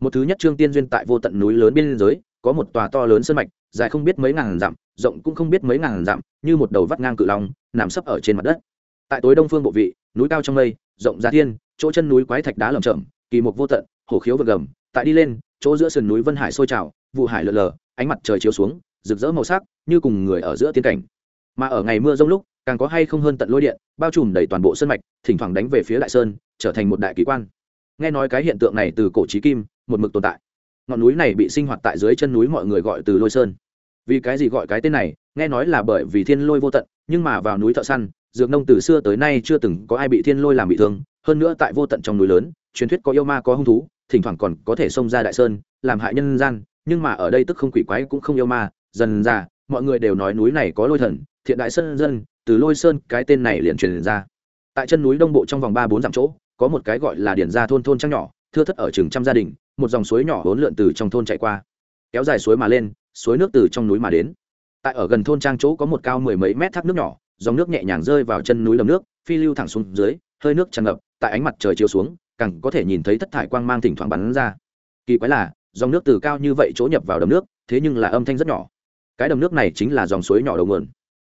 một thứ nhất trương tiên duyên tại vô tận núi lớn biên giới, có một tòa to lớn sơn mạch, dài không biết mấy ngàn dặm, rộng cũng không biết mấy ngàn dặm, như một đầu vắt ngang cự long, nằm sấp ở trên mặt đất. Tại tối đông phương bộ vị, núi cao trong mây, rộng ra thiên, chỗ chân núi quái thạch đá lởm chởm, kỳ mục vô tận, hổ khiếu vượt gầm, tại đi lên, chỗ giữa sườn núi vân hải sôi trào, vụ hải lờ lờ, ánh mặt trời chiếu xuống, rực rỡ màu sắc, như cùng người ở giữa tiên cảnh. Mà ở ngày mưa rông lúc, càng có hay không hơn tận lôi điện, bao trùm đầy toàn bộ sân mạch, thỉnh thoảng đánh về phía đại sơn, trở thành một đại kỳ quan. Nghe nói cái hiện tượng này từ cổ trí kim một mực tồn tại. Ngọn núi này bị sinh hoạt tại dưới chân núi mọi người gọi từ lôi sơn. Vì cái gì gọi cái tên này? Nghe nói là bởi vì thiên lôi vô tận, nhưng mà vào núi thợ săn, dược nông từ xưa tới nay chưa từng có ai bị thiên lôi làm bị thương. Hơn nữa tại vô tận trong núi lớn, truyền thuyết có yêu ma có hung thú, thỉnh thoảng còn có thể xông ra đại sơn, làm hại nhân gian. Nhưng mà ở đây tức không quỷ quái cũng không yêu ma. Dần ra, mọi người đều nói núi này có lôi thần, thiện đại sơn dân, từ lôi sơn cái tên này liền truyền ra. Tại chân núi đông bộ trong vòng ba bốn dặm chỗ, có một cái gọi là điển gia thôn thôn trăng nhỏ thưa thất ở chừng trăm gia đình, một dòng suối nhỏ hỗn lượn từ trong thôn chạy qua, kéo dài suối mà lên, suối nước từ trong núi mà đến. Tại ở gần thôn trang chỗ có một cao mười mấy mét thác nước nhỏ, dòng nước nhẹ nhàng rơi vào chân núi lầm nước, phi lưu thẳng xuống dưới, hơi nước tràn ngập, tại ánh mặt trời chiếu xuống, càng có thể nhìn thấy thất thải quang mang thỉnh thoảng bắn ra. Kỳ quái là, dòng nước từ cao như vậy chỗ nhập vào đầm nước, thế nhưng là âm thanh rất nhỏ. Cái đầm nước này chính là dòng suối nhỏ đầu nguồn.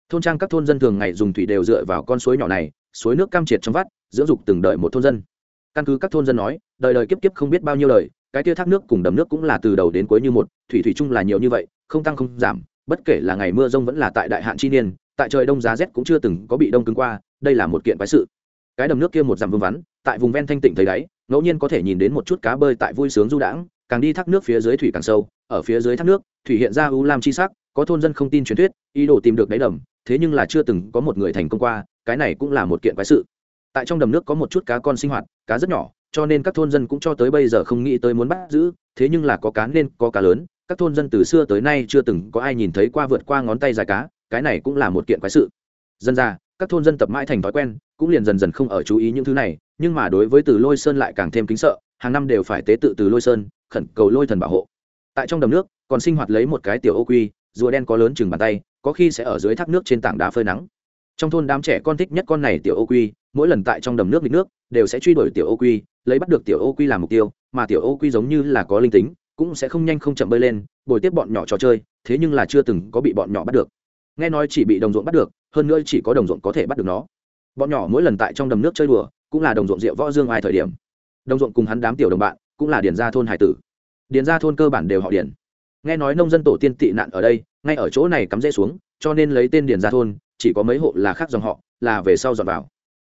Thôn trang các thôn dân thường ngày dùng thủy đều dựa vào con suối nhỏ này, suối nước cam triệt trong vắt, dưỡng dục từng đợi một thôn dân căn cứ các thôn dân nói, đời đời kiếp kiếp không biết bao nhiêu lời cái tia thác nước cùng đầm nước cũng là từ đầu đến cuối như một, thủy thủy chung là nhiều như vậy, không tăng không giảm, bất kể là ngày mưa rông vẫn là tại đại hạn chi niên, tại trời đông giá rét cũng chưa từng có bị đông cứng qua, đây là một kiện quái sự. Cái đầm nước kia một dặm vương vắn, tại vùng ven thanh tịnh thấy đáy, ngẫu nhiên có thể nhìn đến một chút cá bơi tại vui sướng du đãng, càng đi thác nước phía dưới thủy càng sâu, ở phía dưới thác nước, thủy hiện ra u lam chi sắc, có thôn dân không tin truyền thuyết, ý đồ tìm được đáy đầm, thế nhưng là chưa từng có một người thành công qua, cái này cũng là một kiện quái sự tại trong đầm nước có một chút cá con sinh hoạt, cá rất nhỏ, cho nên các thôn dân cũng cho tới bây giờ không nghĩ tới muốn bắt giữ, thế nhưng là có cá nên có cá lớn, các thôn dân từ xưa tới nay chưa từng có ai nhìn thấy qua vượt qua ngón tay dài cá, cái này cũng là một kiện quái sự. Dân ra, các thôn dân tập mãi thành thói quen, cũng liền dần dần không ở chú ý những thứ này, nhưng mà đối với từ lôi sơn lại càng thêm kính sợ, hàng năm đều phải tế tự từ lôi sơn, khẩn cầu lôi thần bảo hộ. Tại trong đầm nước, còn sinh hoạt lấy một cái tiểu ô quy, rùa đen có lớn chừng bàn tay, có khi sẽ ở dưới thác nước trên tảng đá phơi nắng trong thôn đám trẻ con thích nhất con này tiểu ô quy, mỗi lần tại trong đầm nước nghịch nước, đều sẽ truy đuổi tiểu ô quy, lấy bắt được tiểu ô quy làm mục tiêu, mà tiểu ô quy giống như là có linh tính, cũng sẽ không nhanh không chậm bơi lên, bồi tiếp bọn nhỏ trò chơi, thế nhưng là chưa từng có bị bọn nhỏ bắt được. Nghe nói chỉ bị đồng ruộng bắt được, hơn nữa chỉ có đồng ruộng có thể bắt được nó. Bọn nhỏ mỗi lần tại trong đầm nước chơi đùa, cũng là đồng ruộng rượu võ dương ai thời điểm. Đồng ruộng cùng hắn đám tiểu đồng bạn, cũng là điền gia thôn hải tử. Điền gia thôn cơ bản đều họ điền. Nghe nói nông dân tổ tiên tị nạn ở đây, ngay ở chỗ này cắm rễ xuống, cho nên lấy tên điền gia thôn chỉ có mấy hộ là khác dòng họ, là về sau dọn vào.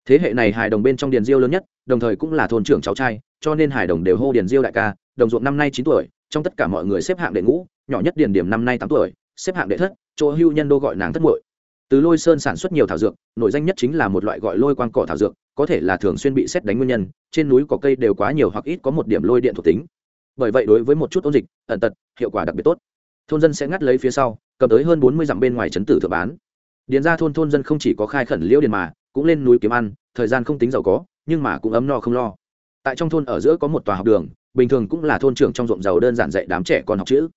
Thế hệ này hải đồng bên trong điền diêu lớn nhất, đồng thời cũng là thôn trưởng cháu trai, cho nên hải đồng đều hô điền diêu đại ca, đồng ruộng năm nay chín tuổi, trong tất cả mọi người xếp hạng đệ ngũ, nhỏ nhất điền điểm năm nay tám tuổi, xếp hạng đệ thất, chỗ hưu nhân đô gọi nàng thất muội. Từ lôi sơn sản xuất nhiều thảo dược, nổi danh nhất chính là một loại gọi lôi quang cỏ thảo dược, có thể là thường xuyên bị xét đánh nguyên nhân, trên núi có cây đều quá nhiều hoặc ít có một điểm lôi điện thuộc tính. Bởi vậy đối với một chút ôn dịch, ẩn tật, hiệu quả đặc biệt tốt. Thôn dân sẽ ngắt lấy phía sau, cầm tới hơn bốn mươi dặm bên ngoài chấn tử thượng bán điền ra thôn thôn dân không chỉ có khai khẩn liễu điền mà, cũng lên núi kiếm ăn, thời gian không tính giàu có, nhưng mà cũng ấm no không lo. Tại trong thôn ở giữa có một tòa học đường, bình thường cũng là thôn trưởng trong ruộng giàu đơn giản dạy đám trẻ con học chữ.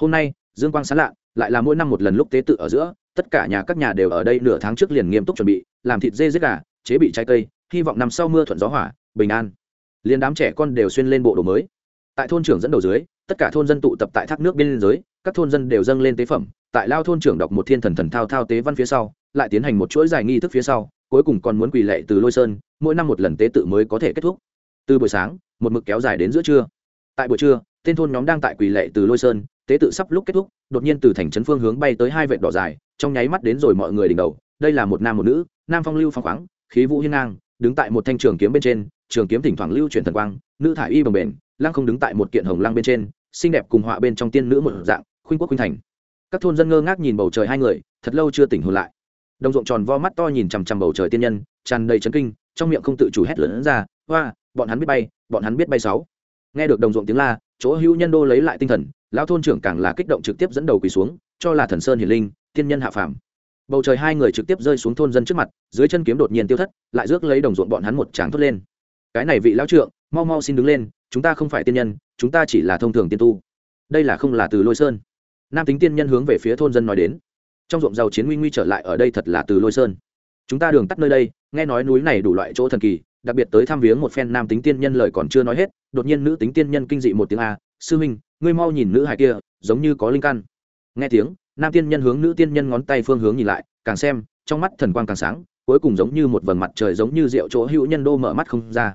Hôm nay, dương quang sán lạ, lại là mỗi năm một lần lúc tế tự ở giữa, tất cả nhà các nhà đều ở đây nửa tháng trước liền nghiêm túc chuẩn bị, làm thịt dê giết gà, chế bị trái cây, hy vọng năm sau mưa thuận gió hỏa bình an. Liền đám trẻ con đều xuyên lên bộ đồ mới. Tại thôn trưởng dẫn đầu dưới, tất cả thôn dân tụ tập tại thác nước bên liên giới các thôn dân đều dâng lên tế phẩm, tại lao thôn trưởng đọc một thiên thần thần thao thao tế văn phía sau, lại tiến hành một chuỗi dài nghi thức phía sau, cuối cùng còn muốn quỳ lệ từ lôi sơn, mỗi năm một lần tế tự mới có thể kết thúc. Từ buổi sáng, một mực kéo dài đến giữa trưa. Tại buổi trưa, tên thôn nhóm đang tại quỳ lệ từ lôi sơn, tế tự sắp lúc kết thúc, đột nhiên từ thành trấn phương hướng bay tới hai vệ đỏ dài, trong nháy mắt đến rồi mọi người đỉnh đầu, đây là một nam một nữ, nam phong lưu phong khoáng, khí vũ hiên ngang, đứng tại một thanh trường kiếm bên trên, trường kiếm thỉnh thoảng lưu chuyển thần quang, nữ thải y bồng bền lăng không đứng tại một kiện hồng lăng bên trên, xinh đẹp cùng họa bên trong tiên nữ một dạng khuynh quốc khuynh thành. Các thôn dân ngơ ngác nhìn bầu trời hai người, thật lâu chưa tỉnh hồn lại. Đồng ruộng tròn vo mắt to nhìn chằm chằm bầu trời tiên nhân, tràn đầy chấn kinh, trong miệng không tự chủ hét lớn ra, hoa, bọn hắn biết bay, bọn hắn biết bay sáu. Nghe được đồng ruộng tiếng la, chỗ hữu nhân đô lấy lại tinh thần, lão thôn trưởng càng là kích động trực tiếp dẫn đầu quỳ xuống, cho là thần sơn hiển linh, tiên nhân hạ phàm. Bầu trời hai người trực tiếp rơi xuống thôn dân trước mặt, dưới chân kiếm đột nhiên tiêu thất, lại rước lấy đồng ruộng bọn hắn một tràng thốt lên. Cái này vị lão trượng, mau mau xin đứng lên, chúng ta không phải tiên nhân, chúng ta chỉ là thông thường tiên tu. Đây là không là từ lôi sơn nam tính tiên nhân hướng về phía thôn dân nói đến. Trong ruộng giàu chiến nguy nguy trở lại ở đây thật là từ lôi sơn. Chúng ta đường tắt nơi đây, nghe nói núi này đủ loại chỗ thần kỳ, đặc biệt tới thăm viếng một phen nam tính tiên nhân lời còn chưa nói hết, đột nhiên nữ tính tiên nhân kinh dị một tiếng a, sư huynh, ngươi mau nhìn nữ hài kia, giống như có linh căn. Nghe tiếng, nam tiên nhân hướng nữ tiên nhân ngón tay phương hướng nhìn lại, càng xem, trong mắt thần quang càng sáng, cuối cùng giống như một vầng mặt trời giống như rượu chỗ hữu nhân đô mở mắt không ra.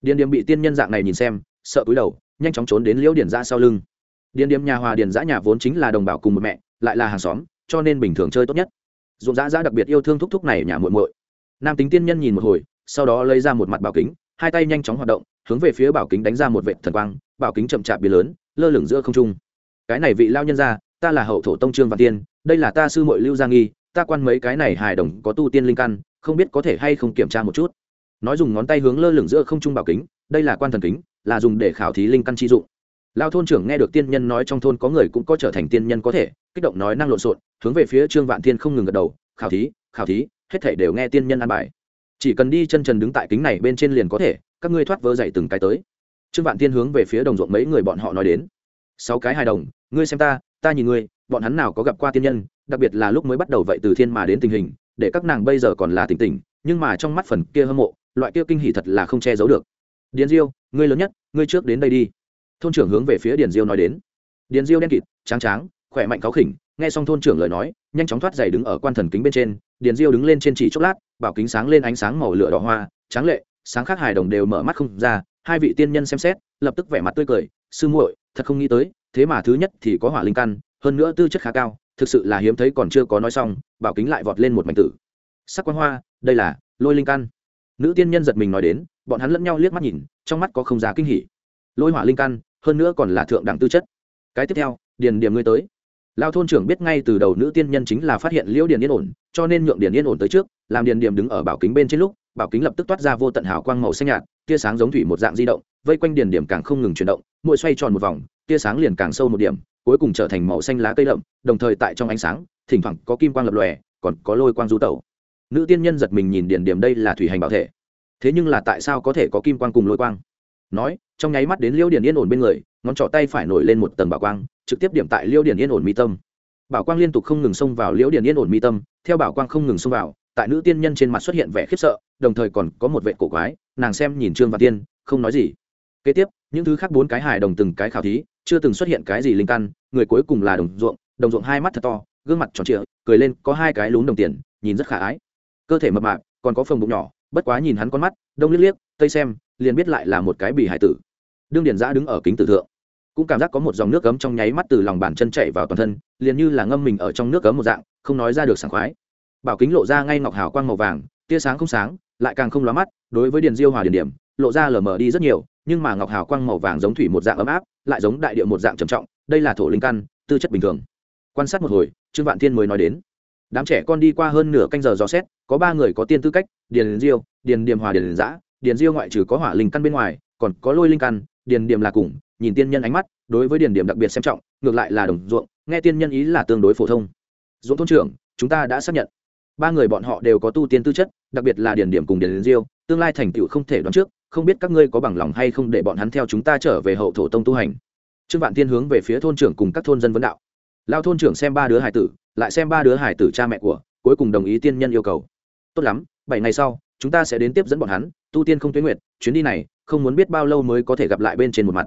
Điền điềm bị tiên nhân dạng này nhìn xem, sợ cúi đầu, nhanh chóng trốn đến liễu điển ra sau lưng điền điểm nhà hòa điền giã nhà vốn chính là đồng bào cùng một mẹ, lại là hàng xóm, cho nên bình thường chơi tốt nhất. Dụng giã giã đặc biệt yêu thương thúc thúc này nhà muội muội. Nam tính tiên nhân nhìn một hồi, sau đó lấy ra một mặt bảo kính, hai tay nhanh chóng hoạt động, hướng về phía bảo kính đánh ra một vệ thần quang, bảo kính chậm chạp biến lớn, lơ lửng giữa không trung. Cái này vị lao nhân ra ta là hậu thổ tông trương và tiên, đây là ta sư muội lưu gia nghi, ta quan mấy cái này hài đồng có tu tiên linh căn, không biết có thể hay không kiểm tra một chút. Nói dùng ngón tay hướng lơ lửng giữa không trung bảo kính, đây là quan thần kính, là dùng để khảo thí linh căn chi dụng lao thôn trưởng nghe được tiên nhân nói trong thôn có người cũng có trở thành tiên nhân có thể, kích động nói năng lộn xộn, hướng về phía trương vạn thiên không ngừng gật đầu, khảo thí khảo thí, hết thể đều nghe tiên nhân ăn bài. Chỉ cần đi chân trần đứng tại kính này bên trên liền có thể, các ngươi thoát vỡ dậy từng cái tới. Trương vạn thiên hướng về phía đồng ruộng mấy người bọn họ nói đến, sáu cái hài đồng, ngươi xem ta ta nhìn ngươi, bọn hắn nào có gặp qua tiên nhân, đặc biệt là lúc mới bắt đầu vậy từ thiên mà đến tình hình, để các nàng bây giờ còn là tỉnh tỉnh, nhưng mà trong mắt phần kia hâm mộ, loại kia kinh hỉ thật là không che giấu được. Điền diêu, ngươi lớn nhất, ngươi trước đến đây đi thôn trưởng hướng về phía điền diêu nói đến. Điền diêu đen kịt, tráng tráng, khỏe mạnh cáo khỉnh, nghe xong thôn trưởng lời nói, nhanh chóng thoát giày đứng ở quan thần kính bên trên, điền diêu đứng lên trên chỉ chốc lát, bảo kính sáng lên ánh sáng màu lửa đỏ hoa, tráng lệ, sáng khác hài đồng đều mở mắt không ra, hai vị tiên nhân xem xét, lập tức vẻ mặt tươi cười, sư muội, thật không nghĩ tới, thế mà thứ nhất thì có hỏa linh căn, hơn nữa tư chất khá cao, thực sự là hiếm thấy còn chưa có nói xong, bảo kính lại vọt lên một mảnh tử. Sắc quan hoa, đây là lôi linh căn. Nữ tiên nhân giật mình nói đến, bọn hắn lẫn nhau liếc mắt nhìn, trong mắt có không giá kinh hỉ. Lôi hỏa linh căn hơn nữa còn là thượng đẳng tư chất. Cái tiếp theo, điền điểm ngươi tới. Lao thôn trưởng biết ngay từ đầu nữ tiên nhân chính là phát hiện liễu điền yên ổn, cho nên nhượng điền yên ổn tới trước, làm điền điểm đứng ở bảo kính bên trên lúc, bảo kính lập tức toát ra vô tận hào quang màu xanh nhạt, tia sáng giống thủy một dạng di động, vây quanh điền điểm càng không ngừng chuyển động mỗi xoay tròn một vòng, tia sáng liền càng sâu một điểm, cuối cùng trở thành màu xanh lá cây đậm đồng thời tại trong ánh sáng, thỉnh thoảng có kim quang lập lòe, còn có lôi quang du tẩu. Nữ tiên nhân giật mình nhìn điền điểm đây là thủy hành bảo thể. Thế nhưng là tại sao có thể có kim quang cùng lôi quang? Nói trong nháy mắt đến liêu điền yên ổn bên người, ngón trỏ tay phải nổi lên một tầng bảo quang, trực tiếp điểm tại liêu điền yên ổn mi tâm. Bảo quang liên tục không ngừng xông vào liêu điền yên ổn mi tâm, theo bảo quang không ngừng xông vào, tại nữ tiên nhân trên mặt xuất hiện vẻ khiếp sợ, đồng thời còn có một vệ cổ quái, nàng xem nhìn trương và tiên, không nói gì. Kế tiếp, những thứ khác bốn cái hài đồng từng cái khảo thí, chưa từng xuất hiện cái gì linh căn, người cuối cùng là đồng ruộng đồng ruộng hai mắt thật to, gương mặt tròn trịa, cười lên, có hai cái lún đồng tiền, nhìn rất khả ái. Cơ thể mập mạp, còn có phần bụng nhỏ, bất quá nhìn hắn con mắt, đông liếc liếc, tây xem, liền biết lại là một cái bì hải tử đương điền giã đứng ở kính tử thượng. Cũng cảm giác có một dòng nước cấm trong nháy mắt từ lòng bàn chân chạy vào toàn thân, liền như là ngâm mình ở trong nước cấm một dạng, không nói ra được sảng khoái. Bảo kính lộ ra ngay ngọc hào quang màu vàng, tia sáng không sáng, lại càng không lóa mắt, đối với điền diêu hòa điền điểm, lộ ra lờ mờ đi rất nhiều, nhưng mà ngọc hào quang màu vàng giống thủy một dạng ấm áp, lại giống đại địa một dạng trầm trọng, đây là thổ linh căn, tư chất bình thường. Quan sát một hồi, trương vạn thiên mới nói đến. Đám trẻ con đi qua hơn nửa canh giờ dò xét, có ba người có tiên tư cách, điền diêu, điền điềm hòa điền giã, điền diêu ngoại trừ có hỏa linh căn bên ngoài, còn có lôi linh căn điền điểm là cùng, nhìn tiên nhân ánh mắt, đối với điền điểm đặc biệt xem trọng, ngược lại là đồng ruộng, nghe tiên nhân ý là tương đối phổ thông. Dũng thôn trưởng, chúng ta đã xác nhận. Ba người bọn họ đều có tu tiên tư chất, đặc biệt là điền điểm cùng điền diêu, tương lai thành tựu không thể đoán trước, không biết các ngươi có bằng lòng hay không để bọn hắn theo chúng ta trở về hậu thổ tông tu hành. Trương vạn tiên hướng về phía thôn trưởng cùng các thôn dân vấn đạo. Lao thôn trưởng xem ba đứa hải tử, lại xem ba đứa hải tử cha mẹ của, cuối cùng đồng ý tiên nhân yêu cầu. Tốt lắm, bảy ngày sau chúng ta sẽ đến tiếp dẫn bọn hắn, tu tiên không tuyến nguyệt, chuyến đi này, không muốn biết bao lâu mới có thể gặp lại bên trên một mặt.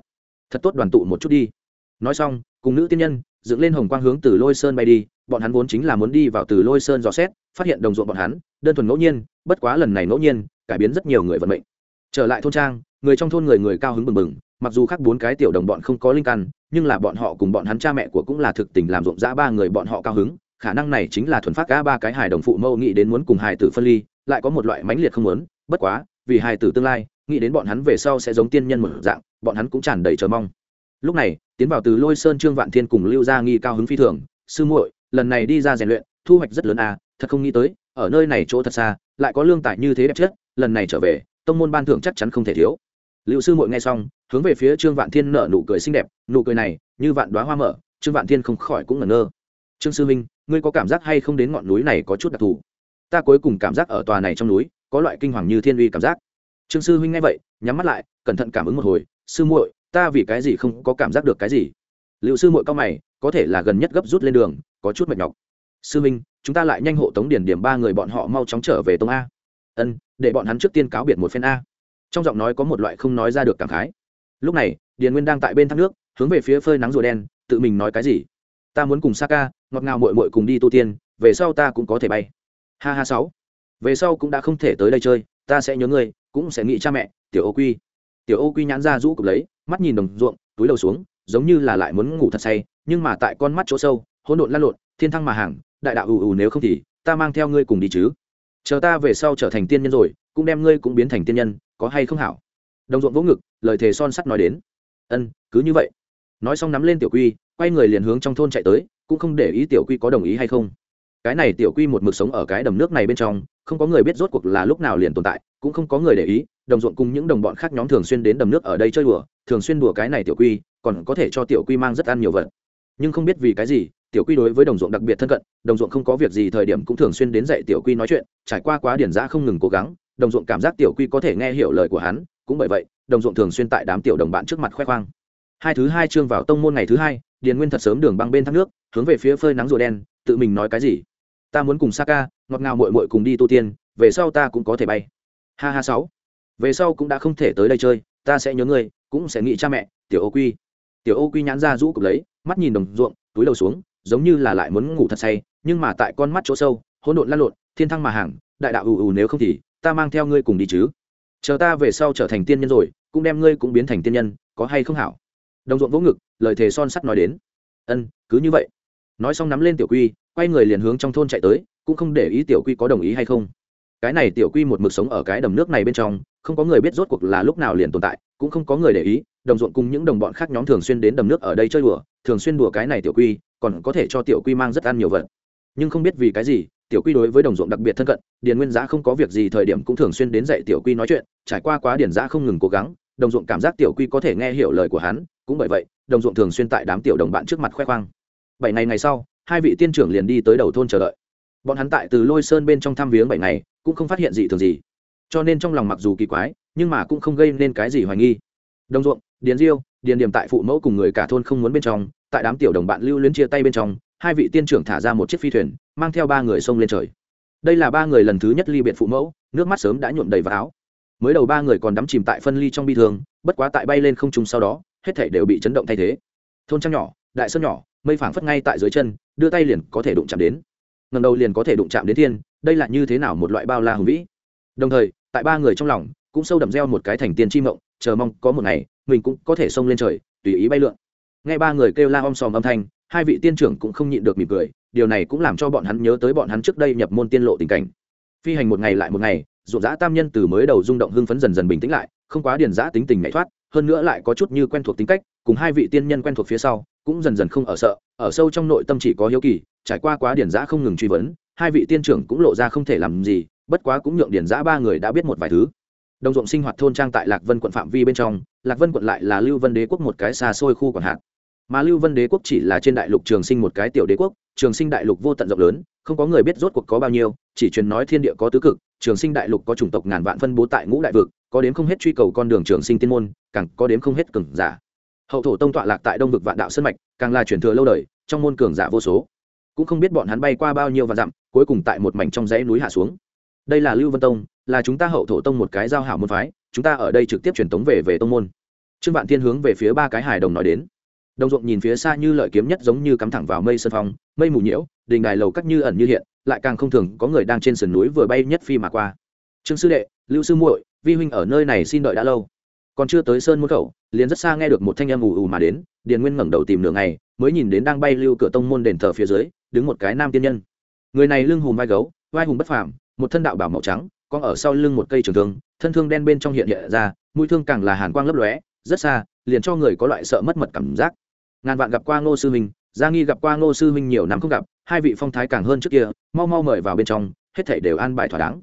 Thật tốt đoàn tụ một chút đi. Nói xong, cùng nữ tiên nhân dựng lên hồng quang hướng từ lôi sơn bay đi, bọn hắn vốn chính là muốn đi vào từ lôi sơn dò xét, phát hiện đồng ruộng bọn hắn, đơn thuần ngẫu nhiên, bất quá lần này ngẫu nhiên, cải biến rất nhiều người vận mệnh. Trở lại thôn trang, người trong thôn người người cao hứng bừng bừng, mặc dù khác bốn cái tiểu đồng bọn không có linh căn, nhưng là bọn họ cùng bọn hắn cha mẹ của cũng là thực tình làm rộn rã ba người bọn họ cao hứng, khả năng này chính là thuần phát cả ba cái hài đồng phụ mâu nghĩ đến muốn cùng hài tử phân ly lại có một loại mãnh liệt không muốn, bất quá, vì hài tử tương lai, nghĩ đến bọn hắn về sau sẽ giống tiên nhân một dạng, bọn hắn cũng tràn đầy chờ mong. Lúc này, tiến vào từ lôi sơn trương vạn thiên cùng lưu gia nghi cao hứng phi thường, sư muội, lần này đi ra rèn luyện, thu hoạch rất lớn à thật không nghĩ tới, ở nơi này chỗ thật xa, lại có lương tài như thế đẹp chất, lần này trở về, tông môn ban thưởng chắc chắn không thể thiếu. Liệu sư muội nghe xong, hướng về phía trương vạn thiên nở nụ cười xinh đẹp, nụ cười này, như vạn đoá hoa mở, trương vạn thiên không khỏi cũng ngẩn ngơ. Trương sư minh, ngươi có cảm giác hay không đến ngọn núi này có chút đặc thù? Ta cuối cùng cảm giác ở tòa này trong núi, có loại kinh hoàng như thiên uy cảm giác. Trương sư huynh nghe vậy, nhắm mắt lại, cẩn thận cảm ứng một hồi, sư muội, ta vì cái gì không có cảm giác được cái gì? Liệu sư muội cao mày, có thể là gần nhất gấp rút lên đường, có chút mệt nhọc. Sư minh chúng ta lại nhanh hộ tống điển điểm ba người bọn họ mau chóng trở về tông a. Ân, để bọn hắn trước tiên cáo biệt một phen a. Trong giọng nói có một loại không nói ra được cảm khái. Lúc này, điền nguyên đang tại bên thác nước, hướng về phía phơi nắng rùa đen, tự mình nói cái gì? Ta muốn cùng sa ca ngọt ngào mội mội cùng đi tu tiên, về sau ta cũng có thể bay ha ha sáu. Về sau cũng đã không thể tới đây chơi, ta sẽ nhớ ngươi, cũng sẽ nghĩ cha mẹ, tiểu ô quy. Tiểu ô quy nhãn ra rũ cục lấy, mắt nhìn đồng ruộng, túi đầu xuống, giống như là lại muốn ngủ thật say, nhưng mà tại con mắt chỗ sâu, hỗn độn lăn lộn, thiên thăng mà hàng, đại đạo ù ù nếu không thì, ta mang theo ngươi cùng đi chứ. Chờ ta về sau trở thành tiên nhân rồi, cũng đem ngươi cũng biến thành tiên nhân, có hay không hảo? Đồng ruộng vỗ ngực, lời thề son sắt nói đến. Ân, cứ như vậy. Nói xong nắm lên tiểu quy, quay người liền hướng trong thôn chạy tới, cũng không để ý tiểu quy có đồng ý hay không cái này tiểu quy một mực sống ở cái đầm nước này bên trong, không có người biết rốt cuộc là lúc nào liền tồn tại, cũng không có người để ý, đồng ruộng cùng những đồng bọn khác nhóm thường xuyên đến đầm nước ở đây chơi đùa, thường xuyên đùa cái này tiểu quy, còn có thể cho tiểu quy mang rất ăn nhiều vật. Nhưng không biết vì cái gì, tiểu quy đối với đồng ruộng đặc biệt thân cận, đồng ruộng không có việc gì thời điểm cũng thường xuyên đến dạy tiểu quy nói chuyện, trải qua quá điển giã không ngừng cố gắng, đồng ruộng cảm giác tiểu quy có thể nghe hiểu lời của hắn, cũng bởi vậy, đồng ruộng thường xuyên tại đám tiểu đồng bạn trước mặt khoe khoang. Hai thứ hai chương vào tông môn ngày thứ hai, điền nguyên thật sớm đường băng bên thác nước, hướng về phía phơi nắng rùa đen, tự mình nói cái gì? Ta muốn cùng Saka, ngọt ngào muội muội cùng đi tu tiên, về sau ta cũng có thể bay. Ha ha sáu. Về sau cũng đã không thể tới đây chơi, ta sẽ nhớ ngươi, cũng sẽ nghĩ cha mẹ, tiểu ô quy. Tiểu ô quy nhãn ra rũ cụp lấy, mắt nhìn đồng ruộng, túi đầu xuống, giống như là lại muốn ngủ thật say, nhưng mà tại con mắt chỗ sâu, hỗn độn lăn lộn, thiên thăng mà hàng, đại đạo ù ù nếu không thì, ta mang theo ngươi cùng đi chứ. Chờ ta về sau trở thành tiên nhân rồi, cũng đem ngươi cũng biến thành tiên nhân, có hay không hảo? Đồng ruộng vỗ ngực, lời thề son sắt nói đến. Ân, cứ như vậy nói xong nắm lên tiểu quy, quay người liền hướng trong thôn chạy tới, cũng không để ý tiểu quy có đồng ý hay không. Cái này tiểu quy một mực sống ở cái đầm nước này bên trong, không có người biết rốt cuộc là lúc nào liền tồn tại, cũng không có người để ý, đồng ruộng cùng những đồng bọn khác nhóm thường xuyên đến đầm nước ở đây chơi đùa, thường xuyên đùa cái này tiểu quy, còn có thể cho tiểu quy mang rất ăn nhiều vật. Nhưng không biết vì cái gì, tiểu quy đối với đồng ruộng đặc biệt thân cận, điền nguyên giã không có việc gì thời điểm cũng thường xuyên đến dạy tiểu quy nói chuyện, trải qua quá điền giã không ngừng cố gắng, đồng ruộng cảm giác tiểu quy có thể nghe hiểu lời của hắn, cũng bởi vậy, đồng ruộng thường xuyên tại đám tiểu đồng bạn trước mặt khoe khoang bảy ngày ngày sau, hai vị tiên trưởng liền đi tới đầu thôn chờ đợi. Bọn hắn tại từ lôi sơn bên trong thăm viếng bảy ngày, cũng không phát hiện gì thường gì. Cho nên trong lòng mặc dù kỳ quái, nhưng mà cũng không gây nên cái gì hoài nghi. Đồng ruộng, điền diêu, điền điểm tại phụ mẫu cùng người cả thôn không muốn bên trong, tại đám tiểu đồng bạn lưu luyến chia tay bên trong, hai vị tiên trưởng thả ra một chiếc phi thuyền, mang theo ba người xông lên trời. Đây là ba người lần thứ nhất ly biệt phụ mẫu, nước mắt sớm đã nhuộm đầy vào áo. Mới đầu ba người còn đắm chìm tại phân ly trong bi thương, bất quá tại bay lên không trung sau đó, hết thể đều bị chấn động thay thế. Thôn trang nhỏ, đại sơn nhỏ mây phảng phất ngay tại dưới chân, đưa tay liền có thể đụng chạm đến. Ngầm đầu liền có thể đụng chạm đến thiên, đây là như thế nào một loại bao la hùng vĩ? Đồng thời, tại ba người trong lòng, cũng sâu đậm gieo một cái thành tiên chi mộng, chờ mong có một ngày, mình cũng có thể xông lên trời, tùy ý bay lượn. Nghe ba người kêu la om sòm âm thanh, hai vị tiên trưởng cũng không nhịn được mỉm cười, điều này cũng làm cho bọn hắn nhớ tới bọn hắn trước đây nhập môn tiên lộ tình cảnh. Phi hành một ngày lại một ngày, ruộng dã tam nhân từ mới đầu rung động hưng phấn dần dần bình tĩnh lại, không quá điền dã tính tình nhảy thoát, hơn nữa lại có chút như quen thuộc tính cách, cùng hai vị tiên nhân quen thuộc phía sau cũng dần dần không ở sợ, ở sâu trong nội tâm chỉ có hiếu kỳ, trải qua quá điển giã không ngừng truy vấn, hai vị tiên trưởng cũng lộ ra không thể làm gì, bất quá cũng nhượng điển giã ba người đã biết một vài thứ. Đồng ruộng sinh hoạt thôn trang tại lạc vân quận phạm vi bên trong, lạc vân quận lại là lưu vân đế quốc một cái xa xôi khu còn hạt. Mà lưu vân đế quốc chỉ là trên đại lục trường sinh một cái tiểu đế quốc, trường sinh đại lục vô tận rộng lớn, không có người biết rốt cuộc có bao nhiêu, chỉ truyền nói thiên địa có tứ cực, trường sinh đại lục có chủng tộc ngàn vạn phân bố tại ngũ đại vực, có đến không hết truy cầu con đường trường sinh tiên môn, càng có đến không hết cường giả hậu thổ tông tọa lạc tại đông vực vạn đạo sân mạch, càng là truyền thừa lâu đời, trong môn cường giả vô số. Cũng không biết bọn hắn bay qua bao nhiêu vạn dặm, cuối cùng tại một mảnh trong dãy núi hạ xuống. Đây là lưu vân tông, là chúng ta hậu thổ tông một cái giao hảo môn phái, chúng ta ở đây trực tiếp truyền tống về về tông môn. Trương vạn thiên hướng về phía ba cái hài đồng nói đến. Đồng ruộng nhìn phía xa như lợi kiếm nhất giống như cắm thẳng vào mây sơn phong, mây mù nhiễu, đình đài lầu cắt như ẩn như hiện, lại càng không thường có người đang trên sườn núi vừa bay nhất phi mà qua. Trương sư đệ, lưu sư muội, vi huynh ở nơi này xin đợi đã lâu còn chưa tới sơn môn khẩu, liền rất xa nghe được một thanh em ù ù mà đến, điền nguyên ngẩng đầu tìm nửa ngày, mới nhìn đến đang bay lưu cửa tông môn đền thờ phía dưới, đứng một cái nam tiên nhân. Người này lưng hùm vai gấu, vai hùng bất phàm, một thân đạo bảo màu trắng, có ở sau lưng một cây trường thương, thân thương đen bên trong hiện hiện ra, mũi thương càng là hàn quang lấp lóe, rất xa, liền cho người có loại sợ mất mật cảm giác. Ngàn vạn gặp qua ngô sư minh, gia nghi gặp qua ngô sư minh nhiều năm không gặp, hai vị phong thái càng hơn trước kia, mau mau mời vào bên trong, hết thảy đều an bài thỏa đáng.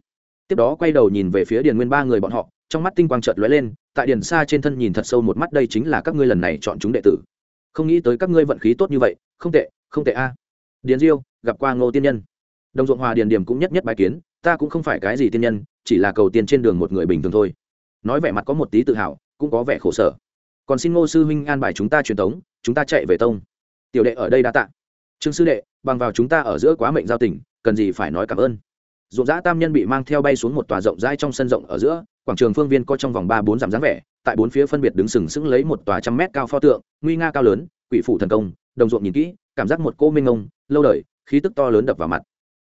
Tiếp đó quay đầu nhìn về phía điền nguyên ba người bọn họ trong mắt tinh quang chợt lóe lên, tại điền xa trên thân nhìn thật sâu một mắt, đây chính là các ngươi lần này chọn chúng đệ tử. Không nghĩ tới các ngươi vận khí tốt như vậy, không tệ không tệ a. Điền diêu, gặp qua ngô tiên nhân. Đồng ruộng hòa điền điểm cũng nhất nhất bài kiến, ta cũng không phải cái gì tiên nhân, chỉ là cầu tiền trên đường một người bình thường thôi. Nói vẻ mặt có một tí tự hào, cũng có vẻ khổ sở. Còn xin ngô sư huynh an bài chúng ta truyền tống, chúng ta chạy về tông. Tiểu đệ ở đây đã tạ. Trương sư đệ, bằng vào chúng ta ở giữa quá mệnh giao tình, cần gì phải nói cảm ơn. Ruộng dã tam nhân bị mang theo bay xuống một tòa rộng rãi trong sân rộng ở giữa quảng trường phương viên có trong vòng ba bốn dặm dáng vẻ, tại bốn phía phân biệt đứng sừng sững lấy một tòa trăm mét cao pho tượng, nguy nga cao lớn, quỷ phủ thần công, đồng ruộng nhìn kỹ, cảm giác một cô minh ông lâu đời, khí tức to lớn đập vào mặt.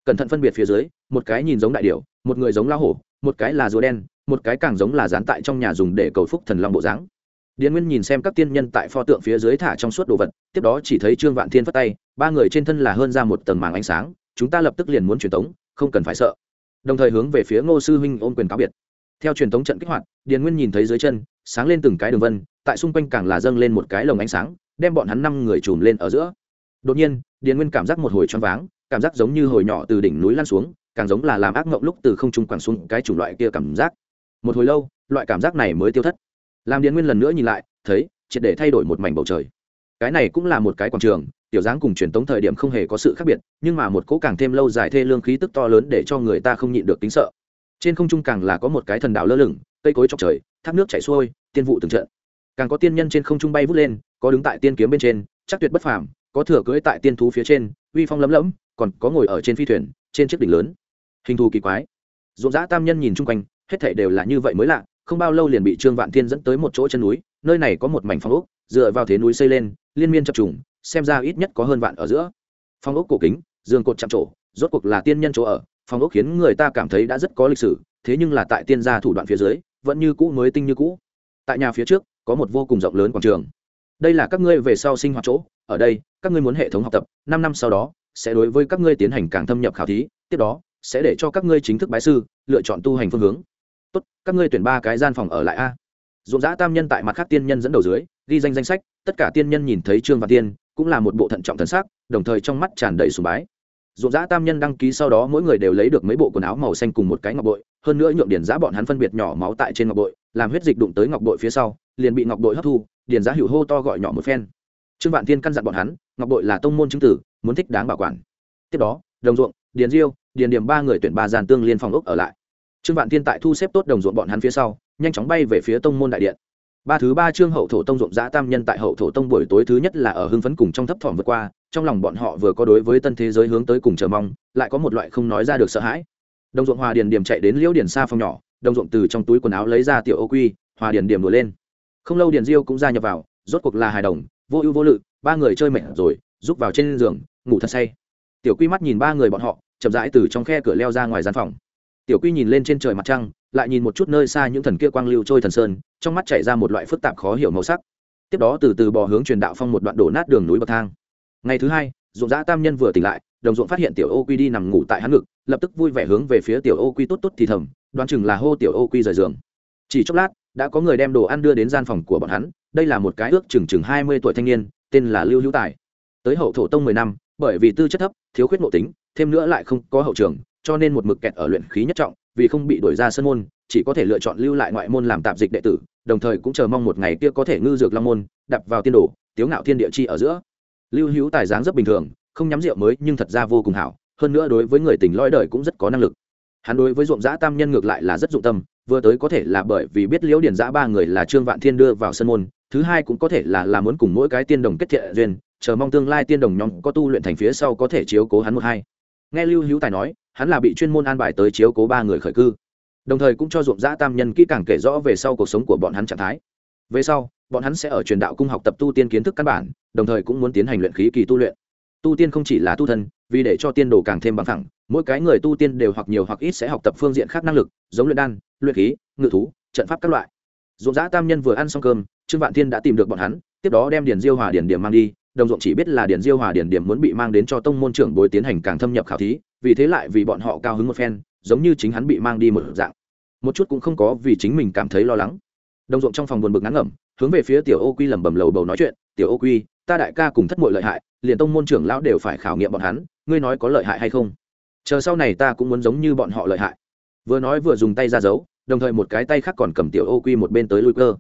Cẩn thận phân biệt phía dưới, một cái nhìn giống đại điểu, một người giống lao hổ, một cái là rùa đen, một cái càng giống là dán tại trong nhà dùng để cầu phúc thần long bộ dáng. Điền nguyên nhìn xem các tiên nhân tại pho tượng phía dưới thả trong suốt đồ vật, tiếp đó chỉ thấy trương vạn thiên phất tay, ba người trên thân là hơn ra một tầng màng ánh sáng, chúng ta lập tức liền muốn truyền tống, không cần phải sợ. Đồng thời hướng về phía ngô sư huynh ôm quyền cáo biệt theo truyền thống trận kích hoạt, điền nguyên nhìn thấy dưới chân, sáng lên từng cái đường vân, tại xung quanh càng là dâng lên một cái lồng ánh sáng, đem bọn hắn năm người chùm lên ở giữa. Đột nhiên, điền nguyên cảm giác một hồi choáng váng, cảm giác giống như hồi nhỏ từ đỉnh núi lăn xuống, càng giống là làm ác mộng lúc từ không trung quẳng xuống cái chủng loại kia cảm giác. Một hồi lâu, loại cảm giác này mới tiêu thất. Làm điền nguyên lần nữa nhìn lại, thấy, triệt để thay đổi một mảnh bầu trời. Cái này cũng là một cái quảng trường, tiểu dáng cùng truyền tống thời điểm không hề có sự khác biệt, nhưng mà một cỗ càng thêm lâu dài thê lương khí tức to lớn để cho người ta không nhịn được tính sợ trên không trung càng là có một cái thần đạo lơ lửng, cây cối chọc trời, thác nước chảy xuôi, tiên vụ từng trận. Càng có tiên nhân trên không trung bay vút lên, có đứng tại tiên kiếm bên trên, chắc tuyệt bất phàm, có thừa cưỡi tại tiên thú phía trên, uy phong lấm lẫm, còn có ngồi ở trên phi thuyền, trên chiếc đỉnh lớn. Hình thù kỳ quái. Dũng dã tam nhân nhìn chung quanh, hết thảy đều là như vậy mới lạ, không bao lâu liền bị trương vạn thiên dẫn tới một chỗ chân núi, nơi này có một mảnh phong ốc, dựa vào thế núi xây lên, liên miên chập trùng, xem ra ít nhất có hơn vạn ở giữa. Phong ốc cổ kính, giường cột chạm trổ, rốt cuộc là tiên nhân chỗ ở phong ốc khiến người ta cảm thấy đã rất có lịch sử, thế nhưng là tại tiên gia thủ đoạn phía dưới, vẫn như cũ mới tinh như cũ. Tại nhà phía trước, có một vô cùng rộng lớn quảng trường. Đây là các ngươi về sau sinh hoạt chỗ, ở đây, các ngươi muốn hệ thống học tập, năm năm sau đó, sẽ đối với các ngươi tiến hành càng thâm nhập khảo thí, tiếp đó, sẽ để cho các ngươi chính thức bái sư, lựa chọn tu hành phương hướng. Tốt, các ngươi tuyển ba cái gian phòng ở lại a. Dũng giã tam nhân tại mặt khác tiên nhân dẫn đầu dưới, ghi danh danh sách, tất cả tiên nhân nhìn thấy trương và tiên, cũng là một bộ thận trọng thần sắc, đồng thời trong mắt tràn đầy sùng bái. Dụng giã tam nhân đăng ký sau đó mỗi người đều lấy được mấy bộ quần áo màu xanh cùng một cái ngọc bội, hơn nữa nhượng điển giã bọn hắn phân biệt nhỏ máu tại trên ngọc bội, làm huyết dịch đụng tới ngọc bội phía sau, liền bị ngọc bội hấp thu điển giã hữu hô to gọi nhỏ một phen. Trương vạn tiên căn dặn bọn hắn, ngọc bội là tông môn chứng tử, muốn thích đáng bảo quản. Tiếp đó, đồng ruộng, điền diêu, điền điểm ba người tuyển ba gian tương liên phòng ốc ở lại. Trương vạn tiên tại thu xếp tốt đồng ruộng bọn hắn phía sau, nhanh chóng bay về phía tông môn đại điện. Ba thứ ba trương hậu thổ tông ruộng giã tam nhân tại hậu thổ tông buổi tối thứ nhất là ở hưng phấn cùng trong thấp thỏm vượt qua trong lòng bọn họ vừa có đối với tân thế giới hướng tới cùng chờ mong, lại có một loại không nói ra được sợ hãi. Đồng ruộng hòa điền điểm chạy đến liễu điền xa phòng nhỏ, đồng ruộng từ trong túi quần áo lấy ra tiểu ô quy, hòa điền điểm nổi lên. Không lâu điền diêu cũng ra nhập vào, rốt cuộc là hài đồng, vô ưu vô lự, ba người chơi mệt rồi rúc vào trên giường, ngủ thật say. Tiểu quy mắt nhìn ba người bọn họ, chậm rãi từ trong khe cửa leo ra ngoài gian phòng. Tiểu quy nhìn lên trên trời mặt trăng, lại nhìn một chút nơi xa những thần kia quang lưu trôi thần sơn, trong mắt chảy ra một loại phức tạp khó hiểu màu sắc. Tiếp đó từ từ bò hướng truyền đạo phong một đoạn đổ nát đường núi bậc thang ngày thứ hai, ruộng dã tam nhân vừa tỉnh lại, đồng ruộng phát hiện tiểu ô quy đi nằm ngủ tại hắn ngực, lập tức vui vẻ hướng về phía tiểu ô quy tốt tốt thì thầm, đoán chừng là hô tiểu ô quy rời giường. Chỉ chốc lát, đã có người đem đồ ăn đưa đến gian phòng của bọn hắn, đây là một cái ước chừng chừng hai mươi tuổi thanh niên, tên là lưu hữu tài. Tới hậu thổ tông mười năm, bởi vì tư chất thấp, thiếu khuyết nội tính, thêm nữa lại không có hậu trường, cho nên một mực kẹt ở luyện khí nhất trọng, vì không bị đuổi ra sân môn, chỉ có thể lựa chọn lưu lại ngoại môn làm tạp dịch đệ tử, đồng thời cũng chờ mong một ngày kia có thể ngư dược long môn, đập vào tiên đồ, tiếu ngạo thiên địa chi ở giữa lưu hữu tài dáng rất bình thường, không nhắm rượu mới nhưng thật ra vô cùng hảo, hơn nữa đối với người tình lõi đời cũng rất có năng lực. Hắn đối với ruộng giã tam nhân ngược lại là rất dụng tâm, vừa tới có thể là bởi vì biết liễu điển giã ba người là trương vạn thiên đưa vào sân môn, thứ hai cũng có thể là là muốn cùng mỗi cái tiên đồng kết thiện duyên, chờ mong tương lai tiên đồng nhóm có tu luyện thành phía sau có thể chiếu cố hắn một hai. Nghe lưu hữu tài nói, hắn là bị chuyên môn an bài tới chiếu cố ba người khởi cư. Đồng thời cũng cho ruộng giã tam nhân kỹ càng kể rõ về sau cuộc sống của bọn hắn trạng thái về sau, bọn hắn sẽ ở truyền đạo cung học tập tu tiên kiến thức căn bản, đồng thời cũng muốn tiến hành luyện khí kỳ tu luyện. Tu tiên không chỉ là tu thân, vì để cho tiên đồ càng thêm bằng thẳng mỗi cái người tu tiên đều hoặc nhiều hoặc ít sẽ học tập phương diện khác năng lực, giống luyện đan, luyện khí, ngự thú, trận pháp các loại. Dụng giã tam nhân vừa ăn xong cơm, trương vạn thiên đã tìm được bọn hắn, tiếp đó đem điền diêu hòa điền điểm mang đi, đồng ruộng chỉ biết là điền diêu hòa điền điểm muốn bị mang đến cho tông môn trưởng bối tiến hành càng thâm nhập khảo thí, vì thế lại vì bọn họ cao hứng một phen, giống như chính hắn bị mang đi một dạng. Một chút cũng không có vì chính mình cảm thấy lo lắng đồng ruộng trong phòng buồn bực ngắn ngẩm, hướng về phía tiểu ô quy lẩm bẩm lầu bầu nói chuyện, tiểu ô quy, ta đại ca cùng thất mội lợi hại, liền tông môn trưởng lão đều phải khảo nghiệm bọn hắn, ngươi nói có lợi hại hay không? Chờ sau này ta cũng muốn giống như bọn họ lợi hại. Vừa nói vừa dùng tay ra giấu đồng thời một cái tay khác còn cầm tiểu ô quy một bên tới lui cơ.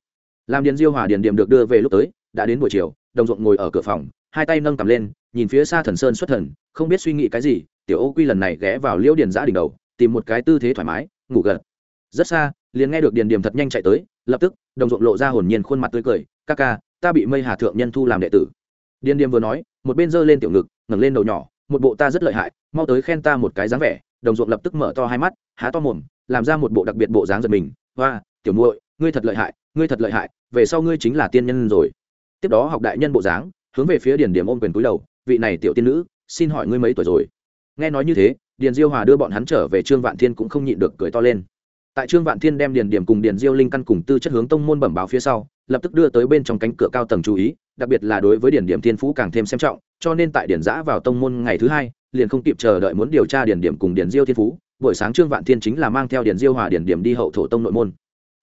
Làm điền diêu hòa điền điểm được đưa về lúc tới, đã đến buổi chiều, đồng ruộng ngồi ở cửa phòng, hai tay nâng cầm lên, nhìn phía xa thần sơn xuất thần, không biết suy nghĩ cái gì, tiểu ô quy lần này ghé vào liễu điền giã đỉnh đầu, tìm một cái tư thế thoải mái, ngủ gật. Rất xa, liền nghe được điền điểm thật nhanh chạy tới lập tức, đồng ruộng lộ ra hồn nhiên khuôn mặt tươi cười, ca ca, ta bị mây hà thượng nhân thu làm đệ tử. Điền Điềm vừa nói, một bên giơ lên tiểu ngực, ngẩng lên đầu nhỏ, một bộ ta rất lợi hại, mau tới khen ta một cái dáng vẻ. Đồng ruộng lập tức mở to hai mắt, há to mồm, làm ra một bộ đặc biệt bộ dáng giật mình, hoa, tiểu muội, ngươi thật lợi hại, ngươi thật lợi hại, về sau ngươi chính là tiên nhân rồi. Tiếp đó học đại nhân bộ dáng, hướng về phía điền điểm ôm quyền cúi đầu, vị này tiểu tiên nữ, xin hỏi ngươi mấy tuổi rồi? Nghe nói như thế, điền diêu hòa đưa bọn hắn trở về trương vạn thiên cũng không nhịn được cười to lên tại trương vạn thiên đem điền điểm cùng điền diêu linh căn cùng tư chất hướng tông môn bẩm báo phía sau, lập tức đưa tới bên trong cánh cửa cao tầng chú ý, đặc biệt là đối với điền điểm thiên phú càng thêm xem trọng, cho nên tại điền giã vào tông môn ngày thứ hai, liền không kịp chờ đợi muốn điều tra điền điểm cùng điền diêu thiên phú, buổi sáng trương vạn thiên chính là mang theo điền diêu hòa điền điểm đi hậu thổ tông nội môn.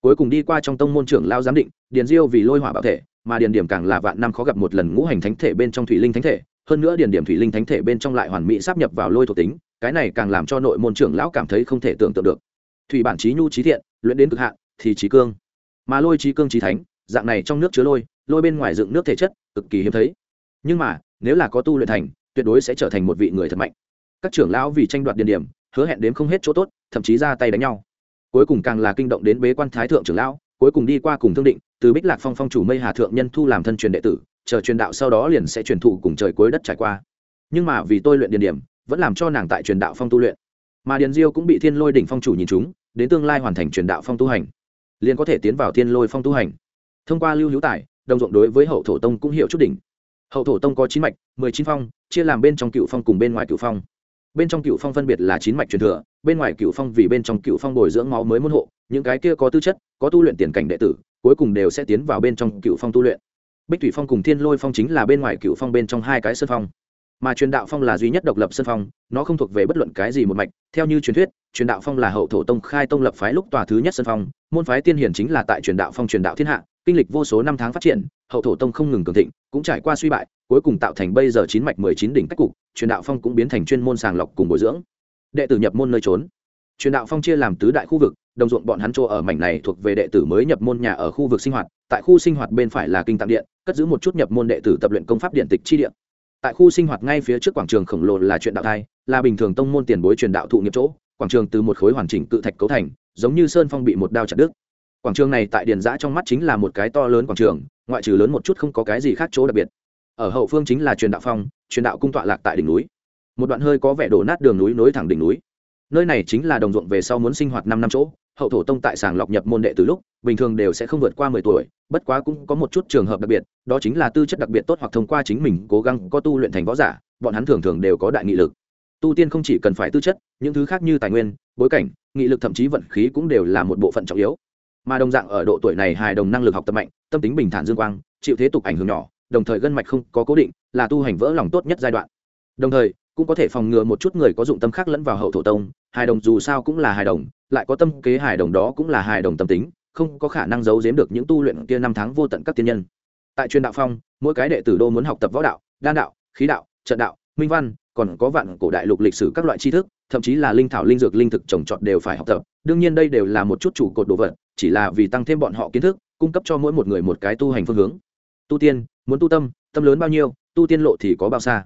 Cuối cùng đi qua trong tông môn trưởng lao giám định, điền diêu vì lôi hỏa bảo thể, mà điền điểm càng là vạn năm khó gặp một lần ngũ hành thánh thể bên trong thủy linh thánh thể, hơn nữa điền điểm thủy linh thánh thể bên trong lại hoàn mỹ sắp nhập vào lôi thuộc tính, cái này càng làm cho nội môn trưởng lão cảm thấy không thể tưởng tượng được thủy bản trí nhu trí thiện, luyện đến cực hạn, thì trí cương. Mà lôi trí cương trí thánh, dạng này trong nước chứa lôi lôi bên ngoài dựng nước thể chất, cực kỳ hiếm thấy. Nhưng mà, nếu là có tu luyện thành, tuyệt đối sẽ trở thành một vị người thật mạnh. Các trưởng lão vì tranh đoạt điền điểm, hứa hẹn đến không hết chỗ tốt, thậm chí ra tay đánh nhau. Cuối cùng càng là kinh động đến bế quan thái thượng trưởng lão, cuối cùng đi qua cùng thương định, từ bích lạc phong phong chủ mây hà thượng nhân thu làm thân truyền đệ tử, chờ truyền đạo sau đó liền sẽ truyền thụ cùng trời cuối đất trải qua. Nhưng mà vì tôi luyện điền điểm, vẫn làm cho nàng tại truyền đạo phong tu luyện mà điền diêu cũng bị thiên lôi đỉnh phong chủ nhìn chúng, đến tương lai hoàn thành truyền đạo phong tu hành, liền có thể tiến vào thiên lôi phong tu hành. Thông qua lưu hữu tài, đồng ruộng đối với hậu thổ tông cũng hiểu chút đỉnh. Hậu thổ tông có chín mạch, mười chín phong, chia làm bên trong cựu phong cùng bên ngoài cựu phong. Bên trong cựu phong phân biệt là chín mạch truyền thừa, bên ngoài cựu phong vì bên trong cựu phong bồi dưỡng máu mới môn hộ, những cái kia có tư chất, có tu luyện tiền cảnh đệ tử, cuối cùng đều sẽ tiến vào bên trong cựu phong tu luyện. Bích thủy phong cùng thiên lôi phong chính là bên ngoài cựu phong bên trong hai cái sân phong mà truyền đạo phong là duy nhất độc lập sân phong, nó không thuộc về bất luận cái gì một mạch. Theo như truyền thuyết, truyền đạo phong là hậu thổ tông khai tông lập phái lúc tòa thứ nhất sân phong, môn phái tiên hiển chính là tại truyền đạo phong truyền đạo thiên hạ, kinh lịch vô số năm tháng phát triển, hậu thổ tông không ngừng cường thịnh, cũng trải qua suy bại, cuối cùng tạo thành bây giờ chín mạch mười chín đỉnh cách cục, truyền đạo phong cũng biến thành chuyên môn sàng lọc cùng bồi dưỡng. Đệ tử nhập môn nơi trốn. Truyền đạo phong chia làm tứ đại khu vực, đồng ruộng bọn hắn chỗ ở mảnh này thuộc về đệ tử mới nhập môn nhà ở khu vực sinh hoạt, tại khu sinh hoạt bên phải là kinh tạng điện, cất giữ một chút nhập môn đệ tử tập luyện công pháp điện tịch chi điện tại khu sinh hoạt ngay phía trước quảng trường khổng lồ là chuyện đạo thai, là bình thường tông môn tiền bối truyền đạo thụ nghiệp chỗ. Quảng trường từ một khối hoàn chỉnh cự thạch cấu thành, giống như sơn phong bị một đao chặt đứt. Quảng trường này tại điền giã trong mắt chính là một cái to lớn quảng trường, ngoại trừ lớn một chút không có cái gì khác chỗ đặc biệt. Ở hậu phương chính là truyền đạo phong, truyền đạo cung tọa lạc tại đỉnh núi. Một đoạn hơi có vẻ đổ nát đường núi nối thẳng đỉnh núi. Nơi này chính là đồng ruộng về sau muốn sinh hoạt năm năm chỗ hậu thổ tông tại sàng lọc nhập môn đệ từ lúc, bình thường đều sẽ không vượt qua mười tuổi, bất quá cũng có một chút trường hợp đặc biệt, đó chính là tư chất đặc biệt tốt hoặc thông qua chính mình cố gắng có tu luyện thành võ giả, bọn hắn thường thường đều có đại nghị lực. Tu tiên không chỉ cần phải tư chất, những thứ khác như tài nguyên, bối cảnh, nghị lực thậm chí vận khí cũng đều là một bộ phận trọng yếu. Mà đồng dạng ở độ tuổi này hài đồng năng lực học tập mạnh, tâm tính bình thản dương quang, chịu thế tục ảnh hưởng nhỏ, đồng thời gân mạch không có cố định, là tu hành vỡ lòng tốt nhất giai đoạn. Đồng thời cũng có thể phòng ngừa một chút người có dụng tâm khác lẫn vào hậu thổ tông, hài đồng dù sao cũng là hài đồng, lại có tâm kế hài đồng đó cũng là hài đồng tâm tính, không có khả năng giấu giếm được những tu luyện kia năm tháng vô tận các tiên nhân. Tại truyền đạo phong, mỗi cái đệ tử đô muốn học tập võ đạo, đan đạo, khí đạo, trận đạo, minh văn, còn có vạn cổ đại lục lịch sử các loại tri thức, thậm chí là linh thảo linh dược linh thực trồng trọt đều phải học tập. Đương nhiên đây đều là một chút chủ cột đồ vật, chỉ là vì tăng thêm bọn họ kiến thức, cung cấp cho mỗi một người một cái tu hành phương hướng. Tu tiên, muốn tu tâm tâm lớn bao nhiêu, tu tiên lộ thì có bao xa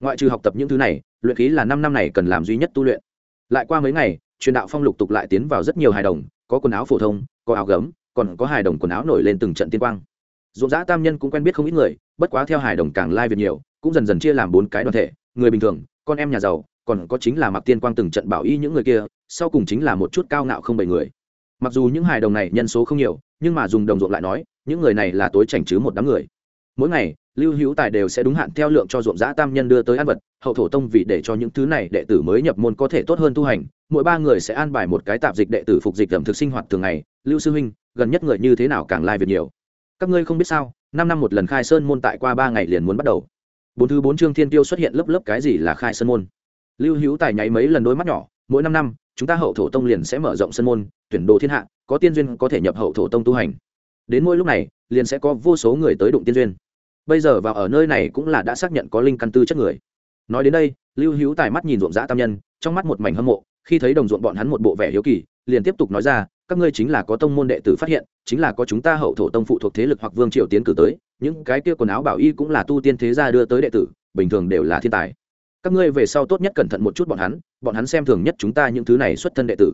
ngoại trừ học tập những thứ này, luyện khí là năm năm này cần làm duy nhất tu luyện. Lại qua mấy ngày, truyền đạo phong lục tục lại tiến vào rất nhiều hài đồng, có quần áo phổ thông, có áo gấm, còn có hài đồng quần áo nổi lên từng trận tiên quang. Dũng giã tam nhân cũng quen biết không ít người, bất quá theo hài đồng càng lai việt nhiều, cũng dần dần chia làm bốn cái đoàn thể, người bình thường, con em nhà giàu, còn có chính là mặc tiên quang từng trận bảo y những người kia, sau cùng chính là một chút cao ngạo không bảy người. Mặc dù những hài đồng này nhân số không nhiều, nhưng mà dùng đồng ruộng lại nói, những người này là tối chảnh chứ một đám người. Mỗi ngày lưu hữu tài đều sẽ đúng hạn theo lượng cho ruộng giã tam nhân đưa tới ăn vật, hậu thổ tông vì để cho những thứ này đệ tử mới nhập môn có thể tốt hơn tu hành, mỗi ba người sẽ an bài một cái tạp dịch đệ tử phục dịch ẩm thực sinh hoạt thường ngày. Lưu sư huynh, gần nhất người như thế nào càng lai việc nhiều? Các ngươi không biết sao, năm năm một lần khai sơn môn tại qua ba ngày liền muốn bắt đầu. Bốn thứ bốn chương thiên tiêu xuất hiện lớp lớp cái gì là khai sơn môn? Lưu hữu tài nháy mấy lần đôi mắt nhỏ, mỗi năm năm, chúng ta hậu thổ tông liền sẽ mở rộng sân môn, tuyển đồ thiên hạ, có tiên duyên có thể nhập hậu thổ tông tu hành. Đến mỗi lúc này, liền sẽ có vô số người tới đụng tiên duyên bây giờ vào ở nơi này cũng là đã xác nhận có linh căn tư chất người. Nói đến đây, lưu hữu tài mắt nhìn ruộng dã tam nhân, trong mắt một mảnh hâm mộ, khi thấy đồng ruộng bọn hắn một bộ vẻ hiếu kỳ, liền tiếp tục nói ra, các ngươi chính là có tông môn đệ tử phát hiện, chính là có chúng ta hậu thổ tông phụ thuộc thế lực hoặc vương triều tiến cử tới, những cái kia quần áo bảo y cũng là tu tiên thế gia đưa tới đệ tử, bình thường đều là thiên tài. Các ngươi về sau tốt nhất cẩn thận một chút bọn hắn bọn hắn xem thường nhất chúng ta những thứ này xuất thân đệ tử.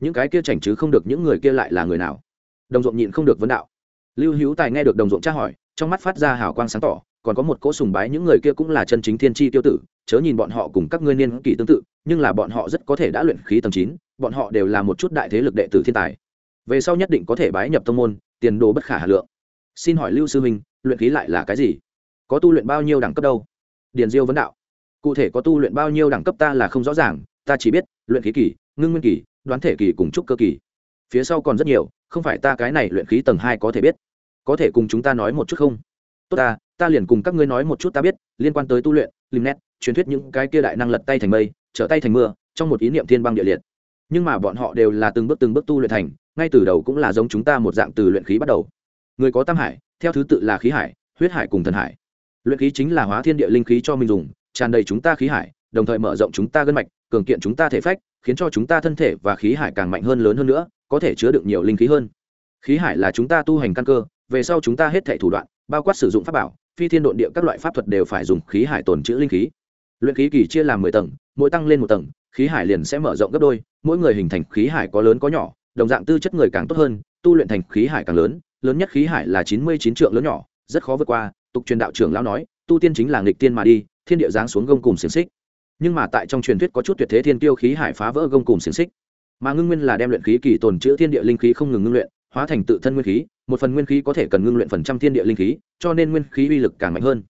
Những cái kia chảnh chứ không được những người kia lại là người nào? Đồng ruộng nhịn không được vấn đạo. Lưu hữu tài nghe được đồng ruộng tra hỏi trong mắt phát ra hào quang sáng tỏ, còn có một cỗ sùng bái, những người kia cũng là chân chính thiên tri tiêu tử, chớ nhìn bọn họ cùng các ngươi niên kỷ tương tự, nhưng là bọn họ rất có thể đã luyện khí tầng chín, bọn họ đều là một chút đại thế lực đệ tử thiên tài. Về sau nhất định có thể bái nhập tông môn, tiền đồ bất khả hà lượng. Xin hỏi lưu sư huynh luyện khí lại là cái gì? Có tu luyện bao nhiêu đẳng cấp đâu? Điền diêu vấn đạo. Cụ thể có tu luyện bao nhiêu đẳng cấp ta là không rõ ràng, ta chỉ biết, luyện khí kỳ, ngưng nguyên kỳ, đoán thể kỳ cùng trúc cơ kỳ. Phía sau còn rất nhiều, không phải ta cái này luyện khí tầng hai có thể biết có thể cùng chúng ta nói một chút không? Tốt ta ta liền cùng các ngươi nói một chút ta biết, liên quan tới tu luyện, lim nét, truyền thuyết những cái kia đại năng lật tay thành mây, trở tay thành mưa, trong một ý niệm thiên băng địa liệt. Nhưng mà bọn họ đều là từng bước từng bước tu luyện thành, ngay từ đầu cũng là giống chúng ta một dạng từ luyện khí bắt đầu. Người có tam hải, theo thứ tự là khí hải, huyết hải cùng thần hải. Luyện khí chính là hóa thiên địa linh khí cho mình dùng, tràn đầy chúng ta khí hải, đồng thời mở rộng chúng ta gân mạch, cường kiện chúng ta thể phách, khiến cho chúng ta thân thể và khí hải càng mạnh hơn lớn hơn nữa, có thể chứa được nhiều linh khí hơn. Khí hải là chúng ta tu hành căn cơ về sau chúng ta hết thảy thủ đoạn, bao quát sử dụng pháp bảo, phi thiên độn địa các loại pháp thuật đều phải dùng khí hải tồn trữ linh khí. Luyện khí kỳ chia làm mười tầng, mỗi tăng lên một tầng, khí hải liền sẽ mở rộng gấp đôi, mỗi người hình thành khí hải có lớn có nhỏ, đồng dạng tư chất người càng tốt hơn, tu luyện thành khí hải càng lớn lớn nhất khí hải là chín mươi chín trượng lớn nhỏ, rất khó vượt qua, tục truyền đạo trưởng lão nói, tu tiên chính là nghịch tiên mà đi, thiên địa giáng xuống gông cùng xiềng xích. Nhưng mà tại trong truyền thuyết có chút tuyệt thế thiên tiêu khí hải phá vỡ gông cùng xiềng xích. Mà ngưng nguyên là đem luyện khí kỳ tồn trữ thiên địa linh khí không ngừng ngưng luyện, hóa thành tự thân nguyên khí một phần nguyên khí có thể cần ngưng luyện phần trăm thiên địa linh khí, cho nên nguyên khí uy lực càng mạnh hơn.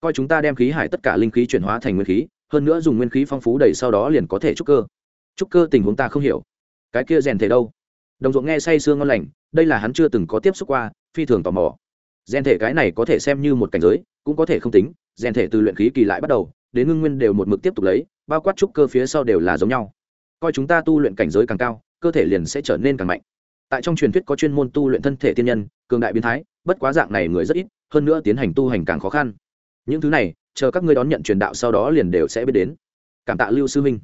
Coi chúng ta đem khí hải tất cả linh khí chuyển hóa thành nguyên khí, hơn nữa dùng nguyên khí phong phú đầy sau đó liền có thể trúc cơ. Trúc cơ tình huống ta không hiểu. Cái kia rèn thể đâu? Đồng ruộng nghe say sương ngon lành, đây là hắn chưa từng có tiếp xúc qua, phi thường tò mò. Rèn thể cái này có thể xem như một cảnh giới, cũng có thể không tính, rèn thể từ luyện khí kỳ lại bắt đầu, đến ngưng nguyên đều một mực tiếp tục lấy, bao quát trúc cơ phía sau đều là giống nhau. Coi chúng ta tu luyện cảnh giới càng cao, cơ thể liền sẽ trở nên càng mạnh tại trong truyền thuyết có chuyên môn tu luyện thân thể tiên nhân, cường đại biến thái, bất quá dạng này người rất ít, hơn nữa tiến hành tu hành càng khó khăn. Những thứ này, chờ các ngươi đón nhận truyền đạo sau đó liền đều sẽ biết đến. Cảm tạ lưu sư minh.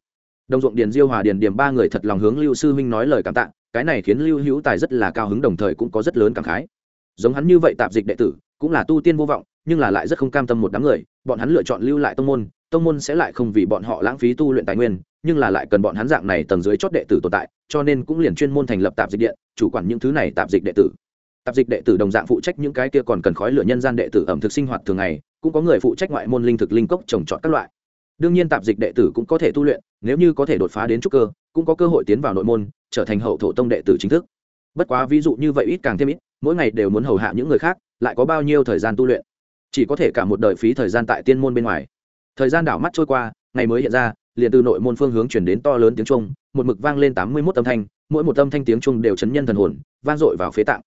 Đồng ruộng điền diêu hòa điền điểm ba người thật lòng hướng lưu sư minh nói lời cảm tạ, cái này khiến lưu hữu tài rất là cao hứng đồng thời cũng có rất lớn cảm khái. Giống hắn như vậy tạp dịch đệ tử, cũng là tu tiên vô vọng, nhưng là lại rất không cam tâm một đám người, bọn hắn lựa chọn lưu lại tông môn tông môn sẽ lại không vì bọn họ lãng phí tu luyện tài nguyên, nhưng là lại cần bọn hắn dạng này tầng dưới chót đệ tử tồn tại, cho nên cũng liền chuyên môn thành lập tạp dịch điện, chủ quản những thứ này tạp dịch đệ tử. Tạp dịch đệ tử đồng dạng phụ trách những cái kia còn cần khói lửa nhân gian đệ tử ẩm thực sinh hoạt thường ngày, cũng có người phụ trách ngoại môn linh thực linh cốc trồng trọt các loại. Đương nhiên tạp dịch đệ tử cũng có thể tu luyện, nếu như có thể đột phá đến trúc cơ, cũng có cơ hội tiến vào nội môn, trở thành hậu thổ tông đệ tử chính thức. Bất quá ví dụ như vậy ít càng thêm ít, mỗi ngày đều muốn hầu hạ những người khác, lại có bao nhiêu thời gian tu luyện? Chỉ có thể cả một đời phí thời gian tại tiên môn bên ngoài thời gian đảo mắt trôi qua, ngày mới hiện ra, liền từ nội môn phương hướng chuyển đến to lớn tiếng trung một mực vang lên tám mươi mốt âm thanh, mỗi một âm thanh tiếng trung đều chấn nhân thần hồn, vang dội vào phế tạng.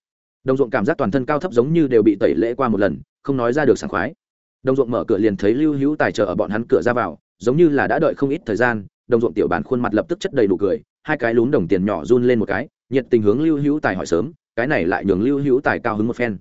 Đồng ruộng cảm giác toàn thân cao thấp giống như đều bị tẩy lễ qua một lần, không nói ra được sảng khoái. Đồng ruộng mở cửa liền thấy lưu hữu tài trợ ở bọn hắn cửa ra vào, giống như là đã đợi không ít thời gian, đồng ruộng tiểu bản khuôn mặt lập tức chất đầy đủ cười, hai cái lún đồng tiền nhỏ run lên một cái, nhiệt tình hướng lưu hữu tài hỏi sớm, cái này lại nhường lưu hữu tài cao hứng một phen.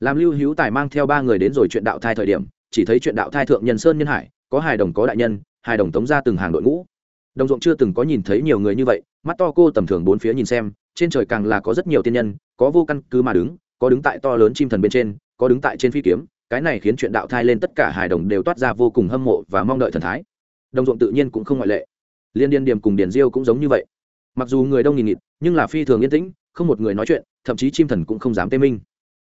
Làm lưu hữu tài mang theo ba người đến rồi chuyện đạo thai thời điểm, chỉ thấy chuyện đạo thai thượng nhân sơn nhân hải có hài đồng có đại nhân, hài đồng tống ra từng hàng đội ngũ. Đồng ruộng chưa từng có nhìn thấy nhiều người như vậy, mắt to cô tầm thường bốn phía nhìn xem, trên trời càng là có rất nhiều tiên nhân, có vô căn cứ mà đứng, có đứng tại to lớn chim thần bên trên, có đứng tại trên phi kiếm, cái này khiến chuyện đạo thai lên tất cả hài đồng đều toát ra vô cùng hâm mộ và mong đợi thần thái. Đồng ruộng tự nhiên cũng không ngoại lệ. Liên điên điểm cùng điền diêu cũng giống như vậy. Mặc dù người đông nghìn nghịt, nhưng là phi thường yên tĩnh, không một người nói chuyện, thậm chí chim thần cũng không dám tê minh.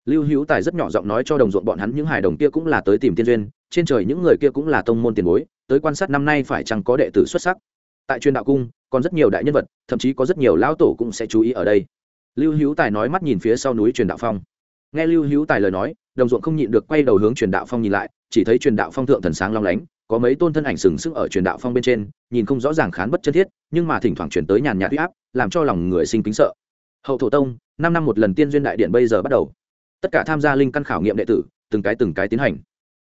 Lưu hữu tài rất nhỏ giọng nói cho đồng ruộng bọn hắn những hài đồng kia cũng là tới tìm tiên duyên trên trời những người kia cũng là tông môn tiền bối, tới quan sát năm nay phải chăng có đệ tử xuất sắc. Tại truyền đạo cung, còn rất nhiều đại nhân vật, thậm chí có rất nhiều lão tổ cũng sẽ chú ý ở đây. Lưu hữu tài nói mắt nhìn phía sau núi truyền đạo phong. Nghe lưu hữu tài lời nói, đồng ruộng không nhịn được quay đầu hướng truyền đạo phong nhìn lại, chỉ thấy truyền đạo phong thượng thần sáng long lánh, có mấy tôn thân ảnh sừng sững ở truyền đạo phong bên trên, nhìn không rõ ràng khán bất chân thiết, nhưng mà thỉnh thoảng chuyển tới nhàn nhạt huy áp, làm cho lòng người sinh kính sợ. Hậu thổ tông, năm năm một lần tiên duyên đại điện bây giờ bắt đầu. Tất cả tham gia linh căn khảo nghiệm đệ tử, từng cái từng cái tiến hành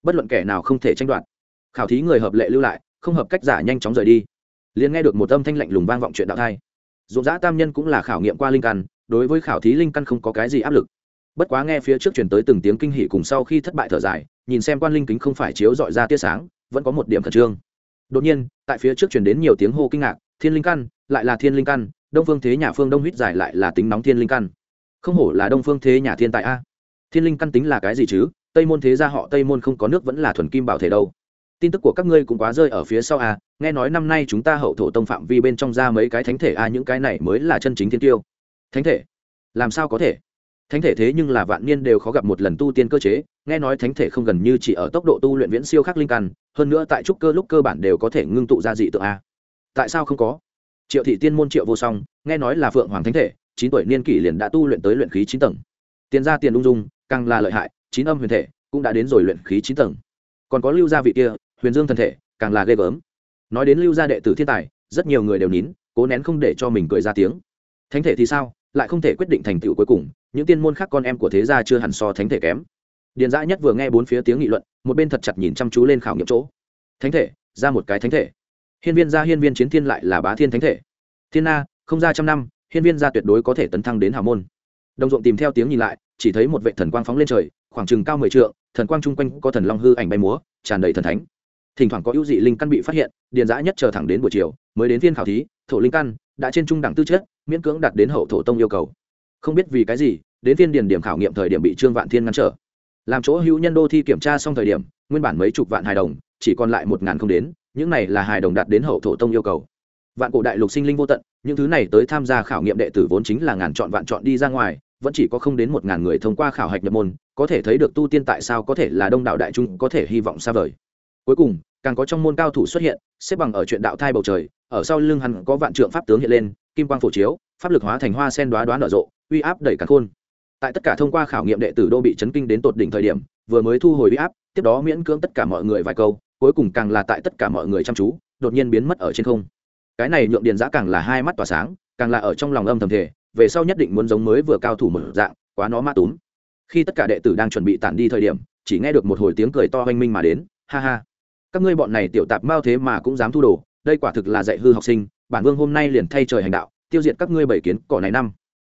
bất luận kẻ nào không thể tranh đoạt. Khảo thí người hợp lệ lưu lại, không hợp cách giả nhanh chóng rời đi. Liền nghe được một âm thanh lạnh lùng vang vọng chuyện đạo thai. Dụng giã tam nhân cũng là khảo nghiệm qua linh căn, đối với khảo thí linh căn không có cái gì áp lực. Bất quá nghe phía trước chuyển tới từng tiếng kinh hỉ cùng sau khi thất bại thở dài, nhìn xem quan linh kính không phải chiếu dọi ra tia sáng, vẫn có một điểm khẩn trương. Đột nhiên, tại phía trước chuyển đến nhiều tiếng hô kinh ngạc, thiên linh căn, lại là thiên linh căn, đông phương thế nhà phương đông huyết giải lại là tính nóng thiên linh căn. Không hổ là đông phương thế nhà thiên tại a. Thiên linh căn tính là cái gì chứ? Tây môn thế gia họ tây môn không có nước vẫn là thuần kim bảo thể đâu. Tin tức của các ngươi cũng quá rơi ở phía sau à? nghe nói năm nay chúng ta hậu thổ tông phạm vi bên trong ra mấy cái thánh thể à những cái này mới là chân chính thiên tiêu. Thánh thể? Làm sao có thể? Thánh thể thế nhưng là vạn niên đều khó gặp một lần tu tiên cơ chế, nghe nói thánh thể không gần như chỉ ở tốc độ tu luyện viễn siêu khắc linh căn, hơn nữa tại trúc cơ lúc cơ bản đều có thể ngưng tụ ra dị tượng a tại sao không có? Triệu thị tiên môn triệu vô song, nghe nói là phượng hoàng thánh thể, chín tuổi niên kỷ liền đã tu luyện tới luyện khí chín tầng. Tiền ra tiền ung dung, càng là lợi hại chín âm huyền thể cũng đã đến rồi luyện khí chín tầng. Còn có lưu gia vị kia, huyền dương thần thể, càng là ghê gớm. Nói đến lưu gia đệ tử thiên tài, rất nhiều người đều nín, cố nén không để cho mình cười ra tiếng. Thánh thể thì sao? Lại không thể quyết định thành tựu cuối cùng, những tiên môn khác con em của thế gia chưa hẳn so thánh thể kém. Điền dã nhất vừa nghe bốn phía tiếng nghị luận, một bên thật chặt nhìn chăm chú lên khảo nghiệm chỗ. Thánh thể, ra một cái thánh thể. Hiên viên gia hiên viên chiến thiên lại là bá thiên thánh thể. Thiên na không ra trăm năm, hiên viên gia tuyệt đối có thể tấn thăng đến hào môn. Đồng ruộng tìm theo tiếng nhìn lại chỉ thấy một vệ thần quang phóng lên trời, khoảng chừng cao mười trượng, thần quang chung quanh có thần long hư ảnh bay múa, tràn đầy thần thánh. Thỉnh thoảng có ưu dị linh căn bị phát hiện, điền giã nhất chờ thẳng đến buổi chiều, mới đến phiên khảo thí, thổ linh căn đã trên trung đẳng tư chất, miễn cưỡng đạt đến hậu thổ tông yêu cầu. Không biết vì cái gì, đến phiên điền điểm khảo nghiệm thời điểm bị trương vạn thiên ngăn trở. Làm chỗ hữu nhân đô thi kiểm tra xong thời điểm, nguyên bản mấy chục vạn hài đồng, chỉ còn lại một ngàn không đến, những này là hài đồng đạt đến hậu thổ tông yêu cầu. Vạn cổ đại lục sinh linh vô tận, những thứ này tới tham gia khảo nghiệm đệ tử vốn chính là ngàn chọn vạn chọn đi ra ngoài vẫn chỉ có không đến một ngàn người thông qua khảo hạch nhập môn, có thể thấy được tu tiên tại sao có thể là đông đạo đại trung có thể hy vọng xa vời. Cuối cùng, càng có trong môn cao thủ xuất hiện, xếp bằng ở chuyện đạo thai bầu trời, ở sau lưng hắn có vạn trượng pháp tướng hiện lên, kim quang phổ chiếu, pháp lực hóa thành hoa sen đoá đoán nở rộ, uy áp đẩy cả khôn. Tại tất cả thông qua khảo nghiệm đệ tử đô bị chấn kinh đến tột đỉnh thời điểm, vừa mới thu hồi uy áp, tiếp đó miễn cưỡng tất cả mọi người vài câu, cuối cùng càng là tại tất cả mọi người chăm chú, đột nhiên biến mất ở trên không. Cái này nhượng điền giã càng là hai mắt tỏa sáng, càng là ở trong lòng âm thầm thể về sau nhất định muốn giống mới vừa cao thủ một dạng, quá nó ma túm. Khi tất cả đệ tử đang chuẩn bị tản đi thời điểm, chỉ nghe được một hồi tiếng cười to oanh minh mà đến, ha ha. Các ngươi bọn này tiểu tạp mao thế mà cũng dám thu đồ, đây quả thực là dạy hư học sinh, bản vương hôm nay liền thay trời hành đạo, tiêu diệt các ngươi bảy kiến cỏ này năm.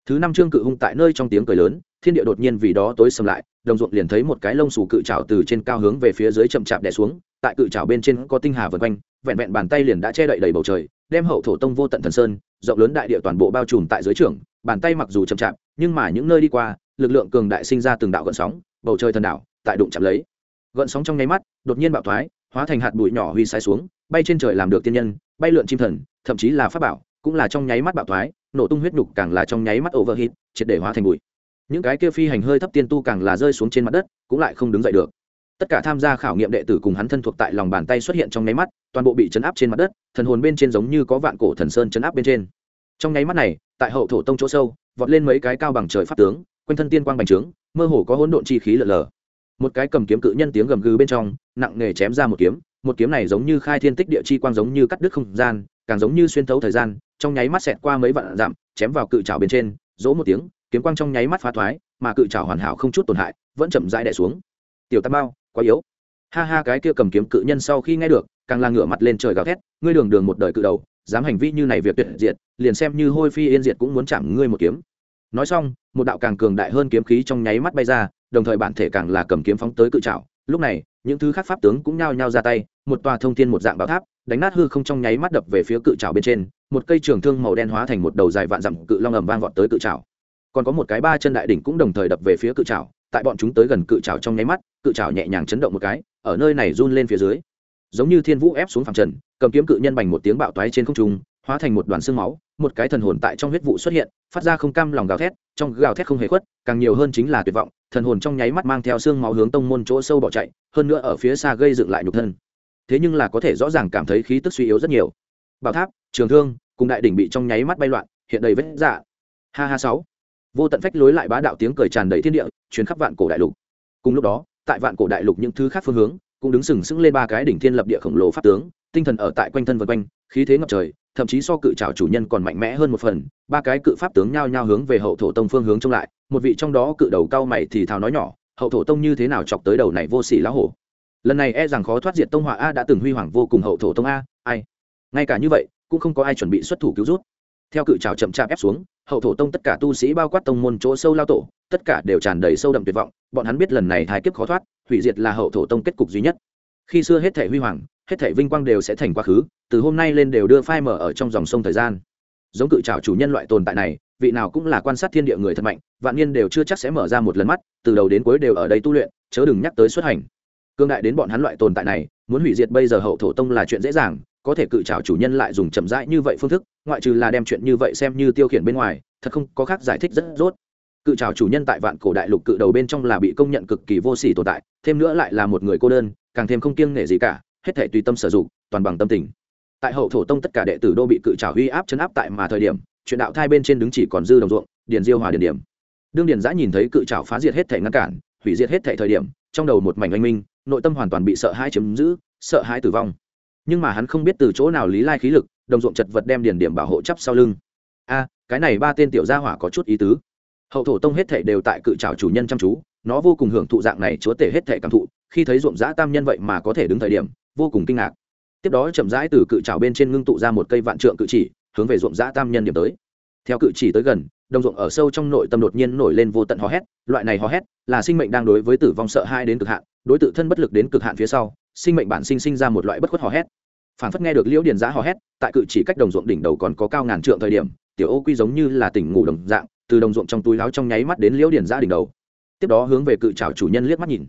Thứ năm trương cự hung tại nơi trong tiếng cười lớn, thiên địa đột nhiên vì đó tối sầm lại, đồng ruộng liền thấy một cái lông xù cự trào từ trên cao hướng về phía dưới chậm chạp đè xuống, tại cự trào bên trên có tinh hà vần quanh, vẹn vẹn bàn tay liền đã che đậy đầy bầu trời đem hậu thổ tông vô tận thần sơn, rộng lớn đại địa toàn bộ bao trùm tại dưới trường, bàn tay mặc dù chậm chạp, nhưng mà những nơi đi qua, lực lượng cường đại sinh ra từng đạo gợn sóng, bầu trời thần đảo, tại đụng chạm lấy. Gợn sóng trong nháy mắt, đột nhiên bạo thoái, hóa thành hạt bụi nhỏ huy sai xuống, bay trên trời làm được tiên nhân, bay lượn chim thần, thậm chí là pháp bảo, cũng là trong nháy mắt bạo thoái, nổ tung huyết nhục càng là trong nháy mắt overheat, triệt để hóa thành bụi. Những cái kia phi hành hơi thấp tiên tu càng là rơi xuống trên mặt đất, cũng lại không đứng dậy được tất cả tham gia khảo nghiệm đệ tử cùng hắn thân thuộc tại lòng bàn tay xuất hiện trong nháy mắt, toàn bộ bị chấn áp trên mặt đất, thần hồn bên trên giống như có vạn cổ thần sơn chấn áp bên trên. Trong nháy mắt này, tại hậu thổ tông chỗ sâu, vọt lên mấy cái cao bằng trời pháp tướng, quanh thân tiên quang bành trướng, mơ hồ có hỗn độn chi khí lở lở một cái cầm kiếm cự nhân tiếng gầm gừ bên trong, nặng nghề chém ra một kiếm một kiếm này giống như khai thiên tích địa chi quang giống như cắt đứt không gian, càng giống như xuyên thấu thời gian, trong nháy mắt xẹt qua mấy vạn dặm, chém vào cự trào bên trên dỗ một tiếng, kiếm quang trong nháy mắt phá thoái, mà cự trào hoàn hảo không chút tổn hại, vẫn chậm rãi đẻ xuống. Tiểu tam bao quá yếu. Ha ha, cái kia cầm kiếm cự nhân sau khi nghe được, càng là ngửa mặt lên trời gào thét, ngươi đường đường một đời cự đầu, dám hành vi như này việc tuyệt diệt, liền xem như hôi phi yên diệt cũng muốn chạm ngươi một kiếm. Nói xong, một đạo càng cường đại hơn kiếm khí trong nháy mắt bay ra, đồng thời bản thể càng là cầm kiếm phóng tới cự trạo lúc này, những thứ khác pháp tướng cũng nhao nhao ra tay, một tòa thông thiên một dạng bảo tháp, đánh nát hư không trong nháy mắt đập về phía cự trào bên trên, một cây trường thương màu đen hóa thành một đầu dài vạn dặm cự long ầm vang vọt tới cự trào còn có một cái ba chân đại đỉnh cũng đồng thời đập về phía cự trào tại bọn chúng tới gần cự trào trong nháy mắt cự trào nhẹ nhàng chấn động một cái, ở nơi này run lên phía dưới. Giống như thiên vũ ép xuống phẳng trần, cầm kiếm cự nhân bành một tiếng bạo toái trên không trung, hóa thành một đoàn xương máu, một cái thần hồn tại trong huyết vụ xuất hiện, phát ra không cam lòng gào thét, trong gào thét không hề khuất, càng nhiều hơn chính là tuyệt vọng, thần hồn trong nháy mắt mang theo xương máu hướng tông môn chỗ sâu bỏ chạy, hơn nữa ở phía xa gây dựng lại nhục thân. Thế nhưng là có thể rõ ràng cảm thấy khí tức suy yếu rất nhiều. Bảo tháp, trường thương, cùng đại đỉnh bị trong nháy mắt bay loạn, hiện đầy vết dạ. Ha ha sáu. Vô tận phách lối lại bá đạo tiếng cười tràn đầy thiên địa chuyến khắp vạn cổ đại lục. Cùng lúc đó tại vạn cổ đại lục những thứ khác phương hướng, cũng đứng sừng sững lên ba cái đỉnh thiên lập địa khổng lồ pháp tướng, tinh thần ở tại quanh thân vân quanh, khí thế ngập trời, thậm chí so cự trào chủ nhân còn mạnh mẽ hơn một phần. Ba cái cự pháp tướng nhao nhao hướng về hậu thổ tông phương hướng trông lại, một vị trong đó cự đầu cao mày thì thào nói nhỏ, hậu thổ tông như thế nào chọc tới đầu này vô sỉ lá hổ? Lần này e rằng khó thoát diệt tông họa a đã từng huy hoàng vô cùng hậu thổ tông a, ai? Ngay cả như vậy, cũng không có ai chuẩn bị xuất thủ cứu rút. Theo cự trào chậm chạp ép xuống, hậu thổ tông tất cả tu sĩ bao quát tông môn chỗ sâu lao tổ tất cả đều tràn đầy sâu đậm tuyệt vọng, bọn hắn biết lần này thái kiếp khó thoát, hủy diệt là hậu thổ tông kết cục duy nhất. Khi xưa hết thể huy hoàng, hết thể vinh quang đều sẽ thành quá khứ, từ hôm nay lên đều đưa phai mở ở trong dòng sông thời gian. Giống cự trào chủ nhân loại tồn tại này, vị nào cũng là quan sát thiên địa người thật mạnh, vạn niên đều chưa chắc sẽ mở ra một lần mắt, từ đầu đến cuối đều ở đây tu luyện, chớ đừng nhắc tới xuất hành. Cương đại đến bọn hắn loại tồn tại này, muốn hủy diệt bây giờ hậu thổ tông là chuyện dễ dàng, có thể cự trào chủ nhân lại dùng chậm rãi như vậy phương thức, ngoại trừ là đem chuyện như vậy xem như tiêu khiển bên ngoài, thật không có khác giải thích rất rốt cự trào chủ nhân tại vạn cổ đại lục cự đầu bên trong là bị công nhận cực kỳ vô sỉ tồn tại, thêm nữa lại là một người cô đơn, càng thêm không kiêng nể gì cả, hết thể tùy tâm sử dụng, toàn bằng tâm tình. Tại hậu thổ tông tất cả đệ tử đô bị cự trào uy áp chấn áp tại mà thời điểm, chuyện đạo thai bên trên đứng chỉ còn dư đồng ruộng, điền diêu hòa điền điểm. Đương điền giã nhìn thấy cự trào phá diệt hết thể ngăn cản, hủy diệt hết thể thời điểm, trong đầu một mảnh anh minh, nội tâm hoàn toàn bị sợ hãi chiếm giữ, sợ hãi tử vong. Nhưng mà hắn không biết từ chỗ nào lý lai khí lực, đồng ruộng chật vật đem điền điểm bảo hộ chắp sau lưng. A, cái này ba tên tiểu gia hỏa có chút ý tứ hậu thổ tông hết thể đều tại cự trào chủ nhân chăm chú, nó vô cùng hưởng thụ dạng này chúa tể hết thể cảm thụ, khi thấy ruộng giã tam nhân vậy mà có thể đứng thời điểm, vô cùng kinh ngạc. Tiếp đó chậm rãi từ cự trào bên trên ngưng tụ ra một cây vạn trượng cự chỉ, hướng về ruộng giã tam nhân điểm tới. Theo cự chỉ tới gần, đồng ruộng ở sâu trong nội tâm đột nhiên nổi lên vô tận hò hét, loại này hò hét là sinh mệnh đang đối với tử vong sợ hai đến cực hạn, đối tự thân bất lực đến cực hạn phía sau, sinh mệnh bản sinh sinh ra một loại bất khuất hò hét. Phản phất nghe được liễu điền giã hò hét, tại cự chỉ cách đồng ruộng đỉnh đầu còn có cao ngàn trượng thời điểm, tiểu ô quy giống như là tỉnh ngủ đồng dạng từ đồng ruộng trong túi láo trong nháy mắt đến liễu điển ra đỉnh đầu. Tiếp đó hướng về cự trào chủ nhân liếc mắt nhìn.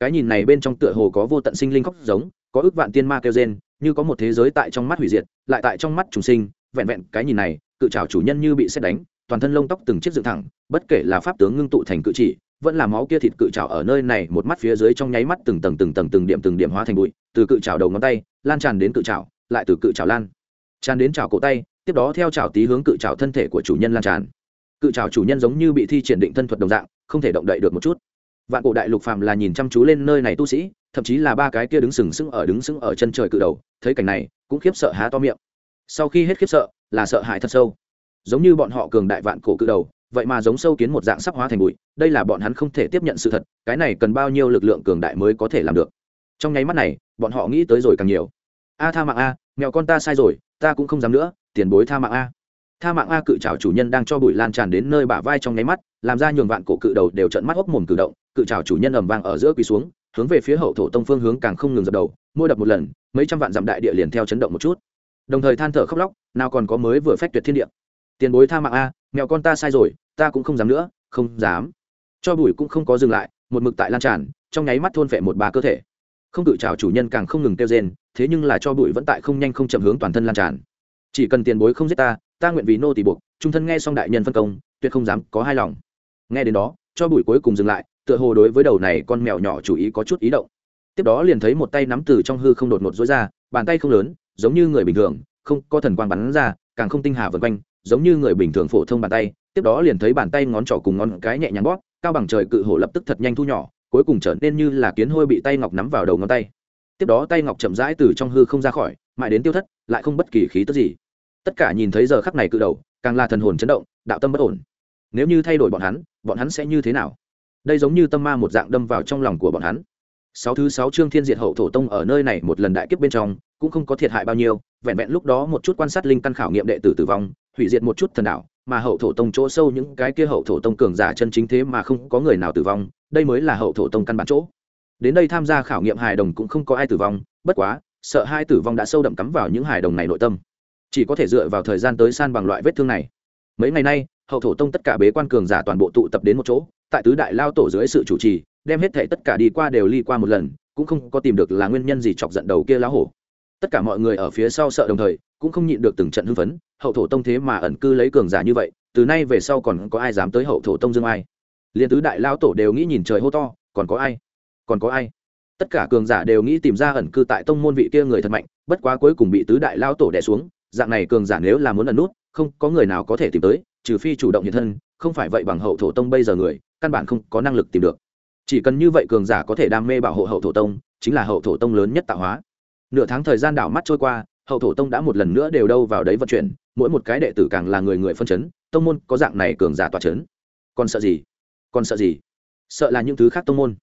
Cái nhìn này bên trong tựa hồ có vô tận sinh linh khóc giống, có ước vạn tiên ma kêu gen như có một thế giới tại trong mắt hủy diệt, lại tại trong mắt trùng sinh, vẹn vẹn cái nhìn này, cự trào chủ nhân như bị xét đánh, toàn thân lông tóc từng chiếc dựng thẳng, bất kể là pháp tướng ngưng tụ thành cự chỉ, vẫn là máu kia thịt cự trào ở nơi này một mắt phía dưới trong nháy mắt từng tầng từng tầng từng điểm từng điểm hóa thành bụi, từ cự trào đầu ngón tay, lan tràn đến cự trào lại từ cự trào lan tràn đến trào cổ tay, tiếp đó theo trào tí hướng cự trào thân thể của chủ nhân lan tràn cự trào chủ nhân giống như bị thi triển định thân thuật đồng dạng, không thể động đậy được một chút. Vạn cổ đại lục phàm là nhìn chăm chú lên nơi này tu sĩ, thậm chí là ba cái kia đứng sừng sững ở đứng sững ở chân trời cự đầu, thấy cảnh này, cũng khiếp sợ há to miệng. Sau khi hết khiếp sợ, là sợ hãi thật sâu. Giống như bọn họ cường đại vạn cổ cự đầu, vậy mà giống sâu kiến một dạng sắp hóa thành bụi, đây là bọn hắn không thể tiếp nhận sự thật, cái này cần bao nhiêu lực lượng cường đại mới có thể làm được? Trong nháy mắt này, bọn họ nghĩ tới rồi càng nhiều. A tha mạng a, mèo con ta sai rồi, ta cũng không dám nữa, tiền bối tha mạng a tha mạng a cự trào chủ nhân đang cho bụi lan tràn đến nơi bả vai trong nháy mắt, làm ra nhường vạn cổ cự đầu đều trận mắt hốc mồm cử động, cự trào chủ nhân ầm vang ở giữa quỳ xuống, hướng về phía hậu thổ tông phương hướng càng không ngừng dập đầu, môi đập một lần, mấy trăm vạn dặm đại địa liền theo chấn động một chút. Đồng thời than thở khóc lóc, nào còn có mới vừa phách tuyệt thiên địa. Tiền bối tha mạng a, mẹo con ta sai rồi, ta cũng không dám nữa, không dám. Cho bụi cũng không có dừng lại, một mực tại lan tràn, trong nháy mắt thôn phệ một bà cơ thể. Không cự trào chủ nhân càng không ngừng kêu rên, thế nhưng là cho bụi vẫn tại không nhanh không chậm hướng toàn thân lan tràn chỉ cần tiền bối không giết ta ta nguyện vì nô tỳ buộc, trung thân nghe xong đại nhân phân công, tuyệt không dám có hai lòng. Nghe đến đó, cho bụi cuối cùng dừng lại, tựa hồ đối với đầu này con mèo nhỏ chủ ý có chút ý động. Tiếp đó liền thấy một tay nắm từ trong hư không đột ngột dối ra, bàn tay không lớn, giống như người bình thường, không có thần quang bắn ra, càng không tinh hà vần quanh, giống như người bình thường phổ thông bàn tay. Tiếp đó liền thấy bàn tay ngón trỏ cùng ngón cái nhẹ nhàng bóp, cao bằng trời cự hổ lập tức thật nhanh thu nhỏ, cuối cùng trở nên như là kiến hôi bị tay ngọc nắm vào đầu ngón tay. Tiếp đó tay ngọc chậm rãi từ trong hư không ra khỏi, mãi đến tiêu thất, lại không bất kỳ khí tức gì tất cả nhìn thấy giờ khắc này cự đầu, càng là thần hồn chấn động, đạo tâm bất ổn. Nếu như thay đổi bọn hắn bọn hắn sẽ như thế nào? Đây giống như tâm ma một dạng đâm vào trong lòng của bọn hắn. Sáu thứ sáu chương thiên diệt hậu thổ tông ở nơi này một lần đại kiếp bên trong, cũng không có thiệt hại bao nhiêu, vẹn vẹn lúc đó một chút quan sát linh căn khảo nghiệm đệ tử tử vong, hủy diệt một chút thần đạo, mà hậu thổ tông chỗ sâu những cái kia hậu thổ tông cường giả chân chính thế mà không có người nào tử vong, đây mới là hậu thổ tông căn bản chỗ. Đến đây tham gia khảo nghiệm hài đồng cũng không có ai tử vong, bất quá, sợ hai tử vong đã sâu đậm cắm vào những hài đồng này nội tâm chỉ có thể dựa vào thời gian tới san bằng loại vết thương này. Mấy ngày nay, hậu thổ tông tất cả bế quan cường giả toàn bộ tụ tập đến một chỗ, tại tứ đại lao tổ dưới sự chủ trì, đem hết thể tất cả đi qua đều ly qua một lần, cũng không có tìm được là nguyên nhân gì chọc giận đầu kia lá hổ. Tất cả mọi người ở phía sau sợ đồng thời, cũng không nhịn được từng trận hưng phấn, hậu thổ tông thế mà ẩn cư lấy cường giả như vậy, từ nay về sau còn có ai dám tới hậu thổ tông dương ai? Liền tứ đại lao tổ đều nghĩ nhìn trời hô to, còn có ai? Còn có ai? Tất cả cường giả đều nghĩ tìm ra ẩn cư tại tông môn vị kia người thật mạnh, bất quá cuối cùng bị tứ đại lao tổ đẻ xuống dạng này cường giả nếu là muốn ẩn nút, không có người nào có thể tìm tới, trừ phi chủ động hiện thân, không phải vậy bằng hậu thổ tông bây giờ người, căn bản không có năng lực tìm được. Chỉ cần như vậy cường giả có thể đam mê bảo hộ hậu thổ tông, chính là hậu thổ tông lớn nhất tạo hóa. Nửa tháng thời gian đảo mắt trôi qua, hậu thổ tông đã một lần nữa đều đâu vào đấy vận chuyển, mỗi một cái đệ tử càng là người người phân chấn, tông môn có dạng này cường giả tỏa chấn. Còn sợ gì? Còn sợ gì? Sợ là những thứ khác tông môn.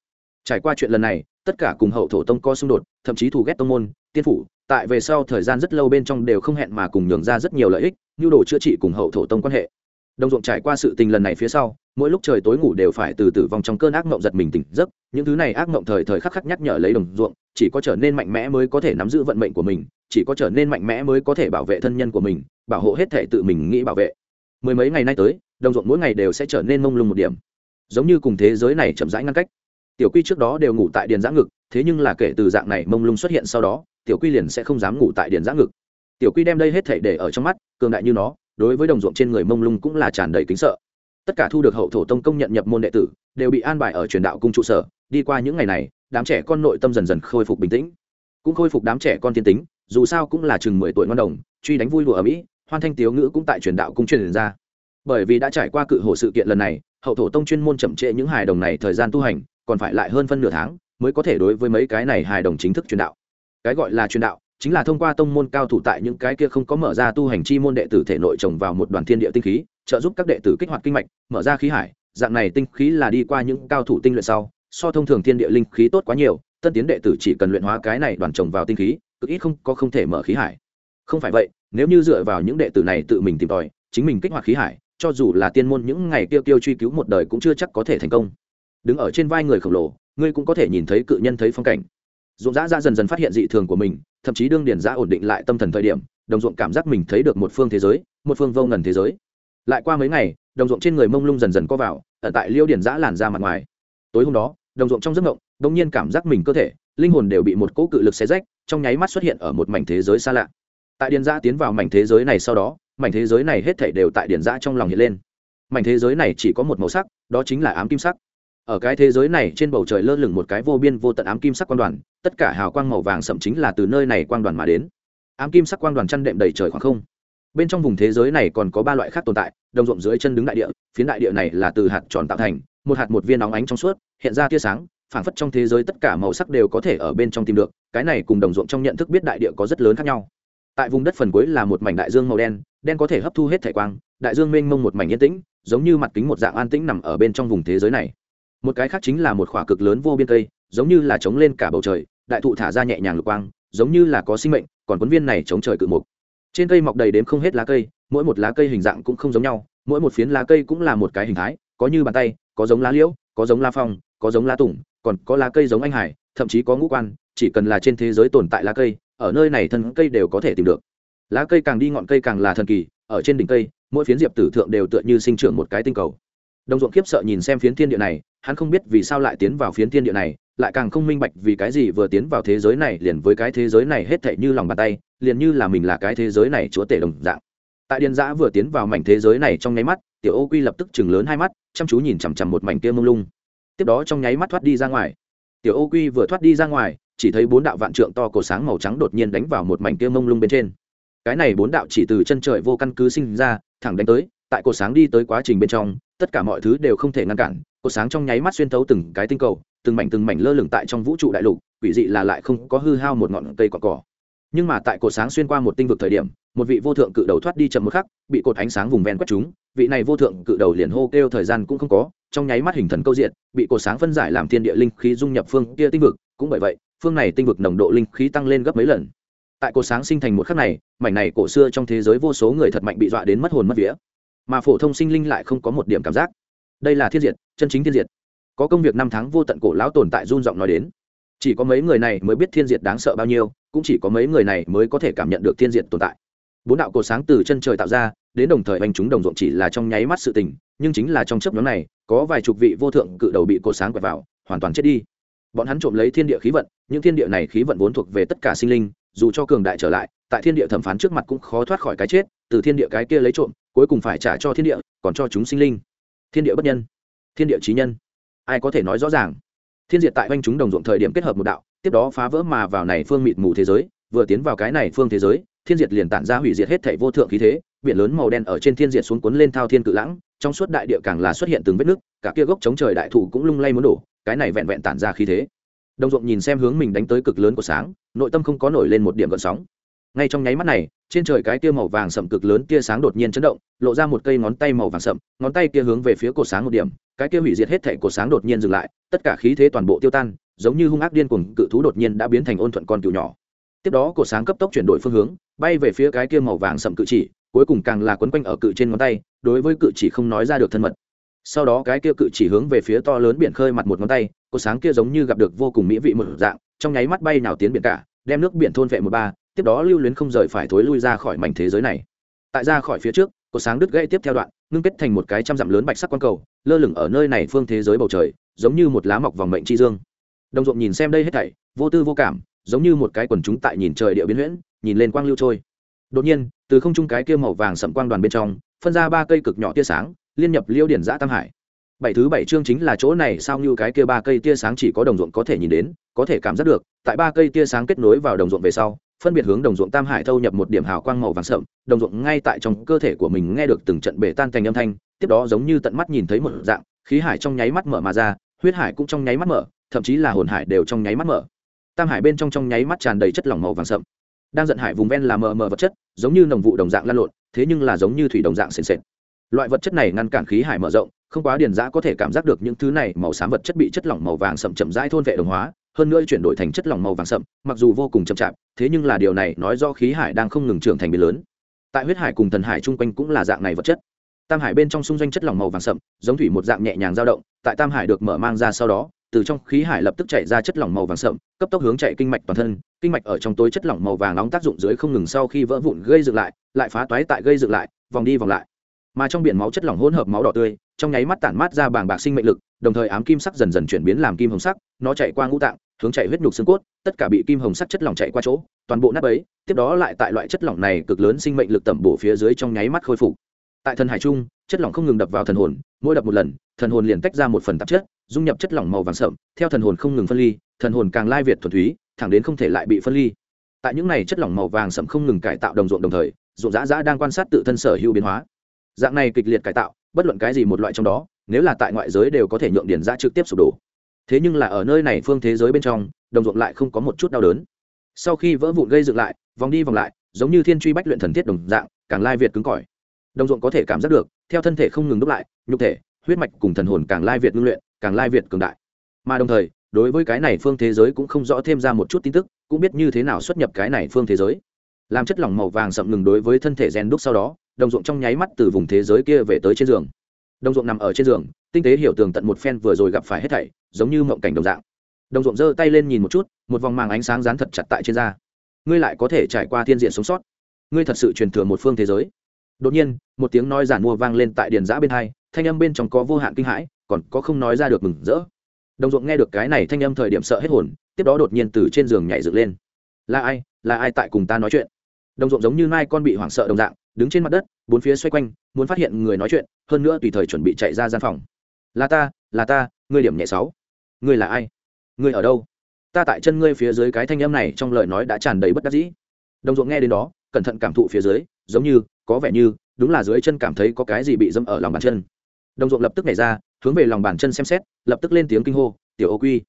Trải qua chuyện lần này, tất cả cùng hậu thổ tông có xung đột, thậm chí thù ghét tông môn, tiên phủ tại về sau thời gian rất lâu bên trong đều không hẹn mà cùng nhường ra rất nhiều lợi ích, như đồ chữa trị cùng hậu thổ tông quan hệ. Đồng ruộng trải qua sự tình lần này phía sau, mỗi lúc trời tối ngủ đều phải từ tử vong trong cơn ác mộng giật mình tỉnh giấc, những thứ này ác mộng thời thời khắc khắc nhắc nhở lấy đồng ruộng, chỉ có trở nên mạnh mẽ mới có thể nắm giữ vận mệnh của mình, chỉ có trở nên mạnh mẽ mới có thể bảo vệ thân nhân của mình, bảo hộ hết thể tự mình nghĩ bảo vệ. Mười mấy ngày nay tới, đồng ruộng mỗi ngày đều sẽ trở nên mông lung một điểm. Giống như cùng thế giới này chậm rãi ngăn cách. Tiểu quy trước đó đều ngủ tại điền giã ngực, thế nhưng là kể từ dạng này mông lung xuất hiện sau đó tiểu quy liền sẽ không dám ngủ tại điền giã ngực. Tiểu quy đem đây hết thể để ở trong mắt, cường đại như nó, đối với đồng ruộng trên người mông lung cũng là tràn đầy kính sợ. Tất cả thu được hậu thổ tông công nhận nhập môn đệ tử, đều bị an bài ở truyền đạo cung trụ sở, đi qua những ngày này, đám trẻ con nội tâm dần dần khôi phục bình tĩnh. Cũng khôi phục đám trẻ con thiên tính, dù sao cũng là chừng mười tuổi ngon đồng, truy đánh vui đùa ở mỹ, hoan thanh tiếu ngữ cũng tại truyền đạo cung truyền ra. Bởi vì đã trải qua cự hồ sự kiện lần này, hậu thổ tông chuyên môn chậm trễ những hài đồng này thời gian tu hành, còn phải lại hơn phân nửa tháng mới có thể đối với mấy cái này hài đồng chính thức truyền đạo cái gọi là truyền đạo, chính là thông qua tông môn cao thủ tại những cái kia không có mở ra tu hành chi môn đệ tử thể nội trồng vào một đoàn thiên địa tinh khí, trợ giúp các đệ tử kích hoạt kinh mạch, mở ra khí hải. Dạng này tinh khí là đi qua những cao thủ tinh luyện sau, so thông thường thiên địa linh khí tốt quá nhiều, tân tiến đệ tử chỉ cần luyện hóa cái này đoàn trồng vào tinh khí, cực ít không có không thể mở khí hải. Không phải vậy, nếu như dựa vào những đệ tử này tự mình tìm tòi, chính mình kích hoạt khí hải, cho dù là tiên môn những ngày tiêu tiêu truy cứu một đời cũng chưa chắc có thể thành công. Đứng ở trên vai người khổng lồ, ngươi cũng có thể nhìn thấy cự nhân thấy phong cảnh ruộng dã ra dần dần phát hiện dị thường của mình, thậm chí đương điển Dã ổn định lại tâm thần thời điểm, đồng ruộng cảm giác mình thấy được một phương thế giới, một phương vô ngần thế giới. Lại qua mấy ngày, đồng ruộng trên người mông lung dần dần co vào, ở tại liêu điển giã làn ra mặt ngoài. Tối hôm đó, đồng ruộng trong giấc mộng đ ỗ n g nhiên cảm giác mình cơ thể, linh hồn đều bị một cỗ cự lực xé rách, trong nháy mắt xuất hiện ở một mảnh thế giới xa lạ. Tại điền giã tiến vào mảnh thế giới này sau đó, mảnh thế giới này hết thảy đều tại điền giã trong lòng hiện lên. Mảnh thế giới này chỉ có một màu sắc, đó chính là ám kim sắc ở cái thế giới này, trên bầu trời lơ lửng một cái vô biên vô tận ám kim sắc quan đoàn, tất cả hào quang màu vàng sậm chính là từ nơi này quang đoàn mà đến. Ám kim sắc quang đoàn chăn đệm đầy trời khoảng không. Bên trong vùng thế giới này còn có ba loại khác tồn tại, đồng ruộng dưới chân đứng đại địa, phiến đại địa này là từ hạt tròn tạo thành, một hạt một viên nóng ánh trong suốt, hiện ra tia sáng, phảng phất trong thế giới tất cả màu sắc đều có thể ở bên trong tìm được, cái này cùng đồng ruộng trong nhận thức biết đại địa có rất lớn khác nhau. Tại vùng đất phần cuối là một mảnh đại dương màu đen đen có thể hấp thu hết thể quang, đại dương mênh mông một mảnh yên tĩnh, giống như mặt kính một dạng an tĩnh nằm ở bên trong vùng thế giới này một cái khác chính là một khỏa cực lớn vô biên cây, giống như là chống lên cả bầu trời, đại thụ thả ra nhẹ nhàng lục quang, giống như là có sinh mệnh, còn cuốn viên này chống trời cự mục. Trên cây mọc đầy đếm không hết lá cây, mỗi một lá cây hình dạng cũng không giống nhau, mỗi một phiến lá cây cũng là một cái hình thái, có như bàn tay, có giống lá liễu, có giống lá phong, có giống lá tùng, còn có lá cây giống anh hải, thậm chí có ngũ quan, chỉ cần là trên thế giới tồn tại lá cây, ở nơi này thân cây đều có thể tìm được. Lá cây càng đi ngọn cây càng là thần kỳ, ở trên đỉnh cây, mỗi phiến diệp tử thượng đều tựa như sinh trưởng một cái tinh cầu đồng ruộng khiếp sợ nhìn xem phiến thiên địa này, hắn không biết vì sao lại tiến vào phiến thiên địa này, lại càng không minh bạch vì cái gì vừa tiến vào thế giới này liền với cái thế giới này hết thảy như lòng bàn tay, liền như là mình là cái thế giới này chúa tể đồng dạng. Tại điền giã vừa tiến vào mảnh thế giới này trong nháy mắt, tiểu ô quy lập tức chừng lớn hai mắt, chăm chú nhìn chằm chằm một mảnh kia mông lung. Tiếp đó trong nháy mắt thoát đi ra ngoài. Tiểu ô quy vừa thoát đi ra ngoài, chỉ thấy bốn đạo vạn trượng to cổ sáng màu trắng đột nhiên đánh vào một mảnh kia mông lung bên trên. Cái này bốn đạo chỉ từ chân trời vô căn cứ sinh ra, thẳng đánh tới, tại cổ sáng đi tới quá trình bên trong tất cả mọi thứ đều không thể ngăn cản cột sáng trong nháy mắt xuyên thấu từng cái tinh cầu, từng mảnh từng mảnh lơ lửng tại trong vũ trụ đại lục, quỷ dị là lại không có hư hao một ngọn cây cỏ cỏ. Nhưng mà tại cột sáng xuyên qua một tinh vực thời điểm, một vị vô thượng cự đầu thoát đi chậm một khắc, bị cột ánh sáng vùng ven quét chúng vị này vô thượng cự đầu liền hô kêu thời gian cũng không có, trong nháy mắt hình thần câu diện bị cột sáng phân giải làm thiên địa linh khí dung nhập phương kia tinh vực, cũng bởi vậy, phương này tinh vực nồng độ linh khí tăng lên gấp mấy lần. Tại cột sáng sinh thành một khắc này, mảnh này cổ xưa trong thế giới vô số người thật mạnh bị dọa đến mất hồn mất vía mà phổ thông sinh linh lại không có một điểm cảm giác. Đây là thiên diệt, chân chính thiên diệt. Có công việc năm tháng vô tận cổ lão tồn tại run giọng nói đến. Chỉ có mấy người này mới biết thiên diệt đáng sợ bao nhiêu, cũng chỉ có mấy người này mới có thể cảm nhận được thiên diệt tồn tại. Bốn đạo cổ sáng từ chân trời tạo ra, đến đồng thời anh chúng đồng ruộng chỉ là trong nháy mắt sự tình, nhưng chính là trong chấp nhóm này, có vài chục vị vô thượng cự đầu bị cổ sáng quẹt vào, hoàn toàn chết đi. Bọn hắn trộm lấy thiên địa khí vận, những thiên địa này khí vận vốn thuộc về tất cả sinh linh, dù cho cường đại trở lại, tại thiên địa thẩm phán trước mặt cũng khó thoát khỏi cái chết, từ thiên địa cái kia lấy trộm cuối cùng phải trả cho thiên địa, còn cho chúng sinh linh. Thiên địa bất nhân, thiên địa trí nhân. Ai có thể nói rõ ràng? Thiên diệt tại oanh chúng đồng ruộng thời điểm kết hợp một đạo, tiếp đó phá vỡ mà vào này phương mịt mù thế giới, vừa tiến vào cái này phương thế giới, thiên diệt liền tản ra hủy diệt hết thảy vô thượng khí thế, biển lớn màu đen ở trên thiên diệt xuống cuốn lên thao thiên cự lãng, trong suốt đại địa càng là xuất hiện từng vết nước cả kia gốc chống trời đại thụ cũng lung lay muốn đổ, cái này vẹn vẹn tản ra khí thế. Đồng ruộng nhìn xem hướng mình đánh tới cực lớn của sáng, nội tâm không có nổi lên một điểm gợn sóng ngay trong nháy mắt này, trên trời cái tia màu vàng sậm cực lớn tia sáng đột nhiên chấn động, lộ ra một cây ngón tay màu vàng sậm ngón tay kia hướng về phía cột sáng một điểm, cái kia hủy diệt hết thảy cột sáng đột nhiên dừng lại, tất cả khí thế toàn bộ tiêu tan, giống như hung ác điên cuồng cự thú đột nhiên đã biến thành ôn thuận con cựu nhỏ. Tiếp đó cột sáng cấp tốc chuyển đổi phương hướng, bay về phía cái kia màu vàng sậm cự chỉ, cuối cùng càng là quấn quanh ở cự trên ngón tay, đối với cự chỉ không nói ra được thân mật. Sau đó cái kia cự chỉ hướng về phía to lớn biển khơi mặt một ngón tay cột sáng kia giống như gặp được vô cùng mỹ vị một dạng, trong nháy mắt bay nào tiến biển cả, đem nước biển thôn vệ một ba tiếp đó lưu luyến không rời phải thối lui ra khỏi mảnh thế giới này. Tại ra khỏi phía trước, có sáng đứt gãy tiếp theo đoạn, ngưng kết thành một cái trăm dặm lớn bạch sắc quang cầu, lơ lửng ở nơi này phương thế giới bầu trời, giống như một lá mọc vòng mệnh chi dương. Đồng ruộng nhìn xem đây hết thảy, vô tư vô cảm, giống như một cái quần chúng tại nhìn trời địa biến huyễn, nhìn lên quang lưu trôi. Đột nhiên, từ không trung cái kia màu vàng sậm quang đoàn bên trong, phân ra ba cây cực nhỏ tia sáng, liên nhập liêu điển giã tam hải. Bảy thứ bảy chương chính là chỗ này sao như cái kia ba cây tia sáng chỉ có đồng ruộng có thể nhìn đến, có thể cảm giác được, tại ba cây tia sáng kết nối vào đồng ruộng về sau phân biệt hướng đồng ruộng tam hải thâu nhập một điểm hào quang màu vàng sậm, đồng ruộng ngay tại trong cơ thể của mình nghe được từng trận bể tan thành âm thanh, tiếp đó giống như tận mắt nhìn thấy một dạng, khí hải trong nháy mắt mở mà ra, huyết hải cũng trong nháy mắt mở, thậm chí là hồn hải đều trong nháy mắt mở. Tam hải bên trong trong nháy mắt tràn đầy chất lỏng màu vàng sậm. Đang giận hải vùng ven là mờ mờ vật chất, giống như nồng vụ đồng dạng lan lộn, thế nhưng là giống như thủy đồng dạng sền sệt. Loại vật chất này ngăn cản khí hải mở rộng, không quá điền giã có thể cảm giác được những thứ này màu xám vật chất bị chất lỏng màu vàng sậm chậm rãi thôn vệ đồng hóa hơn nữa chuyển đổi thành chất lỏng màu vàng sậm, mặc dù vô cùng chậm chạp, thế nhưng là điều này nói do khí hải đang không ngừng trưởng thành biến lớn. Tại huyết hải cùng thần hải chung quanh cũng là dạng này vật chất. Tam hải bên trong xung doanh chất lỏng màu vàng sậm, giống thủy một dạng nhẹ nhàng dao động, tại tam hải được mở mang ra sau đó, từ trong khí hải lập tức chạy ra chất lỏng màu vàng sậm, cấp tốc hướng chạy kinh mạch toàn thân. Kinh mạch ở trong tối chất lỏng màu vàng nóng tác dụng dưới không ngừng sau khi vỡ vụn gây dựng lại lại phá toái tại gây dựng lại, vòng đi vòng lại. Mà trong biển máu chất lỏng hỗn hợp máu đỏ tươi, trong nháy mắt tản mát ra bảng bạc sinh mệnh lực, đồng thời ám kim sắc dần dần chuyển biến làm kim hồng sắc nó chạy qua ngũ tạng, hướng chạy huyết nhục xương cốt, tất cả bị kim hồng sắc chất lỏng chạy qua chỗ, toàn bộ nắp ấy tiếp đó lại tại loại chất lỏng này cực lớn sinh mệnh lực tẩm bổ phía dưới trong nháy mắt khôi phục. Tại thần hải trung, chất lỏng không ngừng đập vào thần hồn, mỗi đập một lần, thần hồn liền tách ra một phần tạp chất, dung nhập chất lỏng màu vàng sậm, theo thần hồn không ngừng phân ly, thần hồn càng lai việt thuần túy, thẳng đến không thể lại bị phân ly. Tại những này chất lỏng màu vàng sậm không ngừng cải tạo đồng ruộng đồng thời, ruộng dã dã đang quan sát tự thân sở hữu biến hóa. Dạng này kịch liệt cải tạo, bất luận cái gì một loại trong đó, nếu là tại ngoại giới đều có thể nhượng điển giã trực tiếp sụp đổ thế nhưng là ở nơi này phương thế giới bên trong, đồng ruộng lại không có một chút đau đớn. Sau khi vỡ vụn gây dựng lại, vòng đi vòng lại, giống như thiên truy bách luyện thần thiết đồng dạng, càng lai việt cứng cỏi. Đồng ruộng có thể cảm giác được, theo thân thể không ngừng đúc lại, nhục thể, huyết mạch cùng thần hồn càng lai việt ngưng luyện, càng lai việt cường đại. Mà đồng thời, đối với cái này phương thế giới cũng không rõ thêm ra một chút tin tức, cũng biết như thế nào xuất nhập cái này phương thế giới. Làm chất lỏng màu vàng sậm ngừng đối với thân thể rèn đúc sau đó, đồng ruộng trong nháy mắt từ vùng thế giới kia về tới trên giường. Đồng ruộng nằm ở trên giường tinh tế hiểu tường tận một phen vừa rồi gặp phải hết thảy, giống như mộng cảnh đồng dạng. Đồng ruộng giơ tay lên nhìn một chút, một vòng màng ánh sáng dán thật chặt tại trên da. Ngươi lại có thể trải qua thiên diện sống sót. Ngươi thật sự truyền thừa một phương thế giới. Đột nhiên, một tiếng nói giản mua vang lên tại điền giã bên hai, thanh âm bên trong có vô hạn kinh hãi, còn có không nói ra được mừng rỡ. Đồng ruộng nghe được cái này thanh âm thời điểm sợ hết hồn, tiếp đó đột nhiên từ trên giường nhảy dựng lên. Là ai? Là ai tại cùng ta nói chuyện? Đồng ruộng giống như mai con bị hoảng sợ đồng dạng, đứng trên mặt đất, bốn phía xoay quanh, muốn phát hiện người nói chuyện, hơn nữa tùy thời chuẩn bị chạy ra gian phòng là ta là ta, ngươi điểm nhẹ sáu. Ngươi là ai? Ngươi ở đâu? Ta tại chân ngươi phía dưới cái thanh âm này trong lời nói đã tràn đầy bất đắc dĩ. Đồng ruộng nghe đến đó, cẩn thận cảm thụ phía dưới, giống như, có vẻ như, đúng là dưới chân cảm thấy có cái gì bị dâm ở lòng bàn chân. Đồng ruộng lập tức nhảy ra, hướng về lòng bàn chân xem xét, lập tức lên tiếng kinh hô, tiểu ô quy.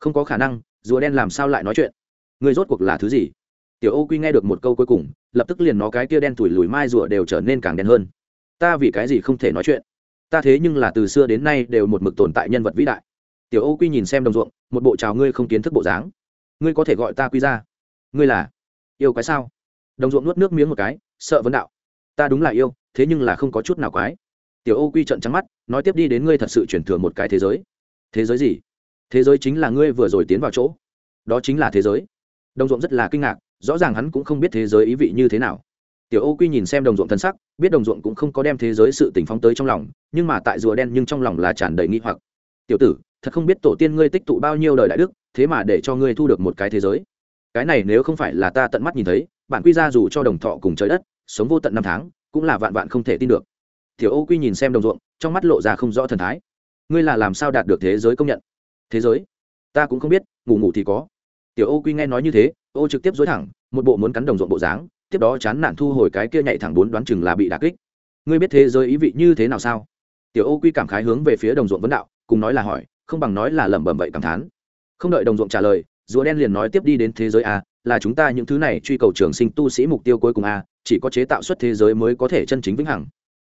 Không có khả năng, rùa đen làm sao lại nói chuyện? Người rốt cuộc là thứ gì? Tiểu ô quy nghe được một câu cuối cùng, lập tức liền nó cái kia đen thủi lùi mai rùa đều trở nên càng đen hơn. Ta vì cái gì không thể nói chuyện? Ta thế nhưng là từ xưa đến nay đều một mực tồn tại nhân vật vĩ đại. Tiểu ô quy nhìn xem đồng ruộng, một bộ trào ngươi không kiến thức bộ dáng. Ngươi có thể gọi ta quy ra. Ngươi là yêu quái sao? Đồng ruộng nuốt nước miếng một cái, sợ vấn đạo. Ta đúng là yêu, thế nhưng là không có chút nào quái. Tiểu ô quy trận trắng mắt, nói tiếp đi đến ngươi thật sự chuyển thừa một cái thế giới. Thế giới gì? Thế giới chính là ngươi vừa rồi tiến vào chỗ. Đó chính là thế giới. Đồng ruộng rất là kinh ngạc, rõ ràng hắn cũng không biết thế giới ý vị như thế nào tiểu ô quy nhìn xem đồng ruộng thân sắc, biết đồng ruộng cũng không có đem thế giới sự tình phóng tới trong lòng, nhưng mà tại rùa đen nhưng trong lòng là tràn đầy nghi hoặc. Tiểu tử, thật không biết tổ tiên ngươi tích tụ bao nhiêu đời đại đức, thế mà để cho ngươi thu được một cái thế giới. Cái này nếu không phải là ta tận mắt nhìn thấy, bạn quy ra dù cho đồng thọ cùng trời đất, sống vô tận năm tháng, cũng là vạn vạn không thể tin được. Tiểu ô quy nhìn xem đồng ruộng, trong mắt lộ ra không rõ thần thái. Ngươi là làm sao đạt được thế giới công nhận? Thế giới? Ta cũng không biết, ngủ ngủ thì có. Tiểu ô quy nghe nói như thế, ô trực tiếp dối thẳng, một bộ muốn cắn đồng ruộng bộ dáng tiếp đó chán nản thu hồi cái kia nhảy thẳng bốn đoán chừng là bị đả kích. Ngươi biết thế giới ý vị như thế nào sao? Tiểu ô quy cảm khái hướng về phía đồng ruộng vấn đạo, cùng nói là hỏi, không bằng nói là lẩm bẩm vậy cảm thán. Không đợi đồng ruộng trả lời, rùa đen liền nói tiếp đi đến thế giới a, là chúng ta những thứ này truy cầu trường sinh tu sĩ mục tiêu cuối cùng a, chỉ có chế tạo xuất thế giới mới có thể chân chính vĩnh hằng.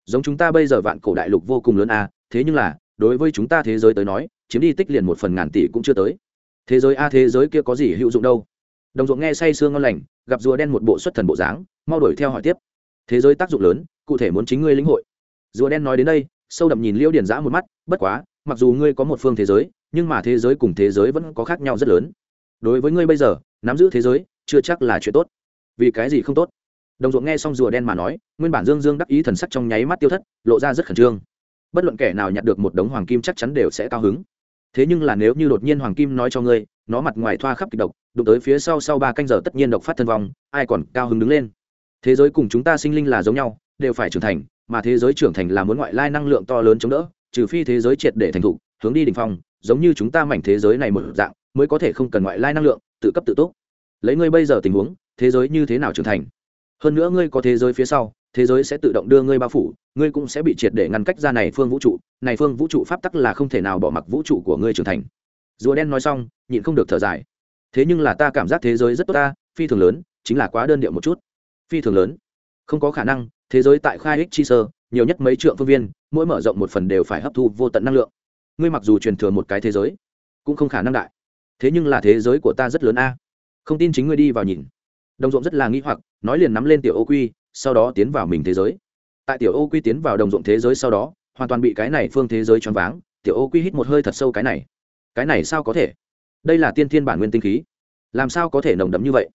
Giống chúng ta bây giờ vạn cổ đại lục vô cùng lớn a, thế nhưng là, đối với chúng ta thế giới tới nói, chiếm đi tích liền một phần ngàn tỷ cũng chưa tới. Thế giới a thế giới kia có gì hữu dụng đâu? Đồng ruộng nghe say sương ngon lành, gặp rùa đen một bộ xuất thần bộ dáng, mau đuổi theo hỏi tiếp. Thế giới tác dụng lớn, cụ thể muốn chính ngươi lĩnh hội. Rùa đen nói đến đây, sâu đậm nhìn liêu điển giã một mắt, bất quá, mặc dù ngươi có một phương thế giới, nhưng mà thế giới cùng thế giới vẫn có khác nhau rất lớn. Đối với ngươi bây giờ, nắm giữ thế giới, chưa chắc là chuyện tốt. Vì cái gì không tốt? Đồng ruộng nghe xong rùa đen mà nói, nguyên bản dương dương đắc ý thần sắc trong nháy mắt tiêu thất, lộ ra rất khẩn trương. Bất luận kẻ nào nhặt được một đống hoàng kim chắc chắn đều sẽ cao hứng. Thế nhưng là nếu như đột nhiên hoàng kim nói cho ngươi nó mặt ngoài thoa khắp kịch độc, đụng tới phía sau sau ba canh giờ tất nhiên độc phát thân vong, ai còn cao hứng đứng lên. Thế giới cùng chúng ta sinh linh là giống nhau, đều phải trưởng thành, mà thế giới trưởng thành là muốn ngoại lai năng lượng to lớn chống đỡ, trừ phi thế giới triệt để thành thục, hướng đi đ ỉ n h phong, giống như chúng ta mảnh thế giới này một dạng, mới có thể không cần ngoại lai năng lượng, tự cấp tự túc. Lấy ngươi bây giờ tình huống, thế giới như thế nào trưởng thành? Hơn nữa ngươi có thế giới phía sau, thế giới sẽ tự động đưa ngươi bao phủ, ngươi cũng sẽ bị triệt để ngăn cách ra này phương vũ trụ, này phương vũ trụ pháp tắc là không thể nào bỏ mặc vũ trụ của ngươi trưởng thành rùa đen nói xong, nhịn không được thở dài. Thế nhưng là ta cảm giác thế giới rất tốt ta, phi thường lớn, chính là quá đơn điệu một chút. Phi thường lớn. Không có khả năng, thế giới tại khai ích chi sơ, nhiều nhất mấy trượng phương viên, mỗi mở rộng một phần đều phải hấp thu vô tận năng lượng. Ngươi mặc dù truyền thừa một cái thế giới, cũng không khả năng đại. Thế nhưng là thế giới của ta rất lớn a. Không tin chính ngươi đi vào nhìn. Đồng ruộng rất là nghĩ hoặc, nói liền nắm lên tiểu ô quy, sau đó tiến vào mình thế giới. Tại tiểu ô quy tiến vào đồng ruộng thế giới sau đó, hoàn toàn bị cái này phương thế giới choáng váng, tiểu ô quy hít một hơi thật sâu cái này cái này sao có thể? Đây là tiên thiên bản nguyên tinh khí. Làm sao có thể nồng đậm như vậy?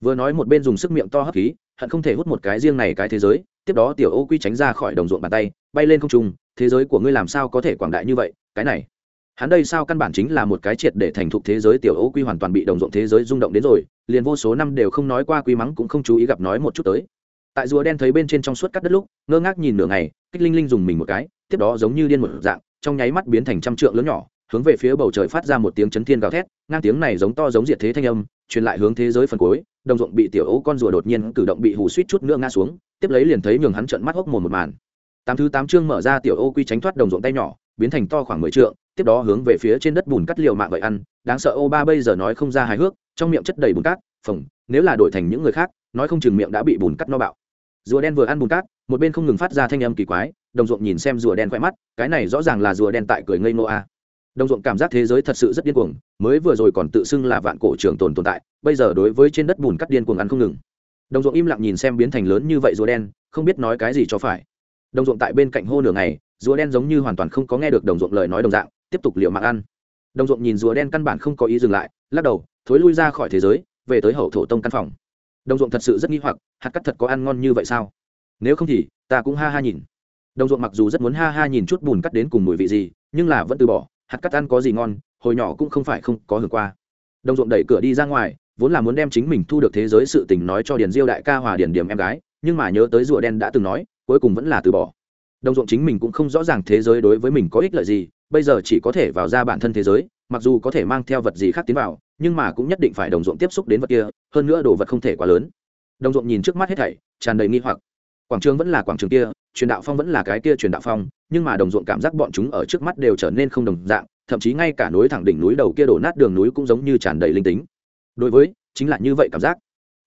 Vừa nói một bên dùng sức miệng to hấp khí, hận không thể hút một cái riêng này cái thế giới, tiếp đó tiểu ô quy tránh ra khỏi đồng ruộng bàn tay, bay lên không trung, thế giới của ngươi làm sao có thể quảng đại như vậy? Cái này, hắn đây sao căn bản chính là một cái triệt để thành thục thế giới tiểu ô quy hoàn toàn bị đồng ruộng thế giới rung động đến rồi, liền vô số năm đều không nói qua quy mắng cũng không chú ý gặp nói một chút tới. Tại rùa đen thấy bên trên trong suốt cắt đất lúc, ngơ ngác nhìn nửa ngày, kích linh linh dùng mình một cái, tiếp đó giống như điên một dạng, trong nháy mắt biến thành trăm trượng lớn nhỏ hướng về phía bầu trời phát ra một tiếng chấn thiên gào thét, ngang tiếng này giống to giống diệt thế thanh âm, truyền lại hướng thế giới phần cuối, đồng ruộng bị tiểu ấu con rùa đột nhiên cử động bị hù suýt chút nữa ngã xuống, tiếp lấy liền thấy nhường hắn trợn mắt hốc mồm một màn. Tám thứ tám chương mở ra tiểu ô quy tránh thoát đồng ruộng tay nhỏ, biến thành to khoảng mười trượng, tiếp đó hướng về phía trên đất bùn cắt liều mạng vậy ăn, đáng sợ ô ba bây giờ nói không ra hài hước, trong miệng chất đầy bùn cát, phồng, nếu là đổi thành những người khác, nói không chừng miệng đã bị bùn cắt no bạo. Rùa đen vừa ăn bùn cát, một bên không ngừng phát ra thanh âm kỳ quái, đồng ruộng nhìn xem rùa đen khoe mắt, cái này rõ ràng là rùa đen tại cười ngây ngô a đồng ruộng cảm giác thế giới thật sự rất điên cuồng, mới vừa rồi còn tự xưng là vạn cổ trường tồn tồn tại, bây giờ đối với trên đất bùn cắt điên cuồng ăn không ngừng. Đồng ruộng im lặng nhìn xem biến thành lớn như vậy rùa đen, không biết nói cái gì cho phải. Đồng ruộng tại bên cạnh hô nửa ngày, rùa đen giống như hoàn toàn không có nghe được đồng ruộng lời nói đồng dạng, tiếp tục liệu mạng ăn. Đồng ruộng nhìn rùa đen căn bản không có ý dừng lại, lắc đầu, thối lui ra khỏi thế giới, về tới hậu thổ tông căn phòng. Đồng ruộng thật sự rất nghi hoặc, hạt cắt thật có ăn ngon như vậy sao? Nếu không thì, ta cũng ha ha nhìn. Đồng ruộng mặc dù rất muốn ha ha nhìn chút bùn cắt đến cùng mùi vị gì, nhưng là vẫn từ bỏ hạt cắt ăn có gì ngon, hồi nhỏ cũng không phải không có hưởng qua. Đồng ruộng đẩy cửa đi ra ngoài, vốn là muốn đem chính mình thu được thế giới sự tình nói cho điền diêu đại ca hòa điền điểm em gái, nhưng mà nhớ tới rùa đen đã từng nói, cuối cùng vẫn là từ bỏ. Đồng ruộng chính mình cũng không rõ ràng thế giới đối với mình có ích lợi gì, bây giờ chỉ có thể vào ra bản thân thế giới, mặc dù có thể mang theo vật gì khác tiến vào, nhưng mà cũng nhất định phải đồng ruộng tiếp xúc đến vật kia, hơn nữa đồ vật không thể quá lớn. Đồng ruộng nhìn trước mắt hết thảy, tràn đầy nghi hoặc quảng trường vẫn là quảng trường kia, truyền đạo phong vẫn là cái kia truyền đạo phong, nhưng mà đồng ruộng cảm giác bọn chúng ở trước mắt đều trở nên không đồng dạng, thậm chí ngay cả núi thẳng đỉnh núi đầu kia đổ nát đường núi cũng giống như tràn đầy linh tính. Đối với, chính là như vậy cảm giác.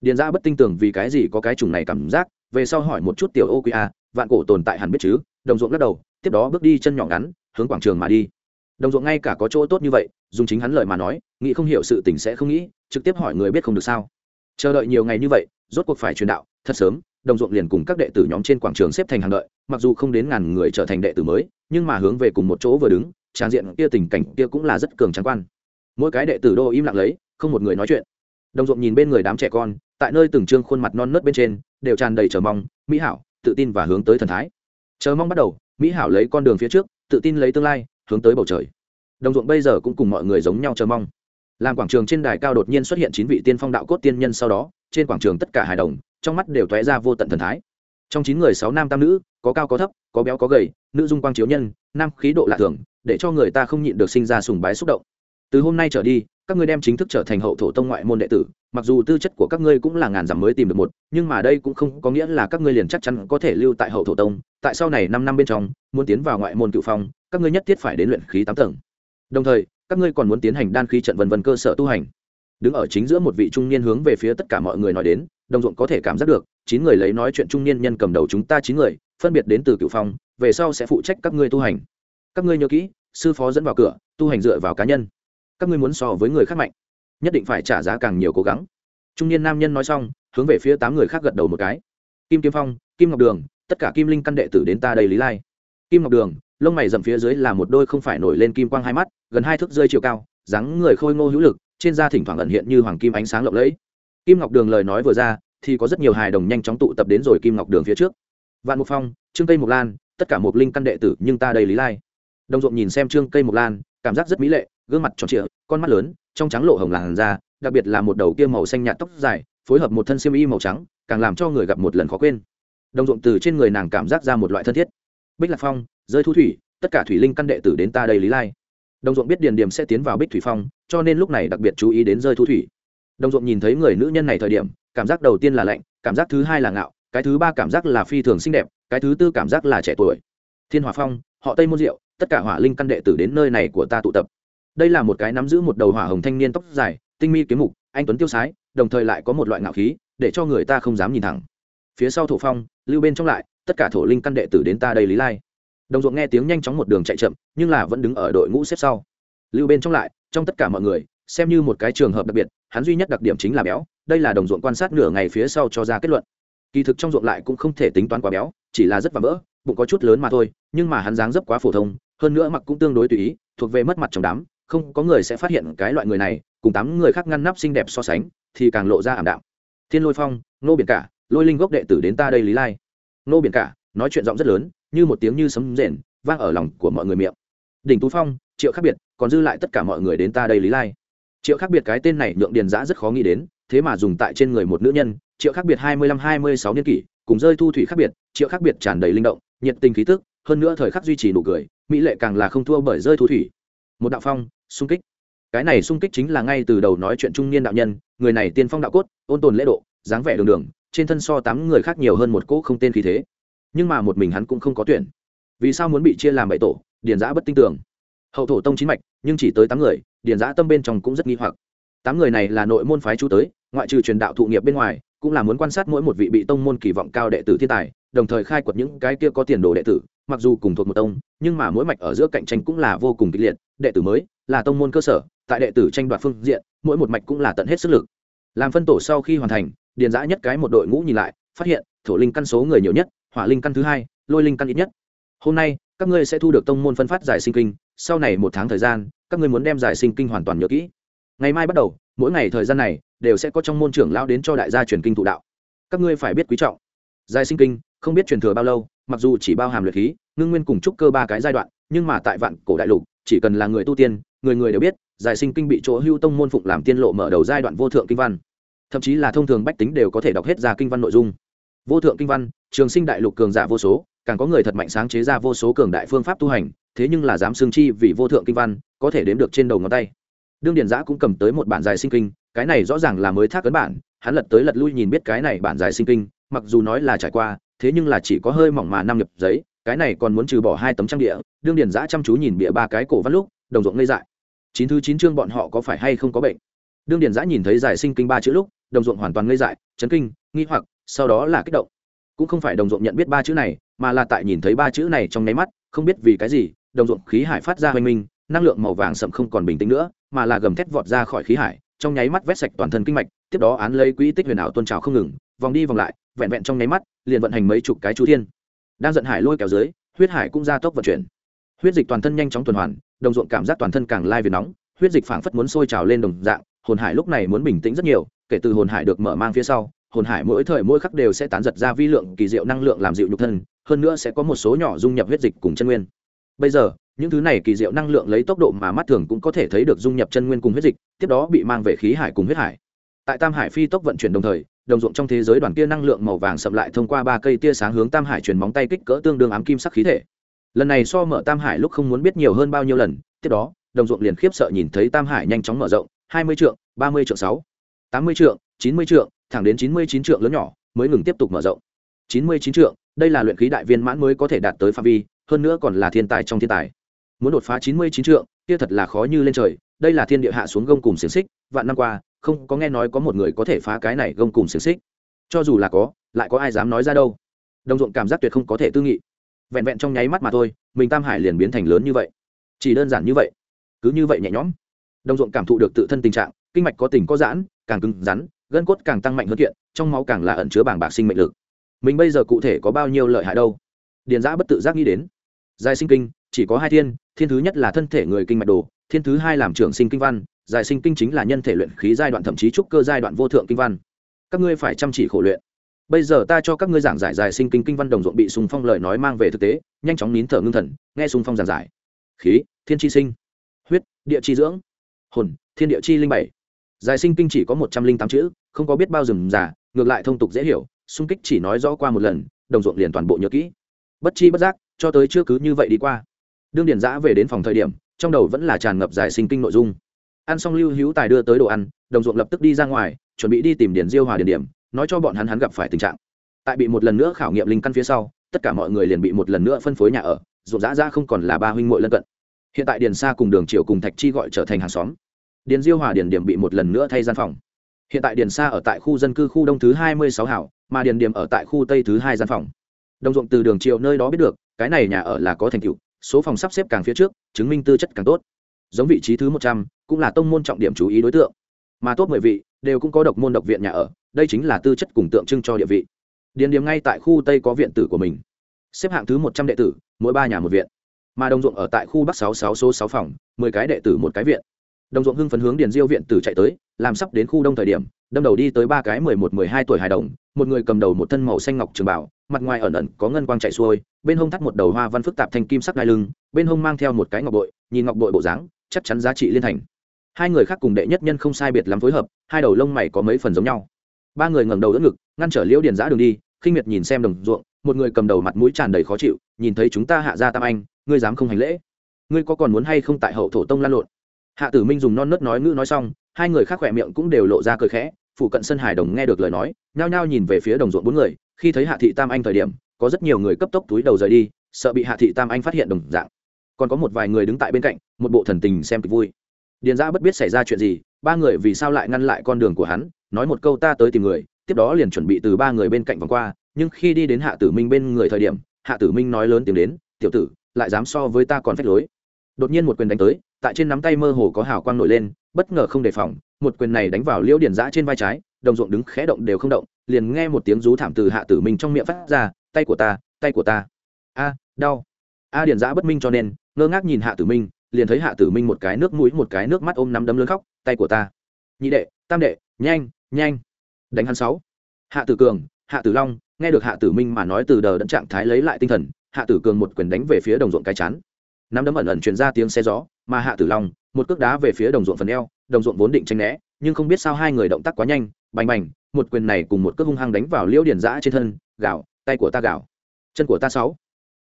Điền ra bất tin tưởng vì cái gì có cái chủng này cảm giác, về sau hỏi một chút tiểu ô quy a, vạn cổ tồn tại hẳn biết chứ? Đồng ruộng lắc đầu, tiếp đó bước đi chân nhỏ ngắn, hướng quảng trường mà đi. Đồng ruộng ngay cả có chỗ tốt như vậy, dùng chính hắn lời mà nói, nghĩ không hiểu sự tình sẽ không nghĩ, trực tiếp hỏi người biết không được sao? Chờ đợi nhiều ngày như vậy, rốt cuộc phải truyền đạo, thật sớm đồng ruộng liền cùng các đệ tử nhóm trên quảng trường xếp thành hàng đợi, mặc dù không đến ngàn người trở thành đệ tử mới, nhưng mà hướng về cùng một chỗ vừa đứng trang diện kia tình cảnh kia cũng là rất cường trắng quan. Mỗi cái đệ tử đô im lặng lấy, không một người nói chuyện. Đồng ruộng nhìn bên người đám trẻ con, tại nơi từng trương khuôn mặt non nớt bên trên, đều tràn đầy chờ mong, mỹ hảo, tự tin và hướng tới thần thái. Chờ mong bắt đầu, mỹ hảo lấy con đường phía trước, tự tin lấy tương lai, hướng tới bầu trời. Đồng ruộng bây giờ cũng cùng mọi người giống nhau chờ mong. Làm quảng trường trên đài cao đột nhiên xuất hiện chín vị tiên phong đạo cốt tiên nhân sau đó trên quảng trường tất cả hài đồng, trong mắt đều tóe ra vô tận thần thái. Trong chín người sáu nam tam nữ, có cao có thấp, có béo có gầy, nữ dung quang chiếu nhân, nam khí độ lạ thường, để cho người ta không nhịn được sinh ra sùng bái xúc động. Từ hôm nay trở đi, các ngươi đem chính thức trở thành hậu thổ tông ngoại môn đệ tử, mặc dù tư chất của các ngươi cũng là ngàn dặm mới tìm được một, nhưng mà đây cũng không có nghĩa là các ngươi liền chắc chắn có thể lưu tại hậu thổ tông. Tại sau này năm năm bên trong, muốn tiến vào ngoại môn cựu phong, các ngươi nhất thiết phải đến luyện khí tám tầng. Đồng thời, các ngươi còn muốn tiến hành đan khí trận vân vân cơ sở tu hành đứng ở chính giữa một vị trung niên hướng về phía tất cả mọi người nói đến, đồng ruộng có thể cảm giác được, chín người lấy nói chuyện trung niên nhân cầm đầu chúng ta chín người, phân biệt đến từ cựu phong, về sau sẽ phụ trách các ngươi tu hành. Các ngươi nhớ kỹ, sư phó dẫn vào cửa, tu hành dựa vào cá nhân. Các ngươi muốn so với người khác mạnh, nhất định phải trả giá càng nhiều cố gắng. Trung niên nam nhân nói xong, hướng về phía tám người khác gật đầu một cái. Kim kiếm phong, kim ngọc đường, tất cả kim linh căn đệ tử đến ta đây lý lai. Kim ngọc đường, lông mày dầm phía dưới là một đôi không phải nổi lên kim quang hai mắt, gần hai thước rơi chiều cao, dáng người khôi ngô hữu lực trên da thỉnh thoảng ẩn hiện như hoàng kim ánh sáng lộng lẫy. Kim ngọc đường lời nói vừa ra, thì có rất nhiều hài đồng nhanh chóng tụ tập đến rồi kim ngọc đường phía trước. Vạn mục phong, trương tây mộc lan, tất cả mộc linh căn đệ tử nhưng ta đầy lý lai. Đồng ruộng nhìn xem trương cây mộc lan, cảm giác rất mỹ lệ, gương mặt tròn trịa, con mắt lớn, trong trắng lộ hồng làn da, đặc biệt là một đầu kia màu xanh nhạt tóc dài, phối hợp một thân xiêm y màu trắng, càng làm cho người gặp một lần khó quên. Đồng ruộng từ trên người nàng cảm giác ra một loại thân thiết. Bích lạc phong rơi thu thủy, tất cả thủy linh căn đệ tử đến ta đây lý lai đồng ruộng biết điền điểm sẽ tiến vào bích thủy phong, cho nên lúc này đặc biệt chú ý đến rơi thu thủy. Đồng ruộng nhìn thấy người nữ nhân này thời điểm, cảm giác đầu tiên là lạnh, cảm giác thứ hai là ngạo, cái thứ ba cảm giác là phi thường xinh đẹp, cái thứ tư cảm giác là trẻ tuổi. Thiên hòa phong, họ tây môn diệu, tất cả hỏa linh căn đệ tử đến nơi này của ta tụ tập. Đây là một cái nắm giữ một đầu hỏa hồng thanh niên tóc dài, tinh mi kiếm mục, anh tuấn tiêu sái, đồng thời lại có một loại ngạo khí, để cho người ta không dám nhìn thẳng. Phía sau thổ phong, lưu bên trong lại, tất cả thổ linh căn đệ tử đến ta đây lý lai đồng ruộng nghe tiếng nhanh chóng một đường chạy chậm, nhưng là vẫn đứng ở đội ngũ xếp sau. Lưu bên trong lại, trong tất cả mọi người, xem như một cái trường hợp đặc biệt, hắn duy nhất đặc điểm chính là béo, đây là đồng ruộng quan sát nửa ngày phía sau cho ra kết luận. Kỳ thực trong ruộng lại cũng không thể tính toán quá béo, chỉ là rất và vỡ, bụng có chút lớn mà thôi, nhưng mà hắn dáng dấp quá phổ thông, hơn nữa mặc cũng tương đối tùy ý, thuộc về mất mặt trong đám, không có người sẽ phát hiện cái loại người này, cùng tám người khác ngăn nắp xinh đẹp so sánh, thì càng lộ ra ảm đạm. Thiên lôi phong nô biển cả, lôi linh gốc đệ tử đến ta đây lý lai. Nô biển cả, nói chuyện giọng rất lớn như một tiếng như sấm rền, vang ở lòng của mọi người miệng. Đỉnh tú phong, triệu khác biệt, còn dư lại tất cả mọi người đến ta đây lý lai. Triệu khác biệt cái tên này nhượng điền giã rất khó nghĩ đến, thế mà dùng tại trên người một nữ nhân, triệu khác biệt hai mươi lăm, hai mươi sáu niên kỷ, cùng rơi thu thủy khác biệt, triệu khác biệt tràn đầy linh động, nhiệt tình khí tức, hơn nữa thời khắc duy trì nụ cười, mỹ lệ càng là không thua bởi rơi thu thủy. Một đạo phong sung kích. Cái này sung kích chính là ngay từ đầu nói chuyện trung niên đạo nhân, người này tiên phong đạo cốt, ôn tồn lễ độ, dáng vẻ đường đường, trên thân so tám người khác nhiều hơn một cỗ không tên khí thế nhưng mà một mình hắn cũng không có tuyển. Vì sao muốn bị chia làm bảy tổ, điền giã bất tin tưởng. Hậu thổ tông chín mạch, nhưng chỉ tới tám người, điền giã tâm bên trong cũng rất nghi hoặc. Tám người này là nội môn phái chú tới, ngoại trừ truyền đạo thụ nghiệp bên ngoài, cũng là muốn quan sát mỗi một vị bị tông môn kỳ vọng cao đệ tử thiên tài, đồng thời khai quật những cái kia có tiền đồ đệ tử, mặc dù cùng thuộc một tông, nhưng mà mỗi mạch ở giữa cạnh tranh cũng là vô cùng kịch liệt, đệ tử mới là tông môn cơ sở, tại đệ tử tranh đoạt phương diện, mỗi một mạch cũng là tận hết sức lực. Làm phân tổ sau khi hoàn thành, điền giã nhất cái một đội ngũ nhìn lại, phát hiện thổ linh căn số người nhiều nhất hỏa linh căn thứ hai, lôi linh căn ít nhất. Hôm nay, các ngươi sẽ thu được tông môn phân phát giải sinh kinh, sau này một tháng thời gian, các ngươi muốn đem giải sinh kinh hoàn toàn nhớ kỹ. Ngày mai bắt đầu, mỗi ngày thời gian này, đều sẽ có trong môn trưởng lao đến cho đại gia truyền kinh thụ đạo. Các ngươi phải biết quý trọng. Giải sinh kinh, không biết truyền thừa bao lâu, mặc dù chỉ bao hàm luyện khí, ngưng nguyên cùng trúc cơ ba cái giai đoạn, nhưng mà tại vạn cổ đại lục, chỉ cần là người tu tiên, người người đều biết, giải sinh kinh bị chỗ hưu tông môn phụng làm tiên lộ mở đầu giai đoạn vô thượng kinh văn. Thậm chí là thông thường bách tính đều có thể đọc hết ra kinh văn nội dung vô thượng kinh văn, trường sinh đại lục cường giả vô số, càng có người thật mạnh sáng chế ra vô số cường đại phương pháp tu hành, thế nhưng là dám xương chi vì vô thượng kinh văn, có thể đếm được trên đầu ngón tay. Đương điền giã cũng cầm tới một bản giải sinh kinh, cái này rõ ràng là mới thác ấn bản, hắn lật tới lật lui nhìn biết cái này bản giải sinh kinh, mặc dù nói là trải qua, thế nhưng là chỉ có hơi mỏng mà năm nhập giấy, cái này còn muốn trừ bỏ hai tấm trang địa, đương điền giã chăm chú nhìn bịa ba cái cổ văn lúc, đồng ruộng ngây dại. Chín thứ chín chương bọn họ có phải hay không có bệnh? Đương điền giã nhìn thấy giải sinh kinh ba chữ lúc, đồng ruộng hoàn toàn ngây dại, chấn kinh, nghi hoặc sau đó là kích động. Cũng không phải đồng ruộng nhận biết ba chữ này, mà là tại nhìn thấy ba chữ này trong nháy mắt, không biết vì cái gì, đồng ruộng khí hải phát ra hoành minh, năng lượng màu vàng sậm không còn bình tĩnh nữa, mà là gầm thét vọt ra khỏi khí hải, trong nháy mắt vét sạch toàn thân kinh mạch, tiếp đó án lấy quỹ tích huyền ảo tôn trào không ngừng, vòng đi vòng lại, vẹn vẹn trong nháy mắt, liền vận hành mấy chục cái chú thiên. Đang giận hải lôi kéo dưới, huyết hải cũng ra tốc vận chuyển. Huyết dịch toàn thân nhanh chóng tuần hoàn, đồng ruộng cảm giác toàn thân càng lai về nóng, huyết dịch phảng phất muốn sôi trào lên đồng dạng, hồn hải lúc này muốn bình tĩnh rất nhiều, kể từ hồn hải được mở mang phía sau hồn hải mỗi thời mỗi khắc đều sẽ tán giật ra vi lượng kỳ diệu năng lượng làm dịu nhục thân, hơn nữa sẽ có một số nhỏ dung nhập huyết dịch cùng chân nguyên. Bây giờ, những thứ này kỳ diệu năng lượng lấy tốc độ mà mắt thường cũng có thể thấy được dung nhập chân nguyên cùng huyết dịch, tiếp đó bị mang về khí hải cùng huyết hải. Tại tam hải phi tốc vận chuyển đồng thời, đồng ruộng trong thế giới đoàn kia năng lượng màu vàng sậm lại thông qua ba cây tia sáng hướng tam hải truyền móng tay kích cỡ tương đương ám kim sắc khí thể. Lần này so mở tam hải lúc không muốn biết nhiều hơn bao nhiêu lần, tiếp đó, đồng ruộng liền khiếp sợ nhìn thấy tam hải nhanh chóng mở rộng, hai mươi trượng, ba mươi trượng sáu, tám mươi trượng, chín mươi trượng thẳng đến chín mươi chín trượng lớn nhỏ, mới ngừng tiếp tục mở rộng. chín mươi chín trượng, đây là luyện khí đại viên mãn mới có thể đạt tới phạm vi, hơn nữa còn là thiên tài trong thiên tài. Muốn đột phá chín mươi chín trượng, kia thật là khó như lên trời, đây là thiên địa hạ xuống gông cùng xiềng xích, vạn năm qua, không có nghe nói có một người có thể phá cái này gông cùng xiềng xích. Cho dù là có, lại có ai dám nói ra đâu. Đồng ruộng cảm giác tuyệt không có thể tư nghị. Vẹn vẹn trong nháy mắt mà thôi, mình tam hải liền biến thành lớn như vậy. Chỉ đơn giản như vậy. Cứ như vậy nhẹ nhõm. Đồng ruộng cảm thụ được tự thân tình trạng, kinh mạch có tình có giãn, càng cứng rắn gân cốt càng tăng mạnh hơn kiện, trong máu càng là ẩn chứa bảng bạc sinh mệnh lực. Mình bây giờ cụ thể có bao nhiêu lợi hại đâu? Điền giã bất tự giác nghĩ đến. Giải sinh kinh, chỉ có hai thiên thiên thứ nhất là thân thể người kinh mạch đồ, thiên thứ hai làm trưởng sinh kinh văn giải sinh kinh chính là nhân thể luyện khí giai đoạn thậm chí trúc cơ giai đoạn vô thượng kinh văn. Các ngươi phải chăm chỉ khổ luyện. Bây giờ ta cho các ngươi giảng giải giải sinh kinh kinh văn đồng ruộng bị sùng phong lời nói mang về thực tế, nhanh chóng nín thở ngưng thần, nghe sùng phong giảng giải. Khí, thiên chi sinh. Huyết, địa chi dưỡng. Hồn, thiên địa chi linh bảy. Giải sinh kinh chỉ có một trăm linh tám chữ không có biết bao rừng giả ngược lại thông tục dễ hiểu, xung kích chỉ nói rõ qua một lần, đồng ruộng liền toàn bộ nhớ kỹ. Bất chi bất giác, cho tới chưa cứ như vậy đi qua. Đương điển giã về đến phòng thời điểm, trong đầu vẫn là tràn ngập giải sinh kinh nội dung. Ăn xong lưu hữu tài đưa tới đồ ăn, đồng ruộng lập tức đi ra ngoài, chuẩn bị đi tìm điển diêu hòa điển điểm, nói cho bọn hắn hắn gặp phải tình trạng. Tại bị một lần nữa khảo nghiệm linh căn phía sau, tất cả mọi người liền bị một lần nữa phân phối nhà ở, ruộng dã ra không còn là ba huynh muội lân cận. Hiện tại điền sa cùng đường triều cùng thạch chi gọi trở thành hàng xóm. Điền diêu hòa điền điểm bị một lần nữa thay gian phòng hiện tại điền sa ở tại khu dân cư khu đông thứ hai mươi sáu hảo, mà điền điểm ở tại khu tây thứ hai gian phòng. Đồng ruộng từ đường triều nơi đó biết được, cái này nhà ở là có thành tựu, số phòng sắp xếp càng phía trước, chứng minh tư chất càng tốt. Giống vị trí thứ một trăm, cũng là tông môn trọng điểm chú ý đối tượng. Mà tốt mười vị, đều cũng có độc môn độc viện nhà ở, đây chính là tư chất cùng tượng trưng cho địa vị. Điền điểm ngay tại khu tây có viện tử của mình. Xếp hạng thứ một trăm đệ tử, mỗi ba nhà một viện. Mà đồng ruộng ở tại khu bắc sáu sáu số sáu phòng, mười cái đệ tử một cái viện. Đồng ruộng hưng phấn hướng điền diêu viện tử chạy tới làm sắp đến khu đông thời điểm, đâm đầu đi tới ba cái mười một, mười hai tuổi hài đồng, một người cầm đầu một thân màu xanh ngọc trường bảo, mặt ngoài ẩn ẩn có ngân quang chạy xuôi, bên hông thắt một đầu hoa văn phức tạp thành kim sắc đai lưng, bên hông mang theo một cái ngọc bội, nhìn ngọc bội bộ dáng, chắc chắn giá trị liên thành. Hai người khác cùng đệ nhất nhân không sai biệt lắm phối hợp, hai đầu lông mày có mấy phần giống nhau. Ba người ngẩng đầu đỡ ngực, ngăn trở liễu điền giã đường đi, khinh miệt nhìn xem đồng ruộng, một người cầm đầu mặt mũi tràn đầy khó chịu, nhìn thấy chúng ta hạ ra tam anh, ngươi dám không hành lễ? Ngươi có còn muốn hay không tại hậu thổ tông lan lộn? Hạ tử minh dùng non nớt nói ngữ nói xong hai người khác khỏe miệng cũng đều lộ ra cười khẽ phụ cận sân hải đồng nghe được lời nói, nhao nhao nhìn về phía đồng ruộng bốn người, khi thấy hạ thị tam anh thời điểm, có rất nhiều người cấp tốc túi đầu rời đi, sợ bị hạ thị tam anh phát hiện đồng dạng. Còn có một vài người đứng tại bên cạnh, một bộ thần tình xem kịch vui. Điền ra bất biết xảy ra chuyện gì, ba người vì sao lại ngăn lại con đường của hắn, nói một câu ta tới tìm người, tiếp đó liền chuẩn bị từ ba người bên cạnh vòng qua, nhưng khi đi đến hạ tử minh bên người thời điểm, hạ tử minh nói lớn tiếng đến, tiểu tử, lại dám so với ta còn phép lối. Đột nhiên một quyền đánh tới, tại trên nắm tay mơ hồ có hào quang nổi lên bất ngờ không đề phòng, một quyền này đánh vào liễu điển giã trên vai trái, đồng ruộng đứng khẽ động đều không động, liền nghe một tiếng rú thảm từ hạ tử minh trong miệng phát ra, tay của ta, tay của ta. A, đau. A điển giã bất minh cho nên, ngơ ngác nhìn hạ tử minh, liền thấy hạ tử minh một cái nước mũi, một cái nước mắt ôm nắm đấm lớn khóc, tay của ta. Nhị đệ, tam đệ, nhanh nhanh. Đánh hắn sáu. Hạ tử cường, hạ tử long, nghe được hạ tử minh mà nói từ đờ đẫn trạng thái lấy lại tinh thần, hạ tử cường một quyền đánh về phía đồng ruộng cái chán. Nắm đấm ẩn ẩn truyền ra tiếng xe gió, mà hạ tử long một cước đá về phía đồng ruộng phần eo, đồng ruộng vốn định tranh né, nhưng không biết sao hai người động tác quá nhanh, bành bành, một quyền này cùng một cước hung hăng đánh vào liễu điền giã trên thân gạo tay của ta gạo chân của ta sáu.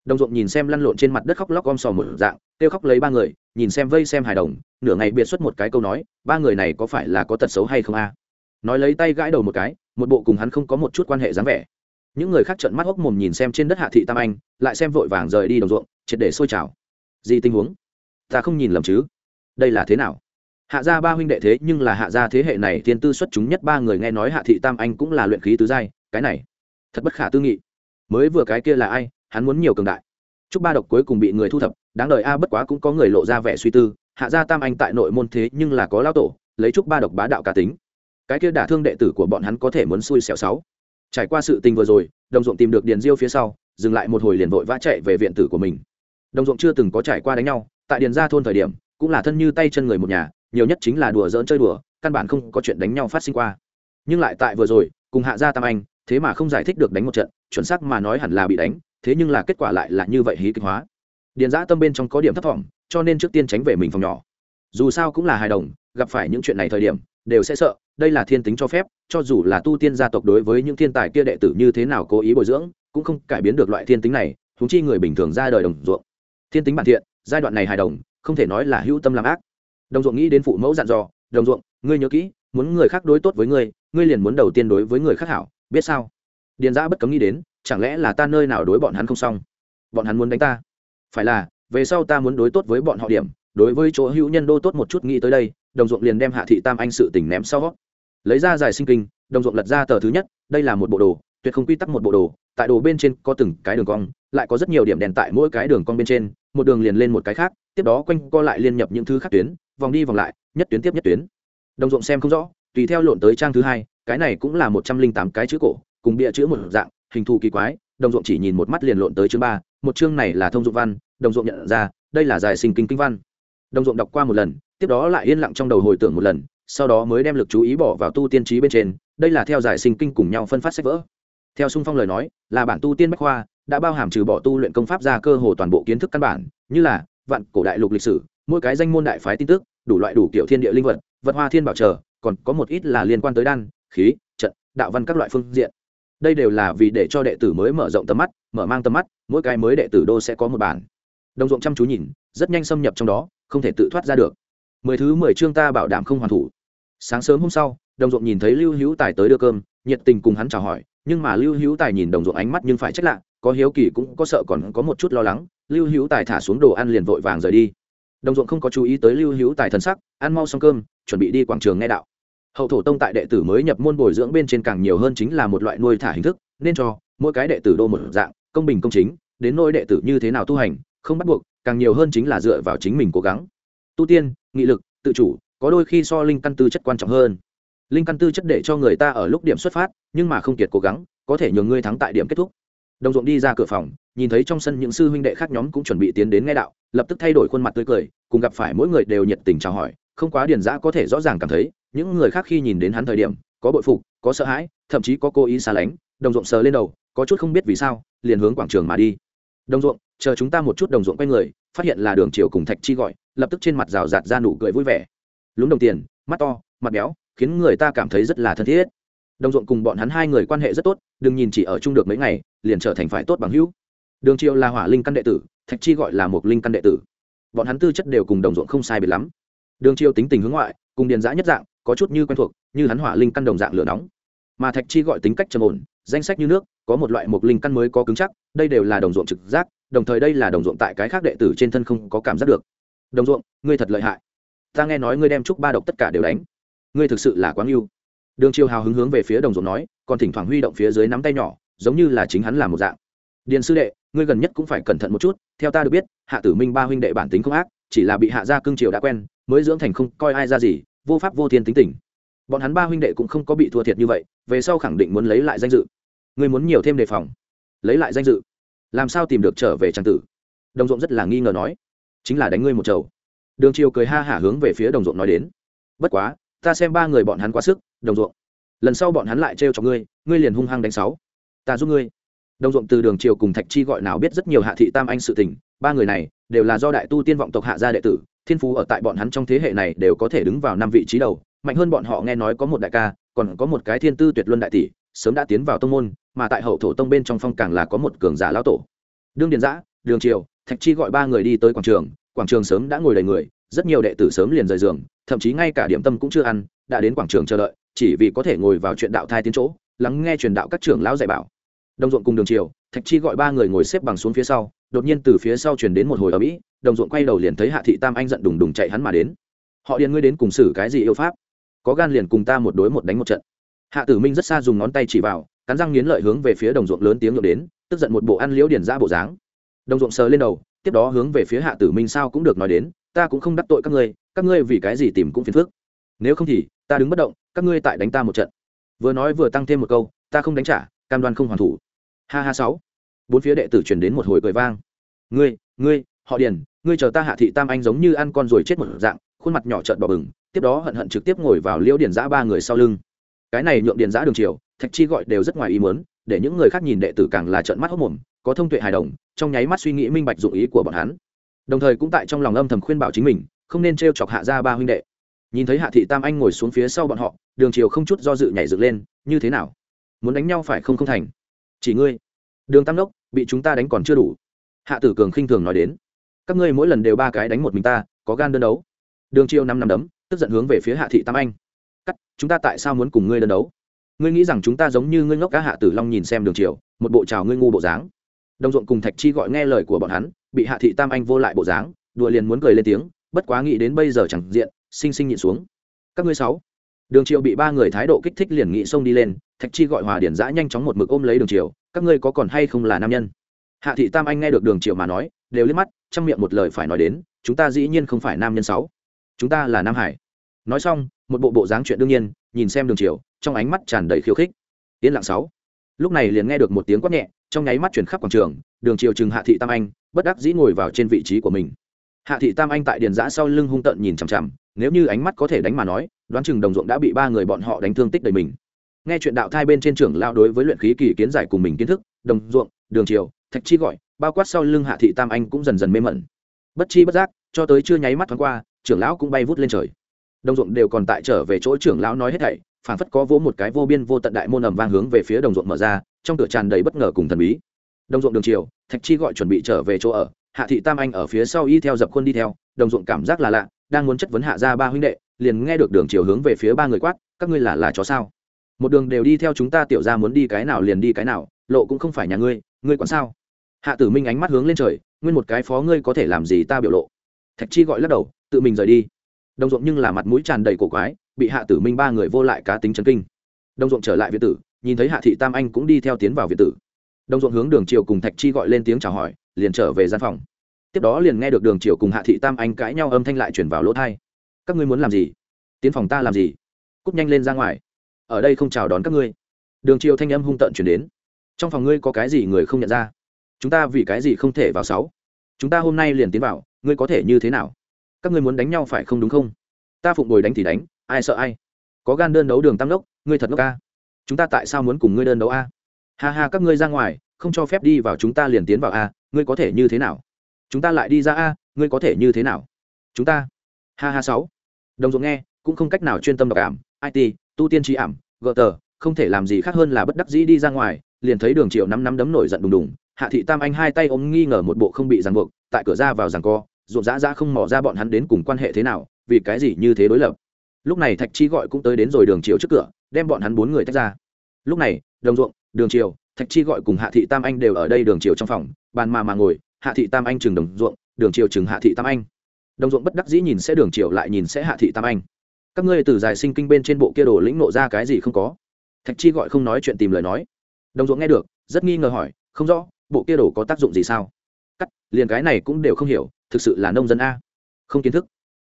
Đồng ruộng nhìn xem lăn lộn trên mặt đất khóc lóc om sòm một dạng, kêu khóc lấy ba người, nhìn xem vây xem hài đồng, nửa ngày biệt xuất một cái câu nói, ba người này có phải là có tật xấu hay không a? Nói lấy tay gãi đầu một cái, một bộ cùng hắn không có một chút quan hệ dáng vẻ. Những người khác trợn mắt hốc mồm nhìn xem trên đất hạ thị tam anh, lại xem vội vàng rời đi đồng ruộng, triệt để sôi trào. Gì tình huống? Ta không nhìn lầm chứ? Đây là thế nào? Hạ gia ba huynh đệ thế nhưng là hạ gia thế hệ này thiên tư xuất chúng nhất ba người nghe nói hạ thị tam anh cũng là luyện khí tứ giai, cái này, thật bất khả tư nghị. Mới vừa cái kia là ai? Hắn muốn nhiều cường đại. Chúc ba độc cuối cùng bị người thu thập, đáng đời a, bất quá cũng có người lộ ra vẻ suy tư, hạ gia tam anh tại nội môn thế nhưng là có lao tổ, lấy chúc ba độc bá đạo cá tính. Cái kia đả thương đệ tử của bọn hắn có thể muốn xui xẻo sáu. Trải qua sự tình vừa rồi, đồng ruộng tìm được điền diêu phía sau, dừng lại một hồi liền vội vã chạy về viện tử của mình. Đồng ruộng chưa từng có trải qua đánh nhau, tại điền gia thôn thời điểm cũng là thân như tay chân người một nhà, nhiều nhất chính là đùa dỡn chơi đùa, căn bản không có chuyện đánh nhau phát sinh qua. Nhưng lại tại vừa rồi, cùng hạ gia tam anh, thế mà không giải thích được đánh một trận, chuẩn xác mà nói hẳn là bị đánh, thế nhưng là kết quả lại là như vậy hí kịch hóa. Điền giã tâm bên trong có điểm thấp thỏm, cho nên trước tiên tránh về mình phòng nhỏ. Dù sao cũng là hài đồng, gặp phải những chuyện này thời điểm, đều sẽ sợ, đây là thiên tính cho phép, cho dù là tu tiên gia tộc đối với những thiên tài kia đệ tử như thế nào cố ý bồi dưỡng, cũng không cải biến được loại thiên tính này thúng chi người bình thường ra đời đồng ruộng. Thiên tính bản thiện, giai đoạn này hài đồng không thể nói là hữu tâm làm ác. Đồng ruộng nghĩ đến phụ mẫu dặn dò, đồng ruộng, ngươi nhớ kỹ, muốn người khác đối tốt với ngươi ngươi liền muốn đầu tiên đối với người khác hảo, biết sao? Điền giã bất cấm nghĩ đến, chẳng lẽ là ta nơi nào đối bọn hắn không xong? Bọn hắn muốn đánh ta? Phải là, về sau ta muốn đối tốt với bọn họ điểm, đối với chỗ hữu nhân đô tốt một chút nghĩ tới đây, đồng ruộng liền đem hạ thị tam anh sự tình ném sau lấy ra giải sinh kinh, đồng ruộng lật ra tờ thứ nhất, đây là một bộ đồ tuyệt không quy tắc một bộ đồ, tại đồ bên trên có từng cái đường cong, lại có rất nhiều điểm đèn tại mỗi cái đường cong bên trên, một đường liền lên một cái khác, tiếp đó quanh co lại liên nhập những thứ khác tuyến, vòng đi vòng lại, nhất tuyến tiếp nhất tuyến. Đồng ruộng xem không rõ, tùy theo lộn tới trang thứ hai, cái này cũng là một trăm linh tám cái chữ cổ, cùng bịa chữ một dạng, hình thù kỳ quái, đồng ruộng chỉ nhìn một mắt liền lộn tới chương ba, một chương này là thông dụng văn, đồng ruộng nhận ra, đây là giải sinh kinh kinh văn. Đồng ruộng đọc qua một lần, tiếp đó lại yên lặng trong đầu hồi tưởng một lần, sau đó mới đem lực chú ý bỏ vào tu tiên trí bên trên, đây là theo giải sinh kinh cùng nhau phân phát sách vỡ theo sung phong lời nói, là bản tu tiên bách khoa, đã bao hàm trừ bỏ tu luyện công pháp ra cơ hồ toàn bộ kiến thức căn bản, như là vạn cổ đại lục lịch sử, mỗi cái danh môn đại phái tin tức, đủ loại đủ kiểu thiên địa linh vật vật hoa thiên bảo trợ còn có một ít là liên quan tới đan, khí, trận, đạo văn các loại phương diện. Đây đều là vì để cho đệ tử mới mở rộng tầm mắt, mở mang tầm mắt, mỗi cái mới đệ tử đô sẽ có một bản. Đồng ruộng chăm chú nhìn, rất nhanh xâm nhập trong đó, không thể tự thoát ra được. Mười thứ mười chương ta bảo đảm không hoàn thủ. Sáng sớm hôm sau, đồng ruộng nhìn thấy lưu hữu tài tới đưa cơm, nhiệt tình cùng hắn chào hỏi nhưng mà lưu hữu tài nhìn đồng ruộng ánh mắt nhưng phải trách lạ, có hiếu kỳ cũng có sợ còn có một chút lo lắng, lưu hữu tài thả xuống đồ ăn liền vội vàng rời đi. Đồng ruộng không có chú ý tới lưu hữu tài thân sắc, ăn mau xong cơm, chuẩn bị đi quảng trường nghe đạo. Hậu thổ tông tại đệ tử mới nhập môn bồi dưỡng bên trên càng nhiều hơn chính là một loại nuôi thả hình thức, nên cho mỗi cái đệ tử đô một dạng, công bình công chính, đến nôi đệ tử như thế nào tu hành, không bắt buộc, càng nhiều hơn chính là dựa vào chính mình cố gắng. Tu tiên, nghị lực, tự chủ, có đôi khi so linh căn tư chất quan trọng hơn linh căn tư chất để cho người ta ở lúc điểm xuất phát, nhưng mà không kiệt cố gắng, có thể nhường ngươi thắng tại điểm kết thúc. Đồng ruộng đi ra cửa phòng, nhìn thấy trong sân những sư huynh đệ khác nhóm cũng chuẩn bị tiến đến nghe đạo, lập tức thay đổi khuôn mặt tươi cười, cùng gặp phải mỗi người đều nhiệt tình chào hỏi, không quá điền giã có thể rõ ràng cảm thấy, những người khác khi nhìn đến hắn thời điểm, có bội phục, có sợ hãi, thậm chí có cố ý xa lánh, đồng ruộng sờ lên đầu, có chút không biết vì sao, liền hướng quảng trường mà đi. Đồng ruộng, chờ chúng ta một chút đồng ruộng quay người, phát hiện là đường triều cùng thạch chi gọi, lập tức trên mặt rào rạt ra nụ cười vui vẻ. Lúng đồng tiền, mắt to, mặt béo khiến người ta cảm thấy rất là thân thiết. Đồng ruộng cùng bọn hắn hai người quan hệ rất tốt, đừng nhìn chỉ ở chung được mấy ngày, liền trở thành phải tốt bằng hữu. Đường Triệu là hỏa linh căn đệ tử, thạch chi gọi là một linh căn đệ tử. Bọn hắn tư chất đều cùng đồng ruộng không sai biệt lắm. Đường Triệu tính tình hướng ngoại, cùng điền giã nhất dạng, có chút như quen thuộc, như hắn hỏa linh căn đồng dạng lửa nóng. Mà thạch chi gọi tính cách trầm ổn, danh sách như nước, có một loại mục linh căn mới có cứng chắc, đây đều là đồng ruộng trực giác, đồng thời đây là đồng ruộng tại cái khác đệ tử trên thân không có cảm giác được. Đồng ruộng, ngươi thật lợi hại. Ta nghe nói ngươi đem trúc ba độc tất cả đều đánh ngươi thực sự là quá ngưu đường triều hào hứng hướng về phía đồng ruộng nói, còn thỉnh thoảng huy động phía dưới nắm tay nhỏ, giống như là chính hắn làm một dạng. Điền sư đệ, ngươi gần nhất cũng phải cẩn thận một chút, theo ta được biết, hạ tử minh ba huynh đệ bản tính không ác, chỉ là bị hạ gia cương triều đã quen, mới dưỡng thành không coi ai ra gì, vô pháp vô thiên tính tình. Bọn hắn ba huynh đệ cũng không có bị thua thiệt như vậy, về sau khẳng định muốn lấy lại danh dự. Ngươi muốn nhiều thêm đề phòng, lấy lại danh dự. Làm sao tìm được trở về trang tử? Đồng ruộng rất là nghi ngờ nói. Chính là đánh ngươi một chầu. Đường triều cười ha hả hướng về phía đồng ruộng nói đến. Bất quá ta xem ba người bọn hắn quá sức, đồng ruộng. Lần sau bọn hắn lại trêu cho ngươi ngươi liền hung hăng đánh sáu. Ta giúp ngươi. Đồng ruộng từ đường triều cùng thạch chi gọi nào biết rất nhiều hạ thị tam anh sự tình, ba người này đều là do đại tu tiên vọng tộc hạ gia đệ tử, thiên phú ở tại bọn hắn trong thế hệ này đều có thể đứng vào năm vị trí đầu, mạnh hơn bọn họ nghe nói có một đại ca, còn có một cái thiên tư tuyệt luân đại tỷ, sớm đã tiến vào tông môn, mà tại hậu thổ tông bên trong phong càng là có một cường giả lão tổ. Đương điền giã, đường triều, thạch chi gọi ba người đi tới quảng trường quảng trường sớm đã ngồi đầy người, rất nhiều đệ tử sớm liền rời giường thậm chí ngay cả điểm tâm cũng chưa ăn, đã đến quảng trường chờ đợi, chỉ vì có thể ngồi vào chuyện đạo thai tiến chỗ, lắng nghe truyền đạo các trưởng lão dạy bảo. Đồng ruộng cùng đường triều thạch chi gọi ba người ngồi xếp bằng xuống phía sau, đột nhiên từ phía sau chuyển đến một hồi ở mỹ đồng ruộng quay đầu liền thấy hạ thị tam anh giận đùng đùng chạy hắn mà đến. Họ điền ngươi đến cùng xử cái gì yêu pháp? Có gan liền cùng ta một đối một đánh một trận. Hạ tử minh rất xa dùng ngón tay chỉ vào, cắn răng nghiến lợi hướng về phía đồng ruộng lớn tiếng nhộn đến, tức giận một bộ ăn liễu điền ra bộ dáng. Đồng ruộng sờ lên đầu, tiếp đó hướng về phía hạ tử minh sao cũng được nói đến, ta cũng không đắc tội các ngươi các ngươi vì cái gì tìm cũng phiền phức. Nếu không thì, ta đứng bất động, các ngươi tại đánh ta một trận. Vừa nói vừa tăng thêm một câu, ta không đánh trả, cam đoan không hoàn thủ. Ha ha sáu. Bốn phía đệ tử truyền đến một hồi cười vang. Ngươi ngươi, họ điền, ngươi chờ ta hạ thị tam anh giống như ăn con rồi chết một dạng, khuôn mặt nhỏ trợn bỏ bừng, tiếp đó hận hận trực tiếp ngồi vào liễu điền giã ba người sau lưng. Cái này nhượng điền giã đường triều, thạch chi gọi đều rất ngoài ý muốn, để những người khác nhìn đệ tử càng là trợn mắt hốc mồm, có thông tuệ hài đồng, trong nháy mắt suy nghĩ minh bạch dụng ý của bọn hắn. Đồng thời cũng tại trong lòng âm thầm khuyên bảo chính mình không nên t chọc hạ ra ba huynh đệ. Nhìn thấy hạ thị tam anh ngồi xuống phía sau bọn họ, đường triều không chút do dự nhảy dựng lên, như thế nào? Muốn đánh nhau phải không không thành? Chỉ ngươi, đường tam đốc, bị chúng ta đánh còn chưa đủ. Hạ tử cường khinh thường nói đến, các ngươi mỗi lần đều ba cái đánh một mình ta, có gan đơn đấu. Đường triều năm năm đấm, tức giận hướng về phía hạ thị tam anh, cắt, chúng ta tại sao muốn cùng ngươi đơn đấu? Ngươi nghĩ rằng chúng ta giống như ngươi ngốc cá hạ tử long nhìn xem đường triều, một bộ trào ngươi ngu bộ dáng. Đồng ruộng cùng thạch chi gọi nghe lời của bọn hắn, bị hạ thị tam anh vô lại bộ dáng, đùa liền muốn cười lên tiếng bất quá nghĩ đến bây giờ chẳng diện sinh sinh nhịn xuống. Các ngươi sáu. Đường triều bị ba người thái độ kích thích liền nghị xông đi lên, thạch chi gọi hòa điển giã nhanh chóng một mực ôm lấy đường triều, các ngươi có còn hay không là nam nhân? Hạ thị tam anh nghe được đường triều mà nói, đều liếc mắt, trong miệng một lời phải nói đến, chúng ta dĩ nhiên không phải nam nhân sáu. Chúng ta là nam hải. Nói xong, một bộ bộ dáng chuyện đương nhiên, nhìn xem đường triều, trong ánh mắt tràn đầy khiêu khích. Yên lặng sáu. Lúc này liền nghe được một tiếng quát nhẹ, trong nháy mắt chuyển khắp quảng trường, đường triều chừng hạ thị tam anh, bất đắc dĩ ngồi vào trên vị trí của mình hạ thị tam anh tại điền giã sau lưng hung tợn nhìn chằm chằm, nếu như ánh mắt có thể đánh mà nói, đoán chừng đồng ruộng đã bị ba người bọn họ đánh thương tích đầy mình. Nghe chuyện đạo thai bên trên trưởng lao đối với luyện khí kỳ kiến giải cùng mình kiến thức, đồng ruộng, đường triều, thạch chi gọi, bao quát sau lưng hạ thị tam anh cũng dần dần mê mẩn. Bất chi bất giác, cho tới chưa nháy mắt thoáng qua, trưởng lão cũng bay vút lên trời. Đồng ruộng đều còn tại trở về chỗ trưởng lão nói hết thảy phản phất có vỗ một cái vô biên vô tận đại môn ầm vang hướng về phía đồng ruộng mở ra, trong cửa tràn đầy bất ngờ cùng thần bí. Đồng ruộng đường triều, thạch chi gọi chuẩn bị trở về chỗ ở hạ thị tam anh ở phía sau y theo dập khuôn đi theo, đồng ruộng cảm giác là lạ, đang muốn chất vấn hạ ra ba huynh đệ, liền nghe được đường chiều hướng về phía ba người quát, các ngươi là là chó sao? Một đường đều đi theo chúng ta tiểu ra muốn đi cái nào liền đi cái nào, lộ cũng không phải nhà ngươi ngươi quản sao? Hạ tử minh ánh mắt hướng lên trời, nguyên một cái phó ngươi có thể làm gì ta biểu lộ? Thạch chi gọi lắc đầu, tự mình rời đi. Đồng ruộng nhưng là mặt mũi tràn đầy cổ quái, bị hạ tử minh ba người vô lại cá tính chấn kinh. Đồng ruộng trở lại viện tử, nhìn thấy hạ thị tam anh cũng đi theo tiến vào viện tử đồng ruộng hướng đường triều cùng thạch chi gọi lên tiếng chào hỏi, liền trở về gian phòng. Tiếp đó liền nghe được đường triều cùng hạ thị tam anh cãi nhau âm thanh lại chuyển vào lỗ thai các ngươi muốn làm gì? Tiến phòng ta làm gì? Cúp nhanh lên ra ngoài. Ở đây không chào đón các ngươi. Đường triều thanh âm hung tợn chuyển đến. Trong phòng ngươi có cái gì người không nhận ra? Chúng ta vì cái gì không thể vào sáu? Chúng ta hôm nay liền tiến vào, ngươi có thể như thế nào? Các ngươi muốn đánh nhau phải không đúng không? Ta phụng bồi đánh thì đánh, ai sợ ai? Có gan đơn đấu đường Tam đốc, ngươi thật ngốc ca chúng ta tại sao muốn cùng ngươi đơn đấu a? Ha ha, các ngươi ra ngoài, không cho phép đi vào chúng ta liền tiến vào a, ngươi có thể như thế nào? Chúng ta lại đi ra a, ngươi có thể như thế nào? Chúng ta. Ha ha, sáu. Đồng ruộng nghe, cũng không cách nào chuyên tâm đọc ảm. It tu tiên trí ảm gờ tờ không thể làm gì khác hơn là bất đắc dĩ đi ra ngoài, liền thấy đường triệu năm năm đấm nổi giận đùng đùng. Hạ thị tam anh hai tay ôm nghi ngờ một bộ không bị ràng buộc, tại cửa ra vào ràng co, ruộng dã dã không mò ra bọn hắn đến cùng quan hệ thế nào, vì cái gì như thế đối lập. Lúc này thạch chi gọi cũng tới đến rồi đường Triệu trước cửa, đem bọn hắn bốn người tách ra. Lúc này, đồng ruộng đường triều, thạch chi gọi cùng hạ thị tam anh đều ở đây đường triều trong phòng, bàn mà mà ngồi, hạ thị tam anh chừng đồng ruộng, đường triều chừng hạ thị tam anh. Đồng ruộng bất đắc dĩ nhìn sẽ đường triều lại nhìn sẽ hạ thị tam anh. Các ngươi từ dài sinh kinh bên trên bộ kia đồ lĩnh nộ ra cái gì không có? Thạch chi gọi không nói chuyện tìm lời nói. Đồng ruộng nghe được, rất nghi ngờ hỏi, không rõ, bộ kia đồ có tác dụng gì sao? Cắt, liền cái này cũng đều không hiểu, thực sự là nông dân a. Không kiến thức.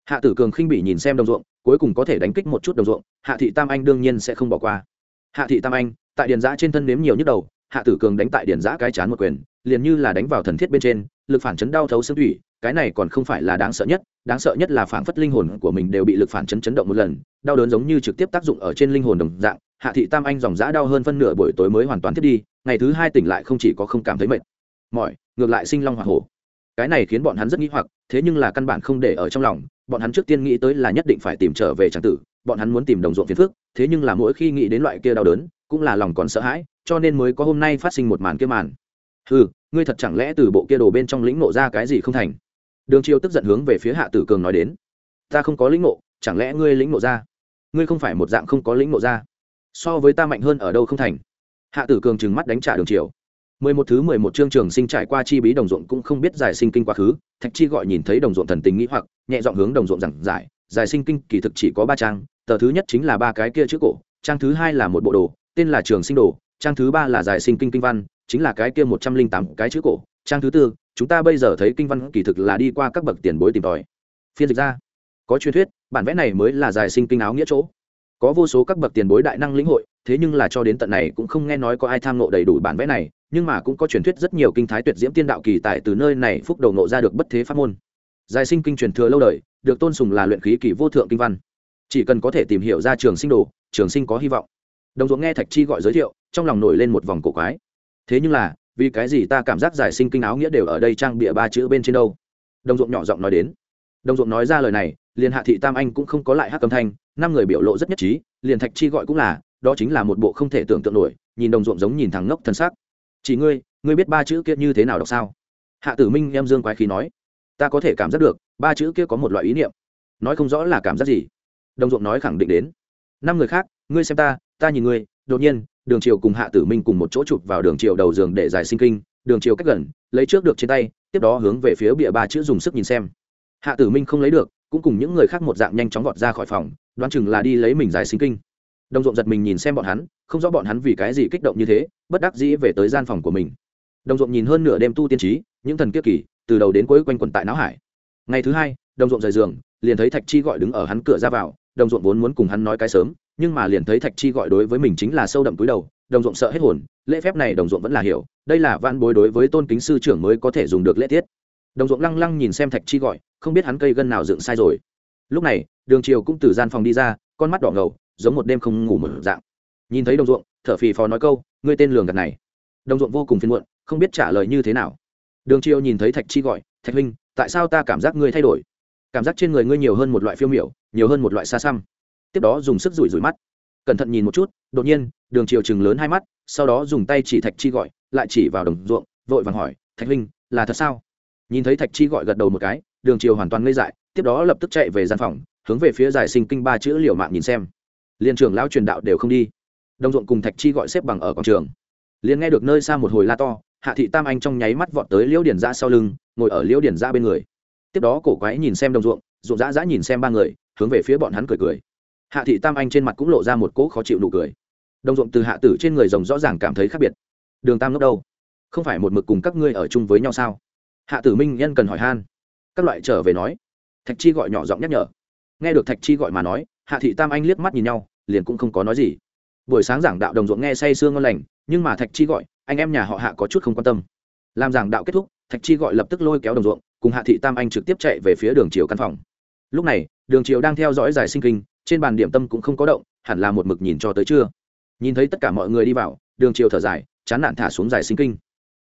Hạ tử cường khinh bỉ nhìn xem đồng ruộng, cuối cùng có thể đánh kích một chút đồng ruộng, hạ thị tam anh đương nhiên sẽ không bỏ qua. Hạ thị tam anh tại điền giã trên thân nếm nhiều nhức đầu, hạ tử cường đánh tại điền giã cái chán một quyền, liền như là đánh vào thần thiết bên trên, lực phản chấn đau thấu xương thủy, cái này còn không phải là đáng sợ nhất, đáng sợ nhất là phản phất linh hồn của mình đều bị lực phản chấn chấn động một lần, đau đớn giống như trực tiếp tác dụng ở trên linh hồn đồng dạng, hạ thị tam anh dòng giã đau hơn phân nửa buổi tối mới hoàn toàn thiết đi, ngày thứ hai tỉnh lại không chỉ có không cảm thấy mệt, mỏi, ngược lại sinh long hoa hổ. Cái này khiến bọn hắn rất nghĩ hoặc, thế nhưng là căn bản không để ở trong lòng, bọn hắn trước tiên nghĩ tới là nhất định phải tìm trở về tràng tử, bọn hắn muốn tìm đồng ruộng phiền phước thế nhưng là mỗi khi nghĩ đến loại kia đau đớn cũng là lòng còn sợ hãi, cho nên mới có hôm nay phát sinh một màn kia màn. Ừ ngươi thật chẳng lẽ từ bộ kia đồ bên trong lĩnh nộ ra cái gì không thành? Đường triều tức giận hướng về phía hạ tử cường nói đến. Ta không có lĩnh nộ chẳng lẽ ngươi lĩnh nộ ra? Ngươi không phải một dạng không có lĩnh nộ ra. So với ta mạnh hơn ở đâu không thành? Hạ tử cường trừng mắt đánh trả đường triều. Mười một thứ mười một chương trường sinh trải qua chi bí đồng ruộng cũng không biết giải sinh kinh quá khứ, thạch chi gọi nhìn thấy đồng ruộng thần tình nghĩ hoặc, nhẹ giọng hướng đồng ruộng rằng giải giải sinh kinh kỳ thực chỉ có ba trang, tờ thứ nhất chính là ba cái kia chữ cổ, trang thứ hai là một bộ đồ tên là trường sinh đồ, trang thứ ba là giải sinh kinh kinh văn, chính là cái kia một trăm linh tám cái chữ cổ. Trang thứ tư, chúng ta bây giờ thấy kinh văn kỳ thực là đi qua các bậc tiền bối tìm tòi. Phiên dịch ra. Có truyền thuyết, bản vẽ này mới là giải sinh kinh áo nghĩa chỗ. Có vô số các bậc tiền bối đại năng lĩnh hội, thế nhưng là cho đến tận này cũng không nghe nói có ai tham nộ đầy đủ bản vẽ này, nhưng mà cũng có truyền thuyết rất nhiều kinh thái tuyệt diễm tiên đạo kỳ tại từ nơi này phúc đầu nộ ra được bất thế pháp môn. Giải sinh kinh truyền thừa lâu đời, được tôn sùng là luyện khí kỳ vô thượng kinh văn. Chỉ cần có thể tìm hiểu ra trường sinh đồ, trường sinh có hy vọng đồng ruộng nghe thạch chi gọi giới thiệu, trong lòng nổi lên một vòng cổ quái. Thế nhưng là, vì cái gì ta cảm giác giải sinh kinh áo nghĩa đều ở đây trang bịa ba chữ bên trên đâu? Đồng ruộng nhỏ giọng nói đến. Đồng ruộng nói ra lời này, liền hạ thị tam anh cũng không có lại hát âm thanh, năm người biểu lộ rất nhất trí, liền thạch chi gọi cũng là, đó chính là một bộ không thể tưởng tượng nổi, nhìn đồng ruộng giống nhìn thằng ngốc thân xác. Chỉ ngươi ngươi biết ba chữ kia như thế nào đọc sao? Hạ tử minh em dương quái khí nói. Ta có thể cảm giác được, ba chữ kia có một loại ý niệm. Nói không rõ là cảm giác gì. Đồng ruộng nói khẳng định đến. Năm người khác, ngươi xem ta ta nhìn ngươi, đột nhiên, đường triều cùng hạ tử minh cùng một chỗ chụp vào đường triều đầu giường để giải sinh kinh, đường triều cách gần, lấy trước được trên tay, tiếp đó hướng về phía bịa ba chữ dùng sức nhìn xem. Hạ tử minh không lấy được, cũng cùng những người khác một dạng nhanh chóng vọt ra khỏi phòng, đoán chừng là đi lấy mình giải sinh kinh. Đồng ruộng giật mình nhìn xem bọn hắn, không rõ bọn hắn vì cái gì kích động như thế, bất đắc dĩ về tới gian phòng của mình. Đồng ruộng nhìn hơn nửa đêm tu tiên trí, những thần kiếp kỳ, từ đầu đến cuối quanh quẩn tại não hải. Ngày thứ hai đồng ruộng rời giường, liền thấy thạch chi gọi đứng ở hắn cửa ra vào đồng ruộng vốn muốn cùng hắn nói cái sớm, nhưng mà liền thấy thạch chi gọi đối với mình chính là sâu đậm túi đầu, đồng ruộng sợ hết hồn, lễ phép này đồng ruộng vẫn là hiểu, đây là van bối đối với tôn kính sư trưởng mới có thể dùng được lễ tiết. Đồng ruộng lăng lăng nhìn xem thạch chi gọi, không biết hắn cây gân nào dựng sai rồi. Lúc này, đường triều cũng từ gian phòng đi ra, con mắt đỏ ngầu, giống một đêm không ngủ một dạng. Nhìn thấy đồng ruộng, thở phì phò nói câu, ngươi tên lường gạt này. Đồng ruộng vô cùng phiền muộn, không biết trả lời như thế nào. Đường triều nhìn thấy thạch chi gọi, thạch huynh, tại sao ta cảm giác ngươi thay đổi? Cảm giác trên người ngươi nhiều hơn một loại phiêu miểu, nhiều hơn một loại xa xăm. Tiếp đó dùng sức rủi rủi mắt. Cẩn thận nhìn một chút, đột nhiên, đường chiều chừng lớn hai mắt, sau đó dùng tay chỉ thạch chi gọi, lại chỉ vào đồng ruộng, vội vàng hỏi, thạch huynh, là thật sao? Nhìn thấy thạch chi gọi gật đầu một cái, đường chiều hoàn toàn ngây dại, tiếp đó lập tức chạy về gian phòng, hướng về phía giải sinh kinh ba chữ liều mạng nhìn xem. Liên trưởng lão truyền đạo đều không đi. Đồng ruộng cùng thạch chi gọi xếp bằng ở quảng trường. Liền nghe được nơi xa một hồi la to, hạ thị tam anh trong nháy mắt vọt tới liễu điển ra sau lưng, ngồi ở liễu điển ra bên người tiếp đó cổ quái nhìn xem đồng ruộng ruộng dã dã nhìn xem ba người, hướng về phía bọn hắn cười cười. Hạ thị tam anh trên mặt cũng lộ ra một cỗ khó chịu nụ cười. Đồng ruộng từ hạ tử trên người rồng rõ ràng cảm thấy khác biệt. Đường tam ngốc đâu? Không phải một mực cùng các ngươi ở chung với nhau sao? Hạ tử minh nhân cần hỏi han. Các loại trở về nói. Thạch chi gọi nhỏ giọng nhắc nhở. Nghe được thạch chi gọi mà nói, hạ thị tam anh liếc mắt nhìn nhau, liền cũng không có nói gì. Buổi sáng giảng đạo đồng ruộng nghe say sương ngon lành, nhưng mà thạch chi gọi, anh em nhà họ hạ có chút không quan tâm. Làm giảng đạo kết thúc, thạch chi gọi lập tức lôi kéo đồng ruộng cùng hạ thị tam anh trực tiếp chạy về phía đường triều căn phòng. Lúc này, đường triều đang theo dõi giải sinh kinh, trên bàn điểm tâm cũng không có động, hẳn là một mực nhìn cho tới trưa. Nhìn thấy tất cả mọi người đi vào, đường triều thở dài, chán nản thả xuống giải sinh kinh.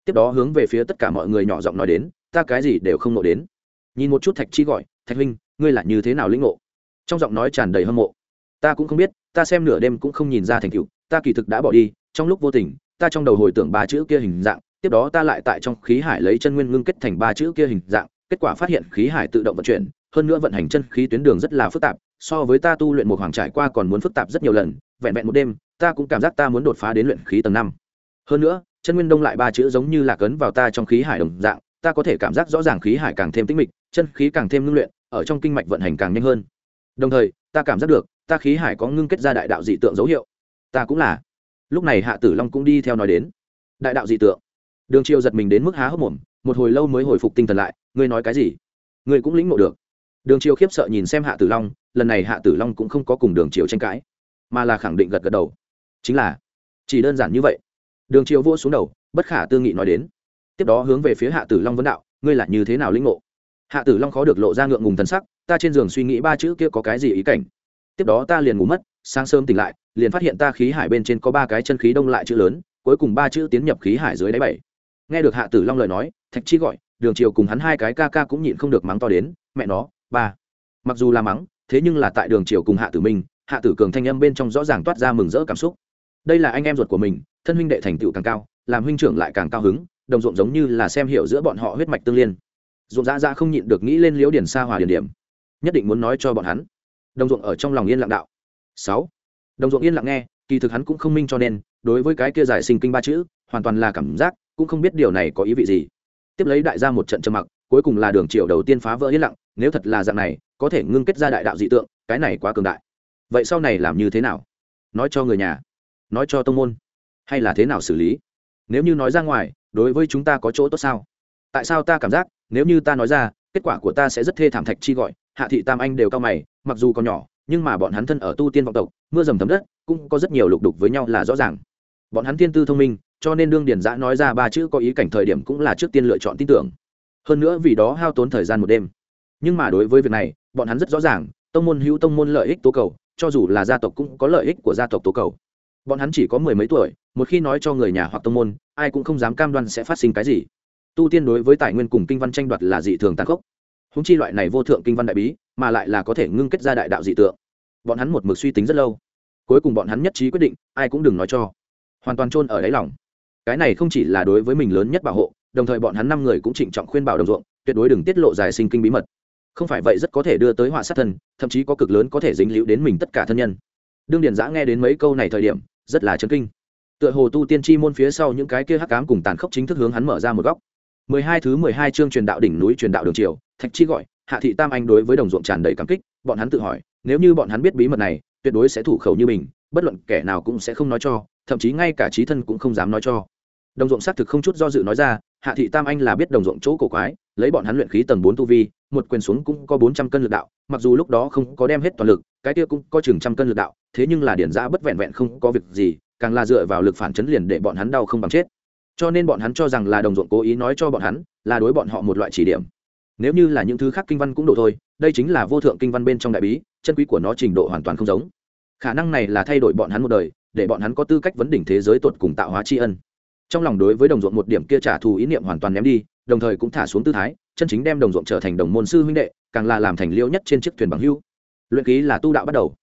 Tiếp đó hướng về phía tất cả mọi người nhỏ giọng nói đến, ta cái gì đều không nộ đến. Nhìn một chút thạch chi gọi, thạch huynh, ngươi là như thế nào lĩnh ngộ? Trong giọng nói tràn đầy hâm mộ. Ta cũng không biết, ta xem nửa đêm cũng không nhìn ra thành cựu ta kỳ thực đã bỏ đi, trong lúc vô tình, ta trong đầu hồi tưởng ba chữ kia hình dạng tiếp đó ta lại tại trong khí hải lấy chân nguyên ngưng kết thành ba chữ kia hình dạng, kết quả phát hiện khí hải tự động vận chuyển, hơn nữa vận hành chân khí tuyến đường rất là phức tạp, so với ta tu luyện một hoàng trải qua còn muốn phức tạp rất nhiều lần, vẹn vẹn một đêm, ta cũng cảm giác ta muốn đột phá đến luyện khí tầng năm. Hơn nữa, chân nguyên đông lại ba chữ giống như là cấn vào ta trong khí hải đồng dạng, ta có thể cảm giác rõ ràng khí hải càng thêm tĩnh mịch, chân khí càng thêm ngưng luyện, ở trong kinh mạch vận hành càng nhanh hơn. Đồng thời, ta cảm giác được, ta khí hải có ngưng kết ra đại đạo dị tượng dấu hiệu. Ta cũng là. Lúc này hạ tử long cũng đi theo nói đến. Đại đạo dị tượng đường triều giật mình đến mức há hốc mồm, một hồi lâu mới hồi phục tinh thần lại, ngươi nói cái gì? Ngươi cũng lĩnh ngộ được. Đường triều khiếp sợ nhìn xem hạ tử long, lần này hạ tử long cũng không có cùng đường triều tranh cãi, mà là khẳng định gật gật đầu. Chính là, chỉ đơn giản như vậy. Đường triều vua xuống đầu, bất khả tư nghị nói đến. Tiếp đó hướng về phía hạ tử long vấn đạo, ngươi là như thế nào lĩnh ngộ? Hạ tử long khó được lộ ra ngượng ngùng thần sắc, ta trên giường suy nghĩ ba chữ kia có cái gì ý cảnh? Tiếp đó ta liền ngủ mất, sáng sớm tỉnh lại, liền phát hiện ta khí hải bên trên có ba cái chân khí đông lại chữ lớn, cuối cùng ba chữ tiến nhập khí hải dưới đáy bảy nghe được hạ tử long lời nói, thạch chi gọi, đường triều cùng hắn hai cái ca ca cũng nhịn không được mắng to đến, mẹ nó, ba. Mặc dù là mắng, thế nhưng là tại đường triều cùng hạ tử minh, hạ tử cường thanh âm bên trong rõ ràng toát ra mừng rỡ cảm xúc. Đây là anh em ruột của mình, thân huynh đệ thành tựu càng cao, làm huynh trưởng lại càng cao hứng, đồng ruộng giống như là xem hiểu giữa bọn họ huyết mạch tương liên. Ruộng dã ra không nhịn được nghĩ lên liễu điển xa hòa điển điểm. Nhất định muốn nói cho bọn hắn. Đồng ruộng ở trong lòng yên lặng đạo. Sáu. Đồng ruộng yên lặng nghe, kỳ thực hắn cũng không minh cho nên, đối với cái kia giải sinh kinh ba chữ, hoàn toàn là cảm giác cũng không biết điều này có ý vị gì. Tiếp lấy đại gia một trận trầm mặc, cuối cùng là đường triệu đầu tiên phá vỡ yên lặng, nếu thật là dạng này, có thể ngưng kết ra đại đạo dị tượng, cái này quá cường đại. Vậy sau này làm như thế nào? Nói cho người nhà, nói cho tông môn, hay là thế nào xử lý? Nếu như nói ra ngoài, đối với chúng ta có chỗ tốt sao? Tại sao ta cảm giác, nếu như ta nói ra, kết quả của ta sẽ rất thê thảm thạch chi gọi, hạ thị tam anh đều cao mày, mặc dù còn nhỏ, nhưng mà bọn hắn thân ở tu tiên vọng tộc, mưa dầm thấm đất, cũng có rất nhiều lục đục với nhau là rõ ràng. Bọn hắn thiên tư thông minh cho nên đương điển giã nói ra ba chữ có ý cảnh thời điểm cũng là trước tiên lựa chọn tin tưởng. Hơn nữa vì đó hao tốn thời gian một đêm. Nhưng mà đối với việc này, bọn hắn rất rõ ràng, tông môn hữu tông môn lợi ích tố cầu, cho dù là gia tộc cũng có lợi ích của gia tộc tố cầu. Bọn hắn chỉ có mười mấy tuổi, một khi nói cho người nhà hoặc tông môn, ai cũng không dám cam đoan sẽ phát sinh cái gì. Tu tiên đối với tài nguyên cùng kinh văn tranh đoạt là dị thường tàn khốc. Húng chi loại này vô thượng kinh văn đại bí, mà lại là có thể ngưng kết ra đại đạo dị tượng. Bọn hắn một mực suy tính rất lâu. Cuối cùng bọn hắn nhất trí quyết định, ai cũng đừng nói cho. Hoàn toàn chôn ở đáy lòng cái này không chỉ là đối với mình lớn nhất bảo hộ, đồng thời bọn hắn năm người cũng trịnh trọng khuyên bảo đồng ruộng, tuyệt đối đừng tiết lộ giải sinh kinh bí mật. Không phải vậy rất có thể đưa tới họa sát thân, thậm chí có cực lớn có thể dính líu đến mình tất cả thân nhân. Đương điền giã nghe đến mấy câu này thời điểm, rất là chấn kinh. Tựa hồ tu tiên chi môn phía sau những cái kia hắc cám cùng tàn khốc chính thức hướng hắn mở ra một góc. Mười hai thứ mười hai chương truyền đạo đỉnh núi truyền đạo đường triều, thạch chi gọi, hạ thị tam anh đối với đồng ruộng tràn đầy cảm kích, bọn hắn tự hỏi, nếu như bọn hắn biết bí mật này, tuyệt đối sẽ thủ khẩu như mình, bất luận kẻ nào cũng sẽ không nói cho, thậm chí ngay cả trí thân cũng không dám nói cho đồng ruộng xác thực không chút do dự nói ra, hạ thị tam anh là biết đồng ruộng chỗ cổ quái, lấy bọn hắn luyện khí tầng bốn tu vi, một quyền xuống cũng có bốn trăm cân lực đạo, mặc dù lúc đó không có đem hết toàn lực, cái kia cũng có chừng trăm cân lực đạo, thế nhưng là điển giã bất vẹn vẹn không có việc gì, càng là dựa vào lực phản chấn liền để bọn hắn đau không bằng chết. Cho nên bọn hắn cho rằng là đồng ruộng cố ý nói cho bọn hắn, là đối bọn họ một loại chỉ điểm. Nếu như là những thứ khác kinh văn cũng độ thôi, đây chính là vô thượng kinh văn bên trong đại bí, chân quý của nó trình độ hoàn toàn không giống. Khả năng này là thay đổi bọn hắn một đời, để bọn hắn có tư cách vấn đỉnh thế giới tột cùng tạo hóa tri ân trong lòng đối với đồng ruộng một điểm kia trả thù ý niệm hoàn toàn ném đi, đồng thời cũng thả xuống tư thái, chân chính đem đồng ruộng trở thành đồng môn sư huynh đệ, càng là làm thành liêu nhất trên chiếc thuyền bằng hưu. Luyện ký là tu đạo bắt đầu.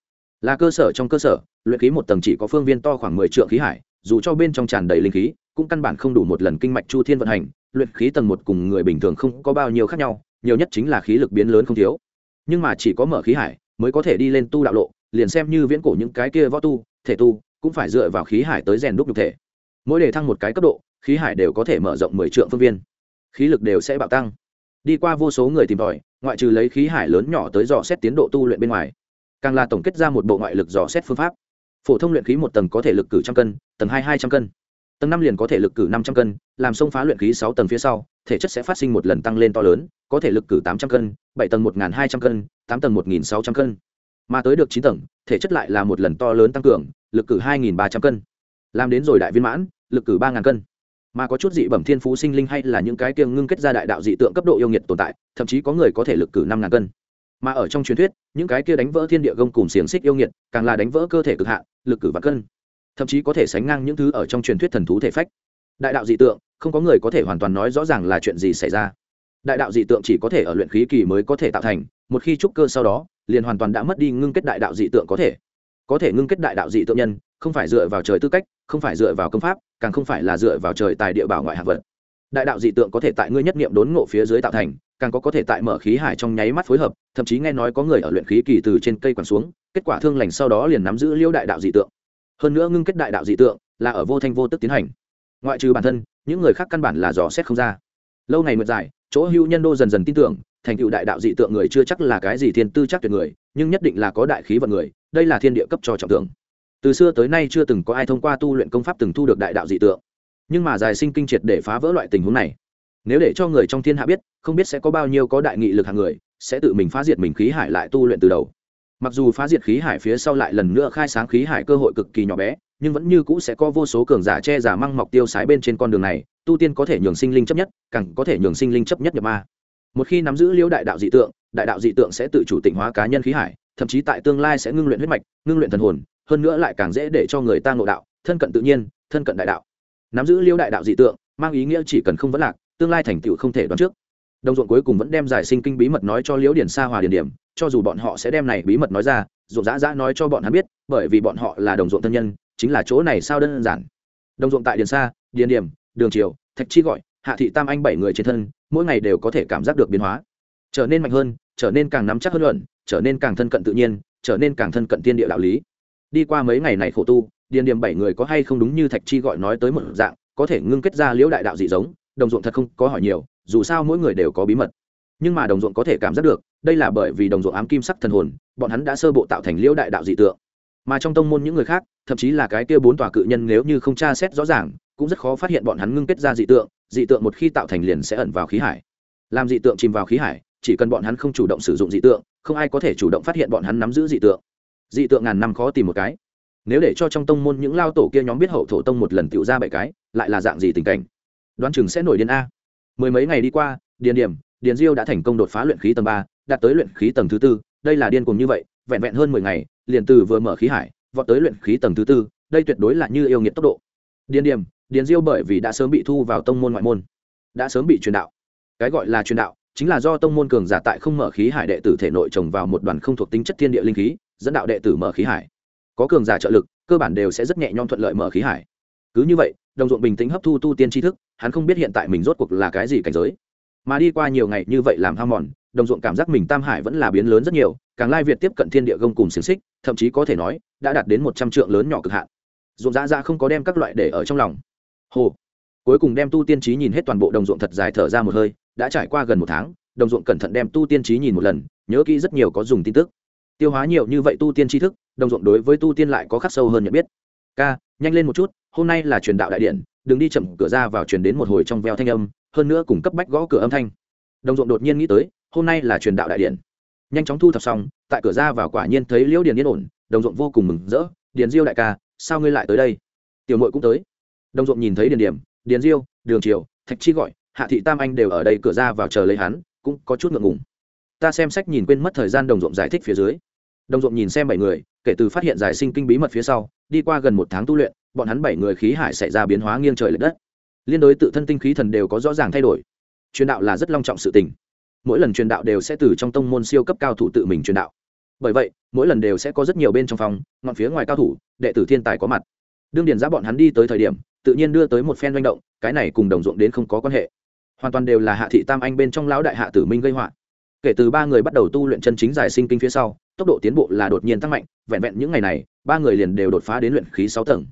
Là cơ sở trong cơ sở, luyện ký một tầng chỉ có phương viên to khoảng mười triệu khí hải, dù cho bên trong tràn đầy linh khí, cũng căn bản không đủ một lần kinh mạch chu thiên vận hành, luyện khí tầng một cùng người bình thường không có bao nhiêu khác nhau, nhiều nhất chính là khí lực biến lớn không thiếu. Nhưng mà chỉ có mở khí hải mới có thể đi lên tu đạo lộ, liền xem như viễn cổ những cái kia võ tu, thể tu, cũng phải dựa vào khí hải tới rèn đúc nhục thể mỗi đề thăng một cái cấp độ, khí hải đều có thể mở rộng mười triệu phương viên. Khí lực đều sẽ bạo tăng. Đi qua vô số người tìm tòi, ngoại trừ lấy khí hải lớn nhỏ tới dò xét tiến độ tu luyện bên ngoài, càng là tổng kết ra một bộ ngoại lực dò xét phương pháp. Phổ thông luyện khí một tầng có thể lực cử trăm cân, tầng hai hai trăm cân. Tầng năm liền có thể lực cử năm trăm cân, làm xông phá luyện khí sáu tầng phía sau, thể chất sẽ phát sinh một lần tăng lên to lớn, có thể lực cử tám trăm cân, bảy tầng một hai trăm cân, tám tầng một sáu trăm cân. Mà tới được chín tầng, thể chất lại là một lần to lớn tăng cường, lực cử hai ba trăm cân làm đến rồi đại viên mãn, lực cử ba ngàn cân. Mà có chút dị bẩm thiên phú sinh linh hay là những cái kiêng ngưng kết ra đại đạo dị tượng cấp độ yêu nghiệt tồn tại, thậm chí có người có thể lực cử năm ngàn cân. Mà ở trong truyền thuyết, những cái kia đánh vỡ thiên địa gông cùng xiềng xích yêu nghiệt, càng là đánh vỡ cơ thể cực hạn, lực cử và cân. Thậm chí có thể sánh ngang những thứ ở trong truyền thuyết thần thú thể phách. Đại đạo dị tượng, không có người có thể hoàn toàn nói rõ ràng là chuyện gì xảy ra. Đại đạo dị tượng chỉ có thể ở luyện khí kỳ mới có thể tạo thành, một khi trúc cơ sau đó, liền hoàn toàn đã mất đi ngưng kết đại đạo dị tượng có thể có thể ngưng kết đại đạo dị tượng nhân, không phải dựa vào trời tư cách, không phải dựa vào công pháp, càng không phải là dựa vào trời tài địa bảo ngoại hạng vật. Đại đạo dị tượng có thể tại ngươi nhất niệm đốn ngộ phía dưới tạo thành, càng có có thể tại mở khí hải trong nháy mắt phối hợp, thậm chí nghe nói có người ở luyện khí kỳ từ trên cây quẳng xuống, kết quả thương lành sau đó liền nắm giữ liêu đại đạo dị tượng. Hơn nữa ngưng kết đại đạo dị tượng là ở vô thanh vô tức tiến hành. Ngoại trừ bản thân, những người khác căn bản là dò xét không ra. Lâu ngày mượt dài, chỗ hưu nhân đô dần dần tin tưởng thành tựu đại đạo dị tượng người chưa chắc là cái gì thiên tư chắc tuyệt người, nhưng nhất định là có đại khí vận người, đây là thiên địa cấp cho trọng tượng từ xưa tới nay chưa từng có ai thông qua tu luyện công pháp từng thu được đại đạo dị tượng. Nhưng mà dài sinh kinh triệt để phá vỡ loại tình huống này. Nếu để cho người trong thiên hạ biết, không biết sẽ có bao nhiêu có đại nghị lực hàng người, sẽ tự mình phá diệt mình khí hải lại tu luyện từ đầu. Mặc dù phá diệt khí hải phía sau lại lần nữa khai sáng khí hải cơ hội cực kỳ nhỏ bé, nhưng vẫn như cũ sẽ có vô số cường giả che giả măng mọc tiêu sái bên trên con đường này, tu tiên có thể nhường sinh linh chấp nhất, càng có thể nhường sinh linh chấp nhất nhập ma một khi nắm giữ liễu đại đạo dị tượng, đại đạo dị tượng sẽ tự chủ tịnh hóa cá nhân khí hải, thậm chí tại tương lai sẽ ngưng luyện huyết mạch, ngưng luyện thần hồn, hơn nữa lại càng dễ để cho người ta ngộ đạo, thân cận tự nhiên, thân cận đại đạo. Nắm giữ liễu đại đạo dị tượng, mang ý nghĩa chỉ cần không vấn lạc, tương lai thành tựu không thể đoán trước. Đồng ruộng cuối cùng vẫn đem giải sinh kinh bí mật nói cho liễu điển sa hòa điển điểm, cho dù bọn họ sẽ đem này bí mật nói ra, ruộng dã dã nói cho bọn hắn biết, bởi vì bọn họ là đồng ruộng thân nhân, chính là chỗ này sao đơn giản. Đồng ruộng tại điền sa điền điểm, đường triều, thạch chi gọi, hạ thị tam anh bảy người trên thân mỗi ngày đều có thể cảm giác được biến hóa. Trở nên mạnh hơn, trở nên càng nắm chắc hơn luận, trở nên càng thân cận tự nhiên, trở nên càng thân cận tiên địa đạo lý. Đi qua mấy ngày này khổ tu, điền điểm bảy người có hay không đúng như thạch chi gọi nói tới một dạng, có thể ngưng kết ra liễu đại đạo dị giống, đồng ruộng thật không có hỏi nhiều, dù sao mỗi người đều có bí mật. Nhưng mà đồng ruộng có thể cảm giác được, đây là bởi vì đồng ruộng ám kim sắc thần hồn, bọn hắn đã sơ bộ tạo thành liễu đại đạo dị tượng. Mà trong tông môn những người khác, thậm chí là cái kia bốn tòa cự nhân nếu như không tra xét rõ ràng cũng rất khó phát hiện bọn hắn ngưng kết ra dị tượng dị tượng một khi tạo thành liền sẽ ẩn vào khí hải. Làm dị tượng chìm vào khí hải, chỉ cần bọn hắn không chủ động sử dụng dị tượng, không ai có thể chủ động phát hiện bọn hắn nắm giữ dị tượng. Dị tượng ngàn năm khó tìm một cái. Nếu để cho trong tông môn những lao tổ kia nhóm biết hậu thổ tông một lần tựu ra bảy cái, lại là dạng gì tình cảnh? Đoán chừng sẽ nổi điên a. Mười mấy ngày đi qua, điền điểm, điền diêu đã thành công đột phá luyện khí tầng ba, đạt tới luyện khí tầng thứ tư, đây là điên cùng như vậy, vẹn vẹn hơn mười ngày, liền từ vừa mở khí hải, vọt tới luyện khí tầng thứ tư, đây tuyệt đối là như yêu nghiệt tốc độ. Điền điểm điền diêu bởi vì đã sớm bị thu vào tông môn ngoại môn, đã sớm bị truyền đạo. Cái gọi là truyền đạo chính là do tông môn cường giả tại không mở khí hải đệ tử thể nội trồng vào một đoàn không thuộc tính chất thiên địa linh khí, dẫn đạo đệ tử mở khí hải. Có cường giả trợ lực, cơ bản đều sẽ rất nhẹ nhõm thuận lợi mở khí hải. Cứ như vậy, đồng ruộng bình tĩnh hấp thu tu tiên tri thức, hắn không biết hiện tại mình rốt cuộc là cái gì cảnh giới. Mà đi qua nhiều ngày như vậy làm ham mòn, đồng ruộng cảm giác mình tam hải vẫn là biến lớn rất nhiều, càng lai việt tiếp cận thiên địa gông cùng xiềng xích, thậm chí có thể nói, đã đạt đến một trăm trượng lớn nhỏ cực hạn. Ruộng dã ra không có đem các loại để ở trong lòng hồ. Cuối cùng đem tu tiên trí nhìn hết toàn bộ đồng ruộng thật dài thở ra một hơi, đã trải qua gần một tháng, đồng ruộng cẩn thận đem tu tiên trí nhìn một lần, nhớ kỹ rất nhiều có dùng tin tức. Tiêu hóa nhiều như vậy tu tiên tri thức, đồng ruộng đối với tu tiên lại có khắc sâu hơn nhận biết. Ca, nhanh lên một chút, hôm nay là truyền đạo đại điện, đừng đi chậm, cửa ra vào truyền đến một hồi trong veo thanh âm, hơn nữa cùng cấp bách gõ cửa âm thanh. Đồng ruộng đột nhiên nghĩ tới, hôm nay là truyền đạo đại điện. Nhanh chóng thu thập xong, tại cửa ra vào quả nhiên thấy liễu điền yên ổn, đồng ruộng vô cùng mừng rỡ, điền diêu đại ca, sao ngươi lại tới đây? Tiểu mội cũng tới đồng ruộng nhìn thấy điền điểm, điền diêu, đường triều, thạch chi gọi, hạ thị tam anh đều ở đây cửa ra vào chờ lấy hắn, cũng có chút ngượng ngùng. Ta xem sách nhìn quên mất thời gian đồng ruộng giải thích phía dưới. Đồng ruộng nhìn xem bảy người, kể từ phát hiện giải sinh kinh bí mật phía sau, đi qua gần một tháng tu luyện, bọn hắn bảy người khí hải xảy ra biến hóa nghiêng trời l ệ đất. Liên đối tự thân tinh khí thần đều có rõ ràng thay đổi. Truyền đạo là rất long trọng sự tình. Mỗi lần truyền đạo đều sẽ từ trong tông môn siêu cấp cao thủ tự mình truyền đạo. Bởi vậy, mỗi lần đều sẽ có rất nhiều bên trong phòng, ngọn phía ngoài cao thủ, đệ tử thiên tài có mặt. Đương điền giá bọn hắn đi tới thời điểm tự nhiên đưa tới một phen doanh động, cái này cùng đồng ruộng đến không có quan hệ. Hoàn toàn đều là hạ thị tam anh bên trong lão đại hạ tử minh gây họa. Kể từ ba người bắt đầu tu luyện chân chính giải sinh kinh phía sau, tốc độ tiến bộ là đột nhiên tăng mạnh, vẹn vẹn những ngày này, ba người liền đều đột phá đến luyện khí sáu tầng.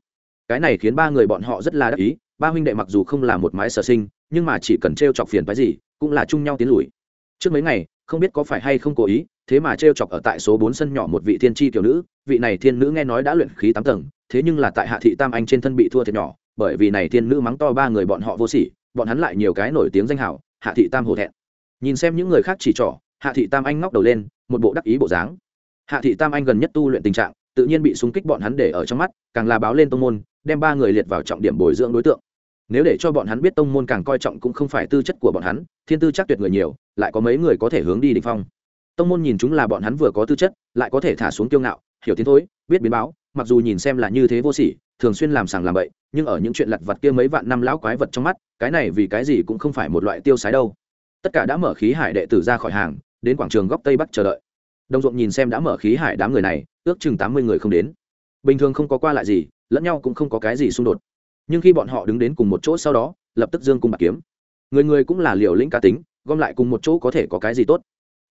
Cái này khiến ba người bọn họ rất là đắc ý, ba huynh đệ mặc dù không là một mái sở sinh, nhưng mà chỉ cần t r e o chọc phiền phái gì, cũng là chung nhau tiến lùi. Trước mấy ngày, không biết có phải hay không cố ý, thế mà t r e o chọc ở tại số bốn sân nhỏ một vị thiên tri tiểu nữ, vị này thiên nữ nghe nói đã luyện khí tám tầng, thế nhưng là tại hạ thị tam anh trên thân bị thua thiệt nhỏ bởi vì này thiên nữ mắng to ba người bọn họ vô sỉ, bọn hắn lại nhiều cái nổi tiếng danh hảo hạ thị tam hổ thẹn. Nhìn xem những người khác chỉ trỏ, hạ thị tam anh ngóc đầu lên, một bộ đắc ý bộ dáng. Hạ thị tam anh gần nhất tu luyện tình trạng, tự nhiên bị súng kích bọn hắn để ở trong mắt, càng là báo lên tông môn, đem ba người liệt vào trọng điểm bồi dưỡng đối tượng. Nếu để cho bọn hắn biết tông môn càng coi trọng cũng không phải tư chất của bọn hắn, thiên tư chắc tuyệt người nhiều, lại có mấy người có thể hướng đi đỉnh phong. Tông môn nhìn chúng là bọn hắn vừa có tư chất, lại có thể thả xuống kiêu ngạo, hiểu tiến thối, biết biến báo, mặc dù nhìn xem là như thế vô sỉ thường xuyên làm sàng làm bậy, nhưng ở những chuyện lặt vặt kia mấy vạn năm lão quái vật trong mắt, cái này vì cái gì cũng không phải một loại tiêu sái đâu. Tất cả đã mở khí hải đệ tử ra khỏi hàng, đến quảng trường góc tây bắc chờ đợi. Đồng ruộng nhìn xem đã mở khí hải đám người này, ước chừng tám mươi người không đến. Bình thường không có qua lại gì, lẫn nhau cũng không có cái gì xung đột. Nhưng khi bọn họ đứng đến cùng một chỗ sau đó, lập tức dương cung bạc kiếm. Người người cũng là liều lĩnh cá tính, gom lại cùng một chỗ có thể có cái gì tốt.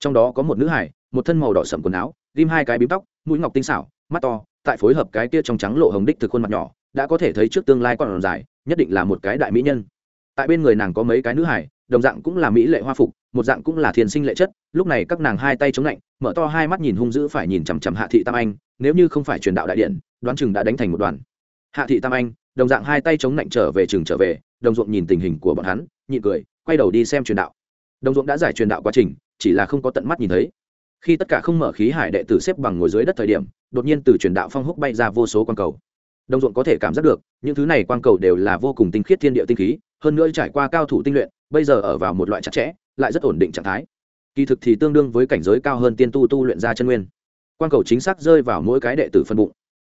Trong đó có một nữ hải, một thân màu đỏ sầm quần áo, ghim hai cái bím tóc, mũi ngọc tinh xảo, mắt to tại phối hợp cái kia trong trắng lộ hồng đích thực khuôn mặt nhỏ, đã có thể thấy trước tương lai còn dài, nhất định là một cái đại mỹ nhân. Tại bên người nàng có mấy cái nữ hải đồng dạng cũng là mỹ lệ hoa phục, một dạng cũng là thiền sinh lệ chất, lúc này các nàng hai tay chống lạnh, mở to hai mắt nhìn hung dữ phải nhìn chằm chằm hạ thị tam anh, nếu như không phải truyền đạo đại điện, đoán chừng đã đánh thành một đoàn. Hạ thị tam anh, đồng dạng hai tay chống lạnh trở về trường trở về, đồng ruộng nhìn tình hình của bọn hắn, nhịn cười, quay đầu đi xem truyền đạo. Đồng ruộng đã giải truyền đạo quá trình, chỉ là không có tận mắt nhìn thấy khi tất cả không mở khí hải đệ tử xếp bằng ngồi dưới đất thời điểm đột nhiên từ truyền đạo phong húc bay ra vô số quang cầu. Đồng ruộng có thể cảm giác được những thứ này quang cầu đều là vô cùng tinh khiết thiên địa tinh khí hơn nữa trải qua cao thủ tinh luyện bây giờ ở vào một loại chặt chẽ lại rất ổn định trạng thái. Kỳ thực thì tương đương với cảnh giới cao hơn tiên tu tu luyện ra chân nguyên. Quang cầu chính xác rơi vào mỗi cái đệ tử phân bụng.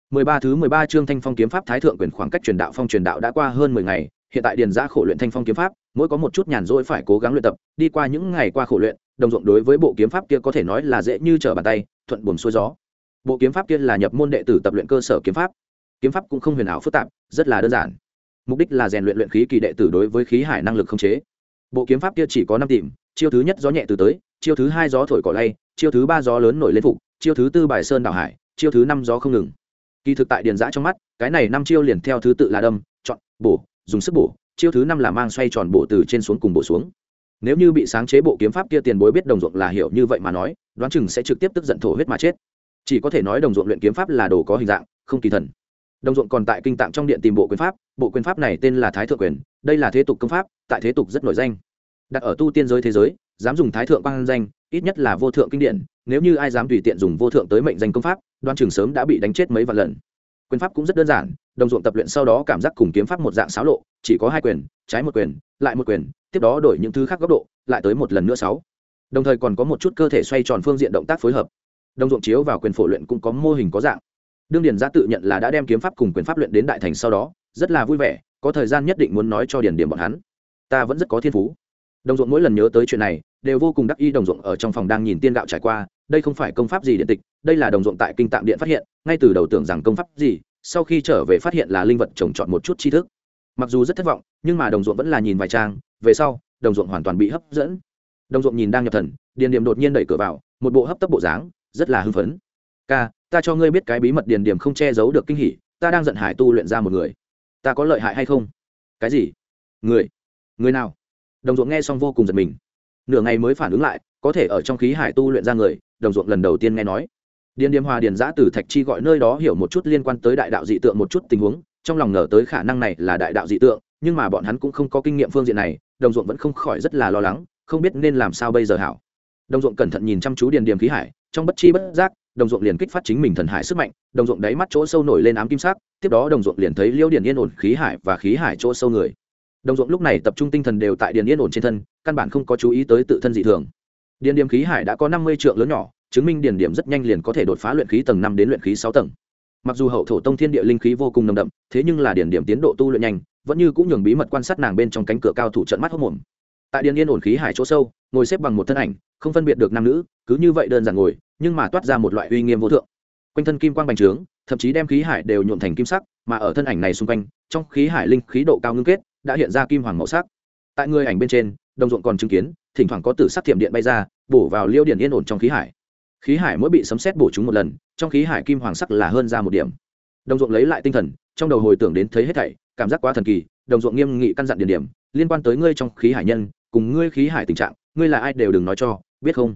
13 thứ 13 chương Thanh Phong kiếm pháp thái thượng quyền khoảng cách truyền đạo phong truyền đạo đã qua hơn 10 ngày, hiện tại điền giã khổ luyện Thanh Phong kiếm pháp, mỗi có một chút nhàn rỗi phải cố gắng luyện tập, đi qua những ngày qua khổ luyện, đồng ruộng đối với bộ kiếm pháp kia có thể nói là dễ như trở bàn tay, thuận buồm xuôi gió. Bộ kiếm pháp kia là nhập môn đệ tử tập luyện cơ sở kiếm pháp. Kiếm pháp cũng không huyền ảo phức tạp, rất là đơn giản. Mục đích là rèn luyện luyện khí kỳ đệ tử đối với khí hải năng lực không chế. Bộ kiếm pháp kia chỉ có năm tìm, chiêu thứ nhất gió nhẹ từ tới, chiêu thứ hai gió thổi cỏ lay, chiêu thứ ba gió lớn nổi lên phục, chiêu thứ tư bài sơn đảo hải, chiêu thứ năm gió không ngừng kỳ thực tại điền giã trong mắt cái này năm chiêu liền theo thứ tự là đâm chọn bổ dùng sức bổ chiêu thứ năm là mang xoay tròn bổ từ trên xuống cùng bổ xuống nếu như bị sáng chế bộ kiếm pháp kia tiền bối biết đồng ruộng là hiểu như vậy mà nói, đoán chừng sẽ trực tiếp tức giận thổ huyết mà chết. Chỉ có thể nói đồng ruộng luyện kiếm pháp là đồ có hình dạng, không kỳ thần. Đồng ruộng còn tại kinh tạng trong điện tìm bộ quyền pháp, bộ quyền pháp này tên là thái thượng quyền, đây là thế tục công pháp, tại thế tục rất nổi danh. Đặt ở tu tiên giới thế giới, dám dùng thái thượng quang danh, ít nhất là vô thượng kinh điển, nếu như ai dám tùy tiện dùng vô thượng tới mệnh danh công pháp đoan trường sớm đã bị đánh chết mấy vạn lần quyền pháp cũng rất đơn giản, đồng ruộng tập luyện sau đó cảm giác cùng kiếm pháp một dạng xáo lộ, chỉ có hai quyền, trái một quyền, lại một quyền, tiếp đó đổi những thứ khác góc độ, lại tới một lần nữa sáu. Đồng thời còn có một chút cơ thể xoay tròn phương diện động tác phối hợp. Đồng ruộng chiếu vào quyền phổ luyện cũng có mô hình có dạng. Đương điền gia tự nhận là đã đem kiếm pháp cùng quyền pháp luyện đến đại thành sau đó, rất là vui vẻ, có thời gian nhất định muốn nói cho điền điểm bọn hắn. Ta vẫn rất có thiên phú. Đồng ruộng mỗi lần nhớ tới chuyện này, đều vô cùng đắc ý đồng ruộng ở trong phòng đang nhìn tiên gạo trải qua đây không phải công pháp gì điện tịch, đây là đồng ruộng tại kinh tạng điện phát hiện, ngay từ đầu tưởng rằng công pháp gì, sau khi trở về phát hiện là linh vật trồng trọt một chút tri thức. Mặc dù rất thất vọng, nhưng mà đồng ruộng vẫn là nhìn vài trang, về sau, đồng ruộng hoàn toàn bị hấp dẫn. Đồng ruộng nhìn đang nhập thần, điền điểm đột nhiên đẩy cửa vào, một bộ hấp tấp bộ dáng, rất là hưng phấn. Ca, ta cho ngươi biết cái bí mật điền điểm không che giấu được kinh hỉ, ta đang giận hải tu luyện ra một người. Ta có lợi hại hay không? Cái gì? Người. Người nào? Đồng ruộng nghe xong vô cùng giật mình. Nửa ngày mới phản ứng lại, có thể ở trong khí hải tu luyện ra người đồng ruộng lần đầu tiên nghe nói. Điền điềm hòa điền giã từ thạch chi gọi nơi đó hiểu một chút liên quan tới đại đạo dị tượng một chút tình huống, trong lòng ngờ tới khả năng này là đại đạo dị tượng, nhưng mà bọn hắn cũng không có kinh nghiệm phương diện này, đồng ruộng vẫn không khỏi rất là lo lắng, không biết nên làm sao bây giờ hảo. Đồng ruộng cẩn thận nhìn chăm chú điền điềm khí hải, trong bất chi bất giác, đồng ruộng liền kích phát chính mình thần hải sức mạnh, đồng ruộng đáy mắt chỗ sâu nổi lên ám kim sắc, tiếp đó đồng ruộng liền thấy liêu điền yên ổn khí hải và khí hải chỗ sâu người. Đồng ruộng lúc này tập trung tinh thần đều tại điền yên ổn trên thân, căn bản không có chú ý tới tự thân dị thường điền điểm khí hải đã có năm mươi trượng lớn nhỏ, chứng minh điền điểm rất nhanh liền có thể đột phá luyện khí tầng năm đến luyện khí sáu tầng. Mặc dù hậu thổ tông thiên địa linh khí vô cùng nồng đậm, thế nhưng là điền điểm tiến độ tu luyện nhanh, vẫn như cũng nhường bí mật quan sát nàng bên trong cánh cửa cao thủ trận mắt hốc mồm. Tại điền yên ổn khí hải chỗ sâu, ngồi xếp bằng một thân ảnh, không phân biệt được nam nữ, cứ như vậy đơn giản ngồi, nhưng mà toát ra một loại uy nghiêm vô thượng. Quanh thân kim quang bành trướng, thậm chí đem khí hải đều nhuộn thành kim sắc, mà ở thân ảnh này xung quanh, trong khí hải linh khí độ cao ngưng kết, đã hiện ra kim hoàng màu sắc. Tại người ảnh bên trên, đồng ruộng còn chứng kiến thỉnh thoảng có tử sắc thiểm điện bay ra, bổ vào liêu điện yên ổn trong khí hải. Khí hải mỗi bị sấm xét bổ chúng một lần, trong khí hải kim hoàng sắc là hơn ra một điểm. Đồng ruộng lấy lại tinh thần, trong đầu hồi tưởng đến thấy hết thảy, cảm giác quá thần kỳ, đồng ruộng nghiêm nghị căn dặn điển điểm, liên quan tới ngươi trong khí hải nhân, cùng ngươi khí hải tình trạng, ngươi là ai đều đừng nói cho, biết không?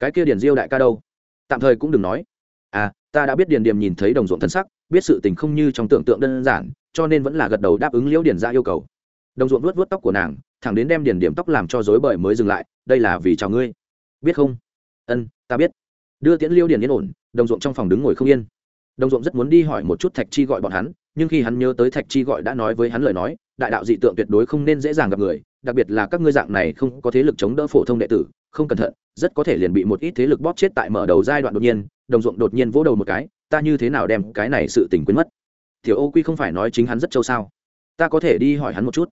Cái kia điển diêu đại ca đâu? Tạm thời cũng đừng nói. À ta đã biết điện điểm nhìn thấy đồng ruộng thân sắc, biết sự tình không như trong tưởng tượng đơn giản, cho nên vẫn là gật đầu đáp ứng liễu điền ra yêu cầu. Đồng ruộng vuốt vuốt tóc của nàng thẳng đến đem điền điểm tóc làm cho rối bời mới dừng lại, đây là vì chào ngươi. Biết không? Ân, ta biết. Đưa tiễn liêu điền yên ổn, đồng ruộng trong phòng đứng ngồi không yên. Đồng ruộng rất muốn đi hỏi một chút thạch chi gọi bọn hắn, nhưng khi hắn nhớ tới thạch chi gọi đã nói với hắn lời nói, đại đạo dị tượng tuyệt đối không nên dễ dàng gặp người, đặc biệt là các ngươi dạng này không có thế lực chống đỡ phổ thông đệ tử, không cẩn thận, rất có thể liền bị một ít thế lực bóp chết tại mở đầu giai đoạn đột nhiên, đồng ruộng đột nhiên vỗ đầu một cái, ta như thế nào đem cái này sự tình quên mất? Tiểu ô quy không phải nói chính hắn rất châu sao? Ta có thể đi hỏi hắn một chút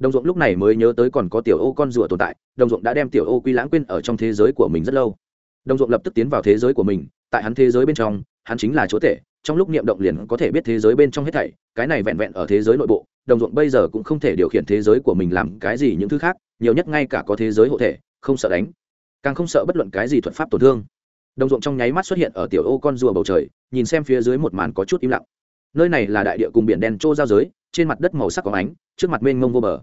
đồng ruộng lúc này mới nhớ tới còn có tiểu ô con rùa tồn tại, đồng ruộng đã đem tiểu ô quy lãng quên ở trong thế giới của mình rất lâu. Đồng ruộng lập tức tiến vào thế giới của mình, tại hắn thế giới bên trong, hắn chính là chỗ tể, trong lúc niệm động liền có thể biết thế giới bên trong hết thảy, cái này vẹn vẹn ở thế giới nội bộ, đồng ruộng bây giờ cũng không thể điều khiển thế giới của mình làm cái gì những thứ khác, nhiều nhất ngay cả có thế giới hộ thể, không sợ đánh, càng không sợ bất luận cái gì thuật pháp tổn thương. Đồng ruộng trong nháy mắt xuất hiện ở tiểu ô con rùa bầu trời, nhìn xem phía dưới một màn có chút im lặng. Nơi này là đại địa cùng biển đen trô giao giới trên mặt đất màu sắc có ánh, trước mặt mênh mông vô bờ.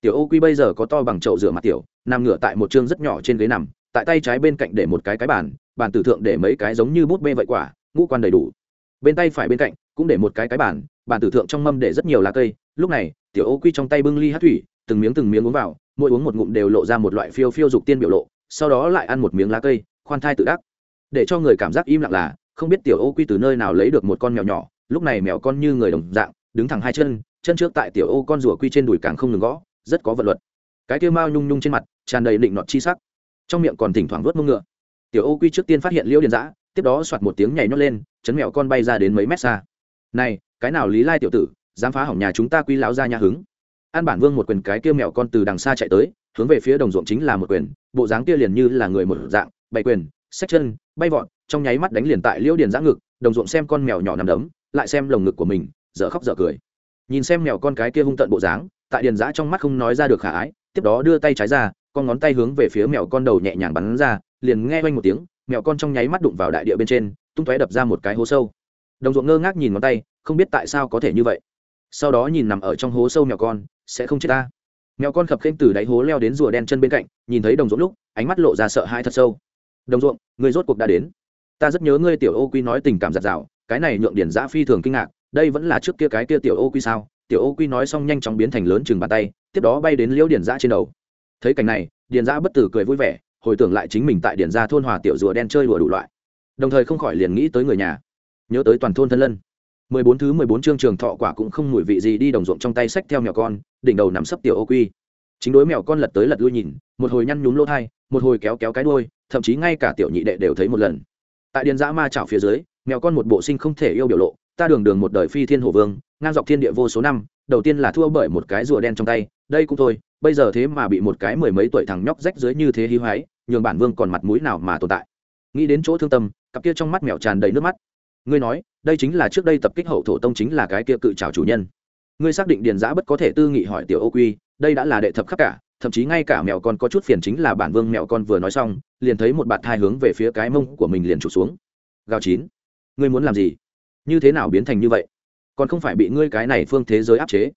Tiểu ô quy bây giờ có to bằng chậu rửa mặt tiểu, nằm ngửa tại một chương rất nhỏ trên ghế nằm, tại tay trái bên cạnh để một cái cái bàn bàn tử thượng để mấy cái giống như bút bê vậy quả, ngũ quan đầy đủ. Bên tay phải bên cạnh cũng để một cái cái bàn bàn tử thượng trong mâm để rất nhiều lá cây. Lúc này, tiểu ô quy trong tay bưng ly hát thủy, từng miếng từng miếng uống vào, mỗi uống một ngụm đều lộ ra một loại phiêu phiêu dục tiên biểu lộ, sau đó lại ăn một miếng lá cây, khoan thai tự đắc. Để cho người cảm giác im lặng là, không biết tiểu ô quy từ nơi nào lấy được một con mèo nhỏ, lúc này mèo con như người đồng dạng, đứng thẳng hai chân chân trước tại tiểu ô con rùa quy trên đùi càng không ngừng gõ, rất có vật luật. Cái kia mao nhung nhung trên mặt, tràn đầy định nọt chi sắc. Trong miệng còn thỉnh thoảng vớt mông ngựa. Tiểu ô quy trước tiên phát hiện liễu điền giã tiếp đó soạt một tiếng nhảy nhót lên, chấn mèo con bay ra đến mấy mét xa. Này, cái nào lý lai tiểu tử, dám phá hỏng nhà chúng ta quy láo ra nhà hứng? An bản vương một quyền cái kia mèo con từ đằng xa chạy tới, hướng về phía đồng ruộng chính là một quyền, bộ dáng kia liền như là người một dạng bày quyền, xách chân, bay vọt, trong nháy mắt đánh liền tại liễu điền giã ngực, đồng ruộng xem con mèo nhỏ nằm đấm, lại xem lồng ngực của mình, dở khóc dở cười nhìn xem mèo con cái kia hung tận bộ dáng, tại điền giã trong mắt không nói ra được khả ái, tiếp đó đưa tay trái ra, con ngón tay hướng về phía mèo con đầu nhẹ nhàng bắn ra, liền nghe oanh một tiếng, mèo con trong nháy mắt đụng vào đại địa bên trên, tung tóe đập ra một cái hố sâu. Đồng ruộng ngơ ngác nhìn ngón tay, không biết tại sao có thể như vậy. Sau đó nhìn nằm ở trong hố sâu mèo con, sẽ không chết ta. Mèo con khập khênh từ đáy hố leo đến rùa đen chân bên cạnh, nhìn thấy đồng ruộng lúc, ánh mắt lộ ra sợ hãi thật sâu. Đồng ruộng, người rốt cuộc đã đến. Ta rất nhớ ngươi tiểu ô quy nói tình cảm giặt rào, cái này nhượng điển giã phi thường kinh ngạc đây vẫn là trước kia cái kia tiểu ô quy sao? Tiểu ô quy nói xong nhanh chóng biến thành lớn chừng bàn tay, tiếp đó bay đến liễu điền giã trên đầu. Thấy cảnh này, điền giã bất tử cười vui vẻ, hồi tưởng lại chính mình tại điền gia thôn hòa tiểu rùa đen chơi đùa đủ loại. Đồng thời không khỏi liền nghĩ tới người nhà. Nhớ tới toàn thôn thân lân. Mười bốn thứ mười bốn chương trường thọ quả cũng không mùi vị gì đi đồng ruộng trong tay sách theo mèo con, đỉnh đầu nằm sấp tiểu ô quy. Chính đối mèo con lật tới lật lui nhìn, một hồi nhăn nhúm lỗ thai, một hồi kéo kéo cái đôi thậm chí ngay cả tiểu nhị đệ đều thấy một lần. Tại điền giã ma chảo phía dưới, mèo con một bộ sinh không thể yêu biểu lộ ta đường đường một đời phi thiên hổ vương, ngang dọc thiên địa vô số năm, đầu tiên là thua bởi một cái rùa đen trong tay, đây cũng thôi, bây giờ thế mà bị một cái mười mấy tuổi thằng nhóc rách dưới như thế hí hoái nhường bản vương còn mặt mũi nào mà tồn tại. Nghĩ đến chỗ thương tâm, cặp kia trong mắt mèo tràn đầy nước mắt. Ngươi nói, đây chính là trước đây tập kích hậu thổ tông chính là cái kia cự trào chủ nhân. Ngươi xác định điền giã bất có thể tư nghị hỏi tiểu ô quy, đây đã là đệ thập khắc cả, thậm chí ngay cả mèo con có chút phiền chính là bản vương mèo con vừa nói xong, liền thấy một bạt thai hướng về phía cái mông của mình liền trục xuống. Gào chín. Ngươi muốn làm gì? Như thế nào biến thành như vậy? Còn không phải bị ngươi cái này phương thế giới áp chế.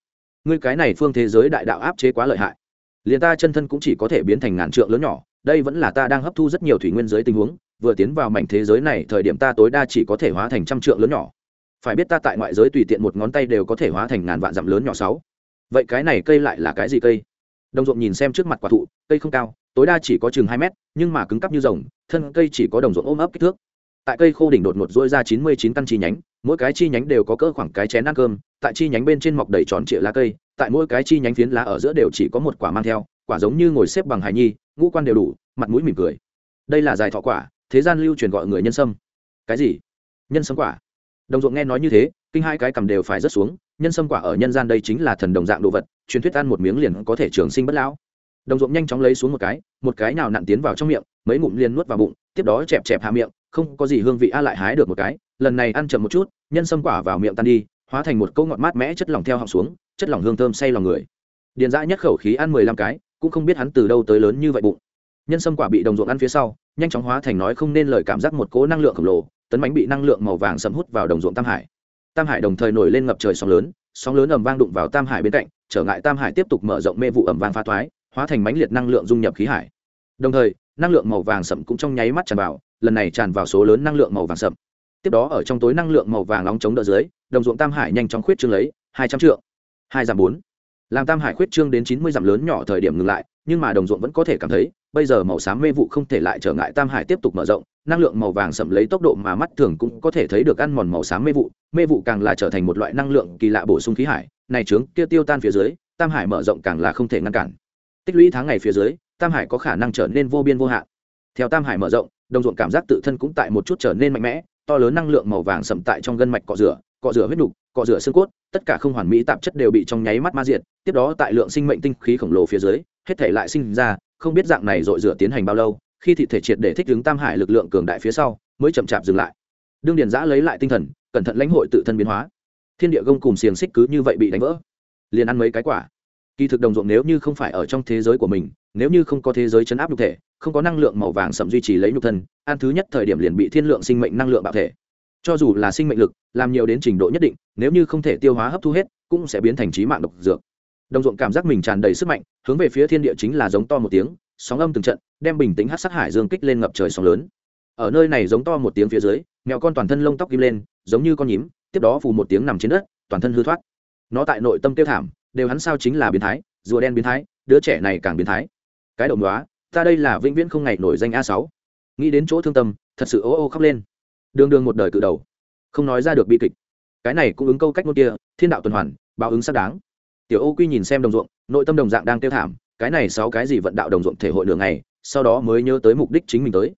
Ngươi cái này phương thế giới đại đạo áp chế quá lợi hại. Liền ta chân thân cũng chỉ có thể biến thành ngàn trượng lớn nhỏ, đây vẫn là ta đang hấp thu rất nhiều thủy nguyên giới tình huống, vừa tiến vào mảnh thế giới này, thời điểm ta tối đa chỉ có thể hóa thành trăm trượng lớn nhỏ. Phải biết ta tại ngoại giới tùy tiện một ngón tay đều có thể hóa thành ngàn vạn dặm lớn nhỏ sáu. Vậy cái này cây lại là cái gì cây? Đồng ruộng nhìn xem trước mặt quả thụ, cây không cao, tối đa chỉ có chừng hai mét, nhưng mà cứng cắp như rồng, thân cây chỉ có đồng ruộng ôm ấp kích thước. Tại cây khô đỉnh đột ngột dỗi ra chín mươi chín căn chi nhánh mỗi cái chi nhánh đều có cỡ khoảng cái chén ăn cơm, tại chi nhánh bên trên mọc đầy tròn trịa lá cây, tại mỗi cái chi nhánh phiến lá ở giữa đều chỉ có một quả mang theo, quả giống như ngồi xếp bằng hải nhi, ngũ quan đều đủ, mặt mũi mỉm cười. Đây là dài thọ quả, thế gian lưu truyền gọi người nhân sâm. Cái gì? Nhân sâm quả? Đồng ruộng nghe nói như thế, kinh hai cái cầm đều phải rất xuống, nhân sâm quả ở nhân gian đây chính là thần đồng dạng đồ vật, truyền thuyết ăn một miếng liền có thể trường sinh bất lão. Đồng ruộng nhanh chóng lấy xuống một cái một cái nào nặn tiến vào trong miệng, mấy ngụm liền nuốt vào bụng, tiếp đó chẹp chẹp hạ miệng, không có gì hương vị a lại hái được một cái lần này ăn chậm một chút, nhân sâm quả vào miệng tan đi, hóa thành một câu ngọt mát mẽ chất lỏng theo họng xuống, chất lỏng hương thơm say lòng người. Điền dã nhất khẩu khí ăn mười lăm cái, cũng không biết hắn từ đâu tới lớn như vậy bụng. Nhân sâm quả bị đồng ruộng ăn phía sau, nhanh chóng hóa thành nói không nên lời cảm giác một cố năng lượng khổng lồ, tấn bánh bị năng lượng màu vàng sầm hút vào đồng ruộng tam hải. Tam hải đồng thời nổi lên ngập trời sóng lớn sóng lớn ầm vang đụng vào tam hải bên cạnh, trở ngại tam hải tiếp tục mở rộng mê vụ ẩm vang pha thoái, hóa thành mánh liệt năng lượng dung nhập khí hải. Đồng thời, năng lượng màu vàng sậm cũng trong nháy mắt tràn vào, lần này tràn vào số lớn năng lượng màu vàng sậm tiếp đó ở trong tối năng lượng màu vàng nóng chống đỡ dưới, đồng ruộng tam hải nhanh chóng khuyết trương lấy hai trăm triệu hai giảm bốn. Làm tam hải khuyết trương đến chín mươi dặm lớn nhỏ thời điểm ngừng lại, nhưng mà đồng ruộng vẫn có thể cảm thấy, bây giờ màu xám mê vụ không thể lại trở ngại tam hải tiếp tục mở rộng, năng lượng màu vàng sậm lấy tốc độ mà mắt thường cũng có thể thấy được ăn mòn màu xám mê vụ mê vụ càng là trở thành một loại năng lượng kỳ lạ bổ sung khí hải, này trướng kia tiêu tan phía dưới, tam hải mở rộng càng là không thể ngăn cản. Tích lũy tháng ngày phía dưới, tam hải có khả năng trở nên vô biên vô hạn. Theo tam hải mở rộng, đồng ruộng cảm giác tự thân cũng tại một chút trở nên mạnh mẽ to lớn năng lượng màu vàng sậm tại trong gân mạch cọ rửa cọ rửa huyết nục, cọ rửa xương cốt, tất cả không hoàn mỹ tạp chất đều bị trong nháy mắt ma diệt, tiếp đó tại lượng sinh mệnh tinh khí khổng lồ phía dưới, hết thể lại sinh ra, không biết dạng này dội rửa tiến hành bao lâu, khi thị thể triệt để thích ứng tam hải lực lượng cường đại phía sau, mới chậm chạp dừng lại. Đương điền giã lấy lại tinh thần, cẩn thận lãnh hội tự thân biến hóa. Thiên địa gông cùng xiềng xích cứ như vậy bị đánh vỡ. Liền ăn mấy cái quả kỳ thực đồng ruộng nếu như không phải ở trong thế giới của mình, nếu như không có thế giới chấn áp nhục thể, không có năng lượng màu vàng sậm duy trì lấy nhục thân an thứ nhất thời điểm liền bị thiên lượng sinh mệnh năng lượng bạo thể. Cho dù là sinh mệnh lực, làm nhiều đến trình độ nhất định, nếu như không thể tiêu hóa hấp thu hết, cũng sẽ biến thành trí mạng độc dược. Đồng ruộng cảm giác mình tràn đầy sức mạnh, hướng về phía thiên địa chính là giống to một tiếng, sóng âm từng trận, đem bình tĩnh hát sát hải dương kích lên ngập trời sóng lớn. Ở nơi này giống to một tiếng phía dưới, mèo con toàn thân lông tóc kim lên, giống như con nhím, tiếp đó phù một tiếng nằm trên đất, toàn thân hư thoát. Nó tại nội tâm tiêu thảm đều hắn sao chính là biến thái rùa đen biến thái đứa trẻ này càng biến thái. Cái động đó, ta đây là vĩnh viễn không ngày nổi danh a sáu. Nghĩ đến chỗ thương tâm thật sự ô ô khóc lên. Đường đường một đời cự đầu. Không nói ra được bi kịch. Cái này cũng ứng câu cách ngôn kia thiên đạo tuần hoàn báo ứng xác đáng. Tiểu ô quy nhìn xem đồng ruộng nội tâm đồng dạng đang tiêu thảm cái này sáu cái gì vận đạo đồng ruộng thể hội đường này sau đó mới nhớ tới mục đích chính mình tới.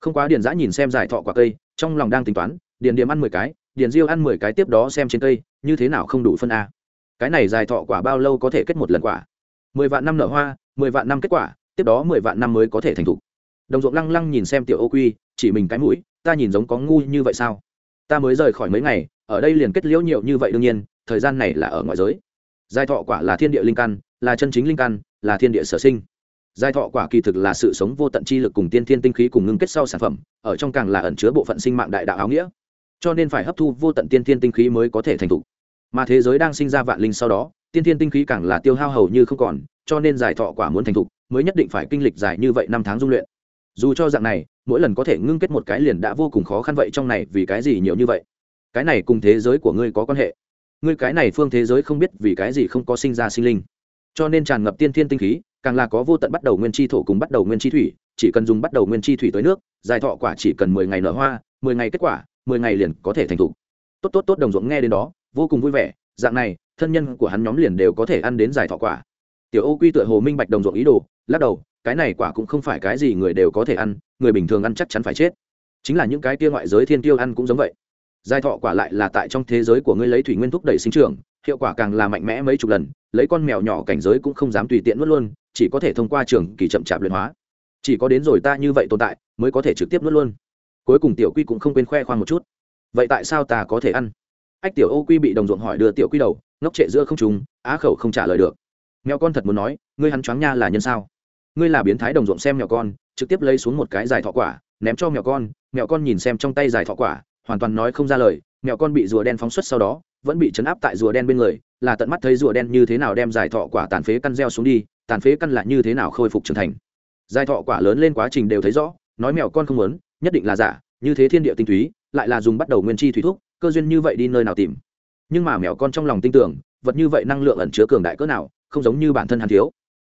Không quá điền giã nhìn xem giải thọ quả cây trong lòng đang tính toán điền điểm ăn mười cái điền diêu ăn mười cái tiếp đó xem trên cây như thế nào không đủ phân a cái này dài thọ quả bao lâu có thể kết một lần quả? Mười vạn năm nở hoa, mười vạn năm kết quả, tiếp đó mười vạn năm mới có thể thành thục. Đồng ruộng lăng lăng nhìn xem tiểu ô quy, chỉ mình cái mũi, ta nhìn giống có ngu như vậy sao? Ta mới rời khỏi mấy ngày, ở đây liền kết liễu nhiều như vậy đương nhiên, thời gian này là ở ngoại giới. Giai thọ quả là thiên địa linh căn, là chân chính linh căn, là thiên địa sở sinh. Giai thọ quả kỳ thực là sự sống vô tận chi lực cùng tiên thiên tinh khí cùng ngưng kết sau sản phẩm, ở trong càng là ẩn chứa bộ phận sinh mạng đại đạo áo nghĩa. Cho nên phải hấp thu vô tận tiên thiên tinh khí mới có thể thành thục mà thế giới đang sinh ra vạn linh sau đó, tiên thiên tinh khí càng là tiêu hao hầu như không còn, cho nên giải thọ quả muốn thành thục, mới nhất định phải kinh lịch dài như vậy năm tháng dung luyện. Dù cho dạng này, mỗi lần có thể ngưng kết một cái liền đã vô cùng khó khăn vậy trong này vì cái gì nhiều như vậy? Cái này cùng thế giới của ngươi có quan hệ. Ngươi cái này phương thế giới không biết vì cái gì không có sinh ra sinh linh. Cho nên tràn ngập tiên thiên tinh khí, càng là có vô tận bắt đầu nguyên chi thổ cùng bắt đầu nguyên chi thủy, chỉ cần dùng bắt đầu nguyên chi thủy tới nước dài thọ quả chỉ cần mười ngày nở hoa, mười ngày kết quả, mười ngày liền có thể thành thục. Tốt tốt tốt, đồng ruộng nghe đến đó vô cùng vui vẻ, dạng này, thân nhân của hắn nhóm liền đều có thể ăn đến giải thọ quả. Tiểu ô quy tựa hồ minh bạch đồng ruộng ý đồ, lắc đầu, cái này quả cũng không phải cái gì người đều có thể ăn, người bình thường ăn chắc chắn phải chết. Chính là những cái kia ngoại giới thiên tiêu ăn cũng giống vậy. Giải thọ quả lại là tại trong thế giới của ngươi lấy thủy nguyên thúc đẩy sinh trưởng, hiệu quả càng là mạnh mẽ mấy chục lần, lấy con mèo nhỏ cảnh giới cũng không dám tùy tiện nuốt luôn, chỉ có thể thông qua trường kỳ chậm chạp luyện hóa. Chỉ có đến rồi ta như vậy tồn tại, mới có thể trực tiếp nuốt luôn. Cuối cùng tiểu quy cũng không quên khoe khoang một chút. Vậy tại sao ta có thể ăn? Ách tiểu ô quy bị đồng ruộng hỏi đưa tiểu quy đầu, ngốc trệ giữa không trùng á khẩu không trả lời được. Mèo con thật muốn nói, ngươi hắn choáng nha là nhân sao? Ngươi là biến thái đồng ruộng xem mèo con, trực tiếp lấy xuống một cái dài thọ quả, ném cho mèo con mèo con nhìn xem trong tay dài thọ quả, hoàn toàn nói không ra lời, mèo con bị rùa đen phóng xuất sau đó, vẫn bị chấn áp tại rùa đen bên người, là tận mắt thấy rùa đen như thế nào đem dài thọ quả tàn phế căn gieo xuống đi, tàn phế căn là như thế nào khôi phục trưởng thành. Dài thọ quả lớn lên quá trình đều thấy rõ, nói mèo con không muốn, nhất định là giả, như thế thiên địa tinh túy, lại là dùng bắt đầu nguyên chi thủy thuốc cơ duyên như vậy đi nơi nào tìm. Nhưng mà mèo con trong lòng tin tưởng, vật như vậy năng lượng ẩn chứa cường đại cỡ nào, không giống như bản thân hắn thiếu.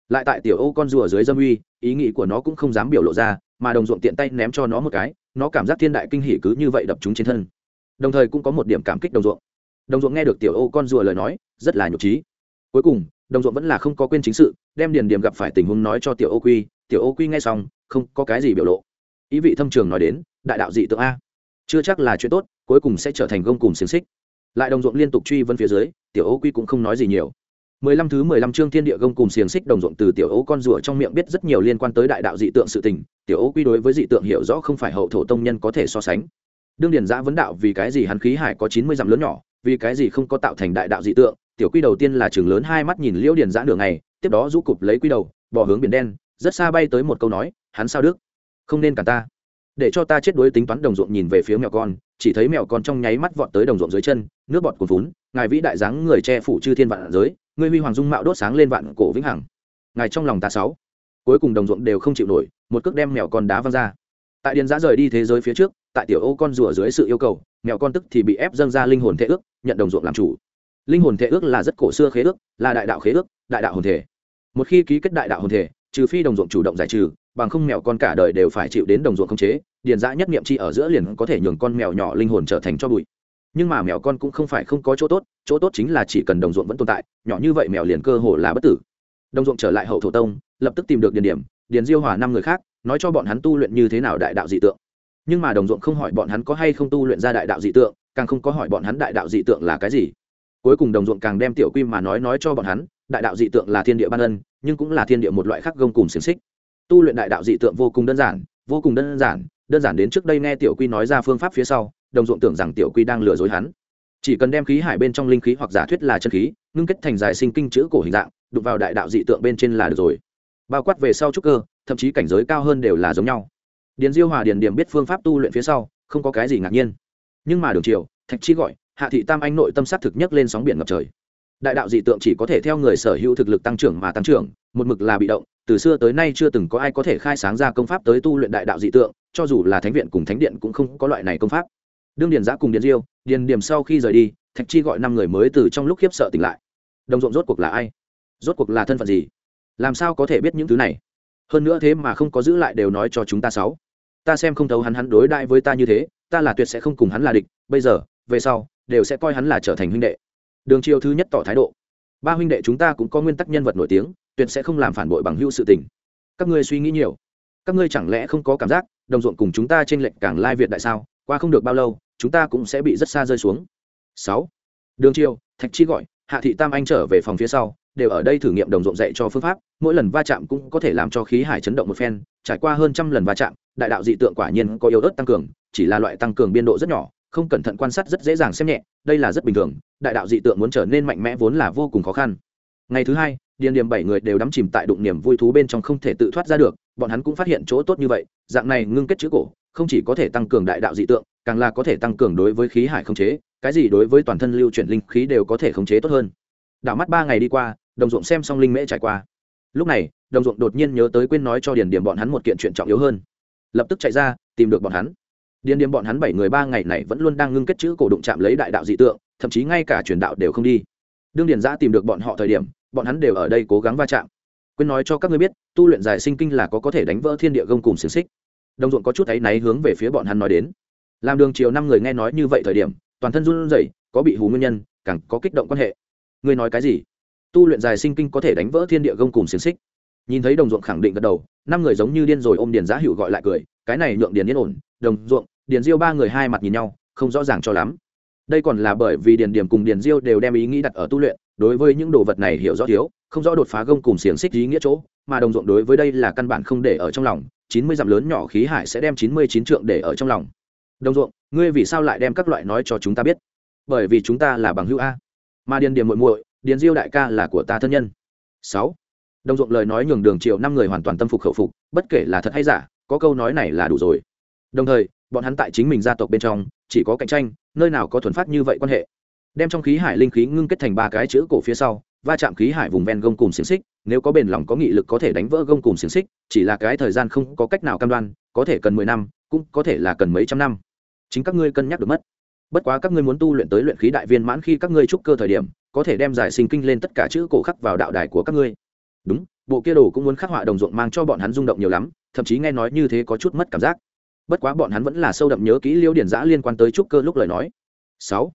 Lại tại tiểu ô con rùa dưới dâm uy, ý nghĩ của nó cũng không dám biểu lộ ra, mà đồng ruộng tiện tay ném cho nó một cái, nó cảm giác thiên đại kinh hỉ cứ như vậy đập chúng trên thân. Đồng thời cũng có một điểm cảm kích đồng ruộng. Đồng ruộng nghe được tiểu ô con rùa lời nói, rất là nhục trí cuối cùng, đồng ruộng vẫn là không có quên chính sự, đem điền điểm gặp phải tình huống nói cho tiểu ô quy, tiểu ô quy nghe xong, không có cái gì biểu lộ. Ý vị thâm trường nói đến, đại đạo dị tượng a. Chưa chắc là chuyện tốt cuối cùng sẽ trở thành gông cùng xiềng xích. Lại đồng ruộng liên tục truy vân phía dưới, tiểu ô quy cũng không nói gì nhiều. Mười lăm thứ mười lăm chương thiên địa gông cùng xiềng xích đồng ruộng từ tiểu ô con rùa trong miệng biết rất nhiều liên quan tới đại đạo dị tượng sự tình, tiểu ô quy đối với dị tượng hiểu rõ không phải hậu thổ tông nhân có thể so sánh. Đương điển giã vấn đạo vì cái gì hắn khí hải có chín mươi dặm lớn nhỏ, vì cái gì không có tạo thành đại đạo dị tượng, tiểu quy đầu tiên là trường lớn hai mắt nhìn liễu điển giã đường này tiếp đó rũ cụp lấy quy đầu, bỏ hướng biển đen, rất xa bay tới một câu nói, hắn sao đức? Không nên cả ta. Để cho ta chết đuối tính toán đồng ruộng nhìn về phía mèo con chỉ thấy mèo con trong nháy mắt vọt tới đồng ruộng dưới chân, nước bọt cuồn vún ngài vĩ đại dáng người che phủ chư thiên vạn giới, ngươi huy hoàng dung mạo đốt sáng lên vạn cổ vĩnh hằng. Ngài trong lòng ta sáu. Cuối cùng đồng ruộng đều không chịu nổi, một cước đem mèo con đá văng ra. Tại điền giã rời đi thế giới phía trước, tại tiểu ô con rùa dưới sự yêu cầu, mèo con tức thì bị ép dâng ra linh hồn thể ước, nhận đồng ruộng làm chủ. Linh hồn thể ước là rất cổ xưa khế ước, là đại đạo khế ước, đại đạo hồn thể. Một khi ký kết đại đạo hồn thể, trừ phi đồng ruộng chủ động giải trừ bằng không mèo con cả đời đều phải chịu đến đồng ruộng khống chế, điền dã nhất niệm chi ở giữa liền có thể nhường con mèo nhỏ linh hồn trở thành cho bụi. Nhưng mà mèo con cũng không phải không có chỗ tốt chỗ tốt chính là chỉ cần đồng ruộng vẫn tồn tại, nhỏ như vậy mèo liền cơ hồ là bất tử. Đồng ruộng trở lại hậu thổ tông, lập tức tìm được điền điểm, điền diêu hòa năm người khác, nói cho bọn hắn tu luyện như thế nào đại đạo dị tượng. Nhưng mà đồng ruộng không hỏi bọn hắn có hay không tu luyện ra đại đạo dị tượng, càng không có hỏi bọn hắn đại đạo dị tượng là cái gì. Cuối cùng đồng ruộng càng đem tiểu quy mà nói nói cho bọn hắn, đại đạo dị tượng là thiên địa ban ân, nhưng cũng là thiên địa một loại khác gông cùng xiềng xích tu luyện đại đạo dị tượng vô cùng đơn giản, vô cùng đơn giản đơn giản đến trước đây nghe tiểu quy nói ra phương pháp phía sau, đồng ruộng tưởng rằng tiểu quy đang lừa dối hắn. Chỉ cần đem khí hải bên trong linh khí hoặc giả thuyết là chân khí, ngưng kết thành dài sinh kinh chữ cổ hình dạng, đụng vào đại đạo dị tượng bên trên là được rồi. Bao quát về sau trúc cơ, thậm chí cảnh giới cao hơn đều là giống nhau. Điền diêu hòa điền điểm biết phương pháp tu luyện phía sau, không có cái gì ngạc nhiên. Nhưng mà đường triều, thạch chi gọi, hạ thị tam anh nội tâm sát thực nhất lên sóng biển ngập trời đại đạo dị tượng chỉ có thể theo người sở hữu thực lực tăng trưởng mà tăng trưởng, một mực là bị động, từ xưa tới nay chưa từng có ai có thể khai sáng ra công pháp tới tu luyện đại đạo dị tượng, cho dù là thánh viện cùng thánh điện cũng không có loại này công pháp. Đương điền giã cùng điền diêu, điền điểm sau khi rời đi, thạch chi gọi năm người mới từ trong lúc khiếp sợ tỉnh lại. Đồng ruộng rốt cuộc là ai? Rốt cuộc là thân phận gì? Làm sao có thể biết những thứ này? Hơn nữa thế mà không có giữ lại đều nói cho chúng ta sáu. Ta xem không thấu hắn hắn đối đại với ta như thế, ta là tuyệt sẽ không cùng hắn là địch, bây giờ, về sau, đều sẽ coi hắn là trở thành huynh đệ đường triều thứ nhất tỏ thái độ. Ba huynh đệ chúng ta cũng có nguyên tắc nhân vật nổi tiếng, tuyệt sẽ không làm phản bội bằng hữu sự tình. Các ngươi suy nghĩ nhiều. Các ngươi chẳng lẽ không có cảm giác, đồng ruộng cùng chúng ta trên lệnh cảng lai việt đại sao? Qua không được bao lâu, chúng ta cũng sẽ bị rất xa rơi xuống. Sáu. Đường triều, thạch chi gọi, hạ thị tam anh trở về phòng phía sau, đều ở đây thử nghiệm đồng ruộng dạy cho phương pháp, mỗi lần va chạm cũng có thể làm cho khí hải chấn động một phen, trải qua hơn trăm lần va chạm, đại đạo dị tượng quả nhiên có yếu ớt tăng cường, chỉ là loại tăng cường biên độ rất nhỏ không cẩn thận quan sát rất dễ dàng xem nhẹ, đây là rất bình thường, đại đạo dị tượng muốn trở nên mạnh mẽ vốn là vô cùng khó khăn. Ngày thứ hai, điền điểm bảy người đều đắm chìm tại đụng niềm vui thú bên trong không thể tự thoát ra được, bọn hắn cũng phát hiện chỗ tốt như vậy, dạng này ngưng kết chữ cổ, không chỉ có thể tăng cường đại đạo dị tượng, càng là có thể tăng cường đối với khí hải khống chế, cái gì đối với toàn thân lưu chuyển linh khí đều có thể khống chế tốt hơn. Đảo mắt ba ngày đi qua, đồng ruộng xem xong linh mễ trải qua. Lúc này, đồng ruộng đột nhiên nhớ tới quên nói cho điền điểm bọn hắn một kiện chuyện trọng yếu hơn. Lập tức chạy ra, tìm được bọn hắn điền điên bọn hắn bảy người ba ngày này vẫn luôn đang ngưng kết chữ cổ đụng chạm lấy đại đạo dị tượng, thậm chí ngay cả truyền đạo đều không đi. Đương điền giã tìm được bọn họ thời điểm, bọn hắn đều ở đây cố gắng va chạm. Quên nói cho các ngươi biết, tu luyện giải sinh kinh là có có thể đánh vỡ thiên địa gông cùng xiềng xích. Đồng ruộng có chút áy náy hướng về phía bọn hắn nói đến. Làm đường chiều năm người nghe nói như vậy thời điểm, toàn thân run rẩy, có bị hù nguyên nhân, càng có kích động quan hệ. Ngươi nói cái gì? Tu luyện dài sinh kinh có thể đánh vỡ thiên địa gông cùng xiềng xích nhìn thấy đồng ruộng khẳng định gật đầu, năm người giống như điên rồi ôm điền giá hữu gọi lại cười, cái này nhượng điền yên ổn, đồng ruộng, điền diêu ba người hai mặt nhìn nhau, không rõ ràng cho lắm. Đây còn là bởi vì điền điểm cùng điền diêu đều đem ý nghĩ đặt ở tu luyện, đối với những đồ vật này hiểu rõ thiếu, không rõ đột phá gông cùng xiềng xích ý nghĩa chỗ, mà đồng ruộng đối với đây là căn bản không để ở trong lòng, chín mươi dặm lớn nhỏ khí hải sẽ đem chín mươi chín trượng để ở trong lòng. Đồng ruộng, ngươi vì sao lại đem các loại nói cho chúng ta biết? Bởi vì chúng ta là bằng hữu a. Mà điền điểm muội muội, điền diêu đại ca là của ta thân nhân. Sáu đồng ruộng lời nói nhường đường triệu năm người hoàn toàn tâm phục khẩu phục, bất kể là thật hay giả, có câu nói này là đủ rồi. Đồng thời, bọn hắn tại chính mình gia tộc bên trong, chỉ có cạnh tranh, nơi nào có thuần phát như vậy quan hệ. Đem trong khí hải linh khí ngưng kết thành ba cái chữ cổ phía sau, va chạm khí hải vùng ven gông cùng xiềng xích, nếu có bền lòng có nghị lực có thể đánh vỡ gông cùng xiềng xích, chỉ là cái thời gian không có cách nào cam đoan, có thể cần mười năm, cũng có thể là cần mấy trăm năm. Chính các ngươi cân nhắc được mất. Bất quá các ngươi muốn tu luyện tới luyện khí đại viên mãn khi các ngươi trúc cơ thời điểm, có thể đem giải sinh kinh lên tất cả chữ cổ khắc vào đạo đài của các ngươi đúng bộ kia đồ cũng muốn khắc họa đồng ruộng mang cho bọn hắn rung động nhiều lắm thậm chí nghe nói như thế có chút mất cảm giác. Bất quá bọn hắn vẫn là sâu đậm nhớ kỹ liêu điển giã liên quan tới trúc cơ lúc lời nói. Sáu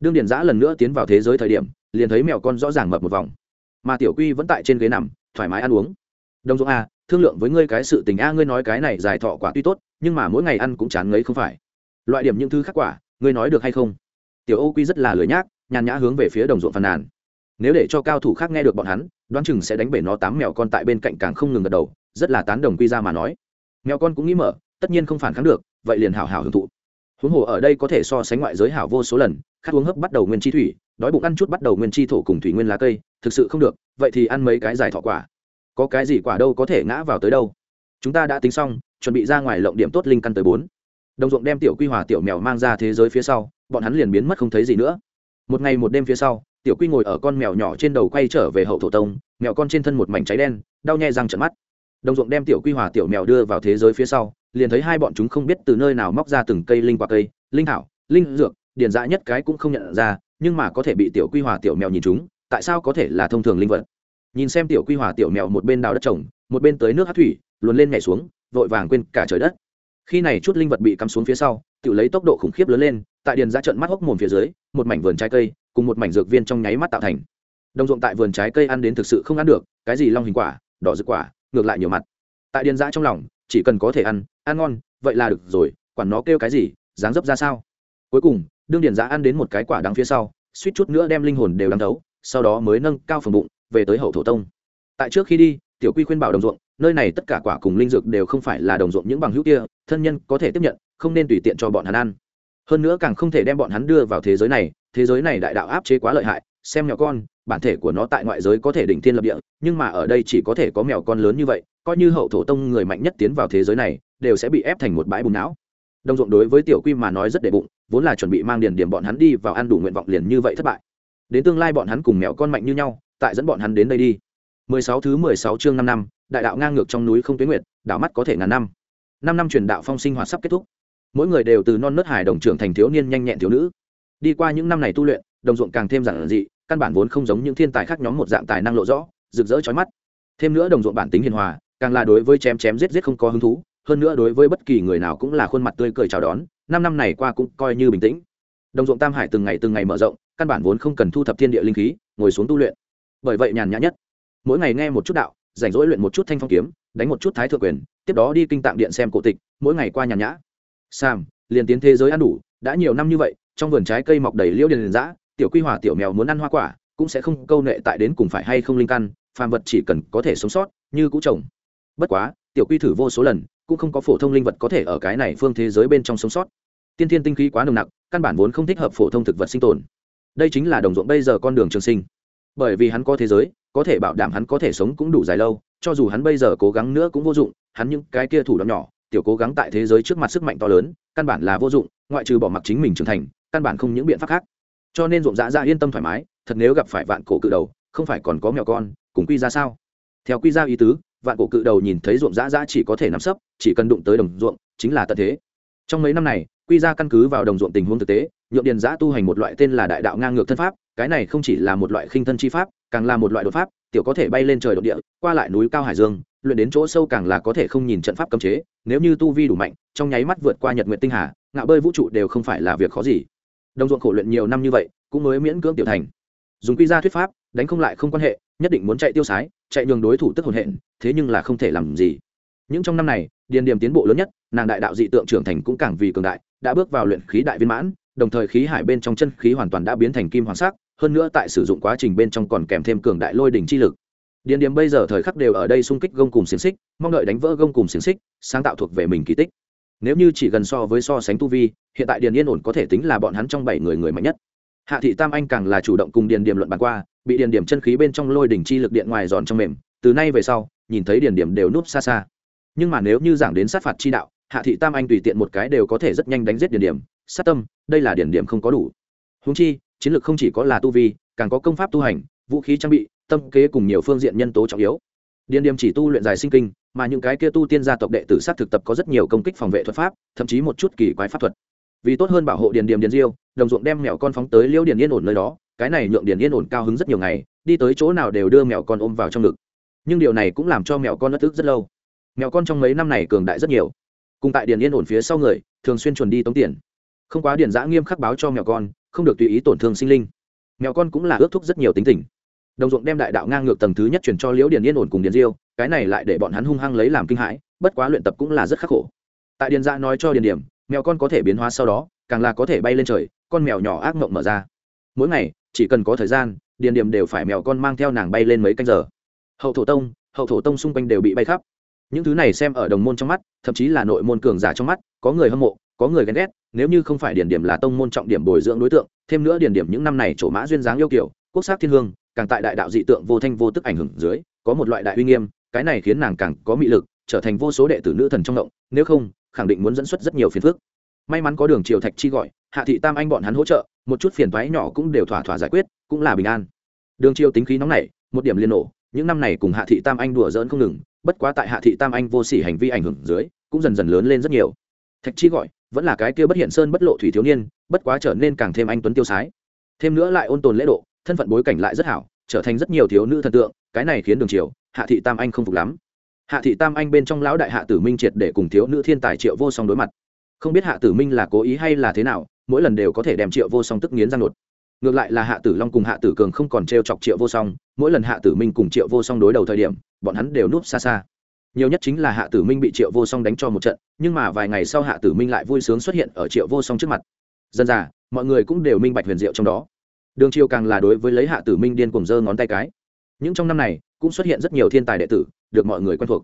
đương điển giã lần nữa tiến vào thế giới thời điểm liền thấy mèo con rõ ràng mập một vòng. Mà tiểu quy vẫn tại trên ghế nằm thoải mái ăn uống. Đồng ruộng a à, thương lượng với ngươi cái sự tình a ngươi nói cái này dài thọ quả tuy tốt nhưng mà mỗi ngày ăn cũng chán ngấy không phải. Loại điểm những thứ khác quả ngươi nói được hay không? Tiểu ô quy rất là lười nhác nhàn nhã hướng về phía đồng ruộng phàn nàn. Nếu để cho cao thủ khác nghe được bọn hắn đoán chừng sẽ đánh bể nó tám mèo con tại bên cạnh càng không ngừng gật đầu, rất là tán đồng quy ra mà nói. Mèo con cũng nghĩ mở, tất nhiên không phản kháng được, vậy liền hảo hảo hưởng thụ. Huống hồ ở đây có thể so sánh ngoại giới hảo vô số lần khát uống hấp bắt đầu nguyên chi thủy, đói bụng ăn chút bắt đầu nguyên chi thổ cùng thủy nguyên lá cây, thực sự không được, vậy thì ăn mấy cái giải thọ quả. Có cái gì quả đâu có thể ngã vào tới đâu. Chúng ta đã tính xong, chuẩn bị ra ngoài lộng điểm tốt linh căn tới bốn. Đồng ruộng đem tiểu quy hòa tiểu mèo mang ra thế giới phía sau, bọn hắn liền biến mất không thấy gì nữa. Một ngày một đêm phía sau tiểu quy ngồi ở con mèo nhỏ trên đầu quay trở về hậu thổ tông, mèo con trên thân một mảnh cháy đen, đau nhè răng trận mắt. Đồng ruộng đem tiểu quy hòa tiểu mèo đưa vào thế giới phía sau, liền thấy hai bọn chúng không biết từ nơi nào móc ra từng cây linh quả cây, linh thảo, linh dược, điền dã nhất cái cũng không nhận ra, nhưng mà có thể bị tiểu quy hòa tiểu mèo nhìn chúng, tại sao có thể là thông thường linh vật? Nhìn xem tiểu quy hòa tiểu mèo một bên đào đất trồng, một bên tới nước hát thủy, luồn lên nhảy xuống, vội vàng quên cả trời đất. Khi này chút linh vật bị cắm xuống phía sau, tự lấy tốc độ khủng khiếp lớn lên, tại điền ra trận mắt hốc mồm phía dưới, một mảnh vườn trái cây cùng một mảnh dược viên trong nháy mắt tạo thành. Đồng ruộng tại vườn trái cây ăn đến thực sự không ăn được, cái gì long hình quả, đỏ rực quả, ngược lại nhiều mặt. Tại điền giã trong lòng, chỉ cần có thể ăn ăn ngon, vậy là được rồi, quản nó kêu cái gì, dáng dấp ra sao. Cuối cùng, đương điền giã ăn đến một cái quả đắng phía sau, suýt chút nữa đem linh hồn đều đắng thấu, sau đó mới nâng cao phần bụng, về tới hậu thổ tông. Tại trước khi đi, tiểu quy khuyên bảo đồng ruộng, nơi này tất cả quả cùng linh dược đều không phải là đồng ruộng những bằng hữu kia, thân nhân có thể tiếp nhận, không nên tùy tiện cho bọn hắn ăn hơn nữa càng không thể đem bọn hắn đưa vào thế giới này, thế giới này đại đạo áp chế quá lợi hại, xem nhỏ con, bản thể của nó tại ngoại giới có thể đỉnh thiên lập địa, nhưng mà ở đây chỉ có thể có mèo con lớn như vậy, coi như hậu thổ tông người mạnh nhất tiến vào thế giới này, đều sẽ bị ép thành một bãi bùn não. Đồng ruộng đối với tiểu quy mà nói rất đệ bụng, vốn là chuẩn bị mang điền điểm bọn hắn đi vào ăn đủ nguyện vọng liền như vậy thất bại. Đến tương lai bọn hắn cùng mèo con mạnh như nhau, tại dẫn bọn hắn đến đây đi. 16 thứ 16 chương 5 năm, đại đạo ngang ngược trong núi không tuyến nguyệt, đảo mắt có thể ngàn năm. Năm năm truyền đạo phong sinh hoạt sắp kết thúc mỗi người đều từ non nớt hải đồng trưởng thành thiếu niên nhanh nhẹn thiếu nữ. Đi qua những năm này tu luyện, đồng ruộng càng thêm giản dị, căn bản vốn không giống những thiên tài khác nhóm một dạng tài năng lộ rõ, rực rỡ chói mắt. Thêm nữa đồng ruộng bản tính hiền hòa, càng là đối với chém chém giết giết không có hứng thú, hơn nữa đối với bất kỳ người nào cũng là khuôn mặt tươi cười chào đón, năm năm này qua cũng coi như bình tĩnh. Đồng ruộng tam hải từng ngày từng ngày mở rộng, căn bản vốn không cần thu thập thiên địa linh khí, ngồi xuống tu luyện. Bởi vậy nhàn nhã nhất. Mỗi ngày nghe một chút đạo, rảnh rỗi luyện một chút thanh phong kiếm, đánh một chút thái thượng quyền, tiếp đó đi kinh tạng điện xem cổ tịch, mỗi ngày qua nhàn nhã sam, liền tiến thế giới ăn đủ, đã nhiều năm như vậy, trong vườn trái cây mọc đầy liễu điền giã tiểu quy hòa tiểu mèo muốn ăn hoa quả, cũng sẽ không câu nệ tại đến cùng phải hay không linh căn, phàm vật chỉ cần có thể sống sót, như cũ trồng. Bất quá, tiểu quy thử vô số lần, cũng không có phổ thông linh vật có thể ở cái này phương thế giới bên trong sống sót. Tiên thiên tinh khí quá nồng nặc, căn bản vốn không thích hợp phổ thông thực vật sinh tồn. Đây chính là đồng ruộng bây giờ con đường trường sinh. Bởi vì hắn có thế giới, có thể bảo đảm hắn có thể sống cũng đủ dài lâu, cho dù hắn bây giờ cố gắng nữa cũng vô dụng, hắn những cái kia thủ đoạn nhỏ tiểu cố gắng tại thế giới trước mặt sức mạnh to lớn, căn bản là vô dụng, ngoại trừ bỏ mặc chính mình trưởng thành, căn bản không những biện pháp khác. Cho nên ruộng dã ra yên tâm thoải mái, thật nếu gặp phải vạn cổ cự đầu, không phải còn có mèo con, cùng quy ra sao? Theo quy ra ý tứ, vạn cổ cự đầu nhìn thấy ruộng dã dã chỉ có thể nắm sấp, chỉ cần đụng tới đồng ruộng, chính là tận thế. Trong mấy năm này, quy ra căn cứ vào đồng ruộng tình huống thực tế nhuộm điền giã tu hành một loại tên là đại đạo ngang ngược thân pháp, cái này không chỉ là một loại khinh thân chi pháp, càng là một loại đột pháp, tiểu có thể bay lên trời đ địa, qua lại núi cao hải dương luyện đến chỗ sâu càng là có thể không nhìn trận pháp cấm chế, nếu như tu vi đủ mạnh, trong nháy mắt vượt qua nhật nguyện tinh hà, ngạo bơi vũ trụ đều không phải là việc khó gì. Đồng ruộng khổ luyện nhiều năm như vậy, cũng mới miễn cưỡng tiểu thành. Dùng quy ra thuyết pháp, đánh không lại không quan hệ, nhất định muốn chạy tiêu sái, chạy nhường đối thủ tức hồn hện, thế nhưng là không thể làm gì. Những trong năm này, điền điểm tiến bộ lớn nhất, nàng đại đạo dị tượng trưởng thành cũng càng vì cường đại, đã bước vào luyện khí đại viên mãn, đồng thời khí hải bên trong chân khí hoàn toàn đã biến thành kim hoàng sắc, hơn nữa tại sử dụng quá trình bên trong còn kèm thêm cường đại lôi đỉnh chi lực điền điểm bây giờ thời khắc đều ở đây xung kích gông cùng xiềng xích, mong đợi đánh vỡ gông cùng xiềng xích, sáng tạo thuộc về mình kỳ tích. Nếu như chỉ gần so với so sánh tu vi, hiện tại điền yên ổn có thể tính là bọn hắn trong bảy người người mạnh nhất. Hạ thị tam anh càng là chủ động cùng điền điểm luận bàn qua, bị điền điểm chân khí bên trong lôi đỉnh chi lực điện ngoài giòn trong mềm, từ nay về sau, nhìn thấy điền điểm đều núp xa xa. Nhưng mà nếu như giảng đến sát phạt chi đạo, hạ thị tam anh tùy tiện một cái đều có thể rất nhanh đánh giết điền điểm sát tâm, đây là điền điểm không có đủ. Húng chi, chiến lược không chỉ có là tu vi, càng có công pháp tu hành, vũ khí trang bị tâm kế cùng nhiều phương diện nhân tố trọng yếu. Điền Điềm chỉ tu luyện dài sinh kinh, mà những cái kia tu tiên gia tộc đệ tử sát thực tập có rất nhiều công kích phòng vệ thuật pháp, thậm chí một chút kỳ quái pháp thuật. Vì tốt hơn bảo hộ điền Điềm điền diêu, đồng ruộng đem mèo con phóng tới liễu điền yên ổn nơi đó, cái này nhượng điền yên ổn cao hứng rất nhiều ngày, đi tới chỗ nào đều đưa mèo con ôm vào trong ngực. Nhưng điều này cũng làm cho mèo con nó tức rất lâu. Mèo con trong mấy năm này cường đại rất nhiều. Cùng tại điền yên ổn phía sau người, thường xuyên chuẩn đi tống tiền. Không quá điền giã nghiêm khắc báo cho mèo con, không được tùy ý tổn thương sinh linh. Mèo con cũng là ước thúc rất nhiều tính tình đồng ruộng đem đại đạo ngang ngược tầng thứ nhất chuyển cho liễu điền yên ổn cùng điền diêu, cái này lại để bọn hắn hung hăng lấy làm kinh hãi, bất quá luyện tập cũng là rất khắc khổ. Tại điền gia nói cho điền điểm, mèo con có thể biến hóa sau đó, càng là có thể bay lên trời, con mèo nhỏ ác mộng mở ra. Mỗi ngày, chỉ cần có thời gian, điền điểm đều phải mèo con mang theo nàng bay lên mấy canh giờ. Hậu thổ tông, hậu thổ tông xung quanh đều bị bay khắp. Những thứ này xem ở đồng môn trong mắt, thậm chí là nội môn cường giả trong mắt, có người hâm mộ, có người ghen ghét, nếu như không phải điển điểm là tông môn trọng điểm bồi dưỡng đối tượng, thêm nữa điển điểm những năm này chỗ mã duyên dáng yêu kiểu quốc sắc thiên hương càng tại đại đạo dị tượng vô thanh vô tức ảnh hưởng dưới, có một loại đại uy nghiêm, cái này khiến nàng càng có mị lực, trở thành vô số đệ tử nữ thần trong động, nếu không, khẳng định muốn dẫn xuất rất nhiều phiền phức. May mắn có đường triều thạch chi gọi, hạ thị tam anh bọn hắn hỗ trợ, một chút phiền toái nhỏ cũng đều thỏa thỏa giải quyết, cũng là bình an. Đường triều tính khí nóng nảy, một điểm liên nổ, những năm này cùng hạ thị tam anh đùa giỡn không ngừng, bất quá tại hạ thị tam anh vô sỉ hành vi ảnh hưởng dưới, cũng dần dần lớn lên rất nhiều. Thạch chi gọi, vẫn là cái kia bất hiện sơn bất lộ thủy thiếu niên, bất quá trở nên càng thêm anh tuấn tiêu sái. Thêm nữa lại ôn tồn lễ độ thân phận bối cảnh lại rất hảo, trở thành rất nhiều thiếu nữ thần tượng, cái này khiến đường triều, hạ thị tam anh không phục lắm. Hạ thị tam anh bên trong lão đại hạ tử minh triệt để cùng thiếu nữ thiên tài triệu vô song đối mặt. Không biết hạ tử minh là cố ý hay là thế nào, mỗi lần đều có thể đem triệu vô song tức nghiến răng nột ngược lại là hạ tử long cùng hạ tử cường không còn t r e o chọc triệu vô song, mỗi lần hạ tử minh cùng triệu vô song đối đầu thời điểm, bọn hắn đều núp xa xa. Nhiều nhất chính là hạ tử minh bị triệu vô song đánh cho một trận, nhưng mà vài ngày sau hạ tử minh lại vui sướng xuất hiện ở triệu vô song trước mặt. Dân già, mọi người cũng đều minh bạch huyền diệu trong đó đường triều càng là đối với lấy hạ tử minh điên cùng giơ ngón tay cái. Những trong năm này, cũng xuất hiện rất nhiều thiên tài đệ tử, được mọi người quen thuộc.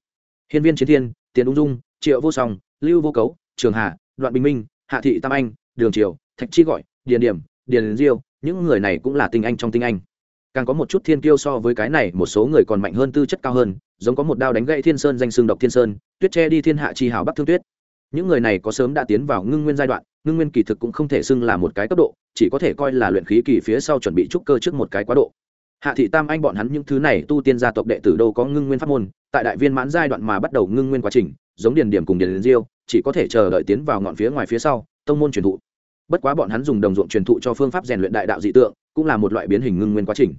Hiên viên chiến thiên, tiền ung dung, triệu vô song, lưu vô cấu, trường hà, đoạn bình minh, hạ thị tam anh, đường triều, thạch chi gọi, điền điểm, điền diêu, những người này cũng là tinh anh trong tinh anh. Càng có một chút thiên kiêu so với cái này, một số người còn mạnh hơn tư chất cao hơn, giống có một đao đánh gậy thiên sơn danh xương độc thiên sơn, tuyết che đi thiên hạ chi hào bắc thương tuyết những người này có sớm đã tiến vào ngưng nguyên giai đoạn, ngưng nguyên kỳ thực cũng không thể xưng là một cái cấp độ, chỉ có thể coi là luyện khí kỳ phía sau chuẩn bị trúc cơ trước một cái quá độ. Hạ thị tam anh bọn hắn những thứ này tu tiên gia tộc đệ tử đâu có ngưng nguyên pháp môn, tại đại viên mãn giai đoạn mà bắt đầu ngưng nguyên quá trình, giống điền điểm cùng điền diêu, chỉ có thể chờ đợi tiến vào ngọn phía ngoài phía sau, tông môn truyền thụ. Bất quá bọn hắn dùng đồng ruộng truyền thụ cho phương pháp rèn luyện đại đạo dị tượng, cũng là một loại biến hình ngưng nguyên quá trình.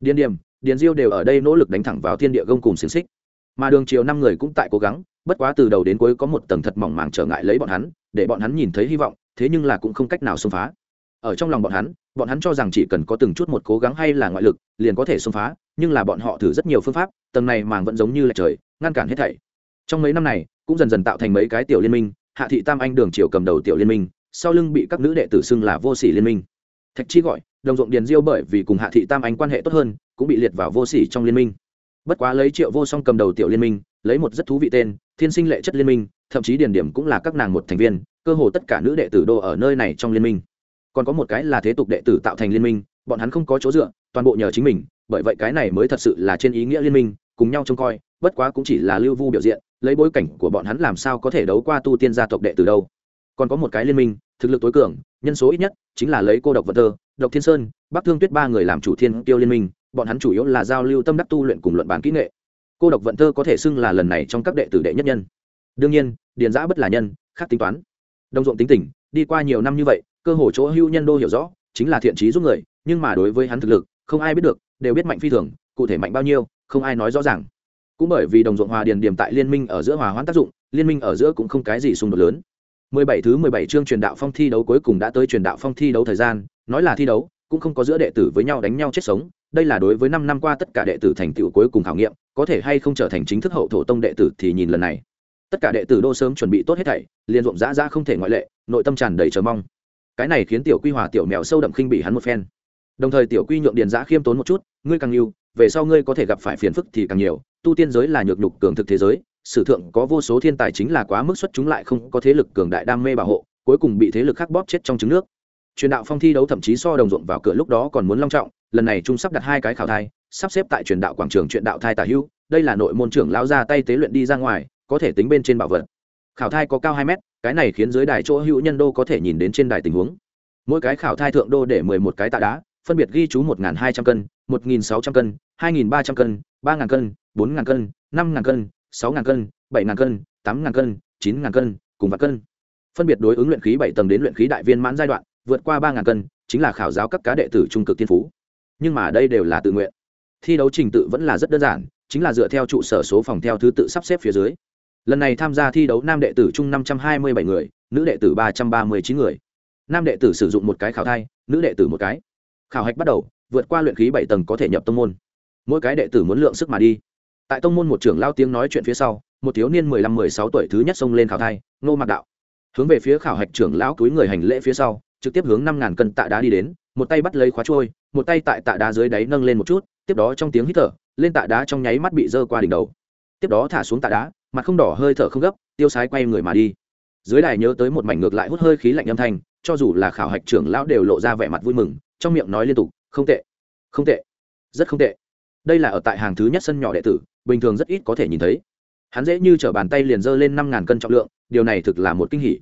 Điền điểm, điền diêu đều ở đây nỗ lực đánh thẳng vào thiên địa gông cùng xiềng xích mà đường chiều năm người cũng tại cố gắng, bất quá từ đầu đến cuối có một tầng thật mỏng màng trở ngại lấy bọn hắn, để bọn hắn nhìn thấy hy vọng, thế nhưng là cũng không cách nào xông phá. Ở trong lòng bọn hắn bọn hắn cho rằng chỉ cần có từng chút một cố gắng hay là ngoại lực, liền có thể xông phá, nhưng là bọn họ thử rất nhiều phương pháp, tầng này màng vẫn giống như là trời, ngăn cản hết thảy. Trong mấy năm này, cũng dần dần tạo thành mấy cái tiểu liên minh, hạ thị tam anh đường triều cầm đầu tiểu liên minh, sau lưng bị các nữ đệ tử xưng là vô sỉ liên minh. Thạch chi gọi, đồng ruộng điền diêu bởi vì cùng hạ thị tam anh quan hệ tốt hơn, cũng bị liệt vào vô sỉ trong liên minh bất quá lấy triệu vô song cầm đầu tiểu liên minh, lấy một rất thú vị tên, thiên sinh lệ chất liên minh, thậm chí điển điểm cũng là các nàng một thành viên, cơ hồ tất cả nữ đệ tử đô ở nơi này trong liên minh. Còn có một cái là thế tục đệ tử tạo thành liên minh, bọn hắn không có chỗ dựa, toàn bộ nhờ chính mình, bởi vậy cái này mới thật sự là trên ý nghĩa liên minh, cùng nhau trông coi, bất quá cũng chỉ là lưu vu biểu diện, lấy bối cảnh của bọn hắn làm sao có thể đấu qua tu tiên gia tộc đệ tử đâu. Còn có một cái liên minh, thực lực tối cường, nhân số ít nhất chính là lấy cô độc vật thơ độc thiên sơn, bắc thương tuyết ba người làm chủ thiên tiêu liên minh bọn hắn chủ yếu là giao lưu tâm đắc tu luyện cùng luận bàn kỹ nghệ. Cô độc vận thơ có thể xưng là lần này trong các đệ tử đệ nhất nhân. Đương nhiên, điền giã bất là nhân, khác tính toán. Đồng ruộng tính tình, đi qua nhiều năm như vậy, cơ hồ chỗ hưu nhân đô hiểu rõ, chính là thiện trí giúp người, nhưng mà đối với hắn thực lực, không ai biết được, đều biết mạnh phi thường, cụ thể mạnh bao nhiêu, không ai nói rõ ràng. Cũng bởi vì đồng ruộng hòa điền điểm tại liên minh ở giữa hòa hoãn tác dụng, liên minh ở giữa cũng không cái gì xung đột lớn. 17 thứ 17 chương truyền đạo phong thi đấu cuối cùng đã tới truyền đạo phong thi đấu thời gian, nói là thi đấu, cũng không có giữa đệ tử với nhau đánh nhau chết sống đây là đối với năm năm qua tất cả đệ tử thành tựu cuối cùng khảo nghiệm, có thể hay không trở thành chính thức hậu thổ tông đệ tử thì nhìn lần này. Tất cả đệ tử đô sớm chuẩn bị tốt hết thảy, liền rộn rã ra không thể ngoại lệ, nội tâm tràn đầy chờ mong. Cái này khiến tiểu quy hòa tiểu mèo sâu đậm khinh bị hắn một phen. Đồng thời tiểu quy nhượng điền giã khiêm tốn một chút, ngươi càng nhiều, về sau ngươi có thể gặp phải phiền phức thì càng nhiều, tu tiên giới là nhược nhục cường thực thế giới, sử thượng có vô số thiên tài chính là quá mức xuất chúng lại không có thế lực cường đại đam mê bảo hộ, cuối cùng bị thế lực khác bóp chết trong trứng nước. Truyền đạo phong thi đấu thậm chí so đồng ruộng vào cửa lúc đó còn muốn long trọng lần này trung sắp đặt hai cái khảo thai, sắp xếp tại truyền đạo quảng trường truyền đạo thai tả hữu, đây là nội môn trưởng lão ra tay tế luyện đi ra ngoài, có thể tính bên trên bảo vật. Khảo thai có cao hai mét, cái này khiến dưới đài chỗ hữu nhân đô có thể nhìn đến trên đài tình huống. Mỗi cái khảo thai thượng đô để mười một cái tạ đá, phân biệt ghi chú một hai trăm cân, một nghìn sáu trăm cân, hai nghìn ba trăm cân, ba ngàn cân, bốn ngàn cân, năm ngàn cân, sáu ngàn cân, bảy ngàn cân, tám ngàn cân, chín ngàn cân, cùng và cân. Phân biệt đối ứng luyện khí bảy tầng đến luyện khí đại viên mãn giai đoạn, vượt qua ba ngàn cân, chính là khảo giáo các cá đệ tử trung cực tiên phú nhưng mà đây đều là tự nguyện. Thi đấu trình tự vẫn là rất đơn giản, chính là dựa theo trụ sở số phòng theo thứ tự sắp xếp phía dưới. Lần này tham gia thi đấu nam đệ tử chung năm trăm hai mươi bảy người, nữ đệ tử ba trăm ba mươi chín người. Nam đệ tử sử dụng một cái khảo thai, nữ đệ tử một cái. Khảo hạch bắt đầu, vượt qua luyện khí bảy tầng có thể nhập tông môn. Mỗi cái đệ tử muốn lượng sức mà đi. Tại tông môn một trưởng lao tiếng nói chuyện phía sau, một thiếu niên mười lăm mười sáu tuổi thứ nhất xông lên khảo thai nô mạc đạo. Hướng về phía khảo hạch trưởng lão túi người hành lễ phía sau, trực tiếp hướng năm ngàn cân tạ đá đi đến một tay bắt lấy khóa trôi, một tay tại tạ đá dưới đáy nâng lên một chút, tiếp đó trong tiếng hít thở, lên tạ đá trong nháy mắt bị dơ qua đỉnh đầu. Tiếp đó thả xuống tạ đá, mặt không đỏ hơi thở không gấp, tiêu sái quay người mà đi. Dưới đài nhớ tới một mảnh ngược lại hút hơi khí lạnh âm thanh, cho dù là khảo hạch trưởng lão đều lộ ra vẻ mặt vui mừng, trong miệng nói liên tục, không tệ không tệ, rất không tệ. Đây là ở tại hàng thứ nhất sân nhỏ đệ tử, bình thường rất ít có thể nhìn thấy. Hắn dễ như t r ở bàn tay liền dơ lên năm ngàn cân trọng lượng, điều này thực là một kinh hỉ.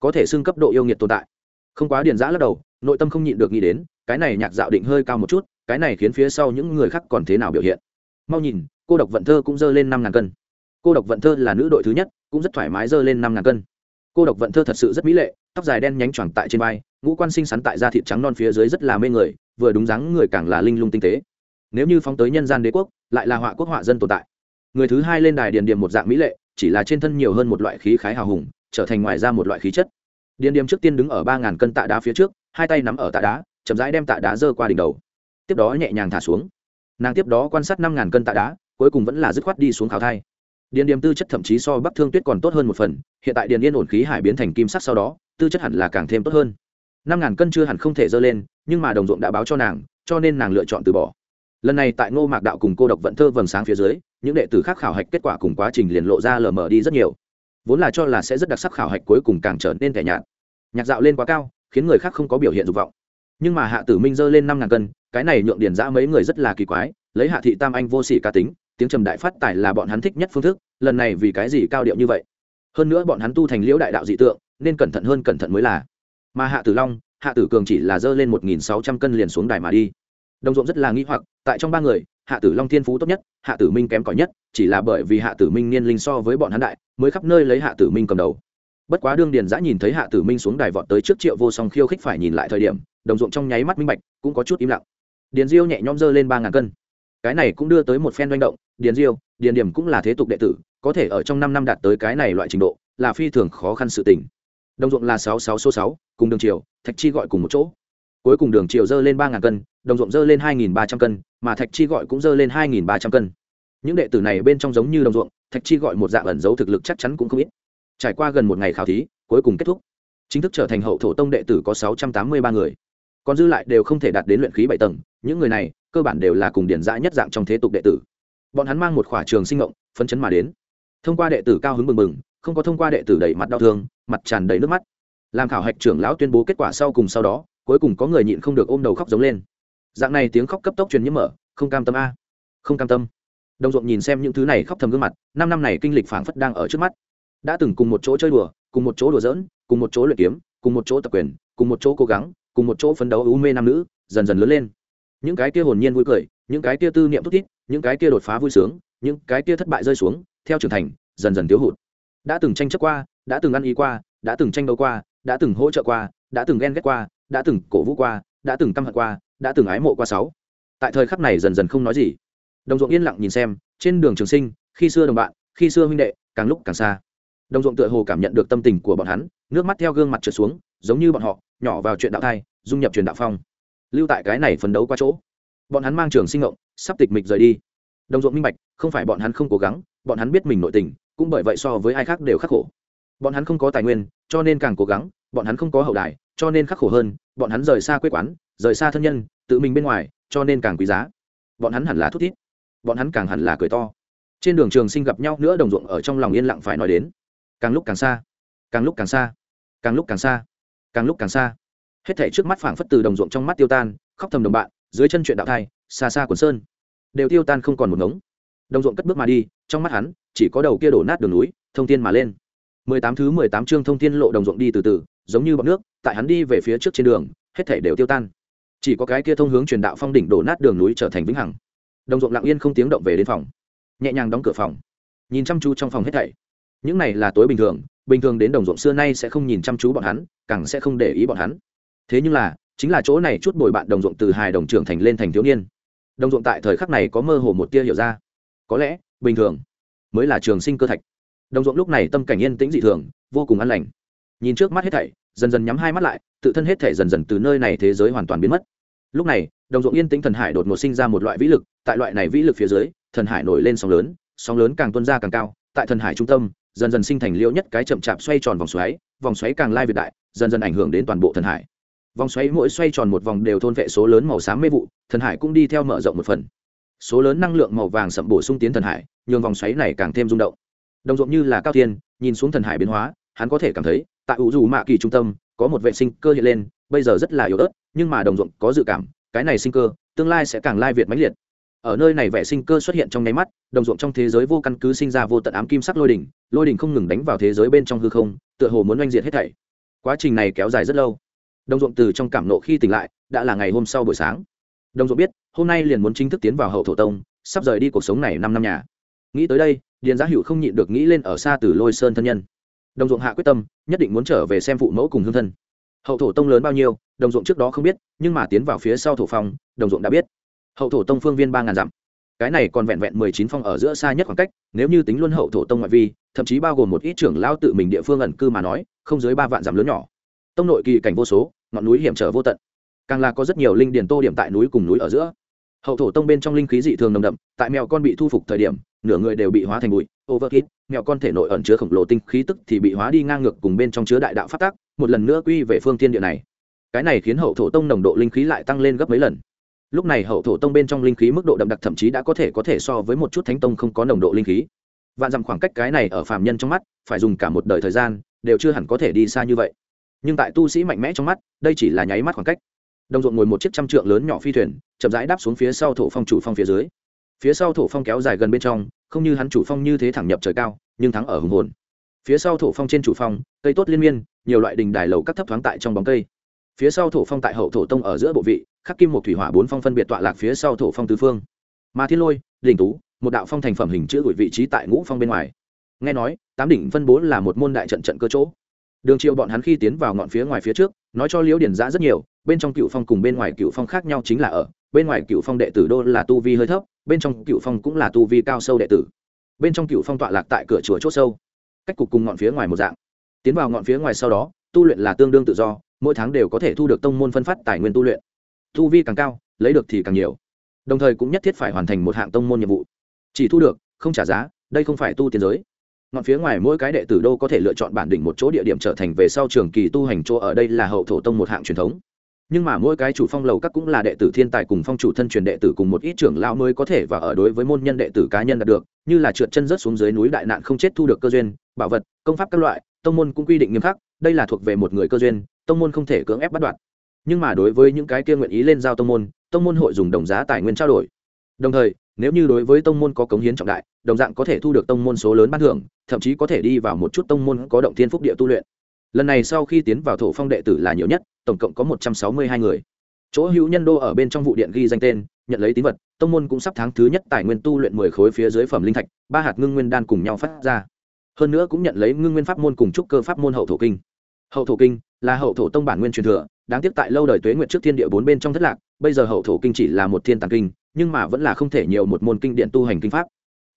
Có thể xưng cấp độ yêu nghiệt tồn tại. Không quá điền giã lắc đầu nội tâm không nhịn được nghĩ đến, cái này nhạc dạo định hơi cao một chút, cái này khiến phía sau những người khác còn thế nào biểu hiện. Mau nhìn, cô độc vận thơ cũng dơ lên năm ngàn cân. Cô độc vận thơ là nữ đội thứ nhất, cũng rất thoải mái dơ lên năm ngàn cân. Cô độc vận thơ thật sự rất mỹ lệ, tóc dài đen nhánh choàng tại trên vai, ngũ quan sinh sắn tại da thịt trắng non phía dưới rất là mê người, vừa đúng dáng người càng là linh lung tinh tế. Nếu như phóng tới nhân gian đế quốc, lại là họa quốc họa dân tồn tại. Người thứ hai lên đài điền điểm một dạng mỹ lệ, chỉ là trên thân nhiều hơn một loại khí khái hào hùng, trở thành ngoài ra một loại khí chất. Điền điểm trước tiên đứng ở ba ngàn cân tạ đá phía trước hai tay nắm ở tạ đá, chậm rãi đem tạ đá dơ qua đỉnh đầu. Tiếp đó nhẹ nhàng thả xuống. Nàng tiếp đó quan sát năm ngàn cân tạ đá, cuối cùng vẫn là dứt khoát đi xuống khảo thai. Điền điểm tư chất thậm chí so bắc thương tuyết còn tốt hơn một phần, hiện tại điền yên ổn khí hải biến thành kim sắc sau đó, tư chất hẳn là càng thêm tốt hơn. Năm ngàn cân chưa hẳn không thể dơ lên, nhưng mà đồng ruộng đã báo cho nàng, cho nên nàng lựa chọn từ bỏ. Lần này tại ngô mạc đạo cùng cô độc vận thơ vầng sáng phía dưới, những đệ tử khác khảo hạch kết quả cùng quá trình liền lộ ra lờ mờ đi rất nhiều. Vốn là cho là sẽ rất đặc sắc khảo hạch cuối cùng càng trở nên thẻ nhạt. Nhạc dạo lên quá cao khiến người khác không có biểu hiện dục vọng. Nhưng mà hạ tử minh dơ lên năm ngàn cân, cái này nhượng điền giã mấy người rất là kỳ quái, lấy hạ thị tam anh vô sỉ ca tính, tiếng trầm đại phát tài là bọn hắn thích nhất phương thức, lần này vì cái gì cao điệu như vậy? Hơn nữa bọn hắn tu thành liễu đại đạo dị tượng, nên cẩn thận hơn cẩn thận mới là. Mà hạ tử long, hạ tử cường chỉ là dơ lên một nghìn sáu trăm cân liền xuống đài mà đi. Đồng ruộng rất là nghĩ hoặc, tại trong ba người, hạ tử long thiên phú tốt nhất, hạ tử minh kém cỏi nhất, chỉ là bởi vì hạ tử minh niên linh so với bọn hắn đại, mới khắp nơi lấy hạ tử minh cầm đầu bất quá đương điền giã nhìn thấy hạ tử minh xuống đài vọt tới trước triệu vô song khiêu khích phải nhìn lại thời điểm, đồng ruộng trong nháy mắt minh bạch, cũng có chút im lặng. Điền diêu nhẹ nhõm dơ lên ba ngàn cân. Cái này cũng đưa tới một phen doanh động, điền diêu, điền điểm cũng là thế tục đệ tử, có thể ở trong năm năm đạt tới cái này loại trình độ, là phi thường khó khăn sự tình. Đồng ruộng là sáu sáu số sáu, cùng đường triều, thạch chi gọi cùng một chỗ. Cuối cùng đường triều dơ lên ba ngàn cân, đồng ruộng dơ lên hai nghìn ba trăm cân, mà thạch chi gọi cũng dơ lên hai nghìn ba trăm cân. Những đệ tử này bên trong giống như đồng ruộng, thạch chi gọi một dạng ẩn giấu thực lực chắc chắn cũng không ít trải qua gần một ngày khảo thí, cuối cùng kết thúc. Chính thức trở thành hậu thổ tông đệ tử có sáu trăm tám mươi ba người. Còn dư lại đều không thể đạt đến luyện khí bảy tầng, những người này, cơ bản đều là cùng điển dã nhất dạng trong thế tục đệ tử. Bọn hắn mang một khỏa trường sinh ngộng phấn chấn mà đến. Thông qua đệ tử cao hứng mừng mừng không có thông qua đệ tử đầy mặt đau thương, mặt tràn đầy nước mắt. Làm khảo hạch trưởng lão tuyên bố kết quả sau cùng sau đó, cuối cùng có người nhịn không được ôm đầu khóc giống lên. Dạng này tiếng khóc cấp tốc truyền nhiễm mở, không cam tâm a. Không cam tâm. Đồng ruộng nhìn xem những thứ này khóc thầm gương mặt, năm năm này kinh lịch phảng phất đang ở trước mắt đã từng cùng một chỗ chơi đùa, cùng một chỗ đùa giỡn, cùng một chỗ luyện kiếm, cùng một chỗ tập quyền, cùng một chỗ cố gắng, cùng một chỗ phấn đấu u mê nam nữ, dần dần lớn lên. Những cái kia hồn nhiên vui cười, những cái kia tư niệm thúc thít, những cái kia đột phá vui sướng, những cái kia thất bại rơi xuống, theo trưởng thành, dần dần thiếu hụt. Đã từng tranh chấp qua, đã từng ăn ý qua, đã từng tranh đấu qua, đã từng hỗ trợ qua, đã từng ghen ghét qua, đã từng cổ vũ qua, đã từng căm hận qua, đã từng ái mộ qua sáu. Tại thời khắc này dần dần không nói gì. Đồng ruộng yên lặng nhìn xem, trên đường trường sinh, khi xưa đồng bạn, khi xưa huynh đệ, càng lúc càng xa đồng ruộng tựa hồ cảm nhận được tâm tình của bọn hắn, nước mắt theo gương mặt trượt xuống, giống như bọn họ, nhỏ vào chuyện đạo thai, dung nhập truyền đạo phong. Lưu tại cái này phấn đấu qua chỗ. Bọn hắn mang trường sinh ngộng, sắp tịch mịch rời đi. Đồng ruộng minh bạch, không phải bọn hắn không cố gắng, bọn hắn biết mình nội tình, cũng bởi vậy so với ai khác đều khắc khổ. Bọn hắn không có tài nguyên, cho nên càng cố gắng, bọn hắn không có hậu đài, cho nên khắc khổ hơn, bọn hắn rời xa quê quán, rời xa thân nhân, tự mình bên ngoài, cho nên càng quý giá. Bọn hắn hẳn là thút thít, bọn hắn càng hẳn là cười to. Trên đường trường sinh gặp nhau nữa đồng ruộng ở trong lòng yên lặng phải nói đến càng lúc càng xa. Càng lúc càng xa. Càng lúc càng xa. Càng lúc càng xa. Hết thảy trước mắt phảng phất từ đồng ruộng trong mắt tiêu tan, khóc thầm đồng bạn, dưới chân chuyện đạo thai, xa xa quần sơn. Đều tiêu tan không còn một ngống. Đồng ruộng cất bước mà đi, trong mắt hắn, chỉ có đầu kia đổ nát đường núi, thông thiên mà lên. Mười tám thứ mười tám chương thông thiên lộ đồng ruộng đi từ từ, giống như bọt nước, tại hắn đi về phía trước trên đường, hết thảy đều tiêu tan. Chỉ có cái kia thông hướng truyền đạo phong đỉnh đổ nát đường núi trở thành vĩnh hằng. Đồng ruộng lặng yên không tiếng động về đến phòng. Nhẹ nhàng đóng cửa phòng. Nhìn chăm chú trong phòng hết thảy những này là tối bình thường bình thường đến đồng ruộng xưa nay sẽ không nhìn chăm chú bọn hắn, càng sẽ không để ý bọn hắn. Thế nhưng là, chính là chỗ này chút bồi bạn đồng ruộng từ hài đồng trưởng thành lên thành thiếu niên. Đồng ruộng tại thời khắc này có mơ hồ một tia hiểu ra. Có lẽ, bình thường mới là trường sinh cơ thạch. Đồng ruộng lúc này tâm cảnh yên tĩnh dị thường, vô cùng an lành. Nhìn trước mắt hết thảy, dần dần nhắm hai mắt lại, tự thân hết thảy dần dần từ nơi này thế giới hoàn toàn biến mất. Lúc này, đồng ruộng yên tĩnh thần hải đột ngột sinh ra một loại vĩ lực, tại loại này vĩ lực phía dưới, thần hải nổi lên sóng lớn sóng lớn càng tuân ra càng cao, tại thần hải trung tâm dần dần sinh thành liễu nhất cái chậm chạp xoay tròn vòng xoáy vòng xoáy càng lai việt đại, dần dần ảnh hưởng đến toàn bộ thần hải. Vòng xoáy mỗi xoay tròn một vòng đều thôn vệ số lớn màu xám mê vụ, thần hải cũng đi theo mở rộng một phần. Số lớn năng lượng màu vàng sậm bổ sung tiến thần hải, nhường vòng xoáy này càng thêm rung động. Đồng ruộng như là cao thiên, nhìn xuống thần hải biến hóa, hắn có thể cảm thấy, tại ủ dù mạ kỳ trung tâm, có một vệ sinh cơ hiện lên, bây giờ rất là yếu ớt, nhưng mà đồng ruộng có dự cảm, cái này sinh cơ, tương lai sẽ càng lai việt mãnh liệt ở nơi này vẻ sinh cơ xuất hiện trong nháy mắt, đồng ruộng trong thế giới vô căn cứ sinh ra vô tận ám kim sắc lôi đỉnh lôi đỉnh không ngừng đánh vào thế giới bên trong hư không, tựa hồ muốn oanh diệt hết thảy. Quá trình này kéo dài rất lâu. Đồng ruộng từ trong cảm nộ khi tỉnh lại, đã là ngày hôm sau buổi sáng. Đồng ruộng biết, hôm nay liền muốn chính thức tiến vào hậu thổ tông, sắp rời đi cuộc sống này năm năm nhà. Nghĩ tới đây, điền giá hữu không nhịn được nghĩ lên ở xa từ lôi sơn thân nhân. Đồng ruộng hạ quyết tâm, nhất định muốn trở về xem phụ mẫu cùng hương thân. Hậu thổ tông lớn bao nhiêu, đồng ruộng trước đó không biết, nhưng mà tiến vào phía sau thổ phòng đồng ruộng đã biết hậu thổ tông phương viên ba ngàn dặm. Cái này còn vẹn vẹn mười chín phong ở giữa xa nhất khoảng cách, nếu như tính luôn hậu thổ tông ngoại vi, thậm chí bao gồm một ít trưởng lao tự mình địa phương ẩn cư mà nói, không dưới ba vạn dặm lớn nhỏ. Tông nội kỳ cảnh vô số, ngọn núi hiểm trở vô tận. Càng là có rất nhiều linh điền tô điểm tại núi cùng núi ở giữa. Hậu thổ tông bên trong linh khí dị thường nồng đậm, tại mèo con bị thu phục thời điểm, nửa người đều bị hóa thành bụi overkit mèo con thể nội ẩn chứa khổng lồ tinh khí tức thì bị hóa đi ngang ngược cùng bên trong chứa đại đạo phát tác một lần nữa quy về phương tiên địa này. Cái này khiến hậu thổ tông nồng độ linh khí lại tăng lên gấp mấy lần lúc này hậu thổ tông bên trong linh khí mức độ đậm đặc thậm chí đã có thể có thể so với một chút thánh tông không có nồng độ linh khí. Vạn dặm khoảng cách cái này ở phàm nhân trong mắt, phải dùng cả một đời thời gian, đều chưa hẳn có thể đi xa như vậy. Nhưng tại tu sĩ mạnh mẽ trong mắt, đây chỉ là nháy mắt khoảng cách. Đồng ruộng ngồi một chiếc trăm trượng lớn nhỏ phi thuyền, chậm rãi đáp xuống phía sau thổ phong chủ phong phía dưới. Phía sau thổ phong kéo dài gần bên trong, không như hắn chủ phong như thế thẳng nhập trời cao, nhưng thắng ở hùng hồn. Phía sau thổ phong trên chủ phong, cây tốt liên miên, nhiều loại đình đài lầu các thấp thoáng tại trong bóng cây phía sau thổ phong tại hậu thổ tông ở giữa bộ vị, khắc kim một thủy hỏa bốn phong phân biệt tọa lạc phía sau thổ phong tứ phương. Mà thiên lôi, đỉnh tú, một đạo phong thành phẩm hình chữ gửi vị trí tại ngũ phong bên ngoài. Nghe nói, tám đỉnh phân bố là một môn đại trận trận cơ chỗ. Đường triệu bọn hắn khi tiến vào ngọn phía ngoài phía trước, nói cho liễu điển giã rất nhiều, bên trong cựu phong cùng bên ngoài cựu phong khác nhau chính là ở, bên ngoài cựu phong đệ tử đô là tu vi hơi thấp, bên trong cựu phong cũng là tu vi cao sâu đệ tử. Bên trong cựu phong tọa lạc tại cửa chùa c h sâu. Cách cục cùng ngọn phía ngoài một dạng. Tiến vào ngọn phía ngoài sau đó, tu luyện là tương đương tự do mỗi tháng đều có thể thu được tông môn phân phát tài nguyên tu luyện. Tu vi càng cao, lấy được thì càng nhiều. Đồng thời cũng nhất thiết phải hoàn thành một hạng tông môn nhiệm vụ. Chỉ thu được, không trả giá, đây không phải tu tiến giới. Ngọn phía ngoài mỗi cái đệ tử đô có thể lựa chọn bản đỉnh một chỗ địa điểm trở thành về sau trường kỳ tu hành chỗ ở đây là hậu thổ tông một hạng truyền thống. Nhưng mà mỗi cái chủ phong lầu các cũng là đệ tử thiên tài cùng phong chủ thân truyền đệ tử cùng một ít trưởng lão mới có thể và ở đối với môn nhân đệ tử cá nhân đạt được, như là trượt chân rớt xuống dưới núi đại nạn không chết thu được cơ duyên, bảo vật, công pháp các loại, tông môn cũng quy định nghiêm khắc, đây là thuộc về một người cơ duyên tông môn không thể cưỡng ép bắt đoạt. Nhưng mà đối với những cái kia nguyện ý lên giao tông môn tông môn hội dùng đồng giá tài nguyên trao đổi. Đồng thời, nếu như đối với tông môn có cống hiến trọng đại, đồng dạng có thể thu được tông môn số lớn ban thưởng, thậm chí có thể đi vào một chút tông môn có động thiên phúc địa tu luyện. Lần này sau khi tiến vào thổ phong đệ tử là nhiều nhất, tổng cộng có một trăm sáu mươi hai người. Chỗ hữu nhân đô ở bên trong vụ điện ghi danh tên, nhận lấy tín vật, tông môn cũng sắp tháng thứ nhất tài nguyên tu luyện mười khối phía dưới phẩm linh thạch, ba hạt ngưng nguyên đan cùng nhau phát ra. Hơn nữa cũng nhận lấy ngưng nguyên pháp môn cùng trúc cơ pháp môn hậu thổ kinh hậu thổ kinh là hậu thổ tông bản nguyên truyền thừa, đáng tiếc tại lâu đời tuế nguyện trước thiên địa bốn bên trong thất lạc, bây giờ hậu thổ kinh chỉ là một thiên tàng kinh, nhưng mà vẫn là không thể nhiều một môn kinh điện tu hành kinh pháp.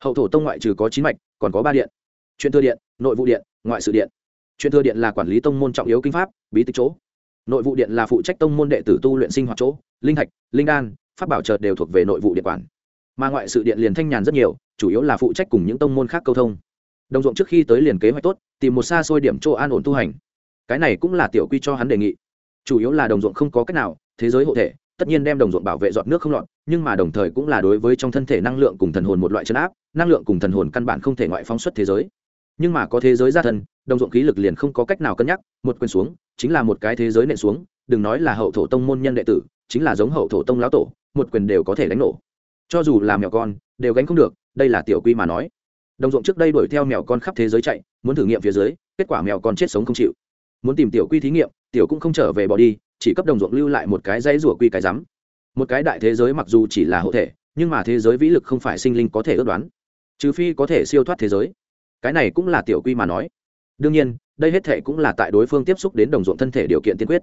Hậu thổ tông ngoại trừ có chín mạch, còn có ba điện. Truyền thừa điện, nội vụ điện, ngoại sự điện. Truyền thừa điện là quản lý tông môn trọng yếu kinh pháp, bí tích chỗ. Nội vụ điện là phụ trách tông môn đệ tử tu luyện sinh hoạt chỗ, linh thạch, linh đan, pháp bảo trợt đều thuộc về nội vụ điện quản. Mà ngoại sự điện liền thanh nhàn rất nhiều, chủ yếu là phụ trách cùng những tông môn khác câu thông. Đồng ruộng trước khi tới liền kế hoạch tốt, tìm một xa xôi điểm chỗ an ổn tu hành cái này cũng là tiểu quy cho hắn đề nghị. Chủ yếu là đồng ruộng không có cách nào, thế giới hộ thể, tất nhiên đem đồng ruộng bảo vệ dọn nước không lọt, nhưng mà đồng thời cũng là đối với trong thân thể năng lượng cùng thần hồn một loại chấn áp, năng lượng cùng thần hồn căn bản không thể ngoại phóng xuất thế giới. Nhưng mà có thế giới gia thần đồng ruộng khí lực liền không có cách nào cân nhắc, một quyền xuống, chính là một cái thế giới nện xuống, đừng nói là hậu thổ tông môn nhân đệ tử, chính là giống hậu thổ tông lão tổ, một quyền đều có thể đánh nổ. Cho dù là mèo con, đều gánh không được, đây là tiểu quy mà nói. Đồng ruộng trước đây đuổi theo mèo con khắp thế giới chạy, muốn thử nghiệm phía dưới, kết quả mèo con chết sống không chịu muốn tìm tiểu quy thí nghiệm, tiểu cũng không trở về bỏ đi, chỉ cấp đồng ruộng lưu lại một cái dãy rủa quy cái rắm. Một cái đại thế giới mặc dù chỉ là hộ thể, nhưng mà thế giới vĩ lực không phải sinh linh có thể ước đoán. Trừ phi có thể siêu thoát thế giới. Cái này cũng là tiểu quy mà nói. Đương nhiên, đây hết thể cũng là tại đối phương tiếp xúc đến đồng ruộng thân thể điều kiện tiên quyết.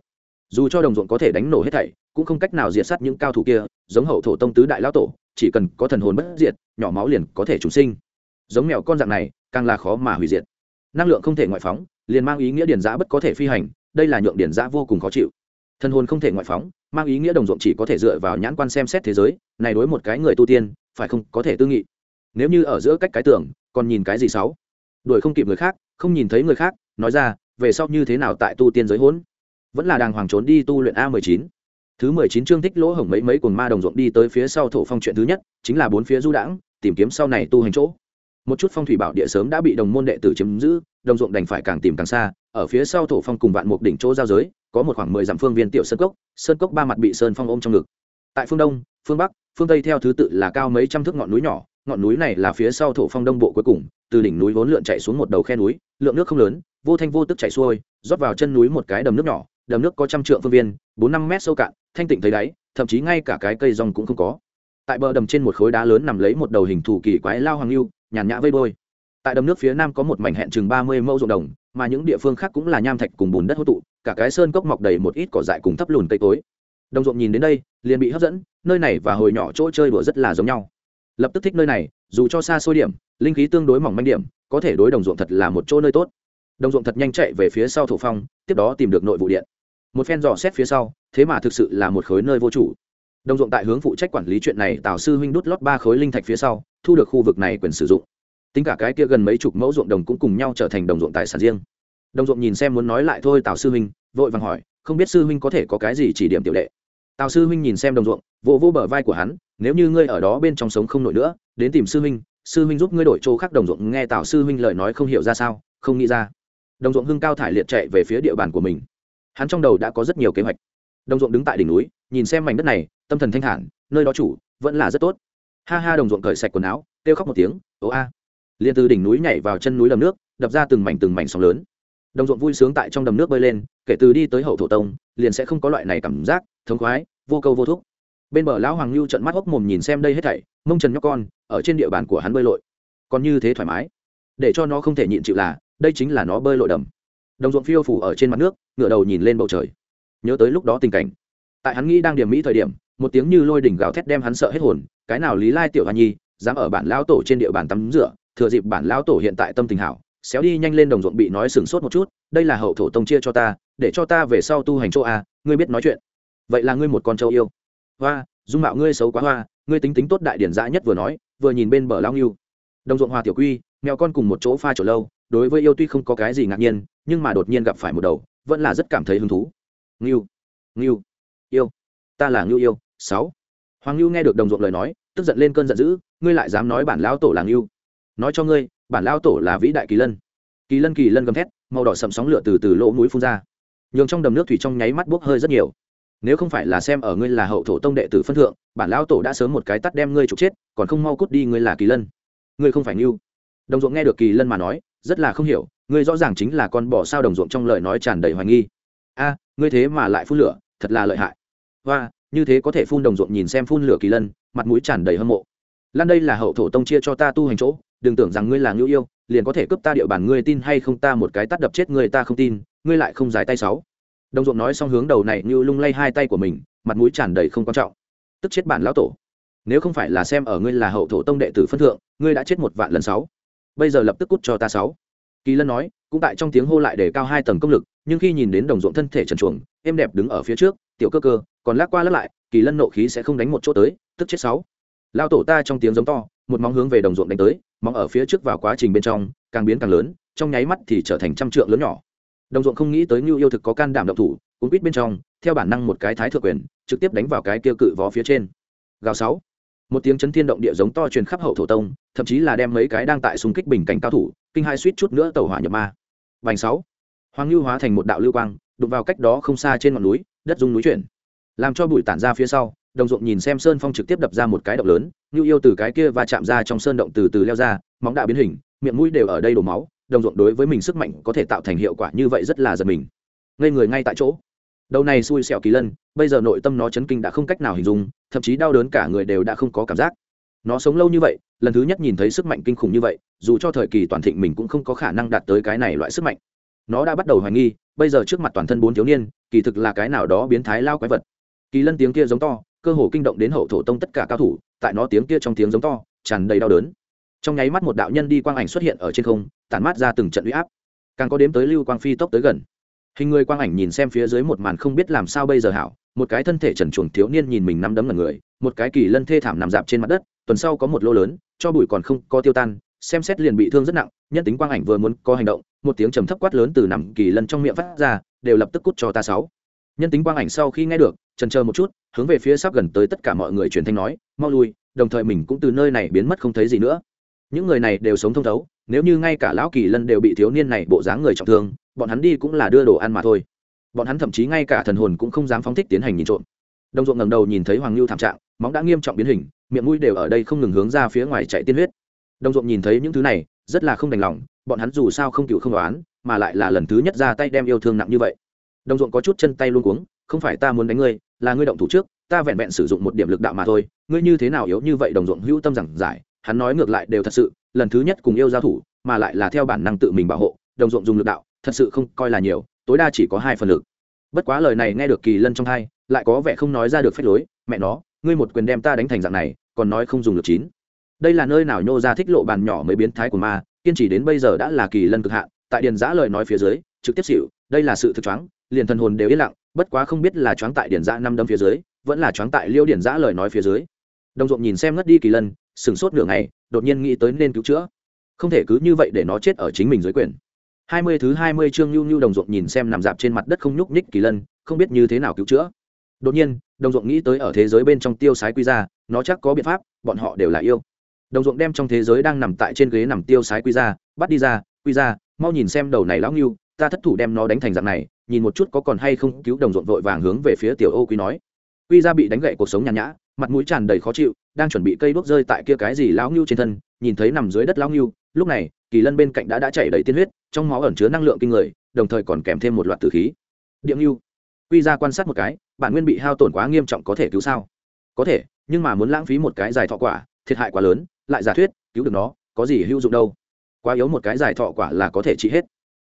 Dù cho đồng ruộng có thể đánh nổ hết thảy, cũng không cách nào diệt sát những cao thủ kia, giống hậu thổ tông tứ đại lão tổ, chỉ cần có thần hồn bất diệt, nhỏ máu liền có thể trùng sinh. Giống mèo con dạng này, càng là khó mà hủy diệt. Năng lượng không thể ngoại phóng liền mang ý nghĩa điển giã bất có thể phi hành, đây là nhượng điển giã vô cùng khó chịu. Thân hồn không thể ngoại phóng, mang ý nghĩa đồng ruộng chỉ có thể dựa vào nhãn quan xem xét thế giới, này đối một cái người tu tiên, phải không, có thể tư nghị. Nếu như ở giữa cách cái tưởng, còn nhìn cái gì xấu? Đuổi không kịp người khác, không nhìn thấy người khác, nói ra, về sau như thế nào tại tu tiên giới hỗn? Vẫn là đàng hoàng trốn đi tu luyện a mười chín. Thứ mười chín chương thích lỗ hổng mấy mấy cuồng ma đồng ruộng đi tới phía sau thổ phong chuyện thứ nhất, chính là bốn phía du đãng, tìm kiếm sau này tu hành chỗ một chút phong thủy bảo địa sớm đã bị đồng môn đệ tử chiếm giữ, đồng ruộng đành phải càng tìm càng xa, ở phía sau thổ phong cùng vạn mục đỉnh chỗ giao giới, có một khoảng mười dặm phương viên tiểu sơn cốc sơn cốc ba mặt bị sơn phong ôm trong ngực. Tại phương đông, phương bắc, phương tây theo thứ tự là cao mấy trăm thước ngọn núi nhỏ, ngọn núi này là phía sau thổ phong đông bộ cuối cùng, từ đỉnh núi vốn lượn chạy xuống một đầu khe núi, lượng nước không lớn, vô thanh vô tức chạy xuôi, rót vào chân núi một cái đầm nước nhỏ, đầm nước có trăm trượng phương viên, bốn năm mét sâu cạn, thanh tịnh thấy đáy, thậm chí ngay cả cái cây rong cũng không có. Tại bờ đầm trên một khối đá lớn nằm lấy một đầu hình thù kỳ quái lao hoàng lưu nhàn nhã vây bôi. Tại đầm nước phía nam có một mảnh hẹn chừng ba mươi mẫu ruộng đồng, mà những địa phương khác cũng là nham thạch cùng bùn đất hỗ tụ, cả cái sơn cốc mọc đầy một ít cỏ dại cùng thấp lùn cây cối. Đồng ruộng nhìn đến đây, liền bị hấp dẫn, nơi này và hồi nhỏ chỗ chơi đùa rất là giống nhau. Lập tức thích nơi này, dù cho xa xôi điểm, linh khí tương đối mỏng manh điểm, có thể đối đồng ruộng thật là một chỗ nơi tốt. Đồng ruộng thật nhanh chạy về phía sau thổ phong, tiếp đó tìm được nội vụ điện. Một phen dò xét phía sau, thế mà thực sự là một khối nơi vô chủ. Đồng ruộng tại hướng phụ trách quản lý chuyện này, tào sư huynh đút lót ba khối linh thạch phía sau thu được khu vực này quyền sử dụng. Tính cả cái kia gần mấy chục mẫu ruộng đồng cũng cùng nhau trở thành đồng ruộng tài sản riêng. Đồng ruộng nhìn xem muốn nói lại thôi, tào sư huynh, vội vàng hỏi, không biết sư huynh có thể có cái gì chỉ điểm tiểu đệ? Tào sư huynh nhìn xem đồng ruộng, vỗ vỗ bờ vai của hắn, nếu như ngươi ở đó bên trong sống không nổi nữa, đến tìm sư huynh sư huynh giúp ngươi đổi chỗ khác đồng ruộng, nghe tào sư huynh lời nói không hiểu ra sao, không nghĩ ra. Đồng ruộng hưng cao thải liệt chạy về phía địa bàn của mình. Hắn trong đầu đã có rất nhiều kế hoạch. Đồng ruộng đứng tại đỉnh núi, nhìn xem mảnh đất này, tâm thần thanh thản, nơi đó chủ, vẫn là rất tốt ha ha đồng ruộng cởi sạch quần áo, kêu khóc một tiếng, ố a! Liền từ đỉnh núi nhảy vào chân núi đầm nước, đập ra từng mảnh từng mảnh sóng lớn. Đồng ruộng vui sướng tại trong đầm nước bơi lên, kể từ đi tới hậu thổ tông, liền sẽ không có loại này cảm giác, thống khoái, vô câu vô thúc. Bên bờ lão hoàng lưu trận mắt hốc mồm nhìn xem đây hết thảy, mông trần nhóc con, ở trên địa bàn của hắn bơi lội. Còn như thế thoải mái. Để cho nó không thể nhịn chịu là, đây chính là nó bơi lội đầm. Đồng ruộng phiêu phủ ở trên mặt nước ngựa đầu nhìn lên bầu trời. Nhớ tới lúc đó tình cảnh. Tại hắn nghĩ đang điểm mỹ thời điểm một tiếng như lôi đỉnh gào thét đem hắn sợ hết hồn, cái nào lý lai tiểu hoa nhi, dám ở bản lão tổ trên địa bàn tắm rửa, thừa dịp bản lão tổ hiện tại tâm tình hảo, xéo đi nhanh lên đồng ruộng bị nói sừng sốt một chút, đây là hậu thổ tông chia cho ta, để cho ta về sau tu hành chỗ a, ngươi biết nói chuyện. Vậy là ngươi một con trâu yêu. Hoa, dung mạo ngươi xấu quá hoa, ngươi tính tính tốt đại điển dã nhất vừa nói, vừa nhìn bên bờ lao nghiêu đồng ruộng hoa tiểu quy, mèo con cùng một chỗ pha chỗ lâu, đối với yêu tuy không có cái gì ngạc nhiên, nhưng mà đột nhiên gặp phải một đầu, vẫn là rất cảm thấy hứng thú. Nghiêu nghiêu yêu, ta là nghiêu yêu sáu. Hoàng Lưu nghe được đồng ruộng lời nói, tức giận lên cơn giận dữ, ngươi lại dám nói bản lão tổ là ngưu nói cho ngươi, bản lão tổ là vĩ đại kỳ lân. Kỳ lân kỳ lân gầm thét, màu đỏ sậm sóng lửa từ từ lỗ mũi phun ra. Nhường trong đầm nước thủy trong nháy mắt bốc hơi rất nhiều. Nếu không phải là xem ở ngươi là hậu thổ tông đệ tử phân thượng, bản lão tổ đã sớm một cái tắt đem ngươi trục chết, còn không mau cút đi ngươi là kỳ lân. Ngươi không phải ngưu đồng ruộng nghe được kỳ lân mà nói, rất là không hiểu, ngươi rõ ràng chính là con bò sao đồng ruộng trong lời nói tràn đầy hoài nghi. A, ngươi thế mà lại phun lửa, thật là lợi hại. Và như thế có thể phun đồng ruộng nhìn xem phun lửa kỳ lân, mặt mũi tràn đầy hâm mộ. Lan đây là hậu thổ tông chia cho ta tu hành chỗ, đừng tưởng rằng ngươi là ngưu yêu, liền có thể cướp ta địa bàn ngươi tin hay không ta một cái tắt đập chết ngươi ta không tin, ngươi lại không giải tay sáu. Đồng ruộng nói xong hướng đầu này như lung lay hai tay của mình, mặt mũi tràn đầy không quan trọng. Tức chết bản lão tổ. Nếu không phải là xem ở ngươi là hậu thổ tông đệ tử phân thượng, ngươi đã chết một vạn lần sáu. Bây giờ lập tức cút cho ta sáu. Kỳ lân nói, cũng tại trong tiếng hô lại để cao hai tầng công lực, nhưng khi nhìn đến đồng ruộng thân thể trần chuồng êm đẹp đứng ở phía trước, tiểu cơ cơ còn lắc qua lắc lại, kỳ lân nộ khí sẽ không đánh một chỗ tới, tức chết sáu. Lao tổ ta trong tiếng giống to, một móng hướng về đồng ruộng đánh tới, móng ở phía trước vào quá trình bên trong, càng biến càng lớn, trong nháy mắt thì trở thành trăm trượng lớn nhỏ. Đồng ruộng không nghĩ tới như yêu thực có can đảm động thủ cũng quýt bên trong, theo bản năng một cái thái thượng quyền, trực tiếp đánh vào cái kia cự vó phía trên. Gào sáu. Một tiếng chấn thiên động địa giống to truyền khắp hậu thổ tông, thậm chí là đem mấy cái đang tại xung kích bình cảnh cao thủ, kinh hai suýt chút nữa tàu hỏa nhập ma. Vành sáu. Hoàng lưu hóa thành một đạo lưu quang, đụng vào cách đó không xa trên ngọn núi, đất dung núi chuyển làm cho bụi tản ra phía sau, đồng ruộng nhìn xem sơn phong trực tiếp đập ra một cái động lớn, như yêu từ cái kia và chạm ra trong sơn động từ từ leo ra, móng đã biến hình, miệng mũi đều ở đây đổ máu, đồng ruộng đối với mình sức mạnh có thể tạo thành hiệu quả như vậy rất là giật mình. Ngây người ngay tại chỗ. Đầu này xui xẹo kỳ lân, bây giờ nội tâm nó chấn kinh đã không cách nào hình dung, thậm chí đau đớn cả người đều đã không có cảm giác. Nó sống lâu như vậy, lần thứ nhất nhìn thấy sức mạnh kinh khủng như vậy, dù cho thời kỳ toàn thịnh mình cũng không có khả năng đạt tới cái này loại sức mạnh. Nó đã bắt đầu hoài nghi, bây giờ trước mặt toàn thân bốn thiếu niên, kỳ thực là cái nào đó biến thái lao quái vật kỳ lân tiếng kia giống to, cơ hồ kinh động đến hậu thổ tông tất cả cao thủ, tại nó tiếng kia trong tiếng giống to, tràn đầy đau đớn. Trong nháy mắt một đạo nhân đi quang ảnh xuất hiện ở trên không, tản mát ra từng trận uy áp. Càng có đếm tới lưu quang phi tốc tới gần. Hình người quang ảnh nhìn xem phía dưới một màn không biết làm sao bây giờ hảo, một cái thân thể trần chuồng thiếu niên nhìn mình nắm đấm là người, một cái kỳ lân thê thảm nằm dạp trên mặt đất, tuần sau có một lô lớn, cho bụi còn không có tiêu tan, xem xét liền bị thương rất nặng, nhân tính quang ảnh vừa muốn có hành động, một tiếng trầm thấp quát lớn từ nằm kỳ lân trong miệng phát ra, đều lập tức cút cho ta sáu. Nhân tính quang ảnh sau khi nghe được trần chờ một chút, hướng về phía sắp gần tới tất cả mọi người truyền thanh nói, mau lui, đồng thời mình cũng từ nơi này biến mất không thấy gì nữa. Những người này đều sống thông thấu, nếu như ngay cả lão kỳ lân đều bị thiếu niên này bộ dáng người trọng thương, bọn hắn đi cũng là đưa đồ ăn mà thôi. Bọn hắn thậm chí ngay cả thần hồn cũng không dám phóng thích tiến hành nhìn trộm. Đồng ruộng ngẩng đầu nhìn thấy hoàng lưu thảm trạng, móng đã nghiêm trọng biến hình, miệng mũi đều ở đây không ngừng hướng ra phía ngoài chạy tiên huyết. Đồng ruộng nhìn thấy những thứ này, rất là không đành lòng, bọn hắn dù sao không cựu không đoán, mà lại là lần thứ nhất ra tay đem yêu thương nặng như vậy. Đồng ruộng có chút chân tay luôn cuống không phải ta muốn đánh ngươi, là ngươi động thủ trước, ta vẹn vẹn sử dụng một điểm lực đạo mà thôi, ngươi như thế nào yếu như vậy đồng ruộng hữu tâm giảng giải, hắn nói ngược lại đều thật sự, lần thứ nhất cùng yêu giao thủ, mà lại là theo bản năng tự mình bảo hộ, đồng ruộng dùng lực đạo, thật sự không coi là nhiều, tối đa chỉ có hai phần lực. Bất quá lời này nghe được kỳ lân trong hai, lại có vẻ không nói ra được phép lối, mẹ nó, ngươi một quyền đem ta đánh thành dạng này, còn nói không dùng lực chín. Đây là nơi nào nhô ra thích lộ bàn nhỏ mới biến thái của ma, kiên trì đến bây giờ đã là kỳ lân cực hạn, tại điền giã lời nói phía dưới, trực tiếp xỉu, đây là sự thực choáng, liền thần hồn đều yên lặng bất quá không biết là choáng tại điển giã năm đâm phía dưới, vẫn là choáng tại liêu điển giã lời nói phía dưới. Đồng ruộng nhìn xem ngất đi kỳ lân, sửng sốt nửa ngày, đột nhiên nghĩ tới nên cứu chữa. Không thể cứ như vậy để nó chết ở chính mình dưới quyền. Hai mươi thứ hai mươi chương nhu nhu đồng ruộng nhìn xem nằm dạp trên mặt đất không nhúc nhích kỳ lân, không biết như thế nào cứu chữa. Đột nhiên, đồng ruộng nghĩ tới ở thế giới bên trong tiêu sái quy ra nó chắc có biện pháp, bọn họ đều là yêu. Đồng ruộng đem trong thế giới đang nằm tại trên ghế nằm tiêu sái quy ra bắt đi ra, quy ra mau nhìn xem đầu này lão nghiêu ta thất thủ đem nó đánh thành dạng này nhìn một chút có còn hay không cứu đồng ruộng vội vàng hướng về phía tiểu ô quy nói. Quy ra bị đánh gậy cuộc sống nhàn nhã, mặt mũi tràn đầy khó chịu, đang chuẩn bị cây đuốc rơi tại kia cái gì lão ngưu trên thân, nhìn thấy nằm dưới đất lão ngưu, lúc này, kỳ lân bên cạnh đã đã chảy đầy tiên huyết, trong máu ẩn chứa năng lượng kinh người, đồng thời còn kèm thêm một loạt tử khí. Điệm ngưu, quy ra quan sát một cái bản nguyên bị hao tổn quá nghiêm trọng có thể cứu sao? Có thể, nhưng mà muốn lãng phí một cái dài thọ quả, thiệt hại quá lớn, lại giả thuyết, cứu được nó, có gì hữu dụng đâu? Quá yếu một cái dài thọ quả là có thể trị hết.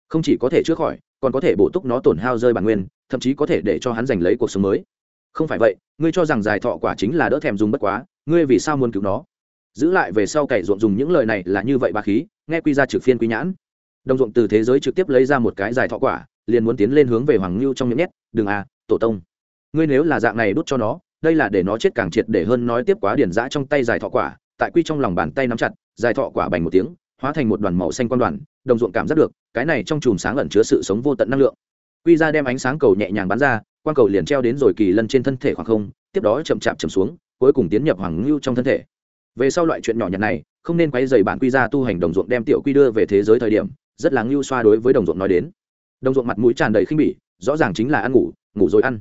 Không chỉ có thể chữa khỏi còn có thể bổ túc nó tổn hao rơi bản nguyên, thậm chí có thể để cho hắn giành lấy cuộc sống mới. Không phải vậy, ngươi cho rằng dài thọ quả chính là đỡ thèm dùng bất quá, ngươi vì sao muốn cứu nó? Giữ lại về sau cày ruộng dùng những lời này là như vậy ba khí, nghe quy ra trực phiên quy nhãn. Đồng ruộng từ thế giới trực tiếp lấy ra một cái dài thọ quả, liền muốn tiến lên hướng về hoàng ngưu trong miệng nhét, đừng à tổ tông. Ngươi nếu là dạng này đút cho nó, đây là để nó chết càng triệt để hơn nói tiếp quá điển giã trong tay dài thọ quả. Tại quy trong lòng bàn tay nắm chặt dài thọ quả bành một tiếng hóa thành một đoàn màu xanh quan đoàn, đồng ruộng cảm giác được, cái này trong chùm sáng ẩn chứa sự sống vô tận năng lượng. Quy ra đem ánh sáng cầu nhẹ nhàng bắn ra quan cầu liền treo đến rồi kỳ lân trên thân thể khoảng không, tiếp đó chậm chạp chậm xuống, cuối cùng tiến nhập hoàng ngưu trong thân thể. Về sau loại chuyện nhỏ nhặt này, không nên quay dày bản quy ra tu hành đồng ruộng đem tiểu quy đưa về thế giới thời điểm, rất là ngưu xoa đối với đồng ruộng nói đến. Đồng ruộng mặt mũi tràn đầy khinh bỉ, rõ ràng chính là ăn ngủ ngủ rồi ăn.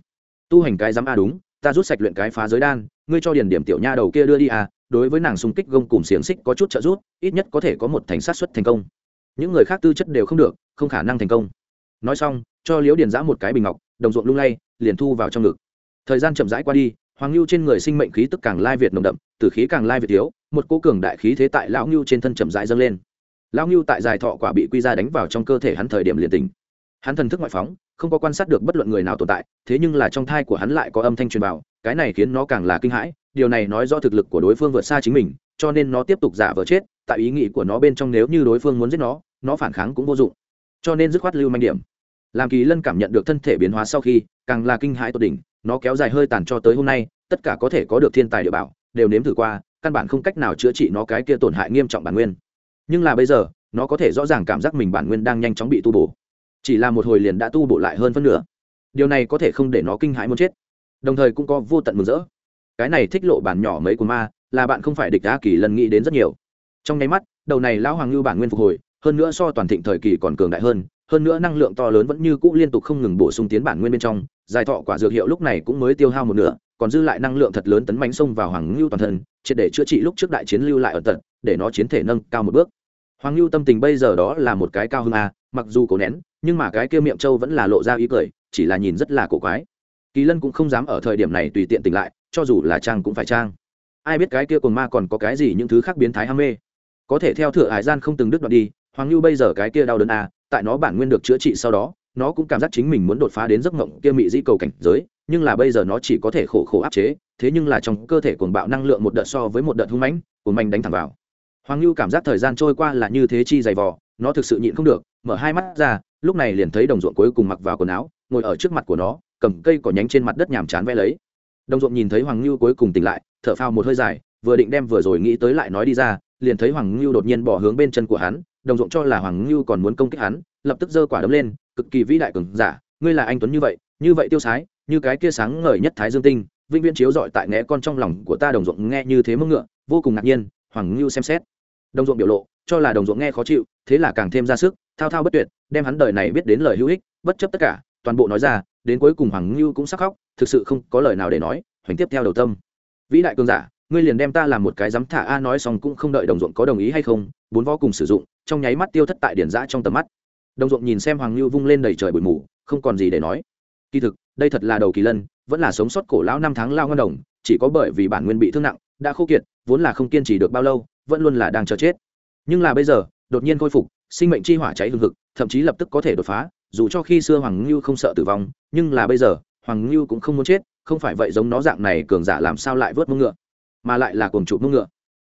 Tu hành cái dám a à đúng, ta rút sạch luyện cái phá giới đan, ngươi cho điền điểm tiểu nha đầu kia đưa đi à đối với nàng xung kích gông cùng xiềng xích có chút trợ giúp, ít nhất có thể có một thành sát xuất thành công. Những người khác tư chất đều không được, không khả năng thành công. Nói xong, cho liễu điền giã một cái bình ngọc, đồng ruộng lung lay, liền thu vào trong ngực. Thời gian chậm rãi qua đi, hoàng lưu trên người sinh mệnh khí tức càng lai việt nồng đậm từ khí càng lai việt yếu một cô cường đại khí thế tại lão ngưu trên thân chậm rãi dâng lên. Lão ngưu tại dài thọ quả bị quy ra đánh vào trong cơ thể hắn thời điểm liền tình hắn thần thức ngoại phóng, không có quan sát được bất luận người nào tồn tại, thế nhưng là trong thai của hắn lại có âm thanh truyền vào, cái này khiến nó càng là kinh hãi, điều này nói do thực lực của đối phương vượt xa chính mình, cho nên nó tiếp tục giả vờ chết, tại ý nghĩ của nó bên trong nếu như đối phương muốn giết nó nó phản kháng cũng vô dụng. Cho nên dứt khoát lưu manh điểm. Làm kỳ lân cảm nhận được thân thể biến hóa sau khi, càng là kinh hãi tột đỉnh, nó kéo dài hơi tàn cho tới hôm nay, tất cả có thể có được thiên tài địa bảo, đều nếm thử qua, căn bản không cách nào chữa trị nó cái kia tổn hại nghiêm trọng bản nguyên. Nhưng là bây giờ, nó có thể rõ ràng cảm giác mình bản nguyên đang nhanh chóng bị tu bổ chỉ là một hồi liền đã tu bổ lại hơn phân nửa. Điều này có thể không để nó kinh hãi muốn chết. Đồng thời cũng có vô tận mừng rỡ. Cái này thích lộ bản nhỏ mấy của ma, là bạn không phải địch đá kỳ lần nghĩ đến rất nhiều. Trong nháy mắt, đầu này lão hoàng lưu bản nguyên phục hồi, hơn nữa so toàn thịnh thời kỳ còn cường đại hơn hơn nữa năng lượng to lớn vẫn như cũ liên tục không ngừng bổ sung tiến bản nguyên bên trong dài thọ quả dược hiệu lúc này cũng mới tiêu hao một nửa, còn dư lại năng lượng thật lớn tấn bánh xông vào hoàng lưu toàn thân, triệt để chữa trị lúc trước đại chiến lưu lại ở tận, để nó chiến thể nâng cao một bước hoàng lưu tâm tình bây giờ đó là một cái cao hơn a à, mặc dù cố nén, nhưng mà cái kia miệng trâu vẫn là lộ ra ý cười, chỉ là nhìn rất là cổ quái. Kỳ lân cũng không dám ở thời điểm này tùy tiện tỉnh lại, cho dù là trang cũng phải trang. Ai biết cái kia cồn ma còn có cái gì những thứ khác biến thái ham mê. Có thể theo thửa hải gian không từng đứt đoạn đi, hoàng lưu bây giờ cái kia đau đớn à tại nó bản nguyên được chữa trị sau đó, nó cũng cảm giác chính mình muốn đột phá đến giấc mộng kia mị dĩ cầu cảnh giới, nhưng là bây giờ nó chỉ có thể khổ khổ áp chế, thế nhưng là trong cơ thể cuồng bạo năng lượng một đợt so với một đợt hung mãnh của manh đánh thẳng vào hoàng lưu cảm giác thời gian trôi qua là như thế chi dày vò, nó thực sự nhịn không được, mở hai mắt ra, lúc này liền thấy đồng ruộng cuối cùng mặc vào quần áo, ngồi ở trước mặt của nó, cầm cây cỏ nhánh trên mặt đất nhàm chán vẽ lấy. Đồng ruộng nhìn thấy hoàng lưu cuối cùng tỉnh lại, thở phao một hơi dài, vừa định đem vừa rồi nghĩ tới lại nói đi ra, liền thấy hoàng lưu đột nhiên bỏ hướng bên chân của hắn, đồng ruộng cho là hoàng lưu còn muốn công kích hắn, lập tức giơ quả đấm lên, cực kỳ vĩ đại cường giả, ngươi là anh tuấn như vậy như vậy tiêu sái, như cái kia sáng ngời nhất thái dương tinh, vĩnh viễn chiếu dọi tại nghe con trong lòng của ta đồng ruộng nghe như thế mơ ngựa, vô cùng ngạc nhiên, hoàng lưu xem xét đồng ruộng biểu lộ, cho là đồng ruộng nghe khó chịu, thế là càng thêm ra sức, thao thao bất tuyệt, đem hắn đời này biết đến lời hữu ích, bất chấp tất cả, toàn bộ nói ra, đến cuối cùng hoàng lưu cũng sắc khóc, thực sự không có lời nào để nói, hoành tiếp theo đầu tâm. Vĩ đại cường giả, ngươi liền đem ta làm một cái dám thả a, nói xong cũng không đợi đồng ruộng có đồng ý hay không, bốn võ cùng sử dụng, trong nháy mắt tiêu thất tại điển giã trong tầm mắt. Đồng ruộng nhìn xem hoàng lưu vung lên đầy trời bụi mù, không còn gì để nói. Kỳ thực, đây thật là đầu kỳ lân, vẫn là sống sót cổ lão năm tháng lao ngân đồng, chỉ có bởi vì bản nguyên bị thương nặng, đã khô kiệt, vốn là không kiên trì được bao lâu vẫn luôn là đang chờ chết. Nhưng là bây giờ, đột nhiên khôi phục, sinh mệnh chi hỏa cháy hừng hực, thậm chí lập tức có thể đột phá, dù cho khi xưa hoàng ngưu không sợ tử vong, nhưng là bây giờ, hoàng ngưu cũng không muốn chết, không phải vậy giống nó dạng này cường giả làm sao lại vớt mông ngựa, mà lại là cuồng trụ mông ngựa.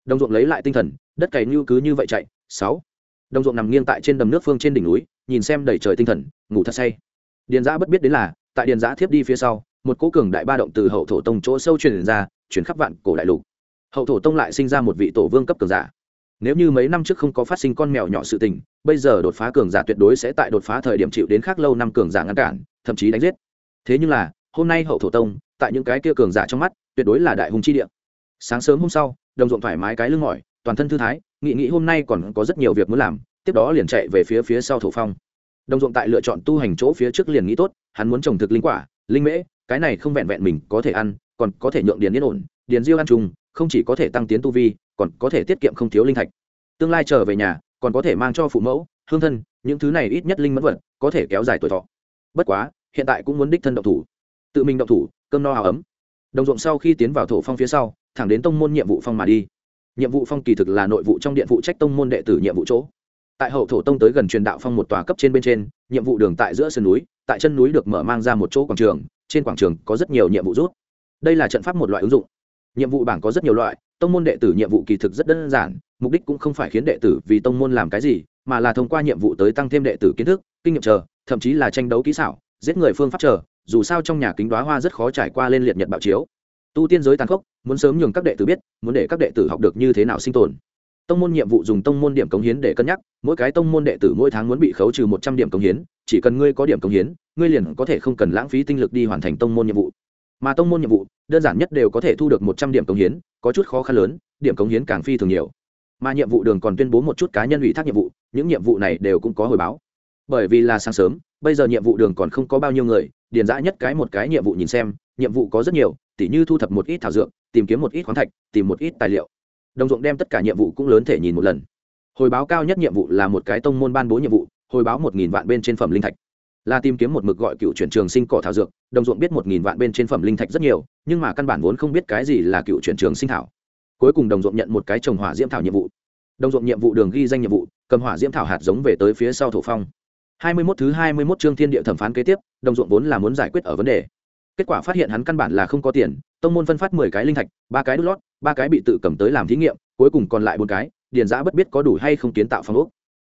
Đồng ruộng lấy lại tinh thần, đất cày ngưu cứ như vậy chạy. Sáu. Đồng ruộng nằm nghiêng tại trên đầm nước phương trên đỉnh núi, nhìn xem đầy trời tinh thần, ngủ thật say. Điền giã bất biết đến là, tại điền giã thiếp đi phía sau, một cỗ cường đại ba động từ hậu thổ tông chỗ sâu truyền ra chuyển khắp vạn cổ đại lục hậu thổ tông lại sinh ra một vị tổ vương cấp cường giả. Nếu như mấy năm trước không có phát sinh con mèo nhỏ sự tình, bây giờ đột phá cường giả tuyệt đối sẽ tại đột phá thời điểm chịu đến khác lâu năm cường giả ngăn cản, thậm chí đánh giết. Thế nhưng là, hôm nay hậu thổ tông, tại những cái kia cường giả trong mắt, tuyệt đối là đại hùng chi địa. Sáng sớm hôm sau, đồng ruộng thoải mái cái lưng mỏi, toàn thân thư thái, nghị nghĩ hôm nay còn có rất nhiều việc muốn làm, tiếp đó liền chạy về phía phía sau thổ phong. Đồng ruộng tại lựa chọn tu hành chỗ phía trước liền nghĩ tốt, hắn muốn trồng thực linh quả, linh mễ, cái này không vẹn vẹn mình có thể ăn, còn có thể nhượng điền yên ổn, điền diêu ăn chung không chỉ có thể tăng tiến tu vi, còn có thể tiết kiệm không thiếu linh thạch. Tương lai trở về nhà, còn có thể mang cho phụ mẫu, hương thân, những thứ này ít nhất linh mẫn vật, có thể kéo dài tuổi thọ. Bất quá, hiện tại cũng muốn đích thân động thủ. Tự mình động thủ, cơm no áo ấm. Đồng ruộng sau khi tiến vào thổ phong phía sau, thẳng đến tông môn nhiệm vụ phong mà đi. Nhiệm vụ phong kỳ thực là nội vụ trong điện vụ trách tông môn đệ tử nhiệm vụ chỗ. Tại hậu thổ tông tới gần truyền đạo phong một tòa cấp trên bên trên, nhiệm vụ đường tại giữa sườn núi, tại chân núi được mở mang ra một chỗ quảng trường, trên quảng trường có rất nhiều nhiệm vụ rút. Đây là trận pháp một loại ứng dụng nhiệm vụ bảng có rất nhiều loại, tông môn đệ tử nhiệm vụ kỳ thực rất đơn giản, mục đích cũng không phải khiến đệ tử vì tông môn làm cái gì, mà là thông qua nhiệm vụ tới tăng thêm đệ tử kiến thức, kinh nghiệm chờ, thậm chí là tranh đấu kỹ xảo, giết người phương pháp chờ, dù sao trong nhà kính đoá hoa rất khó trải qua lên liệt nhật bạo chiếu. Tu tiên giới tàn khốc, muốn sớm nhường các đệ tử biết, muốn để các đệ tử học được như thế nào sinh tồn. Tông môn nhiệm vụ dùng tông môn điểm cống hiến để cân nhắc, mỗi cái tông môn đệ tử mỗi tháng muốn bị khấu trừ một trăm điểm cống hiến, chỉ cần ngươi có điểm cống hiến, ngươi liền có thể không cần lãng phí tinh lực đi hoàn thành tông môn nhiệm vụ mà tông môn nhiệm vụ, đơn giản nhất đều có thể thu được một trăm điểm cống hiến, có chút khó khăn lớn, điểm cống hiến càng phi thường nhiều. Mà nhiệm vụ đường còn tuyên bố một chút cá nhân ủy thác nhiệm vụ, những nhiệm vụ này đều cũng có hồi báo. Bởi vì là sáng sớm, bây giờ nhiệm vụ đường còn không có bao nhiêu người, điền dã nhất cái một cái nhiệm vụ nhìn xem, nhiệm vụ có rất nhiều, tỉ như thu thập một ít thảo dược, tìm kiếm một ít khoáng thạch, tìm một ít tài liệu. Đồng ruộng đem tất cả nhiệm vụ cũng lớn thể nhìn một lần. Hồi báo cao nhất nhiệm vụ là một cái tông môn ban bố nhiệm vụ, hồi báo một nghìn vạn bên trên phẩm linh thạch là tìm kiếm một mực gọi cựu chuyển trường sinh cỏ thảo dược, đồng ruộng biết một nghìn vạn bên trên phẩm linh thạch rất nhiều, nhưng mà căn bản vốn không biết cái gì là cựu chuyển trường sinh thảo. Cuối cùng đồng ruộng nhận một cái trồng hỏa diễm thảo nhiệm vụ. Đồng ruộng nhiệm vụ đường ghi danh nhiệm vụ, cầm hỏa diễm thảo hạt giống về tới phía sau thổ phong. Hai mươi 21 thứ hai mươi 21 chương thiên địa thẩm phán kế tiếp, đồng ruộng vốn là muốn giải quyết ở vấn đề. Kết quả phát hiện hắn căn bản là không có tiền, tông môn phân phát mười cái linh thạch, ba cái đút lót, ba cái bị tự cầm tới làm thí nghiệm, cuối cùng còn lại bốn cái, điền giã bất biết có đủ hay không kiến tạo phong ốc.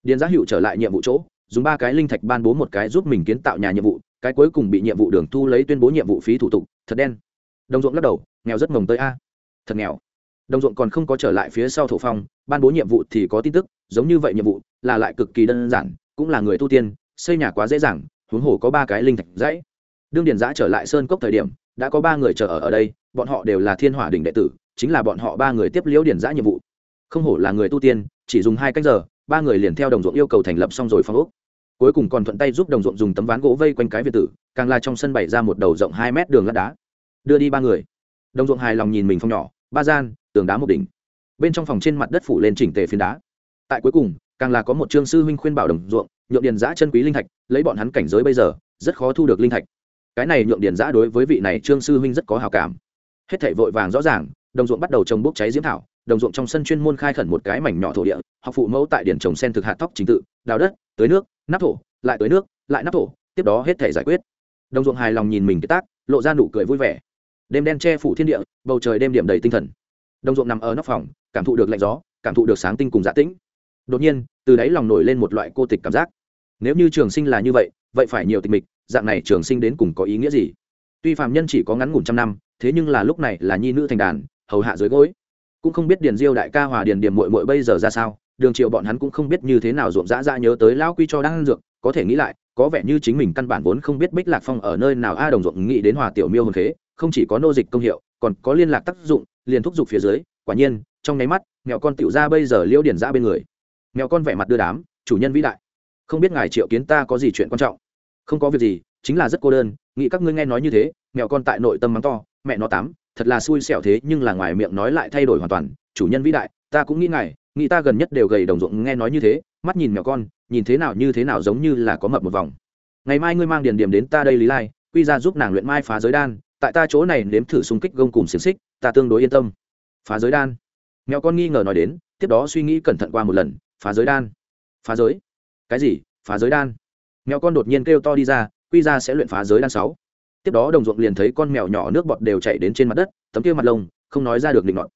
Điền giã hữu trở lại nhiệm vụ chỗ dùng ba cái linh thạch ban bố một cái giúp mình kiến tạo nhà nhiệm vụ, cái cuối cùng bị nhiệm vụ đường thu lấy tuyên bố nhiệm vụ phí thủ tục, thật đen. Đồng ruộng lắc đầu, nghèo rất mồng tới a. Thật nghèo. Đồng ruộng còn không có trở lại phía sau thổ phong, ban bố nhiệm vụ thì có tin tức, giống như vậy nhiệm vụ, là lại cực kỳ đơn giản, cũng là người tu tiên, xây nhà quá dễ dàng, huống hồ có ba cái linh thạch dãy. Đương điền giã trở lại sơn cốc thời điểm, đã có ba người chờ ở ở đây, bọn họ đều là thiên hỏa đỉnh đệ tử, chính là bọn họ ba người tiếp liễu điền giã nhiệm vụ. Không hổ là người tu tiên, chỉ dùng hai cách giờ, ba người liền theo đồng ruộng yêu cầu thành lập xong rồi phong ốc cuối cùng còn thuận tay giúp đồng ruộng dùng tấm ván gỗ vây quanh cái việt tử, càng là trong sân bày ra một đầu rộng hai mét đường lát đá. Đưa đi ba người. Đồng ruộng hài lòng nhìn mình phong nhỏ, ba gian, tường đá một đỉnh. Bên trong phòng trên mặt đất phủ lên chỉnh tề phiến đá. Tại cuối cùng, càng là có một trương sư huynh khuyên bảo đồng ruộng, nhượng điền giã chân quý linh thạch, lấy bọn hắn cảnh giới bây giờ, rất khó thu được linh thạch. Cái này nhượng điền giã đối với vị này trương sư huynh rất có hào cảm. Hết thảy vội vàng rõ ràng, đồng ruộng bắt đầu trồng bốc cháy diễm thảo đồng ruộng trong sân chuyên môn khai khẩn một cái mảnh nhỏ thổ địa, học phụ mẫu tại điển trồng sen thực hạt tóc chính tự, đào đất, tưới nước, nắp thổ, lại tưới nước, lại nắp thổ, tiếp đó hết thể giải quyết. Đồng ruộng hài lòng nhìn mình cái tác, lộ ra nụ cười vui vẻ. Đêm đen che phủ thiên địa, bầu trời đêm điểm đầy tinh thần. Đồng ruộng nằm ở nóc phòng, cảm thụ được lạnh gió, cảm thụ được sáng tinh cùng dạ tĩnh. Đột nhiên, từ đáy lòng nổi lên một loại cô tịch cảm giác. Nếu như trường sinh là như vậy vậy phải nhiều tịch mịch, dạng này trường sinh đến cùng có ý nghĩa gì? Tuy phạm nhân chỉ có ngắn ngủn trăm năm, thế nhưng là lúc này là nhi nữ thành đàn, hầu hạ dưới gối cũng không biết điền diêu đại ca hòa điền điểm mội mội bây giờ ra sao, đường triệu bọn hắn cũng không biết như thế nào ruộng dã ra nhớ tới lão quy cho đang ăn dược, có thể nghĩ lại, có vẻ như chính mình căn bản vốn không biết bích lạc phong ở nơi nào a đồng ruộng nghĩ đến hòa tiểu miêu hồn khế, không chỉ có nô dịch công hiệu, còn có liên lạc tác dụng, liền thúc giục phía dưới, quả nhiên, trong nháy mắt, mẹo con tiểu ra bây giờ liễu điển ra bên người. Mẹo con vẻ mặt đưa đám, chủ nhân vĩ đại. Không biết ngài triệu kiến ta có gì chuyện quan trọng? Không có việc gì, chính là rất cô đơn, nghĩ các ngươi nghe nói như thế, mẹo con tại nội tâm mắng to mẹ nó tám, thật là xui xẻo thế, nhưng là ngoài miệng nói lại thay đổi hoàn toàn. Chủ nhân vĩ đại, ta cũng nghĩ ngài, nghĩ ta gần nhất đều gầy đồng ruộng nghe nói như thế, mắt nhìn mèo con, nhìn thế nào như thế nào giống như là có mập một vòng. Ngày mai ngươi mang điền điểm đến ta đây lý lai, quy ra giúp nàng luyện mai phá giới đan, tại ta chỗ này nếm thử xung kích gông cùng xiềng xích, ta tương đối yên tâm. Phá giới đan. Mèo con nghi ngờ nói đến, tiếp đó suy nghĩ cẩn thận qua một lần, phá giới đan. Phá giới? Cái gì? Phá giới đan. Mèo con đột nhiên kêu to đi ra, quy ra sẽ luyện phá giới đan sáu tiếp đó đồng ruộng liền thấy con mèo nhỏ nước bọt đều chạy đến trên mặt đất, tấm kia mặt lông, không nói ra được định luận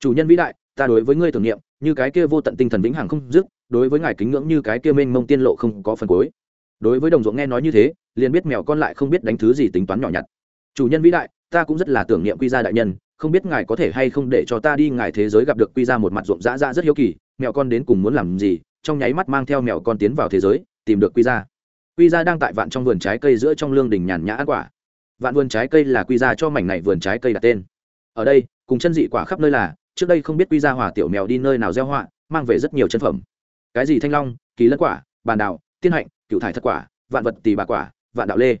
chủ nhân vĩ đại, ta đối với ngươi tưởng niệm, như cái kia vô tận tinh thần vĩnh hằng không dứt, đối với ngài kính ngưỡng như cái kia mênh mông tiên lộ không có phần cuối. Đối với đồng ruộng nghe nói như thế, liền biết mèo con lại không biết đánh thứ gì tính toán nhỏ nhặt. Chủ nhân vĩ đại, ta cũng rất là tưởng niệm quy gia đại nhân, không biết ngài có thể hay không để cho ta đi ngài thế giới gặp được quy ra một mặt ruộng dã ra rất hiếu kỳ, mèo con đến cùng muốn làm gì, trong nháy mắt mang theo mèo con tiến vào thế giới, tìm được quy ra quy ra đang tại vạn trong vườn trái cây giữa trong lương đình nhàn nhã ăn quả vạn vườn trái cây là quy ra cho mảnh này vườn trái cây đặt tên. Ở đây, cùng chân dị quả khắp nơi là, trước đây không biết quy ra hòa tiểu mèo đi nơi nào gieo họa, mang về rất nhiều chân phẩm. Cái gì thanh long, kỳ lân quả, bàn đào, tiên hạnh, cựu thải thất quả, vạn vật tỳ bà quả, vạn đạo lê.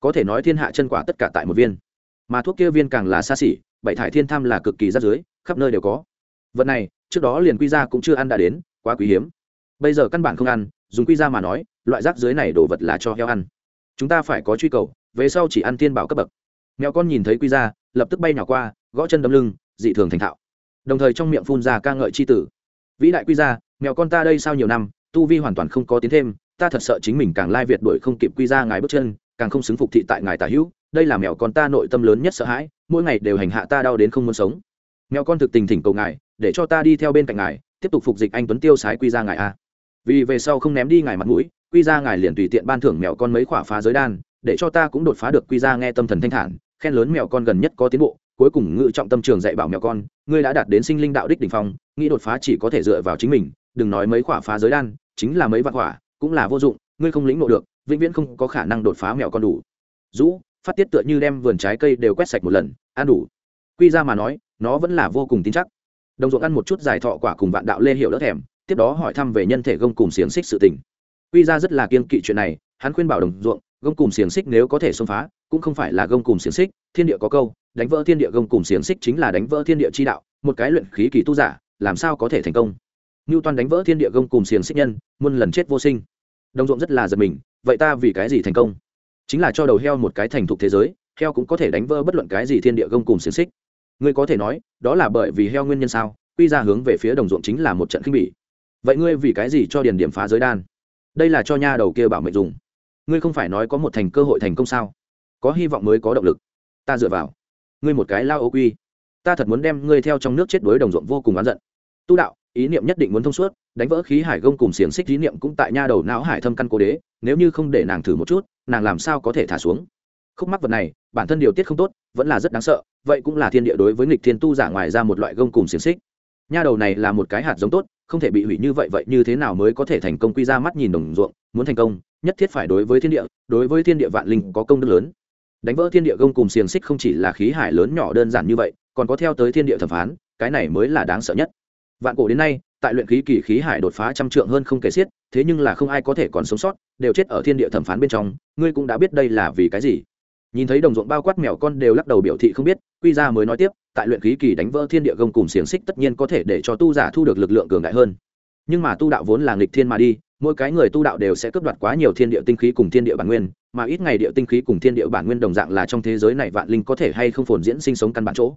Có thể nói thiên hạ chân quả tất cả tại một viên. Mà thuốc kia viên càng là xa xỉ, bảy thải thiên tham là cực kỳ rắt dưới khắp nơi đều có. Vật này, trước đó liền quy ra cũng chưa ăn đã đến, quá quý hiếm. Bây giờ căn bản không ăn, dùng quy ra mà nói, loại rác dưới này đồ vật là cho heo ăn. Chúng ta phải có truy cầu về sau chỉ ăn tiên bảo cấp bậc. Mèo con nhìn thấy quy ra, lập tức bay nhỏ qua, gõ chân đấm lưng, dị thường thành thạo. Đồng thời trong miệng phun ra ca ngợi c h i tử. Vĩ đại quy ra, mèo con ta đây sau nhiều năm, tu vi hoàn toàn không có tiến thêm, ta thật sợ chính mình càng lai việt đuổi không kịp quy ra ngài bước chân, càng không xứng phục thị tại ngài tả hữu, đây là mèo con ta nội tâm lớn nhất sợ hãi, mỗi ngày đều hành hạ ta đau đến không muốn sống. Mèo con thực tình thỉnh cầu ngài, để cho ta đi theo bên cạnh ngài, tiếp tục phục dịch anh tuấn tiêu sái quy ra ngài a. Vì về sau không ném đi ngài mặt mũi, quy ra ngài liền tùy tiện ban thưởng mèo con mấy khỏa phá giới đan để cho ta cũng đột phá được quy ra nghe tâm thần thanh thản, khen lớn mèo con gần nhất có tiến bộ, cuối cùng ngự trọng tâm trường dạy bảo mèo con, ngươi đã đạt đến sinh linh đạo đích đ ỉ n h phong, nghĩ đột phá chỉ có thể dựa vào chính mình, đừng nói mấy khỏa phá giới đan, chính là mấy vạn khỏa cũng là vô dụng, ngươi không lĩnh nộ được, vĩnh viễn không có khả năng đột phá mèo con đủ. Dũ phát tiết tựa như đem vườn trái cây đều quét sạch một lần, ăn đủ. Quy ra mà nói, nó vẫn là vô cùng tin chắc. Đồng ruộng ăn một chút giải thọ quả cùng vạn đạo lê hiểu đỡ thèm, tiếp đó hỏi thăm về nhân thể gông cùng xiềng xích sự tình. Quy ra rất là kiên kỵ chuyện này, hắn khuyên bảo đồng ruộng gông cùng xiềng xích nếu có thể xông phá, cũng không phải là gông cùng xiềng xích, thiên địa có câu, đánh vỡ thiên địa gông cùng xiềng xích chính là đánh vỡ thiên địa chi đạo, một cái luyện khí kỳ tu giả, làm sao có thể thành công? Ngưu toàn đánh vỡ thiên địa gông cùng xiềng xích nhân, muôn lần chết vô sinh. Đồng ruộng rất là giật mình, vậy ta vì cái gì thành công? Chính là cho đầu heo một cái thành thục thế giới, heo cũng có thể đánh vỡ bất luận cái gì thiên địa gông cùng xiềng xích. Ngươi có thể nói, đó là bởi vì heo nguyên nhân sao? Quy ra hướng về phía đồng ruộng chính là một trận khinh bỉ. Vậy ngươi vì cái gì cho điền điểm phá giới đan? Đây là cho nha đầu kia bảo mệnh dùng ngươi không phải nói có một thành cơ hội thành công sao? Có hy vọng mới có động lực. Ta dựa vào. Ngươi một cái lao ô quy. Ta thật muốn đem ngươi theo trong nước chết đối đồng ruộng vô cùng oán giận. Tu đạo, ý niệm nhất định muốn thông suốt, đánh vỡ khí hải gông cùng xiềng xích ý niệm cũng tại nha đầu não hải thâm căn cố đế, nếu như không để nàng thử một chút, nàng làm sao có thể thả xuống? Khúc mắc vật này, bản thân điều tiết không tốt, vẫn là rất đáng sợ, vậy cũng là thiên địa đối với nghịch thiên tu giả ngoài ra một loại gông cùng xiềng xích. Nha đầu này là một cái hạt giống tốt không thể bị hủy như vậy vậy như thế nào mới có thể thành công? Quy ra mắt nhìn đồng ruộng, muốn thành công, nhất thiết phải đối với thiên địa, đối với thiên địa vạn linh có công đức lớn. Đánh vỡ thiên địa gông cùng xiềng xích không chỉ là khí hải lớn nhỏ đơn giản như vậy, còn có theo tới thiên địa thẩm phán, cái này mới là đáng sợ nhất. Vạn cổ đến nay, tại luyện khí kỳ khí hải đột phá trăm trượng hơn không kể xiết, thế nhưng là không ai có thể còn sống sót, đều chết ở thiên địa thẩm phán bên trong, ngươi cũng đã biết đây là vì cái gì nhìn thấy đồng ruộng bao quát mèo con đều lắc đầu biểu thị không biết, quy ra mới nói tiếp, tại luyện khí kỳ đánh vỡ thiên địa gông cùng xiềng xích tất nhiên có thể để cho tu giả thu được lực lượng cường đại hơn. Nhưng mà tu đạo vốn là nghịch thiên mà đi, mỗi cái người tu đạo đều sẽ cướp đoạt quá nhiều thiên địa tinh khí cùng thiên địa bản nguyên, mà ít ngày địa tinh khí cùng thiên địa bản nguyên đồng dạng là trong thế giới này vạn linh có thể hay không phồn diễn sinh sống căn bản chỗ.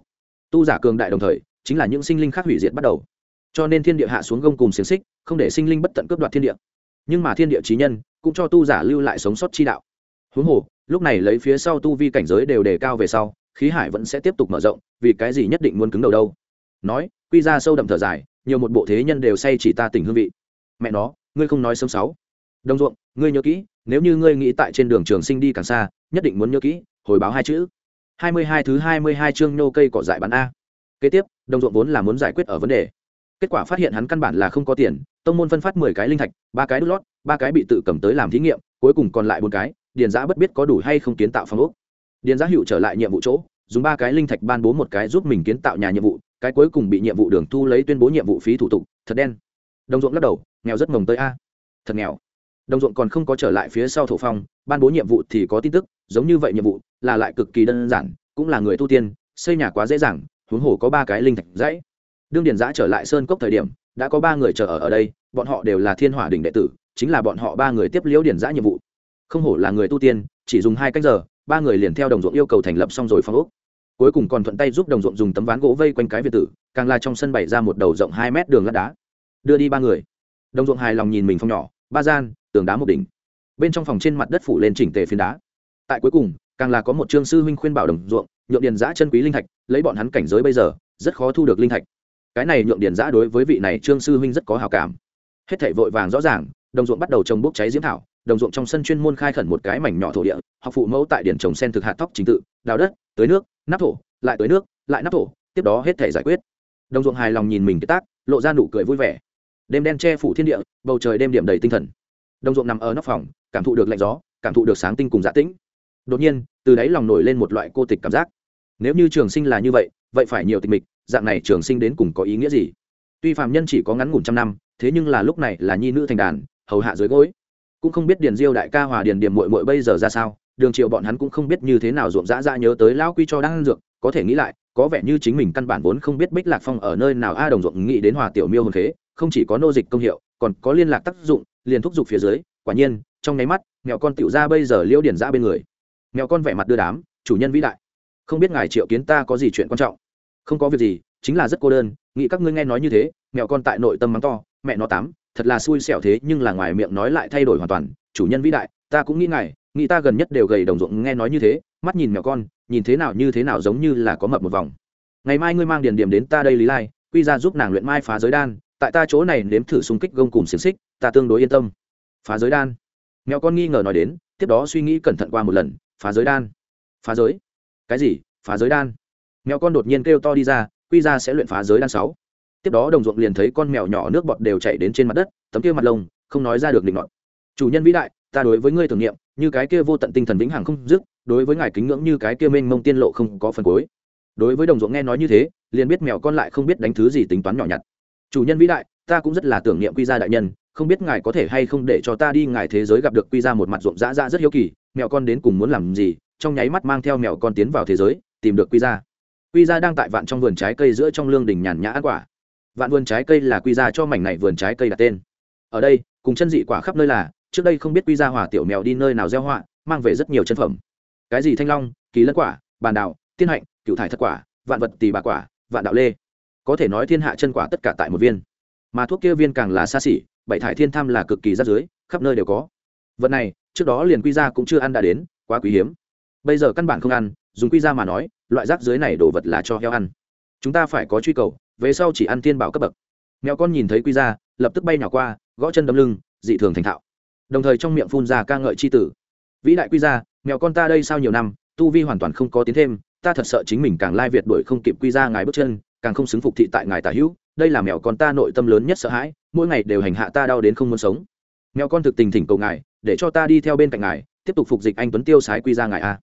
Tu giả cường đại đồng thời, chính là những sinh linh khác hủy diệt bắt đầu. Cho nên thiên địa hạ xuống gông cùng xiềng xích, không để sinh linh bất tận cướp đoạt thiên địa. Nhưng mà thiên địa trí nhân, cũng cho tu giả lưu lại sống sót chi đạo. Huống hồ lúc này lấy phía sau tu vi cảnh giới đều đề cao về sau, khí hải vẫn sẽ tiếp tục mở rộng, vì cái gì nhất định muốn cứng đầu đâu? Nói, quy ra sâu đậm thở dài, nhiều một bộ thế nhân đều say chỉ ta tỉnh hương vị. Mẹ nó, ngươi không nói sớm sáu. Đồng ruộng, ngươi nhớ kỹ, nếu như ngươi nghĩ tại trên đường trường sinh đi càng xa, nhất định muốn nhớ kỹ, hồi báo hai chữ. Hai mươi hai thứ hai mươi hai chương nô cây cỏ dại bán a. Kế tiếp, đồng ruộng vốn là muốn giải quyết ở vấn đề. Kết quả phát hiện hắn căn bản là không có tiền, tông môn phân phát mười cái linh thạch, ba cái đút lót, ba cái bị tự cầm tới làm thí nghiệm, cuối cùng còn lại bốn cái điền giã bất biết có đủ hay không kiến tạo phong ốc. Điền giã hữu trở lại nhiệm vụ chỗ, dùng ba cái linh thạch ban bố một cái giúp mình kiến tạo nhà nhiệm vụ, cái cuối cùng bị nhiệm vụ đường thu lấy tuyên bố nhiệm vụ phí thủ tục, thật đen. Đồng ruộng lắc đầu, nghèo rất mồng tới a. Thật nghèo. Đồng ruộng còn không có trở lại phía sau thổ phong, ban bố nhiệm vụ thì có tin tức, giống như vậy nhiệm vụ, là lại cực kỳ đơn giản, cũng là người tu tiên, xây nhà quá dễ dàng, huống hồ có ba cái linh thạch dãy. Đương điền giã trở lại sơn cốc thời điểm, đã có ba người chờ ở ở đây, bọn họ đều là thiên hỏa đỉnh đệ tử, chính là bọn họ ba người tiếp liễu điền giã nhiệm vụ không hổ là người tu tiên, chỉ dùng hai cách giờ, ba người liền theo đồng ruộng yêu cầu thành lập xong rồi phong ốc. Cuối cùng còn thuận tay giúp đồng ruộng dùng tấm ván gỗ vây quanh cái việt tử, càng là trong sân bày ra một đầu rộng hai mét đường lát đá. Đưa đi ba người. Đồng ruộng hài lòng nhìn mình phong nhỏ, ba gian, tường đá một đỉnh. Bên trong phòng trên mặt đất phủ lên chỉnh tề phiến đá. Tại cuối cùng, càng là có một trương sư huynh khuyên bảo đồng ruộng, nhượng điền giã chân quý linh thạch, lấy bọn hắn cảnh giới bây giờ, rất khó thu được linh thạch. Cái này nhượng điền giã đối với vị này trương sư huynh rất có hào cảm. Hết thảy vội vàng rõ ràng, đồng ruộng bắt đầu trồng bốc cháy diễm thảo đồng ruộng trong sân chuyên môn khai khẩn một cái mảnh nhỏ thổ địa, học phụ mẫu tại điển trồng sen thực hạt tóc chính tự, đào đất, tưới nước, nắp thổ, lại tưới nước, lại nắp thổ, tiếp đó hết thể giải quyết. Đồng ruộng hài lòng nhìn mình cái tác, lộ ra nụ cười vui vẻ. Đêm đen che phủ thiên địa, bầu trời đêm điểm đầy tinh thần. Đồng ruộng nằm ở nóc phòng, cảm thụ được lạnh gió, cảm thụ được sáng tinh cùng dạ tĩnh. Đột nhiên, từ đáy lòng nổi lên một loại cô tịch cảm giác. Nếu như trường sinh là như vậy vậy phải nhiều tịch mịch, dạng này trường sinh đến cùng có ý nghĩa gì? Tuy phạm nhân chỉ có ngắn ngủn trăm năm, thế nhưng là lúc này là nhi nữ thành đàn, hầu hạ dưới gối cũng không biết điền diêu đại ca hòa điền điểm mội mội bây giờ ra sao, đường triệu bọn hắn cũng không biết như thế nào ruộng dã dã nhớ tới lão quy cho đang ăn dược, có thể nghĩ lại, có vẻ như chính mình căn bản vốn không biết bích lạc phong ở nơi nào a đồng ruộng nghĩ đến hòa tiểu miêu hồn khế, không chỉ có nô dịch công hiệu, còn có liên lạc tác dụng, liền thúc giục phía dưới, quả nhiên, trong nháy mắt mẹo con tiểu ra bây giờ liễu điển ra bên người. Mẹo con vẻ mặt đưa đám, chủ nhân vĩ đại. Không biết ngài triệu kiến ta có gì chuyện quan trọng? Không có việc gì, chính là rất cô đơn, nghĩ các ngươi nghe nói như thế mẹo con tại nội tâm mắng to mẹ nó tám, thật là xui xẻo thế, nhưng là ngoài miệng nói lại thay đổi hoàn toàn. Chủ nhân vĩ đại, ta cũng nghĩ ngài, nghĩ ta gần nhất đều gầy đồng ruộng nghe nói như thế, mắt nhìn mèo con, nhìn thế nào như thế nào giống như là có mập một vòng. Ngày mai ngươi mang điền điểm đến ta đây lý lai, quy ra giúp nàng luyện mai phá giới đan, tại ta chỗ này nếm thử xung kích gông cùng xiềng xích, ta tương đối yên tâm. Phá giới đan. Mèo con nghi ngờ nói đến, tiếp đó suy nghĩ cẩn thận qua một lần, phá giới đan. Phá giới? Cái gì? Phá giới đan. Mèo con đột nhiên kêu to đi ra, quy ra sẽ luyện phá giới đan sáu tiếp đó đồng ruộng liền thấy con mèo nhỏ nước bọt đều chảy đến trên mặt đất, tấm kia mặt lông, không nói ra được định ngọn chủ nhân vĩ đại, ta đối với ngươi tưởng niệm, như cái kia vô tận tinh thần vĩnh hằng không dứt, đối với ngài kính ngưỡng như cái kia mênh mông tiên lộ không có phần cuối. Đối với đồng ruộng nghe nói như thế, liền biết mèo con lại không biết đánh thứ gì tính toán nhỏ nhặt. Chủ nhân vĩ đại, ta cũng rất là tưởng niệm quy gia đại nhân, không biết ngài có thể hay không để cho ta đi ngài thế giới gặp được quy gia một mặt ruộng dã ra rất hiếu kỳ, mèo con đến cùng muốn làm gì, trong nháy mắt mang theo mèo con tiến vào thế giới, tìm được quy gia. Quy gia đang tại vạn trong vườn trái cây giữa trong lương đình nhàn nhã ăn quả vạn vườn trái cây là quy ra cho mảnh này vườn trái cây đặt tên. Ở đây, cùng chân dị quả khắp nơi là, trước đây không biết quy ra hòa tiểu mèo đi nơi nào gieo họa, mang về rất nhiều chân phẩm. Cái gì thanh long, kỳ lân quả, bàn đạo tiên hạnh, cựu thải thất quả, vạn vật tỳ bà quả, vạn đạo lê. Có thể nói thiên hạ chân quả tất cả tại một viên. Mà thuốc kia viên càng là xa xỉ, bảy thải thiên tham là cực kỳ rát dưới khắp nơi đều có. Vật này, trước đó liền quy ra cũng chưa ăn đã đến, quá quý hiếm. Bây giờ căn bản không ăn, dùng quy ra mà nói, loại rác dưới này đồ vật là cho heo ăn. Chúng ta phải có truy cầu về sau chỉ ăn tiên bảo cấp bậc. Mèo con nhìn thấy quy ra lập tức bay nhỏ qua, gõ chân đấm lưng, dị thường thành thạo. Đồng thời trong miệng phun ra ca ngợi c h i tử. Vĩ đại quy ra mèo con ta đây sau nhiều năm, tu vi hoàn toàn không có tiến thêm, ta thật sợ chính mình càng lai việt đổi không kịp quy ra ngài bước chân, càng không xứng phục thị tại ngài tả hữu, đây là mèo con ta nội tâm lớn nhất sợ hãi, mỗi ngày đều hành hạ ta đau đến không muốn sống. Mèo con thực tình thỉnh cầu ngài, để cho ta đi theo bên cạnh ngài, tiếp tục phục dịch anh tuấn tiêu sái quy ra ngài a.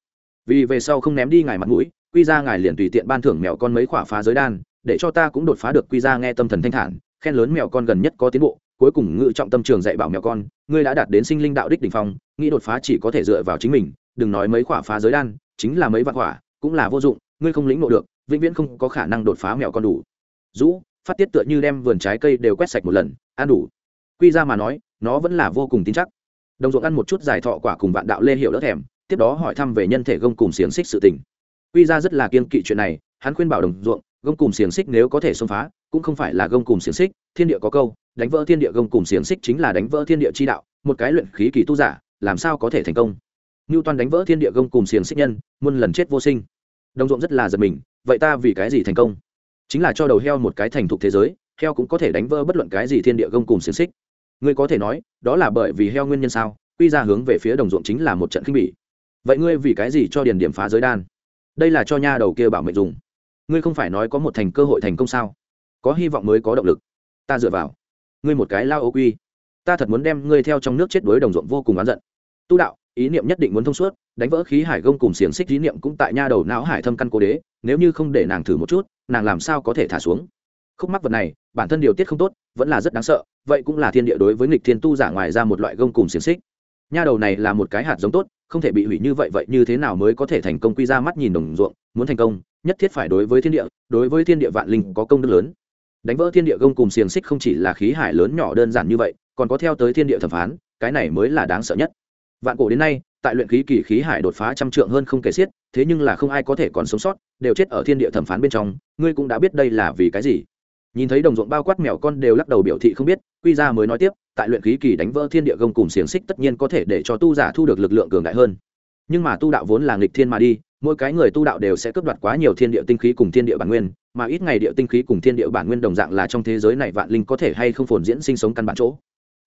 Vì về sau không ném đi ngài mặt mũi, quy ra ngài liền tùy tiện ban thưởng mèo con mấy khỏa phá giới đan để cho ta cũng đột phá được quy ra nghe tâm thần thanh thản, khen lớn mèo con gần nhất có tiến bộ, cuối cùng ngự trọng tâm trường dạy bảo mèo con, ngươi đã đạt đến sinh linh đạo đích đ ỉ n h phong, nghĩ đột phá chỉ có thể dựa vào chính mình, đừng nói mấy khỏa phá giới đan, chính là mấy vạn khỏa cũng là vô dụng, ngươi không lĩnh nộ được, vĩnh viễn không có khả năng đột phá mèo con đủ. Dũ phát tiết tựa như đem vườn trái cây đều quét sạch một lần, ăn đủ. Quy ra mà nói, nó vẫn là vô cùng tin chắc. Đồng ruộng ăn một chút giải thọ quả cùng vạn đạo lê hiệu đỡ thèm, tiếp đó hỏi thăm về nhân thể gông cùng xiềng xích sự tình. Quy ra rất là kiên kỵ chuyện này, hắn khuyên bảo đồng ruộng gông cùng xiềng xích nếu có thể xông phá, cũng không phải là gông cùng xiềng xích, thiên địa có câu, đánh vỡ thiên địa gông cùng xiềng xích chính là đánh vỡ thiên địa chi đạo, một cái luyện khí kỳ tu giả, làm sao có thể thành công? Ngưu toàn đánh vỡ thiên địa gông cùng xiềng xích nhân, muôn lần chết vô sinh. Đồng ruộng rất là giật mình, vậy ta vì cái gì thành công? Chính là cho đầu heo một cái thành thục thế giới, heo cũng có thể đánh vỡ bất luận cái gì thiên địa gông cùng xiềng xích. Ngươi có thể nói, đó là bởi vì heo nguyên nhân sao? Quy ra hướng về phía đồng ruộng chính là một trận khinh bỉ. Vậy ngươi vì cái gì cho điền điểm phá giới đan? Đây là cho nha đầu kia bảo mệnh dùng ngươi không phải nói có một thành cơ hội thành công sao? Có hy vọng mới có động lực. Ta dựa vào. Ngươi một cái lao ô quy. Ta thật muốn đem ngươi theo trong nước chết đối đồng ruộng vô cùng oán giận. Tu đạo, ý niệm nhất định muốn thông suốt, đánh vỡ khí hải gông cùng xiềng xích ý niệm cũng tại nha đầu não hải thâm căn cố đế, nếu như không để nàng thử một chút, nàng làm sao có thể thả xuống? Khúc mắc vật này, bản thân điều tiết không tốt, vẫn là rất đáng sợ, vậy cũng là thiên địa đối với nghịch thiên tu giả ngoài ra một loại gông cùng xiềng xích. Nha đầu này là một cái hạt giống tốt không thể bị hủy như vậy vậy như thế nào mới có thể thành công? Quy ra mắt nhìn đồng ruộng, muốn thành công, nhất thiết phải đối với thiên địa, đối với thiên địa vạn linh có công đức lớn. Đánh vỡ thiên địa gông cùng xiềng xích không chỉ là khí hải lớn nhỏ đơn giản như vậy, còn có theo tới thiên địa thẩm phán, cái này mới là đáng sợ nhất. Vạn cổ đến nay, tại luyện khí kỳ khí hải đột phá trăm trượng hơn không kể xiết, thế nhưng là không ai có thể còn sống sót, đều chết ở thiên địa thẩm phán bên trong, ngươi cũng đã biết đây là vì cái gì nhìn thấy đồng ruộng bao quát mèo con đều lắc đầu biểu thị không biết, quy ra mới nói tiếp, tại luyện khí kỳ đánh vỡ thiên địa gông cùng xiềng xích tất nhiên có thể để cho tu giả thu được lực lượng cường đại hơn. Nhưng mà tu đạo vốn là nghịch thiên mà đi, mỗi cái người tu đạo đều sẽ cướp đoạt quá nhiều thiên địa tinh khí cùng thiên địa bản nguyên, mà ít ngày địa tinh khí cùng thiên địa bản nguyên đồng dạng là trong thế giới này vạn linh có thể hay không phồn diễn sinh sống căn bản chỗ.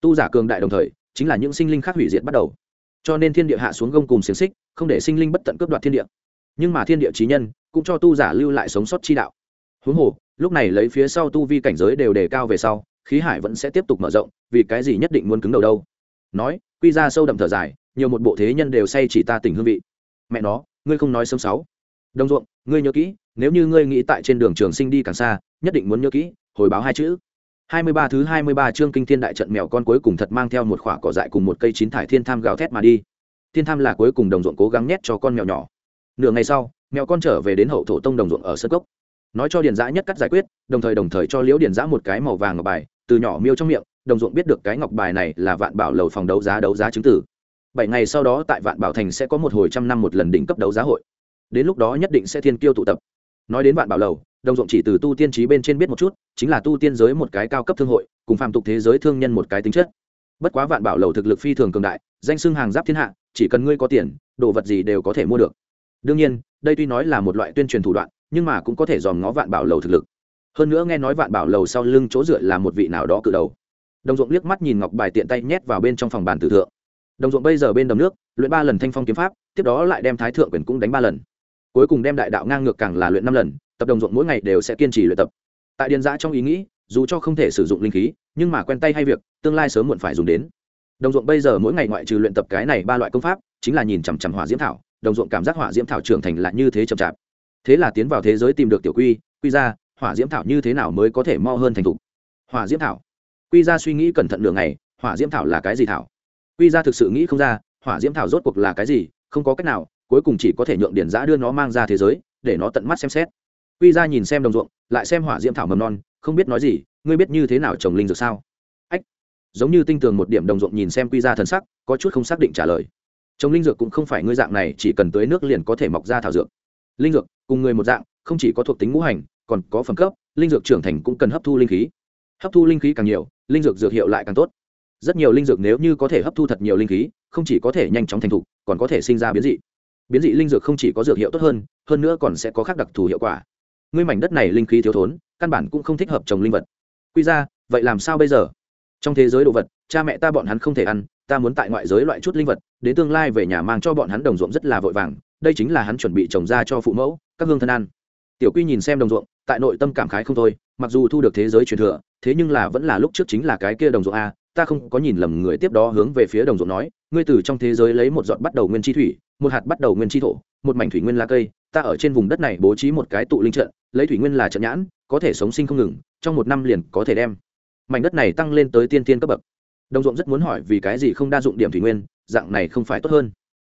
Tu giả cường đại đồng thời, chính là những sinh linh khác hủy diệt bắt đầu. Cho nên thiên địa hạ xuống gông cùng xiềng xích, không để sinh linh bất tận cướp đoạt thiên địa. Nhưng mà thiên địa trí nhân, cũng cho tu giả lưu lại sống sót chi đạo. Huống hồ lúc này lấy phía sau tu vi cảnh giới đều đề cao về sau, khí hải vẫn sẽ tiếp tục mở rộng, vì cái gì nhất định muốn cứng đầu đâu? Nói, quy ra sâu đậm thở dài, nhiều một bộ thế nhân đều say chỉ ta tỉnh hương vị. Mẹ nó, ngươi không nói sớm sáu. Đồng ruộng, ngươi nhớ kỹ, nếu như ngươi nghĩ tại trên đường trường sinh đi càng xa, nhất định muốn nhớ kỹ, hồi báo hai chữ. Hai mươi ba thứ hai mươi ba chương kinh thiên đại trận mèo con cuối cùng thật mang theo một khỏa cỏ dại cùng một cây chín thải thiên tham gào thét mà đi. Thiên tham là cuối cùng đồng ruộng cố gắng nhét cho con mèo nhỏ. Nửa ngày sau, mèo con trở về đến hậu thổ tông đồng ruộng ở sân gốc nói cho điền giã nhất cắt giải quyết, đồng thời đồng thời cho liễu điền giã một cái màu vàng ngọc bài, từ nhỏ miêu trong miệng, đồng ruộng biết được cái ngọc bài này là vạn bảo lầu phòng đấu giá đấu giá chứng tử. Bảy ngày sau đó tại vạn bảo thành sẽ có một hồi trăm năm một lần đỉnh cấp đấu giá hội. Đến lúc đó nhất định sẽ thiên kiêu tụ tập. Nói đến vạn bảo lầu, đồng ruộng chỉ từ tu tiên trí bên trên biết một chút, chính là tu tiên giới một cái cao cấp thương hội, cùng phàm tục thế giới thương nhân một cái tính chất. Bất quá vạn bảo lầu thực lực phi thường cường đại, danh xưng hàng giáp thiên hạ, chỉ cần ngươi có tiền, đồ vật gì đều có thể mua được. Đương nhiên, đây tuy nói là một loại tuyên truyền thủ đoạn nhưng mà cũng có thể dòm ngó vạn bảo lầu thực lực. Hơn nữa nghe nói vạn bảo lầu sau lưng chỗ dựa là một vị nào đó cự đầu. Đồng ruộng liếc mắt nhìn ngọc bài tiện tay nhét vào bên trong phòng bàn tử thượng. Đồng ruộng bây giờ bên đầm nước, luyện ba lần thanh phong kiếm pháp, tiếp đó lại đem thái thượng quyền cũng đánh ba lần. Cuối cùng đem đại đạo ngang ngược càng là luyện năm lần, tập đồng ruộng mỗi ngày đều sẽ kiên trì luyện tập. Tại điền giã trong ý nghĩ, dù cho không thể sử dụng linh khí, nhưng mà quen tay hay việc, tương lai sớm muộn phải dùng đến. Đồng ruộng bây giờ mỗi ngày ngoại trừ luyện tập cái này ba loại công pháp, chính là nhìn chằm chằm hỏa diễm thảo. Đồng ruộng cảm giác hỏa diễm thảo trưởng thành là như thế chậm chạp thế là tiến vào thế giới tìm được tiểu quy quy ra hỏa diễm thảo như thế nào mới có thể mo hơn thành thục? Hỏa diễm thảo. Quy ra suy nghĩ cẩn thận đường này hỏa diễm thảo là cái gì thảo? Quy ra thực sự nghĩ không ra, hỏa diễm thảo rốt cuộc là cái gì, không có cách nào, cuối cùng chỉ có thể nhượng điển giã đưa nó mang ra thế giới, để nó tận mắt xem xét. Quy ra nhìn xem đồng ruộng, lại xem hỏa diễm thảo mầm non, không biết nói gì, ngươi biết như thế nào trồng linh dược sao? Ách, giống như tinh tường một điểm đồng ruộng nhìn xem quy ra thần sắc, có chút không xác định trả lời. Trồng linh dược cũng không phải ngươi dạng này, chỉ cần tưới nước liền có thể mọc ra thảo dược linh dược cùng người một dạng, không chỉ có thuộc tính ngũ hành, còn có phẩm cấp, linh dược trưởng thành cũng cần hấp thu linh khí. Hấp thu linh khí càng nhiều, linh dược dược hiệu lại càng tốt. Rất nhiều linh dược nếu như có thể hấp thu thật nhiều linh khí, không chỉ có thể nhanh chóng thành thục, còn có thể sinh ra biến dị. Biến dị linh dược không chỉ có dược hiệu tốt hơn hơn nữa còn sẽ có khác đặc thù hiệu quả. Ngươi mảnh đất này linh khí thiếu thốn, căn bản cũng không thích hợp trồng linh vật. Quy ra, vậy làm sao bây giờ? Trong thế giới đồ vật, cha mẹ ta bọn hắn không thể ăn, ta muốn tại ngoại giới loại chút linh vật, đến tương lai về nhà mang cho bọn hắn đồng ruộng rất là vội vàng đây chính là hắn chuẩn bị trồng ra cho phụ mẫu, các hương thân ăn. Tiểu quy nhìn xem đồng ruộng, tại nội tâm cảm khái không thôi, mặc dù thu được thế giới truyền thừa, thế nhưng là vẫn là lúc trước chính là cái kia đồng ruộng a, ta không có nhìn lầm người tiếp đó hướng về phía đồng ruộng nói, ngươi từ trong thế giới lấy một giọt bắt đầu nguyên chi thủy, một hạt bắt đầu nguyên chi thổ, một mảnh thủy nguyên lá cây, ta ở trên vùng đất này bố trí một cái tụ linh trận, lấy thủy nguyên là trận nhãn, có thể sống sinh không ngừng, trong một năm liền có thể đem mảnh đất này tăng lên tới tiên tiên cấp bậc. Đồng ruộng rất muốn hỏi vì cái gì không đa dụng điểm thủy nguyên, dạng này không phải tốt hơn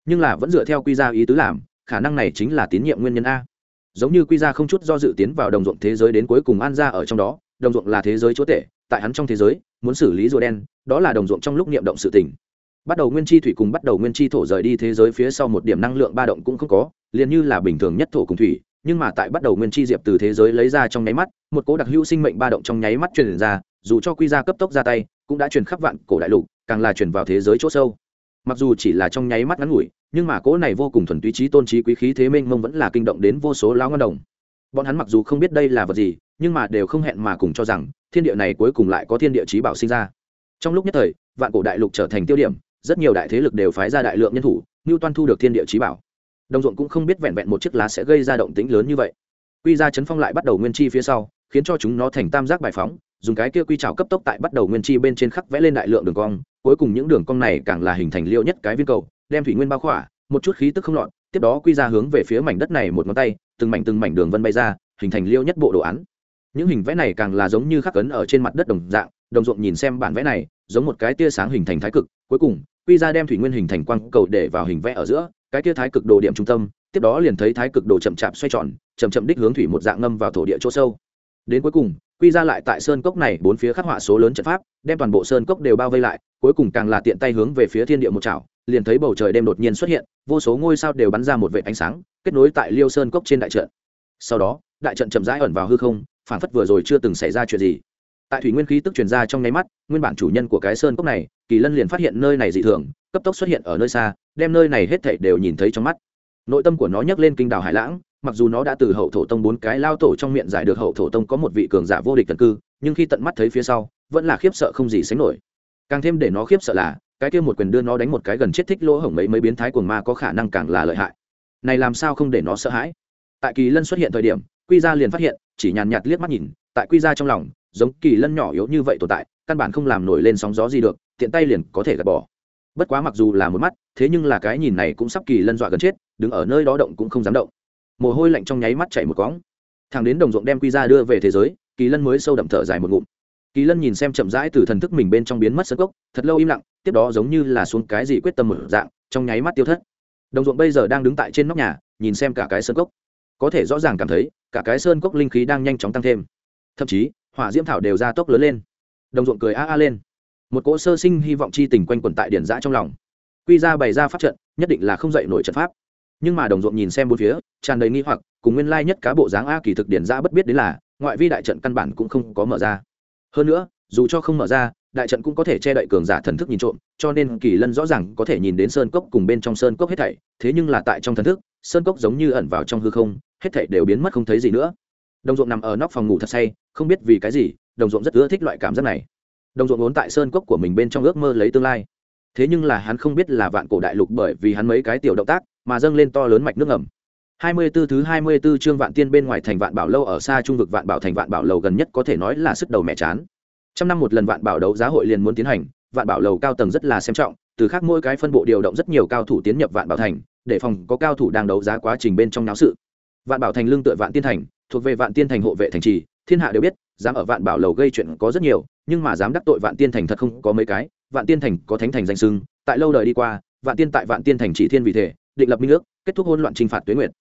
nhưng là vẫn dựa theo quy ra ý tứ làm, khả năng này chính là tín nhiệm nguyên nhân a. Giống như quy ra không chút do dự tiến vào đồng ruộng thế giới đến cuối cùng an ra ở trong đó, đồng ruộng là thế giới chúa tể, tại hắn trong thế giới, muốn xử lý rùa đen, đó là đồng ruộng trong lúc niệm động sự tình. Bắt đầu nguyên chi thủy cùng bắt đầu nguyên chi thổ rời đi thế giới phía sau một điểm năng lượng ba động cũng không có, liền như là bình thường nhất thổ cùng thủy, nhưng mà tại bắt đầu nguyên chi diệp từ thế giới lấy ra trong nháy mắt, một cố đặc hữu sinh mệnh ba động trong nháy mắt truyền ra, dù cho quy ra cấp tốc ra tay, cũng đã truyền khắp vạn cổ đại lục, càng là truyền vào thế giới chỗ sâu mặc dù chỉ là trong nháy mắt ngắn ngủi, nhưng mà cỗ này vô cùng thuần túy trí tôn trí quý khí thế mênh mông vẫn là kinh động đến vô số lão ngân đồng. Bọn hắn mặc dù không biết đây là vật gì, nhưng mà đều không hẹn mà cùng cho rằng, thiên địa này cuối cùng lại có thiên địa trí bảo sinh ra. Trong lúc nhất thời, vạn cổ đại lục trở thành tiêu điểm, rất nhiều đại thế lực đều phái ra đại lượng nhân thủ như toan thu được thiên địa trí bảo. Đồng ruộng cũng không biết vẹn vẹn một chiếc lá sẽ gây ra động tĩnh lớn như vậy. Quy ra chấn phong lại bắt đầu nguyên chi phía sau, khiến cho chúng nó thành tam giác bài phóng dùng cái kia quy trào cấp tốc tại bắt đầu nguyên chi bên trên khắc vẽ lên đại lượng đường cong, cuối cùng những đường cong này càng là hình thành liêu nhất cái viên cầu, đem thủy nguyên bao khỏa, một chút khí tức không lọt, tiếp đó quy ra hướng về phía mảnh đất này một ngón tay, từng mảnh từng mảnh đường vân bay ra, hình thành liêu nhất bộ đồ án. Những hình vẽ này càng là giống như khắc ấn ở trên mặt đất đồng dạng, đồng ruộng nhìn xem bản vẽ này, giống một cái tia sáng hình thành thái cực, cuối cùng, quy ra đem thủy nguyên hình thành quang cầu để vào hình vẽ ở giữa, cái tia thái cực đồ điểm trung tâm, tiếp đó liền thấy thái cực đồ chậm chạp xoay tròn, chậm chậm đích hướng thủy một dạng ngâm vào thổ địa chỗ sâu. Đến cuối cùng quy ra lại tại sơn cốc này, bốn phía khắc họa số lớn trận pháp, đem toàn bộ sơn cốc đều bao vây lại, cuối cùng càng là tiện tay hướng về phía thiên địa một chảo, liền thấy bầu trời đêm đột nhiên xuất hiện, vô số ngôi sao đều bắn ra một vệ ánh sáng, kết nối tại liêu sơn cốc trên đại trận. Sau đó, đại trận chậm rãi ẩn vào hư không phản phất vừa rồi chưa từng xảy ra chuyện gì. Tại thủy nguyên khí tức truyền ra trong nháy mắt, nguyên bản chủ nhân của cái sơn cốc này, kỳ lân liền phát hiện nơi này dị thường, cấp tốc xuất hiện ở nơi xa, đem nơi này hết thảy đều nhìn thấy trong mắt. Nội tâm của nó nhấc lên kinh đảo hải lãng mặc dù nó đã từ hậu thổ tông bốn cái lao tổ trong miệng giải được hậu thổ tông có một vị cường giả vô địch tần cư, nhưng khi tận mắt thấy phía sau, vẫn là khiếp sợ không gì sánh nổi. Càng thêm để nó khiếp sợ là, cái kia một quyền đưa nó đánh một cái gần chết thích lỗ hổng mấy mấy biến thái cuồng ma có khả năng càng là lợi hại. Này làm sao không để nó sợ hãi? Tại kỳ lân xuất hiện thời điểm, quy ra liền phát hiện, chỉ nhàn nhạt liếc mắt nhìn, tại quy ra trong lòng, giống kỳ lân nhỏ yếu như vậy tồn tại, căn bản không làm nổi lên sóng gió gì được, tiện tay liền có thể gạt bỏ. Bất quá mặc dù là một mắt, thế nhưng là cái nhìn này cũng sắp kỳ lân dọa gần chết, đứng ở nơi đó động cũng không dám động mồ hôi lạnh trong nháy mắt chảy một cõng. Thằng đến đồng ruộng đem quy ra đưa về thế giới, kỳ lân mới sâu đậm thở dài một ngụm. Kỳ lân nhìn xem chậm rãi từ thần thức mình bên trong biến mất sơ cốc, thật lâu im lặng, tiếp đó giống như là xuống cái gì quyết tâm mở dạng, trong nháy mắt tiêu thất. Đồng ruộng bây giờ đang đứng tại trên nóc nhà, nhìn xem cả cái sơn cốc. Có thể rõ ràng cảm thấy, cả cái sơn cốc linh khí đang nhanh chóng tăng thêm. Thậm chí, hỏa diễm thảo đều ra tốc lớn lên. Đồng ruộng cười a a lên. Một cỗ sơ sinh hy vọng chi tình quanh quẩn tại điển giã trong lòng. Quy ra bày ra pháp trận, nhất định là không dậy nổi trận pháp nhưng mà đồng ruộng nhìn xem bốn phía, tràn đầy nghi hoặc, cùng nguyên lai nhất cá bộ dáng a kỳ thực điển ra bất biết đến là, ngoại vi đại trận căn bản cũng không có mở ra. Hơn nữa, dù cho không mở ra, đại trận cũng có thể che đậy cường giả thần thức nhìn trộm, cho nên kỳ lân rõ ràng có thể nhìn đến sơn cốc cùng bên trong sơn cốc hết thảy, thế nhưng là tại trong thần thức, sơn cốc giống như ẩn vào trong hư không, hết thảy đều biến mất không thấy gì nữa. Đồng ruộng nằm ở nóc phòng ngủ thật say, không biết vì cái gì, đồng ruộng rất ưa thích loại cảm giác này. Đồng ruộng vốn tại sơn cốc của mình bên trong ước mơ lấy tương lai. Thế nhưng là hắn không biết là vạn cổ đại lục bởi vì hắn mấy cái tiểu động tác mà dâng lên to lớn mạch nước ngầm. 24 thứ 24 chương vạn tiên bên ngoài thành vạn bảo lâu ở xa trung vực vạn bảo thành vạn bảo lầu gần nhất có thể nói là sức đầu mẹ chán. Trăm năm một lần vạn bảo đấu giá hội liền muốn tiến hành, vạn bảo lầu cao tầng rất là xem trọng, từ khác mỗi cái phân bộ điều động rất nhiều cao thủ tiến nhập vạn bảo thành, để phòng có cao thủ đang đấu giá quá trình bên trong náo sự. Vạn bảo thành lương tựa vạn tiên thành, thuộc về vạn tiên thành hộ vệ thành trì, thiên hạ đều biết, dám ở vạn bảo lầu gây chuyện có rất nhiều, nhưng mà dám đắc tội vạn tiên thành thật không có mấy cái, vạn tiên thành có thánh thành danh sưng tại lâu đời đi qua, vạn tiên tại vạn tiên thành chỉ thiên vì thể định lập minh ước, kết thúc hôn loạn chinh phạt tuyến nguyện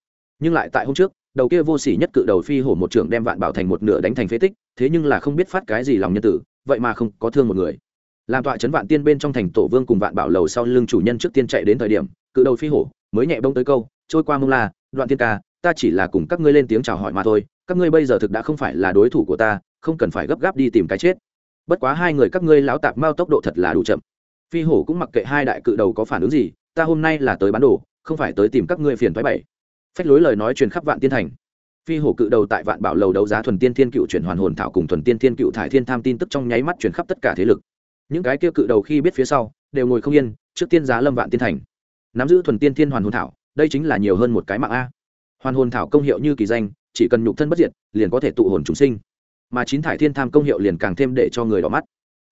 nhưng lại tại hôm trước, đầu kia vô sỉ nhất cự đầu phi hổ một trưởng đem vạn bảo thành một nửa đánh thành phế tích, thế nhưng là không biết phát cái gì lòng nhân tử, vậy mà không có thương một người. Làm tọa chấn vạn tiên bên trong thành tổ vương cùng vạn bảo lầu sau lưng chủ nhân trước tiên chạy đến thời điểm, cự đầu phi hổ mới nhẹ bông tới câu, trôi qua mông la, đoạn tiên ca, ta chỉ là cùng các ngươi lên tiếng chào hỏi mà thôi, các ngươi bây giờ thực đã không phải là đối thủ của ta, không cần phải gấp gáp đi tìm cái chết. Bất quá hai người các ngươi lão tạp mao tốc độ thật là đủ chậm. Phi hổ cũng mặc kệ hai đại cự đầu có phản ứng gì, ta hôm nay là tới bán đồ không phải tới tìm các ngươi phiền thoái bảy. Phách lối lời nói truyền khắp vạn tiên thành. Phi hổ cự đầu tại vạn bảo lầu đấu giá thuần tiên thiên cựu chuyển hoàn hồn thảo cùng thuần tiên thiên cựu thải thiên tham tin tức trong nháy mắt truyền khắp tất cả thế lực. Những cái kia cự đầu khi biết phía sau, đều ngồi không yên, trước tiên giá lâm vạn tiên thành. Nắm giữ thuần tiên thiên hoàn hồn thảo, đây chính là nhiều hơn một cái mạng a. Hoàn hồn thảo công hiệu như kỳ danh, chỉ cần nhục thân bất diệt, liền có thể tụ hồn chúng sinh. Mà chín thải thiên tham công hiệu liền càng thêm để cho người đỏ mắt.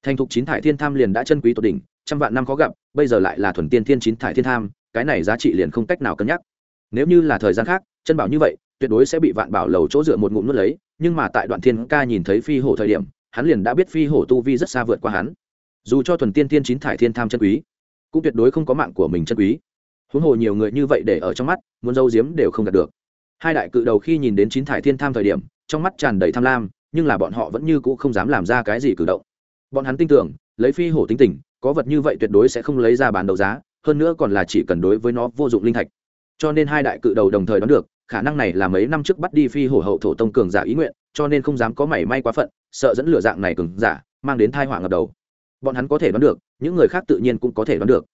Thành thục chín thải thiên tham liền đã chân quý tột đỉnh, trăm vạn năm khó gặp, bây giờ lại là thuần tiên thiên chín thải thiên tham cái này giá trị liền không cách nào cân nhắc. Nếu như là thời gian khác, chân bảo như vậy, tuyệt đối sẽ bị vạn bảo lầu chỗ dựa một ngụm nuốt lấy, nhưng mà tại đoạn thiên ca nhìn thấy phi hổ thời điểm, hắn liền đã biết phi hổ tu vi rất xa vượt qua hắn. Dù cho thuần tiên thiên chín thải thiên tham chân quý, cũng tuyệt đối không có mạng của mình chân quý. Huống hồ nhiều người như vậy để ở trong mắt, muốn dâu diếm đều không đạt được. Hai đại cự đầu khi nhìn đến chín thải thiên tham thời điểm, trong mắt tràn đầy tham lam, nhưng là bọn họ vẫn như cũ không dám làm ra cái gì cử động. Bọn hắn tin tưởng, lấy phi hổ tính tình, có vật như vậy tuyệt đối sẽ không lấy ra bán đấu giá hơn nữa còn là chỉ cần đối với nó vô dụng linh thạch. Cho nên hai đại cự đầu đồng thời đón được, khả năng này là mấy năm trước bắt đi phi hổ hậu thổ tông cường giả ý nguyện, cho nên không dám có mảy may quá phận, sợ dẫn lửa dạng này cường giả, mang đến thai họa ngập đầu. Bọn hắn có thể đoán được, những người khác tự nhiên cũng có thể đoán được.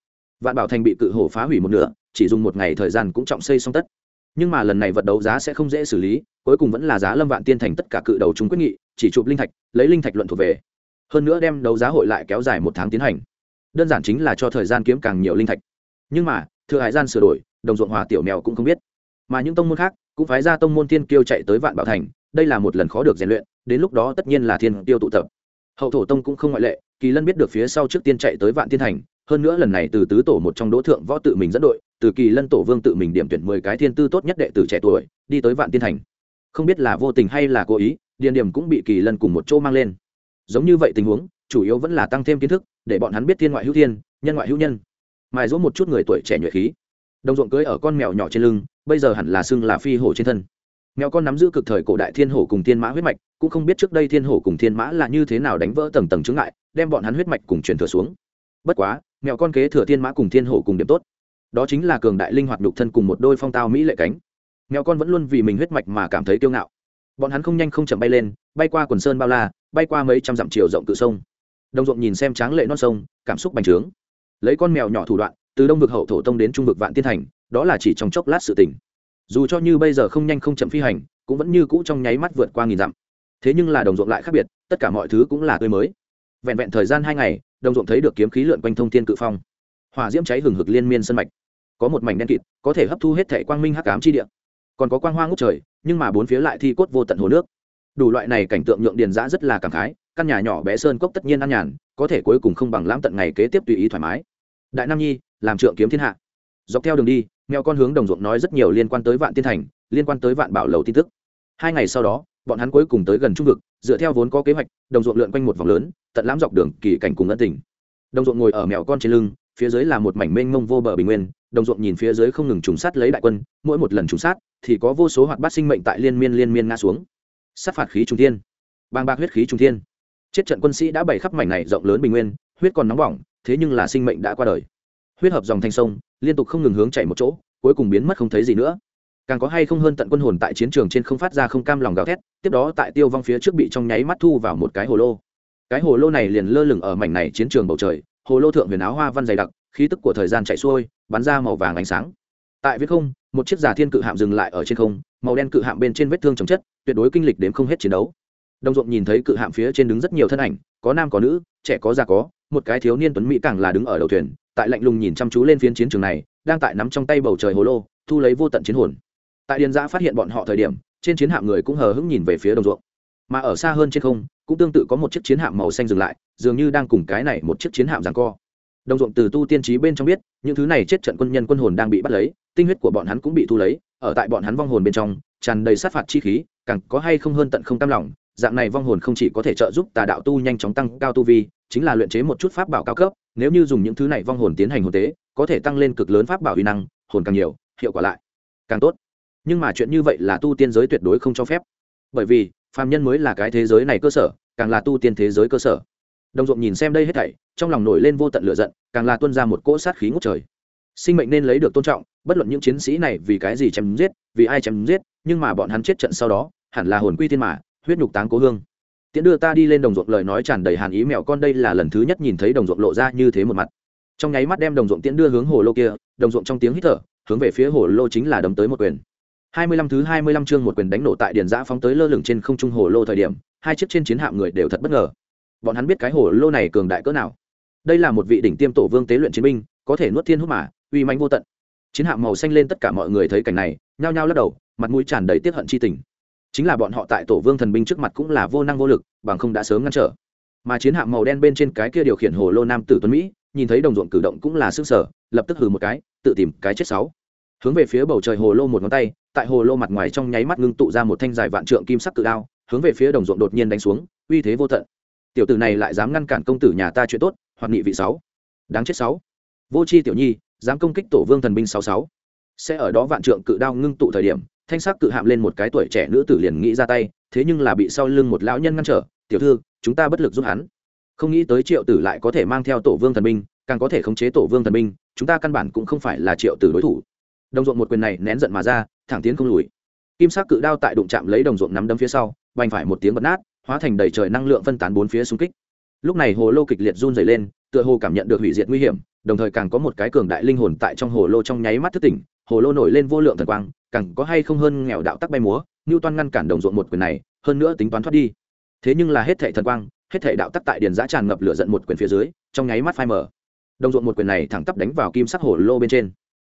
Vạn bảo thành bị cự hổ phá hủy một nửa, chỉ dùng một ngày thời gian cũng trọng xây xong tất. Nhưng mà lần này vật đấu giá sẽ không dễ xử lý, cuối cùng vẫn là giá lâm vạn tiên thành tất cả cự đầu chúng quyết nghị, chỉ chụp linh thạch, lấy linh thạch luận thuộc về. Hơn nữa đem đấu giá hội lại kéo dài một tháng tiến hành đơn giản chính là cho thời gian kiếm càng nhiều linh thạch. Nhưng mà, thừa hải gian sửa đổi, đồng ruộng hòa tiểu mèo cũng không biết. Mà những tông môn khác cũng phái ra tông môn thiên kiêu chạy tới vạn bảo thành, đây là một lần khó được rèn luyện, đến lúc đó tất nhiên là thiên tiêu tụ tập. Hậu thổ tông cũng không ngoại lệ, kỳ lân biết được phía sau trước tiên chạy tới vạn tiên thành, hơn nữa lần này từ tứ tổ một trong đỗ thượng võ tự mình dẫn đội, từ kỳ lân tổ vương tự mình điểm tuyển mười cái thiên tư tốt nhất đệ tử trẻ tuổi, đi tới vạn tiên thành. Không biết là vô tình hay là cố ý, điền điểm cũng bị kỳ lân cùng một chỗ mang lên. Giống như vậy tình huống, chủ yếu vẫn là tăng thêm kiến thức để bọn hắn biết thiên ngoại hữu thiên, nhân ngoại hữu nhân. Mài dỗ một chút người tuổi trẻ nhuệ khí. Đồng ruộng cưới ở con mèo nhỏ trên lưng, bây giờ hẳn là xưng là phi hổ trên thân. Mèo con nắm giữ cực thời cổ đại thiên hổ cùng thiên mã huyết mạch, cũng không biết trước đây thiên hổ cùng thiên mã là như thế nào đánh vỡ tầng tầng chướng ngại, đem bọn hắn huyết mạch cùng truyền thừa xuống. Bất quá, mèo con kế thừa thiên mã cùng thiên hổ cùng điểm tốt. Đó chính là cường đại linh hoạt nhục thân cùng một đôi phong tao mỹ lệ cánh. Mèo con vẫn luôn vì mình huyết mạch mà cảm thấy kiêu ngạo. Bọn hắn không nhanh không chậm bay lên, bay qua quần sơn bao la, bay qua mấy trăm dặm chiều rộng cự sông đồng ruộng nhìn xem tráng lệ non sông, cảm xúc bành trướng. Lấy con mèo nhỏ thủ đoạn, từ đông vực hậu thổ tông đến trung vực vạn tiên thành, đó là chỉ trong chốc lát sự tình. Dù cho như bây giờ không nhanh không chậm phi hành, cũng vẫn như cũ trong nháy mắt vượt qua nghìn dặm. Thế nhưng là đồng ruộng lại khác biệt, tất cả mọi thứ cũng là tươi mới. Vẹn vẹn thời gian hai ngày, đồng ruộng thấy được kiếm khí lượn quanh thông thiên cự phong. Hỏa diễm cháy hừng hực liên miên sân mạch. Có một mảnh đen kịt, có thể hấp thu hết thể quang minh hắc ám chi địa. Còn có quang hoa ngút trời, nhưng mà bốn phía lại thi cốt vô tận hồ nước. Đủ loại này cảnh tượng nhượng điền giã rất là cảm khái căn nhà nhỏ bé sơn cốc tất nhiên ăn nhàn, có thể cuối cùng không bằng lãm tận ngày kế tiếp tùy ý thoải mái. Đại nam nhi, làm trượng kiếm thiên hạ. Dọc theo đường đi, mèo con hướng đồng ruộng nói rất nhiều liên quan tới vạn tiên thành, liên quan tới vạn bảo lầu tin tức. Hai ngày sau đó, bọn hắn cuối cùng tới gần trung vực, dựa theo vốn có kế hoạch, đồng ruộng lượn quanh một vòng lớn, tận lãm dọc đường kỳ cảnh cùng ân tình. Đồng ruộng ngồi ở mèo con trên lưng, phía dưới là một mảnh mênh mông vô bờ bình nguyên, đồng ruộng nhìn phía dưới không ngừng trùng sát lấy đại quân, mỗi một lần trùng sát thì có vô số hoạt bát sinh mệnh tại liên miên liên miên ngã xuống. Sát phạt khí trung thiên. Bang bạc huyết khí trung thiên chết trận quân sĩ đã bày khắp mảnh này rộng lớn bình nguyên, huyết còn nóng bỏng, thế nhưng là sinh mệnh đã qua đời. Huyết hợp dòng thanh sông, liên tục không ngừng hướng chạy một chỗ, cuối cùng biến mất không thấy gì nữa. Càng có hay không hơn tận quân hồn tại chiến trường trên không phát ra không cam lòng gào thét, tiếp đó tại tiêu vong phía trước bị trong nháy mắt thu vào một cái hồ lô. Cái hồ lô này liền lơ lửng ở mảnh này chiến trường bầu trời, hồ lô thượng huyền áo hoa văn dày đặc, khí tức của thời gian chạy xuôi, bắn ra màu vàng ánh sáng. Tại viết không, một chiếc giả thiên cự hạm dừng lại ở trên không, màu đen cự hạm bên trên vết thương chấm chất, tuyệt đối kinh lịch đến không hết chiến đấu đồng ruộng nhìn thấy cự hạm phía trên đứng rất nhiều thân ảnh, có nam có nữ, trẻ có già có, một cái thiếu niên tuấn mỹ càng là đứng ở đầu thuyền, tại lạnh lùng nhìn chăm chú lên phiến chiến trường này, đang tại nắm trong tay bầu trời hồ lô, thu lấy vô tận chiến hồn. Tại điền giã phát hiện bọn họ thời điểm, trên chiến hạm người cũng hờ hững nhìn về phía đồng ruộng. Mà ở xa hơn trên không, cũng tương tự có một chiếc chiến hạm màu xanh dừng lại, dường như đang cùng cái này một chiếc chiến hạm giằng co. Đồng ruộng từ tu tiên trí bên trong biết, những thứ này chết trận quân nhân quân hồn đang bị bắt lấy, tinh huyết của bọn hắn cũng bị thu lấy, ở tại bọn hắn vong hồn bên trong, tràn đầy sát phạt chi khí, càng có hay không hơn tận không tam lòng dạng này vong hồn không chỉ có thể trợ giúp tà đạo tu nhanh chóng tăng cao tu vi, chính là luyện chế một chút pháp bảo cao cấp, nếu như dùng những thứ này vong hồn tiến hành hồn tế, có thể tăng lên cực lớn pháp bảo uy năng, hồn càng nhiều, hiệu quả lại càng tốt. Nhưng mà chuyện như vậy là tu tiên giới tuyệt đối không cho phép. Bởi vì, phàm nhân mới là cái thế giới này cơ sở, càng là tu tiên thế giới cơ sở. Đồng ruộng nhìn xem đây hết thảy, trong lòng nổi lên vô tận lửa giận, càng là tuân ra một cỗ sát khí ngút trời. Sinh mệnh nên lấy được tôn trọng, bất luận những chiến sĩ này vì cái gì chém giết, vì ai chém giết, nhưng mà bọn hắn chết trận sau đó, hẳn là hồn quy thiên mà huyết nhục táng cố hương. Tiễn đưa ta đi lên đồng ruộng lời nói tràn đầy hàn ý mẹo con đây là lần thứ nhất nhìn thấy đồng ruộng lộ ra như thế một mặt. Trong nháy mắt đem đồng ruộng tiễn đưa hướng hồ lô kia, đồng ruộng trong tiếng hít thở, hướng về phía hồ lô chính là đấm tới một quyền. Hai mươi lăm thứ hai mươi lăm chương một quyền đánh nổ tại điền giã phóng tới lơ lửng trên không trung hồ lô thời điểm, hai chiếc trên chiến hạm người đều thật bất ngờ. Bọn hắn biết cái hồ lô này cường đại cỡ nào. Đây là một vị đỉnh tiêm tổ vương tế luyện chiến binh, có thể nuốt thiên hút mà, uy manh vô tận. Chiến hạm màu xanh lên tất cả mọi người thấy cảnh này, nhao nhao lắc đầu, mặt mũi tràn đầy tiết hận chi tình chính là bọn họ tại tổ vương thần binh trước mặt cũng là vô năng vô lực, bằng không đã sớm ngăn trở. Mà chiến hạm màu đen bên trên cái kia điều khiển hồ lô nam tử tuấn mỹ, nhìn thấy đồng ruộng cử động cũng là sức sở, lập tức hừ một cái, tự tìm cái chết sáu. Hướng về phía bầu trời hồ lô một ngón tay, tại hồ lô mặt ngoài trong nháy mắt ngưng tụ ra một thanh dài vạn trượng kim sắc cự đao, hướng về phía đồng ruộng đột nhiên đánh xuống, uy thế vô tận. Tiểu tử này lại dám ngăn cản công tử nhà ta chuyện tốt, hoặc nghị vị sáu. Đáng chết sáu. Vô c h i tiểu nhi, dám công kích tổ vương thần binh sáu sáu. Sẽ ở đó vạn trượng cự đao ngưng tụ thời điểm thanh sắc cự hạm lên một cái tuổi trẻ nữ tử liền nghĩ ra tay, thế nhưng là bị sau lưng một lão nhân ngăn trở, tiểu thư, chúng ta bất lực giúp hắn. Không nghĩ tới triệu tử lại có thể mang theo tổ vương thần binh, càng có thể khống chế tổ vương thần binh, chúng ta căn bản cũng không phải là triệu tử đối thủ. Đồng ruộng một quyền này nén giận mà ra, thẳng tiến không lùi. Kim sắc cự đao tại đụng chạm lấy đồng ruộng nắm đấm phía sau, vành phải một tiếng bật nát, hóa thành đầy trời năng lượng phân tán bốn phía xung kích. Lúc này hồ lô kịch liệt run dày lên, tựa hồ cảm nhận được hủy diệt nguy hiểm, đồng thời càng có một cái cường đại linh hồn tại trong hồ lô trong nháy mắt thức tỉnh hồ lô nổi lên vô lượng thần quang, càng có hay không hơn nghèo đạo tắc bay múa ngưu toan ngăn cản đồng ruộng một quyền này, hơn nữa tính toán thoát đi. Thế nhưng là hết thệ thần quang, hết thệ đạo tắc tại điền giã tràn ngập lửa giận một quyền phía dưới, trong nháy mắt phai mở đồng ruộng một quyền này thẳng tắp đánh vào kim sắc hồ lô bên trên.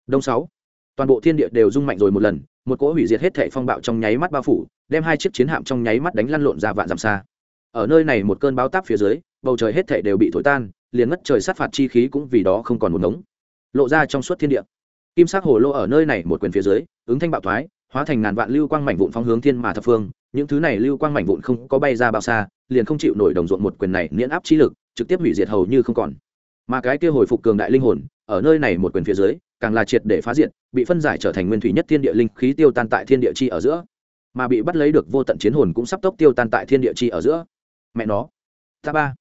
Đông sáu. Toàn bộ thiên địa đều rung mạnh rồi một lần, một cỗ hủy diệt hết thệ phong bạo trong nháy mắt bao phủ, đem hai chiếc chiến hạm trong nháy mắt đánh lăn lộn ra vạn dặm xa. Ở nơi này một cơn báo táp phía dưới, bầu trời hết thệ đều bị thổi tan, liền ngất trời sát phạt chi khí cũng vì đó không còn một ngống. Lộ ra trong suốt thiên địa kim sắc hồ lô ở nơi này một quyền phía dưới, ứng thanh bạo thoái, hóa thành ngàn vạn lưu quang mảnh vụn phóng hướng thiên mà thập phương. Những thứ này lưu quang mảnh vụn không có bay ra bao xa, liền không chịu nổi đồng ruộng một quyền này miễn áp chi lực, trực tiếp hủy diệt hầu như không còn. Mà cái kia hồi phục cường đại linh hồn, ở nơi này một quyền phía dưới, càng là triệt để phá diện bị phân giải trở thành nguyên thủy nhất thiên địa linh khí tiêu tan tại thiên địa chi ở giữa. Mà bị bắt lấy được vô tận chiến hồn cũng sắp tốc tiêu tan tại thiên địa chi ở giữa. Mẹ nó, ta ba,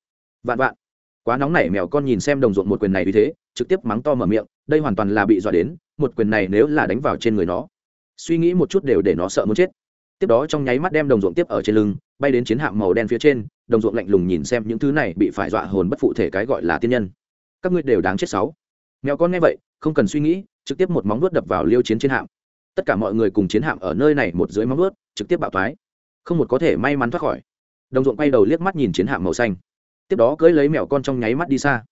vạn vạn. Quá nóng nảy mèo con nhìn xem đồng ruộng một quyền này vì thế, trực tiếp mắng to mở miệng đây hoàn toàn là bị dọa đến, một quyền này nếu là đánh vào trên người nó, suy nghĩ một chút đều để nó sợ muốn chết. Tiếp đó trong nháy mắt đem đồng ruộng tiếp ở trên lưng, bay đến chiến hạm màu đen phía trên, đồng ruộng lạnh lùng nhìn xem những thứ này bị phải dọa hồn bất phụ thể cái gọi là tiên nhân. Các ngươi đều đáng chết sáu. Mèo con nghe vậy, không cần suy nghĩ, trực tiếp một móng vuốt đập vào liêu chiến chiến hạm. Tất cả mọi người cùng chiến hạm ở nơi này một dưới móng vuốt, trực tiếp bạo thoái. Không một có thể may mắn thoát khỏi. Đồng ruộng bay đầu liếc mắt nhìn chiến hạm màu xanh. Tiếp đó cưỡi lấy mèo con trong nháy mắt đi xa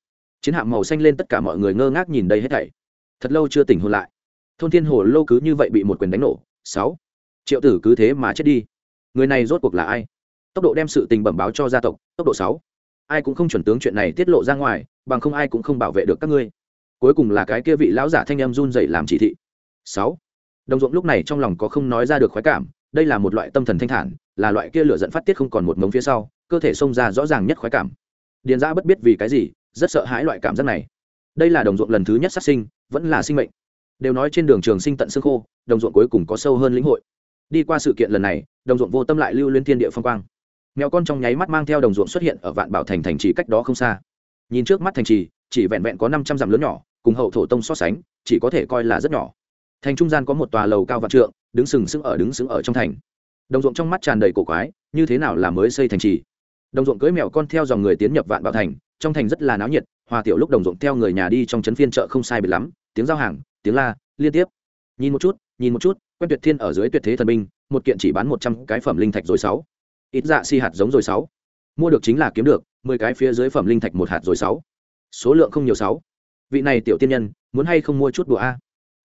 chiến hạm màu xanh lên tất cả mọi người ngơ ngác nhìn đây hết thảy. Thật lâu chưa tỉnh hôn lại. Thôn thiên hồ lâu cứ như vậy bị một quyền đánh nổ. Sáu. Triệu tử cứ thế mà chết đi. Người này rốt cuộc là ai? Tốc độ đem sự tình bẩm báo cho gia tộc, tốc độ sáu. Ai cũng không chuẩn tướng chuyện này tiết lộ ra ngoài, bằng không ai cũng không bảo vệ được các ngươi. Cuối cùng là cái kia vị lão giả thanh em run dậy làm chỉ thị. Sáu. Đồng ruộng lúc này trong lòng có không nói ra được khoái cảm, đây là một loại tâm thần thanh thản, là loại kia lửa dẫn phát tiết không còn một mống phía sau, cơ thể xông ra rõ ràng nhất khoái cảm. Điền giã bất biết vì cái gì rất sợ hãi loại cảm giác này. Đây là đồng ruộng lần thứ nhất sát sinh, vẫn là sinh mệnh. Đều nói trên đường trường sinh tận xương khô, đồng ruộng cuối cùng có sâu hơn lĩnh hội. Đi qua sự kiện lần này, đồng ruộng vô tâm lại lưu liên thiên địa phong quang. Mèo con trong nháy mắt mang theo đồng ruộng xuất hiện ở vạn bảo thành thành trì cách đó không xa. Nhìn trước mắt thành trì, chỉ vẹn vẹn có năm trăm dặm lớn nhỏ, cùng hậu thổ tông so sánh, chỉ có thể coi là rất nhỏ. Thành trung gian có một tòa lầu cao vạn trượng, đứng sừng sững ở, đứng sững ở trong thành. Đồng ruộng trong mắt tràn đầy cổ quái, như thế nào là mới xây thành trì? Đồng ruộng cưỡi mèo con theo dòng người tiến nhập vạn bảo thành trong thành rất là náo nhiệt, hòa tiểu lúc đồng ruộng theo người nhà đi trong trấn phiên chợ không sai biệt lắm, tiếng giao hàng, tiếng la, liên tiếp. Nhìn một chút, nhìn một chút, quen tuyệt thiên ở dưới tuyệt thế thần binh một kiện chỉ bán một trăm cái phẩm linh thạch rồi sáu. Ít dạ si hạt giống rồi sáu. Mua được chính là kiếm được, mười cái phía dưới phẩm linh thạch một hạt rồi sáu. Số lượng không nhiều sáu. Vị này tiểu tiên nhân, muốn hay không mua chút đùa a?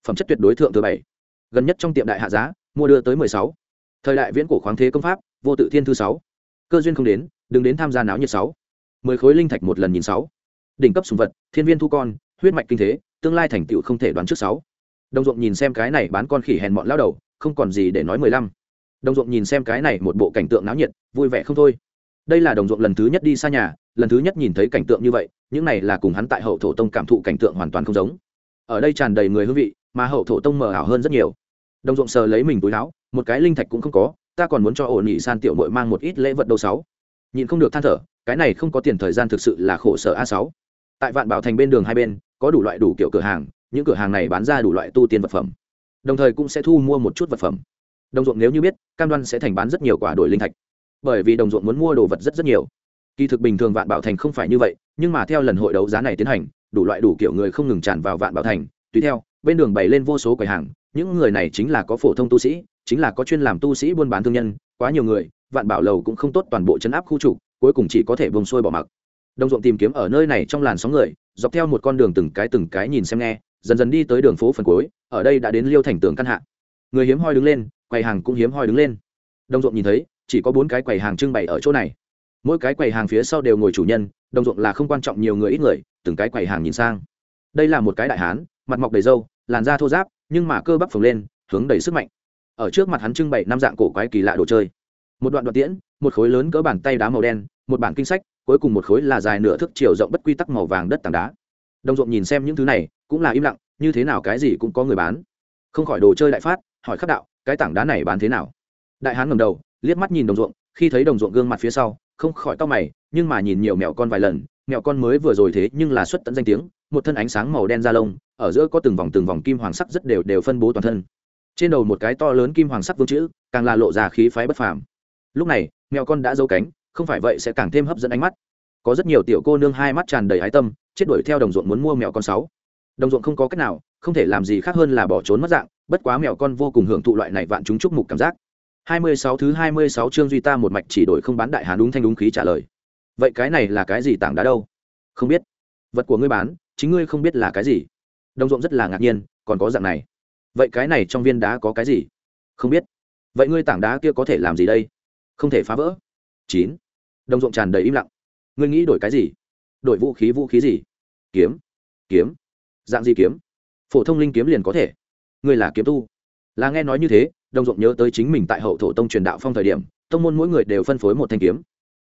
Phẩm chất tuyệt đối thượng thứ bảy. Gần nhất trong tiệm đại hạ giá, mua đưa tới mười sáu. Thời đại viễn cổ khoáng thế công pháp, vô tự thiên thứ sáu. Cơ duyên không đến, đừng đến tham gia náo nhiệt sáu mười khối linh thạch một lần nhìn sáu. Đỉnh cấp sùng vật, thiên viên thu con, huyết mạch kinh thế, tương lai thành tựu không thể đoán trước sáu. Đồng ruộng nhìn xem cái này bán con khỉ hèn mọn lao đầu, không còn gì để nói mười lăm. Đồng ruộng nhìn xem cái này một bộ cảnh tượng náo nhiệt, vui vẻ không thôi. Đây là đồng ruộng lần thứ nhất đi xa nhà, lần thứ nhất nhìn thấy cảnh tượng như vậy, những này là cùng hắn tại hậu thổ tông cảm thụ cảnh tượng hoàn toàn không giống. Ở đây tràn đầy người hương vị, mà hậu thổ tông mờ ảo hơn rất nhiều. Đồng ruộng sờ lấy mình túi áo, một cái linh thạch cũng không có, ta còn muốn cho ổn nhị san tiểu mội mang một ít lễ vật đâu sáu. Nhìn không được than thở cái này không có tiền thời gian thực sự là khổ sở a sáu. Tại vạn bảo thành bên đường hai bên, có đủ loại đủ kiểu cửa hàng, những cửa hàng này bán ra đủ loại tu tiên vật phẩm. Đồng thời cũng sẽ thu mua một chút vật phẩm. Đồng ruộng nếu như biết, cam đoan sẽ thành bán rất nhiều quả đổi linh thạch. Bởi vì đồng ruộng muốn mua đồ vật rất rất nhiều. Kỳ thực bình thường vạn bảo thành không phải như vậy, nhưng mà theo lần hội đấu giá này tiến hành, đủ loại đủ kiểu người không ngừng tràn vào vạn bảo thành. Tùy theo, bên đường bày lên vô số quầy hàng, những người này chính là có phổ thông tu sĩ, chính là có chuyên làm tu sĩ buôn bán thương nhân, quá nhiều người, vạn bảo lầu cũng không tốt toàn bộ chấn áp khu trục cuối cùng chỉ có thể bông xuôi bỏ mặc. Đồng ruộng tìm kiếm ở nơi này trong làn sóng người, dọc theo một con đường từng cái từng cái nhìn xem nghe, dần dần đi tới đường phố phần cuối, ở đây đã đến liêu thành tường căn hạ. Người hiếm hoi đứng lên, quầy hàng cũng hiếm hoi đứng lên. Đồng ruộng nhìn thấy, chỉ có bốn cái quầy hàng trưng bày ở chỗ này. Mỗi cái quầy hàng phía sau đều ngồi chủ nhân, đồng ruộng là không quan trọng nhiều người ít người, từng cái quầy hàng nhìn sang. Đây là một cái đại hán, mặt mọc đầy râu, làn da thô giáp nhưng mà cơ bắp phồng lên, hướng đầy sức mạnh. Ở trước mặt hắn trưng bày năm dạng cổ quái kỳ lạ đồ chơi. Một đoạn đoạn tiễn, một khối lớn cỡ bàn tay đá màu đen một bản kinh sách, cuối cùng một khối là dài nửa thước chiều rộng bất quy tắc màu vàng đất tảng đá. Đồng ruộng nhìn xem những thứ này, cũng là im lặng, như thế nào cái gì cũng có người bán. Không khỏi đồ chơi đại phát, hỏi khắc đạo, cái tảng đá này bán thế nào? Đại hán ngầm đầu, liếc mắt nhìn đồng ruộng, khi thấy đồng ruộng gương mặt phía sau, không khỏi tóc mày, nhưng mà nhìn nhiều mẹo con vài lần, mẹo con mới vừa rồi thế nhưng là xuất tận danh tiếng, một thân ánh sáng màu đen da lông, ở giữa có từng vòng từng vòng kim hoàng sắc rất đều đều phân bố toàn thân. Trên đầu một cái to lớn kim hoàng sắc vương chữ, càng là lộ ra khí phái bất phàm. Lúc này mèo con đã giấu cánh không phải vậy sẽ càng thêm hấp dẫn ánh mắt. Có rất nhiều tiểu cô nương hai mắt tràn đầy ái tâm, chết đuổi theo đồng ruộng muốn mua mèo con sáu. Đồng ruộng không có cách nào, không thể làm gì khác hơn là bỏ trốn mất dạng, bất quá mèo con vô cùng hưởng thụ loại này vạn chúng chúc mục cảm giác. Hai mươi sáu thứ hai mươi sáu chương duy ta một mạch chỉ đổi không bán đại hán đúng thanh đúng khí trả lời. Vậy cái này là cái gì tảng đá đâu? Không biết. Vật của ngươi bán, chính ngươi không biết là cái gì. Đồng ruộng rất là ngạc nhiên, còn có dạng này. Vậy cái này trong viên đá có cái gì? Không biết. Vậy ngươi tảng đá kia có thể làm gì đây? Không thể phá vỡ. Chín đồng ruộng tràn đầy im lặng. Ngươi nghĩ đổi cái gì? Đổi vũ khí vũ khí gì? Kiếm. Kiếm. Dạng gì kiếm? Phổ thông linh kiếm liền có thể. Ngươi là kiếm tu. Là nghe nói như thế, đồng ruộng nhớ tới chính mình tại hậu thổ tông truyền đạo phong thời điểm, tông môn mỗi người đều phân phối một thanh kiếm.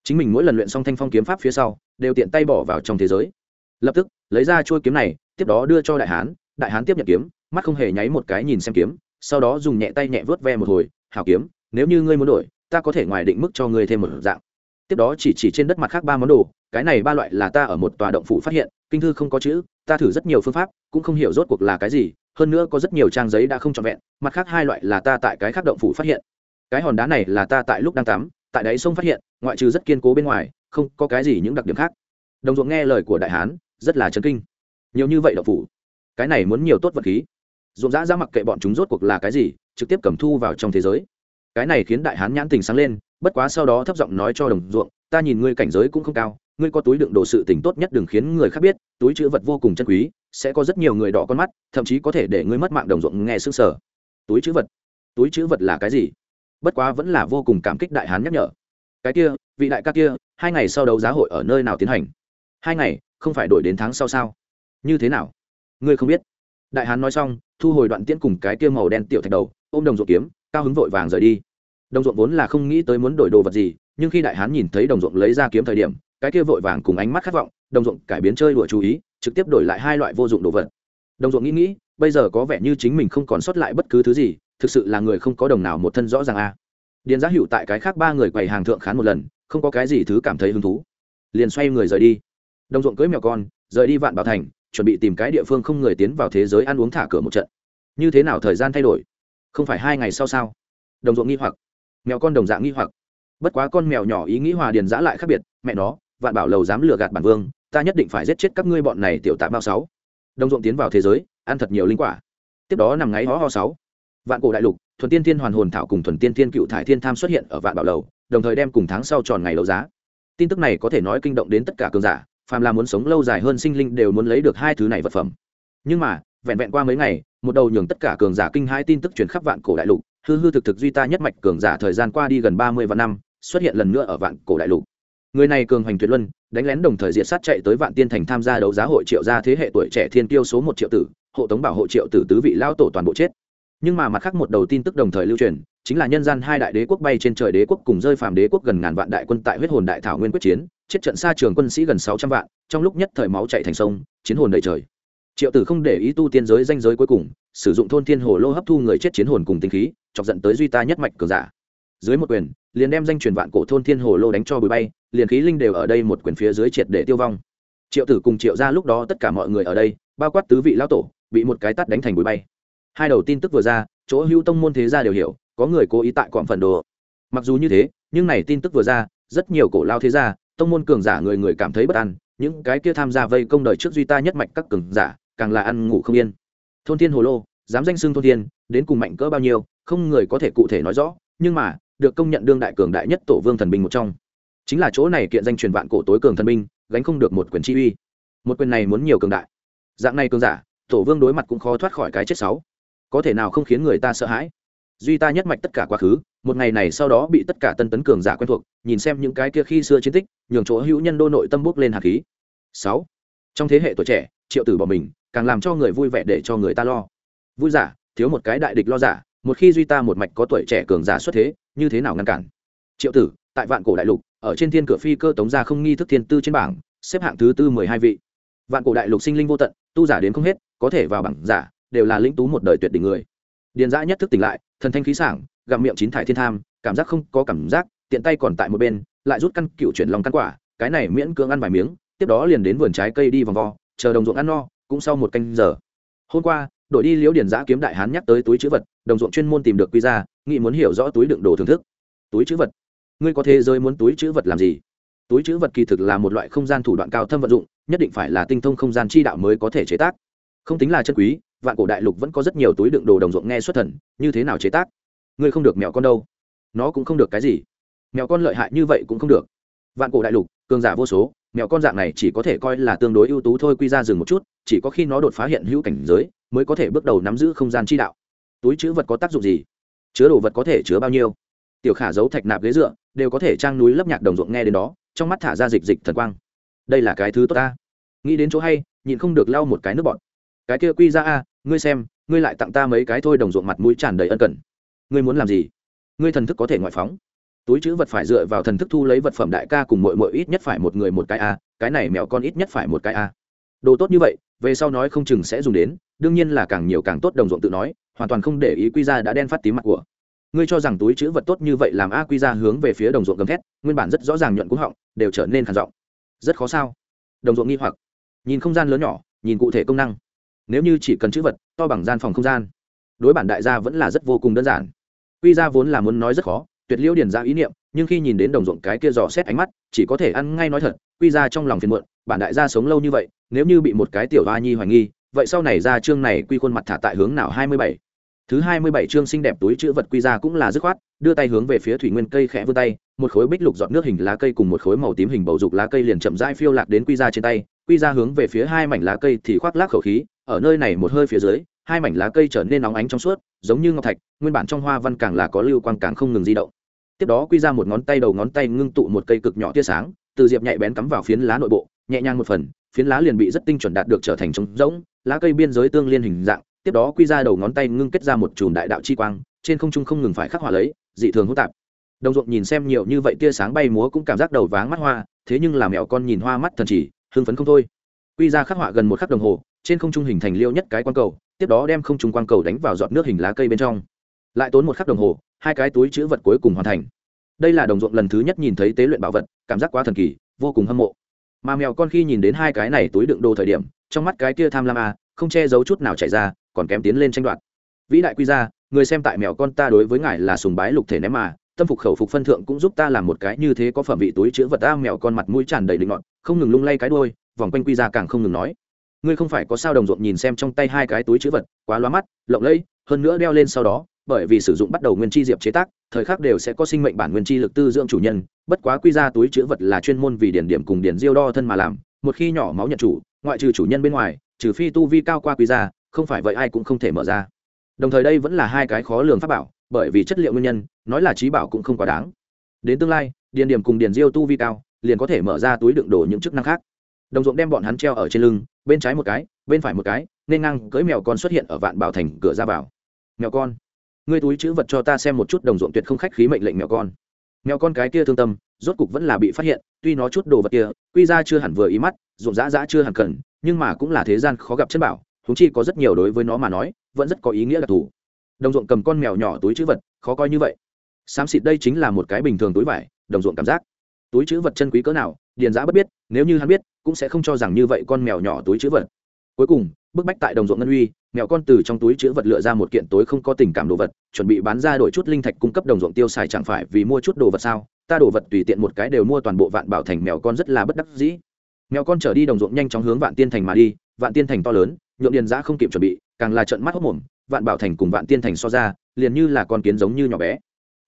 Chính mình mỗi lần luyện xong thanh phong kiếm pháp phía sau, đều tiện tay bỏ vào trong thế giới. Lập tức, lấy ra trôi kiếm này, tiếp đó đưa cho đại hán. Đại hán tiếp nhận kiếm, mắt không hề nháy một cái nhìn xem kiếm, sau đó dùng nhẹ tay nhẹ vớt ve một hồi. Hào kiếm, nếu như ngươi muốn đổi, ta có thể ngoài định mức cho ngươi thêm một dạng tiếp đó chỉ chỉ trên đất mặt khác ba món đồ, cái này ba loại là ta ở một tòa động phủ phát hiện, kinh thư không có chữ, ta thử rất nhiều phương pháp, cũng không hiểu rốt cuộc là cái gì, hơn nữa có rất nhiều trang giấy đã không trọn vẹn, mặt khác hai loại là ta tại cái khác động phủ phát hiện. Cái hòn đá này là ta tại lúc đang tắm, tại đáy sông phát hiện, ngoại trừ rất kiên cố bên ngoài, không có cái gì những đặc điểm khác. Đồng ruộng nghe lời của đại hán, rất là chấn kinh. Nhiều như vậy động phủ, cái này muốn nhiều tốt vật khí. Ruộng dã ra mặc kệ bọn chúng rốt cuộc là cái gì, trực tiếp cầm thu vào trong thế giới. Cái này khiến đại hán nhãn tình sáng lên bất quá sau đó thấp giọng nói cho đồng ruộng, ta nhìn ngươi cảnh giới cũng không cao, ngươi có túi đựng đồ sự tình tốt nhất đừng khiến người khác biết, túi chữ vật vô cùng chân quý, sẽ có rất nhiều người đỏ con mắt, thậm chí có thể để ngươi mất mạng. Đồng ruộng nghe sưng sở túi chữ vật? Túi chữ vật là cái gì? Bất quá vẫn là vô cùng cảm kích đại hán nhắc nhở. Cái kia, vị đại ca kia, hai ngày sau đấu giá hội ở nơi nào tiến hành? Hai ngày, không phải đổi đến tháng sau sao? Như thế nào? Ngươi không biết. Đại hán nói xong, thu hồi đoạn tiễn cùng cái kia màu đen tiểu thạch đầu, ôm đồng ruộng kiếm, cao hứng vội vàng rời đi đồng ruộng vốn là không nghĩ tới muốn đổi đồ vật gì, nhưng khi đại hán nhìn thấy đồng ruộng lấy ra kiếm thời điểm, cái kia vội vàng cùng ánh mắt khát vọng, đồng ruộng cải biến chơi đùa chú ý, trực tiếp đổi lại hai loại vô dụng đồ vật. Đồng ruộng nghĩ nghĩ, bây giờ có vẻ như chính mình không còn sót lại bất cứ thứ gì, thực sự là người không có đồng nào một thân rõ ràng a. Điền giá hữu tại cái khác ba người quầy hàng thượng khán một lần, không có cái gì thứ cảm thấy hứng thú. Liền xoay người rời đi. Đồng ruộng cưới mèo con, rời đi vạn bảo thành, chuẩn bị tìm cái địa phương không người tiến vào thế giới ăn uống thả cửa một trận. Như thế nào thời gian thay đổi? Không phải hai ngày sau sao? Đồng ruộng nghi hoặc mèo con đồng dạng nghi hoặc. Bất quá con mèo nhỏ ý nghĩ hòa điền giã lại khác biệt, mẹ nó, vạn bảo lầu dám lừa gạt bản vương, ta nhất định phải giết chết các ngươi bọn này tiểu tạ bao sáu. Đồng ruộng tiến vào thế giới, ăn thật nhiều linh quả. Tiếp đó nằm ngáy ho ho sáu. Vạn cổ đại lục, thuần tiên thiên hoàn hồn thảo cùng thuần tiên thiên cựu thải thiên tham xuất hiện ở vạn bảo lầu, đồng thời đem cùng tháng sau tròn ngày đấu giá. Tin tức này có thể nói kinh động đến tất cả cường giả, phàm là muốn sống lâu dài hơn sinh linh đều muốn lấy được hai thứ này vật phẩm. Nhưng mà, vẹn vẹn qua mấy ngày, một đầu nhường tất cả cường giả kinh hai tin tức truyền khắp vạn cổ đại lục hư hư thực thực duy ta nhất mạch cường giả thời gian qua đi gần ba mươi vạn năm, xuất hiện lần nữa ở vạn cổ đại lục. Người này cường hoành tuyệt luân, đánh lén đồng thời diệt sát chạy tới vạn tiên thành tham gia đấu giá hội triệu gia thế hệ tuổi trẻ thiên tiêu số một triệu tử, hộ tống bảo hộ triệu tử tứ vị lao tổ toàn bộ chết. Nhưng mà mặt khác một đầu tin tức đồng thời lưu truyền, chính là nhân gian hai đại đế quốc bay trên trời đế quốc cùng rơi phàm đế quốc gần ngàn vạn đại quân tại huyết hồn đại thảo nguyên quyết chiến, chết trận xa trường quân sĩ gần sáu trăm vạn, trong lúc nhất thời máu chạy thành sông, chiến hồn đầy trời. Triệu tử không để ý tu tiên giới danh giới cuối cùng, sử dụng thôn thiên hồ lô hấp thu người chết chiến hồn cùng tinh khí chọc giận tới duy ta nhất mạch cường giả. Dưới một quyền, liền đem danh truyền vạn cổ thôn thiên hồ lô đánh cho bụi bay, liền khí linh đều ở đây một quyền phía dưới triệt để tiêu vong. Triệu tử cùng triệu ra lúc đó tất cả mọi người ở đây, bao quát tứ vị lão tổ, bị một cái tắt đánh thành bụi bay. Hai đầu tin tức vừa ra, chỗ hữu tông môn thế gia đều hiểu, có người cố ý tại quảng phần đồ. Mặc dù như thế, nhưng này tin tức vừa ra, rất nhiều cổ lao thế gia, tông môn cường giả người người cảm thấy bất an, những cái kia tham gia vây công đời trước duy ta nhất mạch các cường giả, càng là ăn ngủ không yên. Thôn thiên hồ lô, dám danh xưng thôn thiên, đến cùng mạnh cỡ bao nhiêu không người có thể cụ thể nói rõ, nhưng mà, được công nhận đương đại cường đại nhất tổ vương thần binh một trong. Chính là chỗ này kiện danh truyền vạn cổ tối cường thần binh, gánh không được một quyền chi uy. Một quyền này muốn nhiều cường đại. Dạng này cường giả, tổ vương đối mặt cũng khó thoát khỏi cái chết sáu. Có thể nào không khiến người ta sợ hãi? Duy ta nhất mạch tất cả quá khứ, một ngày này sau đó bị tất cả tân tấn cường giả quen thuộc, nhìn xem những cái kia khi xưa chiến tích, nhường chỗ hữu nhân đô nội tâm bốc lên hạt khí. Sáu. Trong thế hệ tuổi trẻ, triệu tử bỏ mình, càng làm cho người vui vẻ để cho người ta lo. Vui giả, thiếu một cái đại địch lo giả một khi duy ta một mạch có tuổi trẻ cường giả xuất thế, như thế nào ngăn cản? Triệu tử, tại vạn cổ đại lục, ở trên thiên cửa phi cơ tống gia không nghi thức thiên tư trên bảng, xếp hạng thứ tư mười hai vị. Vạn cổ đại lục sinh linh vô tận, tu giả đến không hết, có thể vào bảng giả, đều là lĩnh tú một đời tuyệt đỉnh người. Điền giã nhất thức tỉnh lại, thần thanh khí sảng gặm miệng chín thải thiên tham, cảm giác không có cảm giác, tiện tay còn tại một bên, lại rút căn cựu chuyển lòng căn quả, cái này miễn cưỡng ăn vài miếng, tiếp đó liền đến vườn trái cây đi vòng vo, chờ đồng ruộng ăn no, cũng sau một canh giờ. Hôm qua đổi đi liễu điền giã kiếm đại hán nhắc tới túi chữ vật, đồng ruộng chuyên môn tìm được quy ra nghị muốn hiểu rõ túi đựng đồ thưởng thức. Túi chữ vật? Ngươi có thế giới muốn túi chữ vật làm gì? Túi chữ vật kỳ thực là một loại không gian thủ đoạn cao thâm vận dụng, nhất định phải là tinh thông không gian chi đạo mới có thể chế tác. Không tính là chân quý, vạn cổ đại lục vẫn có rất nhiều túi đựng đồ đồng ruộng nghe xuất thần, như thế nào chế tác? Ngươi không được mèo con đâu. Nó cũng không được cái gì. Mèo con lợi hại như vậy cũng không được. Vạn cổ đại lục, cường giả vô số mèo con dạng này chỉ có thể coi là tương đối ưu tú thôi, quy ra dừng một chút, chỉ có khi nó đột phá hiện hữu cảnh giới, mới có thể bước đầu nắm giữ không gian chi đạo. Túi chữ vật có tác dụng gì? Chứa đồ vật có thể chứa bao nhiêu? Tiểu khả giấu thạch nạp ghế dựa, đều có thể trang núi lấp nhạc đồng ruộng nghe đến đó, trong mắt thả ra dịch dịch thần quang. Đây là cái thứ tốt ta. Nghĩ đến chỗ hay, nhịn không được lau một cái nước bọt. Cái kia quy ra a, ngươi xem, ngươi lại tặng ta mấy cái thôi, đồng ruộng mặt mũi tràn đầy ân cần. Ngươi muốn làm gì? Ngươi thần thức có thể ngoại phóng túi chữ vật phải dựa vào thần thức thu lấy vật phẩm đại ca cùng mội mội ít nhất phải một người một cái a, cái này mèo con ít nhất phải một cái a. Đồ tốt như vậy, về sau nói không chừng sẽ dùng đến, đương nhiên là càng nhiều càng tốt đồng ruộng tự nói, hoàn toàn không để ý quy ra đã đen phát tím mặt của. Ngươi cho rằng túi chữ vật tốt như vậy làm a quy ra hướng về phía đồng ruộng gầm thét, nguyên bản rất rõ ràng nhuận cúng họng, đều trở nên khản giọng. Rất khó sao? Đồng ruộng nghi hoặc. Nhìn không gian lớn nhỏ, nhìn cụ thể công năng. Nếu như chỉ cần chữ vật, to bằng gian phòng không gian, đối bản đại gia vẫn là rất vô cùng đơn giản. Quy ra vốn là muốn nói rất khó tuyệt liêu điền ra ý niệm, nhưng khi nhìn đến đồng ruộng cái kia dò xét ánh mắt, chỉ có thể ăn ngay nói thật, quy ra trong lòng phiền muộn, bản đại gia sống lâu như vậy, nếu như bị một cái tiểu hoa nhi hoài nghi, vậy sau này ra chương này quy khuôn mặt thả tại hướng nào hai mươi bảy? Thứ hai mươi bảy chương xinh đẹp túi chữ vật quy ra cũng là dứt khoát, đưa tay hướng về phía thủy nguyên cây khẽ vươn tay, một khối bích lục giọt nước hình lá cây cùng một khối màu tím hình bầu dục lá cây liền chậm rãi phiêu lạc đến quy ra trên tay, quy ra hướng về phía hai mảnh lá cây thì khoác lác khẩu khí, ở nơi này một hơi phía dưới, hai mảnh lá cây trở nên nóng ánh trong suốt, giống như ngọc thạch, nguyên bản trong hoa văn càng là có lưu quang càng không ngừng di động tiếp đó quy ra một ngón tay đầu ngón tay ngưng tụ một cây cực nhỏ tia sáng, từ diệp nhạy bén cắm vào phiến lá nội bộ, nhẹ nhàng một phần, phiến lá liền bị rất tinh chuẩn đạt được trở thành trống rỗng, lá cây biên giới tương liên hình dạng, tiếp đó quy ra đầu ngón tay ngưng kết ra một chùm đại đạo chi quang, trên không trung không ngừng phải khắc họa lấy, dị thường hỗn tạp. Đồng ruộng nhìn xem nhiều như vậy tia sáng bay múa cũng cảm giác đầu váng mắt hoa, thế nhưng là mẹo con nhìn hoa mắt thần chỉ, hưng phấn không thôi. Quy ra khắc họa gần một khắc đồng hồ, trên không trung hình thành liêu nhất cái quang cầu, tiếp đó đem không trung quang cầu đánh vào giọt nước hình lá cây bên trong. Lại tốn một khắc đồng hồ hai cái túi chữ vật cuối cùng hoàn thành. Đây là đồng ruộng lần thứ nhất nhìn thấy tế luyện bảo vật, cảm giác quá thần kỳ, vô cùng hâm mộ. Mà mèo con khi nhìn đến hai cái này túi đựng đồ thời điểm, trong mắt cái kia tham lam a, không che giấu chút nào chảy ra, còn kém tiến lên tranh đoạt. Vĩ đại quy ra người xem tại mèo con ta đối với ngài là sùng bái lục thể ném mà, tâm phục khẩu phục phân thượng cũng giúp ta làm một cái như thế có phẩm vị túi chữ vật ta mèo con mặt mũi tràn đầy định ngọn không ngừng lung lay cái đuôi, vòng quanh quy ra càng không ngừng nói. Ngươi không phải có sao đồng ruộng nhìn xem trong tay hai cái túi chữ vật, quá loa mắt, lộng lẫy, hơn nữa đeo lên sau đó bởi vì sử dụng bắt đầu nguyên chi diệp chế tác, thời khắc đều sẽ có sinh mệnh bản nguyên chi lực tư dưỡng chủ nhân, bất quá quy ra túi chữ vật là chuyên môn vì điển điểm cùng điển diêu đo thân mà làm, một khi nhỏ máu nhận chủ, ngoại trừ chủ nhân bên ngoài, trừ phi tu vi cao qua quy ra, không phải vậy ai cũng không thể mở ra. Đồng thời đây vẫn là hai cái khó lường pháp bảo, bởi vì chất liệu nguyên nhân, nói là trí bảo cũng không quá đáng. Đến tương lai điền điểm cùng điền diêu tu vi cao, liền có thể mở ra túi đựng đồ những chức năng khác. Đồng ruộng đem bọn hắn treo ở trên lưng, bên trái một cái, bên phải một cái, nên ngang cưỡi mèo con xuất hiện ở vạn bảo thành cửa ra vào. Mèo con ngươi túi chữ vật cho ta xem một chút đồng ruộng tuyệt không khách khí mệnh lệnh mèo con. Mèo con cái kia thương tâm, rốt cục vẫn là bị phát hiện, tuy nó chút đồ vật kia, quy ra chưa hẳn vừa ý mắt, ruộng dã dã chưa hẳn cần, nhưng mà cũng là thế gian khó gặp chân bảo thúng chi có rất nhiều đối với nó mà nói, vẫn rất có ý nghĩa đặc thù. Đồng ruộng cầm con mèo nhỏ túi chữ vật, khó coi như vậy. Xám xịt đây chính là một cái bình thường túi vải, đồng ruộng cảm giác. Túi chữ vật chân quý cỡ nào, điền giã bất biết, nếu như hắn biết, cũng sẽ không cho rằng như vậy con mèo nhỏ túi chữ vật. Cuối cùng bức bách tại đồng ruộng ngân uy, mèo con từ trong túi chữ vật lựa ra một kiện tối không có tình cảm đồ vật, chuẩn bị bán ra đổi chút linh thạch cung cấp đồng ruộng tiêu xài chẳng phải vì mua chút đồ vật sao? Ta đồ vật tùy tiện một cái đều mua toàn bộ vạn bảo thành mèo con rất là bất đắc dĩ. Mèo con trở đi đồng ruộng nhanh chóng hướng vạn tiên thành mà đi, vạn tiên thành to lớn, nhượng điền giã không kịp chuẩn bị, càng là trận mắt hốc mồm, vạn bảo thành cùng vạn tiên thành so ra, liền như là con kiến giống như nhỏ bé.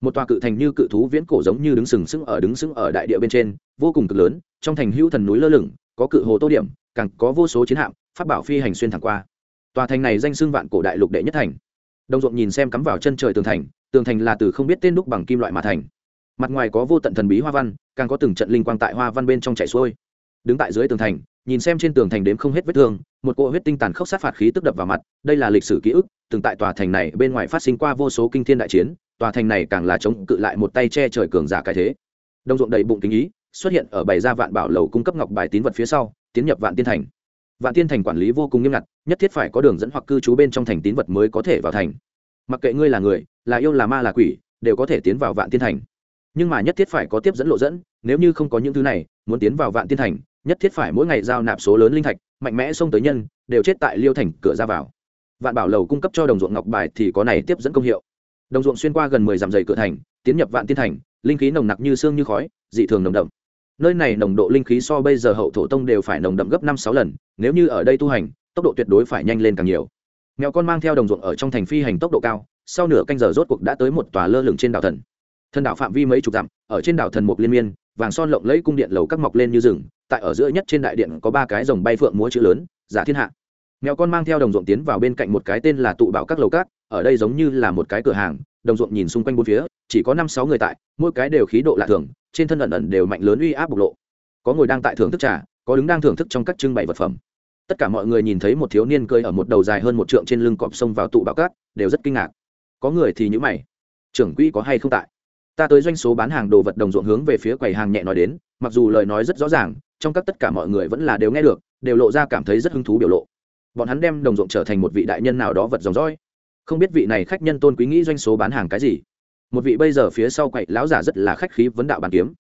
Một tòa cự thành như cự thú viễn cổ giống như đứng sừng sững ở đứng sững ở đại địa bên trên, vô cùng cực lớn, trong thành hữu thần núi lơ lửng, có cự hồ tô điểm, càng có vô số chiến hạm phát bảo phi hành xuyên thẳng qua. Tòa thành này danh xưng vạn cổ đại lục đệ nhất thành. Đồng ruộng nhìn xem cắm vào chân trời tường thành tường thành là từ không biết tên đúc bằng kim loại mà thành. Mặt ngoài có vô tận thần bí hoa văn, càng có từng trận linh quang tại hoa văn bên trong chảy xuôi. Đứng tại dưới tường thành, nhìn xem trên tường thành đếm không hết vết thương, một cỗ huyết tinh tàn khốc sát phạt khí tức đập vào mặt, đây là lịch sử ký ức, từng tại tòa thành này bên ngoài phát sinh qua vô số kinh thiên đại chiến, tòa thành này càng là chống cự lại một tay che trời cường giả cái thế. Đông ruộng đầy bụng kính ý, xuất hiện ở bảy gia vạn bảo lầu cung cấp ngọc bài tín vật phía sau, tiến nhập vạn tiên thành vạn tiên thành quản lý vô cùng nghiêm ngặt, nhất thiết phải có đường dẫn hoặc cư trú bên trong thành tín vật mới có thể vào thành. Mặc kệ ngươi là người, là yêu là ma là quỷ, đều có thể tiến vào vạn tiên thành. Nhưng mà nhất thiết phải có tiếp dẫn lộ dẫn, nếu như không có những thứ này, muốn tiến vào vạn tiên thành, nhất thiết phải mỗi ngày giao nạp số lớn linh thạch, mạnh mẽ xông tới nhân, đều chết tại liêu thành cửa ra vào. Vạn bảo lầu cung cấp cho đồng ruộng ngọc bài thì có này tiếp dẫn công hiệu. Đồng ruộng xuyên qua gần mười dặm dày cửa thành, tiến nhập vạn tiên thành, linh khí nồng nặc như xương như khói, dị thường nồng đậm nơi này nồng độ linh khí so bây giờ hậu thổ tông đều phải nồng đậm gấp năm sáu lần, nếu như ở đây tu hành, tốc độ tuyệt đối phải nhanh lên càng nhiều. Mèo con mang theo đồng ruộng ở trong thành phi hành tốc độ cao, sau nửa canh giờ rốt cuộc đã tới một tòa lơ lửng trên đảo thần. Thần đảo phạm vi mấy chục dặm, ở trên đảo thần mục liên miên, vàng son lộng lẫy cung điện lầu các mọc lên như rừng, tại ở giữa nhất trên đại điện có ba cái rồng bay phượng múa chữ lớn, giả thiên hạ. Mèo con mang theo đồng ruộng tiến vào bên cạnh một cái tên là tụ bảo các lầu cát ở đây giống như là một cái cửa hàng đồng ruộng nhìn xung quanh bốn phía, chỉ có năm sáu người tại, mỗi cái đều khí độ lạ thường, trên thân ẩn ẩn đều mạnh lớn uy áp bộc lộ. Có ngồi đang tại thưởng thức trà, có đứng đang thưởng thức trong các trưng bày vật phẩm. Tất cả mọi người nhìn thấy một thiếu niên cơi ở một đầu dài hơn một trượng trên lưng cọp sông vào tụ bảo cát, đều rất kinh ngạc. Có người thì nhữ mày. Trưởng quỹ có hay không tại? Ta tới doanh số bán hàng đồ vật đồng ruộng hướng về phía quầy hàng nhẹ nói đến, mặc dù lời nói rất rõ ràng, trong các tất cả mọi người vẫn là đều nghe được, đều lộ ra cảm thấy rất hứng thú biểu lộ. Bọn hắn đem đồng ruộng trở thành một vị đại nhân nào đó vật dòng dõi không biết vị này khách nhân tôn quý nghĩ doanh số bán hàng cái gì. Một vị bây giờ phía sau quậy lão giả rất là khách khí vấn đạo bàn kiếm.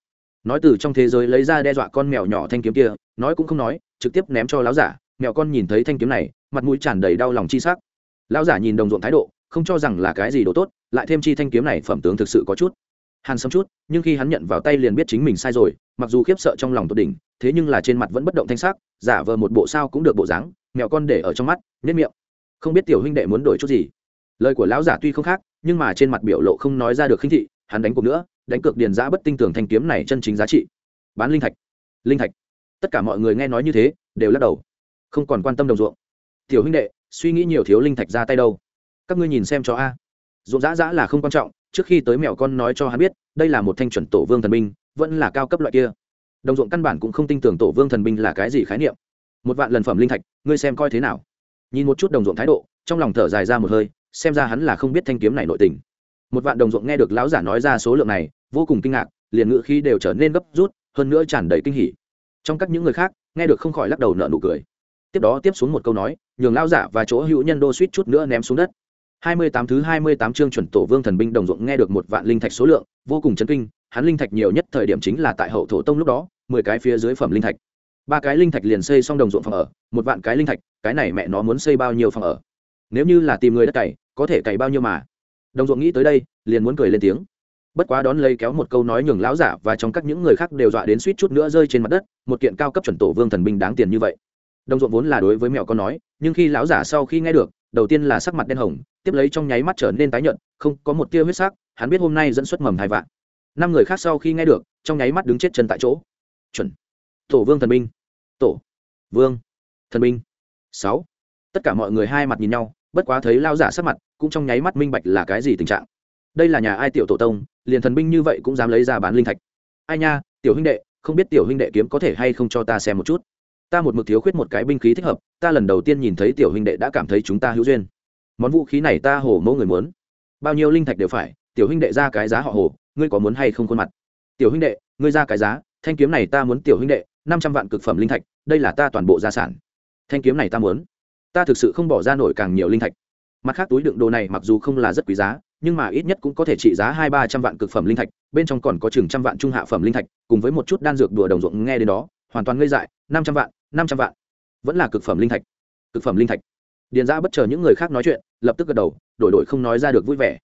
Nói từ trong thế giới lấy ra đe dọa con mèo nhỏ thanh kiếm kia, nói cũng không nói, trực tiếp ném cho lão giả. Mèo con nhìn thấy thanh kiếm này, mặt mũi tràn đầy đau lòng chi sắc. Lão giả nhìn đồng ruộng thái độ, không cho rằng là cái gì đồ tốt, lại thêm chi thanh kiếm này phẩm tướng thực sự có chút hàn sâm chút, nhưng khi hắn nhận vào tay liền biết chính mình sai rồi, mặc dù khiếp sợ trong lòng tốt đỉnh, thế nhưng là trên mặt vẫn bất động thanh sắc, giả vờ một bộ sao cũng được bộ dáng, mèo con để ở trong mắt nhất miệng. Không biết tiểu huynh đệ muốn đổi chút gì lời của lão giả tuy không khác, nhưng mà trên mặt biểu lộ không nói ra được khinh thị, hắn đánh cuộc nữa, đánh cược điền giã bất tinh tưởng thanh kiếm này chân chính giá trị. Bán linh thạch. Linh thạch. Tất cả mọi người nghe nói như thế, đều lắc đầu. Không còn quan tâm đồng ruộng. Tiểu huynh đệ, suy nghĩ nhiều thiếu linh thạch ra tay đâu? Các ngươi nhìn xem cho a. Ruộng giã giã là không quan trọng, trước khi tới mèo con nói cho hắn biết, đây là một thanh chuẩn tổ vương thần binh, vẫn là cao cấp loại kia. Đồng ruộng căn bản cũng không tin tưởng tổ vương thần binh là cái gì khái niệm. Một vạn lần phẩm linh thạch, ngươi xem coi thế nào? Nhìn một chút đồng ruộng thái độ, trong lòng thở dài ra một hơi xem ra hắn là không biết thanh kiếm này nội tình. Một vạn đồng ruộng nghe được lão giả nói ra số lượng này, vô cùng kinh ngạc, liền ngữ khí đều trở nên gấp rút, hơn nữa tràn đầy kinh hỉ. Trong các những người khác, nghe được không khỏi lắc đầu nợ nụ cười. Tiếp đó tiếp xuống một câu nói, nhường lão giả và chỗ hữu nhân đô suýt chút nữa ném xuống đất. Hai mươi tám thứ hai mươi tám chương chuẩn tổ vương thần binh đồng ruộng nghe được một vạn linh thạch số lượng, vô cùng chấn kinh, hắn linh thạch nhiều nhất thời điểm chính là tại hậu thổ tông lúc đó, mười cái phía dưới phẩm linh thạch. Ba cái linh thạch liền xây xong đồng ruộng phòng ở, một vạn cái linh thạch, cái này mẹ nó muốn xây bao nhiêu phòng ở? Nếu như là tìm người đất cày có thể cày bao nhiêu mà. Đồng ruộng nghĩ tới đây, liền muốn cười lên tiếng. Bất quá đón lấy kéo một câu nói nhường lão giả và trong các những người khác đều dọa đến suýt chút nữa rơi trên mặt đất, một kiện cao cấp chuẩn tổ vương thần binh đáng tiền như vậy. Đồng ruộng vốn là đối với mẹo con nói, nhưng khi lão giả sau khi nghe được, đầu tiên là sắc mặt đen hồng, tiếp lấy trong nháy mắt trở nên tái nhợt, không có một tia huyết sắc, hắn biết hôm nay dẫn xuất mầm hai vạn. Năm người khác sau khi nghe được, trong nháy mắt đứng chết chân tại chỗ. Chuẩn. Tổ vương thần binh. Tổ. Vương. Thần binh. Sáu. Tất cả mọi người hai mặt nhìn nhau bất quá thấy lao giả sắc mặt, cũng trong nháy mắt minh bạch là cái gì tình trạng. Đây là nhà ai tiểu tổ tông, liền thần binh như vậy cũng dám lấy ra bán linh thạch. Ai nha, tiểu huynh đệ, không biết tiểu huynh đệ kiếm có thể hay không cho ta xem một chút. Ta một mực thiếu khuyết một cái binh khí thích hợp, ta lần đầu tiên nhìn thấy tiểu huynh đệ đã cảm thấy chúng ta hữu duyên. Món vũ khí này ta hổ mẫu người muốn. Bao nhiêu linh thạch đều phải, tiểu huynh đệ ra cái giá họ hổ, ngươi có muốn hay không khuôn mặt? Tiểu huynh đệ, ngươi ra cái giá, thanh kiếm này ta muốn tiểu huynh đệ, năm trăm vạn cực phẩm linh thạch, đây là ta toàn bộ gia sản. Thanh kiếm này ta muốn ta thực sự không bỏ ra nổi càng nhiều linh thạch. Mặt khác túi đựng đồ này mặc dù không là rất quý giá, nhưng mà ít nhất cũng có thể trị giá hai ba trăm vạn cực phẩm linh thạch, bên trong còn có chừng trăm vạn trung hạ phẩm linh thạch, cùng với một chút đan dược đùa đồng ruộng nghe đến đó, hoàn toàn ngây dại, năm trăm vạn, năm trăm vạn. Vẫn là cực phẩm linh thạch. Cực phẩm linh thạch. Điền ra bất chờ những người khác nói chuyện, lập tức gật đầu, đổi đổi không nói ra được vui vẻ.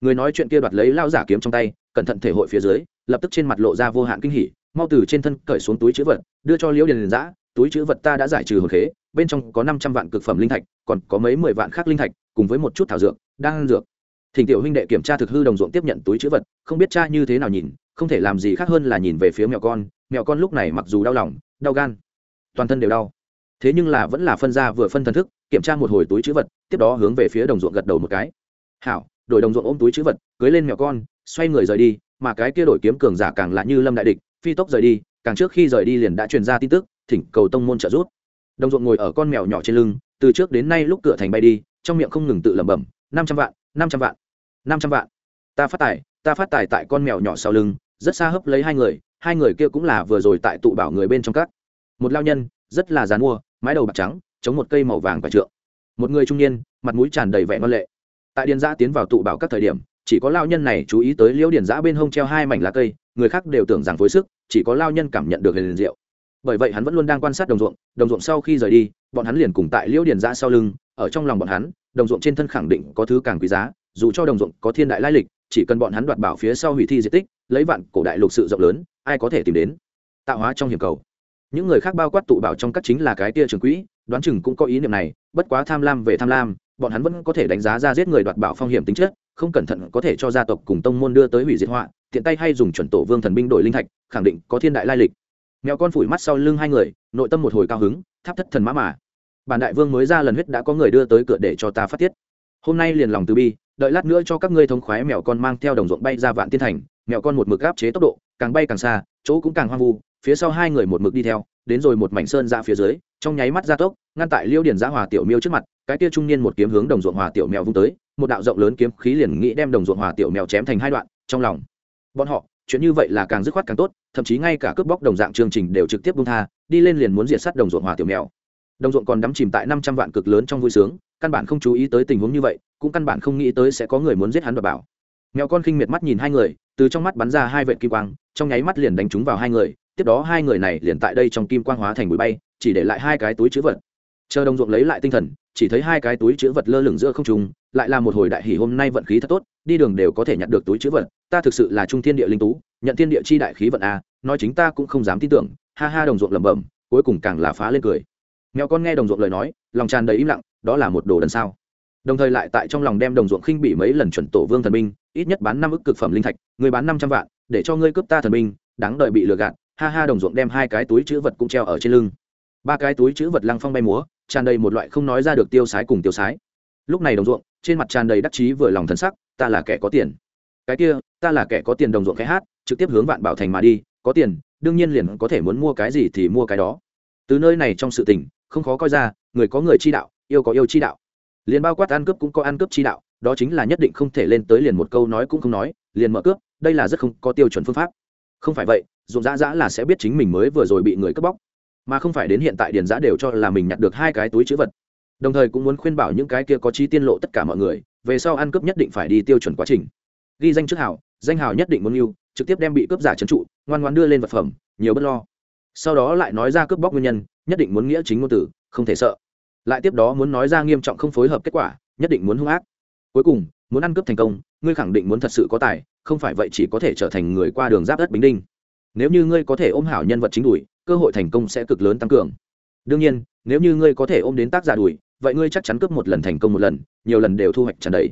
Người nói chuyện kia đoạt lấy lao giả kiếm trong tay, cẩn thận thể hội phía dưới, lập tức trên mặt lộ ra vô hạn kinh hỉ, mau từ trên thân cởi xuống túi chữ vật, đưa cho liễu điền giã túi chữ vật ta đã giải trừ hồn khế, bên trong có năm trăm vạn cực phẩm linh thạch, còn có mấy mười vạn khác linh thạch, cùng với một chút thảo dược đang dược. Thỉnh tiểu huynh đệ kiểm tra thực hư đồng ruộng tiếp nhận túi chữ vật, không biết cha như thế nào nhìn, không thể làm gì khác hơn là nhìn về phía mèo con mèo con lúc này mặc dù đau lòng, đau gan, toàn thân đều đau. Thế nhưng là vẫn là phân ra vừa phân thần thức, kiểm tra một hồi túi chữ vật, tiếp đó hướng về phía đồng ruộng gật đầu một cái. Hảo, đổi đồng ruộng ôm túi chữ vật, cưới lên mèo con, xoay người rời đi, mà cái kia đổi kiếm cường giả càng lạ như lâm đại địch, phi tốc rời đi, càng trước khi rời đi liền đã truyền ra tin tức thỉnh cầu tông môn trợ giúp. Đồng ruộng ngồi ở con mèo nhỏ trên lưng, từ trước đến nay lúc cửa thành bay đi, trong miệng không ngừng tự lẩm bẩm, năm trăm vạn, năm trăm vạn, năm trăm vạn. Ta phát tài, ta phát tài tại con mèo nhỏ sau lưng, rất xa hấp lấy hai người hai người kia cũng là vừa rồi tại tụ bảo người bên trong các. Một lao nhân, rất là dán mua, mái đầu bạc trắng, chống một cây màu vàng và trượng. Một người trung niên, mặt mũi tràn đầy vẻ ngon lệ. Tại điền giã tiến vào tụ bảo các thời điểm, chỉ có lao nhân này chú ý tới liễu điền giã bên hông treo hai mảnh lá cây, người khác đều tưởng rằng phối sức, chỉ có lao nhân cảm nhận được liền rượu bởi vậy hắn vẫn luôn đang quan sát đồng ruộng đồng ruộng sau khi rời đi, bọn hắn liền cùng tại liễu điền giã sau lưng, ở trong lòng bọn hắn, đồng ruộng trên thân khẳng định có thứ càng quý giá, dù cho đồng ruộng có thiên đại lai lịch, chỉ cần bọn hắn đoạt bảo phía sau hủy thi di tích, lấy vạn cổ đại lục sự rộng lớn, ai có thể tìm đến? Tạo hóa trong hiểm cầu. Những người khác bao quát tụ bảo trong các chính là cái tia trường quỹ, đoán chừng cũng có ý niệm này, bất quá tham lam về tham lam, bọn hắn vẫn có thể đánh giá ra giết người đoạt bảo phong hiểm tính chất, không cẩn thận có thể cho gia tộc cùng tông môn đưa tới hủy diệt họa, tiện tay hay dùng chuẩn tổ vương thần binh đổi linh thạch, khẳng định có thiên đại lai lịch mèo con phủi mắt sau lưng hai người, nội tâm một hồi cao hứng, tháp thất thần mã mà. Bản đại vương mới ra lần huyết đã có người đưa tới cửa để cho ta phát tiết. Hôm nay liền lòng từ bi, đợi lát nữa cho các ngươi thống khoái mèo con mang theo đồng ruộng bay ra vạn tiên thành, mèo con một mực gáp chế tốc độ, càng bay càng xa, chỗ cũng càng hoang vu, phía sau hai người một mực đi theo, đến rồi một mảnh sơn ra phía dưới, trong nháy mắt ra tốc, ngăn tại liêu điển giã hòa tiểu miêu trước mặt, cái kia trung niên một kiếm hướng đồng ruộng hòa tiểu mèo vung tới, một đạo rộng lớn kiếm khí liền nghĩ đem đồng ruộng hòa tiểu mèo chém thành hai đoạn, trong lòng. Bọn họ chuyện như vậy là càng dứt khoát càng tốt, thậm chí ngay cả cướp bóc đồng dạng chương trình đều trực tiếp bung tha, đi lên liền muốn diệt sát đồng ruộng hòa tiểu mèo. Đồng ruộng còn đắm chìm tại năm trăm vạn cực lớn trong vui sướng, căn bản không chú ý tới tình huống như vậy, cũng căn bản không nghĩ tới sẽ có người muốn giết hắn và bảo. Mèo con khinh miệt mắt nhìn hai người, từ trong mắt bắn ra hai vệt kim quang, trong nháy mắt liền đánh trúng vào hai người, tiếp đó hai người này liền tại đây trong kim quang hóa thành bụi bay, chỉ để lại hai cái túi chữ vật chờ đồng ruộng lấy lại tinh thần, chỉ thấy hai cái túi chữ vật lơ lửng giữa không trung, lại là một hồi đại hỷ hôm nay vận khí thật tốt, đi đường đều có thể nhặt được túi chữ vật, ta thực sự là trung thiên địa linh tú, nhận thiên địa chi đại khí vận a, nói chính ta cũng không dám tin tưởng, ha ha đồng ruộng lẩm bẩm, cuối cùng càng là phá lên cười. Mèo con nghe đồng ruộng lời nói, lòng tràn đầy im lặng, đó là một đồ đần sao. Đồng thời lại tại trong lòng đem đồng ruộng khinh bị mấy lần chuẩn tổ vương thần minh ít nhất bán năm ức cực phẩm linh thạch, người bán năm trăm vạn, để cho ngươi cướp ta thần minh đáng đợi bị lừa gạt, ha ha đồng ruộng đem hai cái túi chữ vật cũng treo ở trên lưng. Ba cái túi chữ vật lăng phong bay múa tràn đầy một loại không nói ra được tiêu sái cùng tiêu sái. Lúc này đồng ruộng, trên mặt tràn đầy đắc chí vừa lòng thân sắc, ta là kẻ có tiền. Cái kia, ta là kẻ có tiền đồng ruộng khẽ hát, trực tiếp hướng vạn bảo thành mà đi, có tiền, đương nhiên liền có thể muốn mua cái gì thì mua cái đó. Từ nơi này trong sự tình, không khó coi ra, người có người chi đạo, yêu có yêu chi đạo. Liền bao quát ăn cướp cũng có ăn cướp chi đạo, đó chính là nhất định không thể lên tới liền một câu nói cũng không nói, liền mở cướp, đây là rất không có tiêu chuẩn phương pháp. Không phải vậy dụng dã dã là sẽ biết chính mình mới vừa rồi bị người cướp bóc mà không phải đến hiện tại điền giã đều cho là mình nhặt được hai cái túi chữ vật. Đồng thời cũng muốn khuyên bảo những cái kia có trí tiên lộ tất cả mọi người, về sau ăn cướp nhất định phải đi tiêu chuẩn quá trình. Ghi danh trước hảo, danh hảo nhất định muốn yêu, trực tiếp đem bị cướp giả trấn trụ, ngoan ngoan đưa lên vật phẩm, nhiều bất lo. Sau đó lại nói ra cướp bóc nguyên nhân, nhất định muốn nghĩa chính ngôn tử, không thể sợ. Lại tiếp đó muốn nói ra nghiêm trọng không phối hợp kết quả, nhất định muốn hung ác. Cuối cùng, muốn ăn cướp thành công, ngươi khẳng định muốn thật sự có tài, không phải vậy chỉ có thể trở thành người qua đường giáp đất bình đinh. Nếu như ngươi có thể ôm hảo nhân vật chính đùi cơ hội thành công sẽ cực lớn tăng cường. Đương nhiên nếu như ngươi có thể ôm đến tác giả đùi vậy ngươi chắc chắn cướp một lần thành công một lần nhiều lần đều thu hoạch tràn đầy.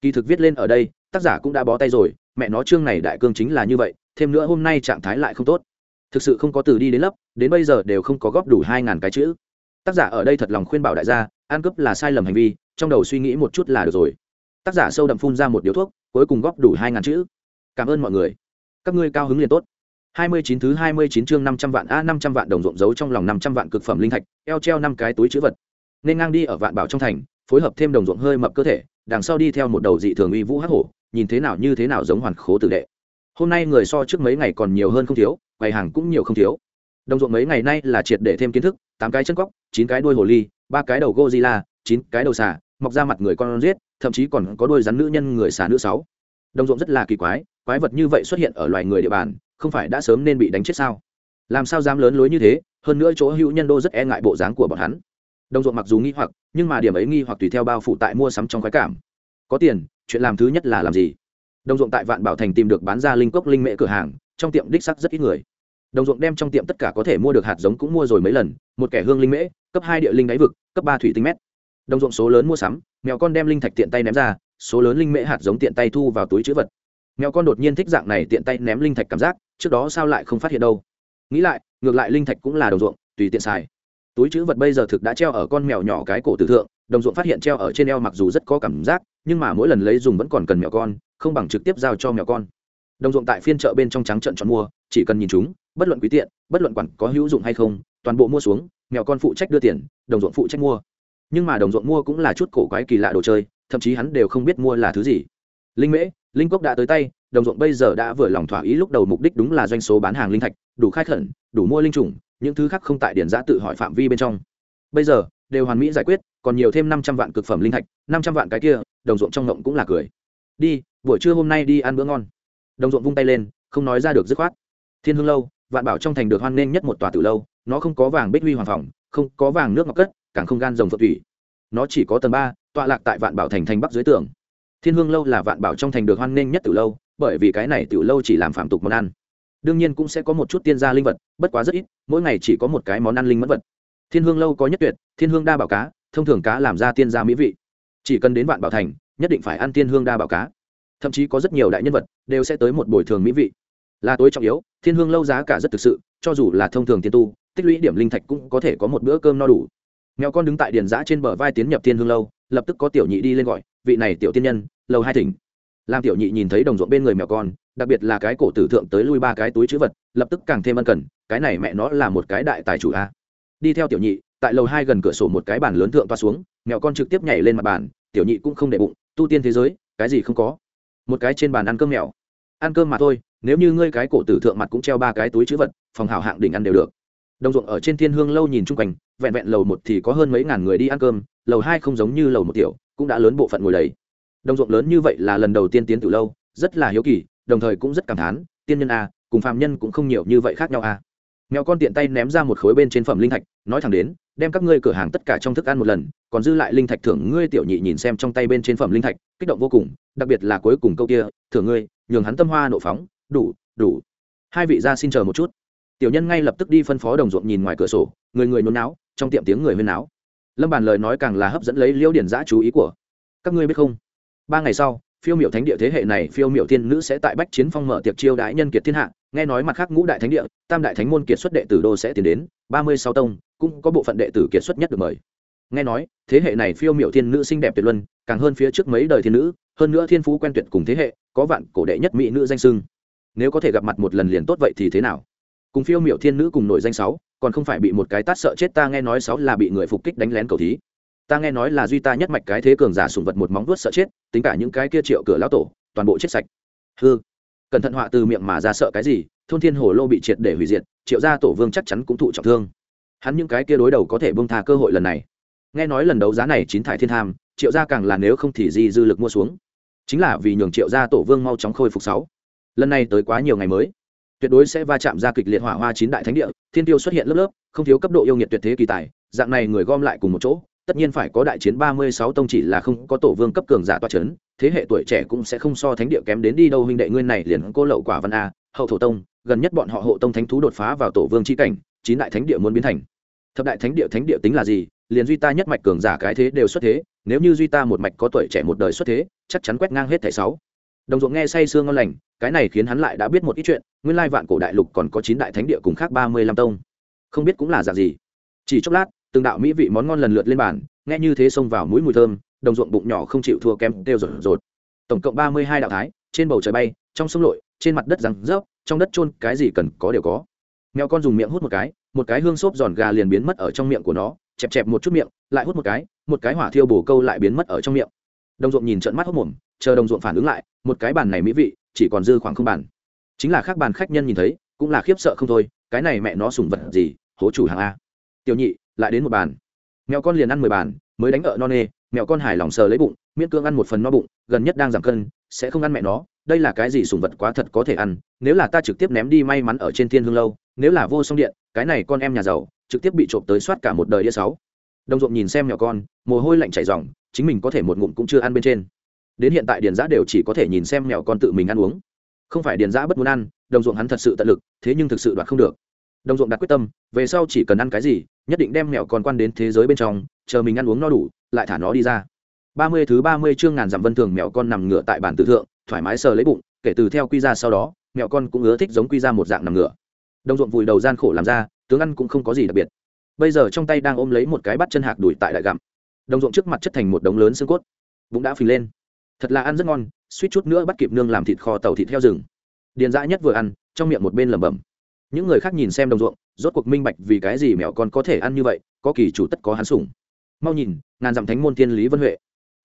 Kỳ thực viết lên ở đây tác giả cũng đã bó tay rồi mẹ nó chương này đại cương chính là như vậy thêm nữa hôm nay trạng thái lại không tốt. Thực sự không có từ đi đến lấp, đến bây giờ đều không có góp đủ hai ngàn cái chữ. Tác giả ở đây thật lòng khuyên bảo đại gia ăn cướp là sai lầm hành vi trong đầu suy nghĩ một chút là được rồi. Tác giả sâu đậm phun ra một điếu thuốc cuối cùng góp đủ hai ngàn chữ. Cảm ơn mọi người. Các ngươi cao hứng liền tốt hai mươi chín thứ hai mươi chín chương năm trăm vạn a, năm trăm vạn đồng ruộng giấu trong lòng năm trăm vạn cực phẩm linh thạch, eo treo năm cái túi trữ vật. Nên ngang đi ở vạn bảo trong thành, phối hợp thêm đồng ruộng hơi mập cơ thể, đằng sau đi theo một đầu dị thường uy vũ hắc hổ, nhìn thế nào như thế nào giống hoàn khố tử đệ. Hôm nay người so trước mấy ngày còn nhiều hơn không thiếu, quầy hàng cũng nhiều không thiếu. Đồng ruộng mấy ngày nay là triệt để thêm kiến thức, tám cái chân cóc, chín cái đuôi hồ ly, ba cái đầu gozilla chín cái đầu xà, mọc ra mặt người con giết, thậm chí còn có đuôi rắn nữ nhân người xà nữ sáu. Đồng ruộng rất là kỳ quái quái vật như vậy xuất hiện ở loài người địa bàn không phải đã sớm nên bị đánh chết sao? Làm sao dám lớn lối như thế? Hơn nữa chỗ hữu nhân đô rất e ngại bộ dáng của bọn hắn. Đồng ruộng mặc dù nghi hoặc, nhưng mà điểm ấy nghi hoặc tùy theo bao phủ tại mua sắm trong khoái cảm. Có tiền, chuyện làm thứ nhất là làm gì? Đồng ruộng tại vạn bảo thành tìm được bán ra linh cốc linh mễ cửa hàng, trong tiệm đích sắc rất ít người. Đồng ruộng đem trong tiệm tất cả có thể mua được hạt giống cũng mua rồi mấy lần, một kẻ hương linh mễ, cấp hai địa linh đáy vực, cấp ba thủy tinh mét. Đồng ruộng số lớn mua sắm, mèo con đem linh thạch tiện tay ném ra, số lớn linh mễ hạt giống tiện tay thu vào túi chữ vật. Mèo con đột nhiên thích dạng này tiện tay ném linh thạch cảm giác trước đó sao lại không phát hiện đâu? Nghĩ lại, ngược lại linh thạch cũng là đồng ruộng, tùy tiện xài. Túi chữ vật bây giờ thực đã treo ở con mèo nhỏ cái cổ tử thượng, đồng ruộng phát hiện treo ở trên eo mặc dù rất có cảm giác, nhưng mà mỗi lần lấy dùng vẫn còn cần mèo con, không bằng trực tiếp giao cho mèo con. Đồng ruộng tại phiên chợ bên trong trắng trận chọn mua, chỉ cần nhìn chúng, bất luận quý tiện, bất luận quản có hữu dụng hay không, toàn bộ mua xuống, mèo con phụ trách đưa tiền, đồng ruộng phụ trách mua. Nhưng mà đồng ruộng mua cũng là chút cổ quái kỳ lạ đồ chơi, thậm chí hắn đều không biết mua là thứ gì. Linh mễ linh cốc đã tới tay, đồng ruộng bây giờ đã vừa lòng thỏa ý lúc đầu mục đích đúng là doanh số bán hàng linh thạch, đủ khai khẩn, đủ mua linh chủng những thứ khác không tại điển giã tự hỏi phạm vi bên trong. Bây giờ, đều hoàn mỹ giải quyết, còn nhiều thêm năm trăm vạn cực phẩm linh thạch, năm trăm vạn cái kia, đồng ruộng trong ngộng cũng là cười. Đi, buổi trưa hôm nay đi ăn bữa ngon. Đồng ruộng vung tay lên, không nói ra được dứt khoát. Thiên hương lâu, vạn bảo trong thành được hoan nghênh nhất một tòa từ lâu, nó không có vàng bích huy hoàng phòng, không có vàng nước ngọc cất, càng không gan rồng phật thủy. Nó chỉ có tầng ba, tọa lạc tại vạn bảo thành thành bắc dưới tường thiên hương lâu là vạn bảo trong thành được hoan nghênh nhất từ lâu, bởi vì cái này từ lâu chỉ làm phạm tục món ăn. Đương nhiên cũng sẽ có một chút tiên gia linh vật, bất quá rất ít, mỗi ngày chỉ có một cái món ăn linh mẫn vật. Thiên hương lâu có nhất tuyệt, thiên hương đa bảo cá, thông thường cá làm ra tiên gia mỹ vị. Chỉ cần đến vạn bảo thành, nhất định phải ăn tiên hương đa bảo cá. Thậm chí có rất nhiều đại nhân vật đều sẽ tới một bồi thường mỹ vị. Là tối trọng yếu, thiên hương lâu giá cả rất thực sự, cho dù là thông thường tiên tu, tích lũy điểm linh thạch cũng có thể có một bữa cơm no đủ. Mèo con đứng tại điền giã trên bờ vai tiến nhập thiên hương lâu, lập tức có tiểu nhị đi lên gọi, vị này tiểu tiên nhân lầu hai thỉnh. Làm tiểu nhị nhìn thấy đồng ruộng bên người mèo con, đặc biệt là cái cổ tử thượng tới lui ba cái túi chữ vật, lập tức càng thêm ân cần, cái này mẹ nó là một cái đại tài chủ a. Đi theo tiểu nhị, tại lầu hai gần cửa sổ một cái bàn lớn thượng toa xuống, mèo con trực tiếp nhảy lên mặt bàn, tiểu nhị cũng không để bụng, tu tiên thế giới, cái gì không có. Một cái trên bàn ăn cơm mèo. Ăn cơm mà thôi, nếu như ngươi cái cổ tử thượng mặt cũng treo ba cái túi chữ vật, phòng hảo hạng đỉnh ăn đều được. Đồng ruộng ở trên thiên hương lâu nhìn chung quanh, vẹn vẹn lầu một thì có hơn mấy ngàn người đi ăn cơm, lầu hai không giống như lầu một tiểu, cũng đã lớn bộ phận ngồi đầy đồng ruộng lớn như vậy là lần đầu tiên tiến từ lâu, rất là hiếu kỳ, đồng thời cũng rất cảm thán, tiên nhân a, cùng phàm nhân cũng không nhiều như vậy khác nhau a. Mèo con tiện tay ném ra một khối bên trên phẩm linh thạch, nói thẳng đến, đem các ngươi cửa hàng tất cả trong thức ăn một lần, còn dư lại linh thạch thưởng ngươi tiểu nhị nhìn xem trong tay bên trên phẩm linh thạch, kích động vô cùng, đặc biệt là cuối cùng câu kia, thưởng ngươi, nhường hắn tâm hoa nộ phóng, đủ đủ. Hai vị ra xin chờ một chút. Tiểu nhân ngay lập tức đi phân phó đồng ruộng nhìn ngoài cửa sổ, người người nôn náo, trong tiệm tiếng người huyên náo. Lâm bàn lời nói càng là hấp dẫn lấy liễu điển giã chú ý của, các ngươi biết không? Ba ngày sau, phiêu miểu thánh địa thế hệ này, phiêu miểu thiên nữ sẽ tại bách chiến phong mở tiệc chiêu đãi nhân kiệt thiên hạ. Nghe nói mặt khác ngũ đại thánh địa, tam đại thánh môn kiệt xuất đệ tử đô sẽ tiến đến, ba mươi sáu tông, cũng có bộ phận đệ tử kiệt xuất nhất được mời. Nghe nói, thế hệ này phiêu miểu thiên nữ xinh đẹp tuyệt luân, càng hơn phía trước mấy đời thiên nữ, hơn nữa thiên phú quen tuyệt cùng thế hệ, có vạn cổ đệ nhất mỹ nữ danh sưng nếu có thể gặp mặt một lần liền tốt vậy thì thế nào? Cùng phiêu miểu thiên nữ cùng nổi danh sáu, còn không phải bị một cái tát sợ chết ta nghe nói sáu là bị người phục kích đánh lén cầu thí ta nghe nói là duy ta nhất mạch cái thế cường giả sùng vật một móng vuốt sợ chết, tính cả những cái kia triệu cửa lão tổ, toàn bộ chết sạch. Hư cẩn thận họa từ miệng mà ra sợ cái gì, thôn thiên hồ lô bị triệt để hủy diệt, triệu gia tổ vương chắc chắn cũng thụ trọng thương. Hắn những cái kia đối đầu có thể bông tha cơ hội lần này. Nghe nói lần đấu giá này chín thải thiên tham, triệu gia càng là nếu không thì di dư lực mua xuống. Chính là vì nhường triệu gia tổ vương mau chóng khôi phục sáu. Lần này tới quá nhiều ngày mới, tuyệt đối sẽ va chạm ra kịch liệt hỏa hoa chín đại thánh địa, thiên tiêu xuất hiện lớp lớp, không thiếu cấp độ yêu nghiệt tuyệt thế kỳ tài, dạng này người gom lại cùng một chỗ tất nhiên phải có đại chiến ba mươi sáu tông chỉ là không có tổ vương cấp cường giả toa chấn, thế hệ tuổi trẻ cũng sẽ không so thánh địa kém đến đi đâu. Huynh đệ ngươi này liền cô lậu quả văn a, hậu thổ tông, gần nhất bọn họ hộ tông thánh thú đột phá vào tổ vương chi cảnh, chín đại thánh địa muốn biến thành. Thập đại thánh địa thánh địa tính là gì? Liền duy ta nhất mạch cường giả cái thế đều xuất thế, nếu như duy ta một mạch có tuổi trẻ một đời xuất thế, chắc chắn quét ngang hết thảy sáu. Đồng ruộng nghe say sương ngon lành, cái này khiến hắn lại đã biết một ít chuyện, nguyên lai vạn cổ đại lục còn có chín đại thánh địa cùng khác ba mươi lăm tông. Không biết cũng là dạng gì. Chỉ chốc lát từng đạo mỹ vị món ngon lần lượt lên bàn, nghe như thế xông vào mũi mùi thơm, đồng ruộng bụng nhỏ không chịu thua kém đều rột rột. Tổng cộng ba mươi hai đạo thái, trên bầu trời bay, trong sông lội, trên mặt đất răng rớp, trong đất trôn cái gì cần có đều có. Mèo con dùng miệng hút một cái một cái hương xốp giòn gà liền biến mất ở trong miệng của nó, chẹp chẹp một chút miệng, lại hút một cái một cái hỏa thiêu bổ câu lại biến mất ở trong miệng. Đồng ruộng nhìn trận mắt hốc mồm, chờ đồng ruộng phản ứng lại, một cái bàn này mỹ vị, chỉ còn dư khoảng không bàn. Chính là khác bàn khách nhân nhìn thấy, cũng là khiếp sợ không thôi, cái này mẹ nó sùng vật gì, hố chủ hàng a. Tiểu nhị lại đến một bàn. Mèo con liền ăn mười bàn, mới đánh ở non nê mèo con hài lòng sờ lấy bụng, miễn cương ăn một phần no bụng, gần nhất đang giảm cân, sẽ không ăn mẹ nó, đây là cái gì sùng vật quá thật có thể ăn, nếu là ta trực tiếp ném đi may mắn ở trên thiên hương lâu, nếu là vô song điện, cái này con em nhà giàu, trực tiếp bị trộm tới soát cả một đời đĩa sáu. Đồng ruộng nhìn xem mèo con, mồ hôi lạnh chảy ròng, chính mình có thể một ngụm cũng chưa ăn bên trên. Đến hiện tại điền giã đều chỉ có thể nhìn xem mèo con tự mình ăn uống. Không phải điền giã bất muốn ăn, đồng ruộng hắn thật sự tận lực, thế nhưng thực sự đoạt không được đồng ruộng đặt quyết tâm, về sau chỉ cần ăn cái gì, nhất định đem mèo con quan đến thế giới bên trong, chờ mình ăn uống no đủ, lại thả nó đi ra. Ba mươi thứ ba mươi chương ngàn dặm vân thường mèo con nằm ngửa tại bản tự thượng, thoải mái sờ lấy bụng, kể từ theo quy ra sau đó mèo con cũng ưa thích giống quy ra một dạng nằm ngửa. Đồng ruộng vùi đầu gian khổ làm ra, tướng ăn cũng không có gì đặc biệt. Bây giờ trong tay đang ôm lấy một cái bắt chân hạc đuổi tại đại gặm. Đồng ruộng trước mặt chất thành một đống lớn xương cốt. Bụng đã phình lên. Thật là ăn rất ngon, suýt chút nữa bắt kịp nương làm thịt kho tàu thịt heo rừng. Điền dã nhất vừa ăn, trong miệng một bên lẩm bẩm những người khác nhìn xem đồng ruộng, rốt cuộc minh bạch vì cái gì mèo con có thể ăn như vậy, có kỳ chủ tất có hắn sủng. Mau nhìn, ngàn dặm thánh môn thiên lý vân huệ.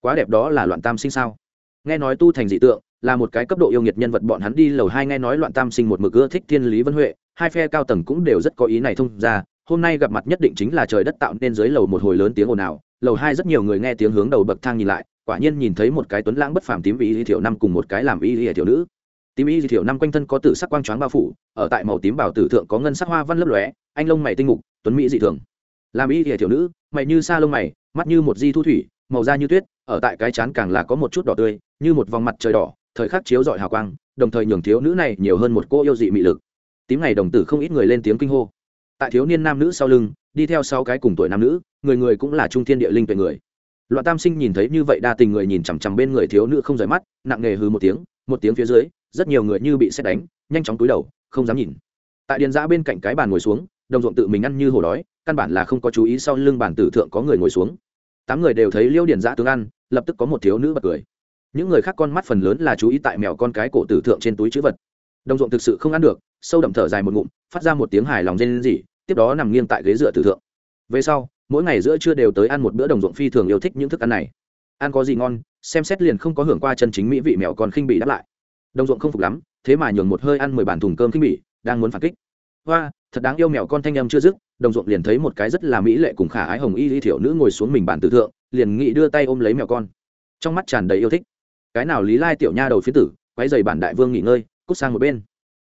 Quá đẹp đó là loạn tam sinh sao? Nghe nói tu thành dị tượng, là một cái cấp độ yêu nghiệt nhân vật bọn hắn đi lầu hai nghe nói loạn tam sinh một mực ưa thích thiên lý vân huệ, hai phe cao tầng cũng đều rất có ý này thông ra, hôm nay gặp mặt nhất định chính là trời đất tạo nên dưới lầu một hồi lớn tiếng ồn ào, lầu hai rất nhiều người nghe tiếng hướng đầu bậc thang nhìn lại, quả nhiên nhìn thấy một cái tuấn lãng bất phàm tím y y thiểu năm cùng một cái làm y y thiểu nữ tím y y thiểu năm quanh thân có tử sắc quang choáng bao phủ, ở tại màu tím bảo tử thượng có ngân sắc hoa văn lấp lóe, anh lông mày tinh mục, tuấn mỹ dị thường. Làm y y thiểu nữ, mày như sa lông mày, mắt như một di thu thủy, màu da như tuyết, ở tại cái chán càng là có một chút đỏ tươi, như một vòng mặt trời đỏ, thời khắc chiếu rọi hào quang, đồng thời nhường thiếu nữ này nhiều hơn một cô yêu dị mị lực. Tím này đồng tử không ít người lên tiếng kinh hô. Tại thiếu niên nam nữ sau lưng, đi theo sau cái cùng tuổi nam nữ, người người cũng là trung thiên địa linh tuệ người. Loạn tam sinh nhìn thấy như vậy đa tình người nhìn chằm chằm bên người thiếu nữ không rời mắt, nặng nề hư một tiếng một tiếng phía dưới rất nhiều người như bị xét đánh, nhanh chóng túi đầu, không dám nhìn. Tại điền giã bên cạnh cái bàn ngồi xuống, đồng ruộng tự mình ăn như hổ đói, căn bản là không có chú ý sau lưng bàn tử thượng có người ngồi xuống. Tám người đều thấy liêu điền giã tướng ăn, lập tức có một thiếu nữ bật cười. Những người khác con mắt phần lớn là chú ý tại mèo con cái cổ tử thượng trên túi chữ vật. Đồng ruộng thực sự không ăn được, sâu đậm thở dài một ngụm, phát ra một tiếng hài lòng rên rỉ, tiếp đó nằm nghiêng tại ghế dựa tử thượng. Về sau, mỗi ngày giữa trưa đều tới ăn một bữa đồng ruộng phi thường yêu thích những thức ăn này. Ăn có gì ngon, xem xét liền không có hưởng qua chân chính mỹ vị mèo còn khinh bị đáp lại đồng ruộng không phục lắm, thế mà nhường một hơi ăn mười bản thùng cơm khinh bỉ, đang muốn phản kích. Hoa, thật đáng yêu mèo con thanh em chưa dứt, đồng ruộng liền thấy một cái rất là mỹ lệ cùng khả ái hồng y lý thiểu nữ ngồi xuống mình bàn tử thượng, liền nghĩ đưa tay ôm lấy mèo con. Trong mắt tràn đầy yêu thích. Cái nào lý lai tiểu nha đầu phía tử quay dày bản đại vương nghỉ ngơi, cút sang một bên.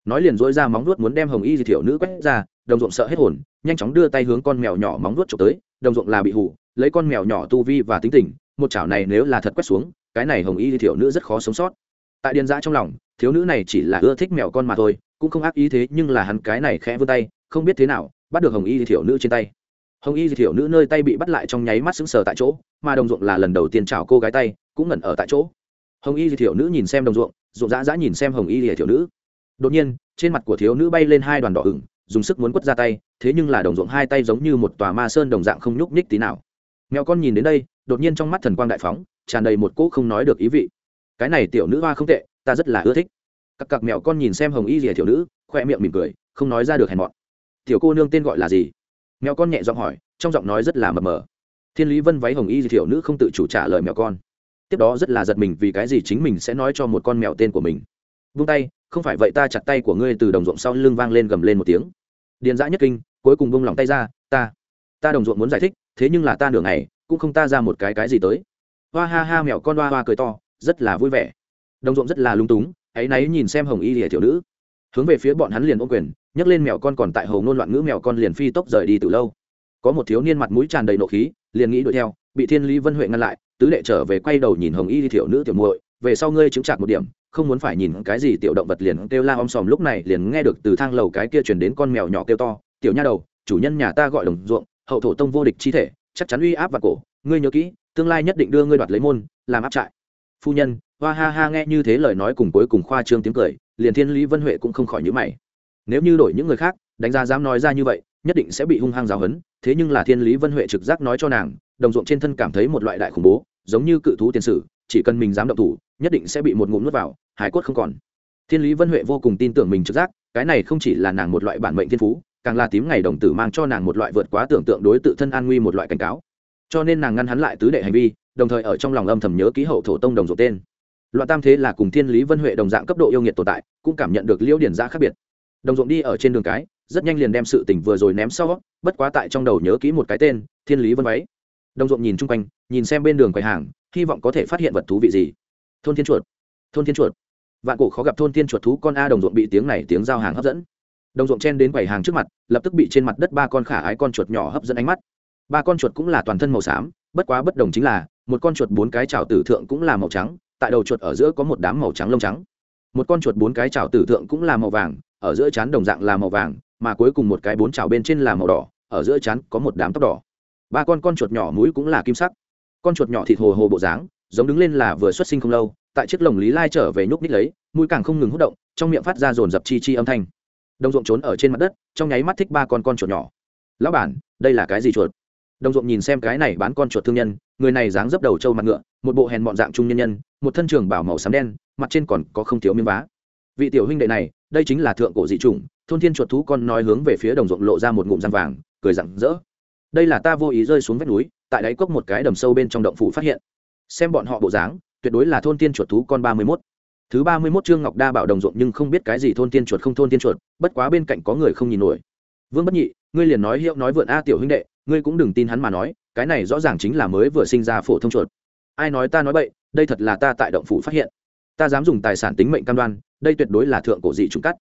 Nói liền dỗi ra móng nuốt muốn đem hồng y di thiểu nữ quét ra, đồng ruộng sợ hết hồn, nhanh chóng đưa tay hướng con mèo nhỏ móng nuốt trộm tới, đồng ruộng là bị hủ lấy con mèo nhỏ tu vi và tính tình, một chảo này nếu là thật quét xuống, cái này hồng y di thiểu nữ rất khó sống sót tại điền giã trong lòng, thiếu nữ này chỉ là ưa thích mèo con mà thôi, cũng không ác ý thế nhưng là hắn cái này khẽ vươn tay, không biết thế nào, bắt được hồng y thì thiểu nữ trên tay. Hồng y thì thiểu nữ nơi tay bị bắt lại trong nháy mắt sững sờ tại chỗ, mà đồng ruộng là lần đầu tiên chào cô gái tay, cũng ngẩn ở tại chỗ. Hồng y thì thiểu nữ nhìn xem đồng ruộng ruộng dã dã nhìn xem hồng y thì thiểu nữ. Đột nhiên, trên mặt của thiếu nữ bay lên hai đoàn đỏ ửng, dùng sức muốn quất ra tay, thế nhưng là đồng ruộng hai tay giống như một tòa ma sơn đồng dạng không nhúc nhích tí nào. Mèo con nhìn đến đây, đột nhiên trong mắt thần quang đại phóng, tràn đầy một cỗ không nói được ý vị cái này tiểu nữ hoa không tệ, ta rất là ưa thích. Các cặp mèo con nhìn xem hồng y rìa tiểu nữ, khoe miệng mỉm cười, không nói ra được hèn mọn. Tiểu cô nương tên gọi là gì? Mèo con nhẹ giọng hỏi, trong giọng nói rất là mờ mờ. Thiên lý vân váy hồng y tiểu nữ không tự chủ trả lời mèo con. Tiếp đó rất là giật mình vì cái gì chính mình sẽ nói cho một con mèo tên của mình. Vung tay, không phải vậy ta chặt tay của ngươi từ đồng ruộng sau lưng vang lên gầm lên một tiếng. Điền dã nhất kinh, cuối cùng bung lòng tay ra, ta ta đồng ruộng muốn giải thích, thế nhưng là ta nửa ngày, cũng không ta ra một cái cái gì tới. Hoa ha ha mèo con hoa hoa cười to rất là vui vẻ. Đồng ruộng rất là lung túng hãy náy nhìn xem hồng y lìa tiểu nữ. Hướng về phía bọn hắn liền ôm quyền, nhấc lên mèo con còn tại hầu ngôn loạn ngữ mèo con liền phi tốc rời đi từ lâu. Có một thiếu niên mặt mũi tràn đầy nộ khí, liền nghĩ đuổi theo, bị thiên lý vân huệ ngăn lại, tứ đệ trở về quay đầu nhìn hồng y tiểu nữ tiểu muội, về sau ngươi chứng chặt một điểm, không muốn phải nhìn cái gì tiểu động vật liền kêu la om sòm. Lúc này liền nghe được từ thang lầu cái kia chuyển đến con mèo nhỏ kêu to, tiểu nha đầu, chủ nhân nhà ta gọi đồng ruộng, hậu thổ tông vô địch chi thể, chắc chắn uy áp và cổ, ngươi nhớ kỹ, tương lai nhất định đưa ngươi đoạt lấy môn, làm áp trại phu nhân, hoa ha ha nghe như thế lời nói cùng cuối cùng khoa trương tiếng cười, liền thiên lý vân huệ cũng không khỏi nhữ mày. Nếu như đổi những người khác, đánh giá dám nói ra như vậy, nhất định sẽ bị hung hăng giáo hấn thế nhưng là thiên lý vân huệ trực giác nói cho nàng, đồng ruộng trên thân cảm thấy một loại đại khủng bố, giống như cự thú tiền sử, chỉ cần mình dám động thủ, nhất định sẽ bị một ngụm nuốt vào, hải cốt không còn. Thiên lý vân huệ vô cùng tin tưởng mình trực giác, cái này không chỉ là nàng một loại bản mệnh thiên phú, càng là tím ngày đồng tử mang cho nàng một loại vượt quá tưởng tượng đối tự thân an nguy một loại cảnh cáo. Cho nên nàng ngăn hắn lại tứ đệ hành vi đồng thời ở trong lòng âm thầm nhớ ký hậu thổ tông đồng ruộng tên. Loạn tam thế là cùng thiên lý vân huệ đồng dạng cấp độ yêu nghiệt tồn tại, cũng cảm nhận được liễu điển ra khác biệt. Đồng ruộng đi ở trên đường cái, rất nhanh liền đem sự tình vừa rồi ném sau, bất quá tại trong đầu nhớ kỹ một cái tên, thiên lý vân váy. Đồng ruộng nhìn chung quanh, nhìn xem bên đường quầy hàng, hy vọng có thể phát hiện vật thú vị gì. Thôn thiên chuột. Thôn thiên chuột. Vạn cổ khó gặp thôn thiên chuột thú con a đồng ruộng bị tiếng này tiếng giao hàng hấp dẫn. Đồng ruộng chen đến quầy hàng trước mặt, lập tức bị trên mặt đất ba con khả ái con chuột nhỏ hấp dẫn ánh mắt. Ba con chuột cũng là toàn thân màu xám, bất quá bất đồng chính là một con chuột bốn cái chảo tử thượng cũng là màu trắng, tại đầu chuột ở giữa có một đám màu trắng lông trắng. Một con chuột bốn cái chảo tử thượng cũng là màu vàng, ở giữa chán đồng dạng là màu vàng, mà cuối cùng một cái bốn chảo bên trên là màu đỏ, ở giữa chán có một đám tóc đỏ. Ba con con chuột nhỏ mũi cũng là kim sắc. Con chuột nhỏ thịt hồ hồ bộ dáng, giống đứng lên là vừa xuất sinh không lâu, tại chiếc lồng lý lai trở về nhúc ních lấy, mũi càng không ngừng hút động, trong miệng phát ra dồn dập chi chi âm thanh. Đồng ruộng trốn ở trên mặt đất, trong nháy mắt thích ba con con chuột nhỏ. Lão bản, đây là cái gì chuột? Đồng ruộng nhìn xem cái này bán con chuột thương nhân, người này dáng dấp đầu trâu mặt ngựa, một bộ hèn bọn dạng trung nhân nhân, một thân trường bảo màu xám đen, mặt trên còn có không thiếu miếng vá. Vị tiểu huynh đệ này, đây chính là thượng cổ dị chủng, thôn thiên chuột thú con nói hướng về phía đồng ruộng lộ ra một ngụm răng vàng, cười rặng rỡ. Đây là ta vô ý rơi xuống vách núi, tại đáy cốc một cái đầm sâu bên trong động phủ phát hiện. Xem bọn họ bộ dáng, tuyệt đối là thôn tiên chuột thú con ba mươi mốt. Thứ ba mươi mốt trương ngọc đa bảo đồng ruộng nhưng không biết cái gì thôn tiên chuột không thôn tiên chuột, bất quá bên cạnh có người không nhìn nổi vương bất nhị, ngươi liền nói hiệu nói vượn a tiểu huynh đệ, ngươi cũng đừng tin hắn mà nói, cái này rõ ràng chính là mới vừa sinh ra phổ thông chuột. Ai nói ta nói bậy, đây thật là ta tại động phủ phát hiện. Ta dám dùng tài sản tính mệnh cam đoan, đây tuyệt đối là thượng cổ dị trùng cắt.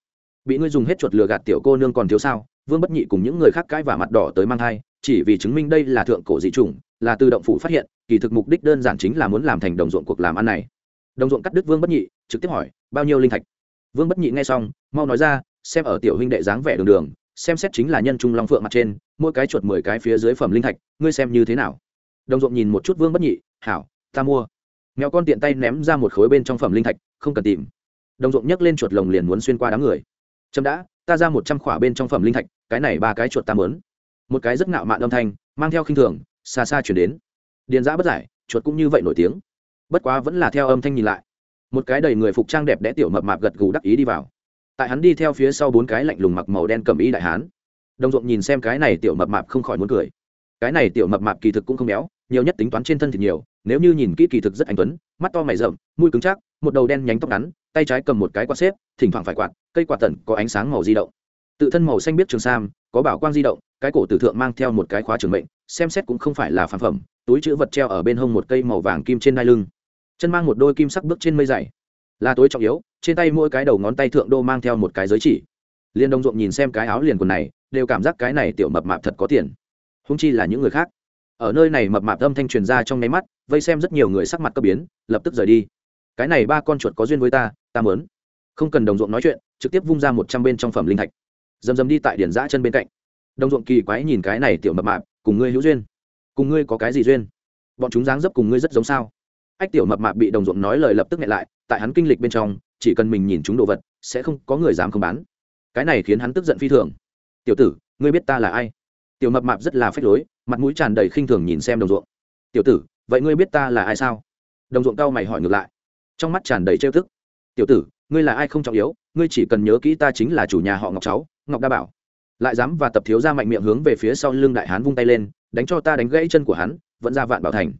Bị ngươi dùng hết chuột lừa gạt tiểu cô nương còn thiếu sao? Vương bất nhị cùng những người khác cãi và mặt đỏ tới mang thai, chỉ vì chứng minh đây là thượng cổ dị trùng là từ động phủ phát hiện, kỳ thực mục đích đơn giản chính là muốn làm thành đồng ruộng cuộc làm ăn này. Đồng ruộng cắt đứt vương bất nhị, trực tiếp hỏi, bao nhiêu linh thạch? Vương bất nhị nghe xong, mau nói ra, xem ở tiểu huynh đệ dáng vẻ đường đường xem xét chính là nhân trung long phượng mặt trên, mỗi cái chuột mười cái phía dưới phẩm linh thạch, ngươi xem như thế nào? Đồng ruộng nhìn một chút vương bất nhị, hảo, ta mua. Mèo con tiện tay ném ra một khối bên trong phẩm linh thạch, không cần tìm. Đồng ruộng nhấc lên chuột lồng liền muốn xuyên qua đám người. Chậm đã, ta ra một trăm khỏa bên trong phẩm linh thạch, cái này ba cái chuột ta mớn một cái rất ngạo mạn âm thanh, mang theo khinh thường, xa xa chuyển đến. Điền giã bất giải, chuột cũng như vậy nổi tiếng. Bất quá vẫn là theo âm thanh nhìn lại. Một cái đầy người phục trang đẹp đẽ tiểu mập mạp gật gù đắc ý đi vào tại hắn đi theo phía sau bốn cái lạnh lùng mặc màu đen cầm y đại hán. Đồng ruộng nhìn xem cái này tiểu mập mạp không khỏi muốn cười. Cái này tiểu mập mạp kỳ thực cũng không béo, nhiều nhất tính toán trên thân thì nhiều, nếu như nhìn kỹ kỳ thực rất anh tuấn, mắt to mày rậm, mũi cứng chắc, một đầu đen nhánh tóc ngắn, tay trái cầm một cái quạt xếp, thỉnh thoảng phải quạt, cây quạt tần có ánh sáng màu di động. Tự thân màu xanh biết trường sam, có bảo quang di động, cái cổ tử thượng mang theo một cái khóa trường mệnh, xem xét cũng không phải là phản phẩm, túi chữ vật treo ở bên hông một cây màu vàng kim trên đai lưng. Chân mang một đôi kim sắc bước trên mây dày là tối trọng yếu, trên tay mỗi cái đầu ngón tay thượng đô mang theo một cái giới chỉ. Liên đông ruộng nhìn xem cái áo liền quần này, đều cảm giác cái này tiểu mập mạp thật có tiền. Húng chi là những người khác. Ở nơi này mập mạp âm thanh truyền ra trong nháy mắt, vây xem rất nhiều người sắc mặt cấp biến, lập tức rời đi. Cái này ba con chuột có duyên với ta ta mớn không cần đồng ruộng nói chuyện, trực tiếp vung ra một trăm bên trong phẩm linh thạch. Dầm dầm đi tại điển giã chân bên cạnh. Đồng ruộng kỳ quái nhìn cái này tiểu mập mạp, cùng ngươi hữu duyên. Cùng ngươi có cái gì duyên? Bọn chúng dáng dấp cùng ngươi rất giống sao? Ách tiểu mập mạp bị đồng ruộng nói lời lập tức nghẹn lại, tại hắn kinh lịch bên trong, chỉ cần mình nhìn chúng đồ vật, sẽ không có người dám không bán. Cái này khiến hắn tức giận phi thường. Tiểu tử, ngươi biết ta là ai? Tiểu mập mạp rất là phách lối, mặt mũi tràn đầy khinh thường nhìn xem đồng ruộng. Tiểu tử, vậy ngươi biết ta là ai sao? Đồng ruộng cao mày hỏi ngược lại. Trong mắt tràn đầy trêu thức tiểu tử, ngươi là ai không trọng yếu, ngươi chỉ cần nhớ kỹ ta chính là chủ nhà họ ngọc cháu, ngọc đa bảo. Lại dám và tập thiếu ra mạnh miệng hướng về phía sau lưng đại hán vung tay lên, đánh cho ta đánh gãy chân của hắn, vẫn ra vạn bảo thành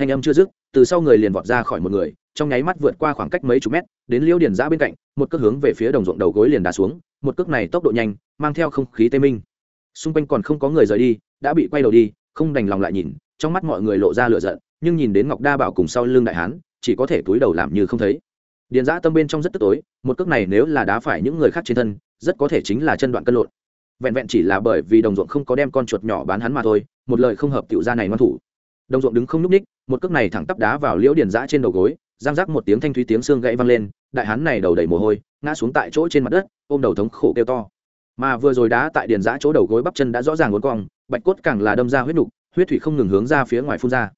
thanh âm chưa dứt, từ sau người liền vọt ra khỏi một người, trong nháy mắt vượt qua khoảng cách mấy chục mét, đến liêu điền giã bên cạnh, một cước hướng về phía đồng ruộng đầu gối liền đá xuống, một cước này tốc độ nhanh, mang theo không khí tê minh. Xung quanh còn không có người rời đi, đã bị quay đầu đi, không đành lòng lại nhìn, trong mắt mọi người lộ ra lửa giận, nhưng nhìn đến ngọc đa bảo cùng sau lưng đại hán, chỉ có thể túi đầu làm như không thấy. Điền giã tâm bên trong rất tức tối, một cước này nếu là đá phải những người khác trên thân, rất có thể chính là chân đoạn cân lộn. Vẹn vẹn chỉ là bởi vì đồng ruộng không có đem con chuột nhỏ bán hắn mà thôi, một lời không hợp tiểu ra này ngoan thủ đồng ruộng đứng không nhúc ních một cước này thẳng tắp đá vào liễu điền giã trên đầu gối, giang rác một tiếng thanh thúy tiếng xương gãy văng lên, đại hán này đầu đầy mồ hôi, ngã xuống tại chỗ trên mặt đất, ôm đầu thống khổ kêu to. Mà vừa rồi đá tại điền giã chỗ đầu gối bắp chân đã rõ ràng uốn cong, bạch cốt càng là đâm ra huyết nục, huyết thủy không ngừng hướng ra phía ngoài phun ra.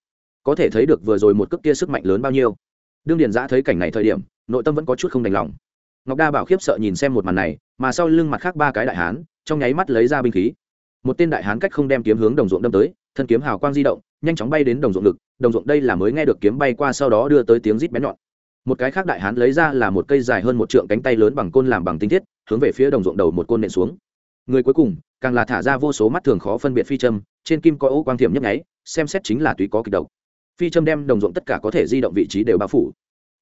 Có thể thấy được vừa rồi một cước kia sức mạnh lớn bao nhiêu. Đương điền giã thấy cảnh này thời điểm, nội tâm vẫn có chút không đành lòng. Ngọc đa bảo khiếp sợ nhìn xem một màn này, mà sau lưng mặt khác ba cái đại hán, trong nháy mắt lấy ra binh khí. Một tên đại hán cách không đem kiếm hướng đồng ruộng đâm tới, thân kiếm hào quang di động nhanh chóng bay đến đồng ruộng ngực, đồng ruộng đây là mới nghe được kiếm bay qua sau đó đưa tới tiếng rít bén nhọn. Một cái khác đại hán lấy ra là một cây dài hơn một trượng cánh tay lớn bằng côn làm bằng tinh thiết, hướng về phía đồng ruộng đầu một côn nện xuống. Người cuối cùng, càng là thả ra vô số mắt thường khó phân biệt phi châm, trên kim có ô quang thiểm nhấp nháy, xem xét chính là tùy có kịch độc. Phi châm đem đồng ruộng tất cả có thể di động vị trí đều bao phủ.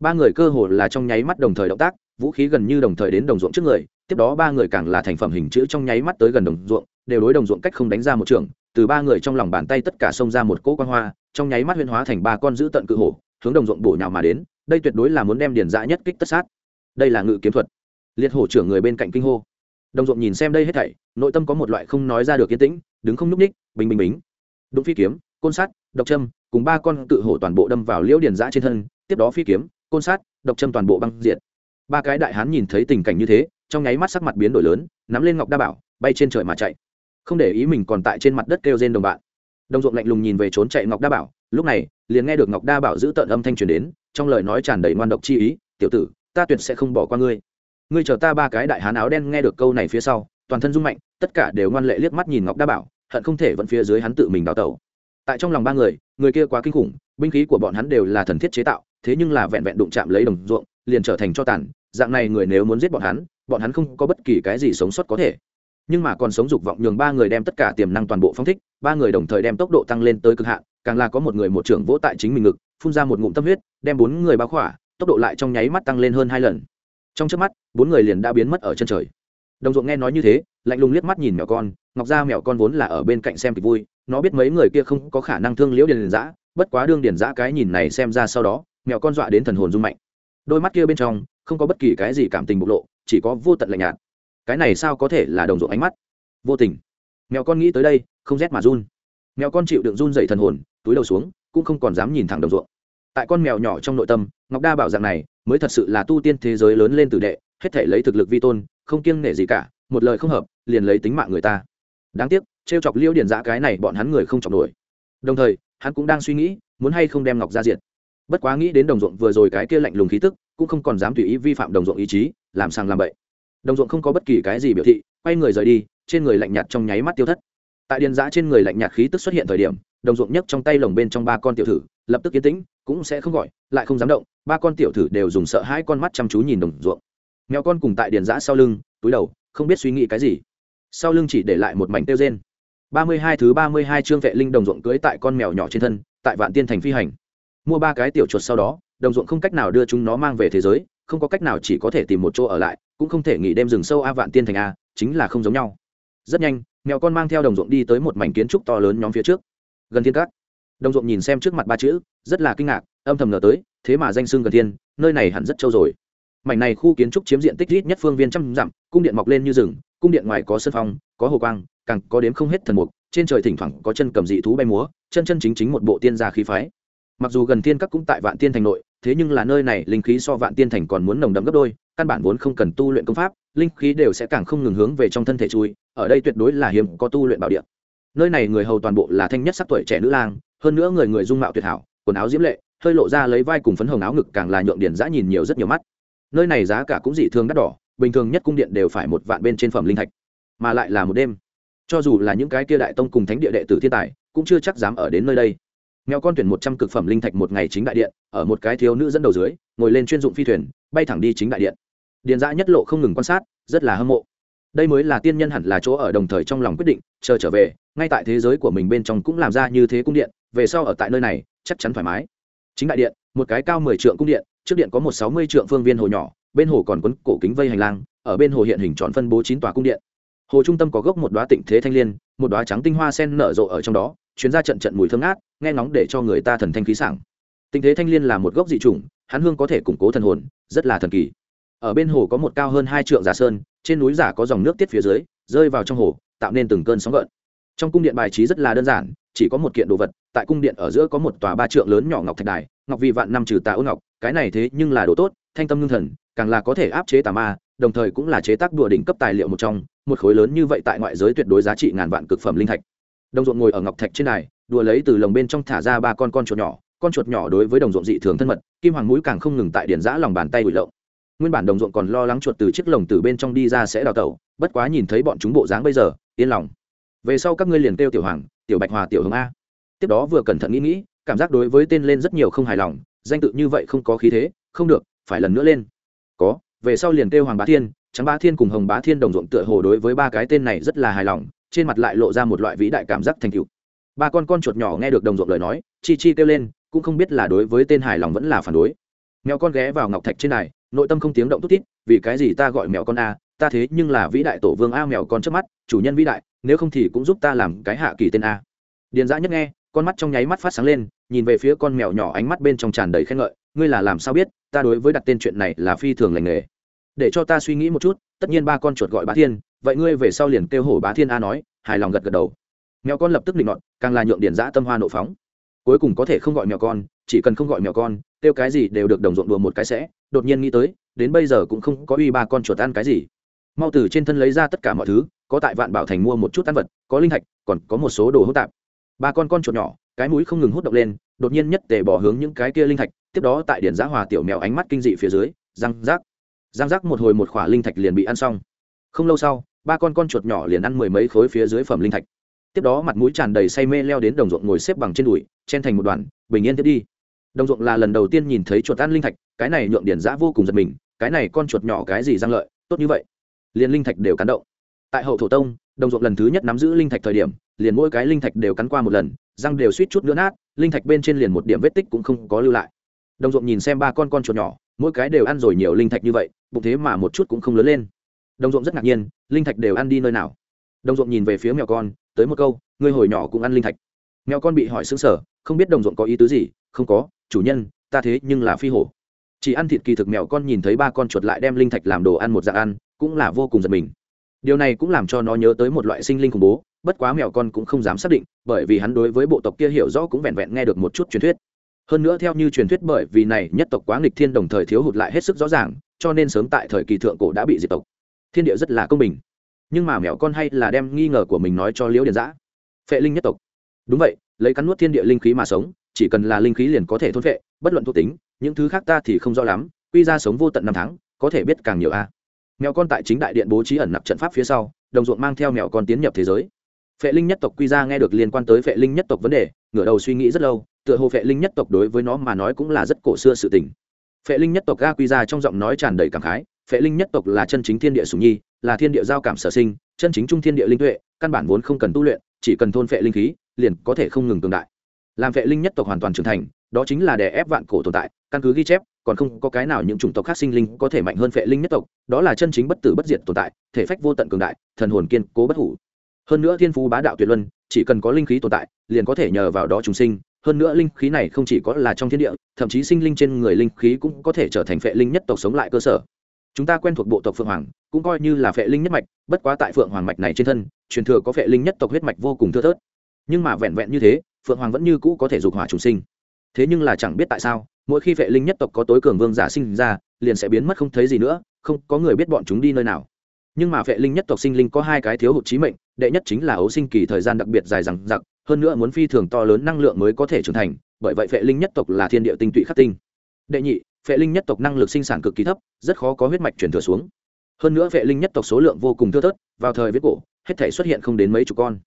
Ba người cơ hồ là trong nháy mắt đồng thời động tác, vũ khí gần như đồng thời đến đồng ruộng trước người, tiếp đó ba người càng là thành phẩm hình chữ trong nháy mắt tới gần đồng ruộng, đều đối đồng ruộng cách không đánh ra một trường từ ba người trong lòng bàn tay tất cả xông ra một cỗ quan hoa trong nháy mắt huyên hóa thành ba con giữ tận cự hổ hướng đồng ruộng bổ nhào mà đến đây tuyệt đối là muốn đem điền dã nhất kích tất sát. Đây là ngự kiếm thuật. Liệt hổ trưởng người bên cạnh kinh hô. Đồng ruộng nhìn xem đây hết thảy nội tâm có một loại không nói ra được yên tĩnh đứng không nhúc ních bình bình bình. Đúng phi kiếm côn sát, độc châm cùng ba con cự hổ toàn bộ đâm vào liễu điền dã trên thân tiếp đó phi kiếm côn sát độc châm toàn bộ băng diệt. Ba cái đại hán nhìn thấy tình cảnh như thế trong nháy mắt sắc mặt biến đổi lớn nắm lên ngọc đa bảo bay trên trời mà chạy không để ý mình còn tại trên mặt đất kêu trên đồng bạn. Đồng ruộng lạnh lùng nhìn về trốn chạy ngọc đa bảo, lúc này, liền nghe được ngọc đa bảo giữ tợn âm thanh truyền đến, trong lời nói tràn đầy ngoan độc chi ý, tiểu tử, ta tuyệt sẽ không bỏ qua ngươi. Ngươi chờ ta ba cái đại hán áo đen nghe được câu này phía sau, toàn thân rung mạnh, tất cả đều ngoan lệ liếc mắt nhìn ngọc đa bảo, hận không thể vẫn phía dưới hắn tự mình đào tẩu. Tại trong lòng ba người người kia quá kinh khủng, binh khí của bọn hắn đều là thần thiết chế tạo, thế nhưng là vẹn vẹn đụng chạm lấy đồng ruộng, liền trở thành cho tàn, dạng này người nếu muốn giết bọn hắn bọn hắn không có bất kỳ cái gì sống sót có thể nhưng mà còn sống dục vọng nhường ba người đem tất cả tiềm năng toàn bộ phong thích, ba người đồng thời đem tốc độ tăng lên tới cực hạn, càng là có một người một trưởng vỗ tại chính mình ngực, phun ra một ngụm tâm huyết, đem bốn người bao khỏa, tốc độ lại trong nháy mắt tăng lên hơn hai lần. Trong trước mắt, bốn người liền đã biến mất ở chân trời. Đồng ruộng nghe nói như thế, lạnh lùng liếc mắt nhìn mèo con, ngọc ra mèo con vốn là ở bên cạnh xem kịch vui, nó biết mấy người kia không có khả năng thương liễu điền giã bất quá đương điền giã cái nhìn này xem ra sau đó, mèo con dọa đến thần hồn rung mạnh. Đôi mắt kia bên trong, không có bất kỳ cái gì cảm tình bộc lộ, chỉ có vô tận lạnh nhạt cái này sao có thể là đồng ruộng ánh mắt? Vô tình. Mèo con nghĩ tới đây, không rét mà run. Mèo con chịu đựng run dậy thần hồn, túi đầu xuống, cũng không còn dám nhìn thẳng đồng ruộng. Tại con mèo nhỏ trong nội tâm, ngọc đa bảo dạng này mới thật sự là tu tiên thế giới lớn lên từ đệ, hết thể lấy thực lực vi tôn, không kiêng nể gì cả, một lời không hợp, liền lấy tính mạng người ta. Đáng tiếc, trêu chọc liêu điển giã cái này bọn hắn người không chọc nổi. Đồng thời, hắn cũng đang suy nghĩ, muốn hay không đem ngọc ra diện bất quá nghĩ đến đồng ruộng vừa rồi cái kia lạnh lùng khí tức, cũng không còn dám tùy ý vi phạm đồng ruộng ý chí, làm sang làm bậy đồng ruộng không có bất kỳ cái gì biểu thị, quay người rời đi, trên người lạnh nhạt trong nháy mắt tiêu thất. Tại điền giã trên người lạnh nhạt khí tức xuất hiện thời điểm, đồng ruộng nhấc trong tay lồng bên trong ba con tiểu thử, lập tức yên tĩnh, cũng sẽ không gọi, lại không dám động, ba con tiểu thử đều dùng sợ hai con mắt chăm chú nhìn đồng ruộng. Mèo con cùng tại điền giã sau lưng, túi đầu, không biết suy nghĩ cái gì. Sau lưng chỉ để lại một mảnh tiêu rên. Ba mươi hai thứ ba mươi hai chương vệ linh đồng ruộng cưới tại con mèo nhỏ trên thân, tại vạn tiên thành phi hành. Mua ba cái tiểu chuột sau đó, đồng ruộng không cách nào đưa chúng nó mang về thế giới, không có cách nào chỉ có thể tìm một chỗ ở lại cũng không thể nghỉ đêm rừng sâu a vạn tiên thành a, chính là không giống nhau. Rất nhanh, mèo con mang theo đồng ruộng đi tới một mảnh kiến trúc to lớn nhóm phía trước. Gần thiên cát. Đồng ruộng nhìn xem trước mặt ba chữ, rất là kinh ngạc, âm thầm ngờ tới, thế mà danh xưng gần thiên, nơi này hẳn rất trâu rồi. Mảnh này khu kiến trúc chiếm diện tích ít nhất phương viên trăm dặm, cung điện mọc lên như rừng, cung điện ngoài có sân phong, có hồ quang, càng có đếm không hết thần mục, trên trời thỉnh thoảng có chân cầm dị thú bay múa, chân chân chính chính một bộ tiên gia khí phái. Mặc dù gần thiên các cũng tại vạn tiên thành nội, thế nhưng là nơi này linh khí so vạn tiên thành còn muốn nồng đậm gấp đôi căn bản vốn không cần tu luyện công pháp, linh khí đều sẽ càng không ngừng hướng về trong thân thể chui, ở đây tuyệt đối là hiếm có tu luyện bảo địa. Nơi này người hầu toàn bộ là thanh nhất sắc tuổi trẻ nữ lang, hơn nữa người người dung mạo tuyệt hảo, quần áo diễm lệ, hơi lộ ra lấy vai cùng phấn hồng áo ngực càng là nhượng điển giã nhìn nhiều rất nhiều mắt. Nơi này giá cả cũng dị thường đắt đỏ, bình thường nhất cung điện đều phải một vạn bên trên phẩm linh thạch, mà lại là một đêm. Cho dù là những cái kia đại tông cùng thánh địa đệ tử thiên tài, cũng chưa chắc dám ở đến nơi đây. Mèo con tuyển một trăm cực phẩm linh thạch một ngày chính đại điện, ở một cái thiếu nữ dẫn đầu dưới, ngồi lên chuyên dụng phi thuyền, bay thẳng đi chính đại điện điền dã nhất lộ không ngừng quan sát, rất là hâm mộ. Đây mới là tiên nhân hẳn là chỗ ở đồng thời trong lòng quyết định, chờ trở về, ngay tại thế giới của mình bên trong cũng làm ra như thế cung điện, về sau ở tại nơi này, chắc chắn thoải mái. Chính đại điện, một cái cao mười trượng cung điện, trước điện có một sáu mươi trượng phương viên hồ nhỏ, bên hồ còn quấn cổ kính vây hành lang, ở bên hồ hiện hình tròn phân bố chín tòa cung điện. Hồ trung tâm có gốc một đoá tịnh thế thanh liên, một đoá trắng tinh hoa sen nở rộ ở trong đó, chuyến ra trận trận mùi thơm ngát, nghe ngóng để cho người ta thần thanh khí sảng. Tịnh thế thanh liên là một gốc dị chủng, hắn hương có thể củng cố thần hồn, rất là thần kỳ ở bên hồ có một cao hơn hai trượng giả sơn, trên núi giả có dòng nước tiết phía dưới, rơi vào trong hồ, tạo nên từng cơn sóng gợn. Trong cung điện bài trí rất là đơn giản, chỉ có một kiện đồ vật, tại cung điện ở giữa có một tòa ba trượng lớn nhỏ ngọc thạch đài, ngọc vì vạn năm trừ tà ôn ngọc, cái này thế nhưng là đồ tốt, thanh tâm ngưng thần, càng là có thể áp chế tà ma, đồng thời cũng là chế tác đùa đỉnh cấp tài liệu một trong, một khối lớn như vậy tại ngoại giới tuyệt đối giá trị ngàn vạn cực phẩm linh thạch. Đồng ruộng ngồi ở ngọc thạch trên đài, đùa lấy từ lồng bên trong thả ra ba con con chuột nhỏ, con chuột nhỏ đối với đồng ruộng dị thường thân mật, kim hoàng mũi càng không ngừng tại điển giã lòng bàn tay bụi lộng nguyên bản đồng ruộng còn lo lắng chuột từ chiếc lồng từ bên trong đi ra sẽ đào tẩu, bất quá nhìn thấy bọn chúng bộ dáng bây giờ, yên lòng. Về sau các ngươi liền kêu tiểu hoàng, tiểu bạch hòa, tiểu hồng a. Tiếp đó vừa cẩn thận nghĩ nghĩ, cảm giác đối với tên lên rất nhiều không hài lòng, danh tự như vậy không có khí thế, không được, phải lần nữa lên. Có, về sau liền kêu hoàng bá thiên, trắng bá thiên cùng hồng bá thiên đồng ruộng tựa hồ đối với ba cái tên này rất là hài lòng, trên mặt lại lộ ra một loại vĩ đại cảm giác thành cựu ba con con chuột nhỏ nghe được đồng ruộng lời nói, chi chi kêu lên, cũng không biết là đối với tên hài lòng vẫn là phản đối mèo con ghé vào ngọc thạch trên này, nội tâm không tiếng động tốt tít vì cái gì ta gọi mèo con a, ta thế nhưng là vĩ đại tổ vương a mèo con trước mắt, chủ nhân vĩ đại, nếu không thì cũng giúp ta làm cái hạ kỳ tên a. Điền dã nhất nghe, con mắt trong nháy mắt phát sáng lên, nhìn về phía con mèo nhỏ ánh mắt bên trong tràn đầy khen ngợi, ngươi là làm sao biết, ta đối với đặt tên chuyện này là phi thường lành nghề. Để cho ta suy nghĩ một chút, tất nhiên ba con chuột gọi bá thiên, vậy ngươi về sau liền kêu hổ bá thiên a nói, hài lòng gật gật đầu. Mèo con lập tức định nọt, càng là nhượng điền dã tâm hoa nộ phóng. Cuối cùng có thể không gọi mèo con, chỉ cần không gọi mèo con kêu cái gì đều được đồng ruộng đùa một cái sẽ, đột nhiên nghĩ tới, đến bây giờ cũng không có uy ba con chuột ăn cái gì. Mau từ trên thân lấy ra tất cả mọi thứ, có tại vạn bảo thành mua một chút ăn vật, có linh thạch, còn có một số đồ hỗn tạp. Ba con con chuột nhỏ, cái mũi không ngừng hút động lên, đột nhiên nhất tề bỏ hướng những cái kia linh thạch, tiếp đó tại điển giã hòa tiểu mèo ánh mắt kinh dị phía dưới, răng rác răng rác một hồi một khỏa linh thạch liền bị ăn xong. Không lâu sau, ba con con chuột nhỏ liền ăn mười mấy khối phía dưới phẩm linh thạch. Tiếp đó mặt mũi tràn đầy say mê leo đến đồng ruộng ngồi xếp bằng trên đùi, chen thành một đoàn, bình yên tiếp đi đồng ruộng là lần đầu tiên nhìn thấy chuột ăn linh thạch, cái này nhượng điển giã vô cùng giật mình, cái này con chuột nhỏ cái gì giang lợi, tốt như vậy. Liền linh thạch đều cắn động. Tại hậu thổ tông, đồng ruộng lần thứ nhất nắm giữ linh thạch thời điểm, liền mỗi cái linh thạch đều cắn qua một lần, răng đều suýt chút nữa nát, linh thạch bên trên liền một điểm vết tích cũng không có lưu lại. Đồng ruộng nhìn xem ba con con chuột nhỏ, mỗi cái đều ăn rồi nhiều linh thạch như vậy, bụng thế mà một chút cũng không lớn lên. Đồng ruộng rất ngạc nhiên, linh thạch đều ăn đi nơi nào? Đồng ruộng nhìn về phía mèo con, tới một câu, ngươi hồi nhỏ cũng ăn linh thạch. Mèo con bị hỏi xứng sở không biết đồng ruộng có ý tứ gì, không có chủ nhân, ta thế nhưng là phi hổ. Chỉ ăn thịt kỳ thực mèo con nhìn thấy ba con chuột lại đem linh thạch làm đồ ăn một dạng ăn, cũng là vô cùng giật mình. Điều này cũng làm cho nó nhớ tới một loại sinh linh khủng bố, bất quá mèo con cũng không dám xác định, bởi vì hắn đối với bộ tộc kia hiểu rõ cũng vẹn vẹn nghe được một chút truyền thuyết. Hơn nữa theo như truyền thuyết bởi vì này nhất tộc quá nghịch thiên đồng thời thiếu hụt lại hết sức rõ ràng, cho nên sớm tại thời kỳ thượng cổ đã bị diệt tộc. Thiên địa rất là công bình. Nhưng mà mèo con hay là đem nghi ngờ của mình nói cho liễu điền giã. Phệ linh nhất tộc. Đúng vậy, lấy cắn nuốt thiên địa linh khí mà sống chỉ cần là linh khí liền có thể thôn phệ, bất luận thuộc tính, những thứ khác ta thì không rõ lắm, quy ra sống vô tận năm tháng, có thể biết càng nhiều a. Mèo con tại chính đại điện bố trí ẩn nặc trận pháp phía sau, đồng ruộng mang theo mèo con tiến nhập thế giới. Phệ linh nhất tộc quy ra nghe được liên quan tới phệ linh nhất tộc vấn đề, ngửa đầu suy nghĩ rất lâu, tựa hồ phệ linh nhất tộc đối với nó mà nói cũng là rất cổ xưa sự tình. Phệ linh nhất tộc ga quy ra trong giọng nói tràn đầy cảm khái, phệ linh nhất tộc là chân chính thiên địa sùng nhi, là thiên địa giao cảm sở sinh, chân chính trung thiên địa linh tuệ, căn bản vốn không cần tu luyện, chỉ cần thôn phệ linh khí, liền có thể không ngừng tương đại làm vệ linh nhất tộc hoàn toàn trưởng thành, đó chính là đè ép vạn cổ tồn tại, căn cứ ghi chép, còn không có cái nào những chủng tộc khác sinh linh có thể mạnh hơn vệ linh nhất tộc, đó là chân chính bất tử bất diệt tồn tại, thể phách vô tận cường đại, thần hồn kiên cố bất hủ. Hơn nữa thiên phú bá đạo tuyệt luân, chỉ cần có linh khí tồn tại, liền có thể nhờ vào đó trùng sinh. Hơn nữa linh khí này không chỉ có là trong thiên địa, thậm chí sinh linh trên người linh khí cũng có thể trở thành phệ linh nhất tộc sống lại cơ sở. Chúng ta quen thuộc bộ tộc phượng hoàng, cũng coi như là phệ linh nhất mạch, bất quá tại phượng hoàng mạch này trên thân, truyền thừa có phệ linh nhất tộc huyết mạch vô cùng thưa thớt. Nhưng mà vẹn vẹn như thế phượng hoàng vẫn như cũ có thể dục hỏa trùng sinh. Thế nhưng là chẳng biết tại sao, mỗi khi Vệ linh nhất tộc có tối cường vương giả sinh ra, liền sẽ biến mất không thấy gì nữa, không có người biết bọn chúng đi nơi nào. Nhưng mà Vệ linh nhất tộc sinh linh có hai cái thiếu hụt trí mệnh, đệ nhất chính là ấu sinh kỳ thời gian đặc biệt dài rằng giặc hơn nữa muốn phi thường to lớn năng lượng mới có thể trưởng thành, bởi vậy Vệ linh nhất tộc là thiên địa tinh tụy khắc tinh. Đệ nhị, Vệ linh nhất tộc năng lực sinh sản cực kỳ thấp, rất khó có huyết mạch chuyển thừa xuống. Hơn nữa Vệ linh nhất tộc số lượng vô cùng thưa thớt, vào thời viết cổ, hết thể xuất hiện không đến mấy chục con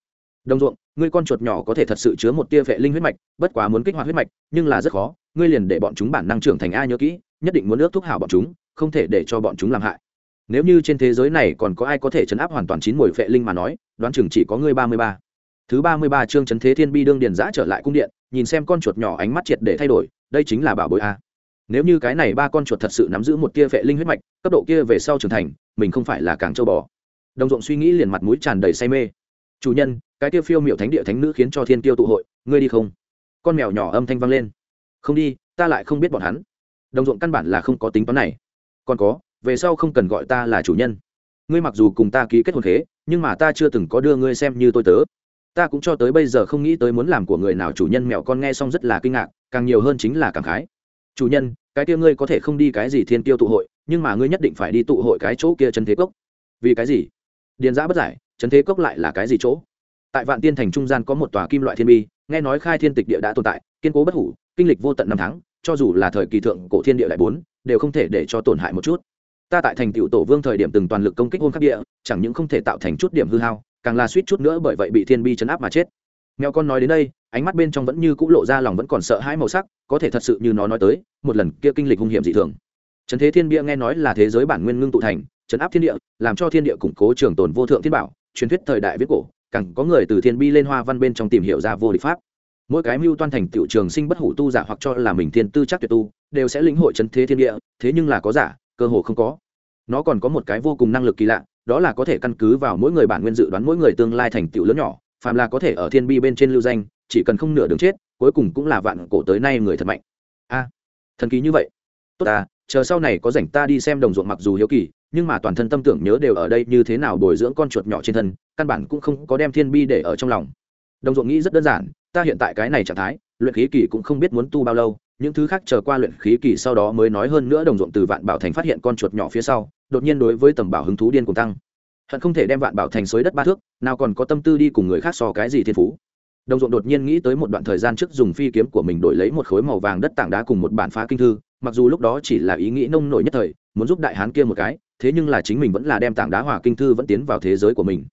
đồng ruộng, ngươi con chuột nhỏ có thể thật sự chứa một tia vệ linh huyết mạch, bất quá muốn kích hoạt huyết mạch, nhưng là rất khó, ngươi liền để bọn chúng bản năng trưởng thành a nhớ kỹ, nhất định muốn ước thúc hảo bọn chúng, không thể để cho bọn chúng làm hại. Nếu như trên thế giới này còn có ai có thể chấn áp hoàn toàn chín mùi vệ linh mà nói, đoán chừng chỉ có ngươi ba mươi ba. Thứ ba mươi ba chương chấn thế thiên bi đương điền giã trở lại cung điện, nhìn xem con chuột nhỏ ánh mắt triệt để thay đổi, đây chính là bảo bối a. Nếu như cái này ba con chuột thật sự nắm giữ một tia vệ linh huyết mạch, cấp độ kia về sau trưởng thành, mình không phải là càng châu bò. Đồng ruộng suy nghĩ liền mặt mũi tràn đầy say mê chủ nhân, cái tiêu phiêu miệu thánh địa thánh nữ khiến cho thiên tiêu tụ hội, ngươi đi không? Con mèo nhỏ âm thanh vang lên. Không đi, ta lại không biết bọn hắn. Đồng ruộng căn bản là không có tính toán này. Còn có, về sau không cần gọi ta là chủ nhân. Ngươi mặc dù cùng ta ký kết hôn khế, nhưng mà ta chưa từng có đưa ngươi xem như tôi tớ. Ta cũng cho tới bây giờ không nghĩ tới muốn làm của người nào chủ nhân. Mèo con nghe xong rất là kinh ngạc, càng nhiều hơn chính là cảm khái. Chủ nhân, cái kia ngươi có thể không đi cái gì thiên tiêu tụ hội, nhưng mà ngươi nhất định phải đi tụ hội cái chỗ kia chân thế cốc. Vì cái gì? Điền giã bất giải. Chấn thế cốc lại là cái gì chỗ? Tại vạn tiên thành trung gian có một tòa kim loại thiên bi, nghe nói khai thiên tịch địa đã tồn tại, kiên cố bất hủ, kinh lịch vô tận năm tháng, cho dù là thời kỳ thượng cổ thiên địa đại bốn, đều không thể để cho tổn hại một chút. Ta tại thành tựu tổ vương thời điểm từng toàn lực công kích hôn khắc địa, chẳng những không thể tạo thành chút điểm hư hao, càng là suýt chút nữa bởi vậy bị thiên bi chấn áp mà chết. Mèo con nói đến đây, ánh mắt bên trong vẫn như c ũ lộ ra lòng vẫn còn sợ hãi màu sắc, có thể thật sự như nó nói tới, một lần kia kinh lịch hung hiểm dị thường. Trần thế thiên bia nghe nói là thế giới bản nguyên ngưng tụ thành, chấn áp thiên địa, làm cho thiên địa củng cố trường tồn vô thượng thiên bảo truyền thuyết thời đại viết cổ, càng có người từ thiên bi lên hoa văn bên trong tìm hiểu ra vô địch pháp. Mỗi cái mưu toan thành tiểu trường sinh bất hủ tu giả hoặc cho là mình thiên tư chắc tuyệt tu, đều sẽ lĩnh hội chân thế thiên địa, thế nhưng là có giả, cơ hồ không có. Nó còn có một cái vô cùng năng lực kỳ lạ, đó là có thể căn cứ vào mỗi người bản nguyên dự đoán mỗi người tương lai thành tựu lớn nhỏ, phàm là có thể ở thiên bi bên trên lưu danh, chỉ cần không nửa đường chết, cuối cùng cũng là vạn cổ tới nay người thật mạnh. A, thần kỳ như vậy. Tốt à chờ sau này có rảnh ta đi xem đồng ruộng mặc dù hiếu kỳ nhưng mà toàn thân tâm tưởng nhớ đều ở đây như thế nào bồi dưỡng con chuột nhỏ trên thân, căn bản cũng không có đem thiên bi để ở trong lòng. Đồng ruộng nghĩ rất đơn giản, ta hiện tại cái này trạng thái, luyện khí kỳ cũng không biết muốn tu bao lâu, những thứ khác chờ qua luyện khí kỳ sau đó mới nói hơn nữa đồng ruộng từ vạn bảo thành phát hiện con chuột nhỏ phía sau, đột nhiên đối với tầm bảo hứng thú điên cùng tăng. Hận không thể đem vạn bảo thành xới đất ba thước, nào còn có tâm tư đi cùng người khác so cái gì thiên phú. Đồng ruộng đột nhiên nghĩ tới một đoạn thời gian trước dùng phi kiếm của mình đổi lấy một khối màu vàng đất tảng đá cùng một bản phá kinh thư, mặc dù lúc đó chỉ là ý nghĩ nông nổi nhất thời, muốn giúp đại hán kia một cái thế nhưng là chính mình vẫn là đem tảng đá hòa kinh thư vẫn tiến vào thế giới của mình.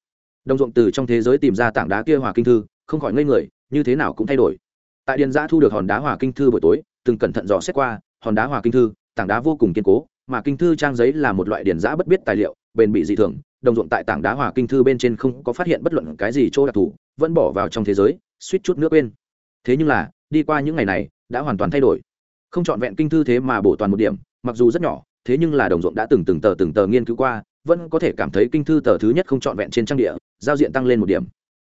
Đồng ruộng từ trong thế giới tìm ra tảng đá kia hòa kinh thư, không khỏi ngây người, như thế nào cũng thay đổi. Tại điền giã thu được hòn đá hòa kinh thư buổi tối, từng cẩn thận dò xét qua, hòn đá hòa kinh thư, tảng đá vô cùng kiên cố, mà kinh thư trang giấy là một loại điền giã bất biết tài liệu, bền bị dị thường, đồng ruộng tại tảng đá hòa kinh thư bên trên không có phát hiện bất luận cái gì chỗ đặc thù, vẫn bỏ vào trong thế giới, suýt chút nước quên. Thế nhưng là, đi qua những ngày này, đã hoàn toàn thay đổi. Không c h ọ n vẹn kinh thư thế mà bổ toàn một điểm, mặc dù rất nhỏ thế nhưng là đồng ruộng đã từng từng tờ từng tờ nghiên cứu qua, vẫn có thể cảm thấy kinh thư tờ thứ nhất không trọn vẹn trên trang địa, giao diện tăng lên một điểm.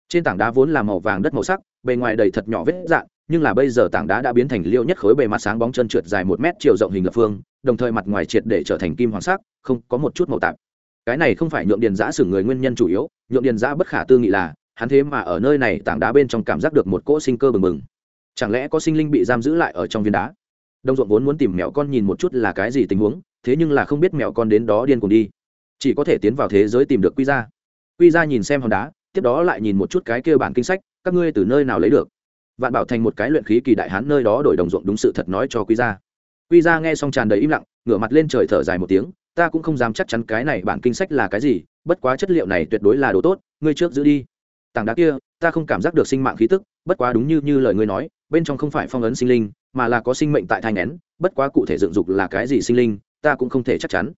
Trên tảng đá vốn là màu vàng đất màu sắc, bề ngoài đầy thật nhỏ vết dạn nhưng là bây giờ tảng đá đã biến thành liêu nhất khối bề mặt sáng bóng chân trượt dài một mét chiều rộng hình lập phương, đồng thời mặt ngoài triệt để trở thành kim hoàng sắc, không có một chút màu tạp. Cái này không phải nhượng điền giã xử người nguyên nhân chủ yếu, nhượng điền giã bất khả tư nghị là, hắn thế mà ở nơi này tảng đá bên trong cảm giác được một cỗ sinh cơ bừng bừng. Chẳng lẽ có sinh linh bị giam giữ lại ở trong viên đá? Đông ruộng vốn muốn tìm mẹo con nhìn một chút là cái gì tình huống? Thế nhưng là không biết mẹo con đến đó điên cùng đi. Chỉ có thể tiến vào thế giới tìm được quy ra quy ra nhìn xem hòn đá, tiếp đó lại nhìn một chút cái kia bản kinh sách, các ngươi từ nơi nào lấy được? Vạn bảo thành một cái luyện khí kỳ đại hán nơi đó đổi đồng ruộng đúng sự thật nói cho quy ra quy ra nghe xong tràn đầy im lặng, ngửa mặt lên trời thở dài một tiếng, ta cũng không dám chắc chắn cái này bản kinh sách là cái gì, bất quá chất liệu này tuyệt đối là đồ tốt, ngươi trước giữ đi. Tảng đá kia, ta không cảm giác được sinh mạng khí tức, bất quá đúng như như lời ngươi nói, bên trong không phải phong ấn sinh linh, mà là có sinh mệnh tại thai n bất quá cụ thể dựng dục là cái gì sinh linh ta cũng không thể chắc chắn.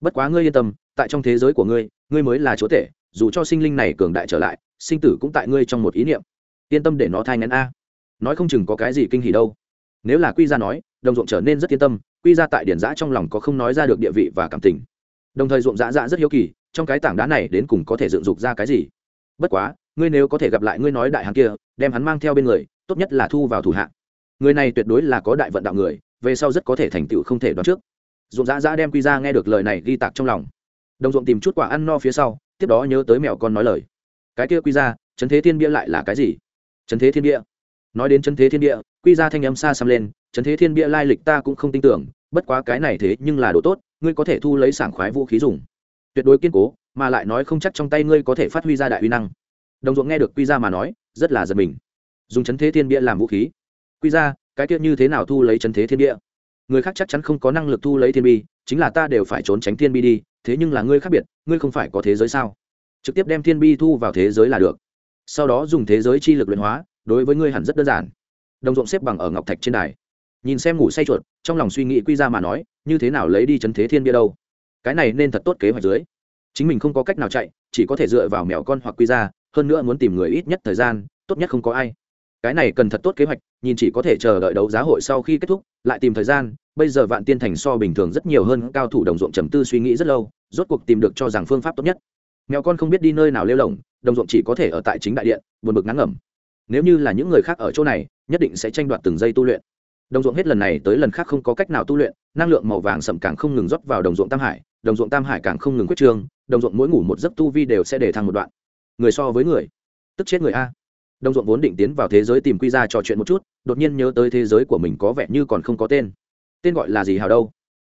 Bất quá ngươi yên tâm, tại trong thế giới của ngươi ngươi mới là chúa tể, dù cho sinh linh này cường đại trở lại, sinh tử cũng tại ngươi trong một ý niệm. Yên tâm để nó thai nén a. Nói không chừng có cái gì kinh hỉ đâu. Nếu là quy ra nói, đồng ruộng trở nên rất yên tâm, quy ra tại điển giã trong lòng có không nói ra được địa vị và cảm tình. Đồng thời ruộng dã dã rất hiếu kỳ, trong cái tảng đá này đến cùng có thể dựng dục ra cái gì? Bất quá, ngươi nếu có thể gặp lại ngươi nói đại hàng kia, đem hắn mang theo bên người, tốt nhất là thu vào thủ hạ. Người này tuyệt đối là có đại vận đạo người, về sau rất có thể thành tựu không thể đoán trước. Dụng dã dã đem quy ra nghe được lời này ghi tạc trong lòng. Đồng ruộng tìm chút quả ăn no phía sau, tiếp đó nhớ tới mèo con nói lời. Cái kia quy ra chấn thế thiên bia lại là cái gì? Chấn thế thiên bia. Nói đến chấn thế thiên bia, quy ra thanh âm xa xăm lên chấn thế thiên bia lai lịch ta cũng không tin tưởng, bất quá cái này thế nhưng là đồ tốt, ngươi có thể thu lấy sảng khoái vũ khí dùng. Tuyệt đối kiên cố, mà lại nói không chắc trong tay ngươi có thể phát huy ra đại uy năng. Đồng ruộng nghe được quy ra mà nói, rất là giật mình. Dùng chấn thế thiên bia làm vũ khí. Quy ra, cái kia như thế nào thu lấy chấn thế thiên bia? Người khác chắc chắn không có năng lực thu lấy thiên bi, chính là ta đều phải trốn tránh thiên bi đi, thế nhưng là ngươi khác biệt, ngươi không phải có thế giới sao? Trực tiếp đem thiên bi thu vào thế giới là được. Sau đó dùng thế giới chi lực luyện hóa, đối với ngươi hẳn rất đơn giản. Đồng ruộng xếp bằng ở ngọc thạch trên đài. Nhìn xem ngủ say chuột, trong lòng suy nghĩ quy ra mà nói, như thế nào lấy đi chấn thế thiên bia đâu? Cái này nên thật tốt kế hoạch dưới. Chính mình không có cách nào chạy, chỉ có thể dựa vào mèo con hoặc quy ra, hơn nữa muốn tìm người ít nhất thời gian, tốt nhất không có ai cái này cần thật tốt kế hoạch, nhìn chỉ có thể chờ đợi đấu giá hội sau khi kết thúc, lại tìm thời gian, bây giờ vạn tiên thành so bình thường rất nhiều hơn, cao thủ đồng ruộng trầm tư suy nghĩ rất lâu, rốt cuộc tìm được cho rằng phương pháp tốt nhất. Mèo con không biết đi nơi nào lêu lỏng, đồng ruộng chỉ có thể ở tại chính đại điện, buồn bực ngắn ngẩm. Nếu như là những người khác ở chỗ này, nhất định sẽ tranh đoạt từng giây tu luyện. Đồng ruộng hết lần này tới lần khác không có cách nào tu luyện, năng lượng màu vàng sậm càng không ngừng rót vào đồng ruộng tam hải, đồng ruộng tam hải càng không ngừng quyết trương, đồng ruộng mỗi ngủ một giấc tu vi đều sẽ để thăng một đoạn. Người so với người, tức chết người a đồng ruộng vốn định tiến vào thế giới tìm quy ra trò chuyện một chút, đột nhiên nhớ tới thế giới của mình có vẻ như còn không có tên. Tên gọi là gì hào đâu?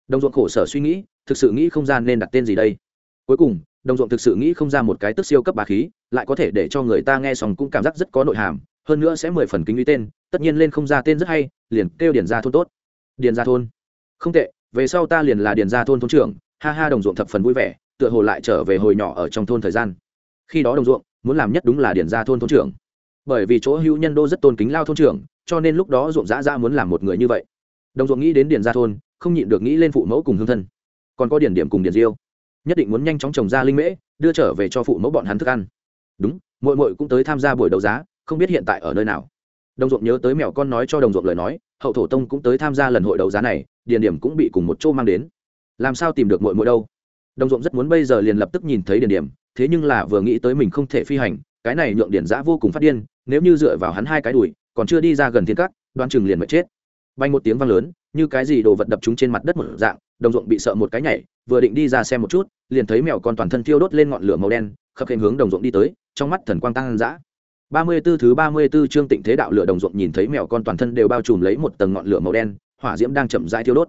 Đồng ruộng khổ sở suy nghĩ, thực sự nghĩ không gian nên đặt tên gì đây. Cuối cùng đồng ruộng thực sự nghĩ không ra một cái tức siêu cấp bà khí, lại có thể để cho người ta nghe xong cũng cảm giác rất có nội hàm, hơn nữa sẽ mười phần kính uy tên, tất nhiên lên không ra tên rất hay, liền kêu điền ra thôn tốt. Điền ra thôn. Không tệ, về sau ta liền là điền ra thôn thôn trưởng, ha ha đồng ruộng thập phần vui vẻ, tựa hồ lại trở về hồi nhỏ ở trong thôn thời gian. Khi đó đồng ruộng muốn làm nhất đúng là điền ra thôn thôn trưởng bởi vì chỗ hữu nhân đô rất tôn kính lao thôn trưởng, cho nên lúc đó ruộng dã ra muốn làm một người như vậy. Đồng ruộng nghĩ đến điền gia thôn, không nhịn được nghĩ lên phụ mẫu cùng hương thân. Còn có điển điểm cùng điền diêu. Nhất định muốn nhanh chóng trồng ra linh mễ, đưa trở về cho phụ mẫu bọn hắn thức ăn. Đúng mội mội cũng tới tham gia buổi đấu giá, không biết hiện tại ở nơi nào. Đồng ruộng nhớ tới mèo con nói cho đồng ruộng lời nói, hậu thổ tông cũng tới tham gia lần hội đấu giá này điền điểm cũng bị cùng một chỗ mang đến. Làm sao tìm được mội mội đâu? Đồng ruộng rất muốn bây giờ liền lập tức nhìn thấy điền điểm, thế nhưng là vừa nghĩ tới mình không thể phi hành cái này nhượng điển giã vô cùng phát điên, nếu như dựa vào hắn hai cái đùi, còn chưa đi ra gần thiên cắt đoan chừng liền mệt chết. Bay một tiếng vang lớn, như cái gì đồ vật đập chúng trên mặt đất một dạng, đồng ruộng bị sợ một cái nhảy, vừa định đi ra xem một chút, liền thấy mèo con toàn thân thiêu đốt lên ngọn lửa màu đen, khập hình hướng đồng ruộng đi tới, trong mắt thần quang tăng dã. Ba mươi 34 thứ ba mươi 34 chương tịnh thế đạo lửa đồng ruộng nhìn thấy mèo con toàn thân đều bao trùm lấy một tầng ngọn lửa màu đen, hỏa diễm đang chậm rãi thiêu đốt.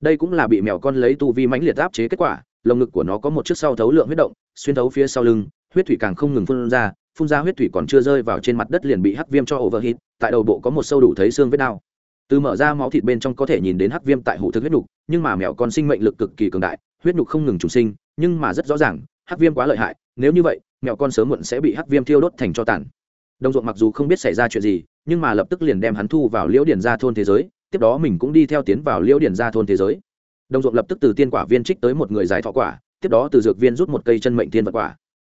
Đây cũng là bị mèo con lấy tu vi mãnh liệt áp chế kết quả, lồng ngực của nó có một chiếc sau thấu lượng huyết động, xuyên thấu phía sau lưng, huyết thủy càng không ngừng phun ra phun ra huyết thủy còn chưa rơi vào trên mặt đất liền bị hắc viêm cho overhit tại đầu bộ có một sâu đủ thấy xương vết đau. Từ mở ra máu thịt bên trong có thể nhìn đến hắc viêm tại hủ thực huyết nhục, nhưng mà mèo con sinh mệnh lực cực kỳ cường đại, huyết nhục không ngừng trùng sinh, nhưng mà rất rõ ràng, hắc viêm quá lợi hại, nếu như vậy mèo con sớm muộn sẽ bị hắc viêm thiêu đốt thành cho tàn. Đồng ruộng mặc dù không biết xảy ra chuyện gì, nhưng mà lập tức liền đem hắn thu vào liễu điển gia thôn thế giới, tiếp đó mình cũng đi theo tiến vào liễu điển gia thôn thế giới. Đồng ruộng lập tức từ tiên quả viên trích tới một người giải thọ quả, tiếp đó từ dược viên rút một cây chân mệnh tiên vật quả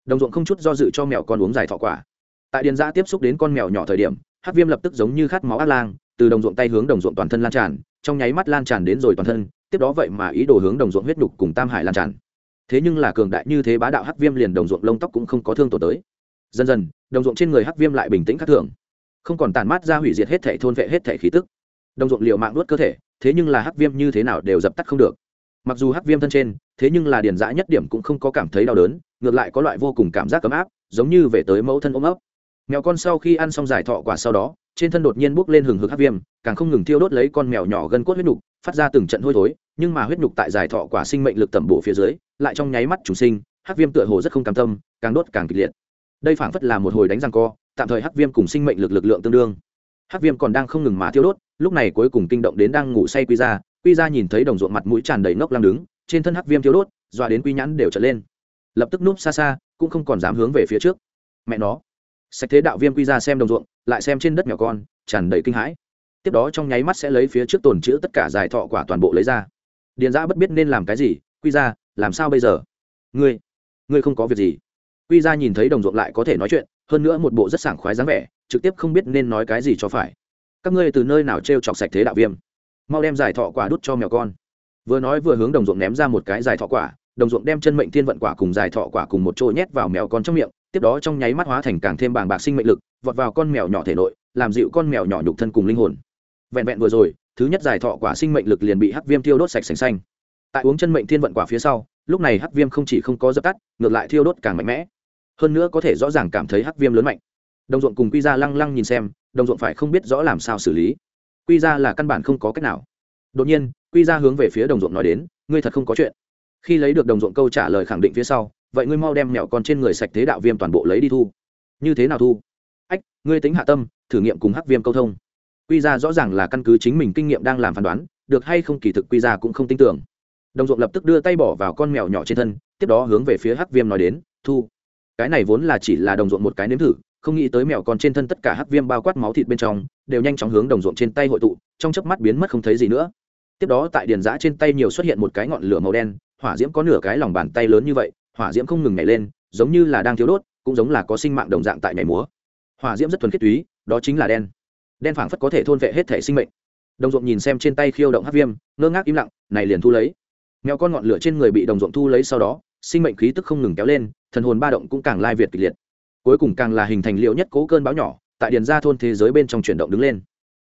đồng ruộng không chút do dự cho mèo con uống giải thọ quả. Tại điền giã tiếp xúc đến con mèo nhỏ thời điểm, hát viêm lập tức giống như khát máu ác lang, từ đồng ruộng tay hướng đồng ruộng toàn thân lan tràn, trong nháy mắt lan tràn đến rồi toàn thân, tiếp đó vậy mà ý đồ hướng đồng ruộng huyết nhục cùng tam hải lan tràn. Thế nhưng là cường đại như thế bá đạo hắc viêm liền đồng ruộng lông tóc cũng không có thương tổn tới. Dần dần, đồng ruộng trên người hắc viêm lại bình tĩnh khắc thường. Không còn tàn mát ra hủy diệt hết thể thôn vệ hết thể khí tức. Đồng ruộng liệu mạng nuốt cơ thể, thế nhưng là hắc viêm như thế nào đều dập tắt không được. Mặc dù hắc viêm thân trên, thế nhưng là điền dã nhất điểm cũng không có cảm thấy đau đớn ngược lại có loại vô cùng cảm giác ấm áp, giống như về tới mẫu thân ôm ấp. Mèo con sau khi ăn xong giải thọ quả sau đó, trên thân đột nhiên bốc lên hừng hực hắc viêm, càng không ngừng thiêu đốt lấy con mèo nhỏ gân cốt huyết nhục phát ra từng trận hôi thối, nhưng mà huyết nhục tại giải thọ quả sinh mệnh lực tẩm bổ phía dưới, lại trong nháy mắt chủ sinh, hắc viêm tựa hồ rất không cam tâm, càng đốt càng kịch liệt. Đây phảng phất là một hồi đánh răng co, tạm thời hắc viêm cùng sinh mệnh lực lực lượng tương đương. Hắc viêm còn đang không ngừng mà thiêu đốt, lúc này cuối cùng kinh động đến đang ngủ say quy ra quy ra nhìn thấy đồng ruộng mặt mũi tràn đầy ngốc lăng đứng, trên thân hắc viêm thiêu đốt, dọa đến quy nhãn đều trở lên lập tức núp xa xa, cũng không còn dám hướng về phía trước. Mẹ nó. Sạch thế đạo viêm quy ra xem đồng ruộng, lại xem trên đất nhỏ con, tràn đầy kinh hãi. Tiếp đó trong nháy mắt sẽ lấy phía trước tồn chữ tất cả giải thọ quả toàn bộ lấy ra. Điền giã bất biết nên làm cái gì, quy ra, làm sao bây giờ? Ngươi ngươi không có việc gì. Quy ra nhìn thấy đồng ruộng lại có thể nói chuyện, hơn nữa một bộ rất sảng khoái dáng vẻ, trực tiếp không biết nên nói cái gì cho phải. Các ngươi từ nơi nào t r e o chọc sạch thế đạo viêm? Mau đem giải thọ quả đút cho mèo con. Vừa nói vừa hướng đồng ruộng ném ra một cái giải thọ quả đồng ruộng đem chân mệnh thiên vận quả cùng dài thọ quả cùng một chỗ nhét vào mèo con trong miệng, tiếp đó trong nháy mắt hóa thành càng thêm bàng bạc sinh mệnh lực, vọt vào con mèo nhỏ thể nội, làm dịu con mèo nhỏ nhục thân cùng linh hồn. Vẹn vẹn vừa rồi, thứ nhất giải thọ quả sinh mệnh lực liền bị hắc viêm tiêu đốt sạch sành xanh. Tại uống chân mệnh thiên vận quả phía sau, lúc này hắc viêm không chỉ không có dập tắt, ngược lại thiêu đốt càng mạnh mẽ. Hơn nữa có thể rõ ràng cảm thấy hắc viêm lớn mạnh. Đồng ruộng cùng quy ra lăng lăng nhìn xem, đồng ruộng phải không biết rõ làm sao xử lý. Quy ra là căn bản không có cách nào. Đột nhiên, quy ra hướng về phía đồng ruộng nói đến, ngươi thật không có chuyện khi lấy được đồng ruộng câu trả lời khẳng định phía sau, vậy ngươi mau đem mẹo con trên người sạch thế đạo viêm toàn bộ lấy đi thu. Như thế nào thu? Ách, ngươi tính hạ tâm, thử nghiệm cùng hắc viêm câu thông. Quy ra rõ ràng là căn cứ chính mình kinh nghiệm đang làm phán đoán, được hay không kỳ thực quy ra cũng không tin tưởng. Đồng ruộng lập tức đưa tay bỏ vào con mèo nhỏ trên thân, tiếp đó hướng về phía hắc viêm nói đến, thu. Cái này vốn là chỉ là đồng ruộng một cái nếm thử, không nghĩ tới mèo con trên thân tất cả hắc viêm bao quát máu thịt bên trong, đều nhanh chóng hướng đồng ruộng trên tay hội tụ, trong chớp mắt biến mất không thấy gì nữa. Tiếp đó tại điền giã trên tay nhiều xuất hiện một cái ngọn lửa màu đen hỏa diễm có nửa cái lòng bàn tay lớn như vậy, hỏa diễm không ngừng nhảy lên, giống như là đang thiếu đốt, cũng giống là có sinh mạng đồng dạng tại nhảy múa. Hỏa diễm rất thuần khiết túy, đó chính là đen. Đen phảng phất có thể thôn vệ hết thể sinh mệnh. Đồng ruộng nhìn xem trên tay khiêu động hắc viêm, ngơ ngác im lặng, này liền thu lấy. Mèo con ngọn lửa trên người bị đồng ruộng thu lấy sau đó, sinh mệnh khí tức không ngừng kéo lên, thần hồn ba động cũng càng lai việt kịch liệt. Cuối cùng càng là hình thành liệu nhất cố cơn bão nhỏ, tại điền ra thôn thế giới bên trong chuyển động đứng lên.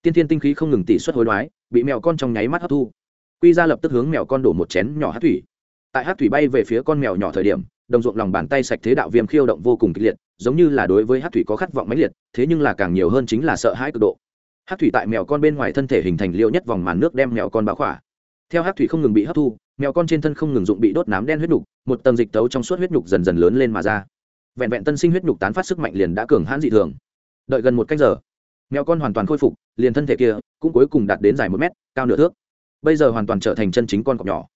Tiên thiên tinh khí không ngừng tỷ suất hối đoái, bị mèo con trong nháy mắt hấp thu. Quy ra lập tức hướng mèo con đổ một chén nhỏ hát thủy tại hát thủy bay về phía con mèo nhỏ thời điểm, đồng ruộng lòng bàn tay sạch thế đạo viêm khiêu động vô cùng kịch liệt, giống như là đối với hát thủy có khát vọng mãnh liệt, thế nhưng là càng nhiều hơn chính là sợ hãi cực độ. Hát thủy tại mèo con bên ngoài thân thể hình thành liệu nhất vòng màn nước đem mèo con báo khỏa. Theo hát thủy không ngừng bị hấp thu, mèo con trên thân không ngừng dụng bị đốt nám đen huyết nhục, một tầng dịch tấu trong suốt huyết nhục dần dần lớn lên mà ra. Vẹn vẹn tân sinh huyết nhục tán phát sức mạnh liền đã cường hãn dị thường. Đợi gần một cách giờ, mèo con hoàn toàn khôi phục, liền thân thể kia cũng cuối cùng đạt đến dài một mét, cao nửa thước. Bây giờ hoàn toàn trở thành chân chính con cọp nhỏ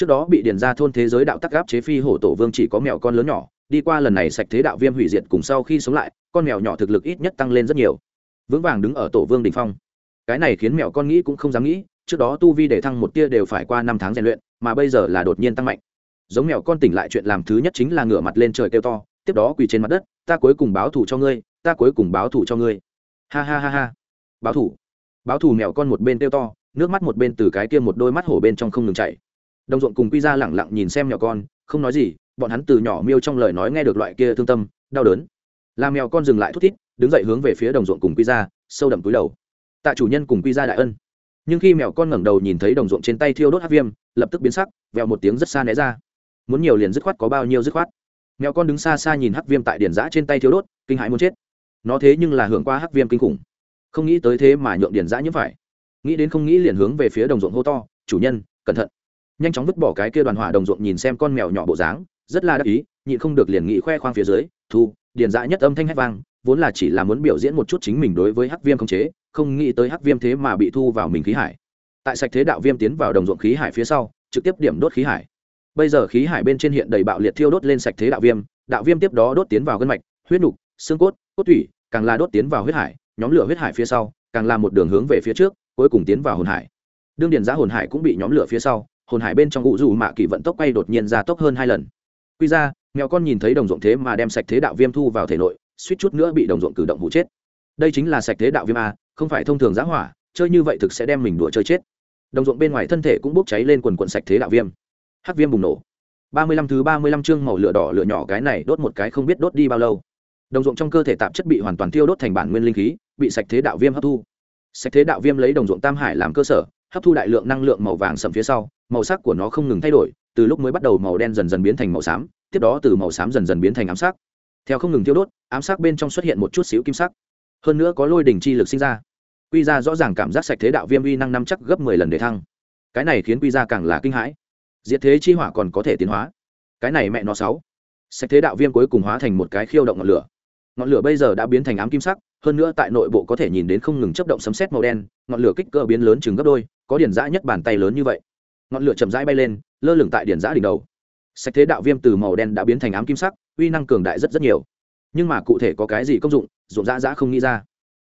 trước đó bị điền ra thôn thế giới đạo tắc gáp chế phi hổ tổ vương chỉ có mèo con lớn nhỏ, đi qua lần này sạch thế đạo viêm hủy diệt cùng sau khi sống lại, con mèo nhỏ thực lực ít nhất tăng lên rất nhiều. Vững vàng đứng ở tổ vương đình phong. Cái này khiến mèo con nghĩ cũng không dám nghĩ, trước đó tu vi để thăng một tia đều phải qua năm tháng rèn luyện, mà bây giờ là đột nhiên tăng mạnh. Giống mèo con tỉnh lại chuyện làm thứ nhất chính là ngửa mặt lên trời kêu to, tiếp đó quỳ trên mặt đất, ta cuối cùng báo thù cho ngươi, ta cuối cùng báo thù cho ngươi. Ha ha ha ha. Báo thù. Báo thù mèo con một bên kêu to, nước mắt một bên từ cái kia một đôi mắt hổ bên trong không ngừng chảy đồng ruộng cùng quy ra lẳng lặng nhìn xem nhỏ con, không nói gì, bọn hắn từ nhỏ miêu trong lời nói nghe được loại kia thương tâm, đau đớn. Làm mèo con dừng lại thút thít, đứng dậy hướng về phía đồng ruộng cùng quy ra, sâu đậm túi đầu. Tạ chủ nhân cùng quy ra đại ân. Nhưng khi mèo con ngẩng đầu nhìn thấy đồng ruộng trên tay thiêu đốt hát viêm, lập tức biến sắc, vèo một tiếng rất xa né ra. Muốn nhiều liền dứt khoát, có bao nhiêu dứt khoát. Mèo con đứng xa xa nhìn hắc viêm tại điển giã trên tay thiêu đốt, kinh hãi muốn chết. Nó thế nhưng là hưởng qua hắc viêm kinh khủng. Không nghĩ tới thế mà nhượng điển giã như phải nghĩ đến không nghĩ liền hướng về phía đồng ruộng hô to, chủ nhân, cẩn thận nhanh chóng vứt bỏ cái kia đoàn hỏa đồng ruộng nhìn xem con mèo nhỏ bộ dáng, rất là đắc ý, nhịn không được liền nghĩ khoe khoang phía dưới, thu, điền dã nhất âm thanh hét vang, vốn là chỉ là muốn biểu diễn một chút chính mình đối với hắc viêm không chế, không nghĩ tới hắc viêm thế mà bị thu vào mình khí hải. Tại sạch thế đạo viêm tiến vào đồng ruộng khí hải phía sau, trực tiếp điểm đốt khí hải. Bây giờ khí hải bên trên hiện đầy bạo liệt thiêu đốt lên sạch thế đạo viêm đạo viêm tiếp đó đốt tiến vào gân mạch, huyết nục, xương cốt cốt thủy càng là đốt tiến vào huyết hải, nhóm lửa huyết hải phía sau, càng là một đường hướng về phía trước, cuối cùng tiến vào hồn hải. Đương điện giá hồn hải cũng bị nhóm lửa phía sau hồn hải bên trong ngụ dù mạ kỳ vận tốc quay đột nhiên ra tốc hơn hai lần. Quy ra, mèo con nhìn thấy đồng ruộng thế mà đem sạch thế đạo viêm thu vào thể nội, suýt chút nữa bị đồng ruộng cử động vụ chết. Đây chính là sạch thế đạo viêm a, không phải thông thường giá hỏa, chơi như vậy thực sẽ đem mình đùa chơi chết. Đồng ruộng bên ngoài thân thể cũng bốc cháy lên quần quần sạch thế đạo viêm. Hắc viêm bùng nổ. Ba mươi lăm thứ ba mươi lăm chương màu lửa đỏ lửa nhỏ cái này đốt một cái không biết đốt đi bao lâu. Đồng ruộng trong cơ thể tạp chất bị hoàn toàn tiêu đốt thành bản nguyên linh khí, bị sạch thế đạo viêm hấp thu. Sạch thế đạo viêm lấy đồng ruộng tam hải làm cơ sở, hấp thu đại lượng năng lượng màu vàng sầm phía sau màu sắc của nó không ngừng thay đổi, từ lúc mới bắt đầu màu đen dần dần biến thành màu xám, tiếp đó từ màu xám dần dần biến thành ám sắc. Theo không ngừng tiêu đốt, ám sắc bên trong xuất hiện một chút xíu kim sắc. Hơn nữa có lôi đỉnh chi lực sinh ra. Quy ra rõ ràng cảm giác sạch thế đạo viêm uy năng năm chắc gấp mười lần để thăng. Cái này khiến quy ra càng là kinh hãi. Diệt thế chi hỏa còn có thể tiến hóa. Cái này mẹ nó sáu. Sạch thế đạo viêm cuối cùng hóa thành một cái khiêu động ngọn lửa. Ngọn lửa bây giờ đã biến thành ám kim sắc, hơn nữa tại nội bộ có thể nhìn đến không ngừng chấp động sấm sét màu đen, ngọn lửa kích cỡ biến lớn chừng gấp đôi, có điển giã nhất bàn tay lớn như vậy ngọn lửa chậm rãi bay lên, lơ lửng tại điển giã đỉnh đầu. Sạch thế đạo viêm từ màu đen đã biến thành ám kim sắc, uy năng cường đại rất rất nhiều. Nhưng mà cụ thể có cái gì công dụng, ruộng dã dã không nghĩ ra.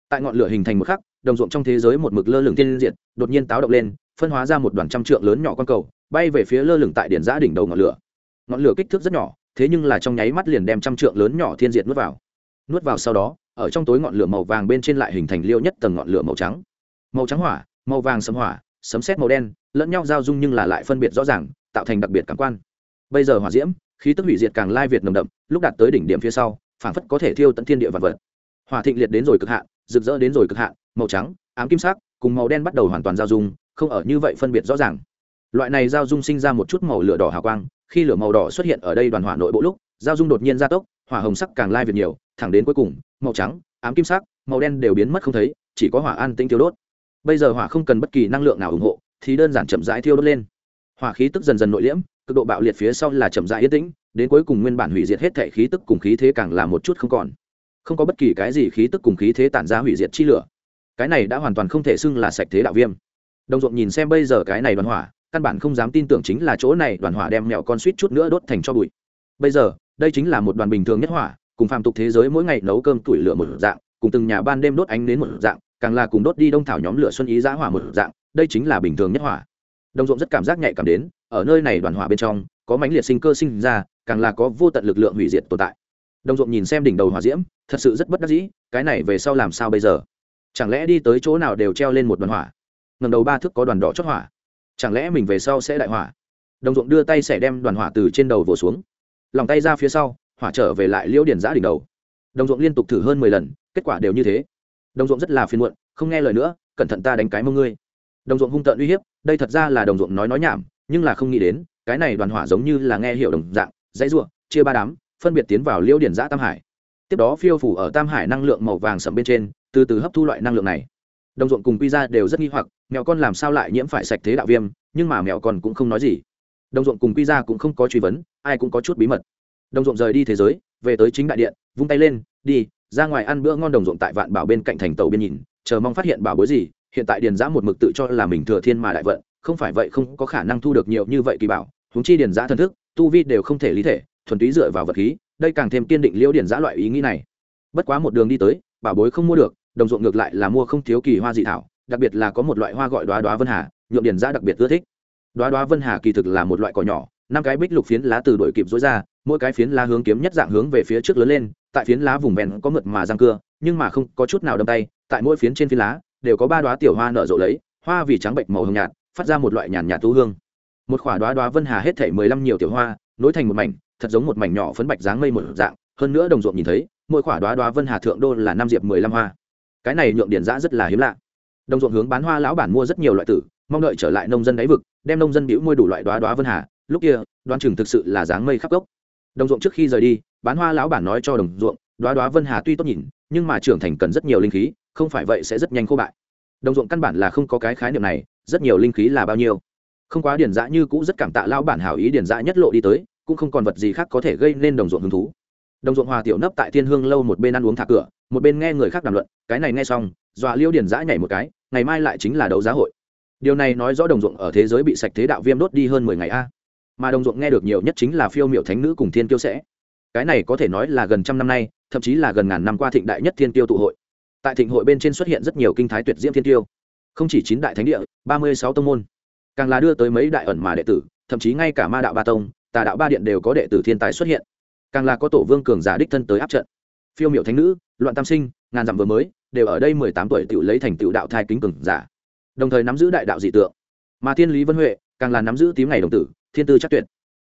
Tại ngọn lửa hình thành một khắc, đồng ruộng trong thế giới một mực lơ lửng tiên diệt, đột nhiên táo động lên, phân hóa ra một đoàn trăm trượng lớn nhỏ con cầu, bay về phía lơ lửng tại điển giã đỉnh đầu ngọn lửa. Ngọn lửa kích thước rất nhỏ, thế nhưng là trong nháy mắt liền đem trăm trượng lớn nhỏ thiên diệt nuốt vào. Nuốt vào sau đó, ở trong tối ngọn lửa màu vàng bên trên lại hình thành liêu nhất tầng ngọn lửa màu trắng. Màu trắng hỏa, màu vàng sấm hỏa sấm sét màu đen, lẫn nhau giao dung nhưng là lại phân biệt rõ ràng, tạo thành đặc biệt cảm quan. Bây giờ hỏa diễm, khí tức hủy diệt càng lai việt nồng đậm, lúc đạt tới đỉnh điểm phía sau, phảng phất có thể thiêu tận thiên địa vật vật. Hỏa thịnh liệt đến rồi cực hạn, rực rỡ đến rồi cực hạn, màu trắng, ám kim sắc, cùng màu đen bắt đầu hoàn toàn giao dung, không ở như vậy phân biệt rõ ràng. Loại này giao dung sinh ra một chút màu lửa đỏ hào quang, khi lửa màu đỏ xuất hiện ở đây đoàn hỏa nội bộ lúc, giao dung đột nhiên gia tốc, hỏa hồng sắc càng lai việt nhiều, thẳng đến cuối cùng, màu trắng, ám kim sắc, màu đen đều biến mất không thấy, chỉ có hỏa an tĩnh thiêu đốt bây giờ hỏa không cần bất kỳ năng lượng nào ủng hộ, thì đơn giản chậm rãi thiêu đốt lên. Hỏa khí tức dần dần nội liễm, cực độ bạo liệt phía sau là chậm rãi yên tĩnh, đến cuối cùng nguyên bản hủy diệt hết thể khí tức cùng khí thế càng là một chút không còn. Không có bất kỳ cái gì khí tức cùng khí thế tản ra hủy diệt chi lửa. Cái này đã hoàn toàn không thể xưng là sạch thế đạo viêm. Đồng ruộng nhìn xem bây giờ cái này đoàn hỏa, căn bản không dám tin tưởng chính là chỗ này đoàn hỏa đem mẹo con suýt chút nữa đốt thành cho bụi. Bây giờ, đây chính là một đoàn bình thường nhất hỏa, cùng phàm tục thế giới mỗi ngày nấu cơm tuổi lửa một dạng, cùng từng nhà ban đêm đốt ánh đến một dạng càng là cùng đốt đi đông thảo nhóm lửa xuân ý giã hỏa một dạng, đây chính là bình thường nhất hỏa. Đồng ruộng rất cảm giác nhạy cảm đến, ở nơi này đoàn hỏa bên trong, có mãnh liệt sinh cơ sinh ra, càng là có vô tận lực lượng hủy diệt tồn tại. Đồng ruộng nhìn xem đỉnh đầu hỏa diễm, thật sự rất bất đắc dĩ, cái này về sau làm sao bây giờ? Chẳng lẽ đi tới chỗ nào đều treo lên một đoàn hỏa? Ngầm đầu ba thước có đoàn đỏ chót hỏa. Chẳng lẽ mình về sau sẽ đại hỏa? Đồng ruộng đưa tay sẽ đem đoàn hỏa từ trên đầu vồ xuống. Lòng tay ra phía sau, hỏa trở về lại liễu điển giã đỉnh đầu. Đồng ruộng liên tục thử hơn mười lần, kết quả đều như thế đồng ruộng rất là phiền muộn, không nghe lời nữa, cẩn thận ta đánh cái mông ngươi. Đồng ruộng hung tợn uy hiếp, đây thật ra là đồng ruộng nói nói nhảm, nhưng là không nghĩ đến, cái này đoàn hỏa giống như là nghe hiểu đồng dạng, dãy ruộng chia ba đám, phân biệt tiến vào liễu điển giã tam hải. Tiếp đó phiêu phủ ở tam hải năng lượng màu vàng sậm bên trên, từ từ hấp thu loại năng lượng này. Đồng ruộng cùng quy ra đều rất nghi hoặc, mèo con làm sao lại nhiễm phải sạch thế đạo viêm, nhưng mà mèo con cũng không nói gì. Đồng ruộng cùng quy ra cũng không có truy vấn, ai cũng có chút bí mật. Đồng ruộng rời đi thế giới, về tới chính đại điện, vung tay lên, đi ra ngoài ăn bữa ngon đồng ruộng tại vạn bảo bên cạnh thành tàu bên nhìn, chờ mong phát hiện bảo bối gì, hiện tại điền giã một mực tự cho là mình thừa thiên mà đại vận, không phải vậy không có khả năng thu được nhiều như vậy kỳ bảo húng chi điền giã thân thức, tu vi đều không thể lý thể, thuần túy dựa vào vật khí, đây càng thêm kiên định liễu điền giã loại ý nghĩ này. Bất quá một đường đi tới, bảo bối không mua được, đồng ruộng ngược lại là mua không thiếu kỳ hoa dị thảo, đặc biệt là có một loại hoa gọi đoá đoá vân hà nhuộm điền giã đặc biệt ưa thích. Đoá đoá vân hà kỳ thực là một loại cỏ nhỏ, năm cái bích lục phiến lá từ đổi kịp dối ra, mỗi cái phiến lá hướng kiếm nhất dạng hướng về phía trước lớn lên tại phiến lá vùng ven có mượt mà răng cưa, nhưng mà không có chút nào đâm tay, tại mỗi phiến trên phiến lá đều có ba đoá tiểu hoa nở rộ lấy, hoa vì trắng bệnh màu hồng nhạt, phát ra một loại nhàn nhạt thu hương. Một khỏa đoá đoá vân hà hết thể mười lăm nhiều tiểu hoa, nối thành một mảnh, thật giống một mảnh nhỏ phấn bạch dáng mây một dạng, hơn nữa đồng ruộng nhìn thấy, mỗi khỏa đoá đoá vân hà thượng đô là năm diệp mười lăm hoa. Cái này nhượng điển giã rất là hiếm lạ. Đồng ruộng hướng bán hoa lão bản mua rất nhiều loại tử, mong đợi trở lại nông dân đáy vực, đem nông dân biểu môi đủ loại đoá đoá vân hà, lúc kia, đoán chừng thực sự là dáng mây khắp gốc. Đồng ruộng trước khi rời đi bán hoa lão bản nói cho đồng ruộng, đoá đoá vân hà tuy tốt nhìn, nhưng mà trưởng thành cần rất nhiều linh khí, không phải vậy sẽ rất nhanh khô bại. Đồng ruộng căn bản là không có cái khái niệm này, rất nhiều linh khí là bao nhiêu. Không quá điển dã như cũ rất cảm tạ lão bản hảo ý điển dã nhất lộ đi tới, cũng không còn vật gì khác có thể gây nên đồng ruộng hứng thú. Đồng ruộng hòa tiểu nấp tại thiên hương lâu một bên ăn uống thả cửa, một bên nghe người khác đàm luận, cái này nghe xong, dọa liêu điển dã nhảy một cái, ngày mai lại chính là đấu giá hội. Điều này nói rõ đồng ruộng ở thế giới bị sạch thế đạo viêm đốt đi hơn mười ngày a. Mà đồng ruộng nghe được nhiều nhất chính là phiêu miệu thánh nữ cùng thiên kiêu sẽ cái này có thể nói là gần trăm năm nay, thậm chí là gần ngàn năm qua thịnh đại nhất thiên tiêu tụ hội. Tại thịnh hội bên trên xuất hiện rất nhiều kinh thái tuyệt diễm thiên tiêu. Không chỉ chín đại thánh địa, ba mươi sáu tông môn. Càng là đưa tới mấy đại ẩn mà đệ tử, thậm chí ngay cả ma đạo ba tông, tà đạo ba điện đều có đệ tử thiên tài xuất hiện. Càng là có tổ vương cường giả đích thân tới áp trận. Phiêu miệu thánh nữ, loạn tam sinh, ngàn dặm vừa mới, đều ở đây mười tám tuổi tự lấy thành tựu đạo thai kính cường giả. Đồng thời nắm giữ đại đạo dị tượng. Mà thiên lý vân huệ, càng là nắm giữ tím ngày đồng tử, thiên tư chắc tuyệt.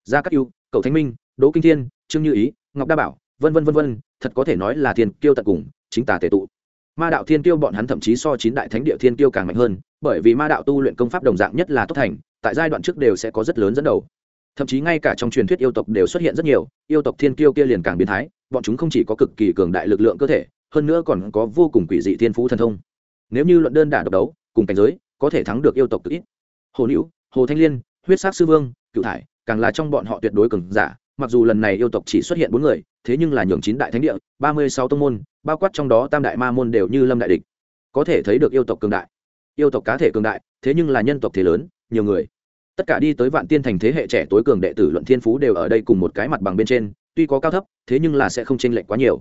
Gia cát yêu cầu thánh minh, đỗ kinh thiên trương như ý, ngọc đa bảo, vân vân vân vân, thật có thể nói là thiên kiêu tận cùng, chính tà tề tụ. Ma đạo thiên kiêu bọn hắn thậm chí so chín đại thánh địa thiên kiêu càng mạnh hơn, bởi vì ma đạo tu luyện công pháp đồng dạng nhất là tốt thành, tại giai đoạn trước đều sẽ có rất lớn dẫn đầu. Thậm chí ngay cả trong truyền thuyết yêu tộc đều xuất hiện rất nhiều, yêu tộc thiên kiêu kia liền càng biến thái, bọn chúng không chỉ có cực kỳ cường đại lực lượng cơ thể, hơn nữa còn có vô cùng quỷ dị thiên phú thần thông. Nếu như luận đơn đả độc đấu, cùng cảnh giới, có thể thắng được yêu tộc cực ít. Hồ nữ hồ thanh liên, huyết sát sư vương cựu thải, càng là trong bọn họ tuyệt đối cường giả mặc dù lần này yêu tộc chỉ xuất hiện bốn người, thế nhưng là nhường chín đại thánh địa, ba mươi sáu tông môn, bao quát trong đó tam đại ma môn đều như lâm đại địch. Có thể thấy được yêu tộc cường đại. Yêu tộc cá thể cường đại, thế nhưng là nhân tộc thế lớn, nhiều người. Tất cả đi tới vạn tiên thành thế hệ trẻ tối cường đệ tử luận thiên phú đều ở đây cùng một cái mặt bằng bên trên, tuy có cao thấp, thế nhưng là sẽ không tranh lệch quá nhiều.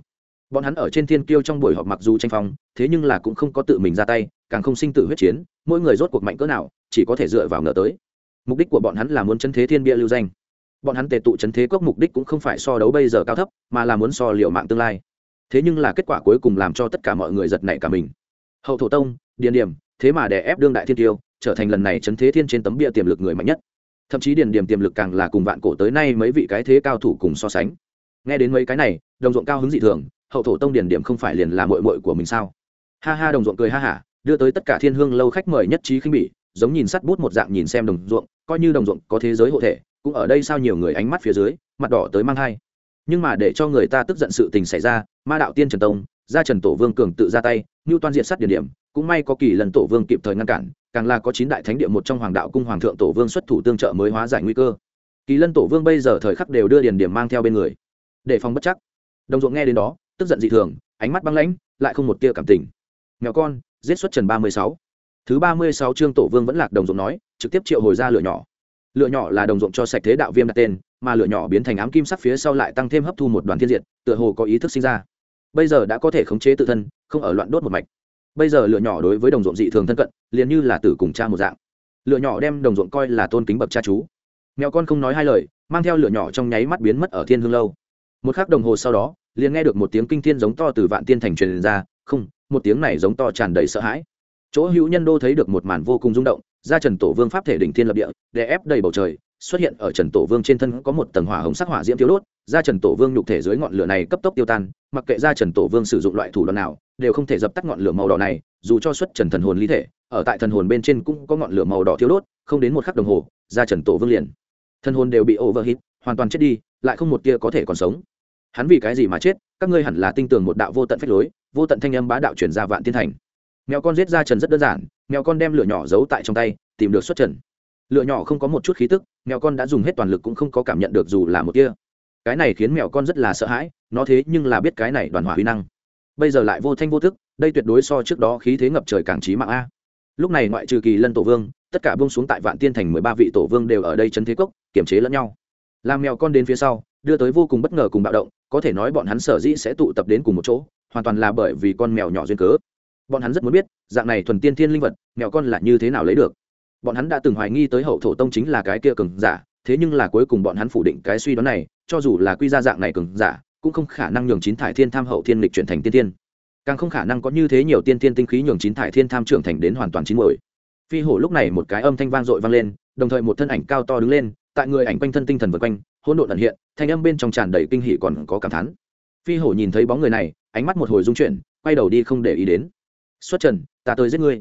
Bọn hắn ở trên thiên kiêu trong buổi họp mặc dù tranh phong, thế nhưng là cũng không có tự mình ra tay, càng không sinh tử huyết chiến, mỗi người rốt cuộc mạnh cỡ nào, chỉ có thể dựa vào ngờ tới. Mục đích của bọn hắn là muốn chân thế thiên bia lưu danh bọn hắn tề tụ chấn thế cốc mục đích cũng không phải so đấu bây giờ cao thấp, mà là muốn so liệu mạng tương lai. Thế nhưng là kết quả cuối cùng làm cho tất cả mọi người giật nảy cả mình. Hậu thổ tông, điền điểm, thế mà đè ép đương đại thiên tiêu, trở thành lần này chấn thế thiên trên tấm bia tiềm lực người mạnh nhất. Thậm chí điền điểm tiềm lực càng là cùng vạn cổ tới nay mấy vị cái thế cao thủ cùng so sánh. Nghe đến mấy cái này, đồng ruộng cao hứng dị thường, hậu thổ tông điền điểm không phải liền là mội mội của mình sao? Ha ha đồng ruộng cười ha hả, đưa tới tất cả thiên hương lâu khách mời nhất trí khinh bỉ, giống nhìn sắt bút một dạng nhìn xem đồng ruộng, coi như đồng ruộng có thế giới hộ thể cũng ở đây sao nhiều người ánh mắt phía dưới, mặt đỏ tới mang hai nhưng mà để cho người ta tức giận sự tình xảy ra, ma đạo tiên trần tông ra trần tổ vương cường tự ra tay như toàn diện sát địa điểm, cũng may có kỳ lần tổ vương kịp thời ngăn cản, càng là có chín đại thánh địa một trong hoàng đạo cung hoàng thượng tổ vương xuất thủ tương trợ mới hóa giải nguy cơ. Kỳ lân tổ vương bây giờ thời khắc đều đưa điền điểm mang theo bên người. Để phòng bất chắc. Đồng ruộng nghe đến đó, tức giận dị thường, ánh mắt băng lãnh, lại không một tia cảm tình. Nghèo con, giết xuất trần ba mươi sáu. Thứ ba mươi sáu chương tổ vương vẫn lạc đồng ruộng nói, trực tiếp triệu hồi ra lửa nhỏ lửa nhỏ là đồng ruộng cho sạch thế đạo viêm đặt tên, mà lửa nhỏ biến thành ám kim sắc phía sau lại tăng thêm hấp thu một đoàn thiên diệt, tựa hồ có ý thức sinh ra. Bây giờ đã có thể khống chế tự thân, không ở loạn đốt một mạch. Bây giờ lửa nhỏ đối với đồng ruộng dị thường thân cận, liền như là tử cùng cha một dạng. Lửa nhỏ đem đồng ruộng coi là tôn kính bậc cha chú. Mèo con không nói hai lời, mang theo lửa nhỏ trong nháy mắt biến mất ở thiên hương lâu. Một khắc đồng hồ sau đó, liền nghe được một tiếng kinh thiên giống to từ vạn tiên thành truyền ra, không, một tiếng này giống to tràn đầy sợ hãi. Chỗ hữu nhân đô thấy được một màn vô cùng rung động ra trần tổ vương pháp thể đỉnh thiên lập địa để ép đầy bầu trời, xuất hiện ở trần tổ vương trên thân có một tầng hỏa hồng sắc hỏa diễm thiếu đốt. Ra trần tổ vương nhục thể dưới ngọn lửa này cấp tốc tiêu tan, mặc kệ ra trần tổ vương sử dụng loại thủ đoạn nào, đều không thể dập tắt ngọn lửa màu đỏ này, dù cho xuất trần thần hồn ly thể, ở tại thần hồn bên trên cũng có ngọn lửa màu đỏ thiếu đốt, không đến một khắc đồng hồ, ra trần tổ vương liền, thần hồn đều bị overhit hoàn toàn chết đi, lại không một tia có thể còn sống. Hắn vì cái gì mà chết, các ngươi hẳn là tin tưởng một đạo vô tận phách lối, vô tận thanh âm bá đạo chuyển ra vạn tiên thành. Mèo con giết ra trần rất đơn giản mèo con đem lửa nhỏ giấu tại trong tay, tìm được xuất trần. Lửa nhỏ không có một chút khí tức, mèo con đã dùng hết toàn lực cũng không có cảm nhận được dù là một kia cái này khiến mèo con rất là sợ hãi, nó thế nhưng là biết cái này đoàn hỏa huy năng. Bây giờ lại vô thanh vô thức đây tuyệt đối so trước đó khí thế ngập trời càng trí mạng a. Lúc này ngoại trừ kỳ lân tổ vương, tất cả bông xuống tại vạn tiên thành mười ba vị tổ vương đều ở đây chấn thế cốc kiểm chế lẫn nhau. Làm mèo con đến phía sau, đưa tới vô cùng bất ngờ cùng bạo động, có thể nói bọn hắn sở dĩ sẽ tụ tập đến cùng một chỗ, hoàn toàn là bởi vì con mèo nhỏ duyên cớ bọn hắn rất muốn biết, dạng này thuần tiên thiên linh vật, mẹo con là như thế nào lấy được. Bọn hắn đã từng hoài nghi tới hậu thổ tông chính là cái kia cường giả, thế nhưng là cuối cùng bọn hắn phủ định cái suy đoán này, cho dù là quy ra dạng này cường giả, cũng không khả năng nhường chín thải thiên tham hậu thiên lịch chuyển thành tiên tiên càng không khả năng có như thế nhiều tiên tiên tinh khí nhường chín thải thiên tham trưởng thành đến hoàn toàn chín mồi phi hổ lúc này một cái âm thanh vang dội vang lên, đồng thời một thân ảnh cao to đứng lên, tại người ảnh quanh thân tinh thần vượt quanh, hỗn độn ẩn hiện, thanh âm bên trong tràn đầy kinh hỉ còn có cảm thán. Phi hổ nhìn thấy bóng người này, ánh mắt một hồi rung chuyển, quay đầu đi không để ý đến xuất trần, ta tới giết ngươi.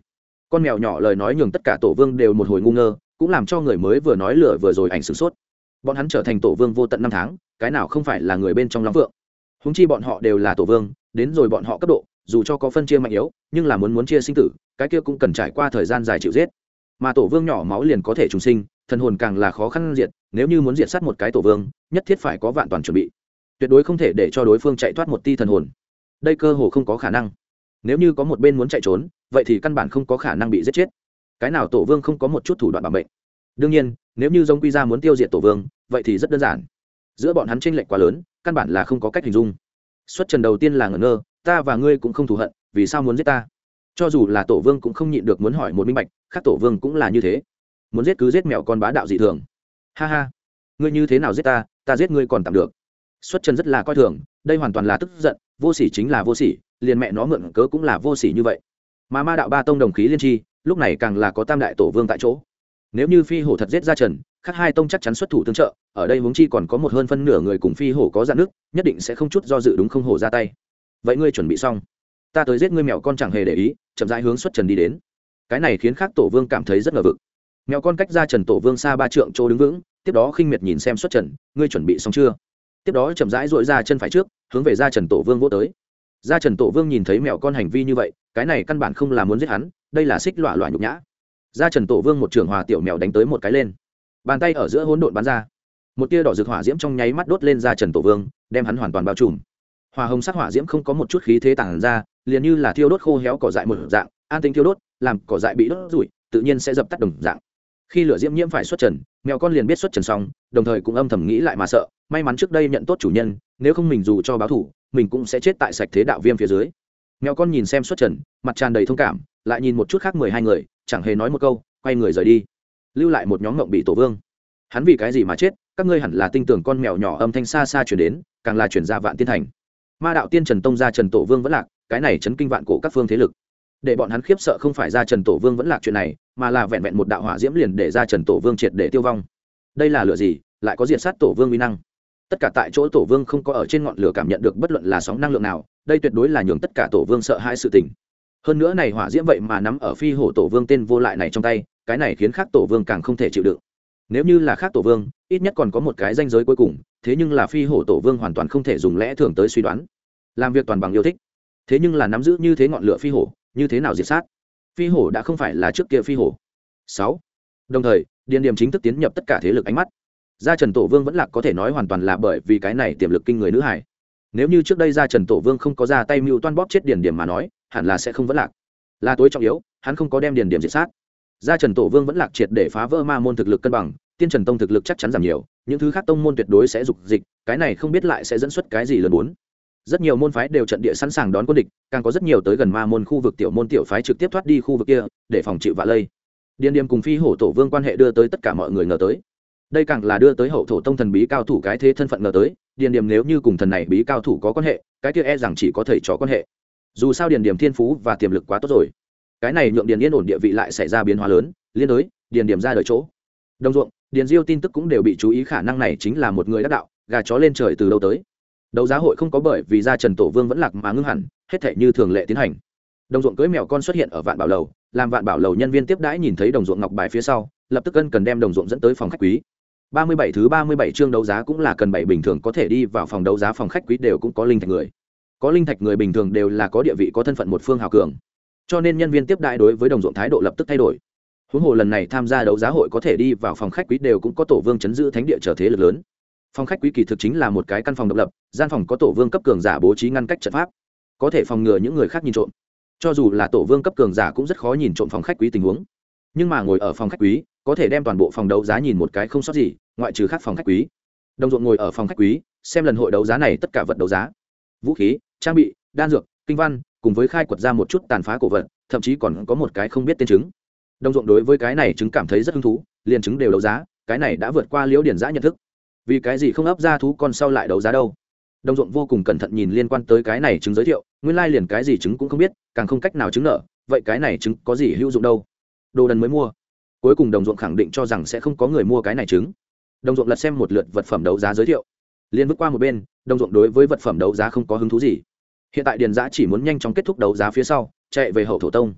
Con mèo nhỏ lời nói nhường tất cả tổ vương đều một hồi ngu ngơ, cũng làm cho người mới vừa nói lửa vừa rồi ảnh sửng sốt. Bọn hắn trở thành tổ vương vô tận năm tháng, cái nào không phải là người bên trong lắm vượng. Húng chi bọn họ đều là tổ vương, đến rồi bọn họ cấp độ, dù cho có phân chia mạnh yếu, nhưng là muốn muốn chia sinh tử, cái kia cũng cần trải qua thời gian dài chịu giết. Mà tổ vương nhỏ máu liền có thể trùng sinh, thần hồn càng là khó khăn diệt, nếu như muốn diệt sát một cái tổ vương, nhất thiết phải có vạn toàn chuẩn bị. Tuyệt đối không thể để cho đối phương chạy thoát một ti thần hồn. Đây cơ hồ không có khả năng nếu như có một bên muốn chạy trốn, vậy thì căn bản không có khả năng bị giết chết. Cái nào tổ vương không có một chút thủ đoạn bảo mệnh? Đương nhiên, nếu như giống quy ra muốn tiêu diệt tổ vương, vậy thì rất đơn giản. Giữa bọn hắn tranh lệch quá lớn, căn bản là không có cách hình dung. Xuất trần đầu tiên là ngẩn ngơ, ta và ngươi cũng không thù hận, vì sao muốn giết ta? Cho dù là tổ vương cũng không nhịn được muốn hỏi một minh bạch, khác tổ vương cũng là như thế. Muốn giết cứ giết mẹo con bá đạo dị thường. Ha ha. Ngươi như thế nào giết ta ta giết ngươi còn tạm được. Xuất trần rất là coi thường, đây hoàn toàn là tức giận, vô sỉ chính là vô sỉ liền mẹ nó mượn cớ cũng là vô sỉ như vậy. Mà ma đạo ba tông đồng khí liên tri, lúc này càng là có tam đại tổ vương tại chỗ. Nếu như phi hổ thật giết ra trần, khác hai tông chắc chắn xuất thủ tương trợ, ở đây huống chi còn có một hơn phân nửa người cùng phi hổ có dạn nước, nhất định sẽ không chút do dự đúng không hổ ra tay. Vậy ngươi chuẩn bị xong. Ta tới giết ngươi mèo con chẳng hề để ý, chậm rãi hướng xuất trần đi đến. Cái này khiến khác tổ vương cảm thấy rất ngờ vực. Mèo con cách ra trần tổ vương xa ba trượng chỗ đứng vững, tiếp đó khinh miệt nhìn xem xuất trần, ngươi chuẩn bị xong chưa? Tiếp đó chậm rãi dội ra chân phải trước, hướng về ra trần tổ vương vô tới gia trần tổ vương nhìn thấy mèo con hành vi như vậy, cái này căn bản không là muốn giết hắn, đây là xích lọa lọa nhục nhã. Gia trần tổ vương một trường hòa tiểu mèo đánh tới một cái lên. Bàn tay ở giữa hỗn độn bắn ra. Một tia đỏ rực hỏa diễm trong nháy mắt đốt lên gia trần tổ vương, đem hắn hoàn toàn bao trùm. Hòa hồng sắc hỏa diễm không có một chút khí thế tản ra, liền như là thiêu đốt khô héo cỏ dại một dạng, an tính thiêu đốt, làm cỏ dại bị đốt rủi tự nhiên sẽ dập tắt đồng dạng. Khi lửa diễm nhiễm phải xuất trần mèo con liền biết xuất trần xong, đồng thời cũng âm thầm nghĩ lại mà sợ may mắn trước đây nhận tốt chủ nhân, nếu không mình dù cho báo thủ, mình cũng sẽ chết tại sạch thế đạo viêm phía dưới. Mèo con nhìn xem xuất trần, mặt tràn đầy thông cảm, lại nhìn một chút khác mười hai người, chẳng hề nói một câu, quay người rời đi. Lưu lại một nhóm ngộng bị tổ vương. Hắn vì cái gì mà chết, các ngươi hẳn là tin tưởng con mèo nhỏ âm thanh xa xa chuyển đến, càng là chuyển ra vạn tiên thành. Ma đạo tiên trần tông ra trần tổ vương vẫn lạc, cái này chấn kinh vạn cổ các phương thế lực. Để bọn hắn khiếp sợ không phải ra trần tổ vương vẫn lạc chuyện này, mà là vẹn vẹn một đạo hỏa diễm liền để ra trần tổ vương triệt để tiêu vong. Đây là lựa gì, lại có diện sát tổ vương uy năng? Tất cả tại chỗ tổ vương không có ở trên ngọn lửa cảm nhận được bất luận là sóng năng lượng nào, đây tuyệt đối là nhường tất cả tổ vương sợ hai sự tình. Hơn nữa này hỏa diễm vậy mà nắm ở phi hổ tổ vương tên vô lại này trong tay, cái này khiến khác tổ vương càng không thể chịu đựng. Nếu như là khác tổ vương, ít nhất còn có một cái danh giới cuối cùng, thế nhưng là phi hổ tổ vương hoàn toàn không thể dùng lẽ thường tới suy đoán. Làm việc toàn bằng yêu thích. Thế nhưng là nắm giữ như thế ngọn lửa phi hổ, như thế nào diệt sát? Phi hổ đã không phải là trước kia phi hổ. Sáu. Đồng thời, điền điểm chính thức tiến nhập tất cả thế lực ánh mắt gia trần tổ vương vẫn lạc có thể nói hoàn toàn là bởi vì cái này tiềm lực kinh người nữ hải. Nếu như trước đây gia trần tổ vương không có ra tay mưu toan bóp chết điền điểm mà nói, hẳn là sẽ không vẫn lạc. Là tối trọng yếu, hắn không có đem điền điểm diệt sát. Gia trần tổ vương vẫn lạc triệt để phá vỡ ma môn thực lực cân bằng, tiên trần tông thực lực chắc chắn giảm nhiều, những thứ khác tông môn tuyệt đối sẽ dục dịch, cái này không biết lại sẽ dẫn xuất cái gì lớn bốn rất nhiều môn phái đều trận địa sẵn sàng đón quân địch, càng có rất nhiều tới gần ma môn khu vực tiểu môn tiểu phái trực tiếp thoát đi khu vực kia, để phòng chịu vạ lây. Điền điềm cùng phi hổ tổ vương quan hệ đưa tới tất cả mọi người ngờ tới đây càng là đưa tới hậu thổ tông thần bí cao thủ cái thế thân phận ngờ tới, điền điềm nếu như cùng thần này bí cao thủ có quan hệ, cái kia e rằng chỉ có thầy trò quan hệ. Dù sao điền điềm thiên phú và tiềm lực quá tốt rồi. Cái này nhượng điền yên ổn địa vị lại xảy ra biến hóa lớn, liên đối, điền điểm ra đời chỗ. Đồng ruộng, điền diêu tin tức cũng đều bị chú ý khả năng này chính là một người đắc đạo, gà chó lên trời từ đâu tới. Đấu giá hội không có bởi vì gia trần tổ vương vẫn lạc mà ngưng hẳn, hết thể như thường lệ tiến hành. Đồng ruộng cưới mèo con xuất hiện ở vạn bảo lầu, làm vạn bảo lầu nhân viên tiếp đãi nhìn thấy đồng ruộng ngọc bài phía sau, lập tức cân cần đem đồng ruộng dẫn tới phòng khách quý ba mươi bảy thứ ba mươi bảy chương đấu giá cũng là cần bảy bình thường có thể đi vào phòng đấu giá phòng khách quý đều cũng có linh thạch người. Có linh thạch người bình thường đều là có địa vị có thân phận một phương hào cường. Cho nên nhân viên tiếp đại đối với đồng ruộng thái độ lập tức thay đổi. Huống hồ lần này tham gia đấu giá hội có thể đi vào phòng khách quý đều cũng có tổ vương chấn giữ thánh địa trở thế lực lớn. Phòng khách quý kỳ thực chính là một cái căn phòng độc lập, gian phòng có tổ vương cấp cường giả bố trí ngăn cách trận pháp. Có thể phòng ngừa những người khác nhìn trộm. Cho dù là tổ vương cấp cường giả cũng rất khó nhìn trộm phòng khách quý tình huống. Nhưng mà ngồi ở phòng khách quý, có thể đem toàn bộ phòng đấu giá nhìn một cái không sót gì ngoại trừ khác phòng khách quý. Đồng ruộng ngồi ở phòng khách quý, xem lần hội đấu giá này tất cả vật đấu giá. Vũ khí, trang bị, đan dược, kinh văn, cùng với khai quật ra một chút tàn phá cổ vật, thậm chí còn có một cái không biết tên chứng đồng ruộng đối với cái này chứng cảm thấy rất hứng thú, liền chứng đều đấu giá, cái này đã vượt qua liễu điển giã nhận thức. Vì cái gì không ấp ra thú con sau lại đấu giá đâu? Đồng ruộng vô cùng cẩn thận nhìn liên quan tới cái này chứng giới thiệu, nguyên lai liền cái gì chứng cũng không biết, càng không cách nào chứng nợ, vậy cái này chứng có gì hữu dụng đâu? Đồ đần mới mua. Cuối cùng đồng ruộng khẳng định cho rằng sẽ không có người mua cái này chứng đồng ruộng lật xem một lượt vật phẩm đấu giá giới thiệu. Liên bước qua một bên, đồng ruộng đối với vật phẩm đấu giá không có hứng thú gì. Hiện tại điền giã chỉ muốn nhanh chóng kết thúc đấu giá phía sau, chạy về hậu thổ tông.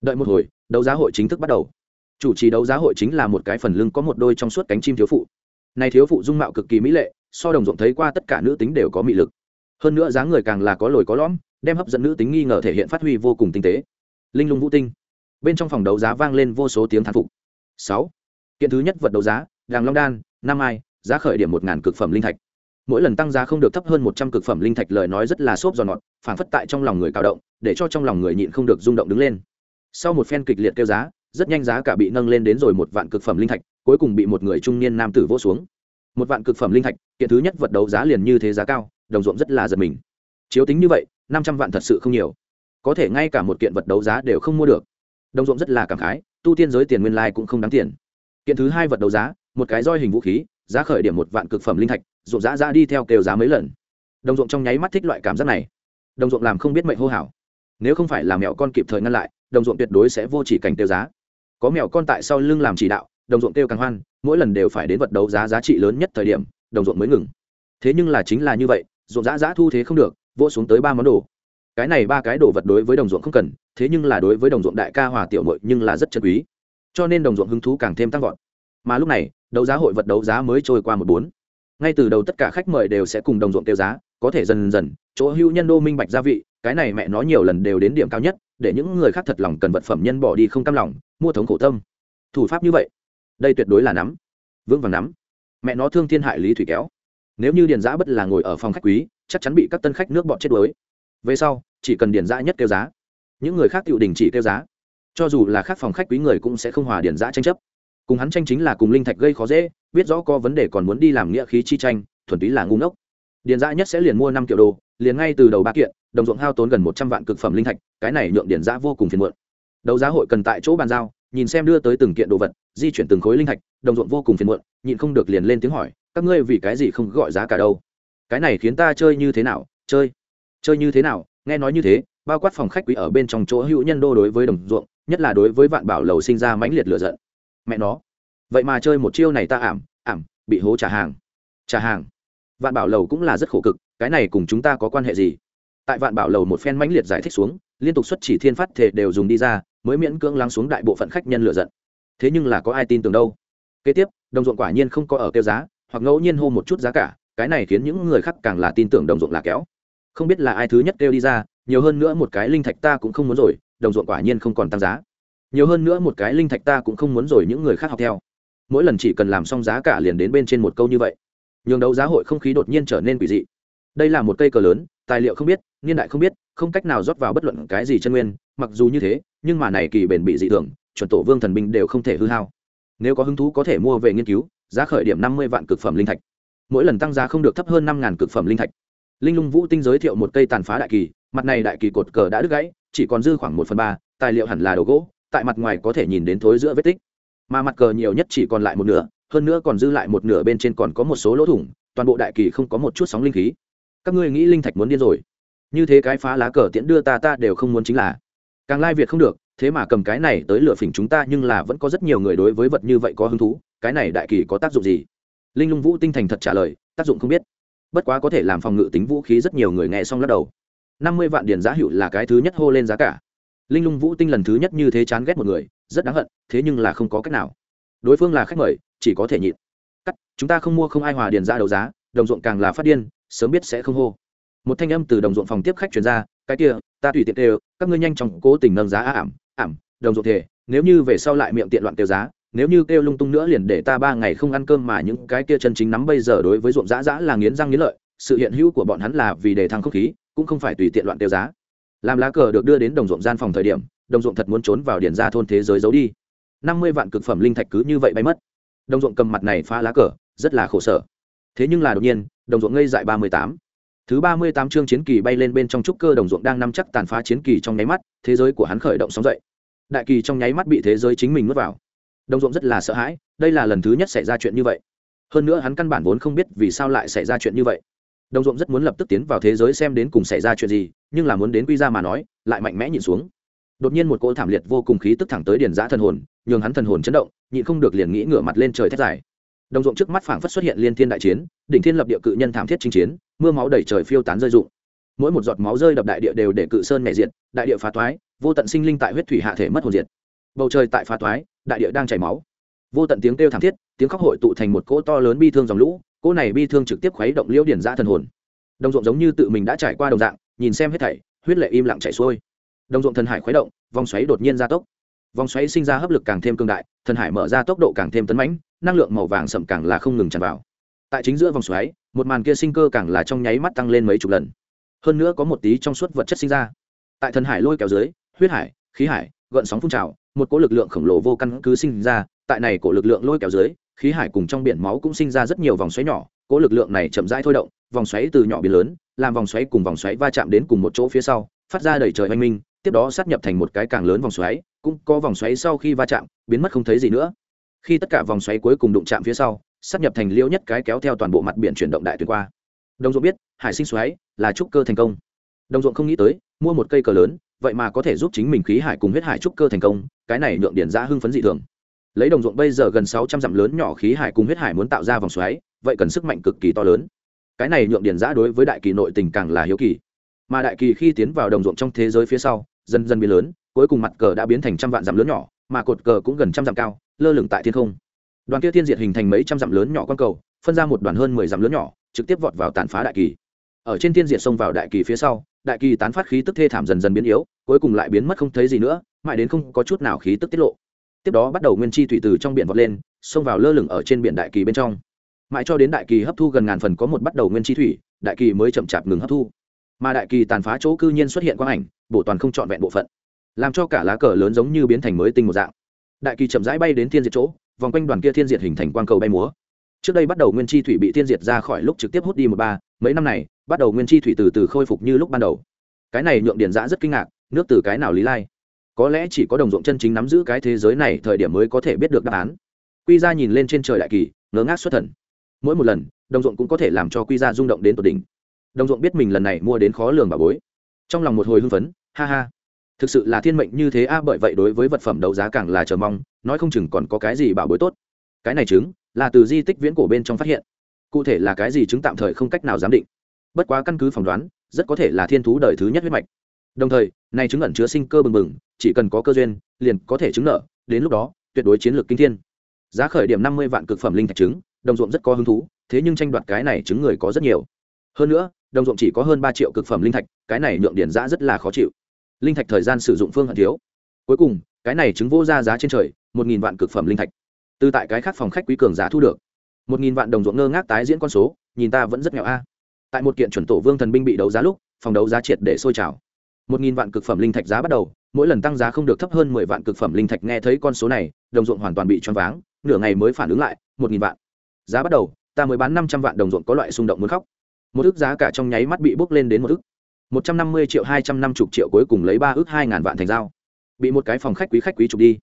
Đợi một hồi, đấu giá hội chính thức bắt đầu. Chủ trì đấu giá hội chính là một cái phần lưng có một đôi trong suốt cánh chim thiếu phụ. Này thiếu phụ dung mạo cực kỳ mỹ lệ, so đồng ruộng thấy qua tất cả nữ tính đều có mị lực. Hơn nữa dáng người càng là có lồi có lõm, đem hấp dẫn nữ tính nghi ngờ thể hiện phát huy vô cùng tinh tế. Linh lung vũ tinh. Bên trong phòng đấu giá vang lên vô số tiếng thán phục. Sáu. Kiện thứ nhất vật đấu giá, đàng long đan năm ai, giá khởi điểm một ngàn cực phẩm linh thạch. Mỗi lần tăng giá không được thấp hơn một trăm cực phẩm linh thạch lời nói rất là xốp giòn ngọt phản phất tại trong lòng người cao động, để cho trong lòng người nhịn không được rung động đứng lên. Sau một phen kịch liệt kêu giá, rất nhanh giá cả bị nâng lên đến rồi một vạn cực phẩm linh thạch, cuối cùng bị một người trung niên nam tử vỗ xuống. Một vạn cực phẩm linh thạch, kiện thứ nhất vật đấu giá liền như thế giá cao, đồng ruộng rất là giật mình. Chiếu tính như vậy, năm trăm vạn thật sự không nhiều. Có thể ngay cả một kiện vật đấu giá đều không mua được. Đồng ruộng rất là cảm khái, tu tiên giới tiền nguyên lai cũng không đáng tiền. Kiện thứ hai vật đấu giá một cái roi hình vũ khí, giá khởi điểm một vạn cực phẩm linh thạch, ruộng giá ra đi theo kêu giá mấy lần. Đồng ruộng trong nháy mắt thích loại cảm giác này. Đồng ruộng làm không biết mệnh hô hào. Nếu không phải là mẹo con kịp thời ngăn lại, đồng ruộng tuyệt đối sẽ vô chỉ cảnh tiêu giá. Có mèo con tại sau lưng làm chỉ đạo, đồng ruộng tiêu càng hoan, mỗi lần đều phải đến vật đấu giá giá trị lớn nhất thời điểm, đồng ruộng mới ngừng. Thế nhưng là chính là như vậy, ruộng giá giá thu thế không được vô xuống tới ba món đồ. Cái này ba cái đồ vật đối với đồng ruộng không cần, thế nhưng là đối với đồng ruộng đại ca hòa tiểu muội nhưng là rất chân quý. Cho nên đồng ruộng hứng thú càng thêm tăng vọt. Mà lúc này đấu giá hội vật đấu giá mới trôi qua một bốn. Ngay từ đầu tất cả khách mời đều sẽ cùng đồng ruộng tiêu giá, có thể dần dần, chỗ hữu nhân đô minh bạch gia vị, cái này mẹ nói nhiều lần đều đến điểm cao nhất, để những người khác thật lòng cần vật phẩm nhân bỏ đi không cam lòng, mua thống khổ tâm. Thủ pháp như vậy, đây tuyệt đối là nắm. Vững vàng nắm. Mẹ nó thương thiên hại lý thủy kéo. Nếu như điền giã bất là ngồi ở phòng khách quý, chắc chắn bị các tân khách nước bọn chết đuối. Về sau, chỉ cần điền giã nhất kêu giá, những người khác tự đình chỉ kêu giá. Cho dù là khác phòng khách quý người cũng sẽ không hòa điền giã tranh chấp cùng hắn tranh chính là cùng linh thạch gây khó dễ, biết rõ có vấn đề còn muốn đi làm nghĩa khí chi tranh, thuần túy là ngu ngốc. Điền giã nhất sẽ liền mua năm triệu đồ, liền ngay từ đầu ba kiện, đồng ruộng hao tốn gần một trăm vạn cực phẩm linh thạch, cái này nhượng điền giã vô cùng phiền muộn. Đấu giá hội cần tại chỗ bàn giao, nhìn xem đưa tới từng kiện đồ vật, di chuyển từng khối linh thạch, đồng ruộng vô cùng phiền muộn, nhịn không được liền lên tiếng hỏi, các ngươi vì cái gì không gọi giá cả đâu? Cái này khiến ta chơi như thế nào? Chơi chơi như thế nào? Nghe nói như thế, bao quát phòng khách quý ở bên trong chỗ hữu nhân đô đối với đồng ruộng, nhất là đối với vạn bảo lầu sinh ra mãnh liệt lựa giận mẹ nó. Vậy mà chơi một chiêu này ta ảm ảm, bị hố trả hàng. Trả hàng. Vạn bảo lầu cũng là rất khổ cực, cái này cùng chúng ta có quan hệ gì? Tại vạn bảo lầu một phen mãnh liệt giải thích xuống, liên tục xuất chỉ thiên phát thể đều dùng đi ra, mới miễn cưỡng lắng xuống đại bộ phận khách nhân lựa giận. Thế nhưng là có ai tin tưởng đâu? Kế tiếp, đồng ruộng quả nhiên không có ở kêu giá, hoặc ngẫu nhiên hô một chút giá cả, cái này khiến những người khác càng là tin tưởng đồng ruộng là kéo. Không biết là ai thứ nhất kêu đi ra, nhiều hơn nữa một cái linh thạch ta cũng không muốn rồi, đồng ruộng quả nhiên không còn tăng giá nhiều hơn nữa một cái linh thạch ta cũng không muốn rồi những người khác học theo. Mỗi lần chỉ cần làm xong giá cả liền đến bên trên một câu như vậy. Nhường đấu giá hội không khí đột nhiên trở nên quỷ dị. Đây là một cây cờ lớn, tài liệu không biết, niên đại không biết, không cách nào rót vào bất luận cái gì chân nguyên, mặc dù như thế, nhưng mà này kỳ bền bị dị thường, chuẩn tổ vương thần binh đều không thể hư hao. Nếu có hứng thú có thể mua về nghiên cứu, giá khởi điểm năm mươi vạn cực phẩm linh thạch. Mỗi lần tăng giá không được thấp hơn năm ngàn cực phẩm linh thạch. Linh lung vũ tinh giới thiệu một cây tàn phá đại kỳ, mặt này đại kỳ cột cờ đã đứt gãy, chỉ còn dư khoảng một phần ba, tài liệu hẳn là đồ gỗ tại mặt ngoài có thể nhìn đến thối giữa vết tích, mà mặt cờ nhiều nhất chỉ còn lại một nửa, hơn nữa còn dư lại một nửa bên trên còn có một số lỗ thủng, toàn bộ đại kỳ không có một chút sóng linh khí. Các ngươi nghĩ linh thạch muốn điên rồi. Như thế cái phá lá cờ tiễn đưa ta ta đều không muốn chính là. Càng lai việt không được, thế mà cầm cái này tới lựa phỉnh chúng ta nhưng là vẫn có rất nhiều người đối với vật như vậy có hứng thú, cái này đại kỳ có tác dụng gì? Linh lung vũ tinh thành thật trả lời, tác dụng không biết. Bất quá có thể làm phòng ngự tính vũ khí rất nhiều người nghe xong lắc đầu. Năm mươi vạn điền giá hiệu là cái thứ nhất hô lên giá cả linh lung vũ tinh lần thứ nhất như thế chán ghét một người, rất đáng hận, thế nhưng là không có cách nào. Đối phương là khách mời, chỉ có thể nhịn. Cắt, chúng ta không mua không ai hòa điền ra đấu giá, đồng ruộng càng là phát điên, sớm biết sẽ không hô. Một thanh âm từ đồng ruộng phòng tiếp khách chuyển ra, cái kia, ta tùy tiện đều các ngươi nhanh chóng cố tình nâng giá ảm ảm, đồng ruộng thể nếu như về sau lại miệng tiện loạn tiêu giá, nếu như kêu lung tung nữa liền để ta ba ngày không ăn cơm mà những cái kia chân chính nắm bây giờ đối với ruộng dã dã là nghiến răng nghiến lợi, sự hiện hữu của bọn hắn là vì đề thăng không khí, cũng không phải tùy tiện loạn tiêu giá làm lá cờ được đưa đến đồng ruộng gian phòng thời điểm, đồng ruộng thật muốn trốn vào điền ra thôn thế giới giấu đi. Năm mươi vạn cực phẩm linh thạch cứ như vậy bay mất. Đồng ruộng cầm mặt này phá lá cờ, rất là khổ sở. Thế nhưng là đột nhiên, đồng ruộng ngây dại ba mươi tám. Thứ ba mươi tám chương chiến kỳ bay lên bên trong trúc cơ đồng ruộng đang nắm chắc tàn phá chiến kỳ trong nháy mắt, thế giới của hắn khởi động sóng dậy. Đại kỳ trong nháy mắt bị thế giới chính mình nuốt vào. Đồng ruộng rất là sợ hãi, đây là lần thứ nhất xảy ra chuyện như vậy. Hơn nữa hắn căn bản vốn không biết vì sao lại xảy ra chuyện như vậy đồng ruộng rất muốn lập tức tiến vào thế giới xem đến cùng xảy ra chuyện gì, nhưng là muốn đến quy ra mà nói, lại mạnh mẽ nhìn xuống. Đột nhiên một cỗ thảm liệt vô cùng khí tức thẳng tới điền giã thần hồn, nhường hắn thần hồn chấn động, nhịn không được liền nghĩ ngửa mặt lên trời thét dài. Đồng ruộng trước mắt phảng phất xuất hiện liên thiên đại chiến, đỉnh thiên lập địa cự nhân thảm thiết chinh chiến, mưa máu đầy trời phiêu tán rơi rụng. Mỗi một giọt máu rơi đập đại địa đều để cự sơn nhẹ diện đại địa phá toái, vô tận sinh linh tại huyết thủy hạ thể mất hồn diệt. Bầu trời tại phá toái, đại địa đang chảy máu. Vô tận tiếng kêu thảm thiết, tiếng khóc hội tụ thành một cỗ to lớn bi thương dòng lũ cô này bi thương trực tiếp khuấy động liễu điển ra thần hồn. Đồng ruộng giống như tự mình đã trải qua đồng dạng, nhìn xem hết thảy, huyết lệ im lặng chảy xuôi. Đồng ruộng thần hải khuấy động, vòng xoáy đột nhiên gia tốc. Vòng xoáy sinh ra hấp lực càng thêm cương đại, thần hải mở ra tốc độ càng thêm tấn mãnh, năng lượng màu vàng sậm càng là không ngừng tràn vào. Tại chính giữa vòng xoáy, một màn kia sinh cơ càng là trong nháy mắt tăng lên mấy chục lần. Hơn nữa có một tí trong suốt vật chất sinh ra. Tại thần hải lôi kéo dưới, huyết hải, khí hải, gợn sóng phun trào, một cỗ lực lượng khổng lồ vô căn cứ sinh ra, tại này cổ lực lượng lôi kéo dưới khí hải cùng trong biển máu cũng sinh ra rất nhiều vòng xoáy nhỏ, cỗ lực lượng này chậm rãi thôi động, vòng xoáy từ nhỏ biến lớn, làm vòng xoáy cùng vòng xoáy va chạm đến cùng một chỗ phía sau, phát ra đầy trời oanh minh, tiếp đó sát nhập thành một cái càng lớn vòng xoáy, cũng có vòng xoáy sau khi va chạm, biến mất không thấy gì nữa. Khi tất cả vòng xoáy cuối cùng đụng chạm phía sau, sát nhập thành liêu nhất cái kéo theo toàn bộ mặt biển chuyển động đại tuyến qua. Đồng ruộng biết, hải sinh xoáy là trúc cơ thành công. Đồng ruộng không nghĩ tới, mua một cây cờ lớn, vậy mà có thể giúp chính mình khí hải cùng huyết hải trúc cơ thành công, cái này nhượng điển ra hưng phấn dị thường lấy đồng ruộng bây giờ gần sáu trăm dặm lớn nhỏ khí hải cùng huyết hải muốn tạo ra vòng xoáy, vậy cần sức mạnh cực kỳ to lớn. Cái này nhượng điển giã đối với đại kỳ nội tình càng là hiếu kỳ. Mà đại kỳ khi tiến vào đồng ruộng trong thế giới phía sau, dần dần biến lớn, cuối cùng mặt cờ đã biến thành trăm vạn dặm lớn nhỏ, mà cột cờ cũng gần trăm dặm cao, lơ lửng tại thiên không. Đoàn kia thiên diệt hình thành mấy trăm dặm lớn nhỏ quan cầu, phân ra một đoàn hơn mười dặm lớn nhỏ, trực tiếp vọt vào tàn phá đại kỳ. Ở trên thiên diệt xông vào đại kỳ phía sau, đại kỳ tán phát khí tức thê thảm dần dần biến yếu, cuối cùng lại biến mất không thấy gì nữa, mãi đến không có chút nào khí tức tiết lộ tiếp đó bắt đầu nguyên chi thủy từ trong biển vọt lên, xông vào lơ lửng ở trên biển đại kỳ bên trong. Mãi cho đến đại kỳ hấp thu gần ngàn phần có một bắt đầu nguyên chi thủy, đại kỳ mới chậm chạp ngừng hấp thu. Mà đại kỳ tàn phá chỗ cư nhiên xuất hiện quang ảnh bổ toàn không trọn vẹn bộ phận. Làm cho cả lá cờ lớn giống như biến thành mới tinh một dạng. Đại kỳ chậm rãi bay đến thiên diệt chỗ, vòng quanh đoàn kia thiên diệt hình thành quang cầu bay múa. Trước đây bắt đầu nguyên chi thủy bị thiên diệt ra khỏi lúc trực tiếp hút đi một ba, mấy năm này, bắt đầu nguyên chi thủy từ từ khôi phục như lúc ban đầu. Cái này nhượng điền giã rất kinh ngạc, nước từ cái nào lý lai? Có lẽ chỉ có đồng ruộng chân chính nắm giữ cái thế giới này thời điểm mới có thể biết được đáp án. Quy ra nhìn lên trên trời đại kỳ, ngớ ngác xuất thần. Mỗi một lần, đồng ruộng cũng có thể làm cho quy ra rung động đến tột đỉnh. Đồng ruộng biết mình lần này mua đến khó lường bà bối. Trong lòng một hồi hưng phấn, ha ha. Thực sự là thiên mệnh như thế a, bởi vậy đối với vật phẩm đấu giá càng là chờ mong, nói không chừng còn có cái gì bảo bối tốt. Cái này chứng là từ di tích viễn cổ bên trong phát hiện. Cụ thể là cái gì chứng tạm thời không cách nào giám định. Bất quá căn cứ phỏng đoán, rất có thể là thiên thú đời thứ nhất huyết mạch đồng thời, này chứng ẩn chứa sinh cơ bừng bừng, chỉ cần có cơ duyên, liền có thể chứng nợ, đến lúc đó, tuyệt đối chiến lược kinh thiên. Giá khởi điểm năm mươi vạn cực phẩm linh thạch trứng, đồng ruộng rất có hứng thú, thế nhưng tranh đoạt cái này chứng người có rất nhiều. Hơn nữa, đồng ruộng chỉ có hơn ba triệu cực phẩm linh thạch, cái này nhượng điển giã rất là khó chịu. Linh thạch thời gian sử dụng phương hận thiếu. Cuối cùng, cái này chứng vô ra giá trên trời, một nghìn vạn cực phẩm linh thạch. Từ tại cái khác phòng khách quý cường giá thu được. Một nghìn vạn đồng ruộng ngơ ngác tái diễn con số, nhìn ta vẫn rất nghèo a. Tại một kiện chuẩn tổ vương thần binh bị đấu giá lúc, phòng đấu giá triệt để sôi trào một nghìn vạn cực phẩm linh thạch giá bắt đầu, mỗi lần tăng giá không được thấp hơn mười vạn cực phẩm linh thạch, nghe thấy con số này, đồng ruộng hoàn toàn bị choáng váng, nửa ngày mới phản ứng lại, một nghìn vạn. Giá bắt đầu, ta mới bán năm trăm vạn đồng ruộng có loại xung động muốn khóc. Một ước giá cả trong nháy mắt bị bốc lên đến một ước một trăm năm mươi triệu hai trăm năm mươi triệu cuối cùng lấy ba ước hai ngàn vạn thành dao bị một cái phòng khách quý khách quý chụp đi.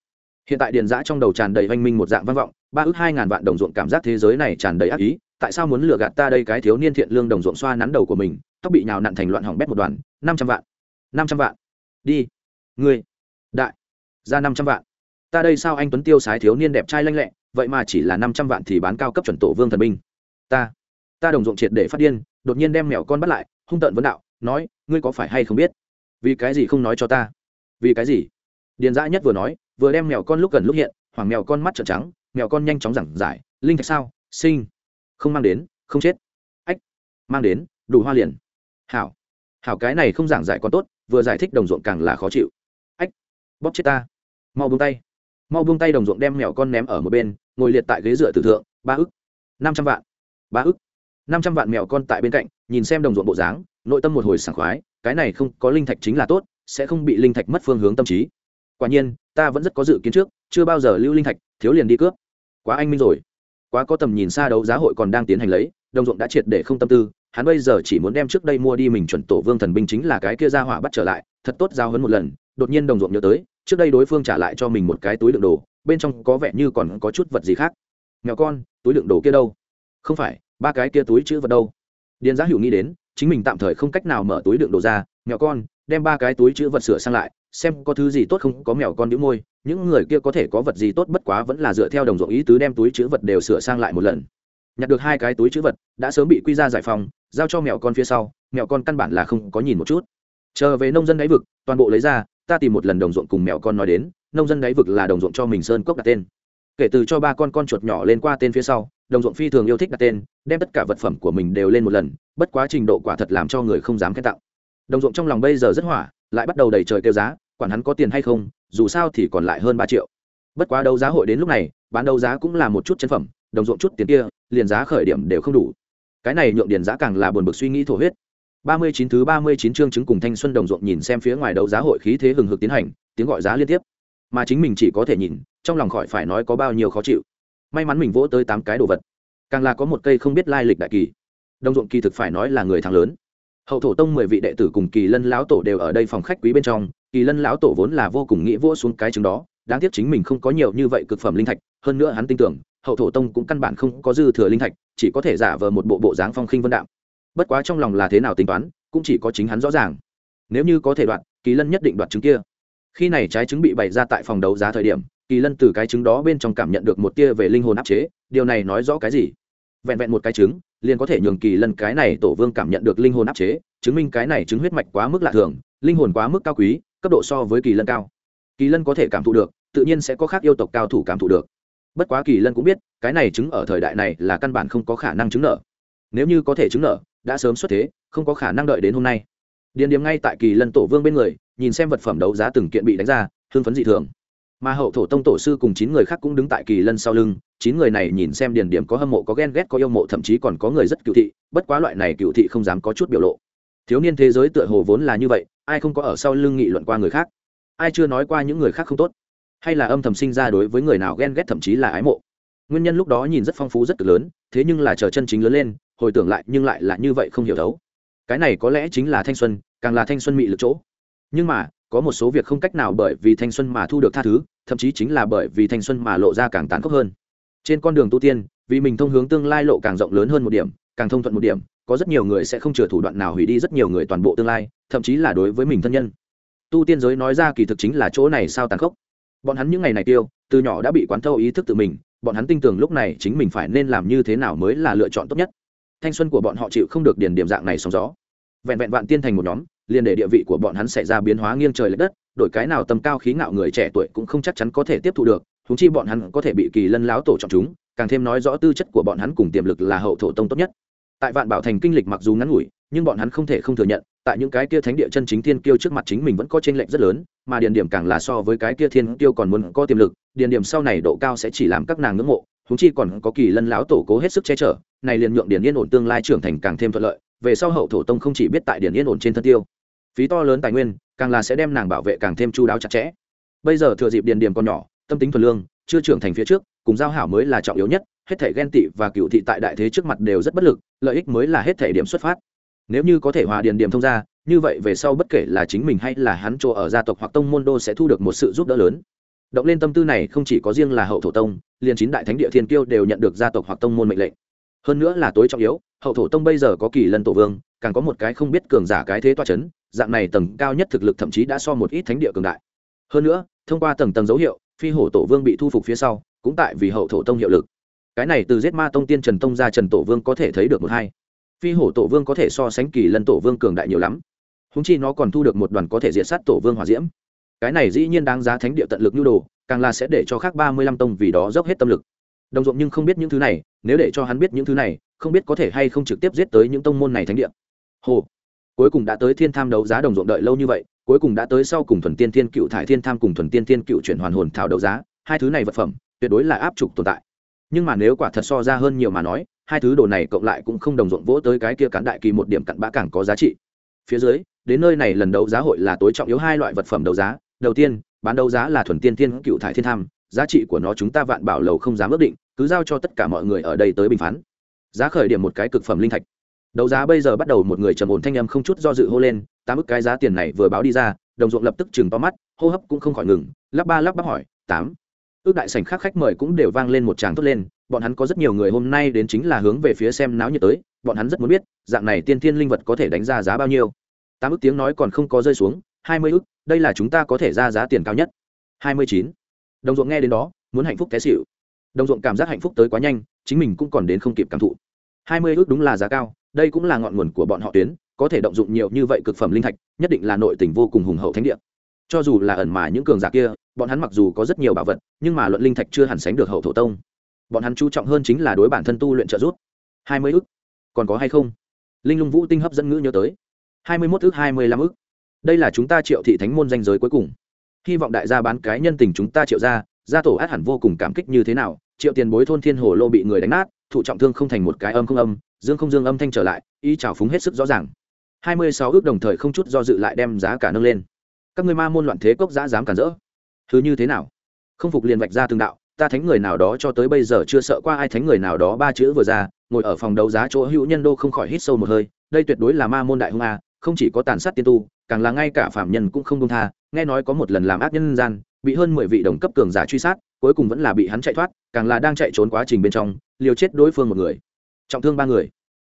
Hiện tại điền giã trong đầu tràn đầy oanh minh một dạng vang vọng, ba ước hai ngàn vạn đồng ruộng cảm giác thế giới này tràn đầy ác ý, tại sao muốn lừa gạt ta đây cái thiếu niên thiện lương đồng ruộng xoa nắn đầu của mình, tóc bị nhào nặn thành loạn hỏng bét một đoàn, năm trăm vạn năm trăm vạn. Đi. Ngươi. Đại. Ra năm trăm vạn. Ta đây sao anh tuấn tiêu sái thiếu niên đẹp trai lanh lẹ, vậy mà chỉ là năm trăm vạn thì bán cao cấp chuẩn tổ vương thần binh. Ta. Ta đồng ruộng triệt để phát điên, đột nhiên đem mèo con bắt lại, hung tợn vấn đạo, nói, ngươi có phải hay không biết? Vì cái gì không nói cho ta? Vì cái gì? Điền dã nhất vừa nói, vừa đem mèo con lúc gần lúc hiện hoàng mèo con mắt trợn trắng, mèo con nhanh chóng giảng giải, linh thạch sao? Sinh. Không mang đến, không chết. Ách. Mang đến, đủ hoa liền. Hảo. Hảo cái này không giảng giải còn tốt vừa giải thích đồng ruộng càng là khó chịu. Ách, bóp chết ta. Mau buông tay. Mau buông tay đồng ruộng đem mèo con ném ở một bên, ngồi liệt tại ghế dựa tử thượng, ba ức. Năm trăm vạn. Ba ức. Năm trăm vạn mèo con tại bên cạnh, nhìn xem đồng ruộng bộ dáng, nội tâm một hồi sảng khoái, cái này không, có linh thạch chính là tốt, sẽ không bị linh thạch mất phương hướng tâm trí. Quả nhiên, ta vẫn rất có dự kiến trước, chưa bao giờ lưu linh thạch, thiếu liền đi cướp. Quá anh minh rồi. Quá có tầm nhìn xa đấu giá hội còn đang tiến hành lấy, đồng ruộng đã triệt để không tâm tư hắn bây giờ chỉ muốn đem trước đây mua đi mình chuẩn tổ vương thần binh chính là cái kia ra hỏa bắt trở lại, thật tốt giao hấn một lần, đột nhiên đồng ruộng nhớ tới, trước đây đối phương trả lại cho mình một cái túi đựng đồ, bên trong có vẻ như còn có chút vật gì khác. Mèo con, túi đựng đồ kia đâu? Không phải, ba cái kia túi chữ vật đâu? Điền giá hữu nghĩ đến, chính mình tạm thời không cách nào mở túi đựng đồ ra, mèo con, đem ba cái túi chữ vật sửa sang lại, xem có thứ gì tốt không, có mèo con đĩu môi, những người kia có thể có vật gì tốt bất quá vẫn là dựa theo đồng ruộng ý tứ đem túi chữ vật đều sửa sang lại một lần. Nhặt được hai cái túi chữ vật, đã sớm bị quy ra giải phòng giao cho mèo con phía sau mèo con căn bản là không có nhìn một chút. Chờ về nông dân đáy vực, toàn bộ lấy ra, ta tìm một lần đồng ruộng cùng mèo con nói đến, nông dân đáy vực là đồng ruộng cho mình sơn cốc đặt tên. Kể từ cho ba con con chuột nhỏ lên qua tên phía sau, đồng ruộng phi thường yêu thích đặt tên, đem tất cả vật phẩm của mình đều lên một lần, bất quá trình độ quả thật làm cho người không dám khen tặng. Đồng ruộng trong lòng bây giờ rất hỏa, lại bắt đầu đầy trời kêu giá, quản hắn có tiền hay không, dù sao thì còn lại hơn ba triệu. Bất quá đấu giá hội đến lúc này, bán đấu giá cũng là một chút chân phẩm, đồng ruộng chút tiền kia, liền giá khởi điểm đều không đủ cái này nhượng điền giá càng là buồn bực suy nghĩ thổ huyết. Ba mươi chín thứ ba mươi chín chương chứng cùng thanh xuân đồng ruộng nhìn xem phía ngoài đấu giá hội khí thế hừng hực tiến hành, tiếng gọi giá liên tiếp. Mà chính mình chỉ có thể nhìn, trong lòng khỏi phải nói có bao nhiêu khó chịu. May mắn mình vỗ tới tám cái đồ vật. Càng là có một cây không biết lai lịch đại kỳ. Đồng ruộng kỳ thực phải nói là người thắng lớn. Hậu thổ tông mười vị đệ tử cùng kỳ lân lão tổ đều ở đây phòng khách quý bên trong, kỳ lân lão tổ vốn là vô cùng nghĩ vỗ xuống cái chứng đó, đáng tiếc chính mình không có nhiều như vậy cực phẩm linh thạch, hơn nữa hắn tin tưởng hậu thổ tông cũng căn bản không có dư thừa linh thạch, chỉ có thể giả vờ một bộ bộ dáng phong khinh vân đạm. Bất quá trong lòng là thế nào tính toán, cũng chỉ có chính hắn rõ ràng. Nếu như có thể đoạt, kỳ lân nhất định đoạt chứng kia. Khi này trái trứng bị bày ra tại phòng đấu giá thời điểm, kỳ lân từ cái trứng đó bên trong cảm nhận được một tia về linh hồn áp chế, điều này nói rõ cái gì? Vẹn vẹn một cái trứng, liền có thể nhường kỳ lân cái này tổ vương cảm nhận được linh hồn áp chế, chứng minh cái này trứng huyết mạch quá mức lạ thường, linh hồn quá mức cao quý, cấp độ so với kỳ lân cao. Kỳ lân có thể cảm thụ được, tự nhiên sẽ có khác yêu tộc cao thủ cảm thụ được bất quá kỳ lân cũng biết, cái này chứng ở thời đại này là căn bản không có khả năng chứng nợ. Nếu như có thể chứng nợ, đã sớm xuất thế, không có khả năng đợi đến hôm nay. Điền điểm ngay tại kỳ lân tổ vương bên người, nhìn xem vật phẩm đấu giá từng kiện bị đánh ra, hưng phấn dị thường. Mà hậu thổ tông tổ sư cùng chín người khác cũng đứng tại kỳ lân sau lưng, chín người này nhìn xem điền điểm có hâm mộ, có ghen ghét, có yêu mộ, thậm chí còn có người rất cựu thị, bất quá loại này cựu thị không dám có chút biểu lộ. Thiếu niên thế giới tựa hồ vốn là như vậy, ai không có ở sau lưng nghị luận qua người khác? Ai chưa nói qua những người khác không tốt? Hay là âm thầm sinh ra đối với người nào ghen ghét thậm chí là ái mộ. Nguyên nhân lúc đó nhìn rất phong phú rất cực lớn, thế nhưng là chờ chân chính lớn lên, hồi tưởng lại nhưng lại là như vậy không hiểu thấu. Cái này có lẽ chính là thanh xuân, càng là thanh xuân mị lực chỗ. Nhưng mà, có một số việc không cách nào bởi vì thanh xuân mà thu được tha thứ, thậm chí chính là bởi vì thanh xuân mà lộ ra càng tàn khốc hơn. Trên con đường tu tiên, vì mình thông hướng tương lai lộ càng rộng lớn hơn một điểm, càng thông thuận một điểm, có rất nhiều người sẽ không chừa thủ đoạn nào hủy đi rất nhiều người toàn bộ tương lai, thậm chí là đối với mình thân nhân. Tu tiên giới nói ra kỳ thực chính là chỗ này sao tàn khốc bọn hắn những ngày này tiêu, từ nhỏ đã bị quán thâu ý thức tự mình, bọn hắn tin tưởng lúc này chính mình phải nên làm như thế nào mới là lựa chọn tốt nhất. Thanh xuân của bọn họ chịu không được điền điểm dạng này sóng gió. Vẹn vẹn vạn tiên thành một nhóm, liền để địa vị của bọn hắn xảy ra biến hóa nghiêng trời l ệ đất, đổi cái nào tầm cao khí ngạo người trẻ tuổi cũng không chắc chắn có thể tiếp thu được thúng chi bọn hắn có thể bị kỳ lân láo tổ trọng chúng, càng thêm nói rõ tư chất của bọn hắn cùng tiềm lực là hậu thổ tông tốt nhất. Tại vạn bảo thành kinh lịch mặc dù ngắn ngủi, nhưng bọn hắn không thể không thừa nhận tại những cái kia thánh địa chân chính thiên kiêu trước mặt chính mình vẫn có chênh lệch rất lớn, mà điền điểm càng là so với cái kia thiên kiêu còn muốn có tiềm lực, điền điểm sau này độ cao sẽ chỉ làm các nàng ngưỡng mộ, huống chi còn có kỳ lân lão tổ cố hết sức che chở, này liền nhượng điền yên ổn tương lai trưởng thành càng thêm thuận lợi, về sau hậu thổ tông không chỉ biết tại điền yên ổn trên thân tiêu. Phí to lớn tài nguyên, càng là sẽ đem nàng bảo vệ càng thêm chu đáo chặt chẽ. Bây giờ thừa dịp điền điểm còn nhỏ, tâm tính thuần lương, chưa trưởng thành phía trước, cùng giao hảo mới là trọng yếu nhất, hết thảy ghen tị và cựu thị tại đại thế trước mặt đều rất bất lực, lợi ích mới là hết thảy điểm xuất phát nếu như có thể hòa điền điểm thông ra như vậy về sau bất kể là chính mình hay là hắn chỗ ở gia tộc hoặc tông môn đô sẽ thu được một sự giúp đỡ lớn. Động lên tâm tư này không chỉ có riêng là hậu thổ tông, liền chín đại thánh địa thiên kiêu đều nhận được gia tộc hoặc tông môn mệnh lệnh. Hơn nữa là tối trọng yếu, hậu thổ tông bây giờ có kỳ lân tổ vương, càng có một cái không biết cường giả cái thế toa c h ấ n dạng này tầng cao nhất thực lực thậm chí đã so một ít thánh địa cường đại. Hơn nữa, thông qua tầng tầng dấu hiệu, phi hổ tổ vương bị thu phục phía sau, cũng tại vì hậu thổ tông hiệu lực. Cái này từ giết ma tông tiên trần tông ra trần tổ vương có thể thấy được một hai phi hổ tổ vương có thể so sánh kỳ lân tổ vương cường đại nhiều lắm. Húng chi nó còn thu được một đoàn có thể diệt sát tổ vương hòa diễm. Cái này dĩ nhiên đáng giá thánh địa tận lực nhu đồ, càng là sẽ để cho khác ba mươi lăm tông vì đó dốc hết tâm lực. Đồng ruộng nhưng không biết những thứ này, nếu để cho hắn biết những thứ này, không biết có thể hay không trực tiếp giết tới những tông môn này thánh địa. Hồ, cuối cùng đã tới thiên tham đấu giá đồng ruộng đợi lâu như vậy, cuối cùng đã tới sau cùng thuần tiên thiên cựu thải thiên tham cùng thuần tiên thiên cựu chuyển hoàn hồn thảo đấu giá, hai thứ này vật phẩm, tuyệt đối là áp trục tồn tại. Nhưng mà nếu quả thật so ra hơn nhiều mà nói hai thứ đồ này cộng lại cũng không đồng ruộng vỗ tới cái kia cán đại kỳ một điểm cặn bã càng có giá trị. Phía dưới, đến nơi này lần đấu giá hội là tối trọng yếu hai loại vật phẩm đấu giá. Đầu tiên, bán đấu giá là thuần tiên tiên cựu thải thiên tham. Giá trị của nó chúng ta vạn bảo lầu không dám ước định, cứ giao cho tất cả mọi người ở đây tới bình phán. Giá khởi điểm một cái cực phẩm linh thạch. Đấu giá bây giờ bắt đầu một người trầm ổn thanh âm không chút do dự hô lên, tám ức cái giá tiền này vừa báo đi ra, đồng ruộng lập tức chừng to mắt, hô hấp cũng không khỏi ngừng, lắp ba lắp bắp hỏi, tám. Ước đại sảnh khác khách mời cũng đều vang lên một tràng thốt lên bọn hắn có rất nhiều người hôm nay đến chính là hướng về phía xem náo nhiệt tới, bọn hắn rất muốn biết, dạng này tiên thiên linh vật có thể đánh ra giá bao nhiêu. Tám ước tiếng nói còn không có rơi xuống, hai mươi ước đây là chúng ta có thể ra giá tiền cao nhất. Hai mươi chín. Đồng ruộng nghe đến đó, muốn hạnh phúc té xịu đồng ruộng cảm giác hạnh phúc tới quá nhanh, chính mình cũng còn đến không kịp cảm thụ. Hai mươi ước đúng là giá cao, đây cũng là ngọn nguồn của bọn họ tuyến, có thể động dụng nhiều như vậy cực phẩm linh thạch, nhất định là nội tình vô cùng hùng hậu thánh địa. Cho dù là ẩn mà những cường giả kia, bọn hắn mặc dù có rất nhiều bảo vật, nhưng mà luận linh thạch chưa hẳn sánh được hậu thổ tông bọn hắn chú trọng hơn chính là đối bản thân tu luyện trợ giúp. Hai mươi ước còn có hay không? Linh lung vũ tinh hấp dẫn ngữ nhớ tới. Hai mươi mốt ước hai mươi lăm ước đây là chúng ta triệu thị thánh môn danh giới cuối cùng. Hy vọng đại gia bán cái nhân tình chúng ta triệu ra gia tổ át hẳn vô cùng cảm kích như thế nào. Triệu tiền bối thôn thiên hồ lô bị người đánh nát, thụ trọng thương không thành một cái âm không âm, dương không dương âm thanh trở lại, y trào phúng hết sức rõ ràng. Hai mươi sáu ước đồng thời không chút do dự lại đem giá cả nâng lên. Các ngươi ma môn loạn thế cốc giã dám cản rỡ. Thứ như thế nào? Không phục liền vạch ra từng đạo ta thánh người nào đó cho tới bây giờ chưa sợ qua ai thánh người nào đó ba chữ vừa ra, ngồi ở phòng đấu giá chỗ hữu nhân đô không khỏi hít sâu một hơi, đây tuyệt đối là ma môn đại hung a, không chỉ có tàn sát tiên tu, càng là ngay cả phạm nhân cũng không công tha, nghe nói có một lần làm ác nhân gian, bị hơn mười vị đồng cấp cường giả truy sát, cuối cùng vẫn là bị hắn chạy thoát, càng là đang chạy trốn quá trình bên trong, liều chết đối phương một người, trọng thương ba người.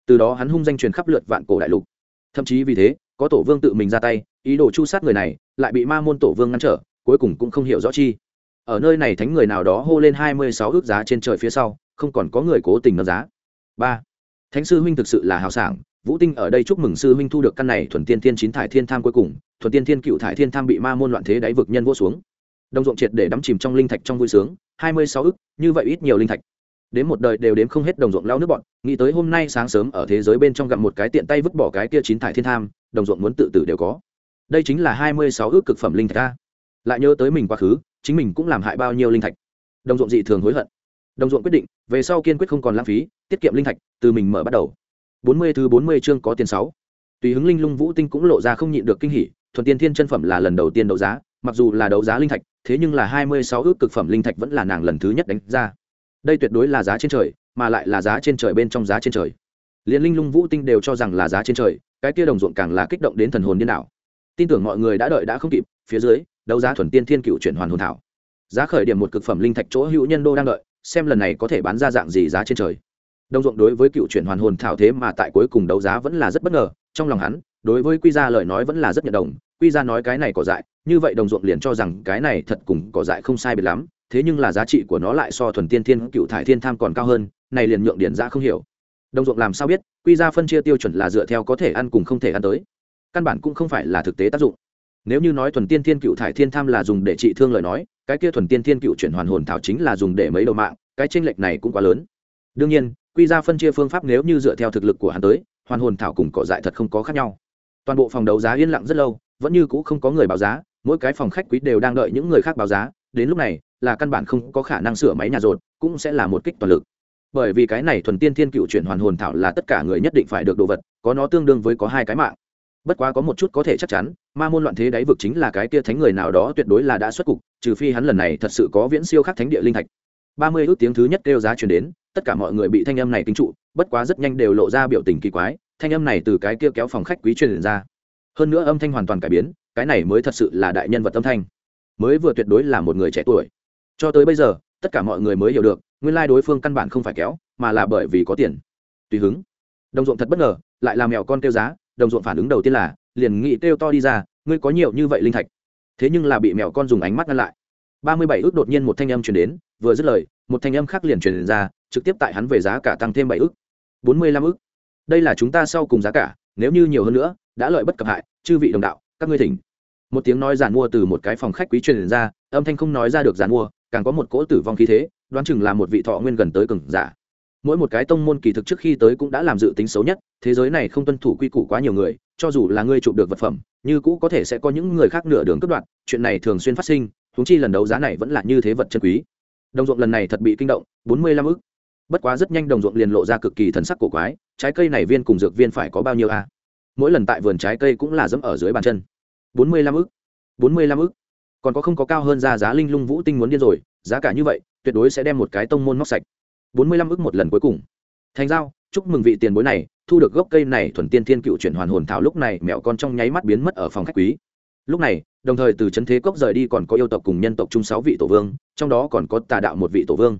Từ đó hắn hung danh truyền khắp lượt vạn cổ đại lục. Thậm chí vì thế, có tổ vương tự mình ra tay, ý đồ chu sát người này, lại bị ma môn tổ vương ngăn trở, cuối cùng cũng không hiểu rõ chi ở nơi này thánh người nào đó hô lên hai mươi sáu ước giá trên trời phía sau, không còn có người cố tình nâng giá. Ba, thánh sư huynh thực sự là hào sảng, vũ tinh ở đây chúc mừng sư huynh thu được căn này thuần tiên thiên chín thải thiên tham cuối cùng, thuần tiên thiên cựu thải thiên tham bị ma môn loạn thế đáy vực nhân vô xuống. Đồng ruộng triệt để đắm chìm trong linh thạch trong vui sướng, hai mươi sáu ức, như vậy ít nhiều linh thạch. Đến một đời đều đếm không hết đồng ruộng lao nước bọn, nghĩ tới hôm nay sáng sớm ở thế giới bên trong gặm một cái tiện tay vứt bỏ cái kia chín thải thiên tham, đồng ruộng muốn tự tử đều có. Đây chính là hai mươi sáu ước cực phẩm linh thạch ta lại nhớ tới mình quá khứ chính mình cũng làm hại bao nhiêu linh thạch. Đồng ruộng dị thường hối hận. Đồng ruộng quyết định, về sau kiên quyết không còn lãng phí, tiết kiệm linh thạch, từ mình mở bắt đầu. Bốn mươi thứ bốn mươi chương có tiền sáu. Tùy hứng linh lung vũ tinh cũng lộ ra không nhịn được kinh hỉ, thuần tiên thiên chân phẩm là lần đầu tiên đấu giá, mặc dù là đấu giá linh thạch, thế nhưng là hai mươi sáu ước cực phẩm linh thạch vẫn là nàng lần thứ nhất đánh ra. Đây tuyệt đối là giá trên trời, mà lại là giá trên trời bên trong giá trên trời. Liền linh lung vũ tinh đều cho rằng là giá trên trời, cái kia đồng ruộng càng là kích động đến thần hồn điên đảo. Tin tưởng mọi người đã đợi đã không kịp, phía dưới đấu giá thuần tiên thiên cựu chuyển hoàn hồn thảo. Giá khởi điểm một cực phẩm linh thạch chỗ hữu nhân đô đang đợi, xem lần này có thể bán ra dạng gì giá trên trời. Đông ruộng đối với cựu chuyển hoàn hồn thảo thế mà tại cuối cùng đấu giá vẫn là rất bất ngờ, trong lòng hắn, đối với quy ra lời nói vẫn là rất nhận đồng, quy ra nói cái này cỏ dại, như vậy đồng ruộng liền cho rằng cái này thật cùng cỏ dại không sai biệt lắm, thế nhưng là giá trị của nó lại so thuần tiên thiên cựu thải thiên tham còn cao hơn, này liền nhượng điển ra không hiểu. Đồng ruộng làm sao biết, quy ra phân chia tiêu chuẩn là dựa theo có thể ăn cùng không thể ăn tới. Căn bản cũng không phải là thực tế tác dụng nếu như nói thuần tiên thiên cựu thải thiên tham là dùng để trị thương lời nói, cái kia thuần tiên thiên cựu chuyển hoàn hồn thảo chính là dùng để mấy đầu mạng, cái tranh lệch này cũng quá lớn. Đương nhiên, quy ra phân chia phương pháp nếu như dựa theo thực lực của hắn tới, hoàn hồn thảo cùng cỏ dại thật không có khác nhau. Toàn bộ phòng đấu giá yên lặng rất lâu, vẫn như cũ không có người báo giá, mỗi cái phòng khách quý đều đang đợi những người khác báo giá, đến lúc này, là căn bản không có khả năng sửa máy nhà rột, cũng sẽ là một kích toàn lực. Bởi vì cái này thuần tiên thiên cựu chuyển hoàn hồn thảo là tất cả người nhất định phải được đồ vật, có nó tương đương với có hai cái mạng bất quá có một chút có thể chắc chắn, ma môn loạn thế đáy vực chính là cái kia thánh người nào đó tuyệt đối là đã xuất cục, trừ phi hắn lần này thật sự có viễn siêu khắc thánh địa linh thạch. Ba mươi ước tiếng thứ nhất kêu giá chuyển đến, tất cả mọi người bị thanh âm này kính trụ, bất quá rất nhanh đều lộ ra biểu tình kỳ quái, thanh âm này từ cái kia kéo phòng khách quý truyền ra. Hơn nữa âm thanh hoàn toàn cải biến, cái này mới thật sự là đại nhân vật âm thanh. Mới vừa tuyệt đối là một người trẻ tuổi. Cho tới bây giờ, tất cả mọi người mới hiểu được, nguyên lai đối phương căn bản không phải kéo, mà là bởi vì có tiền. Tùy hứng. Đồng ruộng thật bất ngờ, lại là mèo con kêu giá đồng ruộng phản ứng đầu tiên là, liền nghị kêu to đi ra, ngươi có nhiều như vậy linh thạch? Thế nhưng là bị mèo con dùng ánh mắt ngăn lại. Ba mươi bảy ước đột nhiên một thanh âm truyền đến, vừa dứt lời, một thanh âm khác liền truyền ra, trực tiếp tại hắn về giá cả tăng thêm bảy ước. Bốn mươi lăm ước. Đây là chúng ta sau cùng giá cả, nếu như nhiều hơn nữa, đã lợi bất cập hại, chư vị đồng đạo, các ngươi thỉnh. Một tiếng nói giàn mua từ một cái phòng khách quý truyền ra, âm thanh không nói ra được giàn mua, càng có một cỗ tử vong khí thế, đoán chừng là một vị thọ nguyên gần tới cường giả mỗi một cái tông môn kỳ thực trước khi tới cũng đã làm dự tính xấu nhất, thế giới này không tuân thủ quy củ quá nhiều người, cho dù là ngươi chụp được vật phẩm, như cũ có thể sẽ có những người khác nửa đường cướp đoạt, chuyện này thường xuyên phát sinh thúng chi lần đấu giá này vẫn là như thế vật chân quý. Đồng ruộng lần này thật bị kinh động, bốn mươi lăm ức. Bất quá rất nhanh đồng ruộng liền lộ ra cực kỳ thần sắc cổ quái, trái cây này viên cùng dược viên phải có bao nhiêu a? Mỗi lần tại vườn trái cây cũng là dẫm ở dưới bàn chân. bốn mươi lăm ức, bốn mươi lăm ức. Còn có không có cao hơn ra giá linh lung vũ tinh muốn điên rồi, giá cả như vậy, tuyệt đối sẽ đem một cái tông môn móc sạch bốn mươi lăm ức một lần cuối cùng. Thành giao, chúc mừng vị tiền bối này, thu được gốc cây này thuần tiên thiên cựu chuyển hoàn hồn thảo lúc này mẹo con trong nháy mắt biến mất ở phòng khách quý. Lúc này, đồng thời từ c thế cốc rời đi còn có yêu tộc cùng nhân tộc chung sáu vị tổ vương, trong đó còn có tà đạo một vị tổ vương.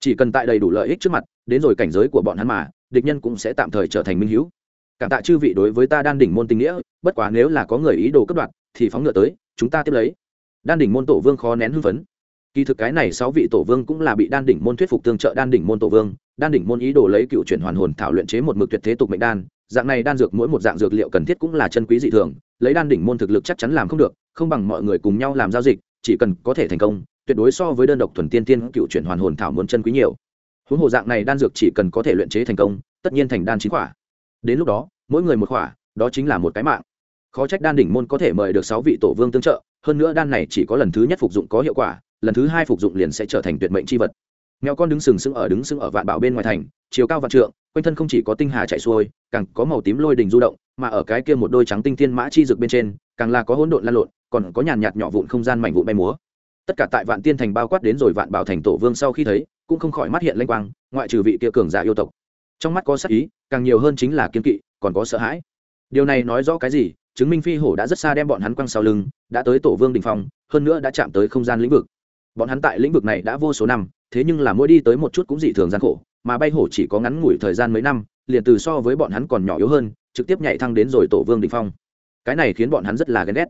Chỉ cần tại đầy đủ lợi ích trước mặt, đến rồi cảnh giới của bọn hắn mà, địch nhân cũng sẽ tạm thời trở thành minh hữu. Cảm tạ chư vị đối với ta đan đỉnh môn tình nghĩa, bất quá nếu là có người ý đồ cấp đoạt, thì phóng ngựa tới, chúng ta tiếp lấy. Đan đỉnh môn tổ vương khó nén hưng phấn kỳ thực cái này sáu vị tổ vương cũng là bị đan đỉnh môn thuyết phục tương trợ đan đỉnh môn tổ vương đan đỉnh môn ý đồ lấy cựu chuyển hoàn hồn thảo luyện chế một mực tuyệt thế tục mệnh đan dạng này đan dược mỗi một dạng dược liệu cần thiết cũng là chân quý dị thường lấy đan đỉnh môn thực lực chắc chắn làm không được không bằng mọi người cùng nhau làm giao dịch chỉ cần có thể thành công tuyệt đối so với đơn độc thuần tiên tiên cựu chuyển hoàn hồn thảo muốn chân quý nhiều. Huống hồ dạng này đan dược chỉ cần có thể luyện chế thành công tất nhiên thành đan chính quả. Đến lúc đó mỗi người một quả, đó chính là một cái mạng. Khó trách đan đỉnh môn có thể mời được sáu vị tổ vương tương trợ hơn nữa đan này chỉ có lần thứ nhất phục dụng có hiệu quả lần thứ hai phục dụng liền sẽ trở thành tuyệt mệnh c h i vật. Mèo con đứng sừng sững ở đứng sững ở vạn bảo bên ngoài thành, chiều cao vạn trượng, quanh thân không chỉ có tinh hà chạy xuôi, càng có màu tím lôi đình du động, mà ở cái kia một đôi trắng tinh thiên mã chi rực bên trên, càng là có hỗn độn lan lộn, còn có nhàn nhạt nhỏ vụn không gian mảnh vụn bay múa. Tất cả tại vạn tiên thành bao quát đến rồi vạn bảo thành tổ vương sau khi thấy, cũng không khỏi mắt hiện lanh quang, ngoại trừ vị kia cường giả yêu tộc. Trong mắt có sắc ý, càng nhiều hơn chính là kiên kỵ, còn có sợ hãi. Điều này nói rõ cái gì? Chứng minh phi hổ đã rất xa đem bọn hắn quăng sau lưng, đã tới tổ vương đình phong, hơn nữa đã chạm tới không gian lĩnh vực bọn hắn tại lĩnh vực này đã vô số năm, thế nhưng là mỗi đi tới một chút cũng dị thường gian khổ, mà bay hổ chỉ có ngắn ngủi thời gian mấy năm, liền từ so với bọn hắn còn nhỏ yếu hơn, trực tiếp nhảy thăng đến rồi tổ vương đình phong. Cái này khiến bọn hắn rất là ghen ghét.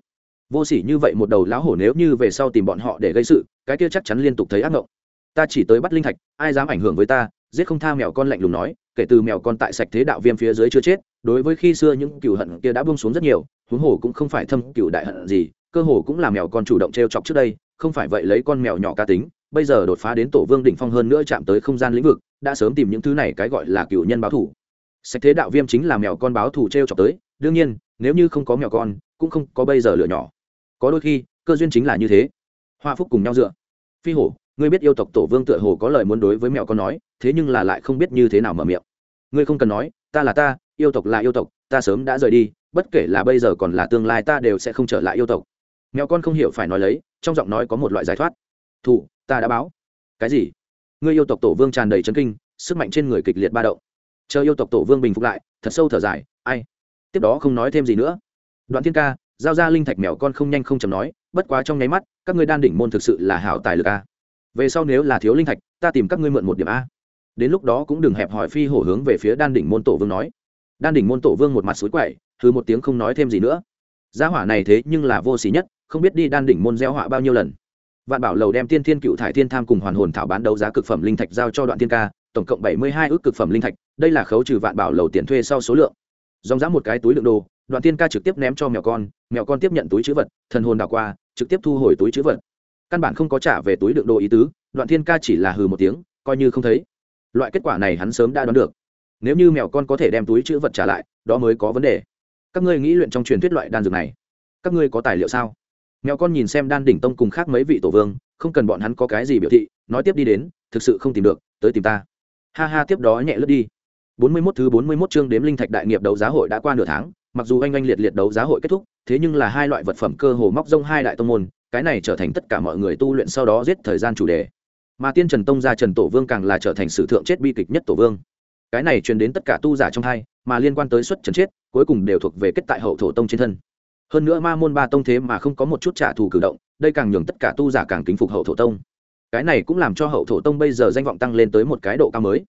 Vô s ỉ như vậy một đầu lão hổ nếu như về sau tìm bọn họ để gây sự, cái kia chắc chắn liên tục thấy ác mộng ta chỉ tới bắt linh thạch, ai dám ảnh hưởng với ta, giết không tha mèo con lạnh lùng nói, kể từ mèo con tại sạch thế đạo viêm phía dưới chưa chết, đối với khi xưa những cựu hận kia đã buông xuống rất nhiều, huống hồ cũng không phải thâm cựu đại hận gì, cơ hồ cũng là mèo con chủ động t r e o chọc trước đây không phải vậy lấy con mèo nhỏ cá tính, bây giờ đột phá đến tổ vương đỉnh phong hơn nữa chạm tới không gian lĩnh vực, đã sớm tìm những thứ này cái gọi là cựu nhân báo thủ. Sách thế đạo viêm chính là mèo con báo thủ t r e o chọc tới, đương nhiên, nếu như không có mèo con, cũng không có bây giờ lửa nhỏ. Có đôi khi, cơ duyên chính là như thế. Hoa phúc cùng nhau dựa. Phi hổ, ngươi biết yêu tộc tổ vương tựa hồ có lời muốn đối với mèo con nói, thế nhưng là lại không biết như thế nào mở miệng. Ngươi không cần nói, ta là ta, yêu tộc là yêu tộc, ta sớm đã rời đi, bất kể là bây giờ còn là tương lai ta đều sẽ không trở lại yêu tộc. Mèo con không hiểu phải nói lấy trong giọng nói có một loại giải thoát. Thủ, ta đã báo. Cái gì? Ngươi yêu tộc tổ vương tràn đầy chấn kinh, sức mạnh trên người kịch liệt ba động. Chờ yêu tộc tổ vương bình phục lại, thật sâu thở dài, ai? Tiếp đó không nói thêm gì nữa. Đoạn thiên ca, giao ra linh thạch mèo con không nhanh không chầm nói, bất quá trong nháy mắt, các ngươi đan đỉnh môn thực sự là hảo tài lực a. Về sau nếu là thiếu linh thạch, ta tìm các ngươi mượn một điểm a. Đến lúc đó cũng đừng hẹp hỏi phi hổ hướng về phía đan đỉnh môn tổ vương nói. Đan đỉnh môn tổ vương một mặt suối quậy thứ một tiếng không nói thêm gì nữa. Gia hỏa này thế nhưng là vô xỉ nhất không biết đi đan đỉnh môn gieo họa bao nhiêu lần. Vạn bảo lầu đem tiên thiên cựu thải thiên tham cùng hoàn hồn thảo bán đấu giá cực phẩm linh thạch giao cho đoạn tiên ca, tổng cộng bảy mươi hai ước cực phẩm linh thạch, đây là khấu trừ vạn bảo lầu tiền thuê sau số lượng. Dòng giá một cái túi lượng đồ, đoạn tiên ca trực tiếp ném cho mèo con mèo con tiếp nhận túi chữ vật, thần hồn đảo qua, trực tiếp thu hồi túi chữ vật. Căn bản không có trả về túi lượng đồ ý tứ, đoạn tiên ca chỉ là hừ một tiếng, coi như không thấy. Loại kết quả này hắn sớm đã đoán được. Nếu như mèo con có thể đem túi chữ vật trả lại, đó mới có vấn đề. Các ngươi nghĩ luyện trong truyền thuyết loại đan dược này, các ngươi có tài liệu sao? Mèo con nhìn xem đan đỉnh tông cùng khác mấy vị tổ vương, không cần bọn hắn có cái gì biểu thị, nói tiếp đi đến, thực sự không tìm được, tới tìm ta. Ha ha, tiếp đó nhẹ lướt đi. Bốn mươi 41 thứ bốn mươi 41 chương đếm linh thạch đại nghiệp đấu giá hội đã qua nửa tháng, mặc dù anh anh liệt liệt đấu giá hội kết thúc, thế nhưng là hai loại vật phẩm cơ hồ móc rông hai đại tông môn, cái này trở thành tất cả mọi người tu luyện sau đó giết thời gian chủ đề. Mà tiên trần tông gia trần tổ vương càng là trở thành sử thượng chết bi kịch nhất tổ vương. Cái này truyền đến tất cả tu giả trong hai, mà liên quan tới xuất trần chết, cuối cùng đều thuộc về kết tại hậu thổ tông trên thân hơn nữa ma môn ba tông thế mà không có một chút trả thù cử động, đây càng nhường tất cả tu giả càng kính phục hậu thổ tông. Cái này cũng làm cho hậu thổ tông bây giờ danh vọng tăng lên tới một cái độ cao mới.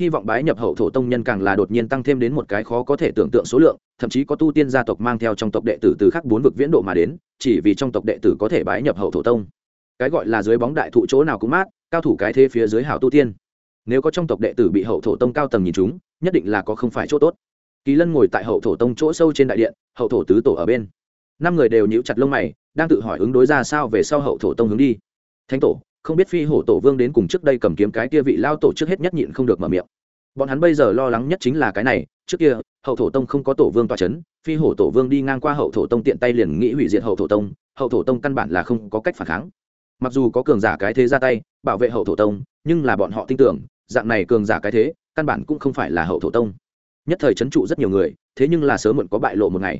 Hy vọng bái nhập hậu thổ tông nhân càng là đột nhiên tăng thêm đến một cái khó có thể tưởng tượng số lượng, thậm chí có tu tiên gia tộc mang theo trong tộc đệ tử từ khắc bốn vực viễn độ mà đến, chỉ vì trong tộc đệ tử có thể bái nhập hậu thổ tông. Cái gọi là dưới bóng đại thụ chỗ nào cũng mát, cao thủ cái thế phía dưới hảo tu tiên. Nếu có trong tộc đệ tử bị hậu thổ tông cao tầng nhìn chúng, nhất định là có không phải chỗ tốt. Kỳ lân ngồi tại hậu thổ tông chỗ sâu trên đại điện, hậu thổ tứ tổ ở bên năm người đều nhíu chặt lông mày, đang tự hỏi ứng đối ra sao về sau hậu thổ tông hướng đi. Thánh tổ, không biết phi hổ tổ vương đến cùng trước đây cầm kiếm cái kia vị lao tổ trước hết nhất nhịn không được mở miệng. Bọn hắn bây giờ lo lắng nhất chính là cái này, trước kia, hậu thổ tông không có tổ vương tòa c h ấ n phi hổ tổ vương đi ngang qua hậu thổ tông tiện tay liền nghĩ hủy diệt hậu thổ tông, hậu thổ tông căn bản là không có cách phản kháng. Mặc dù có cường giả cái thế ra tay, bảo vệ hậu thổ tông, nhưng là bọn họ tin tưởng, dạng này cường giả cái thế, căn bản cũng không phải là hậu thổ tông. Nhất thời c h ấ n trụ rất nhiều người, thế nhưng là sớm muộn có bại lộ một ngày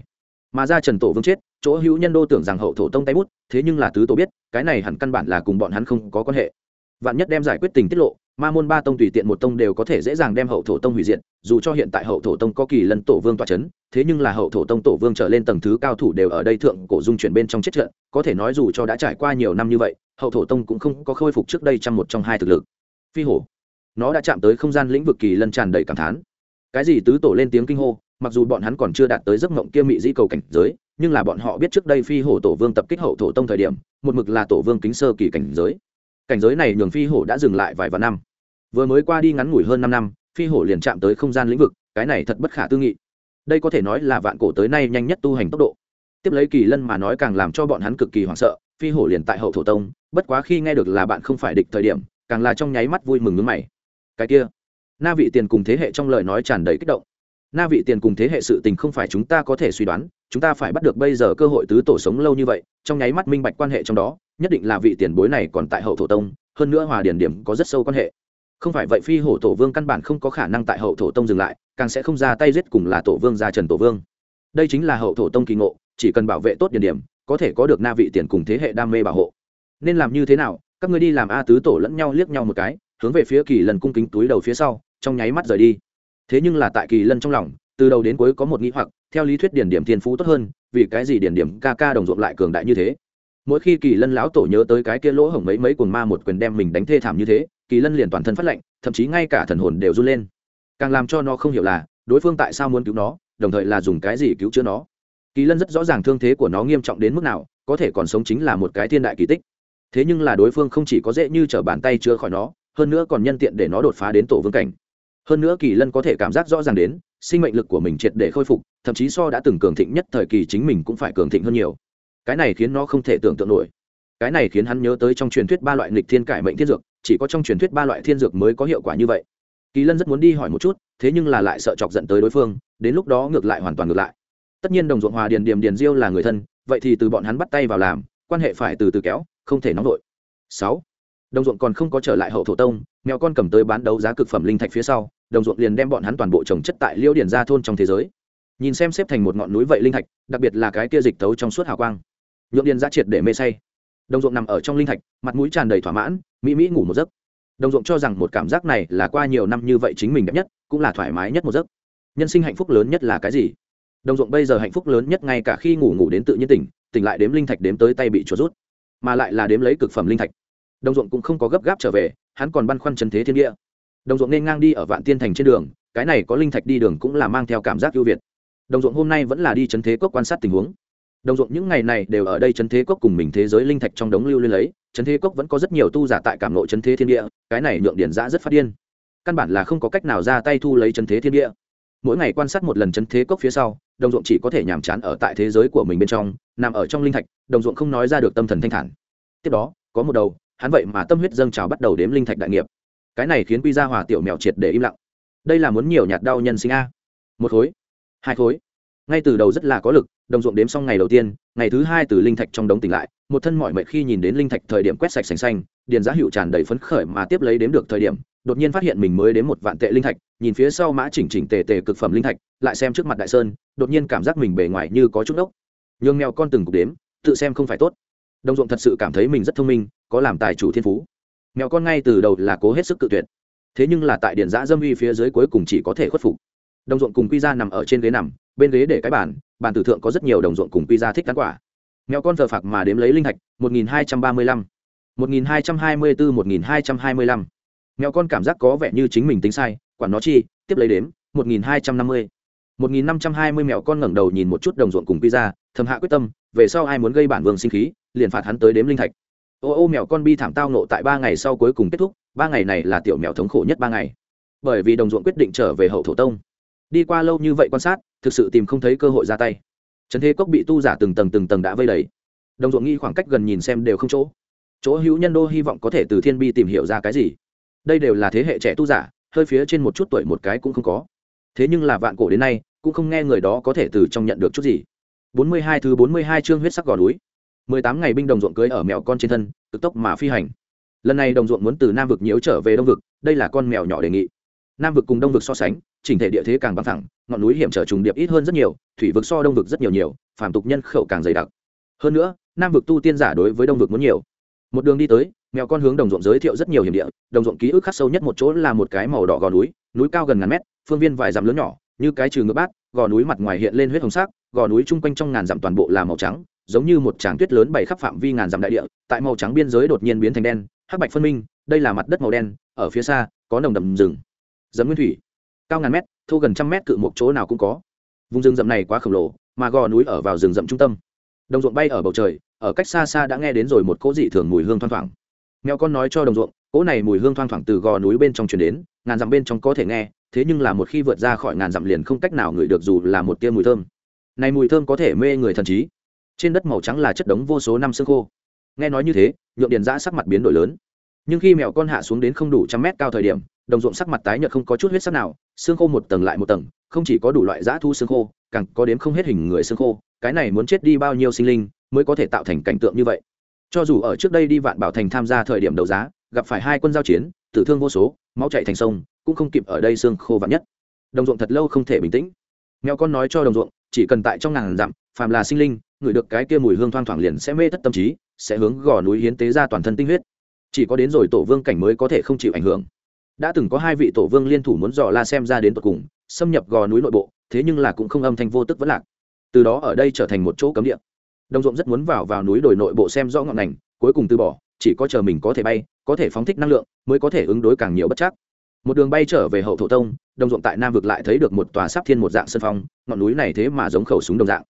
mà ra trần tổ vương chết, chỗ hữu nhân đô tưởng rằng hậu thổ tông tay bút, thế nhưng là tứ tổ biết, cái này hẳn căn bản là cùng bọn hắn không có quan hệ. Vạn nhất đem giải quyết tình tiết lộ, ma môn ba tông tùy tiện một tông đều có thể dễ dàng đem hậu thổ tông hủy diệt, dù cho hiện tại hậu thổ tông có kỳ lân tổ vương tọa c h ấ n thế nhưng là hậu thổ tông tổ vương trở lên tầng thứ cao thủ đều ở đây thượng cổ dung chuyển bên trong chết trận, có thể nói dù cho đã trải qua nhiều năm như vậy, hậu thổ tông cũng không có khôi phục trước đây trong một trong hai thực lực. Phi hổ. Nó đã chạm tới không gian lĩnh vực kỳ lân tràn đầy cảm thán. Cái gì tứ tổ lên tiếng kinh hô mặc dù bọn hắn còn chưa đạt tới giấc mộng kia mị di cầu cảnh giới, nhưng là bọn họ biết trước đây phi hổ tổ vương tập kích hậu thổ tông thời điểm, một mực là tổ vương kính sơ kỳ cảnh giới. Cảnh giới này nhường phi hổ đã dừng lại vài vạn năm. Vừa mới qua đi ngắn ngủi hơn năm năm, phi hổ liền chạm tới không gian lĩnh vực, cái này thật bất khả tư nghị. Đây có thể nói là vạn cổ tới nay nhanh nhất tu hành tốc độ. Tiếp lấy kỳ lân mà nói càng làm cho bọn hắn cực kỳ hoảng sợ, phi hổ liền tại hậu thổ tông, bất quá khi nghe được là bạn không phải địch thời điểm, càng là trong nháy mắt vui mừng nước mày. Cái kia, na vị tiền cùng thế hệ trong lời nói tràn đầy kích động na vị tiền cùng thế hệ sự tình không phải chúng ta có thể suy đoán, chúng ta phải bắt được bây giờ cơ hội tứ tổ sống lâu như vậy, trong nháy mắt minh bạch quan hệ trong đó, nhất định là vị tiền bối này còn tại hậu thổ tông, hơn nữa hòa điển điểm có rất sâu quan hệ. Không phải vậy phi hổ tổ vương căn bản không có khả năng tại hậu thổ tông dừng lại, càng sẽ không ra tay giết cùng là tổ vương gia trần tổ vương. Đây chính là hậu thổ tông kỳ ngộ, chỉ cần bảo vệ tốt điển điểm, có thể có được na vị tiền cùng thế hệ đam mê bảo hộ. Nên làm như thế nào, các ngươi đi làm a tứ tổ lẫn nhau liếc nhau một cái, hướng về phía kỳ lần cung kính túi đầu phía sau, trong nháy mắt rời đi thế nhưng là tại kỳ lân trong lòng, từ đầu đến cuối có một nghĩ hoặc, theo lý thuyết điển điểm thiên phú tốt hơn, vì cái gì điển điểm ca ca đồng ruộng lại cường đại như thế? Mỗi khi kỳ lân lão tổ nhớ tới cái kia lỗ hổng mấy mấy cuồng ma một quyền đem mình đánh thê thảm như thế, kỳ lân liền toàn thân phát lệnh thậm chí ngay cả thần hồn đều run lên. Càng làm cho nó không hiểu là, đối phương tại sao muốn cứu nó, đồng thời là dùng cái gì cứu chữa nó? Kỳ lân rất rõ ràng thương thế của nó nghiêm trọng đến mức nào, có thể còn sống chính là một cái thiên đại kỳ tích. Thế nhưng là đối phương không chỉ có dễ như t r ở bàn tay chữa khỏi nó, hơn nữa còn nhân tiện để nó đột phá đến tổ vương cảnh hơn nữa kỳ lân có thể cảm giác rõ ràng đến, sinh mệnh lực của mình triệt để khôi phục, thậm chí so đã từng cường thịnh nhất thời kỳ chính mình cũng phải cường thịnh hơn nhiều. Cái này khiến nó không thể tưởng tượng nổi. Cái này khiến hắn nhớ tới trong truyền thuyết ba loại nghịch thiên cải mệnh thiên dược, chỉ có trong truyền thuyết ba loại thiên dược mới có hiệu quả như vậy. Kỳ lân rất muốn đi hỏi một chút, thế nhưng là lại sợ chọc giận tới đối phương, đến lúc đó ngược lại hoàn toàn ngược lại. Tất nhiên đồng ruộng hòa điền điềm điền diêu là người thân, vậy thì từ bọn hắn bắt tay vào làm, quan hệ phải từ từ kéo, không thể nóng vội. Sáu. Đồng ruộng còn không có trở lại hậu thổ tông mèo con cầm tới bán đấu giá cực phẩm linh thạch phía sau, đồng ruộng liền đem bọn hắn toàn bộ trồng chất tại liêu điển ra thôn trong thế giới. Nhìn xem xếp thành một ngọn núi vậy linh thạch, đặc biệt là cái kia dịch tấu trong suốt hào quang. Nhuộm điền ra triệt để mê say. Đồng ruộng nằm ở trong linh thạch, mặt mũi tràn đầy thỏa mãn, mỹ mỹ ngủ một giấc. Đồng ruộng cho rằng một cảm giác này là qua nhiều năm như vậy chính mình đẹp nhất, cũng là thoải mái nhất một giấc. Nhân sinh hạnh phúc lớn nhất là cái gì? Đồng ruộng bây giờ hạnh phúc lớn nhất ngay cả khi ngủ ngủ đến tự nhiên tỉnh tỉnh lại đếm linh thạch đếm tới tay bị chuột rút, mà lại là đếm lấy cực phẩm linh thạch. Đồng ruộng cũng không có gấp gáp trở về hắn còn băn khoăn chân thế thiên địa. Đồng ruộng nên ngang đi ở vạn tiên thành trên đường, cái này có linh thạch đi đường cũng là mang theo cảm giác ưu việt. Đồng ruộng hôm nay vẫn là đi chân thế cốc quan sát tình huống. Đồng ruộng những ngày này đều ở đây chân thế cốc cùng mình thế giới linh thạch trong đống lưu lên lấy, chân thế cốc vẫn có rất nhiều tu giả tại cảm nộ chân thế thiên địa, cái này nhượng điển giã rất phát điên. Căn bản là không có cách nào ra tay thu lấy chân thế thiên địa. Mỗi ngày quan sát một lần chân thế cốc phía sau, đồng ruộng chỉ có thể nhàm chán ở tại thế giới của mình bên trong, nằm ở trong linh thạch, đồng ruộng không nói ra được tâm thần thanh thản. Tiếp đó, có một đầu hắn vậy mà tâm huyết dâng trào bắt đầu đếm linh thạch đại nghiệp. Cái này khiến quy gia hòa tiểu mèo triệt để im lặng. Đây là muốn nhiều nhạt đau nhân sinh a. Một khối, hai khối. Ngay từ đầu rất là có lực, đồng ruộng đếm xong ngày đầu tiên, ngày thứ hai từ linh thạch trong đống tỉnh lại, một thân mọi mệt khi nhìn đến linh thạch thời điểm quét sạch sành xanh, điền giá hiệu tràn đầy phấn khởi mà tiếp lấy đếm được thời điểm, đột nhiên phát hiện mình mới đến một vạn tệ linh thạch, nhìn phía sau mã chỉnh chỉnh tề tề cực phẩm linh thạch, lại xem trước mặt đại sơn, đột nhiên cảm giác mình bề ngoài như có chút ốc. Nhường mèo con từng cục đếm, tự xem không phải tốt đồng ruộng thật sự cảm thấy mình rất thông minh có làm tài chủ thiên phú. Mèo con ngay từ đầu là cố hết sức cự tuyệt. Thế nhưng là tại điện giã dâm uy phía dưới cuối cùng chỉ có thể khuất phục. Đồng ruộng cùng quy ra nằm ở trên ghế nằm bên ghế để cái bàn bàn tử thượng có rất nhiều đồng ruộng cùng quy ra thích cắn quả. Mèo con thờ phạc mà đếm lấy linh hạch, một nghìn hai trăm ba mươi lăm một nghìn hai trăm hai mươi bốn một nghìn hai trăm hai mươi lăm. Mèo con cảm giác có vẻ như chính mình tính sai quản nó chi tiếp lấy đếm một nghìn hai trăm năm mươi một nghìn năm trăm hai mươi mèo con ngẩng đầu nhìn một chút đồng ruộng cùng quy ra thầm hạ quyết tâm, về sau ai muốn gây bản vương sinh khí, liền phạt hắn tới đếm linh thạch. Ô ô, mèo con bi thảm tao nộ tại ba ngày sau cuối cùng kết thúc, ba ngày này là tiểu mèo thống khổ nhất ba ngày. Bởi vì đồng ruộng quyết định trở về hậu thổ tông. Đi qua lâu như vậy quan sát, thực sự tìm không thấy cơ hội ra tay. Trần thế cốc bị tu giả từng tầng từng tầng đã vây đầy. Đồng ruộng nghi khoảng cách gần nhìn xem đều không chỗ. Chỗ hữu nhân đô hy vọng có thể từ thiên bi tìm hiểu ra cái gì. Đây đều là thế hệ trẻ tu giả, hơi phía trên một chút tuổi một cái cũng không có thế nhưng là vạn cổ đến nay, cũng không nghe người đó có thể từ trong nhận được chút gì. Bốn mươi hai thứ bốn mươi hai chương huyết sắc gò núi. Mười tám ngày binh đồng ruộng cưới ở mèo con trên thân, cực tốc mà phi hành. Lần này đồng ruộng muốn từ nam vực nhiễu trở về đông vực, đây là con mèo nhỏ đề nghị. Nam vực cùng đông vực so sánh, chỉnh thể địa thế càng bằng thẳng, ngọn núi hiểm trở trùng điệp ít hơn rất nhiều, thủy vực so đông vực rất nhiều nhiều, phàm tục nhân khẩu càng dày đặc. Hơn nữa, nam vực tu tiên giả đối với đông vực muốn nhiều. Một đường đi tới, mèo con hướng đồng ruộng giới thiệu rất nhiều hiểm địa, đồng ruộng ký ức khắc sâu nhất một chỗ là một cái màu đỏ gò núi núi cao gần ngàn mét phương viên vài dặm lớn nhỏ, như cái trừ ngựa bát, gò núi mặt ngoài hiện lên huyết hồng sắc, gò núi chung quanh trong ngàn dặm toàn bộ là màu trắng, giống như một tràng tuyết lớn bày khắp phạm vi ngàn dặm đại địa, tại màu trắng biên giới đột nhiên biến thành đen, hắc bạch phân minh, đây là mặt đất màu đen, ở phía xa, có nồng đậm rừng. Dấm nguyên thủy, cao ngàn mét thu gần trăm mét cự một chỗ nào cũng có. Vùng rừng rậm này quá khổng lồ, mà gò núi ở vào rừng rậm trung tâm. Đồng ruộng bay ở bầu trời, ở cách xa xa đã nghe đến rồi một cỗ dị thường mùi hương thoang thoảng. Mèo con nói cho đồng ruộng, cỗ này mùi hương thoang thoảng từ gò núi bên trong truyền đến ngàn dặm bên trong có thể nghe, thế nhưng là một khi vượt ra khỏi ngàn dặm liền không cách nào ngửi được dù là một tia mùi thơm. Này mùi thơm có thể mê người thần trí. Trên đất màu trắng là chất đống vô số năm xương khô. Nghe nói như thế, nhượng điền giã sắc mặt biến đổi lớn. Nhưng khi mèo con hạ xuống đến không đủ trăm mét cao thời điểm, đồng ruộng sắc mặt tái nhợt không có chút huyết sắc nào, xương khô một tầng lại một tầng, không chỉ có đủ loại dã thu xương khô, càng có đếm không hết hình người xương khô. Cái này muốn chết đi bao nhiêu sinh linh mới có thể tạo thành cảnh tượng như vậy? Cho dù ở trước đây đi vạn bảo thành tham gia thời điểm đấu giá, gặp phải hai quân giao chiến tử thương vô số, máu chạy thành sông, cũng không kịp ở đây xương khô vạn nhất. Đồng ruộng thật lâu không thể bình tĩnh. Mèo con nói cho đồng ruộng, chỉ cần tại trong ngàn dặm, phàm là sinh linh, ngửi được cái kia mùi hương thoang thoảng liền sẽ mê thất tâm trí, sẽ hướng gò núi hiến tế ra toàn thân tinh huyết. Chỉ có đến rồi tổ vương cảnh mới có thể không chịu ảnh hưởng. Đã từng có hai vị tổ vương liên thủ muốn dò la xem ra đến tận cùng, xâm nhập gò núi nội bộ, thế nhưng là cũng không âm thanh vô tức vẫn lạc. Từ đó ở đây trở thành một chỗ cấm địa. Đồng ruộng rất muốn vào vào núi đồi nội bộ xem rõ ngọn ngành cuối cùng từ bỏ, chỉ có chờ mình có thể bay có thể phóng thích năng lượng, mới có thể ứng đối càng nhiều bất chắc. Một đường bay trở về hậu thổ tông, đồng ruộng tại nam vực lại thấy được một tòa sắp thiên một dạng sơn phong, ngọn núi này thế mà giống khẩu súng đồng dạng.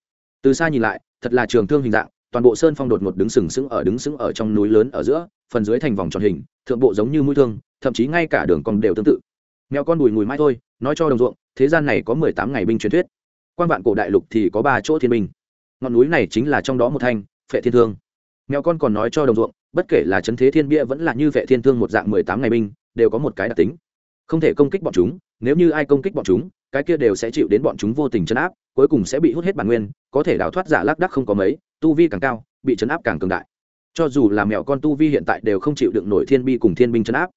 Từ xa nhìn lại, thật là trường thương hình dạng, toàn bộ sơn phong đột ngột đứng sừng sững ở đứng sững ở trong núi lớn ở giữa, phần dưới thành vòng tròn hình, thượng bộ giống như mũi thương, thậm chí ngay cả đường còn đều tương tự. Mèo con đùi mùi mai thôi, nói cho đồng ruộng, thế gian này có mười tám ngày binh truyền thuyết. Quan vạn cổ đại lục thì có ba chỗ thiên binh. Ngọn núi này chính là trong đó một thanh, phệ thiên thương. Mèo con còn nói cho đồng ruộng bất kể là chấn thế thiên bia vẫn là như vệ thiên thương một dạng mười tám ngày binh, đều có một cái đặc tính. Không thể công kích bọn chúng, nếu như ai công kích bọn chúng, cái kia đều sẽ chịu đến bọn chúng vô tình chấn áp, cuối cùng sẽ bị hút hết bản nguyên, có thể đào thoát giả lác đắc không có mấy, tu vi càng cao, bị chấn áp càng cường đại. Cho dù là mèo con tu vi hiện tại đều không chịu đựng nổi thiên bi cùng thiên binh chấn áp.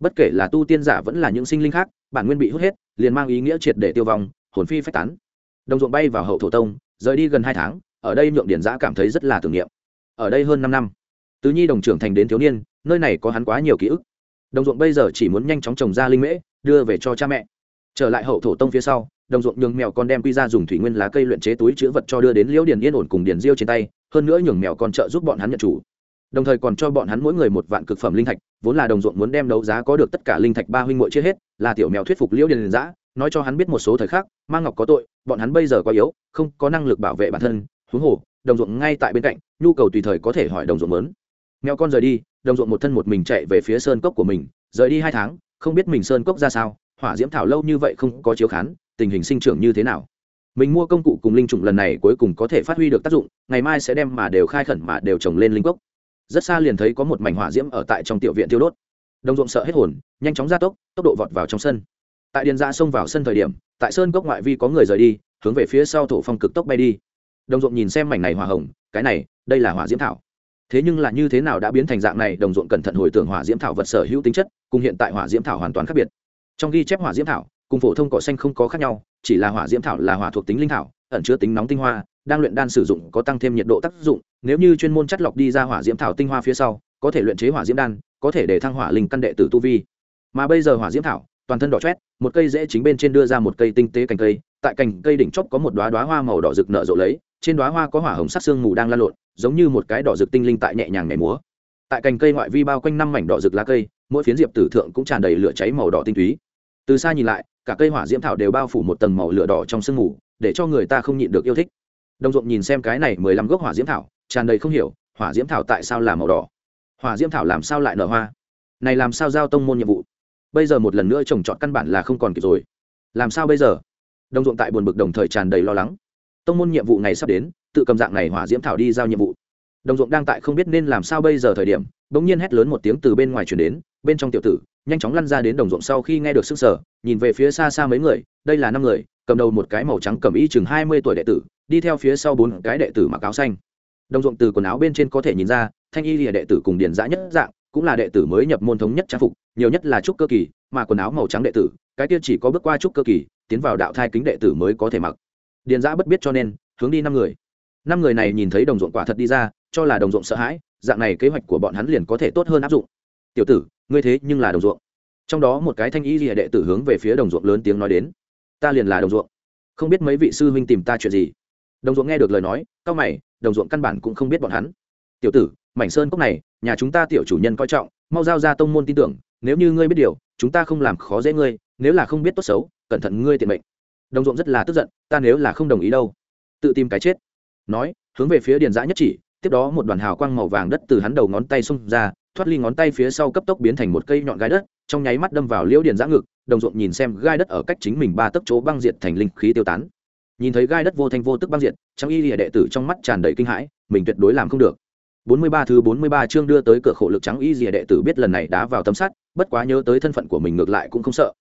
Bất kể là tu tiên giả vẫn là những sinh linh khác, bản nguyên bị hút hết, liền mang ý nghĩa triệt để tiêu vong, hồn phi phách tán. Đồng ruộng bay vào hậu thổ tông, rời đi gần hai tháng, ở đây nhượng điển giã cảm thấy rất là tưởng niệm. Ở đây hơn năm năm từ nhi đồng trưởng thành đến thiếu niên, nơi này có hắn quá nhiều ký ức. Đồng ruộng bây giờ chỉ muốn nhanh chóng trồng ra linh mễ, đưa về cho cha mẹ. Trở lại hậu thổ tông phía sau, đồng ruộng nhường mèo con đem quy ra dùng thủy nguyên lá cây luyện chế túi chữ vật cho đưa đến liễu điền yên ổn cùng điền diêu trên tay, hơn nữa nhường mèo con trợ giúp bọn hắn nhận chủ. Đồng thời còn cho bọn hắn mỗi người một vạn cực phẩm linh thạch, vốn là đồng ruộng muốn đem đấu giá có được tất cả linh thạch ba huynh muội chia hết, là tiểu mèo thuyết phục liễu điền giã nói cho hắn biết một số thời khắc mang ngọc có tội, bọn hắn bây giờ quá yếu, không có năng lực bảo vệ bản thân, huống hồ, đồng ruộng ngay tại bên cạnh, nhu cầu tùy thời có thể hỏi đồng ruộng lớn mèo con rời đi, đồng ruộng một thân một mình chạy về phía sơn cốc của mình. Rời đi hai tháng, không biết mình sơn cốc ra sao, hỏa diễm thảo lâu như vậy không có chiếu khán, tình hình sinh trưởng như thế nào. Mình mua công cụ cùng linh trùng lần này cuối cùng có thể phát huy được tác dụng, ngày mai sẽ đem mà đều khai khẩn mà đều trồng lên linh cốc. Rất xa liền thấy có một mảnh hỏa diễm ở tại trong tiểu viện tiêu đốt. Đồng ruộng sợ hết hồn, nhanh chóng ra tốc tốc độ vọt vào trong sân. Tại điền ra xông vào sân thời điểm, tại sơn cốc ngoại vi có người rời đi, hướng về phía sau thổ phong cực tốc bay đi. Đồng ruộng nhìn xem mảnh này hỏa hồng, cái này, đây là hỏa diễm thảo thế nhưng là như thế nào đã biến thành dạng này, đồng ruộng cẩn thận hồi tưởng hỏa diễm thảo vật sở hữu tính chất, cùng hiện tại hỏa diễm thảo hoàn toàn khác biệt. Trong ghi chép hỏa diễm thảo, cùng phổ thông cỏ xanh không có khác nhau, chỉ là hỏa diễm thảo là hỏa thuộc tính linh thảo, ẩn chứa tính nóng tinh hoa, đang luyện đan sử dụng có tăng thêm nhiệt độ tác dụng, nếu như chuyên môn chất lọc đi ra hỏa diễm thảo tinh hoa phía sau, có thể luyện chế hỏa diễm đan, có thể để thăng hỏa linh căn đệ tử tu vi. Mà bây giờ hỏa diễm thảo, toàn thân đỏ chét một cây rễ chính bên trên đưa ra một cây tinh tế cành cây, tại cành cây đỉnh chóp có một đoá đoá hoa màu đỏ rực nở rộ lấy trên đóa hoa có hỏa hồng sắc xương mù đang lan lộn, giống như một cái đỏ rực tinh linh tại nhẹ nhàng nhảy múa. Tại cành cây ngoại vi bao quanh năm mảnh đỏ rực lá cây, mỗi phiến diệp tử thượng cũng tràn đầy lửa cháy màu đỏ tinh túy. Từ xa nhìn lại, cả cây hỏa diễm thảo đều bao phủ một tầng màu lửa đỏ trong sương mù, để cho người ta không nhịn được yêu thích. Đồng ruộng nhìn xem cái này mười lăm gốc hỏa diễm thảo, tràn đầy không hiểu, hỏa diễm thảo tại sao là màu đỏ? Hỏa diễm thảo làm sao lại nở hoa? Này làm sao giao tông môn nhiệm vụ? Bây giờ một lần nữa trồng trọt căn bản là không còn kịp rồi. Làm sao bây giờ? Đồng ruộng tại buồn bực đồng thời tràn đầy lo lắng tông môn nhiệm vụ ngày sắp đến, tự cầm dạng này hỏa diễm thảo đi giao nhiệm vụ. Đồng ruộng đang tại không biết nên làm sao bây giờ thời điểm, bỗng nhiên hét lớn một tiếng từ bên ngoài chuyển đến, bên trong tiểu tử, nhanh chóng lăn ra đến đồng ruộng sau khi nghe được sức sở nhìn về phía xa xa mấy người, đây là năm người, cầm đầu một cái màu trắng cầm y chừng hai mươi tuổi đệ tử, đi theo phía sau bốn cái đệ tử mặc áo xanh. Đồng ruộng từ quần áo bên trên có thể nhìn ra, thanh y là đệ tử cùng điền dã nhất dạng, cũng là đệ tử mới nhập môn thống nhất trang phục, nhiều nhất là trúc cơ kỳ, mà quần áo màu trắng đệ tử, cái kia chỉ có bước qua trúc cơ kỳ, tiến vào đạo thai kính đệ tử mới có thể mặc điền dã bất biết cho nên, hướng đi năm người. Năm người này nhìn thấy đồng ruộng quả thật đi ra, cho là đồng ruộng sợ hãi, dạng này kế hoạch của bọn hắn liền có thể tốt hơn áp dụng. Tiểu tử, ngươi thế nhưng là đồng ruộng. Trong đó một cái thanh ý rìa đệ tử hướng về phía đồng ruộng lớn tiếng nói đến. Ta liền là đồng ruộng. Không biết mấy vị sư huynh tìm ta chuyện gì? Đồng ruộng nghe được lời nói cao mày, đồng ruộng căn bản cũng không biết bọn hắn. Tiểu tử, mảnh sơn cốc này, nhà chúng ta tiểu chủ nhân coi trọng, mau giao ra tông môn tin tưởng, nếu như ngươi biết điều, chúng ta không làm khó dễ ngươi, nếu là không biết tốt xấu, cẩn thận ngươi tiện mệnh đồng ruộng rất là tức giận, ta nếu là không đồng ý đâu. Tự tìm cái chết. Nói, hướng về phía điền giã nhất chỉ, tiếp đó một đoàn hào quang màu vàng đất từ hắn đầu ngón tay xông ra, thoát ly ngón tay phía sau cấp tốc biến thành một cây nhọn gai đất, trong nháy mắt đâm vào liễu điền giã ngực, đồng ruộng nhìn xem gai đất ở cách chính mình ba tấc chỗ băng diệt thành linh khí tiêu tán. Nhìn thấy gai đất vô thanh vô tức băng diệt trong y lìa đệ tử trong mắt tràn đầy kinh hãi, mình tuyệt đối làm không được. 43 thứ 43 chương đưa tới cửa khổ lực trắng y lìa đệ tử biết lần này đá vào tấm sắt, bất quá nhớ tới thân phận của mình ngược lại cũng không sợ.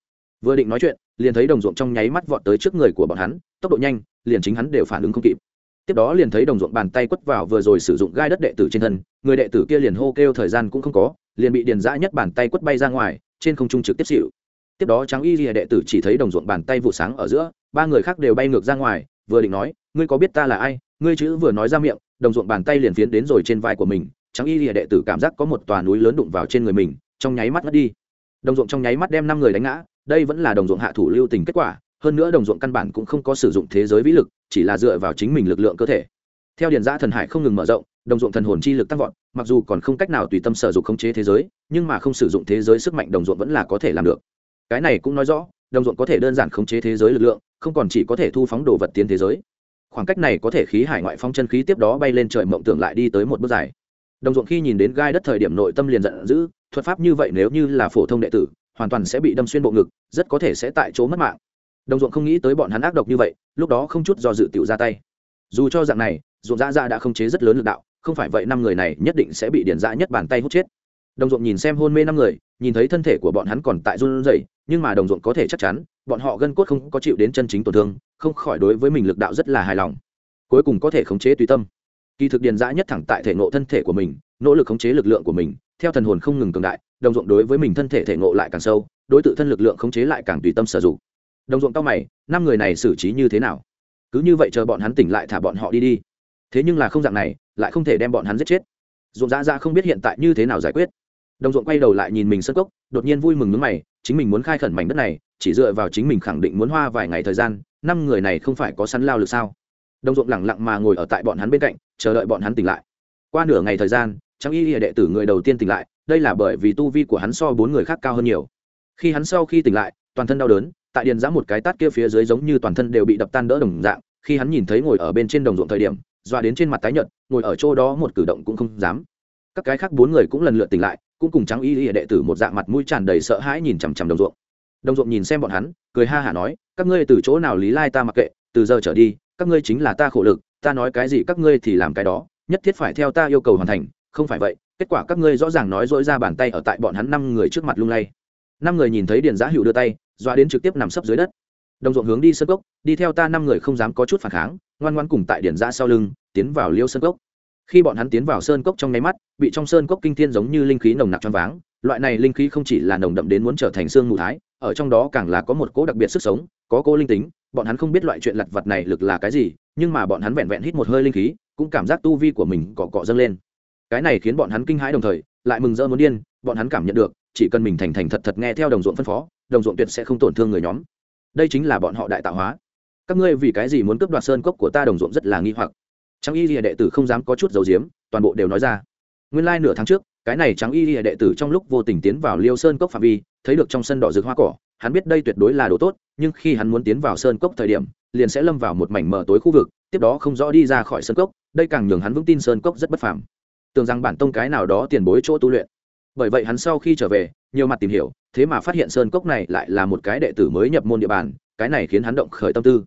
Vừa định nói chuyện liền thấy đồng ruộng trong nháy mắt vọt tới trước người của bọn hắn, tốc độ nhanh, liền chính hắn đều phản ứng không kịp. Tiếp đó liền thấy đồng ruộng bàn tay quất vào vừa rồi sử dụng gai đất đệ tử trên thân, người đệ tử kia liền hô kêu thời gian cũng không có, liền bị điền dã nhất bàn tay quất bay ra ngoài, trên không trung trực tiếp xịu tiếp đó trắng y lìa đệ tử chỉ thấy đồng ruộng bàn tay vụ sáng ở giữa, ba người khác đều bay ngược ra ngoài, vừa định nói, ngươi có biết ta là ai? Ngươi chữ vừa nói ra miệng, đồng ruộng bàn tay liền phiến đến rồi trên vai của mình trắng y lìa đệ tử cảm giác có một tòa núi lớn đụng vào trên người mình, trong nháy mắt mất đi. Đồng ruộng trong nháy mắt đem năm người đánh ngã đây vẫn là đồng ruộng hạ thủ lưu tình kết quả, hơn nữa đồng ruộng căn bản cũng không có sử dụng thế giới vĩ lực, chỉ là dựa vào chính mình lực lượng cơ thể. Theo điền giã thần hải không ngừng mở rộng, đồng ruộng thần hồn chi lực tăng vọt, mặc dù còn không cách nào tùy tâm sở dụng khống chế thế giới, nhưng mà không sử dụng thế giới sức mạnh đồng ruộng vẫn là có thể làm được. Cái này cũng nói rõ, đồng ruộng có thể đơn giản khống chế thế giới lực lượng, không còn chỉ có thể thu phóng đồ vật tiến thế giới. Khoảng cách này có thể khí hải ngoại phong chân khí tiếp đó bay lên trời mộng tưởng lại đi tới một bước dài. Đồng ruộng khi nhìn đến gai đất thời điểm nội tâm liền giận dữ, thuật pháp như vậy nếu như là phổ thông đệ tử hoàn toàn sẽ bị đâm xuyên bộ ngực, rất có thể sẽ tại chỗ mất mạng. Đồng ruộng không nghĩ tới bọn hắn ác độc như vậy, lúc đó không chút do dự tiểu ra tay. Dù cho dạng này, ruộng dã dạ đã không chế rất lớn lực đạo, không phải vậy năm người này nhất định sẽ bị điển dã nhất bàn tay hút chết. Đồng ruộng nhìn xem hôn mê năm người, nhìn thấy thân thể của bọn hắn còn tại run rẩy, nhưng mà đồng ruộng có thể chắc chắn, bọn họ gân cốt không có chịu đến chân chính tổn thương, không khỏi đối với mình lực đạo rất là hài lòng. Cuối cùng có thể khống chế tùy tâm. Kỳ thực điền dã nhất thẳng tại thể nội thân thể của mình, nỗ lực khống chế lực lượng của mình, theo thần hồn không ngừng cường đại đồng ruộng đối với mình thân thể thể ngộ lại càng sâu, đối tự thân lực lượng khống chế lại càng tùy tâm sử dụng. Đồng ruộng cao mày, năm người này xử trí như thế nào? Cứ như vậy chờ bọn hắn tỉnh lại thả bọn họ đi đi. Thế nhưng là không dạng này, lại không thể đem bọn hắn giết chết. Ruộng dã ra không biết hiện tại như thế nào giải quyết. Đồng ruộng quay đầu lại nhìn mình sân cốc, đột nhiên vui mừng nước mày, chính mình muốn khai khẩn mảnh đất này, chỉ dựa vào chính mình khẳng định muốn hoa vài ngày thời gian, năm người này không phải có sắn lao lực sao? Đồng ruộng lẳng lặng mà ngồi ở tại bọn hắn bên cạnh, chờ đợi bọn hắn tỉnh lại. Qua nửa ngày thời gian trang y đệ tử người đầu tiên tỉnh lại đây là bởi vì tu vi của hắn so bốn người khác cao hơn nhiều. Khi hắn sau khi tỉnh lại, toàn thân đau đớn, tại điền giã một cái tát kia phía dưới giống như toàn thân đều bị đập tan đỡ đồng dạng, khi hắn nhìn thấy ngồi ở bên trên đồng ruộng thời điểm, dọa đến trên mặt tái nhợt, ngồi ở chỗ đó một cử động cũng không dám. Các cái khác bốn người cũng lần lượt tỉnh lại, cũng cùng trắng y y đệ tử một dạng mặt mũi tràn đầy sợ hãi nhìn chằm chằm đồng ruộng. Đồng ruộng nhìn xem bọn hắn, cười ha hả nói, các ngươi từ chỗ nào lý lai ta mặc kệ, từ giờ trở đi, các ngươi chính là ta khổ lực, ta nói cái gì các ngươi thì làm cái đó, nhất thiết phải theo ta yêu cầu hoàn thành, không phải vậy kết quả các ngươi rõ ràng nói dối ra bàn tay ở tại bọn hắn năm người trước mặt lung lay. Năm người nhìn thấy điền giã hữu đưa tay doa đến trực tiếp nằm sấp dưới đất. Đồng ruộng hướng đi sân cốc, đi theo ta năm người không dám có chút phản kháng, ngoan ngoan cùng tại điền giã sau lưng, tiến vào liêu sân cốc. Khi bọn hắn tiến vào sơn cốc trong nháy mắt, bị trong sơn cốc kinh thiên giống như linh khí nồng nặc choáng váng, loại này linh khí không chỉ là nồng đậm đến muốn trở thành xương mù thái, ở trong đó càng là có một cỗ đặc biệt sức sống, có cỗ linh tính, bọn hắn không biết loại chuyện lặt vật này lực là cái gì, nhưng mà bọn hắn vẹn vẹn hít một hơi linh khí, cũng cảm giác tu vi của mình cọ cọ dâng lên cái này khiến bọn hắn kinh hãi đồng thời, lại mừng rỡ muốn điên, bọn hắn cảm nhận được, chỉ cần mình thành thành thật thật nghe theo đồng ruộng phân phó, đồng ruộng tuyệt sẽ không tổn thương người nhóm. Đây chính là bọn họ đại tạo hóa. Các ngươi vì cái gì muốn cướp đoạt sơn cốc của ta đồng ruộng rất là nghi hoặc. Trang y lìa đệ tử không dám có chút dầu diếm toàn bộ đều nói ra. Nguyên lai nửa tháng trước, cái này trắng y lìa đệ tử trong lúc vô tình tiến vào liêu sơn cốc phạm vi, thấy được trong sân đỏ rực hoa cỏ, hắn biết đây tuyệt đối là đồ tốt, nhưng khi hắn muốn tiến vào sơn cốc thời điểm, liền sẽ lâm vào một mảnh mờ tối khu vực, tiếp đó không rõ đi ra khỏi sơn cốc, đây càng nhường hắn vững tin sơn cốc rất bất phàm tưởng rằng bản tông cái nào đó tiền bối chỗ tu luyện. Bởi vậy hắn sau khi trở về, nhiều mặt tìm hiểu, thế mà phát hiện sơn cốc này lại là một cái đệ tử mới nhập môn địa bàn, cái này khiến hắn động khởi tâm tư.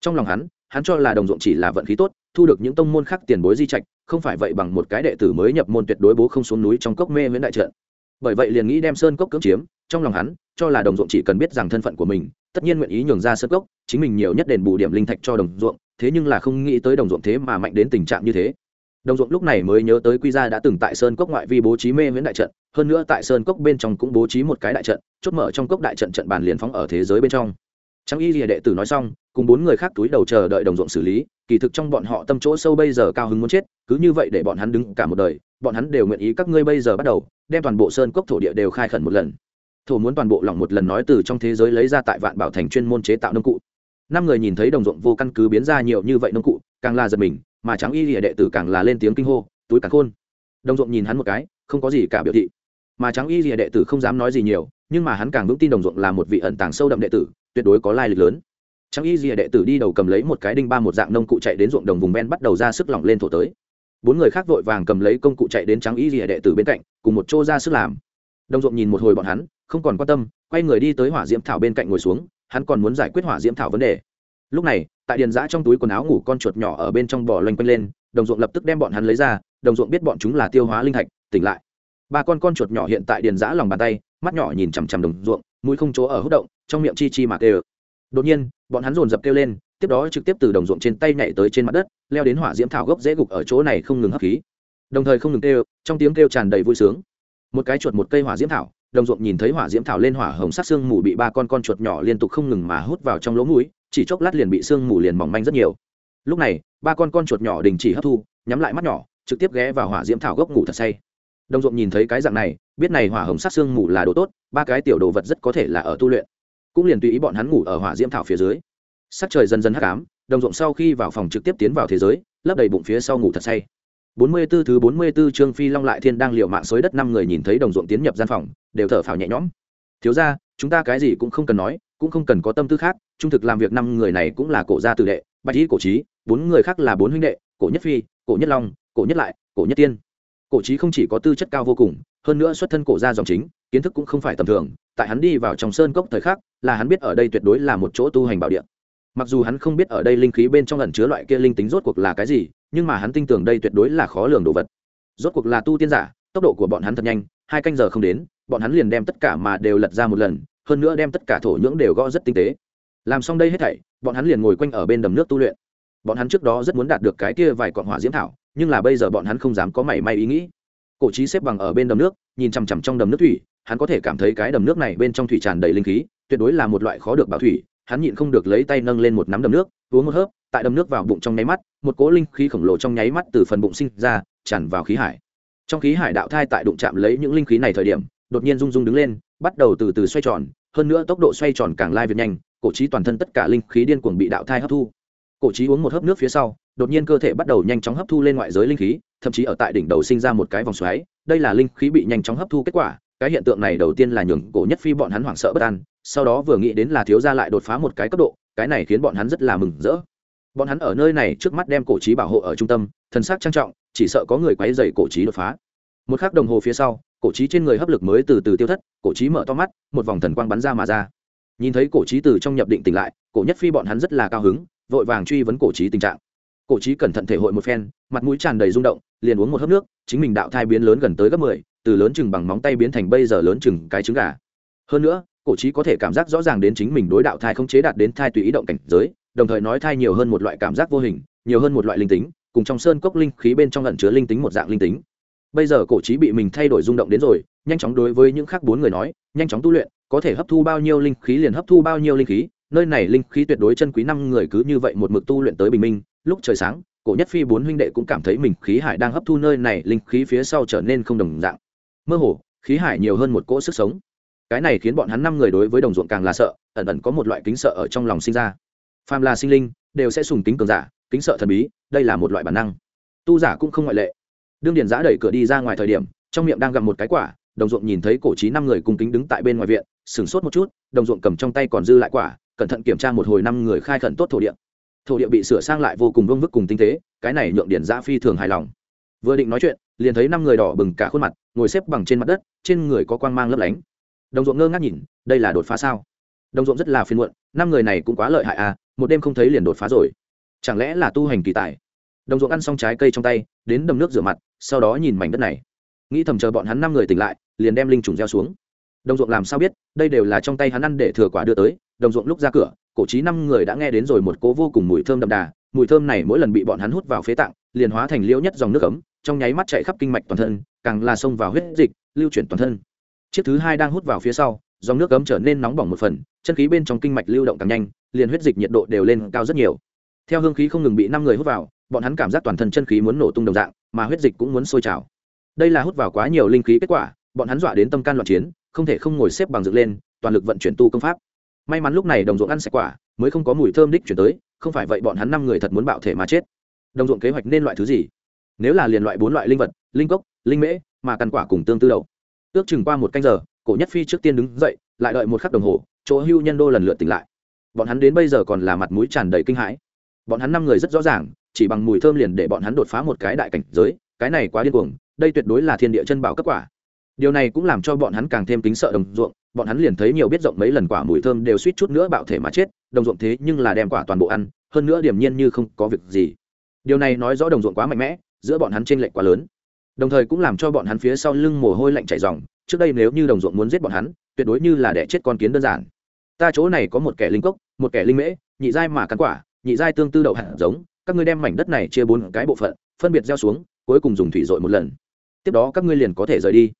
Trong lòng hắn hắn cho là đồng ruộng chỉ là vận khí tốt, thu được những tông môn khác tiền bối di trạch, không phải vậy bằng một cái đệ tử mới nhập môn tuyệt đối bố không xuống núi trong cốc mê miễn đại trận. Bởi vậy liền nghĩ đem sơn cốc cưỡng chiếm, trong lòng hắn, cho là đồng ruộng chỉ cần biết rằng thân phận của mình, tất nhiên nguyện ý nhường ra sơn cốc, chính mình nhiều nhất đền bù điểm linh thạch cho đồng ruộng, thế nhưng là không nghĩ tới đồng ruộng thế mà mạnh đến tình trạng như thế đồng ruộng lúc này mới nhớ tới quy gia đã từng tại sơn cốc ngoại vi bố trí mê miễn đại trận, hơn nữa tại sơn cốc bên trong cũng bố trí một cái đại trận, chốt mở trong cốc đại trận trận bàn liền phóng ở thế giới bên trong. Trang y lìa đệ tử nói xong, cùng bốn người khác túi đầu chờ đợi đồng ruộng xử lý, kỳ thực trong bọn họ tâm chỗ sâu bây giờ cao hứng muốn chết, cứ như vậy để bọn hắn đứng cả một đời, bọn hắn đều nguyện ý các ngươi bây giờ bắt đầu, đem toàn bộ sơn cốc thổ địa đều khai khẩn một lần. Thổ muốn toàn bộ lòng một lần nói từ trong thế giới lấy ra tại vạn bảo thành chuyên môn chế tạo nông cụ. Năm người nhìn thấy đồng ruộng vô căn cứ biến ra nhiều như vậy nông cụ, càng là giật mình mà trắng y lìa đệ tử càng là lên tiếng kinh hô, túi càng khôn. Đồng ruộng nhìn hắn một cái, không có gì cả biểu thị. Mà trắng y lìa đệ tử không dám nói gì nhiều, nhưng mà hắn càng vững tin đồng ruộng là một vị ẩn tàng sâu đậm đệ tử, tuyệt đối có lai lịch lớn. Trắng y lìa đệ tử đi đầu cầm lấy một cái đinh ba một dạng nông cụ chạy đến ruộng đồng vùng ven bắt đầu ra sức lỏng lên thổ tới. Bốn người khác vội vàng cầm lấy công cụ chạy đến trắng y lìa đệ tử bên cạnh, cùng một chỗ ra sức làm. Đồng ruộng nhìn một hồi bọn hắn, không còn quan tâm, quay người đi tới hỏa diễm thảo bên cạnh ngồi xuống, hắn còn muốn giải quyết hỏa diễm thảo vấn đề. Lúc này tại điền giã trong túi quần áo ngủ con chuột nhỏ ở bên trong bò loanh quanh lên, đồng ruộng lập tức đem bọn hắn lấy ra, đồng ruộng biết bọn chúng là tiêu hóa linh thạch, tỉnh lại. Ba con con chuột nhỏ hiện tại điền giã lòng bàn tay, mắt nhỏ nhìn chằm chằm đồng ruộng, mũi không chỗ ở hút động, trong miệng chi chi mà kêu. Đột nhiên, bọn hắn dồn dập kêu lên, tiếp đó trực tiếp từ đồng ruộng trên tay nhảy tới trên mặt đất, leo đến hỏa diễm thảo gốc dễ gục ở chỗ này không ngừng hấp khí. Đồng thời không ngừng kêu, trong tiếng kêu tràn đầy vui sướng. Một cái chuột một cây hỏa diễm thảo, đồng ruộng nhìn thấy hỏa diễm thảo lên hỏa hồng sắc xương mù bị ba con con chuột nhỏ liên tục không ngừng mà hút vào trong lỗ mũi chỉ chốc lát liền bị xương mù liền mỏng manh rất nhiều. Lúc này, ba con con chuột nhỏ đình chỉ hấp thu, nhắm lại mắt nhỏ, trực tiếp ghé vào hỏa diễm thảo gốc ngủ thật say. Đồng ruộng nhìn thấy cái dạng này, biết này hỏa hồng sắc xương mù là đồ tốt, ba cái tiểu đồ vật rất có thể là ở tu luyện. Cũng liền tùy ý bọn hắn ngủ ở hỏa diễm thảo phía dưới. Sắc trời dần dần hắc ám, đồng ruộng sau khi vào phòng trực tiếp tiến vào thế giới, lấp đầy bụng phía sau ngủ thật say. Bốn mươi 44 thứ bốn mươi 44 trương phi long lại thiên đang liều mạng xối đất năm người nhìn thấy đồng ruộng tiến nhập gian phòng, đều thở phào nhẹ nhõm. Thiếu gia, chúng ta cái gì cũng không cần nói, cũng không cần có tâm tư khác trung thực làm việc năm người này cũng là cổ gia tử đệ, bạch y cổ trí, bốn người khác là bốn huynh đệ, cổ nhất phi, cổ nhất long, cổ nhất lại, cổ nhất tiên. Cổ trí không chỉ có tư chất cao vô cùng, hơn nữa xuất thân cổ gia dòng chính, kiến thức cũng không phải tầm thường, tại hắn đi vào trong sơn cốc thời khắc, là hắn biết ở đây tuyệt đối là một chỗ tu hành bảo địa. Mặc dù hắn không biết ở đây linh khí bên trong ẩn chứa loại kia linh tính rốt cuộc là cái gì, nhưng mà hắn tin tưởng đây tuyệt đối là khó lường đồ vật. Rốt cuộc là tu tiên giả, tốc độ của bọn hắn thật nhanh, hai canh giờ không đến, bọn hắn liền đem tất cả mà đều lật ra một lần, hơn nữa đem tất cả thổ nhưỡng đều gõ rất tinh tế làm xong đây hết thảy, bọn hắn liền ngồi quanh ở bên đầm nước tu luyện. Bọn hắn trước đó rất muốn đạt được cái kia vài cọn hỏa diễm thảo, nhưng là bây giờ bọn hắn không dám có mảy may ý nghĩ. Cổ trí xếp bằng ở bên đầm nước, nhìn chằm chằm trong đầm nước thủy, hắn có thể cảm thấy cái đầm nước này bên trong thủy tràn đầy linh khí, tuyệt đối là một loại khó được bảo thủy, hắn nhịn không được lấy tay nâng lên một nắm đầm nước, uống một hớp, tại đầm nước vào bụng trong nháy mắt, một cỗ linh khí khổng lồ trong nháy mắt từ phần bụng sinh ra, tràn vào khí hải. Trong khí hải đạo thai tại đụng chạm lấy những linh khí này thời điểm, đột nhiên rung rung đứng lên, bắt đầu từ từ xoay tròn, hơn nữa tốc độ xoay tròn càng lai việt nhanh cổ trí toàn thân tất cả linh khí điên cuồng bị đạo thai hấp thu. Cổ trí uống một hớp nước phía sau, đột nhiên cơ thể bắt đầu nhanh chóng hấp thu lên ngoại giới linh khí, thậm chí ở tại đỉnh đầu sinh ra một cái vòng xoáy. Đây là linh khí bị nhanh chóng hấp thu kết quả, cái hiện tượng này đầu tiên là nhường cổ nhất phi bọn hắn hoảng sợ bất an, sau đó vừa nghĩ đến là thiếu gia lại đột phá một cái cấp độ, cái này khiến bọn hắn rất là mừng rỡ. Bọn hắn ở nơi này trước mắt đem cổ trí bảo hộ ở trung tâm thân xác trang trọng, chỉ sợ có người quấy dày cổ trí đột phá. Một khắc đồng hồ phía sau, cổ trí trên người hấp lực mới từ từ tiêu thất, cổ trí mở to mắt, một vòng thần quang bắn ra mà ra nhìn thấy cổ trí từ trong nhập định tỉnh lại, cổ nhất phi bọn hắn rất là cao hứng, vội vàng truy vấn cổ trí tình trạng. Cổ trí cẩn thận thể hội một phen, mặt mũi tràn đầy rung động, liền uống một hớp nước, chính mình đạo thai biến lớn gần tới gấp mười, từ lớn chừng bằng móng tay biến thành bây giờ lớn chừng cái trứng gà. Hơn nữa, cổ trí có thể cảm giác rõ ràng đến chính mình đối đạo thai không chế đạt đến thai tùy ý động cảnh giới, đồng thời nói thai nhiều hơn một loại cảm giác vô hình, nhiều hơn một loại linh tính, cùng trong sơn cốc linh khí bên trong lẩn chứa linh tính một dạng linh tính. Bây giờ cổ trí bị mình thay đổi rung động đến rồi nhanh chóng đối với những khác bốn người nói, nhanh chóng tu luyện, có thể hấp thu bao nhiêu linh khí liền hấp thu bao nhiêu linh khí, nơi này linh khí tuyệt đối chân quý năm người cứ như vậy một mực tu luyện tới bình minh, lúc trời sáng, cổ nhất phi bốn huynh đệ cũng cảm thấy mình khí hải đang hấp thu nơi này linh khí phía sau trở nên không đồng dạng. Mơ hồ, khí hải nhiều hơn một cỗ sức sống. Cái này khiến bọn hắn năm người đối với đồng ruộng càng là sợ, ẩn ẩn có một loại kính sợ ở trong lòng sinh ra. Phàm là sinh linh, đều sẽ sùng kính cường giả, kính sợ thần bí, đây là một loại bản năng. Tu giả cũng không ngoại lệ. Đương điền giã đẩy cửa đi ra ngoài thời điểm, trong miệng đang gặp một cái quả đồng ruộng nhìn thấy cổ trí năm người cùng kính đứng tại bên ngoài viện, sửng sốt một chút, đồng ruộng cầm trong tay còn dư lại quả, cẩn thận kiểm tra một hồi năm người khai khẩn tốt thổ địa. Thổ địa bị sửa sang lại vô cùng vương vức cùng tinh tế, cái này nhượng điển giã phi thường hài lòng. Vừa định nói chuyện, liền thấy năm người đỏ bừng cả khuôn mặt, ngồi xếp bằng trên mặt đất, trên người có quang mang lấp lánh. Đồng ruộng ngơ ngác nhìn, đây là đột phá sao? Đồng ruộng rất là phiền muộn, năm người này cũng quá lợi hại à một đêm không thấy liền đột phá rồi. Chẳng lẽ là tu hành kỳ tài? Đồng ruộng ăn xong trái cây trong tay, đến đầm nước rửa mặt, sau đó nhìn mảnh đất này. Nghĩ thầm chờ bọn hắn năm người tỉnh lại liền đem linh trùng gieo xuống. Đồng ruộng làm sao biết, đây đều là trong tay hắn ăn để thừa quả đưa tới, đồng ruộng lúc ra cửa, cổ trí năm người đã nghe đến rồi một cố vô cùng mùi thơm đậm đà, mùi thơm này mỗi lần bị bọn hắn hút vào phế tạng, liền hóa thành liễu nhất dòng nước ấm, trong nháy mắt chạy khắp kinh mạch toàn thân, càng là xông vào huyết dịch, lưu chuyển toàn thân. Chiếc thứ hai đang hút vào phía sau, dòng nước ấm trở nên nóng bỏng một phần, chân khí bên trong kinh mạch lưu động càng nhanh, liền huyết dịch nhiệt độ đều lên cao rất nhiều. Theo hương khí không ngừng bị năm người hút vào, bọn hắn cảm giác toàn thân chân khí muốn nổ tung đồng dạng, mà huyết dịch cũng muốn sôi trào. Đây là hút vào quá nhiều linh khí kết quả bọn hắn dọa đến tâm can loạn chiến, không thể không ngồi xếp bằng dựng lên, toàn lực vận chuyển tu công pháp. May mắn lúc này đồng ruộng ăn sạch quả, mới không có mùi thơm đích chuyển tới, không phải vậy bọn hắn năm người thật muốn bạo thể mà chết. Đồng ruộng kế hoạch nên loại thứ gì? Nếu là liền loại bốn loại linh vật, linh cốc, linh mễ, mà căn quả cùng tương tư đầu. Ước chừng qua một canh giờ, cổ nhất phi trước tiên đứng dậy, lại đợi một khắc đồng hồ, chỗ hưu nhân đô lần lượt tỉnh lại. Bọn hắn đến bây giờ còn là mặt mũi tràn đầy kinh hãi. Bọn hắn năm người rất rõ ràng, chỉ bằng mùi thơm liền để bọn hắn đột phá một cái đại cảnh giới, cái này quá điên cuồng, đây tuyệt đối là thiên địa chân bảo cấp quả điều này cũng làm cho bọn hắn càng thêm kính sợ đồng ruộng, bọn hắn liền thấy nhiều biết rộng mấy lần quả mùi thơm đều suýt chút nữa bạo thể mà chết, đồng ruộng thế nhưng là đem quả toàn bộ ăn, hơn nữa điểm nhiên như không có việc gì. Điều này nói rõ đồng ruộng quá mạnh mẽ, giữa bọn hắn t r ê n lệch quá lớn. Đồng thời cũng làm cho bọn hắn phía sau lưng mồ hôi lạnh chảy dòng trước đây nếu như đồng ruộng muốn giết bọn hắn, tuyệt đối như là đẻ chết con kiến đơn giản. Ta chỗ này có một kẻ linh cốc, một kẻ linh mễ, nhị giai mà cắn quả, nhị giai tương tư đậu hạt giống, các ngươi đem mảnh đất này chia bốn cái bộ phận, phân biệt gieo xuống, cuối cùng dùng thủy dội một lần. Tiếp đó các ngươi liền có thể rời đi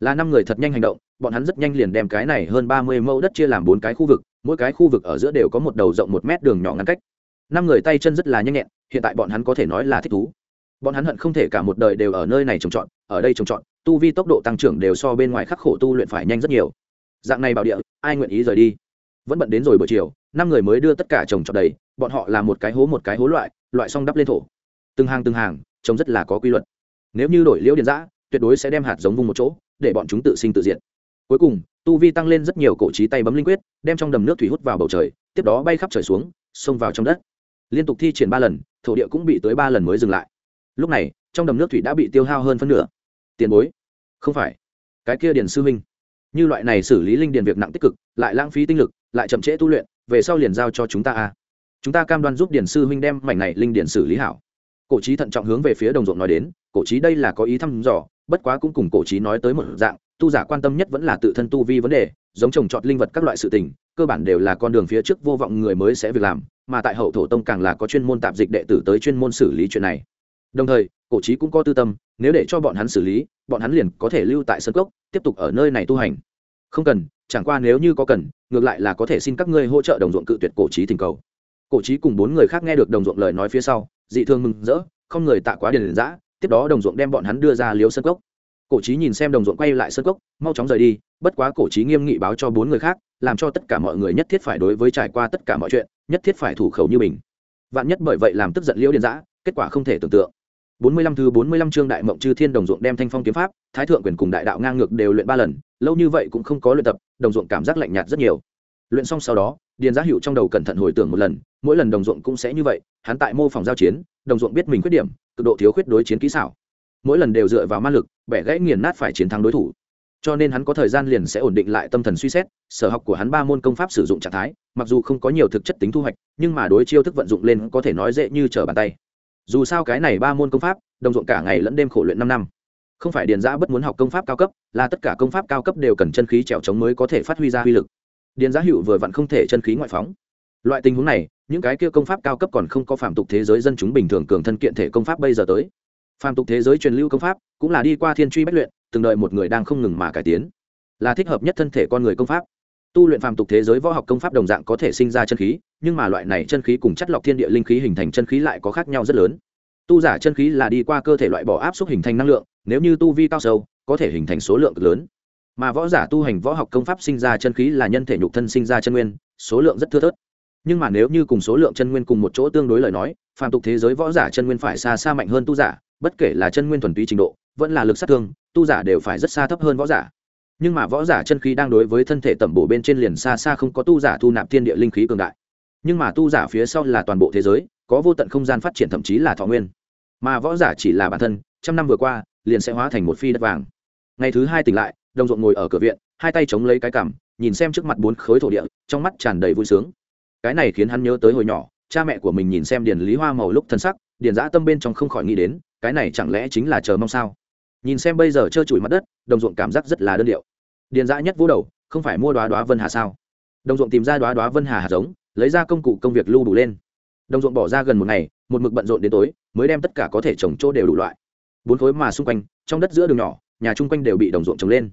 là năm người thật nhanh hành động, bọn hắn rất nhanh liền đem cái này hơn ba mươi mẫu đất chia làm bốn cái khu vực, mỗi cái khu vực ở giữa đều có một đầu rộng một mét đường nhỏ ngăn cách. Năm người tay chân rất là nhanh nhẹn, hiện tại bọn hắn có thể nói là thích thú. Bọn hắn hận không thể cả một đời đều ở nơi này trồng trọt, ở đây trồng trọt, tu vi tốc độ tăng trưởng đều so bên ngoài khắc khổ tu luyện phải nhanh rất nhiều. Dạng này bảo địa, ai nguyện ý rời đi? Vẫn bận đến rồi buổi chiều, năm người mới đưa tất cả trồng trọt đầy, bọn họ là một cái hố một cái hố loại loại xong đắp lên thổ. Từng hàng từng hàng, trồng rất là có quy luật. Nếu như đổi liễu điện giã, tuyệt đối sẽ đem hạt giống vung một chỗ để bọn chúng tự sinh tự diệt. Cuối cùng, tu vi tăng lên rất nhiều cổ trí tay bấm linh quyết, đem trong đầm nước thủy hút vào bầu trời, tiếp đó bay khắp trời xuống, xông vào trong đất. Liên tục thi triển ba lần, thổ địa cũng bị tới ba lần mới dừng lại. Lúc này, trong đầm nước thủy đã bị tiêu hao hơn phân nửa. Tiền bối? Không phải. Cái kia điền sư huynh như loại này xử lý linh điền việc nặng tích cực, lại lãng phí tinh lực, lại chậm trễ tu luyện, về sau liền giao cho chúng ta a. Chúng ta cam đoan giúp điền sư huynh đem mảnh này linh điền xử lý hảo. Cổ trí thận trọng hướng về phía đồng ruộng nói đến, cổ trí đây là có ý thăm dò bất quá cũng cùng cổ trí nói tới một dạng, tu giả quan tâm nhất vẫn là tự thân tu vi vấn đề, giống trồng trọt linh vật các loại sự tình, cơ bản đều là con đường phía trước vô vọng người mới sẽ việc làm, mà tại hậu thổ tông càng là có chuyên môn tạp dịch đệ tử tới chuyên môn xử lý chuyện này. Đồng thời, cổ trí cũng có tư tâm, nếu để cho bọn hắn xử lý, bọn hắn liền có thể lưu tại sân cốc, tiếp tục ở nơi này tu hành. Không cần, chẳng qua nếu như có cần, ngược lại là có thể xin các ngươi hỗ trợ đồng ruộng cự tuyệt cổ trí tình cầu. Cổ trí cùng bốn người khác nghe được đồng ruộng lời nói phía sau, dị thương mừng rỡ, không người tạ quá điền giã tiếp đó đồng ruộng đem bọn hắn đưa ra liếu sân cốc. Cổ trí nhìn xem đồng ruộng quay lại sân cốc, mau chóng rời đi, bất quá cổ trí nghiêm nghị báo cho bốn người khác, làm cho tất cả mọi người nhất thiết phải đối với trải qua tất cả mọi chuyện, nhất thiết phải thủ khẩu như mình. Vạn nhất bởi vậy làm tức giận liễu điền giã, kết quả không thể tưởng tượng. Bốn mươi lăm thứ bốn mươi lăm chương đại mộng chư thiên đồng ruộng đem thanh phong kiếm pháp, thái thượng quyền cùng đại đạo ngang ngược đều luyện ba lần, lâu như vậy cũng không có luyện tập, đồng ruộng cảm giác lạnh nhạt rất nhiều. Luyện xong sau đó điền giá hiệu trong đầu cẩn thận hồi tưởng một lần, mỗi lần đồng ruộng cũng sẽ như vậy, hắn tại mô phỏng giao chiến, đồng ruộng biết mình khuyết điểm cực độ thiếu khuyết đối chiến kỹ xảo. Mỗi lần đều dựa vào ma lực, bẻ gãy nghiền nát phải chiến thắng đối thủ. Cho nên hắn có thời gian liền sẽ ổn định lại tâm thần suy xét, sở học của hắn ba môn công pháp sử dụng trạng thái, mặc dù không có nhiều thực chất tính thu hoạch, nhưng mà đối chiêu thức vận dụng lên có thể nói dễ như trở bàn tay. Dù sao cái này ba môn công pháp, đồng ruộng cả ngày lẫn đêm khổ luyện năm năm. Không phải điền giã bất muốn học công pháp cao cấp, là tất cả công pháp cao cấp đều cần chân khí trèo trống mới có thể phát huy ra uy lực. Điền giã hữu vừa vặn không thể chân khí ngoại phóng loại tình huống này, những cái kia công pháp cao cấp còn không có phạm tục thế giới dân chúng bình thường cường thân kiện thể công pháp bây giờ tới. Phạm tục thế giới truyền lưu công pháp, cũng là đi qua thiên truy bách luyện, từng đợi một người đang không ngừng mà cải tiến. Là thích hợp nhất thân thể con người công pháp. Tu luyện phạm tục thế giới võ học công pháp đồng dạng có thể sinh ra chân khí, nhưng mà loại này chân khí cùng chất lọc thiên địa linh khí hình thành chân khí lại có khác nhau rất lớn. Tu giả chân khí là đi qua cơ thể loại bỏ áp suất hình thành năng lượng, nếu như tu vi cao sâu, có thể hình thành số lượng lớn. Mà võ giả tu hành võ học công pháp sinh ra chân khí là nhân thể nhục thân sinh ra chân nguyên, số lượng rất thưa thớt nhưng mà nếu như cùng số lượng chân nguyên cùng một chỗ tương đối lời nói, phàm tục thế giới võ giả chân nguyên phải xa xa mạnh hơn tu giả, bất kể là chân nguyên thuần túy trình độ, vẫn là lực sát thương, tu giả đều phải rất xa thấp hơn võ giả. Nhưng mà võ giả chân khí đang đối với thân thể tẩm bổ bên trên liền xa xa không có tu giả thu nạp thiên địa linh khí cường đại. Nhưng mà tu giả phía sau là toàn bộ thế giới, có vô tận không gian phát triển thậm chí là thọ nguyên. Mà võ giả chỉ là bản thân, trăm năm vừa qua, liền sẽ hóa thành một phi đất vàng. Ngày thứ hai tỉnh lại, đồng ruộng ngồi ở cửa viện, hai tay chống lấy cái cằm, nhìn xem trước mặt bốn khối thổ địa, trong mắt tràn đầy vui sướng cái này khiến hắn nhớ tới hồi nhỏ, cha mẹ của mình nhìn xem điền lý hoa màu lúc thân sắc, điền giã tâm bên trong không khỏi nghĩ đến, cái này chẳng lẽ chính là chờ mong sao? Nhìn xem bây giờ trơ trụi mặt đất, đồng ruộng cảm giác rất là đơn điệu. Điền giã nhất vỗ đầu, không phải mua đoá đoá vân hà sao? Đồng ruộng tìm ra đoá đoá vân hà hạt giống, lấy ra công cụ công việc lưu đủ lên. Đồng ruộng bỏ ra gần một ngày, một mực bận rộn đến tối, mới đem tất cả có thể trồng chỗ đều đủ loại. Bốn khối mà xung quanh, trong đất giữa đường nhỏ, nhà chung quanh đều bị đồng ruộng trồng lên.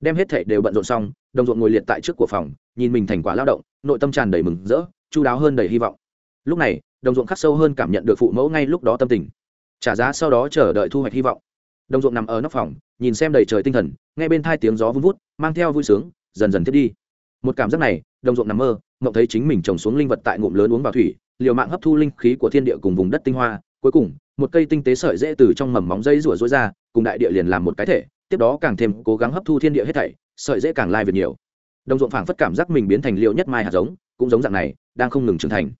Đem hết thảy đều bận rộn xong, đồng ruộng ngồi liệt tại trước của phòng nhìn mình thành quả lao động, nội tâm tràn đầy mừng rỡ, chu đáo hơn đầy hy vọng. Lúc này, đồng ruộng khắc sâu hơn cảm nhận được phụ mẫu ngay lúc đó tâm tình. Trả giá sau đó chờ đợi thu hoạch hy vọng. Đồng ruộng nằm ở nóc phòng, nhìn xem đầy trời tinh thần, nghe bên thai tiếng gió vun vút, mang theo vui sướng, dần dần thiết đi. Một cảm giác này, đồng ruộng nằm mơ, mộng thấy chính mình trồng xuống linh vật tại ngụm lớn uống vào thủy, liều mạng hấp thu linh khí của thiên địa cùng vùng đất tinh hoa. Cuối cùng, một cây tinh tế sợi dễ từ trong mầm móng dây rủa rối ra, cùng đại địa liền làm một cái thể, tiếp đó càng thêm cố gắng hấp thu thiên địa hết thảy, sợi dễ càng lai việc nhiều đồng ruộng phảng phất cảm giác mình biến thành liệu nhất mai hạt giống, cũng giống dạng này, đang không ngừng trưởng thành.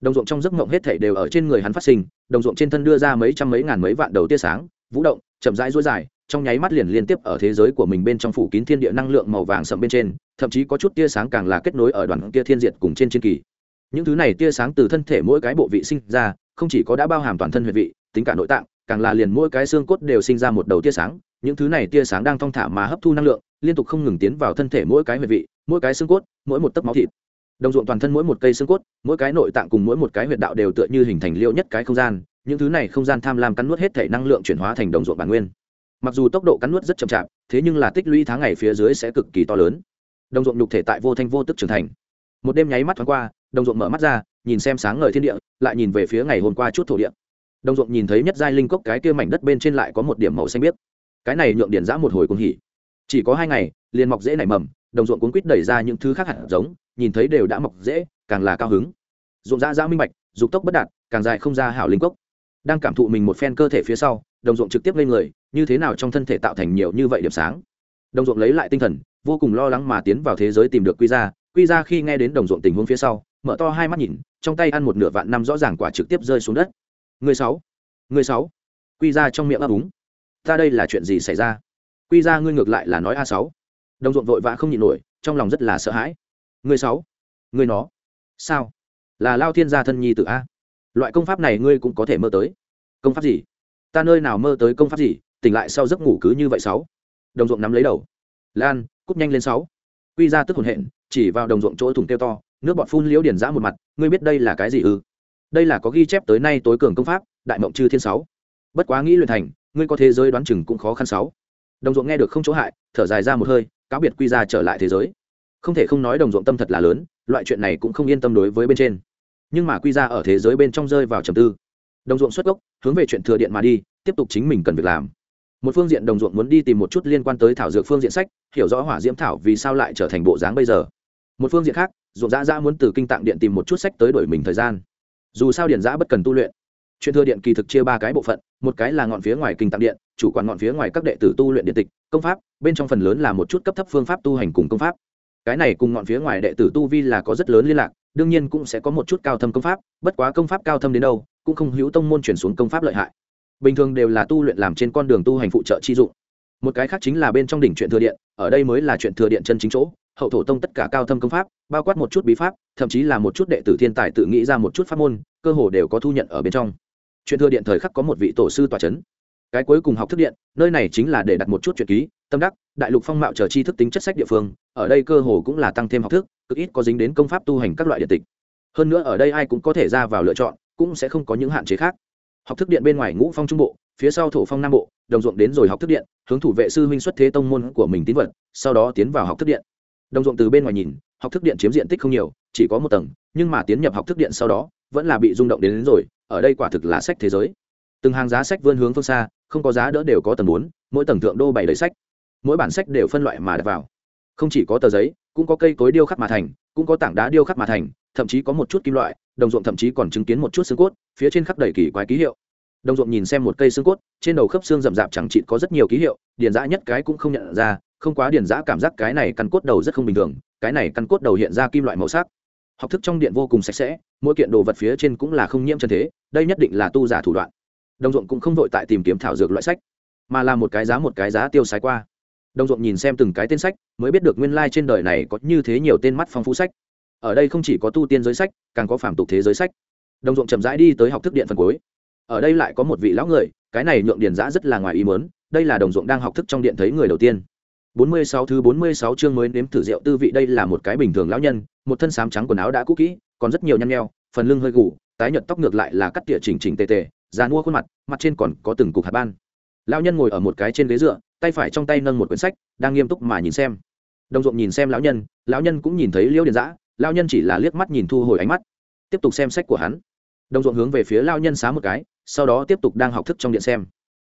Đồng ruộng trong giấc mộng hết thảy đều ở trên người hắn phát sinh, đồng ruộng trên thân đưa ra mấy trăm mấy ngàn mấy vạn đầu tia sáng, vũ động, chậm rãi rối dài, trong nháy mắt liền liên tiếp ở thế giới của mình bên trong phủ kín thiên địa năng lượng màu vàng sậm bên trên, thậm chí có chút tia sáng càng là kết nối ở đoàn kia thiên diệt cùng trên chiến kỳ. Những thứ này tia sáng từ thân thể mỗi cái bộ vị sinh ra, không chỉ có đã bao hàm toàn thân huyệt vị, tính cả nội tạng, càng là liền mỗi cái xương cốt đều sinh ra một đầu tia sáng những thứ này tia sáng đang thong thả mà hấp thu năng lượng, liên tục không ngừng tiến vào thân thể mỗi cái huyệt vị, mỗi cái xương cốt, mỗi một tấc máu thịt. Đồng ruộng toàn thân mỗi một cây xương cốt, mỗi cái nội tạng cùng mỗi một cái huyệt đạo đều tựa như hình thành liêu nhất cái không gian, những thứ này không gian tham lam cắn nuốt hết thể năng lượng chuyển hóa thành đồng ruộng bản nguyên. Mặc dù tốc độ cắn nuốt rất chậm chạp, thế nhưng là tích lũy tháng ngày phía dưới sẽ cực kỳ to lớn. Đồng ruộng nhục thể tại vô thanh vô tức trưởng thành. Một đêm nháy mắt thoáng qua, đồng ruộng mở mắt ra, nhìn xem sáng ngời thiên địa, lại nhìn về phía ngày hôm qua chút thổ địa. Đồng ruộng nhìn thấy nhất giai linh cốc cái kia mảnh đất bên trên lại có một điểm màu xanh biếc cái này nhượng điển giã một hồi cũng hỉ. Chỉ có hai ngày, liền mọc dễ nảy mầm, đồng ruộng cuốn quýt đẩy ra những thứ khác hẳn giống, nhìn thấy đều đã mọc dễ, càng là cao hứng. Ruộng dã dã minh bạch, dục tốc bất đạt, càng dài không ra hảo linh cốc. Đang cảm thụ mình một phen cơ thể phía sau, đồng ruộng trực tiếp lên người, như thế nào trong thân thể tạo thành nhiều như vậy điểm sáng. Đồng ruộng lấy lại tinh thần, vô cùng lo lắng mà tiến vào thế giới tìm được quy ra quy ra khi nghe đến đồng ruộng tình huống phía sau, mở to hai mắt nhìn, trong tay ăn một nửa vạn năm rõ ràng quả trực tiếp rơi xuống đất. Người sáu người sáu. Quy ra trong miệng ấp úng ta đây là chuyện gì xảy ra? Quy ra ngươi ngược lại là nói a sáu. Đồng ruộng vội vã không nhịn nổi, trong lòng rất là sợ hãi. Người sáu? Người nó? Sao? Là lao thiên gia thân nhi tự a? Loại công pháp này ngươi cũng có thể mơ tới. Công pháp gì? Ta nơi nào mơ tới công pháp gì? Tỉnh lại sau giấc ngủ cứ như vậy sáu. Đồng ruộng nắm lấy đầu. Lan cúp nhanh lên sáu. Quy ra tức hồn hện, chỉ vào đồng ruộng chỗ thùng tiêu to, nước bọt phun liễu điển giã một mặt, ngươi biết đây là cái gì ư? Đây là có ghi chép tới nay tối cường công pháp, đại mộng chư thiên sáu. Bất quá nghĩ luyện thành ngươi có thế giới đoán chừng cũng khó khăn sáu. Đồng ruộng nghe được không chỗ hại, thở dài ra một hơi, cáo biệt quy ra trở lại thế giới. Không thể không nói đồng ruộng tâm thật là lớn, loại chuyện này cũng không yên tâm đối với bên trên. Nhưng mà quy ra ở thế giới bên trong rơi vào trầm tư. Đồng ruộng xuất gốc, hướng về chuyện thừa điện mà đi, tiếp tục chính mình cần việc làm. Một phương diện đồng ruộng muốn đi tìm một chút liên quan tới thảo dược phương diện sách, hiểu rõ hỏa diễm thảo vì sao lại trở thành bộ dáng bây giờ. Một phương diện khác, ruộng dã dã muốn từ kinh tạng điện tìm một chút sách tới đổi mình thời gian. Dù sao điện dã bất cần tu luyện chuyện thừa điện kỳ thực chia ba cái bộ phận, một cái là ngọn phía ngoài kinh tạng điện, chủ quản ngọn phía ngoài các đệ tử tu luyện điện tịch, công pháp, bên trong phần lớn là một chút cấp thấp phương pháp tu hành cùng công pháp. Cái này cùng ngọn phía ngoài đệ tử tu vi là có rất lớn liên lạc, đương nhiên cũng sẽ có một chút cao thâm công pháp, bất quá công pháp cao thâm đến đâu, cũng không hữu tông môn chuyển xuống công pháp lợi hại. Bình thường đều là tu luyện làm trên con đường tu hành phụ trợ chi dụng. Một cái khác chính là bên trong đỉnh truyện thừa điện, ở đây mới là truyện thừa điện chân chính chỗ, hậu thổ tông tất cả cao thâm công pháp, bao quát một chút bí pháp, thậm chí là một chút đệ tử thiên tài tự nghĩ ra một chút pháp môn, cơ hồ đều có thu nhận ở bên trong chuyện thừa điện thời khắc có một vị tổ sư tòa c cái cuối cùng học thức điện nơi này chính là để đặt một chút chuyện ký tâm đắc đại lục phong mạo chờ tri thức tính chất sách địa phương ở đây cơ hồ cũng là tăng thêm học thức cực ít có dính đến công pháp tu hành các loại điện tịch. Hơn nữa ở đây ai cũng có thể ra vào lựa chọn cũng sẽ không có những hạn chế khác. Học thức điện bên ngoài ngũ phong trung bộ phía sau thổ phong nam bộ đồng ruộng đến rồi học thức điện hướng thủ vệ sư huynh xuất thế tông môn của mình tín vật sau đó tiến vào học thức điện. Đồng ruộng từ bên ngoài nhìn học thức điện chiếm diện tích không nhiều chỉ có một tầng nhưng mà tiến nhập học thức điện sau đó vẫn là bị rung động đến, đến rồi ở đây quả thực là sách thế giới. Từng hàng giá sách vươn hướng phương xa, không có giá đỡ đều có tầng bốn, mỗi tầng thượng đô bày đầy sách. Mỗi bản sách đều phân loại mà đặt vào. Không chỉ có tờ giấy, cũng có cây cối điêu khắc mà thành, cũng có tảng đá điêu khắc mà thành, thậm chí có một chút kim loại, đồng ruộng thậm chí còn chứng kiến một chút xương cốt, phía trên khắc đầy kỳ quái ký hiệu. Đồng ruộng nhìn xem một cây xương cốt, trên đầu khớp xương rậm rạp chẳng chịt có rất nhiều ký hiệu, điền giã nhất cái cũng không nhận ra, không quá điền giã cảm giác cái này căn cốt đầu rất không bình thường, cái này căn cốt đầu hiện ra kim loại màu sắc học thức trong điện vô cùng sạch sẽ, mỗi kiện đồ vật phía trên cũng là không nhiễm chân thế, đây nhất định là tu giả thủ đoạn. Đồng ruộng cũng không vội tại tìm kiếm thảo dược loại sách, mà là một cái giá một cái giá tiêu sái qua. Đồng ruộng nhìn xem từng cái tên sách, mới biết được nguyên lai trên đời này có như thế nhiều tên mắt phong phú sách. Ở đây không chỉ có tu tiên giới sách, càng có phản tục thế giới sách. Đồng ruộng chậm rãi đi tới học thức điện phần cuối. Ở đây lại có một vị lão người, cái này nhượng điền giã rất là ngoài ý mớn đây là đồng ruộng đang học thức trong điện thấy người đầu tiên bốn mươi sáu thứ bốn mươi sáu chương mới nếm thử rượu tư vị đây là một cái bình thường lão nhân một thân sám trắng quần áo đã cũ kỹ còn rất nhiều nhăn nheo phần lưng hơi gù tái nhợt tóc ngược lại là cắt tỉa chỉnh chỉnh tề tề già mua khuôn mặt mặt trên còn có từng cục hạt ban. Lão nhân ngồi ở một cái trên ghế dựa tay phải trong tay nâng một quyển sách đang nghiêm túc mà nhìn xem. Đồng ruộng nhìn xem lão nhân lão nhân cũng nhìn thấy liễu điền Dã, lão nhân chỉ là liếc mắt nhìn thu hồi ánh mắt. Tiếp tục xem sách của hắn. Đồng ruộng hướng về phía lão nhân xá một cái sau đó tiếp tục đang học thức trong điện xem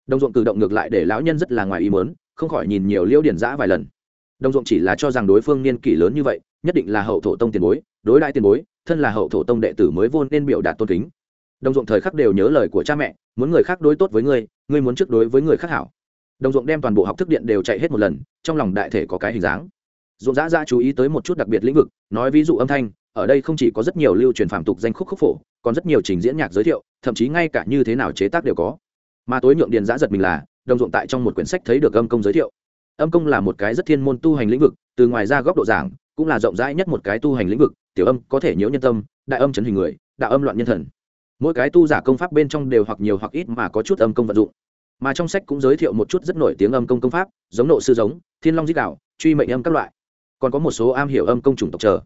đồng ruộng cử động ngược lại để lão nhân rất là ngoài ý mớn không khỏi nhìn nhiều liêu điển giã vài lần. Đồng ruộng chỉ là cho rằng đối phương niên kỷ lớn như vậy, nhất định là hậu thổ tông tiền bối, đối đại tiền bối, thân là hậu thổ tông đệ tử mới vô nên biểu đạt tôn kính. Đồng ruộng thời khắc đều nhớ lời của cha mẹ, muốn người khác đối tốt với ngươi ngươi muốn trước đối với người khác hảo. Đồng ruộng đem toàn bộ học thức điện đều chạy hết một lần, trong lòng đại thể có cái hình dáng. Ruộng giã ra chú ý tới một chút đặc biệt lĩnh vực, nói ví dụ âm thanh, ở đây không chỉ có rất nhiều lưu truyền phạm tục danh khúc khúc phổ, còn rất nhiều trình diễn nhạc giới thiệu, thậm chí ngay cả như thế nào chế tác đều có mà tối nhượng điền giã giật mình là, đồng ruộng tại trong một quyển sách thấy được âm công giới thiệu. Âm công là một cái rất thiên môn tu hành lĩnh vực, từ ngoài ra góc độ giảng, cũng là rộng rãi nhất một cái tu hành lĩnh vực, tiểu âm có thể nhiễu nhân tâm, đại âm chấn hình người, đạo âm loạn nhân thần. Mỗi cái tu giả công pháp bên trong đều hoặc nhiều hoặc ít mà có chút âm công vận dụng. Mà trong sách cũng giới thiệu một chút rất nổi tiếng âm công công pháp, giống nộ sư giống, thiên long dích đạo truy mệnh âm các loại. Còn có một số am hiểu âm công chủng tộc chờ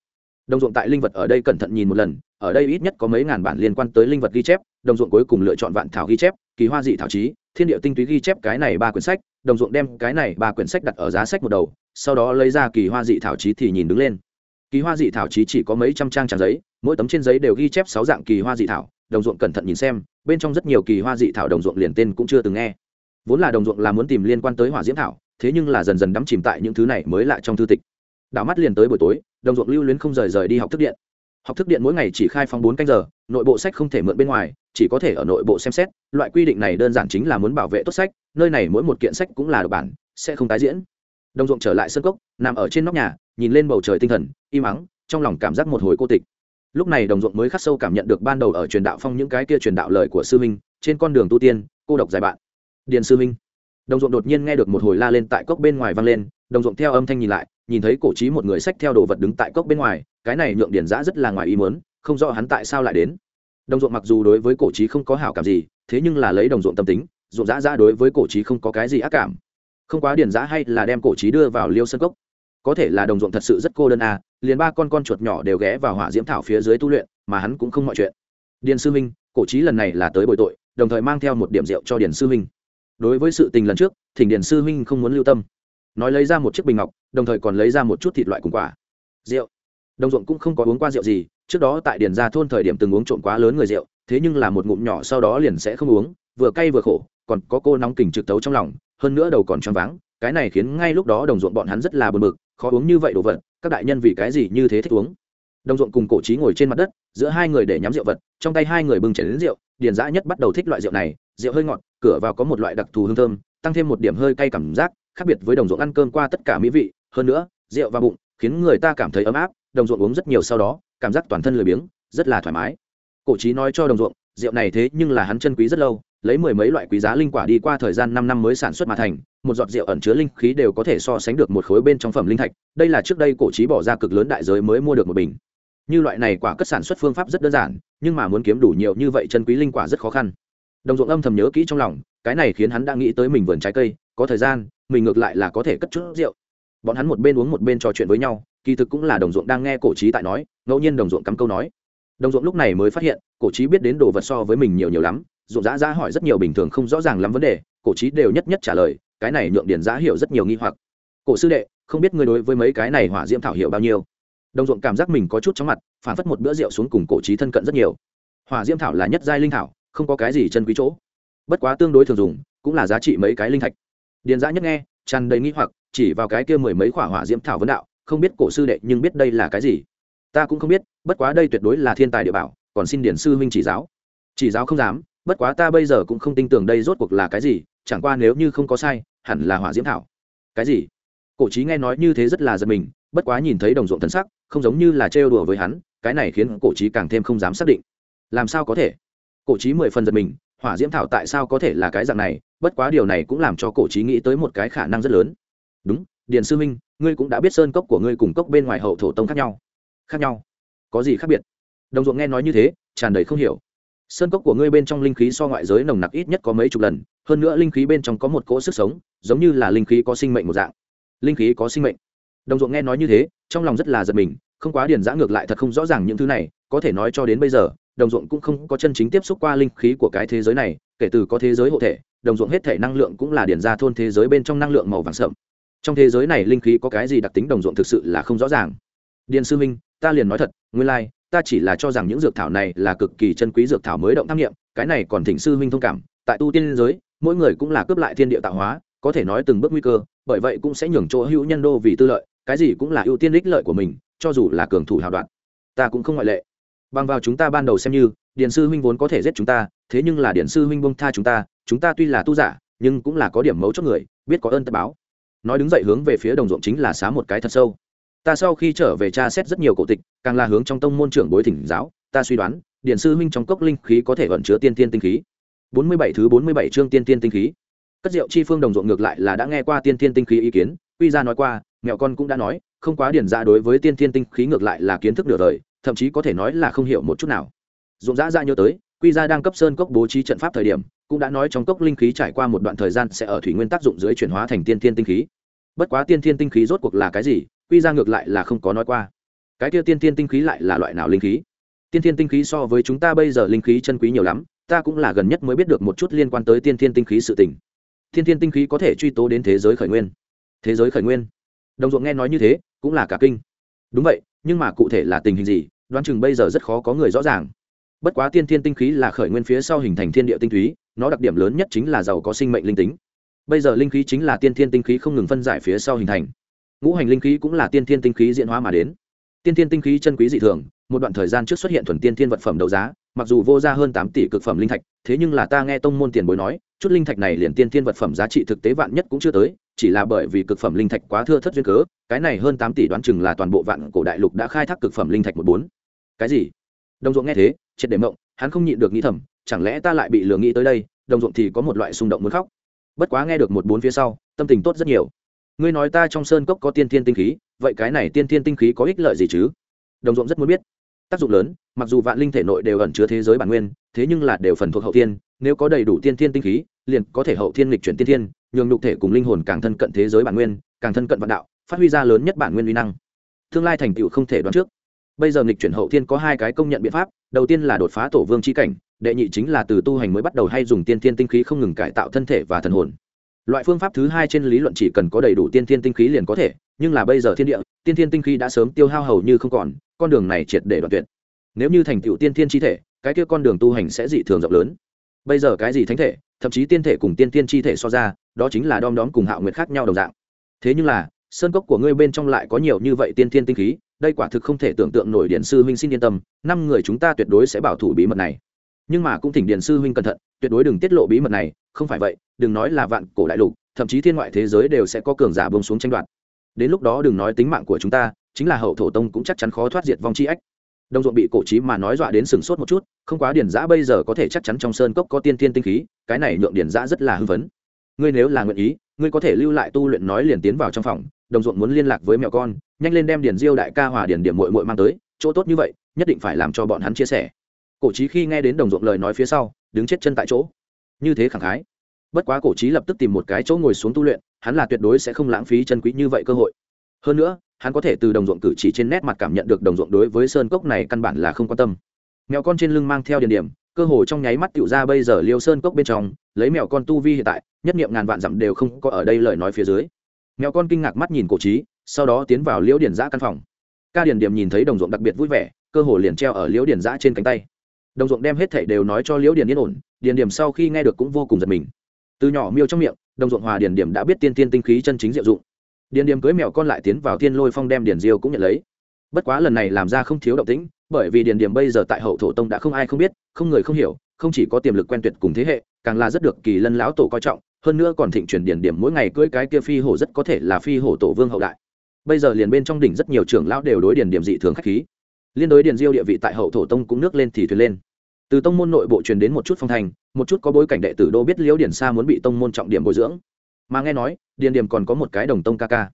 đồng ruộng tại linh vật ở đây cẩn thận nhìn một lần, ở đây ít nhất có mấy ngàn bản liên quan tới linh vật ghi chép, đồng ruộng cuối cùng lựa chọn vạn thảo ghi chép, kỳ hoa dị thảo trí, thiên địa tinh túy ghi chép cái này ba quyển sách, đồng ruộng đem cái này ba quyển sách đặt ở giá sách một đầu, sau đó lấy ra kỳ hoa dị thảo trí thì nhìn đứng lên. Kỳ hoa dị thảo trí chỉ có mấy trăm trang trang giấy, mỗi tấm trên giấy đều ghi chép sáu dạng kỳ hoa dị thảo, đồng ruộng cẩn thận nhìn xem, bên trong rất nhiều kỳ hoa dị thảo đồng ruộng liền tên cũng chưa từng nghe. Vốn là đồng ruộng là muốn tìm liên quan tới hỏa diễm thảo, thế nhưng là dần dần đắm chìm tại những thứ này mới lại trong thư tịch đảo mắt liền tới buổi tối, đồng ruộng lưu luyến không rời rời đi học thức điện. Học thức điện mỗi ngày chỉ khai phóng bốn canh giờ, nội bộ sách không thể mượn bên ngoài, chỉ có thể ở nội bộ xem xét. Loại quy định này đơn giản chính là muốn bảo vệ tốt sách, nơi này mỗi một kiện sách cũng là độc bản, sẽ không tái diễn. Đồng ruộng trở lại sân cốc, nằm ở trên nóc nhà, nhìn lên bầu trời tinh thần, im ắng, trong lòng cảm giác một hồi cô tịch. Lúc này đồng ruộng mới khắc sâu cảm nhận được ban đầu ở truyền đạo phong những cái kia truyền đạo lời của sư minh trên con đường tu tiên, cô độc dài bạn. Điền sư minh đồng ruộng đột nhiên nghe được một hồi la lên tại cốc bên ngoài vang lên đồng ruộng theo âm thanh nhìn lại, nhìn thấy cổ trí một người sách theo đồ vật đứng tại cốc bên ngoài, cái này nhượng điển giã rất là ngoài ý muốn, không rõ hắn tại sao lại đến. Đồng ruộng mặc dù đối với cổ trí không có hảo cảm gì, thế nhưng là lấy đồng ruộng tâm tính, ruộng giã ra đối với cổ trí không có cái gì ác cảm. Không quá điển giã hay là đem cổ trí đưa vào liêu sân cốc. Có thể là đồng ruộng thật sự rất cô đơn à liền ba con con chuột nhỏ đều ghé vào hỏa diễm thảo phía dưới tu luyện, mà hắn cũng không mọi chuyện. Điền sư minh cổ trí lần này là tới bồi tội, đồng thời mang theo một điểm rượu cho điền sư minh đối với sự tình lần trước, thỉnh điền sư minh không muốn lưu tâm nói lấy ra một chiếc bình ngọc, đồng thời còn lấy ra một chút thịt loại cùng quả. Rượu. Đồng ruộng cũng không có uống qua rượu gì, trước đó tại điền gia thôn thời điểm từng uống trộn quá lớn người rượu, thế nhưng là một ngụm nhỏ sau đó liền sẽ không uống, vừa cay vừa khổ, còn có cô nóng kình trực tấu trong lòng, hơn nữa đầu còn choáng váng, cái này khiến ngay lúc đó đồng ruộng bọn hắn rất là bực bực, khó uống như vậy đồ vật, các đại nhân vì cái gì như thế thích uống? Đồng ruộng cùng cổ trí ngồi trên mặt đất, giữa hai người để nhắm rượu vật, trong tay hai người bưng chén đến rượu, điền dã nhất bắt đầu thích loại rượu này, rượu hơi ngọt, cửa vào có một loại đặc thù hương thơm, tăng thêm một điểm hơi cay cảm giác khác biệt với đồng ruộng ăn cơm qua tất cả mỹ vị, hơn nữa, rượu và bụng khiến người ta cảm thấy ấm áp, đồng ruộng uống rất nhiều sau đó, cảm giác toàn thân lười biếng, rất là thoải mái. Cổ trí nói cho đồng ruộng, rượu này thế nhưng là hắn chân quý rất lâu, lấy mười mấy loại quý giá linh quả đi qua thời gian năm năm mới sản xuất mà thành, một giọt rượu ẩn chứa linh khí đều có thể so sánh được một khối bên trong phẩm linh thạch, đây là trước đây cổ trí bỏ ra cực lớn đại giới mới mua được một bình. Như loại này quả cất sản xuất phương pháp rất đơn giản, nhưng mà muốn kiếm đủ nhiều như vậy chân quý linh quả rất khó khăn. Đồng ruộng âm thầm nhớ kỹ trong lòng, cái này khiến hắn đã nghĩ tới mình vườn trái cây, có thời gian mình ngược lại là có thể cất chút rượu. Bọn hắn một bên uống một bên trò chuyện với nhau, kỳ thực cũng là đồng ruộng đang nghe cổ trí tại nói, ngẫu nhiên đồng ruộng cắm câu nói. Đồng ruộng lúc này mới phát hiện, cổ trí biết đến đồ vật so với mình nhiều nhiều lắm, ruộng giã giã hỏi rất nhiều bình thường không rõ ràng lắm vấn đề, cổ trí đều nhất nhất trả lời, cái này nhượng điển giã hiểu rất nhiều nghi hoặc. Cổ sư đệ, không biết ngươi đối với mấy cái này hỏa diễm thảo hiểu bao nhiêu? Đồng ruộng cảm giác mình có chút chóng mặt, phản phất một bữa rượu xuống cùng cổ trí thân cận rất nhiều. Hỏa diễm thảo là nhất giai linh thảo, không có cái gì chân quý chỗ. Bất quá tương đối thường dùng, cũng là giá trị mấy cái linh thạch điền dã nhất nghe, tràn đầy nghi hoặc, chỉ vào cái kia mười mấy khỏa hỏa diễm thảo vấn đạo, không biết cổ sư đệ nhưng biết đây là cái gì. Ta cũng không biết, bất quá đây tuyệt đối là thiên tài địa bảo, còn xin điển sư huynh chỉ giáo. Chỉ giáo không dám, bất quá ta bây giờ cũng không tin tưởng đây rốt cuộc là cái gì, chẳng qua nếu như không có sai, hẳn là hỏa diễm thảo. Cái gì? Cổ trí nghe nói như thế rất là giật mình, bất quá nhìn thấy đồng ruộng thân sắc, không giống như là trêu đùa với hắn, cái này khiến cổ trí càng thêm không dám xác định. Làm sao có thể? Cổ trí mười phần giật mình, hỏa diễm thảo tại sao có thể là cái dạng này bất quá điều này cũng làm cho cổ trí nghĩ tới một cái khả năng rất lớn. Đúng, điền sư minh, ngươi cũng đã biết sơn cốc của ngươi cùng cốc bên ngoài hậu thổ tông khác nhau. Khác nhau? Có gì khác biệt? Đồng ruộng nghe nói như thế, tràn đầy không hiểu. Sơn cốc của ngươi bên trong linh khí so ngoại giới nồng nặc ít nhất có mấy chục lần, hơn nữa linh khí bên trong có một cỗ sức sống, giống như là linh khí có sinh mệnh một dạng. Linh khí có sinh mệnh. Đồng ruộng nghe nói như thế, trong lòng rất là giật mình, không quá điền giã ngược lại thật không rõ ràng những thứ này, có thể nói cho đến bây giờ, đồng ruộng cũng không có chân chính tiếp xúc qua linh khí của cái thế giới này kể từ có thế giới hộ thể đồng ruộng hết thể năng lượng cũng là điền ra thôn thế giới bên trong năng lượng màu vàng sậm. Trong thế giới này linh khí có cái gì đặc tính đồng ruộng thực sự là không rõ ràng. Điền sư minh ta liền nói thật nguyên lai、like, ta chỉ là cho rằng những dược thảo này là cực kỳ chân quý dược thảo mới động tham nghiệm cái này còn thỉnh sư minh thông cảm tại tu tiên giới mỗi người cũng là cướp lại thiên địa tạo hóa có thể nói từng bước nguy cơ bởi vậy cũng sẽ nhường chỗ hữu nhân đô vì tư lợi cái gì cũng là ưu tiên ích lợi của mình cho dù là cường thủ hào đoạn. Ta cũng không ngoại lệ. Bằng vào chúng ta ban đầu xem như điền sư huynh vốn có thể giết chúng ta thế nhưng là điện sư huynh bông tha chúng ta chúng ta tuy là tu giả, nhưng cũng là có điểm mấu chốt người, biết có ơn tất báo. Nói đứng dậy hướng về phía đồng ruộng chính là xá một cái thật sâu. Ta sau khi trở về tra xét rất nhiều cổ tịch, càng là hướng trong tông môn trưởng bối thỉnh giáo, ta suy đoán, điển sư huynh trong cốc linh khí có thể vận chứa tiên tiên tinh khí. Bốn mươi bảy thứ bốn mươi bảy chương tiên tiên tinh khí. Cất rượu chi phương đồng ruộng ngược lại là đã nghe qua tiên tiên tinh khí ý kiến, quy ra nói qua, mẹo con cũng đã nói, không quá điển ra đối với tiên tiên tinh khí ngược lại là kiến thức nửa đời, thậm chí có thể nói là không hiểu một chút nào. Ruộng dã ra nhớ tới quy ra đang cấp sơn cốc bố trí trận pháp thời điểm, cũng đã nói trong cốc linh khí trải qua một đoạn thời gian sẽ ở thủy nguyên tác dụng dưới chuyển hóa thành tiên thiên tinh khí. Bất quá tiên thiên tinh khí rốt cuộc là cái gì, quy ra ngược lại là không có nói qua. Cái kia tiên thiên tinh khí lại là loại nào linh khí? Tiên thiên tinh khí so với chúng ta bây giờ linh khí chân quý nhiều lắm, ta cũng là gần nhất mới biết được một chút liên quan tới tiên thiên tinh khí sự tình. Tiên thiên tinh khí có thể truy tố đến thế giới khởi nguyên. Thế giới khởi nguyên. Đồng ruộng nghe nói như thế, cũng là cả kinh. Đúng vậy, nhưng mà cụ thể là tình hình gì, đoán chừng bây giờ rất khó có người rõ ràng bất quá tiên thiên tinh khí là khởi nguyên phía sau hình thành thiên địa tinh túy, nó đặc điểm lớn nhất chính là giàu có sinh mệnh linh tính. Bây giờ linh khí chính là tiên thiên tinh khí không ngừng phân giải phía sau hình thành. Ngũ hành linh khí cũng là tiên thiên tinh khí diễn hóa mà đến. Tiên thiên tinh khí chân quý dị thường, một đoạn thời gian trước xuất hiện thuần tiên thiên vật phẩm đấu giá, mặc dù vô ra hơn tám tỷ cực phẩm linh thạch, thế nhưng là ta nghe tông môn tiền bối nói, chút linh thạch này liền tiên thiên vật phẩm giá trị thực tế vạn nhất cũng chưa tới, chỉ là bởi vì cực phẩm linh thạch quá thưa thất duyên cớ, cái này hơn tám tỷ đoán chừng là toàn bộ vạn cổ đại lục đã khai thác cực phẩm linh thạch một bốn. Cái gì? Đồng ruộng nghe thế triệt để mộng, hắn không nhịn được nghĩ thầm, chẳng lẽ ta lại bị lừa nghĩ tới đây, đồng ruộng thì có một loại xung động muốn khóc. Bất quá nghe được một bốn phía sau, tâm tình tốt rất nhiều. Ngươi nói ta trong sơn cốc có tiên thiên tinh khí, vậy cái này tiên thiên tinh khí có ích lợi gì chứ? Đồng ruộng rất muốn biết. Tác dụng lớn, mặc dù vạn linh thể nội đều ẩn chứa thế giới bản nguyên, thế nhưng là đều phần thuộc hậu thiên, nếu có đầy đủ tiên thiên tinh khí, liền có thể hậu thiên lịch chuyển tiên thiên, nhường nhục thể cùng linh hồn càng thân cận thế giới bản nguyên, càng thân cận vạn đạo, phát huy ra lớn nhất bản nguyên uy năng. Tương lai thành tựu không thể đoán trước bây giờ nghịch chuyển hậu thiên có hai cái công nhận biện pháp, đầu tiên là đột phá tổ vương c h i cảnh, đệ nhị chính là từ tu hành mới bắt đầu hay dùng tiên thiên tinh khí không ngừng cải tạo thân thể và thần hồn. Loại phương pháp thứ hai trên lý luận chỉ cần có đầy đủ tiên thiên tinh khí liền có thể, nhưng là bây giờ thiên địa, tiên thiên tinh khí đã sớm tiêu hao hầu như không còn, con đường này triệt để đoạn tuyệt. Nếu như thành tựu tiên thiên chi thể, cái kia con đường tu hành sẽ dị thường rộng lớn. Bây giờ cái gì thánh thể, thậm chí tiên thể cùng tiên thiên chi thể so ra, đó chính là đom đóm cùng hạo nguyệt khác nhau đồng dạng. Thế nhưng là, sơn cốc của ngươi bên trong lại có nhiều như vậy tiên thiên tinh khí đây quả thực không thể tưởng tượng nổi điện sư huynh xin yên tâm, năm người chúng ta tuyệt đối sẽ bảo thủ bí mật này. Nhưng mà cũng thỉnh điện sư huynh cẩn thận, tuyệt đối đừng tiết lộ bí mật này, không phải vậy, đừng nói là vạn cổ đại lục, thậm chí thiên ngoại thế giới đều sẽ có cường giả bông xuống tranh đoạt. Đến lúc đó đừng nói tính mạng của chúng ta, chính là hậu thổ tông cũng chắc chắn khó thoát diệt vong chi ách. Đồng ruộng bị cổ trí mà nói dọa đến sừng sốt một chút, không quá điển giã bây giờ có thể chắc chắn trong sơn cốc có tiên tiên tinh khí, cái này nhượng điển giã rất là hưng phấn. Ngươi nếu là nguyện ý ngươi có thể lưu lại tu luyện nói liền tiến vào trong phòng, đồng ruộng muốn liên lạc với mẹo con, nhanh lên đem Điền diêu đại ca hòa điển điểm mội mội mang tới, chỗ tốt như vậy, nhất định phải làm cho bọn hắn chia sẻ. Cổ trí khi nghe đến đồng ruộng lời nói phía sau, đứng chết chân tại chỗ. Như thế khẳng khái. Bất quá cổ trí lập tức tìm một cái chỗ ngồi xuống tu luyện, hắn là tuyệt đối sẽ không lãng phí chân quý như vậy cơ hội. Hơn nữa, hắn có thể từ đồng ruộng cử chỉ trên nét mặt cảm nhận được đồng ruộng đối với sơn cốc này căn bản là không quan tâm. Mẹo con trên lưng mang theo Điền điểm cơ hồ trong nháy mắt tiểu ra bây giờ liêu sơn cốc bên trong, lấy mèo con tu vi hiện tại, nhất niệm ngàn vạn dặm đều không có ở đây lời nói phía dưới. Mèo con kinh ngạc mắt nhìn cổ trí, sau đó tiến vào liễu điển giã căn phòng. Ca điển điểm nhìn thấy đồng ruộng đặc biệt vui vẻ, cơ hồ liền treo ở liễu điển giã trên cánh tay. Đồng ruộng đem hết thảy đều nói cho liễu điển yên ổn điển điểm sau khi nghe được cũng vô cùng giật mình. Từ nhỏ miêu trong miệng, đồng ruộng hòa điển điểm đã biết tiên tiên tinh khí chân chính diệu dụng. Điển điểm cưới mèo con lại tiến vào tiên lôi phong đem điển diêu cũng nhận lấy. Bất quá lần này làm ra không thiếu động tĩnh, bởi vì điển điểm bây giờ tại hậu thổ tông đã không ai không biết không người không hiểu, không chỉ có tiềm lực quen tuyệt cùng thế hệ, càng là rất được kỳ lân lão tổ coi trọng, hơn nữa còn thịnh truyền điển điểm mỗi ngày cưỡi cái kia phi hổ rất có thể là phi hổ tổ vương hậu đại. Bây giờ liền bên trong đỉnh rất nhiều trưởng lão đều đối điển điểm dị thường khách khí. Liên đối điển diêu địa vị tại hậu thổ tông cũng nước lên thì thuyền lên. Từ tông môn nội bộ truyền đến một chút phong thành, một chút có bối cảnh đệ tử đô biết liễu điển xa muốn bị tông môn trọng điểm bồi dưỡng. Mà nghe nói, điển điểm còn có một cái đồng tông ca ca.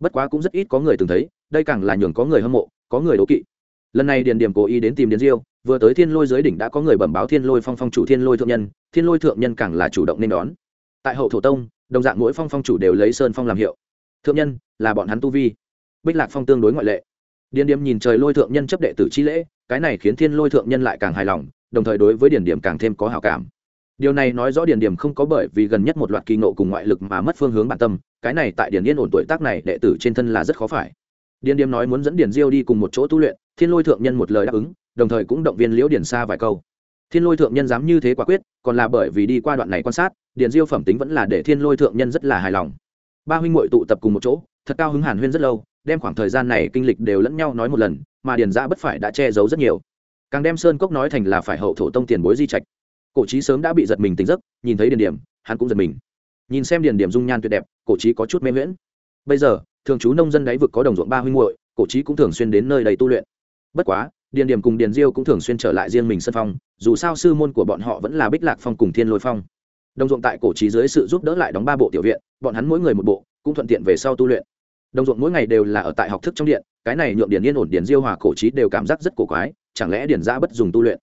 Bất quá cũng rất ít có người từng thấy, đây càng là nhường có người hâm mộ, có người đố kỵ lần này điền điểm cố ý đến tìm điền diêu, vừa tới thiên lôi dưới đỉnh đã có người bẩm báo thiên lôi phong phong chủ, thiên lôi thượng nhân, thiên lôi thượng nhân càng là chủ động nên đón. Tại hậu thổ tông, đồng dạng mỗi phong phong chủ đều lấy sơn phong làm hiệu. Thượng nhân, là bọn hắn tu vi. Bích lạc phong tương đối ngoại lệ. Điền điểm nhìn trời lôi thượng nhân chấp đệ tử chi lễ, cái này khiến thiên lôi thượng nhân lại càng hài lòng, đồng thời đối với điền điểm càng thêm có hảo cảm. Điều này nói rõ điền điểm không có bởi vì gần nhất một loạt kỳ nộ cùng ngoại lực mà mất phương hướng bản tâm, cái này tại điền yên ổn tuổi tác này đệ tử trên thân là rất khó phải điền Điềm nói muốn dẫn điền diêu đi cùng một chỗ tu luyện, thiên lôi thượng nhân một lời đáp ứng, đồng thời cũng động viên liễu điền xa vài câu. Thiên lôi thượng nhân dám như thế quả quyết, còn là bởi vì đi qua đoạn này quan sát, điền diêu phẩm tính vẫn là để thiên lôi thượng nhân rất là hài lòng. Ba huynh muội tụ tập cùng một chỗ, thật cao hứng hàn huyên rất lâu, đem khoảng thời gian này kinh lịch đều lẫn nhau nói một lần, mà điền giã bất phải đã che giấu rất nhiều. Càng đem sơn cốc nói thành là phải hậu thổ tông tiền bối di trạch. Cổ trí sớm đã bị giật mình tỉnh giấc, nhìn thấy điền điểm hắn cũng giật mình. Nhìn xem điền điểm dung nhan tuyệt đẹp, cổ trí có chút mê miễn bây giờ, thường trú nông dân đáy vực có đồng ruộng ba huynh muội, cổ trí cũng thường xuyên đến nơi đầy tu luyện. Bất quá, điền điểm cùng điền diêu cũng thường xuyên trở lại riêng mình sân phong, dù sao sư môn của bọn họ vẫn là bích lạc phong cùng thiên lôi phong. Đồng ruộng tại cổ trí dưới sự giúp đỡ lại đóng ba bộ tiểu viện, bọn hắn mỗi người một bộ, cũng thuận tiện về sau tu luyện. Đồng ruộng mỗi ngày đều là ở tại học thức trong điện, cái này nhượng điền yên ổn, điền diêu hòa cổ trí đều cảm giác rất cổ quái, chẳng lẽ điền giã bất dùng tu luyện?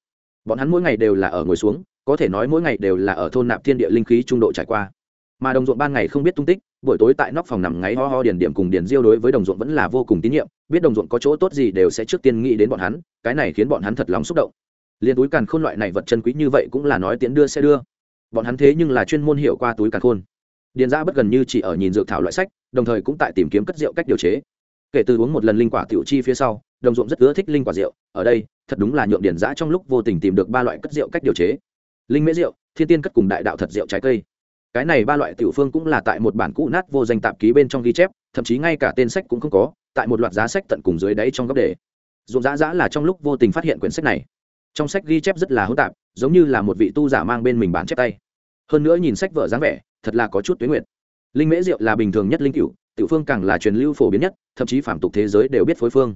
Bọn hắn mỗi ngày đều là ở ngồi xuống, có thể nói mỗi ngày đều là ở thôn nạp thiên địa linh khí trung độ trải qua. Mà đồng ruộng ban ngày không biết tung tích buổi tối tại nóc phòng nằm ngáy ho ho điền điểm cùng điền diêu đối với đồng ruộng vẫn là vô cùng tín nhiệm, biết đồng ruộng có chỗ tốt gì đều sẽ trước tiên nghĩ đến bọn hắn, cái này khiến bọn hắn thật lòng xúc động. Liền túi càn khôn loại này vật chân quý như vậy cũng là nói tiễn đưa sẽ đưa. Bọn hắn thế nhưng là chuyên môn hiểu qua túi càn khôn. Điền ra bất gần như chỉ ở nhìn dược thảo loại sách, đồng thời cũng tại tìm kiếm cất rượu cách điều chế. Kể từ uống một lần linh quả tiểu chi phía sau, đồng ruộng rất ưa thích linh quả rượu, ở đây, thật đúng là nhượng điền giã trong lúc vô tình tìm được ba loại cất rượu cách điều chế. Linh mễ rượu, thiên tiên cất cùng đại đạo thật rượu trái cây cái này ba loại tiểu phương cũng là tại một bản cũ nát vô danh tạp ký bên trong ghi chép, thậm chí ngay cả tên sách cũng không có, tại một loạt giá sách tận cùng dưới đáy trong góc đề dụng dã dã là trong lúc vô tình phát hiện quyển sách này. Trong sách ghi chép rất là hỗn tạp, giống như là một vị tu giả mang bên mình bán chép tay. Hơn nữa nhìn sách vở dáng vẻ, thật là có chút tuyến nguyện. Linh mễ rượu là bình thường nhất linh cựu tiểu phương càng là truyền lưu phổ biến nhất, thậm chí phạm tục thế giới đều biết phối phương.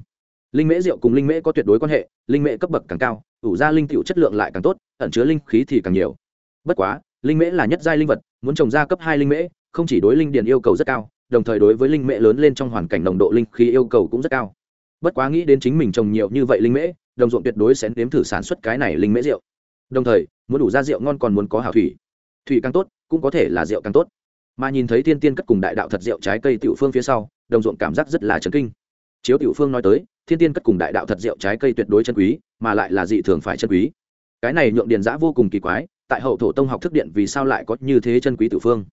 Linh mễ rượu cùng linh mễ có tuyệt đối quan hệ, linh mễ cấp bậc càng cao, ủ ra linh tiểu chất lượng lại càng tốt, ẩn chứa linh khí thì càng nhiều. Bất quá linh mễ là nhất giai linh vật, muốn trồng ra cấp hai linh mễ, không chỉ đối linh điền yêu cầu rất cao, đồng thời đối với linh mễ lớn lên trong hoàn cảnh nồng độ linh khí yêu cầu cũng rất cao. Bất quá nghĩ đến chính mình trồng nhiều như vậy linh mễ, đồng ruộng tuyệt đối sẽ nếm thử sản xuất cái này linh mễ rượu. Đồng thời, muốn đủ ra rượu ngon còn muốn có hảo thủy. Thủy càng tốt, cũng có thể là rượu càng tốt. Mà nhìn thấy thiên tiên cất cùng đại đạo thật rượu trái cây tiểu phương phía sau, đồng ruộng cảm giác rất là chấn kinh. Chiếu tiểu phương nói tới, thiên tiên cất cùng đại đạo thật rượu trái cây tuyệt đối chân quý, mà lại là dị thường phải chân quý. Cái này nhượng điền giã vô cùng kỳ quái tại hậu thổ tông học thức điện vì sao lại có như thế chân quý tử phương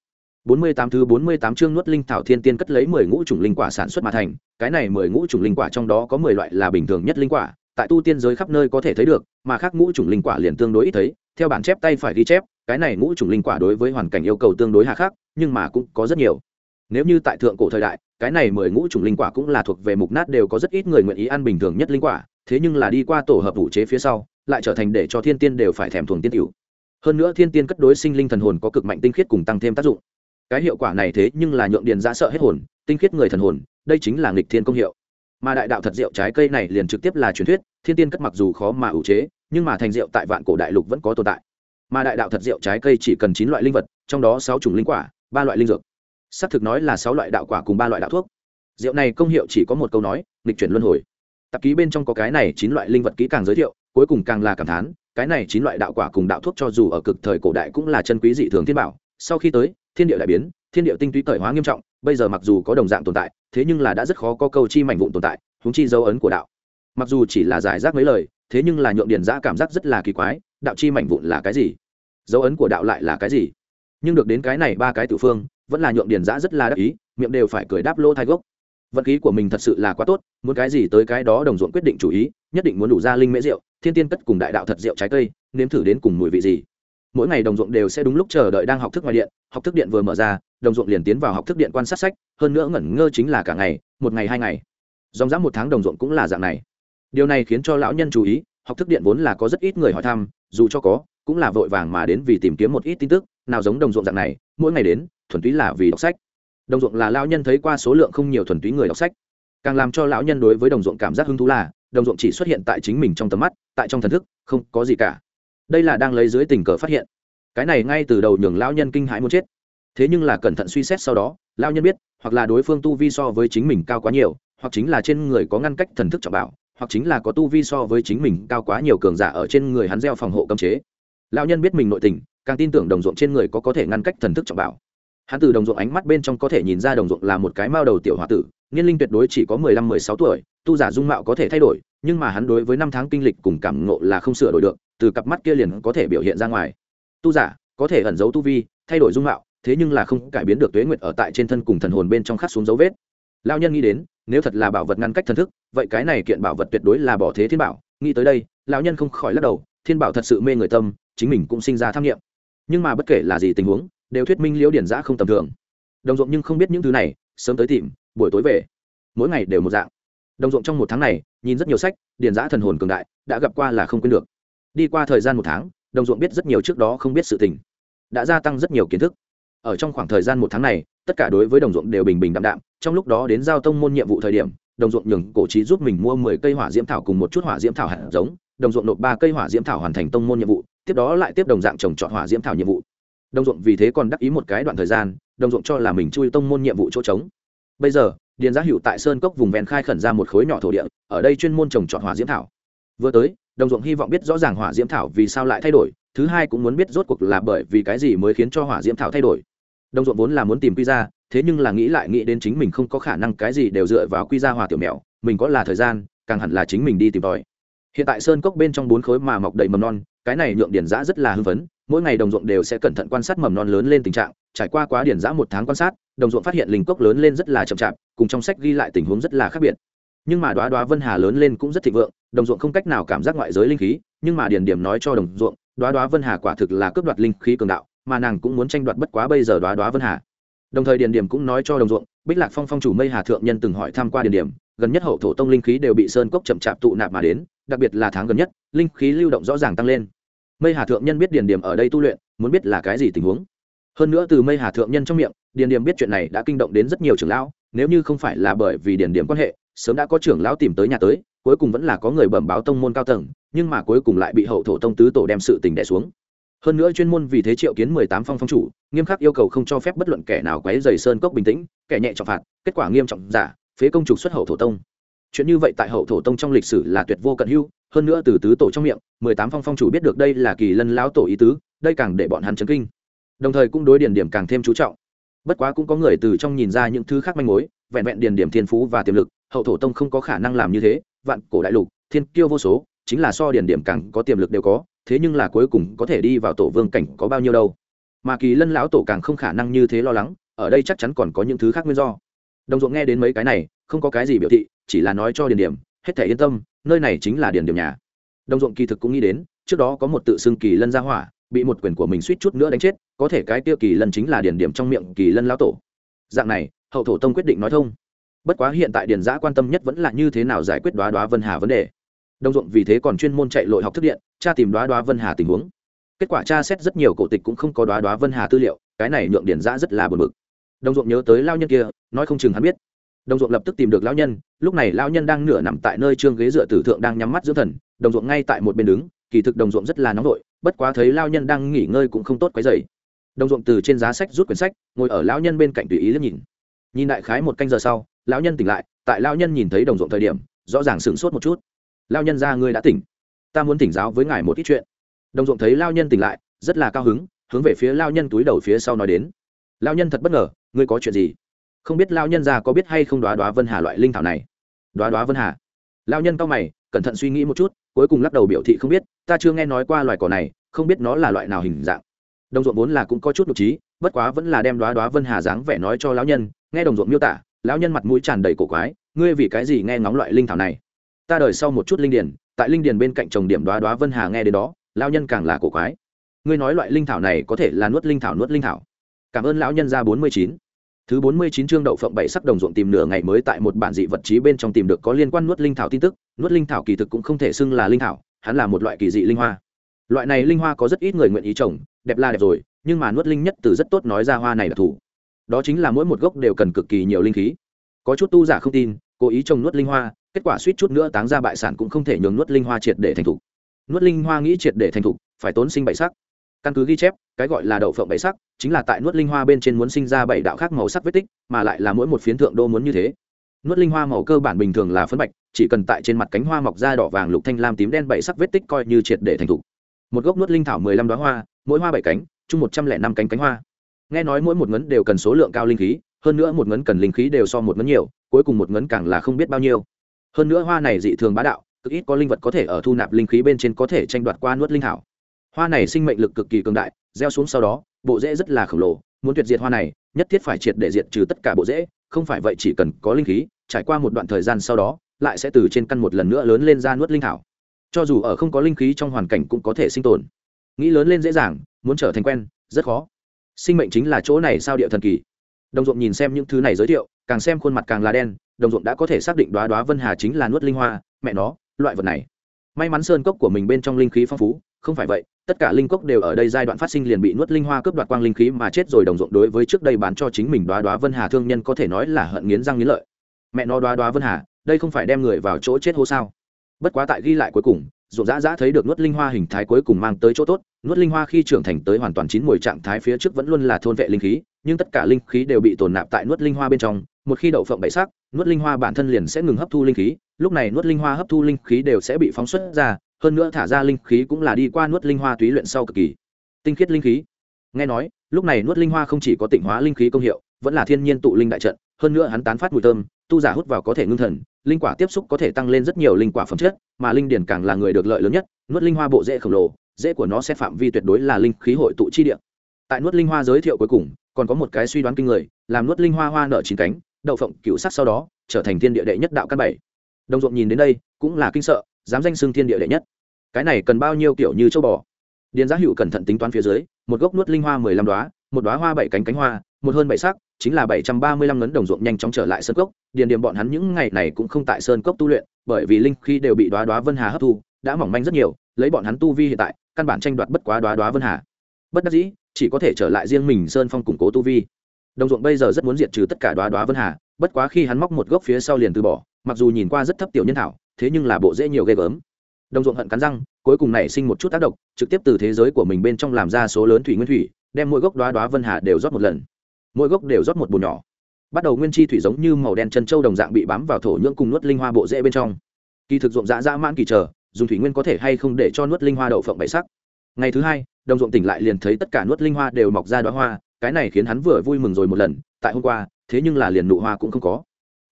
48 thứ 48 chương nuốt linh thảo thiên tiên cất lấy 10 ngũ chủng linh quả sản xuất mà thành, cái này 10 ngũ chủng linh quả trong đó có 10 loại là bình thường nhất linh quả, tại tu tiên giới khắp nơi có thể thấy được, mà khác ngũ chủng linh quả liền tương đối ít thấy, theo bản chép tay phải ghi chép, cái này ngũ chủng linh quả đối với hoàn cảnh yêu cầu tương đối hạ khắc, nhưng mà cũng có rất nhiều. Nếu như tại thượng cổ thời đại, cái này 10 ngũ chủng linh quả cũng là thuộc về mục nát đều có rất ít người nguyện ý ăn bình thường nhất linh quả, thế nhưng là đi qua tổ hợp vũ chế phía sau, lại trở thành để cho thiên tiên đều phải thèm thuồng tiên tiểu. Hơn nữa thiên tiên cất đối sinh linh thần hồn có cực mạnh tinh khiết cùng tăng thêm tác dụng. Cái hiệu quả này thế nhưng là nhượng điền giã sợ hết hồn, tinh khiết người thần hồn, đây chính là nghịch thiên công hiệu. Mà đại đạo thật rượu trái cây này liền trực tiếp là truyền thuyết, thiên tiên cất mặc dù khó mà ủ chế, nhưng mà thành rượu tại vạn cổ đại lục vẫn có tồn tại. Mà đại đạo thật rượu trái cây chỉ cần chín loại linh vật, trong đó sáu chủng linh quả, ba loại linh dược. Xác thực nói là sáu loại đạo quả cùng ba loại đạo thuốc. Rượu này công hiệu chỉ có một câu nói, nghịch chuyển luân hồi. Tạp ký bên trong có cái này chín loại linh vật kỹ càng giới thiệu, cuối cùng càng là cảm thán cái này chín loại đạo quả cùng đạo thuốc cho dù ở cực thời cổ đại cũng là chân quý dị thường thiên bảo. Sau khi tới, thiên địa đại biến, thiên địa tinh túy cởi hóa nghiêm trọng, bây giờ mặc dù có đồng dạng tồn tại, thế nhưng là đã rất khó có câu chi mảnh vụn tồn tại húng chi dấu ấn của đạo. Mặc dù chỉ là giải rác mấy lời, thế nhưng là nhượng điền giã cảm giác rất là kỳ quái, đạo chi mảnh vụn là cái gì? Dấu ấn của đạo lại là cái gì? Nhưng được đến cái này ba cái tự phương, vẫn là nhượng điền giã rất là đắc ý, miệng đều phải cười đáp lô thai gốc. Vận khí của mình thật sự là quá tốt, muốn cái gì tới cái đó đồng ruộng quyết định chủ ý nhất định muốn đủ ra linh mễ rượu, thiên tiên cất cùng đại đạo thật rượu trái cây, nếm thử đến cùng mùi vị gì. Mỗi ngày đồng ruộng đều sẽ đúng lúc chờ đợi đang học thức ngoài điện, học thức điện vừa mở ra, đồng ruộng liền tiến vào học thức điện quan sát sách, hơn nữa ngẩn ngơ chính là cả ngày, một ngày hai ngày. Dòng dã một tháng đồng ruộng cũng là dạng này. Điều này khiến cho lão nhân chú ý, học thức điện vốn là có rất ít người hỏi thăm, dù cho có, cũng là vội vàng mà đến vì tìm kiếm một ít tin tức, nào giống đồng ruộng dạng này, mỗi ngày đến, thuần túy là vì đọc sách. Đồng ruộng là lão nhân thấy qua số lượng không nhiều thuần túy người đọc sách. Càng làm cho lão nhân đối với đồng ruộng cảm giác hứng thú là đồng ruộng chỉ xuất hiện tại chính mình trong tầm mắt, tại trong thần thức, không có gì cả. Đây là đang lấy dưới tình cờ phát hiện. Cái này ngay từ đầu nhường lão nhân kinh hãi muốn chết. Thế nhưng là cẩn thận suy xét sau đó, lão nhân biết, hoặc là đối phương tu vi so với chính mình cao quá nhiều, hoặc chính là trên người có ngăn cách thần thức trọng bảo, hoặc chính là có tu vi so với chính mình cao quá nhiều cường giả ở trên người hắn gieo phòng hộ cấm chế. Lão nhân biết mình nội tình, càng tin tưởng đồng ruộng trên người có có thể ngăn cách thần thức trọng bảo. Hắn từ đồng ruộng ánh mắt bên trong có thể nhìn ra đồng ruộng là một cái mao đầu tiểu h o a tử niên linh tuyệt đối chỉ có mười lăm, mười sáu tuổi, tu giả dung mạo có thể thay đổi, nhưng mà hắn đối với năm tháng kinh lịch cùng cảm ngộ là không sửa đổi được, từ cặp mắt kia liền có thể biểu hiện ra ngoài. Tu giả, có thể ẩn giấu tu vi, thay đổi dung mạo, thế nhưng là không cải biến được tuế nguyệt ở tại trên thân cùng thần hồn bên trong khắc xuống dấu vết. Lao nhân nghĩ đến, nếu thật là bảo vật ngăn cách thần thức, vậy cái này kiện bảo vật tuyệt đối là bỏ thế thiên bảo. Nghĩ tới đây, lão nhân không khỏi lắc đầu, thiên bảo thật sự mê người tâm, chính mình cũng sinh ra tham nghiệm nhưng mà bất kể là gì tình huống, đều thuyết minh liễu điển giã không tầm thường. Đồng ruộng nhưng không biết những thứ này, sớm tới tìm buổi tối về. Mỗi ngày đều một dạng. Đồng ruộng trong một tháng này, nhìn rất nhiều sách, điền giã thần hồn cường đại, đã gặp qua là không quên được. Đi qua thời gian một tháng, đồng ruộng biết rất nhiều trước đó không biết sự tình. Đã gia tăng rất nhiều kiến thức. Ở trong khoảng thời gian một tháng này, tất cả đối với đồng ruộng đều bình bình đạm đạm. Trong lúc đó đến giao tông môn nhiệm vụ thời điểm, đồng ruộng nhường cổ trí giúp mình mua mười cây hỏa diễm thảo cùng một chút hỏa diễm thảo hạt giống. Đồng ruộng nộp ba cây hỏa diễm thảo hoàn thành tông môn nhiệm vụ, tiếp đó lại tiếp đồng dạng trồng trọt hỏa diễm thảo nhiệm vụ. Đồng ruộng vì thế còn đắc ý một cái đoạn thời gian, đồng ruộng cho là mình chui tông môn nhiệm vụ chỗ trống bây giờ, điền giá hữu tại sơn cốc vùng ven khai khẩn ra một khối nhỏ thổ địa, ở đây chuyên môn trồng trọt hỏa diễm thảo. Vừa tới, đồng ruộng hy vọng biết rõ ràng hỏa diễm thảo vì sao lại thay đổi, thứ hai cũng muốn biết rốt cuộc là bởi vì cái gì mới khiến cho hỏa diễm thảo thay đổi. Đồng ruộng vốn là muốn tìm quy ra, thế nhưng là nghĩ lại nghĩ đến chính mình không có khả năng cái gì đều dựa vào quy ra hòa tiểu mèo, mình có là thời gian, càng hẳn là chính mình đi tìm tòi. Hiện tại sơn cốc bên trong bốn khối mà mọc đầy mầm non, cái này nhượng điển giã rất là hưng phấn mỗi ngày đồng ruộng đều sẽ cẩn thận quan sát mầm non lớn lên tình trạng, trải qua quá điển giã một tháng quan sát, đồng ruộng phát hiện linh cốc lớn lên rất là chậm chạp, cùng trong sách ghi lại tình huống rất là khác biệt. Nhưng mà đoá đoá vân hà lớn lên cũng rất thịnh vượng, đồng ruộng không cách nào cảm giác ngoại giới linh khí, nhưng mà điển điểm nói cho đồng ruộng đoá đoá vân hà quả thực là cướp đoạt linh khí cường đạo, mà nàng cũng muốn tranh đoạt bất quá bây giờ đoá đoá vân hà. Đồng thời điền điểm cũng nói cho đồng ruộng, bích lạc phong phong chủ mây hà thượng nhân từng hỏi tham q u a điền điểm, gần nhất hậu thổ tông linh khí đều bị sơn cốc chậm chạp tụ nạp mà đến, đặc biệt là tháng gần nhất, linh khí lưu động rõ ràng tăng lên mây hà thượng nhân biết điền điểm ở đây tu luyện, muốn biết là cái gì tình huống. Hơn nữa từ mây hà thượng nhân trong miệng, điền điểm biết chuyện này đã kinh động đến rất nhiều trưởng lão, nếu như không phải là bởi vì điền điểm quan hệ, sớm đã có trưởng lão tìm tới nhà tới, cuối cùng vẫn là có người bẩm báo tông môn cao tầng, nhưng mà cuối cùng lại bị hậu thổ tông tứ tổ đem sự tình đẻ xuống. Hơn nữa chuyên môn vì thế triệu kiến mười tám phong phong chủ, nghiêm khắc yêu cầu không cho phép bất luận kẻ nào quấy dày sơn cốc bình tĩnh, kẻ nhẹ trọng phạt, kết quả nghiêm trọng giả, phế công trục xuất hậu thổ tông chuyện như vậy tại hậu thổ tông trong lịch sử là tuyệt vô cận hưu hơn nữa từ tứ tổ trong miệng, mười tám phong phong chủ biết được đây là kỳ lân lão tổ ý tứ, đây càng để bọn hắn chấn kinh. Đồng thời cũng đối điển điểm càng thêm chú trọng. Bất quá cũng có người từ trong nhìn ra những thứ khác manh mối, vẹn vẹn điển điểm thiên phú và tiềm lực, hậu thổ tông không có khả năng làm như thế, vạn cổ đại lục, thiên kiêu vô số, chính là so điển điểm càng có tiềm lực đều có, thế nhưng là cuối cùng có thể đi vào tổ vương cảnh có bao nhiêu đâu. Mà kỳ lân lão tổ càng không khả năng như thế lo lắng, ở đây chắc chắn còn có những thứ khác nguyên do đồng ruộng nghe đến mấy cái này, không có cái gì biểu thị, chỉ là nói cho điền điểm, hết thể yên tâm, nơi này chính là điền điểm nhà. Đồng ruộng kỳ thực cũng nghĩ đến, trước đó có một tự xưng kỳ lân ra hỏa, bị một quyền của mình suýt chút nữa đánh chết, có thể cái tiêu kỳ lân chính là điền điểm trong miệng kỳ lân lão tổ. Dạng này, hậu thổ tông quyết định nói thông. Bất quá hiện tại điền giã quan tâm nhất vẫn là như thế nào giải quyết đoá đoá vân hà vấn đề. Đồng ruộng vì thế còn chuyên môn chạy lội học thức điện cha tìm đoá đoá vân hà tình huống. Kết quả tra xét rất nhiều cổ tịch cũng không có đoá đoá vân hà tư liệu, cái này nhượng Điền giã rất là bờ mực đồng ruộng nhớ tới lao nhân kia, nói không chừng hắn biết. Đồng ruộng lập tức tìm được lão nhân, lúc này lão nhân đang nửa nằm tại nơi trương ghế dựa tử thượng đang nhắm mắt dưỡng thần, đồng ruộng ngay tại một bên đứng, kỳ thực đồng ruộng rất là nóng vội, bất quá thấy lao nhân đang nghỉ ngơi cũng không tốt quấy dày đồng ruộng từ trên giá sách rút quyển sách, ngồi ở lão nhân bên cạnh tùy ý liếc nhìn. Nhìn đại khái một canh giờ sau lão nhân tỉnh lại, tại lão nhân nhìn thấy đồng ruộng thời điểm, rõ ràng sửng sốt một chút. Lao nhân ra ngươi đã tỉnh. Ta muốn tỉnh giáo với ngài một ít chuyện. Đồng ruộng thấy lao nhân tỉnh lại, rất là cao hứng, hướng về phía lao nhân túi đầu phía sau nói đến. Lao nhân thật bất ngờ ngươi có chuyện gì? Không biết lao nhân ra có biết hay không đoá đoá vân hà loại linh thảo này? Đoá đoá vân hà. Lao nhân cao mày, cẩn thận suy nghĩ một chút, cuối cùng lắc đầu biểu thị không biết, ta chưa nghe nói qua loài cỏ này, không biết nó là loại nào hình dạng. Đồng ruộng vốn là cũng có chút nhục trí, bất quá vẫn là đem đoá đoá vân hà dáng vẻ nói cho lão nhân, nghe đồng ruộng miêu tả, lão nhân mặt mũi tràn đầy cổ quái, ngươi vì cái gì nghe ngóng loại linh thảo này? Ta đời sau một chút linh điền. tại linh điền bên cạnh trồng điểm đoá đoá vân hà nghe đến đó, lão nhân càng là cổ quái. Ngươi nói loại linh thảo này có thể là nuốt linh thảo, nuốt linh thảo cảm ơn lão nhân gia bốn mươi chín. Thứ bốn mươi chín chương đậu phộng bảy sắc đồng ruộng tìm nửa ngày mới tại một bản dị vật trí bên trong tìm được có liên quan nuốt linh thảo tin tức. Nuốt linh thảo kỳ thực cũng không thể xưng là linh thảo, hắn là một loại kỳ dị linh hoa. Loại này linh hoa có rất ít người nguyện ý trồng, đẹp là đẹp rồi, nhưng mà nuốt linh nhất từ rất tốt nói ra hoa này là thủ. Đó chính là mỗi một gốc đều cần cực kỳ nhiều linh khí. Có chút tu giả không tin, cố ý trồng nuốt linh hoa, kết quả suýt chút nữa táng ra bại sản cũng không thể nhường nuốt linh hoa triệt để thành thục. Nuốt linh hoa nghĩ triệt để thành thục, phải tốn sinh bảy sắc căn cứ ghi chép, cái gọi là đậu phộng bảy sắc, chính là tại nuốt linh hoa bên trên muốn sinh ra bảy đạo khác màu sắc vết tích, mà lại là mỗi một phiến thượng đô muốn như thế. Nuốt linh hoa màu cơ bản bình thường là phấn bạch, chỉ cần tại trên mặt cánh hoa mọc da đỏ vàng lục thanh lam tím đen bảy sắc vết tích coi như triệt để thành thục. Một gốc nuốt linh thảo mười lăm đoá hoa, mỗi hoa bảy cánh, chung một trăm lẻ năm cánh cánh hoa. Nghe nói mỗi một ngấn đều cần số lượng cao linh khí, hơn nữa một ngấn cần linh khí đều so một ngấn nhiều, cuối cùng một ngấn càng là không biết bao nhiêu. Hơn nữa hoa này dị thường bá đạo, cực ít có linh vật có thể ở thu nạp linh khí bên trên có thể tranh đoạt qua nuốt linh thảo hoa này sinh mệnh lực cực kỳ cường đại, gieo xuống sau đó, bộ rễ rất là khổng lồ, muốn tuyệt diệt hoa này, nhất thiết phải triệt để diệt trừ tất cả bộ rễ, không phải vậy chỉ cần có linh khí, trải qua một đoạn thời gian sau đó, lại sẽ từ trên căn một lần nữa lớn lên ra nuốt linh thảo. Cho dù ở không có linh khí trong hoàn cảnh cũng có thể sinh tồn. Nghĩ lớn lên dễ dàng, muốn trở thành quen, rất khó. Sinh mệnh chính là chỗ này sao địa thần kỳ. Đồng ruộng nhìn xem những thứ này giới thiệu, càng xem khuôn mặt càng là đen, đồng ruộng đã có thể xác định đoá đoá vân hà chính là nuốt linh hoa, mẹ nó, loại vật này. May mắn sơn cốc của mình bên trong linh khí phong phú, không phải vậy tất cả linh cốc đều ở đây giai đoạn phát sinh liền bị nuốt linh hoa cướp đoạt quang linh khí mà chết rồi đồng ruộng đối với trước đây bán cho chính mình đoá đoá vân hà thương nhân có thể nói là hận nghiến răng nghiến lợi. Mẹ nó đoá đoá vân hà, đây không phải đem người vào chỗ chết hô sao? Bất quá tại ghi lại cuối cùng, ruộng dã dã thấy được nuốt linh hoa hình thái cuối cùng mang tới chỗ tốt, nuốt linh hoa khi trưởng thành tới hoàn toàn chín mùi trạng thái phía trước vẫn luôn là thôn vệ linh khí, nhưng tất cả linh khí đều bị tồn nạp tại nuốt linh hoa bên trong, một khi đậu phộng bậy sắc, nuốt linh hoa bản thân liền sẽ ngừng hấp thu linh khí, lúc này nuốt linh hoa hấp thu linh khí đều sẽ bị phóng xuất ra hơn nữa thả ra linh khí cũng là đi qua nuốt linh hoa túy luyện sau cực kỳ. Tinh khiết linh khí. Nghe nói, lúc này nuốt linh hoa không chỉ có tịnh hóa linh khí công hiệu, vẫn là thiên nhiên tụ linh đại trận, hơn nữa hắn tán phát mùi thơm, tu giả hút vào có thể ngưng thần, linh quả tiếp xúc có thể tăng lên rất nhiều linh quả phẩm chất, mà linh điển càng là người được lợi lớn nhất, nuốt linh hoa bộ dễ khổng lồ dễ của nó sẽ phạm vi tuyệt đối là linh khí hội tụ chi địa. Tại nuốt linh hoa giới thiệu cuối cùng, còn có một cái suy đoán kinh người, làm nuốt linh hoa hoa nợ chín cánh, đậu phộng cựu sắc sau đó, trở thành thiên địa đệ nhất đạo căn bảy. Đồng ruộng nhìn đến đây, cũng là kinh sợ dám danh xưng thiên địa đệ nhất. Cái này cần bao nhiêu kiểu như châu bò? Điền giá hữu cẩn thận tính toán phía dưới, một gốc nuốt linh hoa mười lăm đoá một đoá hoa bảy cánh cánh hoa, một hơn bảy sắc, chính là bảy trăm ba mươi lăm ngấn đồng ruộng nhanh chóng trở lại sơn cốc. Điền điểm bọn hắn những ngày này cũng không tại sơn cốc tu luyện, bởi vì linh khi đều bị đoá đoá vân hà hấp thu, đã mỏng manh rất nhiều, lấy bọn hắn tu vi hiện tại, căn bản tranh đoạt bất quá đoá đoá vân hà. Bất đắc dĩ, chỉ có thể trở lại riêng mình sơn phong củng cố tu vi. Đồng ruộng bây giờ rất muốn diệt trừ tất cả đoá đoá vân hà, bất quá khi hắn móc một gốc phía sau liền từ bỏ, mặc dù nhìn qua rất thấp tiểu nhân thảo thế nhưng là bộ dễ nhiều ghê gớm. Đồng ruộng hận cắn răng, cuối cùng nảy sinh một chút tác động, trực tiếp từ thế giới của mình bên trong làm ra số lớn thủy nguyên thủy, đem mỗi gốc đoá đoá vân hà đều rót một lần. Mỗi gốc đều rót một bùn nhỏ. Bắt đầu nguyên chi thủy giống như màu đen chân trâu đồng dạng bị bám vào thổ nhưỡng cùng nuốt linh hoa bộ rễ bên trong. Kỳ thực ruộng dã dã mãn kỳ chờ, dùng thủy nguyên có thể hay không để cho nuốt linh hoa đậu phộng bảy sắc. Ngày thứ hai, đồng ruộng tỉnh lại liền thấy tất cả nuốt linh hoa đều mọc ra đoá hoa, cái này khiến hắn vừa vui mừng rồi một lần, tại hôm qua, thế nhưng là liền nụ hoa cũng không có.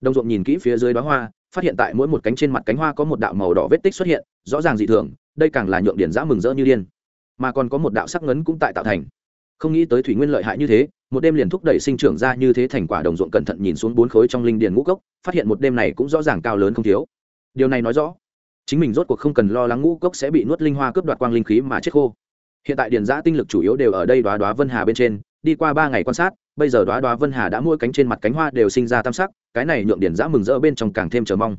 Đồng ruộng nhìn kỹ phía dưới đoá hoa phát hiện tại mỗi một cánh trên mặt cánh hoa có một đạo màu đỏ vết tích xuất hiện, rõ ràng dị thường, đây càng là nhượng điển giã mừng rỡ như điên. Mà còn có một đạo sắc ngấn cũng tại tạo thành. Không nghĩ tới thủy nguyên lợi hại như thế, một đêm liền thúc đẩy sinh trưởng ra như thế thành quả đồng ruộng cẩn thận nhìn xuống bốn khối trong linh điền ngũ cốc, phát hiện một đêm này cũng rõ ràng cao lớn không thiếu. Điều này nói rõ, chính mình rốt cuộc không cần lo lắng ngũ cốc sẽ bị nuốt linh hoa cướp đoạt quang linh khí mà chết khô. Hiện tại điền giã tinh lực chủ yếu đều ở đây đoá đoá vân hà bên trên, đi qua ba ngày quan sát, bây giờ đoá đoá vân hà đã mỗi cánh trên mặt cánh hoa đều sinh ra tam sắc cái này nhượng điền giã mừng rỡ bên trong càng thêm chờ mong.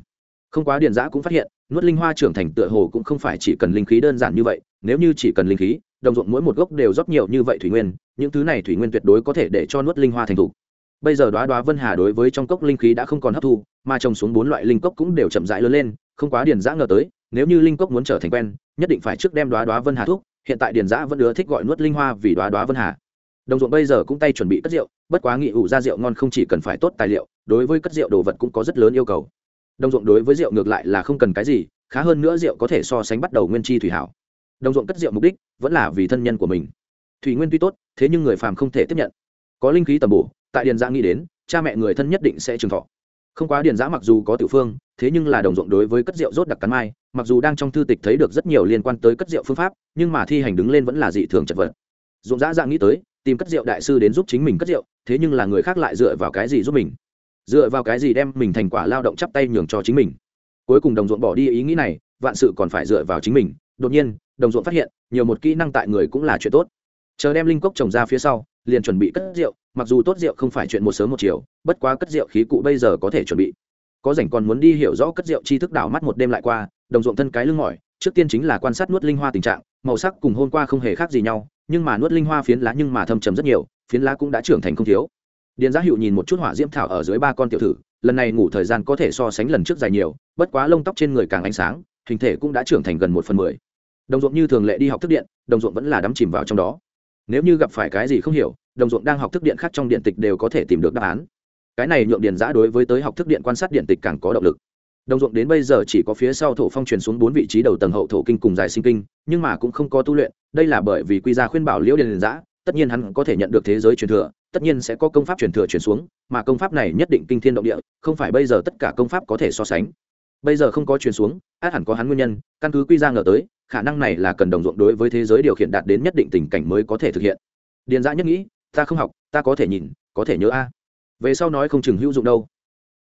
Không quá điền giã cũng phát hiện, nuốt linh hoa trưởng thành tựa hồ cũng không phải chỉ cần linh khí đơn giản như vậy, nếu như chỉ cần linh khí, đồng ruộng mỗi một gốc đều rót nhiều như vậy thủy nguyên, những thứ này thủy nguyên tuyệt đối có thể để cho nuốt linh hoa thành thục. Bây giờ đoá đoá vân hà đối với trong cốc linh khí đã không còn hấp thu, mà trồng xuống bốn loại linh cốc cũng đều chậm rãi lớn lên, không quá điền giã ngờ tới, nếu như linh cốc muốn trở thành quen, nhất định phải trước đem đoá đoá vân hà thuốc hiện tại điền giã vẫn ưa thích gọi nuốt linh hoa vì đoá đoá vân hà. Đồng ruộng bây giờ cũng tay chuẩn bị cất rượu, bất quá nghị ủ ra rượu ngon không chỉ cần phải tốt tài liệu đối với cất rượu đồ vật cũng có rất lớn yêu cầu. Đồng ruộng đối với rượu ngược lại là không cần cái gì, khá hơn nữa rượu có thể so sánh bắt đầu nguyên chi thủy hảo. Đồng ruộng cất rượu mục đích vẫn là vì thân nhân của mình. Thủy nguyên tuy tốt, thế nhưng người phàm không thể tiếp nhận. Có linh khí tầm bổ, tại điền giã nghĩ đến, cha mẹ người thân nhất định sẽ trường thọ. Không quá điền giã mặc dù có tiểu phương, thế nhưng là đồng ruộng đối với cất rượu rốt đặc cắn mai, mặc dù đang trong thư tịch thấy được rất nhiều liên quan tới cất rượu phương pháp, nhưng mà thi hành đứng lên vẫn là dị thường chật vật. Dụng dã dạng nghĩ tới, tìm cất rượu đại sư đến giúp chính mình cất rượu, thế nhưng là người khác lại dựa vào cái gì giúp mình? Dựa vào cái gì đem mình thành quả lao động chắp tay nhường cho chính mình? Cuối cùng đồng ruộng bỏ đi ý nghĩ này, vạn sự còn phải dựa vào chính mình. Đột nhiên, đồng ruộng phát hiện, nhiều một kỹ năng tại người cũng là chuyện tốt. Chờ đem linh cốc trồng ra phía sau, liền chuẩn bị cất rượu. Mặc dù tốt rượu không phải chuyện một sớm một chiều, bất quá cất rượu khí cụ bây giờ có thể chuẩn bị. Có rảnh còn muốn đi hiểu rõ cất rượu chi thức đảo mắt một đêm lại qua, đồng ruộng thân cái lưng mỏi, trước tiên chính là quan sát nuốt linh hoa tình trạng, màu sắc cùng hôm qua không hề khác gì nhau, nhưng mà nuốt linh hoa phiến lá nhưng mà thâm trầm rất nhiều, phiến lá cũng đã trưởng thành không thiếu điền giá hiệu nhìn một chút hỏa diễm thảo ở dưới ba con tiểu thử, lần này ngủ thời gian có thể so sánh lần trước dài nhiều, bất quá lông tóc trên người càng ánh sáng, hình thể cũng đã trưởng thành gần một phần mười. Đồng ruộng như thường lệ đi học thức điện, đồng ruộng vẫn là đắm chìm vào trong đó. Nếu như gặp phải cái gì không hiểu, đồng ruộng đang học thức điện khác trong điện tịch đều có thể tìm được đáp án. Cái này nhượng điền giã đối với tới học thức điện quan sát điện tịch càng có động lực. Đồng ruộng đến bây giờ chỉ có phía sau thổ phong truyền xuống bốn vị trí đầu tầng hậu thổ kinh cùng dài sinh kinh, nhưng mà cũng không có tu luyện, đây là bởi vì quy gia khuyên bảo liễu điền giã tất nhiên hắn có thể nhận được thế giới truyền thừa, tất nhiên sẽ có công pháp truyền thừa truyền xuống, mà công pháp này nhất định kinh thiên động địa, không phải bây giờ tất cả công pháp có thể so sánh. Bây giờ không có truyền xuống, át hẳn có hắn nguyên nhân, căn cứ quy ra ngờ tới, khả năng này là cần đồng ruộng đối với thế giới điều khiển đạt đến nhất định tình cảnh mới có thể thực hiện. Điền dã nhất nghĩ, ta không học, ta có thể nhìn, có thể nhớ a. Về sau nói không chừng hữu dụng đâu.